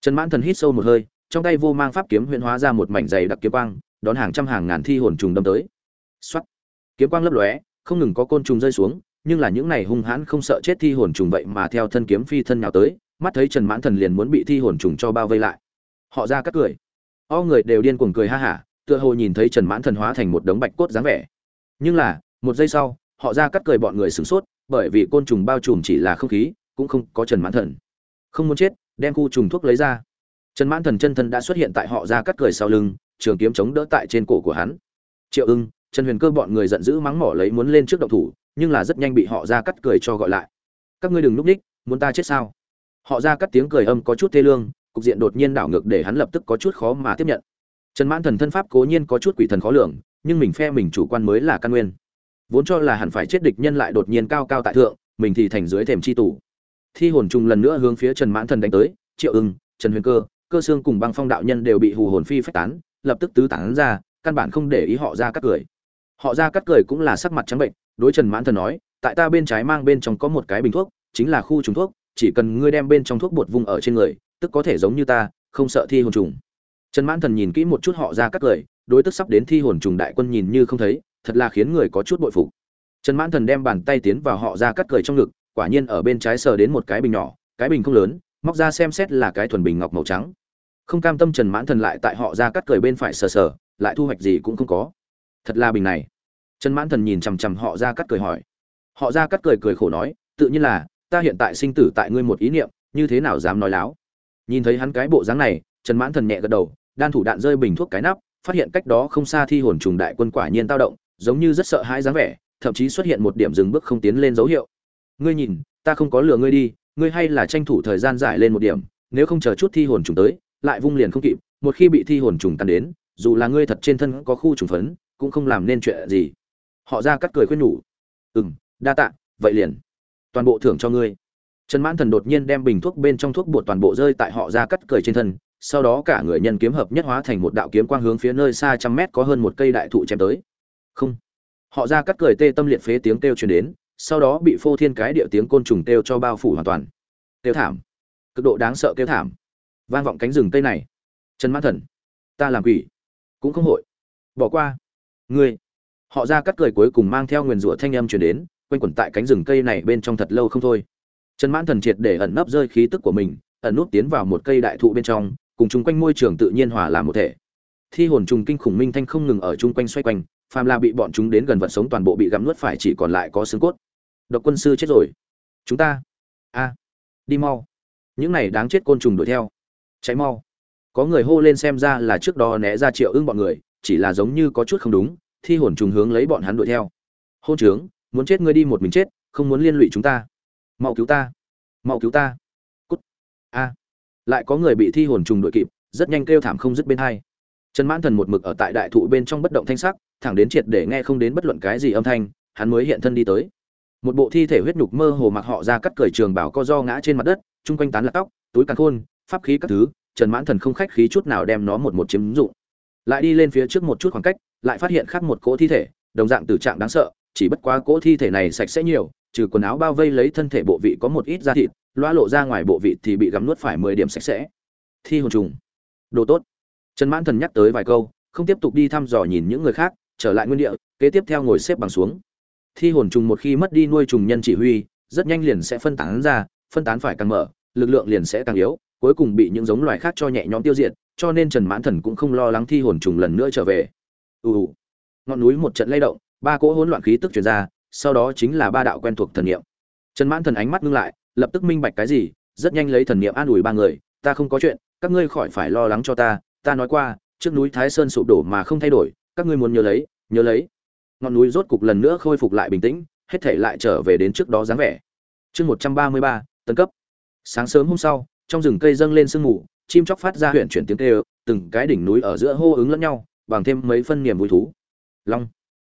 Trần mãn thần hít sâu một hơi, trong tay vô mang pháp kiếm huyễn hóa ra một mảnh dày đặc kiếm quang, đón hàng trăm hàng ngàn thi hồn trùng đâm tới. Soát. kiếm quang lấp lóe, không ngừng có côn trùng rơi xuống, nhưng là những này hung hãn không sợ chết thi hồn trùng vậy mà theo thân kiếm phi thân nhào tới, mắt thấy trần mãn thần liền muốn bị thi hồn trùng cho bao vây lại họ ra cắt cười. O người đều điên cuồng cười ha hả, tựa hồ nhìn thấy trần mãn thần hóa thành một đống bạch cốt dáng vẻ. Nhưng là, một giây sau, họ ra cắt cười bọn người sửng sốt, bởi vì côn trùng bao trùm chỉ là không khí, cũng không có trần mãn thần. Không muốn chết, đem khu trùng thuốc lấy ra. Trần mãn thần chân thân đã xuất hiện tại họ ra cắt cười sau lưng, trường kiếm chống đỡ tại trên cổ của hắn. Triệu ưng, trần huyền cơ bọn người giận dữ mắng mỏ lấy muốn lên trước động thủ, nhưng là rất nhanh bị họ ra cắt cười cho gọi lại. Các ngươi đừng núp ních, muốn ta chết sao? Họ ra cắt tiếng cười âm có chút thê lương cục diện đột nhiên đảo ngược để hắn lập tức có chút khó mà tiếp nhận. Trần mãn thần thân pháp cố nhiên có chút quỷ thần khó lường, nhưng mình phe mình chủ quan mới là căn nguyên. Vốn cho là hẳn phải chết địch nhân lại đột nhiên cao cao tại thượng, mình thì thành dưới thềm chi tủ thi hồn trùng lần nữa hướng phía trần mãn thần đánh tới, triệu ưng, trần huyền cơ cơ xương cùng băng phong đạo nhân đều bị hù hồn phi phách tán, lập tức tứ tán ra, căn bản không để ý họ ra cắt cười. Họ ra cắt cười cũng là sắc mặt trắng bệnh, đối trần mãn thần nói, tại ta bên trái mang bên trong có một cái bình thuốc, chính là khu trùng thuốc, chỉ cần ngươi đem bên trong thuốc bột vung ở trên người tức có thể giống như ta, không sợ thi hồn trùng. Trần mãn thần nhìn kỹ một chút họ ra các cười đối tức sắp đến thi hồn trùng đại quân nhìn như không thấy, thật là khiến người có chút bội phục. Trần mãn thần đem bàn tay tiến vào họ ra cắt cười trong ngực, quả nhiên ở bên trái sờ đến một cái bình nhỏ, cái bình không lớn, móc ra xem xét là cái thuần bình ngọc màu trắng. Không cam tâm trần mãn thần lại tại họ ra cắt cười bên phải sờ sờ, lại thu hoạch gì cũng không có. Thật là bình này. Trần mãn thần nhìn chằm chằm họ ra cắt cười hỏi. Họ ra cắt cười cười khổ nói, tự nhiên là, ta hiện tại sinh tử tại ngươi một ý niệm, như thế nào dám nói láo? Nhìn thấy hắn cái bộ dáng này, trần mãn thần nhẹ gật đầu, đan thủ đạn rơi bình thuốc cái nắp, phát hiện cách đó không xa thi hồn trùng đại quân quả nhiên tao động, giống như rất sợ hãi dáng vẻ, thậm chí xuất hiện một điểm dừng bước không tiến lên dấu hiệu. Ngươi nhìn, ta không có lừa ngươi đi, ngươi hay là tranh thủ thời gian giải lên một điểm, nếu không chờ chút thi hồn trùng tới, lại vung liền không kịp, một khi bị thi hồn trùng tàn đến, dù là ngươi thật trên thân có khu trùng phấn, cũng không làm nên chuyện gì. Họ ra cắt cười khuyên nhủ. Ừ m đa tạ, vậy liền, toàn bộ thưởng cho ngươi trần mãn thần đột nhiên đem bình thuốc bên trong thuốc bột toàn bộ rơi tại họ ra cắt cười trên thân, sau đó cả người nhân kiếm hợp nhất hóa thành một đạo kiếm quang hướng phía nơi xa trăm mét có hơn một cây đại thụ chém tới. Không. Họ ra cắt cười tê tâm liệt phế tiếng kêu truyền đến, sau đó bị phô thiên cái địa tiếng côn trùng kêu cho bao phủ hoàn toàn. Kêu thảm. Cực độ đáng sợ kêu thảm. Vang vọng cánh rừng tây này. Trần mãn thần. Ta làm quỷ. Cũng không hội. Bỏ qua. Ngươi. Họ ra cắt cười cuối cùng mang theo nguyền rủa thanh âm truyền đến, quanh quẩn tại cánh rừng cây này bên trong thật lâu không thôi trần mãn thần triệt để ẩn nấp rơi khí tức của mình, ẩn nút tiến vào một cây đại thụ bên trong, cùng chung quanh môi trường tự nhiên hòa làm một thể. Thi hồn trùng kinh khủng minh thanh không ngừng ở chung quanh xoay quanh, phàm là bị bọn chúng đến gần vật sống toàn bộ bị gặm nuốt phải chỉ còn lại có xương cốt. Độc quân sư chết rồi. Chúng ta. A. Đi mau. Những này đáng chết côn trùng đuổi theo. Cháy mau. Có người hô lên xem ra là trước đó né ra triệu ưng bọn người, chỉ là giống như có chút không đúng, thi hồn trùng hướng lấy bọn hắn đuổi theo. Hôn trướng, muốn chết ngươi đi một mình chết, không muốn liên lụy chúng ta mau cứu ta, mau cứu ta. Cút. A. Lại có người bị thi hồn trùng đuổi kịp, rất nhanh kêu thảm không dứt bên hai. Trần mãn thần một mực ở tại đại thụ bên trong bất động thanh sắc, thẳng đến triệt để nghe không đến bất luận cái gì âm thanh, hắn mới hiện thân đi tới. Một bộ thi thể huyết nhục mơ hồ mặc họ ra cắt cởi trường bảo co do ngã trên mặt đất, chung quanh tán lạc tóc, túi càn khôn, pháp khí các thứ, trần mãn thần không khách khí chút nào đem nó một một chiếm dụng. Lại đi lên phía trước một chút khoảng cách, lại phát hiện khác một cỗ thi thể, đồng dạng tử trạng đáng sợ chỉ bất quá cỗ thi thể này sạch sẽ nhiều, trừ quần áo bao vây lấy thân thể bộ vị có một ít da thịt, loa lộ ra ngoài bộ vị thì bị gắm nuốt phải mười điểm sạch sẽ. Thi hồn trùng. Đồ tốt. Trần mãn thần nhắc tới vài câu, không tiếp tục đi thăm dò nhìn những người khác, trở lại nguyên địa, kế tiếp theo ngồi xếp bằng xuống. Thi hồn trùng một khi mất đi nuôi trùng nhân chỉ huy, rất nhanh liền sẽ phân tán ra, phân tán phải càng mở, lực lượng liền sẽ càng yếu, cuối cùng bị những giống loài khác cho nhẹ nhõm tiêu diệt, cho nên trần mãn thần cũng không lo lắng thi hồn trùng lần nữa trở về. Ù. Ngọn núi một trận lay động ba cỗ hỗn loạn khí tức truyền ra, sau đó chính là ba đạo quen thuộc thần niệm. Trần mãn thần ánh mắt ngưng lại, lập tức minh bạch cái gì, rất nhanh lấy thần niệm an ủi ba người, ta không có chuyện, các ngươi khỏi phải lo lắng cho ta ta nói qua, trước núi thái sơn sụp đổ mà không thay đổi, các ngươi muốn nhớ lấy nhớ lấy. Ngọn núi rốt cục lần nữa khôi phục lại bình tĩnh, hết thể lại trở về đến trước đó dáng vẻ. Chương một trăm ba mươi ba, tấn cấp. Sáng sớm hôm sau, trong rừng cây dâng lên sương mù, chim chóc phát ra huyện chuyển tiếng kêu, từng cái đỉnh núi ở giữa hô ứng lẫn nhau, bằng thêm mấy phân niềm vui thú. Long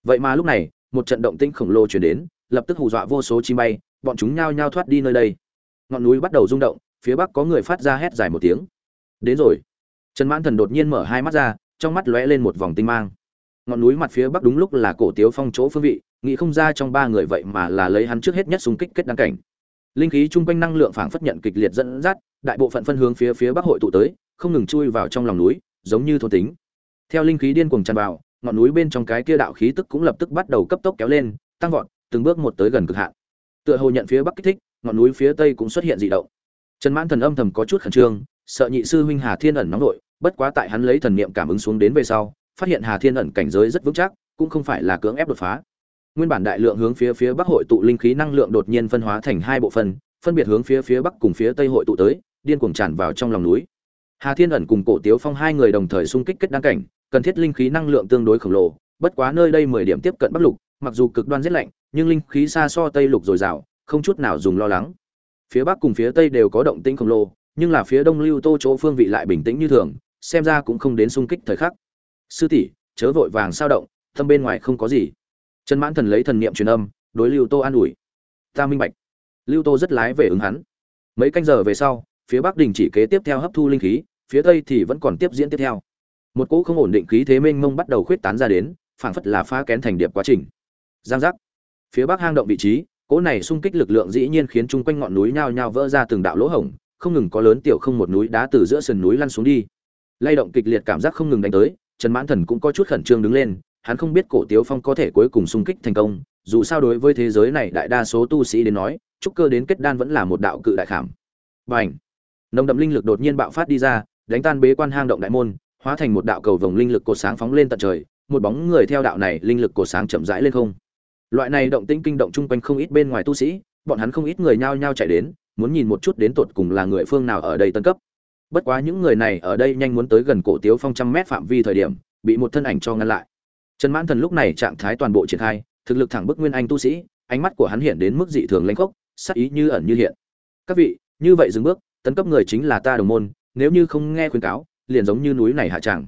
vậy mà lúc này, một trận động tĩnh khổng lồ chuyển đến, lập tức hù dọa vô số chim bay, bọn chúng nhao nhao thoát đi nơi đây. Ngọn núi bắt đầu rung động, phía bắc có người phát ra hét dài một tiếng. Đến rồi. Trần mãn thần đột nhiên mở hai mắt ra, trong mắt lóe lên một vòng tinh mang. Ngọn núi mặt phía bắc đúng lúc là cổ tiếu phong chỗ phương vị, nghĩ không ra trong ba người vậy mà là lấy hắn trước hết nhất xung kích kết đăng cảnh. Linh khí chung quanh năng lượng phảng phất nhận kịch liệt dẫn dắt, đại bộ phận phân hướng phía phía bắc hội tụ tới, không ngừng chui vào trong lòng núi, giống như thôn tính. Theo linh khí điên cuồng tràn vào ngọn núi bên trong cái kia đạo khí tức cũng lập tức bắt đầu cấp tốc kéo lên, tăng vọt, từng bước một tới gần cực hạn. Tựa hồ nhận phía bắc kích thích, ngọn núi phía tây cũng xuất hiện dị động. Trần mãn thần âm thầm có chút khẩn trương, sợ nhị sư huynh hà thiên ẩn nóng nội, bất quá tại hắn lấy thần niệm cảm ứng xuống đến về sau, phát hiện hà thiên ẩn cảnh giới rất vững chắc, cũng không phải là cưỡng ép đột phá. Nguyên bản đại lượng hướng phía phía bắc hội tụ linh khí năng lượng đột nhiên phân hóa thành hai bộ phận phân biệt hướng phía phía bắc cùng phía tây hội tụ tới, điên cuồng tràn vào trong lòng núi. Hà thiên ẩn cùng cổ tiếu phong hai người đồng thời xung kích kết đăng cảnh cần thiết linh khí năng lượng tương đối khổng lồ, bất quá nơi đây mười điểm tiếp cận bắc lục, mặc dù cực đoan rất lạnh, nhưng linh khí xa so tây lục dồi dào, không chút nào dùng lo lắng. Phía bắc cùng phía tây đều có động tĩnh khổng lồ, nhưng là phía đông lưu tô chỗ phương vị lại bình tĩnh như thường, xem ra cũng không đến xung kích thời khắc. Sư tỷ, chớ vội vàng sao động tâm bên ngoài không có gì. Trần mãn thần lấy thần niệm truyền âm, đối lưu tô an ủi. Ta minh bạch. Lưu tô rất lái về ứng hắn. Mấy canh giờ về sau, phía bắc đình chỉ kế tiếp theo hấp thu linh khí, phía tây thì vẫn còn tiếp diễn tiếp theo một cỗ không ổn định khí thế mênh mông bắt đầu khuyết tán ra đến, phảng phất là phá kén thành điệp quá trình. Giang giác. Phía bắc hang động vị trí, cỗ này xung kích lực lượng dĩ nhiên khiến chung quanh ngọn núi nhao nhao vỡ ra từng đạo lỗ hổng, không ngừng có lớn tiểu không một núi đá từ giữa sườn núi lăn xuống đi. Lay động kịch liệt cảm giác không ngừng đánh tới, trần mãn thần cũng có chút khẩn trương đứng lên, hắn không biết cổ tiếu phong có thể cuối cùng xung kích thành công, dù sao đối với thế giới này đại đa số tu sĩ đến nói, trúc cơ đến kết đan vẫn là một đạo cự đại khảm. Và ảnh nồng đậm linh lực đột nhiên bạo phát đi ra, đánh tan bế quan hang động đại môn hóa thành một đạo cầu vồng linh lực cột sáng phóng lên tận trời, một bóng người theo đạo này linh lực cột sáng chậm rãi lên không. Loại này động tĩnh kinh động chung quanh không ít bên ngoài tu sĩ, bọn hắn không ít người nhao nhao chạy đến, muốn nhìn một chút đến tột cùng là người phương nào ở đây tân cấp. Bất quá những người này ở đây nhanh muốn tới gần cổ tiếu phong trăm mét phạm vi thời điểm, bị một thân ảnh cho ngăn lại. Trần mãn thần lúc này trạng thái toàn bộ triển khai, thực lực thẳng bức nguyên anh tu sĩ, ánh mắt của hắn hiện đến mức dị thường lãnh khốc, sắc ý như ẩn như hiện. Các vị, như vậy dừng bước, tấn cấp người chính là ta đồng môn, nếu như không nghe khuyên cáo liền giống như núi này hạ tràng.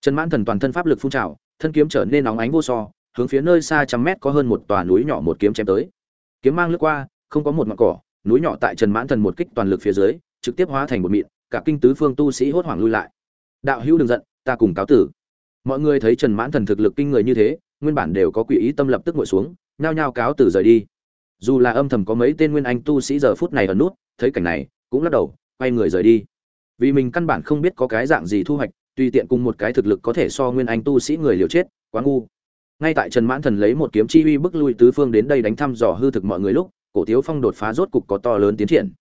Trần mãn thần toàn thân pháp lực phun trào, thân kiếm trở nên nóng ánh vô so, hướng phía nơi xa trăm mét có hơn một tòa núi nhỏ một kiếm chém tới. Kiếm mang lướt qua, không có một ngọn cỏ, núi nhỏ tại trần mãn thần một kích toàn lực phía dưới, trực tiếp hóa thành một mịn, cả kinh tứ phương tu sĩ hốt hoảng lui lại. Đạo hữu đừng giận, ta cùng cáo tử. Mọi người thấy trần mãn thần thực lực kinh người như thế, nguyên bản đều có quỷ ý tâm lập tức ngồi xuống, nhao nhao cáo tử rời đi. Dù là âm thầm có mấy tên nguyên anh tu sĩ giờ phút này ở nút, thấy cảnh này, cũng lắc đầu, quay người rời đi vì mình căn bản không biết có cái dạng gì thu hoạch, tùy tiện cùng một cái thực lực có thể so nguyên anh tu sĩ người liều chết, quá ngu. Ngay tại trần mãn thần lấy một kiếm chi uy bức lui tứ phương đến đây đánh thăm dò hư thực mọi người lúc, cổ tiếu phong đột phá rốt cục có to lớn tiến triển.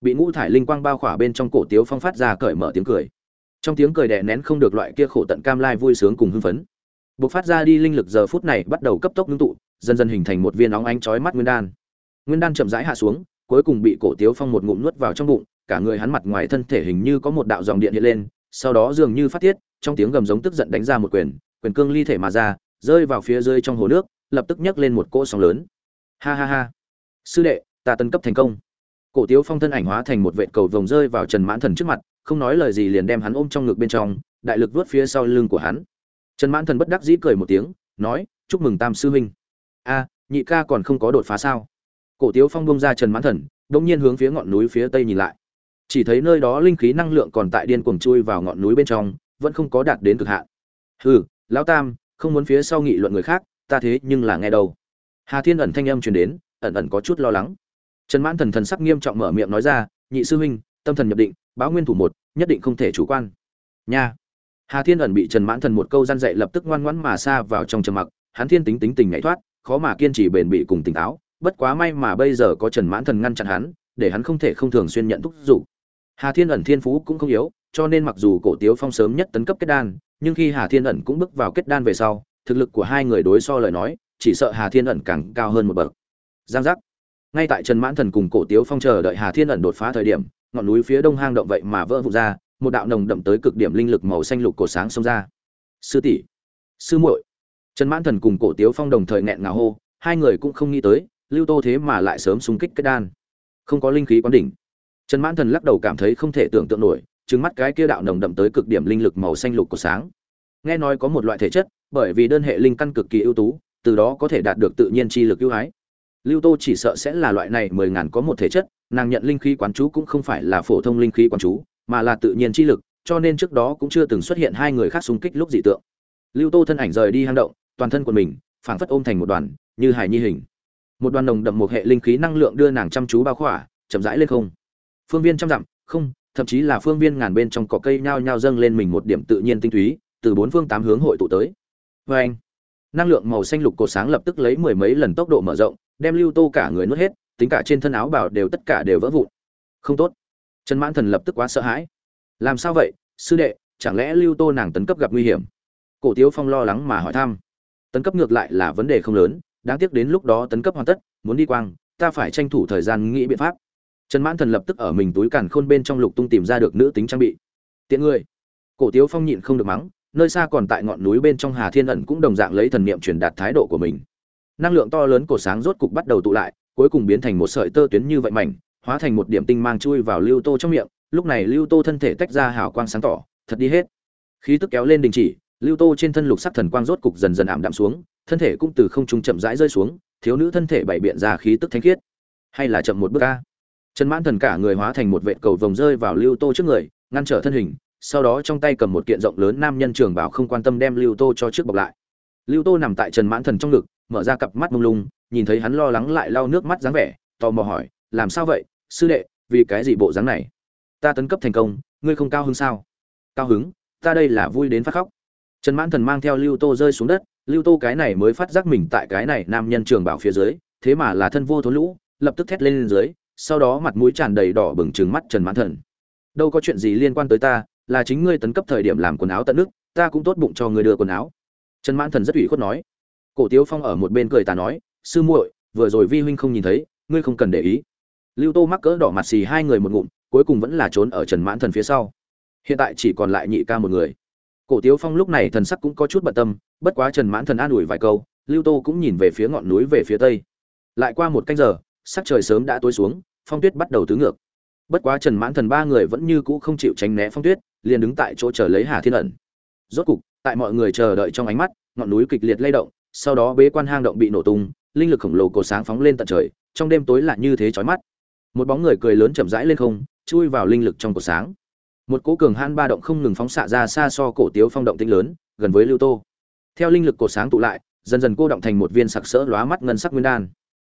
Bị ngũ thải linh quang bao khỏa bên trong cổ tiếu phong phát ra cởi mở tiếng cười. Trong tiếng cười đè nén không được loại kia khổ tận cam lai vui sướng cùng hưng phấn. Buộc phát ra đi linh lực giờ phút này bắt đầu cấp tốc ngưng tụ, dần dần hình thành một viên óng ánh chói mắt nguyên đan. Nguyên đan chậm rãi hạ xuống, cuối cùng bị cổ tiếu phong một ngụm nuốt vào trong bụng cả người hắn mặt ngoài thân thể hình như có một đạo dòng điện hiện lên, sau đó dường như phát tiết, trong tiếng gầm giống tức giận đánh ra một quyền quyền cương ly thể mà ra, rơi vào phía dưới trong hồ nước, lập tức nhấc lên một cỗ sóng lớn. Ha ha ha. Sư đệ, ta tấn cấp thành công. Cổ tiếu phong thân ảnh hóa thành một vệ cầu vồng rơi vào trần mãn thần trước mặt, không nói lời gì liền đem hắn ôm trong ngực bên trong, đại lực vuốt phía sau lưng của hắn. Trần mãn thần bất đắc dĩ cười một tiếng, nói, chúc mừng tam sư huynh. A, nhị ca còn không có đột phá sao? Cổ tiếu phong buông ra trần mãn thần, đột nhiên hướng phía ngọn núi phía tây nhìn lại chỉ thấy nơi đó linh khí năng lượng còn tại điên cuồng chui vào ngọn núi bên trong, vẫn không có đạt đến cực hạn. Hừ, lão tam, không muốn phía sau nghị luận người khác, ta thế nhưng là nghe đâu. Hà thiên ẩn thanh âm truyền đến, ẩn ẩn có chút lo lắng. Trần mãn thần thần sắc nghiêm trọng mở miệng nói ra, nhị sư huynh, tâm thần nhập định, báo nguyên thủ một, nhất định không thể chủ quan. Nha. Hà thiên ẩn bị trần mãn thần một câu gian dạy lập tức ngoan ngoãn mà xa vào trong trầm mặc, hắn thiên tính tính tình nhảy thoát, khó mà kiên trì bền bỉ cùng tỉnh táo, bất quá may mà bây giờ có trần mãn thần ngăn chặn hắn, để hắn không thể không thường xuyên nhận thúc giục hà thiên ẩn thiên phú cũng không yếu, cho nên mặc dù cổ tiếu phong sớm nhất tấn cấp kết đan, nhưng khi hà thiên ẩn cũng bước vào kết đan về sau, thực lực của hai người đối so lời nói, chỉ sợ hà thiên ẩn càng cao hơn một bậc. Giang giác. Ngay tại trần mãn thần cùng cổ tiếu phong chờ đợi hà thiên ẩn đột phá thời điểm, ngọn núi phía đông hang động vậy mà vỡ vụn ra, một đạo nồng đậm tới cực điểm linh lực màu xanh lục cổ sáng xông ra. Sư tỷ. Sư muội. Trần mãn thần cùng cổ tiếu phong đồng thời nghẹn ngào hô, hai người cũng không nghĩ tới, lưu tô thế mà lại sớm xung kích kết đan. Không có linh khí quán đỉnh trần mãn thần lắc đầu cảm thấy không thể tưởng tượng nổi, trừng mắt cái kia đạo nồng đậm tới cực điểm linh lực màu xanh lục của sáng. Nghe nói có một loại thể chất, bởi vì đơn hệ linh căn cực kỳ ưu tú, từ đó có thể đạt được tự nhiên chi lực ưu ái. Lưu tô chỉ sợ sẽ là loại này mười ngàn có một thể chất, nàng nhận linh khí quán chú cũng không phải là phổ thông linh khí quán chú, mà là tự nhiên chi lực, cho nên trước đó cũng chưa từng xuất hiện hai người khác xung kích lúc dị tượng. Lưu tô thân ảnh rời đi hang động, toàn thân của mình, phảng phất ôm thành một đoàn, như hải nhi hình. Một đoàn nồng đậm một hệ linh khí năng lượng đưa nàng chăm chú bao khỏa, chậm rãi lên không phương viên trăm dặm, không, thậm chí là phương viên ngàn bên trong cỏ cây nhao nhao dâng lên mình một điểm tự nhiên tinh túy, từ bốn phương tám hướng hội tụ tới. Vê anh, năng lượng màu xanh lục cột sáng lập tức lấy mười mấy lần tốc độ mở rộng, đem lưu tô cả người nuốt hết, tính cả trên thân áo bảo đều tất cả đều vỡ vụn. Không tốt. Trần mãn thần lập tức quá sợ hãi. Làm sao vậy, sư đệ, chẳng lẽ lưu tô nàng tấn cấp gặp nguy hiểm? Cổ tiếu phong lo lắng mà hỏi thăm. Tấn cấp ngược lại là vấn đề không lớn, đáng tiếc đến lúc đó tấn cấp hoàn tất, muốn đi quang, ta phải tranh thủ thời gian nghĩ biện pháp trần mãn thần lập tức ở mình túi càn khôn bên trong lục tung tìm ra được nữ tính trang bị. Tiện người. Cổ tiếu phong nhịn không được mắng, nơi xa còn tại ngọn núi bên trong hà thiên ẩn cũng đồng dạng lấy thần niệm truyền đạt thái độ của mình. Năng lượng to lớn của sáng rốt cục bắt đầu tụ lại, cuối cùng biến thành một sợi tơ tuyến như vậy mảnh, hóa thành một điểm tinh mang chui vào lưu tô trong miệng, lúc này lưu tô thân thể tách ra hào quang sáng tỏ, thật đi hết. Khí tức kéo lên đình chỉ, lưu tô trên thân lục sắc thần quang rốt cục dần dần ảm đạm xuống, thân thể cũng từ không trung chậm rãi rơi xuống, thiếu nữ thân thể bảy biện ra khí tức thanh khiết. Hay là chậm một bước ca trần mãn thần cả người hóa thành một vệ cầu vồng rơi vào lưu tô trước người, ngăn trở thân hình, sau đó trong tay cầm một kiện rộng lớn nam nhân trường bảo không quan tâm đem lưu tô cho trước bọc lại. Lưu tô nằm tại trần mãn thần trong ngực, mở ra cặp mắt mông lung, nhìn thấy hắn lo lắng lại lau nước mắt dáng vẻ, tò mò hỏi, làm sao vậy, sư đệ, vì cái gì bộ dáng này? Ta tấn cấp thành công, ngươi không cao hứng sao? Cao hứng? Ta đây là vui đến phát khóc. Trần mãn thần mang theo lưu tô rơi xuống đất, lưu tô cái này mới phát giác mình tại cái này nam nhân trường bảo phía dưới, thế mà là thân vô thốn lũ, lập tức thét lên dưới sau đó mặt mũi tràn đầy đỏ bừng trừng mắt trần mãn thần. Đâu có chuyện gì liên quan tới ta, là chính ngươi tấn cấp thời điểm làm quần áo tận nước, ta cũng tốt bụng cho ngươi đưa quần áo. Trần mãn thần rất ủy khuất nói. Cổ tiếu phong ở một bên cười ta nói, sư muội, vừa rồi vi huynh không nhìn thấy, ngươi không cần để ý. Lưu tô mắc cỡ đỏ mặt xì hai người một ngụm, cuối cùng vẫn là trốn ở trần mãn thần phía sau. Hiện tại chỉ còn lại nhị ca một người. Cổ tiếu phong lúc này thần sắc cũng có chút bận tâm, bất quá trần mãn thần an ủi vài câu, lưu tô cũng nhìn về phía ngọn núi về phía tây. Lại qua một canh giờ, sắc trời sớm đã tối xuống phong tuyết bắt đầu tứ ngược. Bất quá trần mãn thần ba người vẫn như cũ không chịu tránh né phong tuyết, liền đứng tại chỗ chờ lấy hà thiên ẩn. Rốt cục, tại mọi người chờ đợi trong ánh mắt, ngọn núi kịch liệt lay động, sau đó bế quan hang động bị nổ tung, linh lực khổng lồ cổ sáng phóng lên tận trời, trong đêm tối lại như thế chói mắt. Một bóng người cười lớn chậm rãi lên không, chui vào linh lực trong cổ sáng. Một cỗ cường han ba động không ngừng phóng xạ ra xa so cổ tiếu phong động tinh lớn, gần với lưu tô. Theo linh lực cổ sáng tụ lại, dần dần cô động thành một viên sặc sỡ lóa mắt ngân sắc nguyên đan.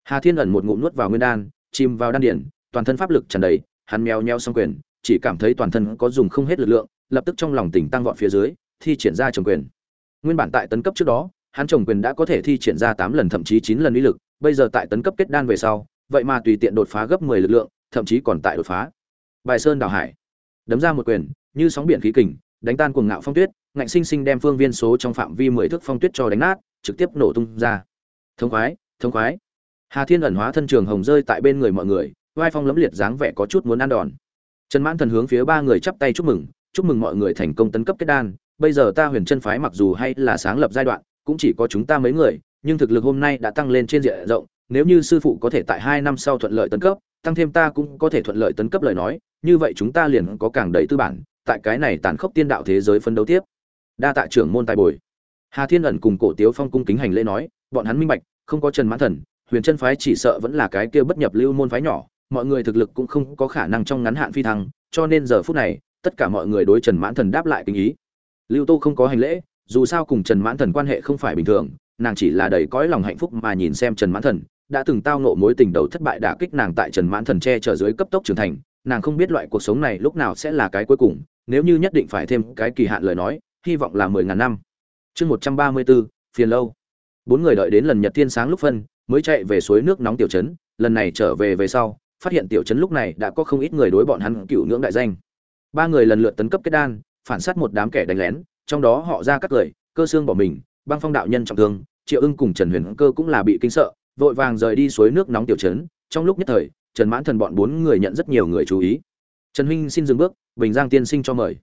Hà thiên ẩn một ngụm nuốt vào nguyên đan chìm vào đan điển, toàn thân pháp lực tràn đầy, hắn meo nheo xong quyền, chỉ cảm thấy toàn thân có dùng không hết lực lượng, lập tức trong lòng tỉnh tăng vọt phía dưới, thi triển ra trồng quyền. Nguyên bản tại tấn cấp trước đó, hắn trồng quyền đã có thể thi triển ra tám lần, thậm chí chín lần uy lực, bây giờ tại tấn cấp kết đan về sau, vậy mà tùy tiện đột phá gấp mười lực lượng, thậm chí còn tại đột phá. Bài sơn đào hải, đấm ra một quyền, như sóng biển khí kình, đánh tan cuồng ngạo phong tuyết, ngạnh sinh sinh đem phương viên số trong phạm vi mười thước phong tuyết cho đánh nát, trực tiếp nổ tung ra. Thống khoái thống khoái hà thiên ẩn hóa thân trường hồng rơi tại bên người mọi người vai phong lẫm liệt dáng vẻ có chút muốn ăn đòn. Trần mãn thần hướng phía ba người chắp tay chúc mừng chúc mừng mọi người thành công tấn cấp kết đan. Bây giờ ta huyền chân phái mặc dù hay là sáng lập giai đoạn, cũng chỉ có chúng ta mấy người, nhưng thực lực hôm nay đã tăng lên trên diện rộng. Nếu như sư phụ có thể tại hai năm sau thuận lợi tấn cấp, tăng thêm ta cũng có thể thuận lợi tấn cấp lời nói, như vậy chúng ta liền có càng đầy tư bản, tại cái này tàn khốc tiên đạo thế giới phân đấu tiếp. Đa tạ trưởng môn tài bồi. Hà thiên ẩn cùng cổ tiếu phong cung kính hành lễ nói, bọn hắn minh bạch, không có trần mãn thần huyền chân phái chỉ sợ vẫn là cái kia bất nhập lưu môn phái nhỏ, mọi người thực lực cũng không có khả năng trong ngắn hạn phi thăng, cho nên giờ phút này, tất cả mọi người đối trần mãn thần đáp lại tình ý. Lưu tô không có hành lễ, dù sao cùng trần mãn thần quan hệ không phải bình thường, nàng chỉ là đầy cõi lòng hạnh phúc mà nhìn xem trần mãn thần, đã từng tao nộ mối tình đầu thất bại đả kích nàng tại trần mãn thần che chở dưới cấp tốc trưởng thành, nàng không biết loại cuộc sống này lúc nào sẽ là cái cuối cùng, nếu như nhất định phải thêm cái kỳ hạn lời nói, hy vọng là mười ngàn năm. Chương một trăm ba mươi bốn phiền lâu. Bốn người đợi đến lần nhật thiên sáng lúc phân mới chạy về suối nước nóng tiểu trấn, lần này trở về về sau, phát hiện tiểu trấn lúc này đã có không ít người đối bọn hắn cựu ngưỡng đại danh. Ba người lần lượt tấn cấp kết đan, phản sát một đám kẻ đánh lén, trong đó họ ra các cười cơ xương bỏ mình, băng phong đạo nhân trọng thương, triệu ưng cùng trần huyền cơ cũng là bị kinh sợ, vội vàng rời đi suối nước nóng tiểu trấn. Trong lúc nhất thời, trần mãn thần bọn bốn người nhận rất nhiều người chú ý. Trần huynh xin dừng bước, bình giang tiên sinh cho mời.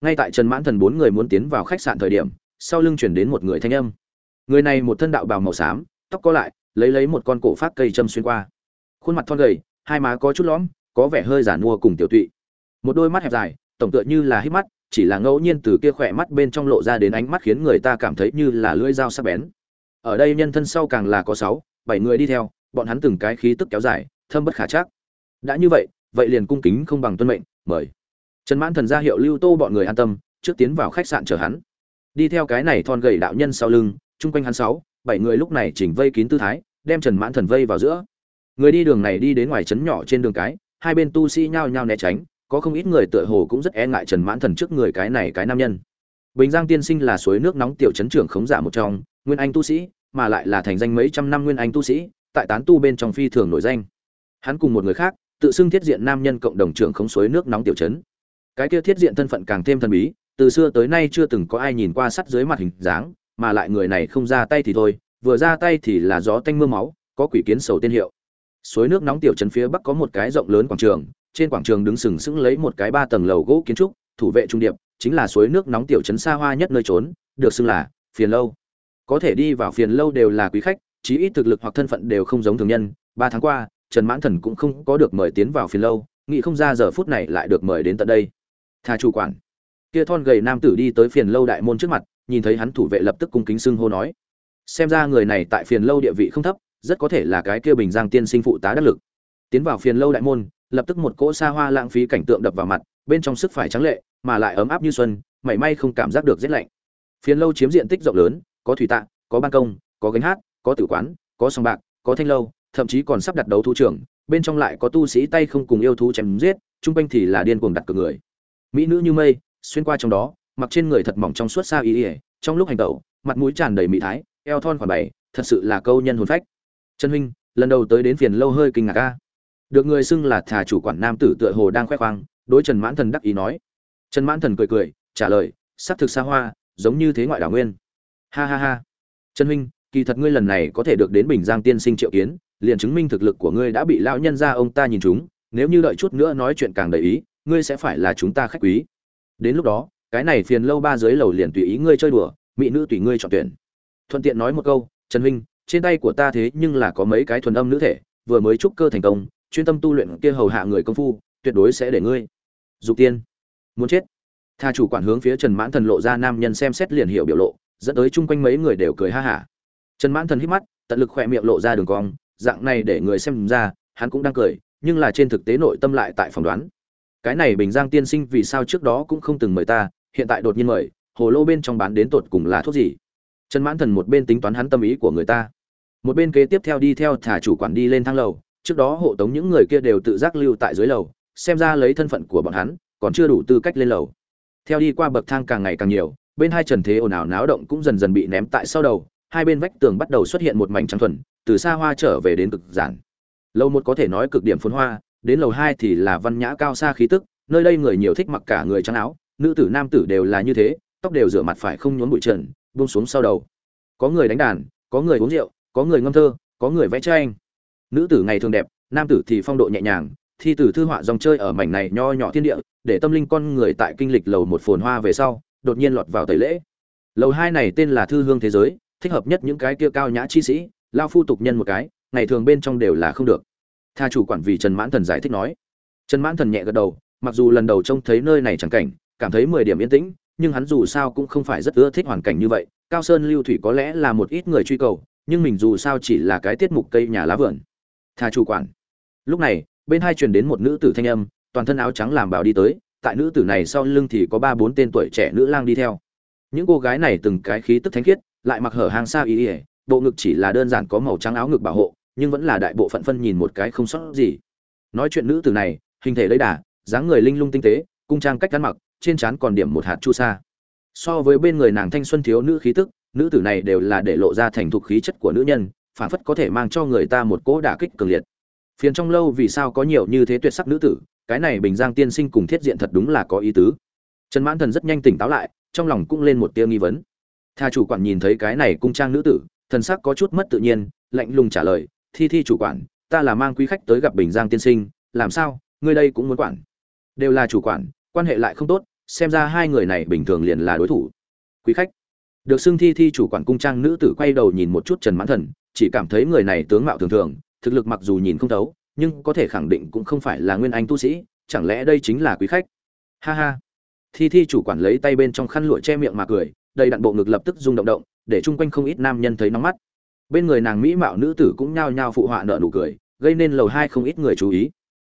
Ngay tại trần mãn thần bốn người muốn tiến vào khách sạn thời điểm, sau lưng chuyển đến một người thanh âm. Người này một thân đạo bào màu xám, tóc có lại lấy lấy một con cổ phát cây châm xuyên qua. Khuôn mặt thon gầy, hai má có chút lõm, có vẻ hơi giả mua cùng tiểu tụy. Một đôi mắt hẹp dài, tổng tựa như là hít mắt, chỉ là ngẫu nhiên từ kia khỏe mắt bên trong lộ ra đến ánh mắt khiến người ta cảm thấy như là lưỡi dao sắc bén. Ở đây nhân thân sau càng là có sáu, bảy người đi theo, bọn hắn từng cái khí tức kéo dài, thâm bất khả chắc. Đã như vậy vậy liền cung kính không bằng tuân mệnh, mời. Trần mãn thần ra hiệu lưu tô bọn người an tâm, trước tiến vào khách sạn chờ hắn. Đi theo cái này thon gầy đạo nhân sau lưng, chung quanh hắn sáu bảy người lúc này chỉnh vây kín tư thái, đem trần mãn thần vây vào giữa. Người đi đường này đi đến ngoài trấn nhỏ trên đường cái, hai bên tu sĩ nhao nhao né tránh, có không ít người tựa hồ cũng rất e ngại trần mãn thần trước người cái này cái nam nhân. Bình giang tiên sinh là suối nước nóng tiểu trấn trưởng khống giả một trong, nguyên anh tu sĩ, mà lại là thành danh mấy trăm năm nguyên anh tu sĩ, tại tán tu bên trong phi thường nổi danh. Hắn cùng một người khác, tự xưng thiết diện nam nhân cộng đồng trưởng khống suối nước nóng tiểu trấn. Cái kia thiết diện thân phận càng thêm thần bí, từ xưa tới nay chưa từng có ai nhìn qua sắt dưới mặt hình dáng mà lại người này không ra tay thì thôi, vừa ra tay thì là gió tanh mưa máu, có quỷ kiến sầu tên hiệu. Suối nước nóng tiểu trấn phía bắc có một cái rộng lớn quảng trường, trên quảng trường đứng sừng sững lấy một cái ba tầng lầu gỗ kiến trúc, thủ vệ trung điệp, chính là suối nước nóng tiểu trấn xa hoa nhất nơi trốn, được xưng là phiền lâu. Có thể đi vào phiền lâu đều là quý khách, chí ít thực lực hoặc thân phận đều không giống thường nhân. Ba tháng qua, trần mãn thần cũng không có được mời tiến vào phiền lâu, nghĩ không ra giờ phút này lại được mời đến tận đây. Tha chủ quản. Kia thon gầy nam tử đi tới phiền lâu đại môn trước mặt nhìn thấy hắn thủ vệ lập tức cung kính xưng hô nói. Xem ra người này tại phiền lâu địa vị không thấp, rất có thể là cái kia bình giang tiên sinh phụ tá đắc lực. Tiến vào phiền lâu đại môn, lập tức một cỗ xa hoa lãng phí cảnh tượng đập vào mặt, bên trong sức phải trắng lệ, mà lại ấm áp như xuân, mảy may không cảm giác được rét lạnh. Phiền lâu chiếm diện tích rộng lớn, có thủy tạ, có ban công, có gánh hát, có tử quán, có sòng bạc, có thanh lâu, thậm chí còn sắp đặt đấu thú trưởng, bên trong lại có tu sĩ tay không cùng yêu thú chém giết chung quanh thì là điên cuồng đặt cược người. Mỹ nữ như mây, xuyên qua trong đó mặc trên người thật mỏng trong suốt xa y, ỉa trong lúc hành tẩu mặt mũi tràn đầy mỹ thái eo thon khoảng bảy thật sự là câu nhân hồn phách. Trần huynh lần đầu tới đến phiền lâu hơi kinh ngạc ca được người xưng là thà chủ quản nam tử tựa hồ đang khoe khoang đối trần mãn thần đắc ý nói. Trần mãn thần cười cười trả lời xác thực xa hoa giống như thế ngoại đảo nguyên. Ha ha ha. Trần huynh kỳ thật ngươi lần này có thể được đến bình giang tiên sinh triệu kiến liền chứng minh thực lực của ngươi đã bị lão nhân ra ông ta nhìn chúng nếu như đợi chút nữa nói chuyện càng đầy ý ngươi sẽ phải là chúng ta khách quý. Đến lúc đó cái này phiền lâu ba dưới lầu liền tùy ý ngươi chơi đùa, mỹ nữ tùy ngươi chọn tuyển. Thuận tiện nói một câu, trần huynh, trên tay của ta thế nhưng là có mấy cái thuần âm nữ thể, vừa mới trúc cơ thành công, chuyên tâm tu luyện kia hầu hạ người công phu, tuyệt đối sẽ để ngươi. Dục tiên. Muốn chết. Tha chủ quản hướng phía trần mãn thần lộ ra nam nhân xem xét liền hiểu biểu lộ, dẫn tới chung quanh mấy người đều cười ha hả. Trần mãn thần hít mắt, tận lực khỏe miệng lộ ra đường cong, dạng này để người xem ra, hắn cũng đang cười, nhưng là trên thực tế nội tâm lại tại phỏng đoán. Cái này bình giang tiên sinh vì sao trước đó cũng không từng mời ta hiện tại đột nhiên mời, hồ lô bên trong bán đến tột cùng là thuốc gì? Trần mãn thần một bên tính toán hắn tâm ý của người ta. Một bên kế tiếp theo đi theo thả chủ quản đi lên thang lầu, trước đó hộ tống những người kia đều tự giác lưu tại dưới lầu, xem ra lấy thân phận của bọn hắn, còn chưa đủ tư cách lên lầu. Theo đi qua bậc thang càng ngày càng nhiều, bên hai trần thế ồn ào náo động cũng dần dần bị ném tại sau đầu, hai bên vách tường bắt đầu xuất hiện một mảnh trắng thuần, từ xa hoa trở về đến cực giản. Lầu một có thể nói cực điểm phồn hoa, đến lầu hai thì là văn nhã cao xa khí tức, nơi đây người nhiều thích mặc cả người trắng áo nữ tử nam tử đều là như thế, tóc đều rửa mặt phải không nhốn bụi trần, buông xuống sau đầu. Có người đánh đàn, có người uống rượu, có người ngâm thơ, có người vẽ tranh. Nữ tử ngày thường đẹp, nam tử thì phong độ nhẹ nhàng, thi tử thư họa dòng chơi ở mảnh này nho nhỏ thiên địa, để tâm linh con người tại kinh lịch lầu một phồn hoa về sau, đột nhiên lọt vào tẩy lễ. Lầu hai này tên là thư hương thế giới, thích hợp nhất những cái kia cao nhã chi sĩ, lao phu tục nhân một cái, ngày thường bên trong đều là không được. Tha chủ quản vì trần mãn thần giải thích nói. Trần mãn thần nhẹ gật đầu, mặc dù lần đầu trông thấy nơi này chẳng cảnh cảm thấy mười điểm yên tĩnh nhưng hắn dù sao cũng không phải rất ưa thích hoàn cảnh như vậy cao sơn lưu thủy có lẽ là một ít người truy cầu nhưng mình dù sao chỉ là cái tiết mục cây nhà lá vườn. Thà chủ quản. Lúc này bên hai truyền đến một nữ tử thanh âm toàn thân áo trắng làm bảo đi tới tại nữ tử này sau lưng thì có ba bốn tên tuổi trẻ nữ lang đi theo. Những cô gái này từng cái khí tức thánh khiết lại mặc hở hàng xa ý y, bộ ngực chỉ là đơn giản có màu trắng áo ngực bảo hộ nhưng vẫn là đại bộ phận phân nhìn một cái không sót gì. Nói chuyện nữ tử này hình thể lấy đà dáng người linh lung tinh tế cung trang cách ăn mặc trên trán còn điểm một hạt chu sa. So với bên người nàng thanh xuân thiếu nữ khí tức, nữ tử này đều là để lộ ra thành thục khí chất của nữ nhân, phản phất có thể mang cho người ta một cỗ đả kích cường liệt. Phiền trong lâu vì sao có nhiều như thế tuyệt sắc nữ tử, cái này bình giang tiên sinh cùng thiết diện thật đúng là có ý tứ. Trần mãn thần rất nhanh tỉnh táo lại, trong lòng cũng lên một tia nghi vấn. Tha chủ quản nhìn thấy cái này cung trang nữ tử, thần sắc có chút mất tự nhiên, lạnh lùng trả lời, thi thi chủ quản, ta là mang quý khách tới gặp bình giang tiên sinh, làm sao, ngươi đây cũng muốn quản? Đều là chủ quản, quan hệ lại không tốt xem ra hai người này bình thường liền là đối thủ. Quý khách. Được xưng thi thi chủ quản cung trang nữ tử quay đầu nhìn một chút trần mãn thần, chỉ cảm thấy người này tướng mạo thường thường, thực lực mặc dù nhìn không thấu, nhưng có thể khẳng định cũng không phải là nguyên anh tu sĩ, chẳng lẽ đây chính là quý khách? Ha ha. Thi thi chủ quản lấy tay bên trong khăn lụa che miệng mà cười, đầy đặn bộ ngực lập tức rung động động, để chung quanh không ít nam nhân thấy nóng mắt. Bên người nàng mỹ mạo nữ tử cũng nhao nhao phụ họa nợ nụ cười, gây nên lầu hai không ít người chú ý.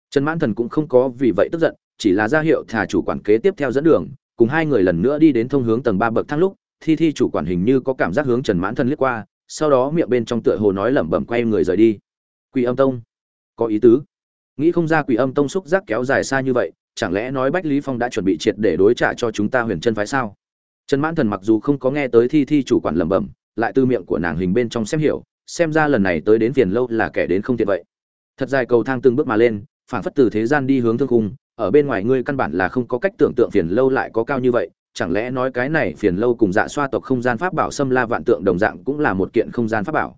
Trần mãn thần cũng không có vì vậy tức giận chỉ là ra hiệu thả chủ quản kế tiếp theo dẫn đường, cùng hai người lần nữa đi đến thông hướng tầng ba bậc thang lúc, thi thi chủ quản hình như có cảm giác hướng trần mãn thần liếc qua, sau đó miệng bên trong tựa hồ nói lẩm bẩm quay người rời đi. Quỷ âm tông, có ý tứ. Nghĩ không ra quỷ âm tông xúc giác kéo dài xa như vậy, chẳng lẽ nói bách lý phong đã chuẩn bị triệt để đối trả cho chúng ta huyền chân phái sao? Trần mãn thần mặc dù không có nghe tới thi thi chủ quản lẩm bẩm, lại từ miệng của nàng hình bên trong xem hiểu, xem ra lần này tới đến phiền lâu là kẻ đến không tiện vậy. Thật dài cầu thang từng bước mà lên phản phất từ thế gian đi hướng thương khung ở bên ngoài ngươi căn bản là không có cách tưởng tượng phiền lâu lại có cao như vậy, chẳng lẽ nói cái này phiền lâu cùng dạ xoa tộc không gian pháp bảo xâm la vạn tượng đồng dạng cũng là một kiện không gian pháp bảo?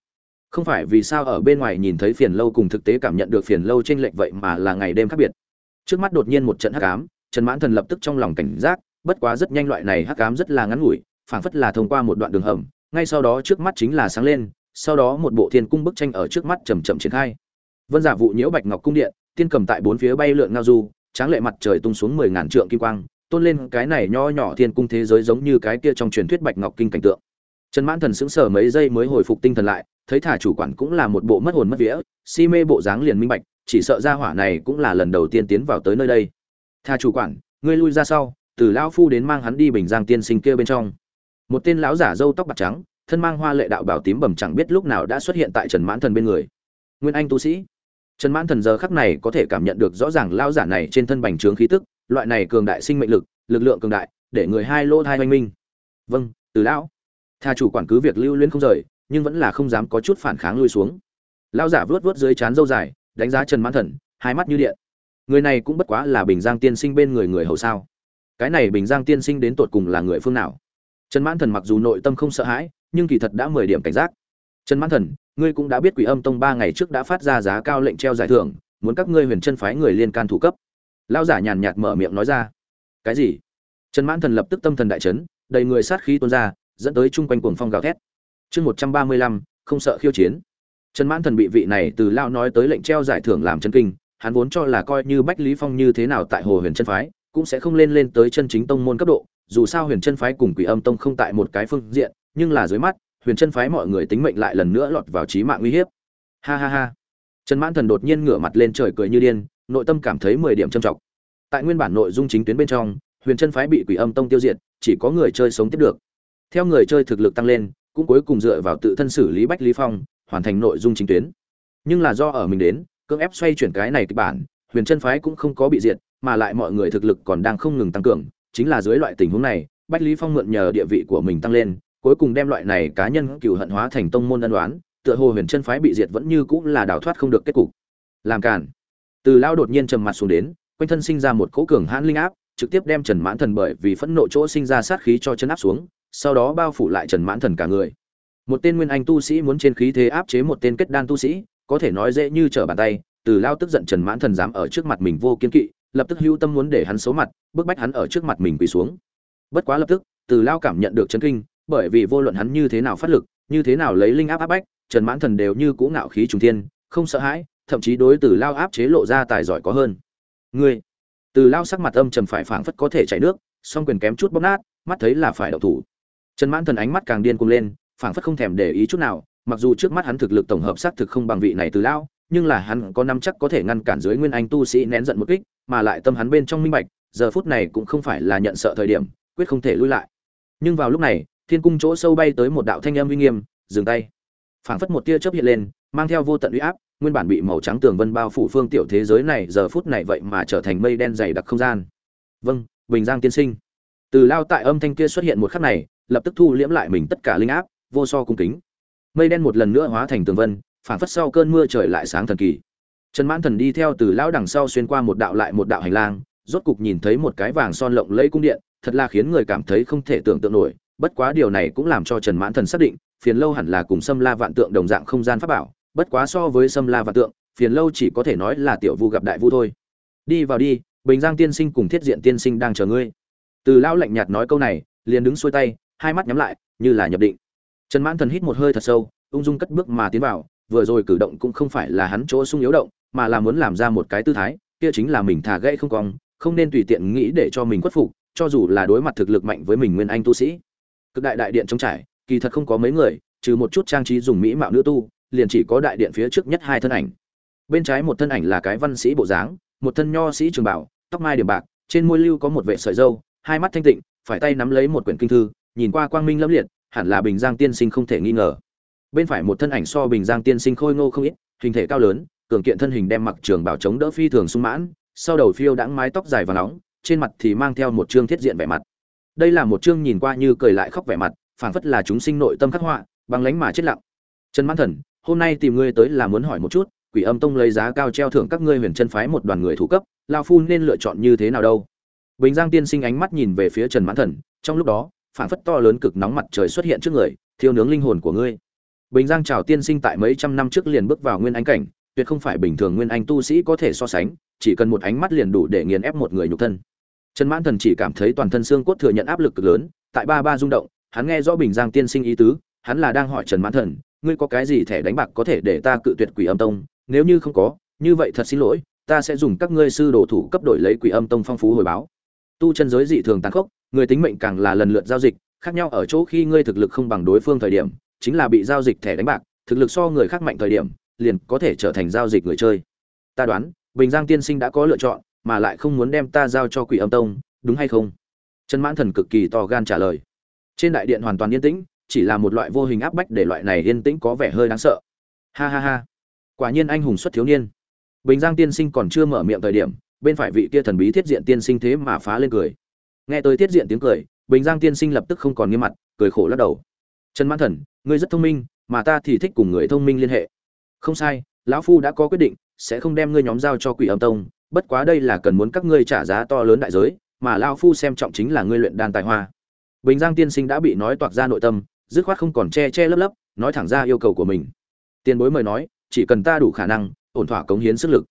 Không phải vì sao ở bên ngoài nhìn thấy phiền lâu cùng thực tế cảm nhận được phiền lâu trên lệnh vậy mà là ngày đêm khác biệt. Trước mắt đột nhiên một trận hắc ám, trần mãn thần lập tức trong lòng cảnh giác, bất quá rất nhanh loại này hắc ám rất là ngắn ngủi, phảng phất là thông qua một đoạn đường hầm, ngay sau đó trước mắt chính là sáng lên, sau đó một bộ thiên cung bức tranh ở trước mắt chầm chậm triển khai. Vân dạ giả vụ nhiễu bạch ngọc cung điện, tiên cầm tại bốn phía bay lượn ngao du tráng lệ mặt trời tung xuống mười ngàn trượng kim quang, tôn lên cái này nho nhỏ thiên cung thế giới giống như cái kia trong truyền thuyết bạch ngọc kinh cảnh tượng. Trần mãn thần sững sờ mấy giây mới hồi phục tinh thần lại, thấy thả chủ quản cũng là một bộ mất hồn mất vía, si mê bộ dáng liền minh bạch, chỉ sợ ra hỏa này cũng là lần đầu tiên tiến vào tới nơi đây. Tha chủ quản, ngươi lui ra sau, từ lão phu đến mang hắn đi bình giang tiên sinh kia bên trong. Một tên lão giả râu tóc bạc trắng, thân mang hoa lệ đạo bảo tím bầm chẳng biết lúc nào đã xuất hiện tại trần mãn thần bên người. Nguyên anh tu sĩ trần mãn thần giờ khắc này có thể cảm nhận được rõ ràng lão giả này trên thân bành trướng khí tức, loại này cường đại sinh mệnh lực lực lượng cường đại, để người hai lô thai hoành minh. Vâng từ lão. Tha chủ quản cứ việc lưu luyến không rời, nhưng vẫn là không dám có chút phản kháng lui xuống. Lão giả vuốt vuốt dưới trán dâu dài, đánh giá trần mãn thần, hai mắt như điện. Người này cũng bất quá là bình giang tiên sinh bên người người hầu sao? Cái này bình giang tiên sinh đến tột cùng là người phương nào? Trần mãn thần mặc dù nội tâm không sợ hãi, nhưng kỳ thật đã mười điểm cảnh giác trần mãn thần, ngươi cũng đã biết quỷ âm tông ba ngày trước đã phát ra giá cao lệnh treo giải thưởng, muốn các ngươi huyền chân phái người liên can thủ cấp. Lao giả nhàn nhạt mở miệng nói ra. Cái gì? Trần mãn thần lập tức tâm thần đại chấn, đầy người sát khí tuôn ra, dẫn tới chung quanh cuồng phong gào thét. Chương một trăm ba mươi lăm, không sợ khiêu chiến. Trần mãn thần bị vị này từ lao nói tới lệnh treo giải thưởng làm chân kinh, hắn vốn cho là coi như bách lý phong như thế nào tại hồ huyền chân phái, cũng sẽ không lên lên tới chân chính tông môn cấp độ, dù sao huyền chân phái cùng quỷ âm tông không tại một cái phương diện, nhưng là dưới mắt huyền chân phái mọi người tính mệnh lại lần nữa lọt vào trí mạng nguy hiểm. ha ha ha. Trần mãn thần đột nhiên ngửa mặt lên trời cười như điên, nội tâm cảm thấy mười điểm trầm trọng. Tại nguyên bản nội dung chính tuyến bên trong, huyền chân phái bị quỷ âm tông tiêu diệt, chỉ có người chơi sống tiếp được. Theo người chơi thực lực tăng lên, cũng cuối cùng dựa vào tự thân xử lý bách lý phong, hoàn thành nội dung chính tuyến. Nhưng là do ở mình đến, cưỡng ép xoay chuyển cái này kịch bản, huyền chân phái cũng không có bị diệt, mà lại mọi người thực lực còn đang không ngừng tăng cường. Chính là dưới loại tình huống này, bách lý phong mượn nhờ địa vị của mình tăng lên cuối cùng đem loại này cá nhân cựu hận hóa thành tông môn ân đoán tựa hồ huyền chân phái bị diệt vẫn như cũng là đào thoát không được kết cục. Làm cản từ lao đột nhiên trầm mặt xuống đến, quanh thân sinh ra một cỗ cường hãn linh áp, trực tiếp đem trần mãn thần bởi vì phẫn nộ chỗ sinh ra sát khí cho chân áp xuống, sau đó bao phủ lại trần mãn thần cả người. Một tên nguyên anh tu sĩ muốn trên khí thế áp chế một tên kết đan tu sĩ, có thể nói dễ như trở bàn tay, từ lao tức giận trần mãn thần dám ở trước mặt mình vô kiên kỵ, lập tức hưu tâm muốn để hắn xấu mặt, bức bách hắn ở trước mặt mình quỳ xuống. Bất quá lập tức, từ lao cảm nhận được chấn kinh bởi vì vô luận hắn như thế nào phát lực, như thế nào lấy linh áp áp bách, trần mãn thần đều như cũ ngạo khí trùng thiên, không sợ hãi, thậm chí đối từ lao áp chế lộ ra tài giỏi có hơn. Ngươi, từ lao sắc mặt âm trầm phải phảng phất có thể chảy nước, song quyền kém chút bóp nát, mắt thấy là phải động thủ. Trần mãn thần ánh mắt càng điên cuồng lên, phảng phất không thèm để ý chút nào, mặc dù trước mắt hắn thực lực tổng hợp xác thực không bằng vị này từ lao, nhưng là hắn có năm chắc có thể ngăn cản dưới nguyên anh tu sĩ nén giận một kích, mà lại tâm hắn bên trong minh bạch, giờ phút này cũng không phải là nhận sợ thời điểm, quyết không thể lui lại. Nhưng vào lúc này thiên cung chỗ sâu bay tới một đạo thanh âm uy nghiêm, dừng tay. Phảng phất một tia chớp hiện lên, mang theo vô tận uy áp, nguyên bản bị màu trắng tường vân bao phủ phương tiểu thế giới này, giờ phút này vậy mà trở thành mây đen dày đặc không gian. Vâng bình giang tiên sinh. Từ lao tại âm thanh kia xuất hiện một khắc này, lập tức thu liễm lại mình tất cả linh áp, vô so cung kính. Mây đen một lần nữa hóa thành tường vân, phảng phất sau cơn mưa trời lại sáng thần kỳ. Trần mãn thần đi theo từ lão đằng sau xuyên qua một đạo lại một đạo hành lang, rốt cục nhìn thấy một cái vàng son lộng lẫy cung điện, thật là khiến người cảm thấy không thể tưởng tượng nổi bất quá điều này cũng làm cho trần mãn thần xác định, phiền lâu hẳn là cùng sâm la vạn tượng đồng dạng không gian pháp bảo, bất quá so với sâm la vạn tượng, phiền lâu chỉ có thể nói là tiểu vu gặp đại vu thôi. Đi vào đi, bình giang tiên sinh cùng thiết diện tiên sinh đang chờ ngươi. Từ lão lạnh nhạt nói câu này, liền đứng xuôi tay, hai mắt nhắm lại, như là nhập định. Trần mãn thần hít một hơi thật sâu, ung dung cất bước mà tiến vào, vừa rồi cử động cũng không phải là hắn chỗ sung yếu động, mà là muốn làm ra một cái tư thái, kia chính là mình thả gãy không cong, không nên tùy tiện nghĩ để cho mình khuất phục, cho dù là đối mặt thực lực mạnh với mình nguyên anh tu sĩ cực đại đại điện trống trải, kỳ thật không có mấy người, trừ một chút trang trí dùng mỹ mạo nữ tu, liền chỉ có đại điện phía trước nhất hai thân ảnh. Bên trái một thân ảnh là cái văn sĩ bộ dáng, một thân nho sĩ trường bảo, tóc mai điểm bạc, trên môi lưu có một vệ sợi dâu hai mắt thanh tịnh, phải tay nắm lấy một quyển kinh thư, nhìn qua quang minh lâm liệt, hẳn là bình giang tiên sinh không thể nghi ngờ. Bên phải một thân ảnh so bình giang tiên sinh khôi ngô không ít, hình thể cao lớn, cường kiện thân hình đem mặc trường bảo chống đỡ phi thường sung mãn, sau đầu phiêu đãng mái tóc dài và nóng, trên mặt thì mang theo một chương thiết diện vẻ mặt đây là một chương nhìn qua như cười lại khóc vẻ mặt, phảng phất là chúng sinh nội tâm khắc họa bằng lánh mà chết lặng. Trần mãn thần, hôm nay tìm ngươi tới là muốn hỏi một chút, quỷ âm tông lấy giá cao treo thưởng các ngươi huyền chân phái một đoàn người thủ cấp lao phu nên lựa chọn như thế nào đâu? Bình giang tiên sinh ánh mắt nhìn về phía trần mãn thần, trong lúc đó, phảng phất to lớn cực nóng mặt trời xuất hiện trước người, thiêu nướng linh hồn của ngươi. Bình giang trào tiên sinh tại mấy trăm năm trước liền bước vào nguyên anh cảnh, tuyệt không phải bình thường nguyên anh tu sĩ có thể so sánh, chỉ cần một ánh mắt liền đủ để nghiền ép một người nhục thân trần mãn thần chỉ cảm thấy toàn thân xương cốt thừa nhận áp lực cực lớn, tại ba ba rung động, hắn nghe rõ bình giang tiên sinh ý tứ, hắn là đang hỏi trần mãn thần, ngươi có cái gì thẻ đánh bạc có thể để ta cự tuyệt quỷ âm tông? Nếu như không có, như vậy thật xin lỗi, ta sẽ dùng các ngươi sư đồ thủ cấp đổi lấy quỷ âm tông phong phú hồi báo. Tu chân giới dị thường tàn khốc, người tính mệnh càng là lần lượt giao dịch, khác nhau ở chỗ khi ngươi thực lực không bằng đối phương thời điểm, chính là bị giao dịch thẻ đánh bạc, thực lực so người khác mạnh thời điểm, liền có thể trở thành giao dịch người chơi. Ta đoán, bình giang tiên sinh đã có lựa chọn mà lại không muốn đem ta giao cho quỷ âm tông, đúng hay không? Trần mãn thần cực kỳ to gan trả lời. Trên đại điện hoàn toàn yên tĩnh, chỉ là một loại vô hình áp bách để loại này yên tĩnh có vẻ hơi đáng sợ. Ha ha ha. Quả nhiên anh hùng xuất thiếu niên. Bình giang tiên sinh còn chưa mở miệng thời điểm, bên phải vị kia thần bí thiết diện tiên sinh thế mà phá lên cười. Nghe tới thiết diện tiếng cười, bình giang tiên sinh lập tức không còn nghiêm mặt, cười khổ lắc đầu. Trần mãn thần, ngươi rất thông minh, mà ta thì thích cùng người thông minh liên hệ. Không sai, lão phu đã có quyết định, sẽ không đem ngươi nhóm giao cho quỷ âm tông bất quá đây là cần muốn các ngươi trả giá to lớn đại giới, mà lão phu xem trọng chính là ngươi luyện đan tài hoa. Bình giang tiên sinh đã bị nói toạc ra nội tâm, dứt khoát không còn che che lấp lấp, nói thẳng ra yêu cầu của mình. Tiền bối mời nói, chỉ cần ta đủ khả năng, ổn thỏa cống hiến sức lực.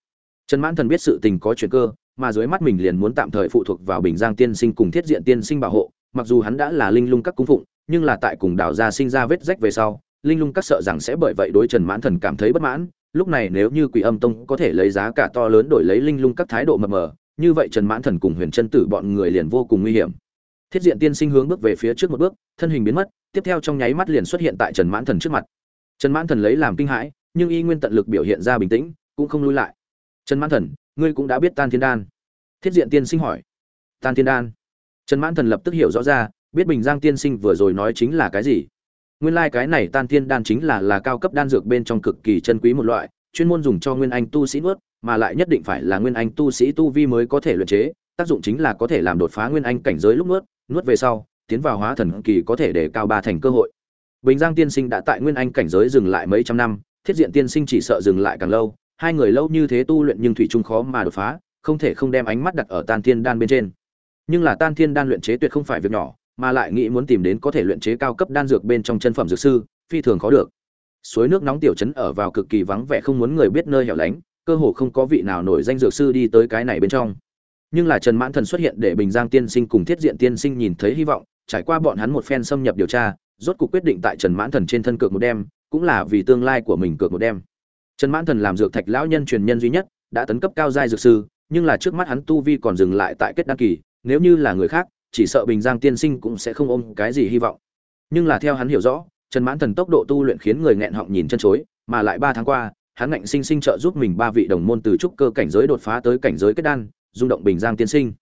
Trần mãn thần biết sự tình có chuyện cơ, mà dưới mắt mình liền muốn tạm thời phụ thuộc vào bình giang tiên sinh cùng thiết diện tiên sinh bảo hộ, mặc dù hắn đã là linh lung các cung phụng, nhưng là tại cùng đào gia sinh ra vết rách về sau, linh lung các sợ rằng sẽ bởi vậy đối trần mãn thần cảm thấy bất mãn lúc này nếu như quỷ âm tông có thể lấy giá cả to lớn đổi lấy linh lung các thái độ mập mờ, như vậy trần mãn thần cùng huyền chân tử bọn người liền vô cùng nguy hiểm. Thiết diện tiên sinh hướng bước về phía trước một bước, thân hình biến mất, tiếp theo trong nháy mắt liền xuất hiện tại trần mãn thần trước mặt. Trần mãn thần lấy làm kinh hãi, nhưng y nguyên tận lực biểu hiện ra bình tĩnh, cũng không lui lại. Trần mãn thần, ngươi cũng đã biết tan thiên đan? Thiết diện tiên sinh hỏi. Tan thiên đan? Trần mãn thần lập tức hiểu rõ ra, biết bình giang tiên sinh vừa rồi nói chính là cái gì nguyên lai cái này tan thiên đan chính là là cao cấp đan dược bên trong cực kỳ chân quý một loại, chuyên môn dùng cho nguyên anh tu sĩ nuốt, mà lại nhất định phải là nguyên anh tu sĩ tu vi mới có thể luyện chế, tác dụng chính là có thể làm đột phá nguyên anh cảnh giới lúc nuốt nuốt về sau, tiến vào hóa thần kỳ có thể để cao ba thành cơ hội. Bình giang tiên sinh đã tại nguyên anh cảnh giới dừng lại mấy trăm năm, thiết diện tiên sinh chỉ sợ dừng lại càng lâu, hai người lâu như thế tu luyện nhưng thủy trung khó mà đột phá, không thể không đem ánh mắt đặt ở tan thiên đan bên trên. Nhưng là tan thiên đan luyện chế tuyệt không phải việc nhỏ mà lại nghĩ muốn tìm đến có thể luyện chế cao cấp đan dược bên trong chân phẩm dược sư, phi thường khó được. Suối nước nóng tiểu trấn ở vào cực kỳ vắng vẻ không muốn người biết nơi hẻo lánh, cơ hồ không có vị nào nổi danh dược sư đi tới cái này bên trong. Nhưng là trần mãn thần xuất hiện để bình giang tiên sinh cùng thiết diện tiên sinh nhìn thấy hy vọng, trải qua bọn hắn một phen xâm nhập điều tra, rốt cuộc quyết định tại trần mãn thần trên thân cược một đêm cũng là vì tương lai của mình cược một đêm trần mãn thần làm dược thạch lão nhân truyền nhân duy nhất, đã tấn cấp cao giai dược sư, nhưng là trước mắt hắn tu vi còn dừng lại tại kết đan kỳ, nếu như là người khác chỉ sợ bình giang tiên sinh cũng sẽ không ôm cái gì hy vọng. Nhưng là theo hắn hiểu rõ, trần mãn thần tốc độ tu luyện khiến người nghẹn họng nhìn chân chối, mà lại ba tháng qua, hắn ngạnh sinh sinh trợ giúp mình ba vị đồng môn từ trúc cơ cảnh giới đột phá tới cảnh giới kết đan, rung động bình giang tiên sinh.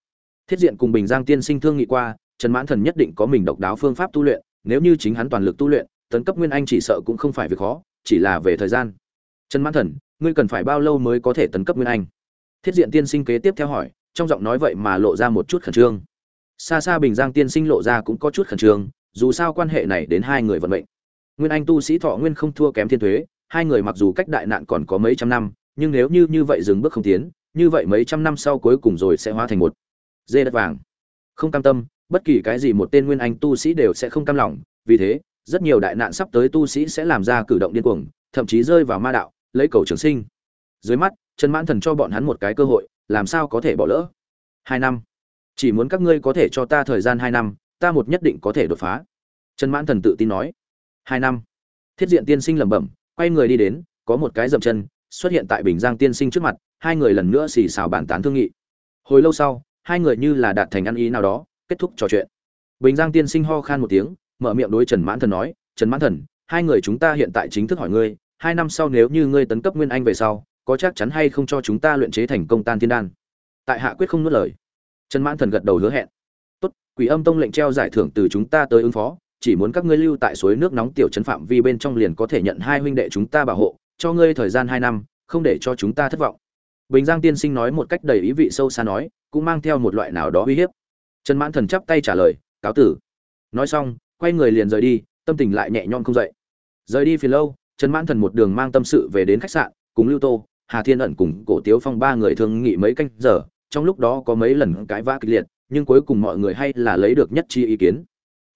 Thiết diện cùng bình giang tiên sinh thương nghị qua, trần mãn thần nhất định có mình độc đáo phương pháp tu luyện, nếu như chính hắn toàn lực tu luyện, tấn cấp nguyên anh chỉ sợ cũng không phải việc khó, chỉ là về thời gian. Trần mãn thần, ngươi cần phải bao lâu mới có thể tấn cấp nguyên anh? Thiết diện tiên sinh kế tiếp theo hỏi, trong giọng nói vậy mà lộ ra một chút khẩn trương xa xa bình giang tiên sinh lộ ra cũng có chút khẩn trương, dù sao quan hệ này đến hai người vận mệnh. Nguyên anh tu sĩ thọ nguyên không thua kém thiên thuế, hai người mặc dù cách đại nạn còn có mấy trăm năm, nhưng nếu như như vậy dừng bước không tiến, như vậy mấy trăm năm sau cuối cùng rồi sẽ hóa thành một dê đất vàng. Không cam tâm, bất kỳ cái gì một tên nguyên anh tu sĩ đều sẽ không cam lòng, vì thế, rất nhiều đại nạn sắp tới tu sĩ sẽ làm ra cử động điên cuồng, thậm chí rơi vào ma đạo, lấy cầu trường sinh. Dưới mắt, trần mãn thần cho bọn hắn một cái cơ hội, làm sao có thể bỏ lỡ? Hai năm chỉ muốn các ngươi có thể cho ta thời gian hai năm, ta một nhất định có thể đột phá. Trần mãn thần tự tin nói. Hai năm. Thiết diện tiên sinh lẩm bẩm, quay người đi đến, có một cái dậm chân, xuất hiện tại bình giang tiên sinh trước mặt, hai người lần nữa xì xào bàn tán thương nghị. Hồi lâu sau, hai người như là đạt thành ăn ý nào đó, kết thúc trò chuyện. Bình giang tiên sinh ho khan một tiếng, mở miệng đối trần mãn thần nói, trần mãn thần, hai người chúng ta hiện tại chính thức hỏi ngươi, hai năm sau nếu như ngươi tấn cấp nguyên anh về sau, có chắc chắn hay không cho chúng ta luyện chế thành công tan thiên đan? Tại hạ quyết không nuốt lời trần mãn thần gật đầu hứa hẹn. Tốt, quỷ âm tông lệnh treo giải thưởng từ chúng ta tới ứng phó, chỉ muốn các ngươi lưu tại suối nước nóng tiểu trấn phạm vi bên trong liền có thể nhận hai huynh đệ chúng ta bảo hộ, cho ngươi thời gian hai năm, không để cho chúng ta thất vọng. Bình giang tiên sinh nói một cách đầy ý vị sâu xa nói, cũng mang theo một loại nào đó uy hiếp. Trần mãn thần chắp tay trả lời, cáo tử. Nói xong, quay người liền rời đi, tâm tình lại nhẹ nhõm không dậy. Rời đi phiền lâu, trần mãn thần một đường mang tâm sự về đến khách sạn, cùng lưu tô, hà thiên ẩn cùng cổ tiếu phong ba người thương nghị mấy canh giờ trong lúc đó có mấy lần cãi vã kịch liệt, nhưng cuối cùng mọi người hay là lấy được nhất chi ý kiến.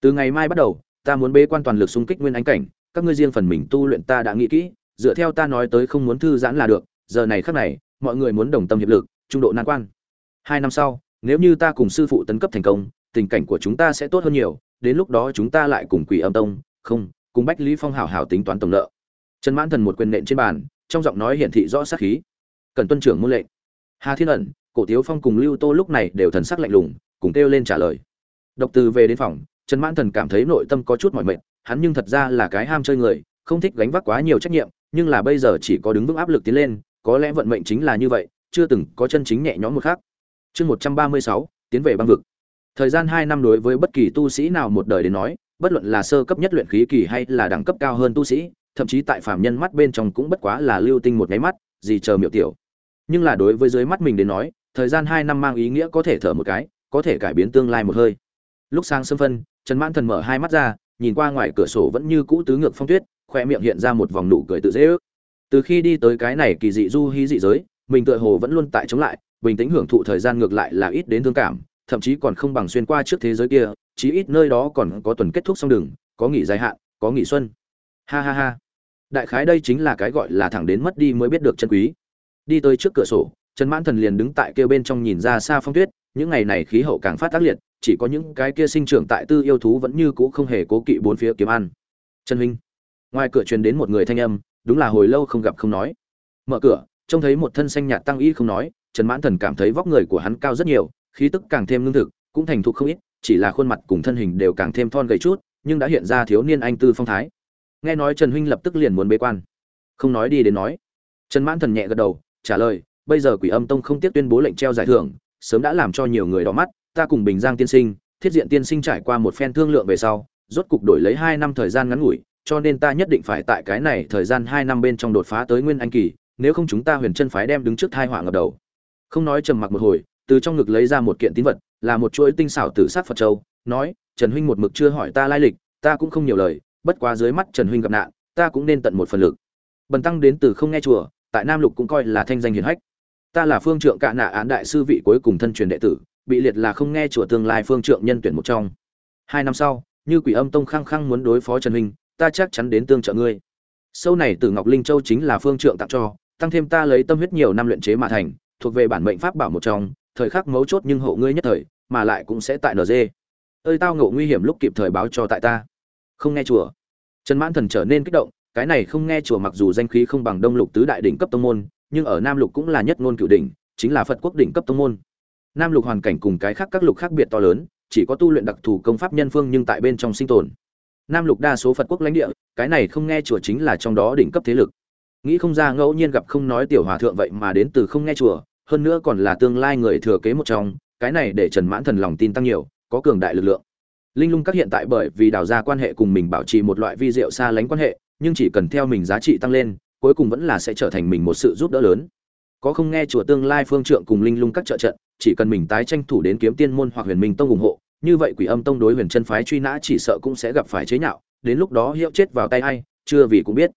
Từ ngày mai bắt đầu, ta muốn bế quan toàn lực xung kích nguyên ánh cảnh, các ngươi riêng phần mình tu luyện ta đã nghĩ kỹ, dựa theo ta nói tới không muốn thư giãn là được, giờ này khắc này, mọi người muốn đồng tâm hiệp lực, trung độ nan quan. Hai năm sau, nếu như ta cùng sư phụ tấn cấp thành công, tình cảnh của chúng ta sẽ tốt hơn nhiều, đến lúc đó chúng ta lại cùng quỷ âm tông, không, cùng bách lý phong hảo hảo tính toán tổng nợ. Trần mãn thần một quyền nện trên bàn, trong giọng nói hiển thị rõ sát khí. Cần tuân trưởng môn lệnh. Hà thiên ẩn cổ tiếu phong cùng lưu tô lúc này đều thần sắc lạnh lùng, cùng kêu lên trả lời. Độc từ về đến phòng, trần mãn thần cảm thấy nội tâm có chút mỏi mệt, hắn nhưng thật ra là cái ham chơi người, không thích gánh vác quá nhiều trách nhiệm, nhưng là bây giờ chỉ có đứng vững áp lực tiến lên, có lẽ vận mệnh chính là như vậy, chưa từng có chân chính nhẹ nhõm một khác chương một trăm ba mươi sáu, tiến về băng vực. Thời gian hai năm đối với bất kỳ tu sĩ nào một đời đến nói, bất luận là sơ cấp nhất luyện khí kỳ hay là đẳng cấp cao hơn tu sĩ, thậm chí tại phạm nhân mắt bên trong cũng bất quá là lưu tinh một nháy mắt, gì chờ miệu tiểu. Nhưng là đối với dưới mắt mình đến nói thời gian hai năm mang ý nghĩa có thể thở một cái, có thể cải biến tương lai một hơi. Lúc sang sân phân, trần mãn thần mở hai mắt ra, nhìn qua ngoài cửa sổ vẫn như cũ tứ ngược phong tuyết khoe miệng hiện ra một vòng nụ cười tự dễ ước. Từ khi đi tới cái này kỳ dị du hí dị giới, mình tựa hồ vẫn luôn tại chống lại, bình tĩnh hưởng thụ thời gian ngược lại là ít đến thương cảm, thậm chí còn không bằng xuyên qua trước thế giới kia, chí ít nơi đó còn có tuần kết thúc xong đường, có nghỉ dài hạn, có nghỉ xuân. Ha ha ha. Đại khái đây chính là cái gọi là thẳng đến mất đi mới biết được chân quý. Đi tới trước cửa sổ trần mãn thần liền đứng tại kia bên trong nhìn ra xa phong tuyết, những ngày này khí hậu càng phát tác liệt, chỉ có những cái kia sinh trưởng tại tư yêu thú vẫn như cũ không hề cố kỵ bốn phía kiếm ăn. Trần huynh ngoài cửa truyền đến một người thanh âm, đúng là hồi lâu không gặp không nói. Mở cửa, trông thấy một thân xanh nhạt tăng y không nói, trần mãn thần cảm thấy vóc người của hắn cao rất nhiều, khí tức càng thêm lương thực, cũng thành thục không ít, chỉ là khuôn mặt cùng thân hình đều càng thêm thon gầy chút, nhưng đã hiện ra thiếu niên anh tư phong thái. Nghe nói trần huynh lập tức liền muốn bế quan. Không nói đi đến nói. Trần mãn thần nhẹ gật đầu, trả lời bây giờ quỷ âm tông không tiếc tuyên bố lệnh treo giải thưởng, sớm đã làm cho nhiều người đỏ mắt, ta cùng bình giang tiên sinh, thiết diện tiên sinh trải qua một phen thương lượng về sau, rốt cục đổi lấy hai năm thời gian ngắn ngủi, cho nên ta nhất định phải tại cái này thời gian hai năm bên trong đột phá tới nguyên anh kỳ, nếu không chúng ta huyền chân phái đem đứng trước thai họa ngập đầu. Không nói trầm mặc một hồi, từ trong ngực lấy ra một kiện tín vật, là một chuỗi tinh xảo tử sát phật châu, nói, trần huynh một mực chưa hỏi ta lai lịch, ta cũng không nhiều lời, bất quá dưới mắt trần huynh gặp nạn, ta cũng nên tận một phần lực. Bần tăng đến từ không nghe chùa, tại nam lục cũng coi là thanh danh hiển hách ta là phương trượng cạ nạ án đại sư vị cuối cùng thân truyền đệ tử, bị liệt là không nghe chùa tương lai phương trượng nhân tuyển một trong. Hai năm sau, như quỷ âm tông khăng khăng muốn đối phó trần huynh, ta chắc chắn đến tương trợ ngươi. Sâu này từ ngọc linh châu chính là phương trượng tặng cho, tăng thêm ta lấy tâm huyết nhiều năm luyện chế mà thành, thuộc về bản mệnh pháp bảo một trong, thời khắc mấu chốt nhưng hộ ngươi nhất thời, mà lại cũng sẽ tại nd ơi tao ngộ nguy hiểm lúc kịp thời báo cho tại ta. Không nghe chùa. Trần mãn thần trở nên kích động, cái này không nghe chùa mặc dù danh khí không bằng đông lục tứ đại đỉnh cấp tông môn nhưng ở nam lục cũng là nhất ngôn cửu đỉnh, chính là phật quốc đỉnh cấp tông môn. Nam lục hoàn cảnh cùng cái khác các lục khác biệt to lớn, chỉ có tu luyện đặc thù công pháp nhân phương nhưng tại bên trong sinh tồn. Nam lục đa số phật quốc lãnh địa, cái này không nghe chùa chính là trong đó đỉnh cấp thế lực. Nghĩ không ra ngẫu nhiên gặp không nói tiểu hòa thượng vậy mà đến từ không nghe chùa, hơn nữa còn là tương lai người thừa kế một trong, cái này để trần mãn thần lòng tin tăng nhiều, có cường đại lực lượng. Linh lung các hiện tại bởi vì đào ra quan hệ cùng mình bảo trì một loại vi diệu xa lánh quan hệ, nhưng chỉ cần theo mình giá trị tăng lên cuối cùng vẫn là sẽ trở thành mình một sự giúp đỡ lớn. Có không nghe chùa tương lai phương trượng cùng linh lung các trợ trận, chỉ cần mình tái tranh thủ đến kiếm tiên môn hoặc huyền minh tông ủng hộ, như vậy quỷ âm tông đối huyền chân phái truy nã chỉ sợ cũng sẽ gặp phải chế nhạo, đến lúc đó hiệu chết vào tay ai, chưa vì cũng biết.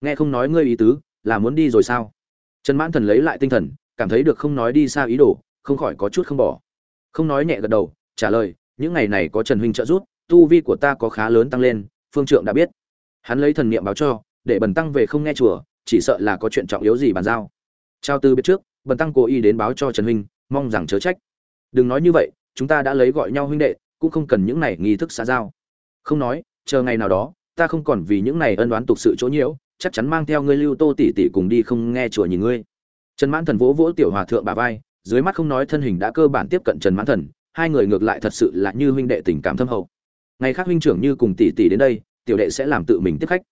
Nghe không nói ngươi ý tứ, là muốn đi rồi sao? Trần mãn thần lấy lại tinh thần, cảm thấy được không nói đi xa ý đồ, không khỏi có chút không bỏ. Không nói nhẹ gật đầu, trả lời, những ngày này có trần huynh trợ giúp, tu vi của ta có khá lớn tăng lên, phương trượng đã biết. Hắn lấy thần niệm báo cho, để bần tăng về không nghe chùa chỉ sợ là có chuyện trọng yếu gì bàn giao. Trao tư biết trước, bần tăng cố ý đến báo cho trần huynh, mong rằng chớ trách. Đừng nói như vậy, chúng ta đã lấy gọi nhau huynh đệ, cũng không cần những này nghi thức xã giao. Không nói, chờ ngày nào đó, ta không còn vì những này ân đoán tục sự chỗ nhiễu, chắc chắn mang theo ngươi lưu tô tỷ tỷ cùng đi không nghe chùa nhìn ngươi. Trần mãn thần vỗ vỗ tiểu hòa thượng bà vai, dưới mắt không nói thân hình đã cơ bản tiếp cận trần mãn thần, hai người ngược lại thật sự là như huynh đệ tình cảm thâm hậu. Ngày khác huynh trưởng như cùng tỷ tỷ đến đây, tiểu đệ sẽ làm tự mình tiếp khách.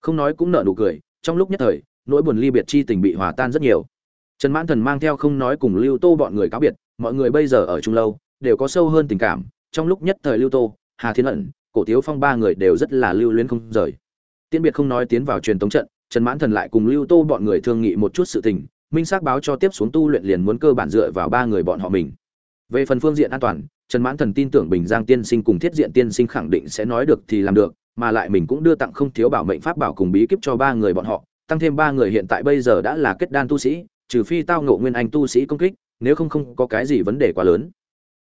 Không nói cũng nợ nụ cười trong lúc nhất thời, nỗi buồn ly biệt chi tình bị hòa tan rất nhiều. Trần mãn thần mang theo không nói cùng lưu tô bọn người cáo biệt, mọi người bây giờ ở chung lâu, đều có sâu hơn tình cảm. Trong lúc nhất thời lưu tô, hà thiên ẩn, cổ tiếu phong ba người đều rất là lưu luyến không rời. Tiễn biệt không nói tiến vào truyền tống trận, trần mãn thần lại cùng lưu tô bọn người thương nghị một chút sự tình, minh xác báo cho tiếp xuống tu luyện liền muốn cơ bản dựa vào ba người bọn họ mình. Về phần phương diện an toàn, trần mãn thần tin tưởng bình giang tiên sinh cùng thiết diện tiên sinh khẳng định sẽ nói được thì làm được mà lại mình cũng đưa tặng không thiếu bảo mệnh pháp bảo cùng bí kíp cho ba người bọn họ, tăng thêm ba người hiện tại bây giờ đã là kết đan tu sĩ, trừ phi tao ngộ nguyên anh tu sĩ công kích, nếu không không có cái gì vấn đề quá lớn.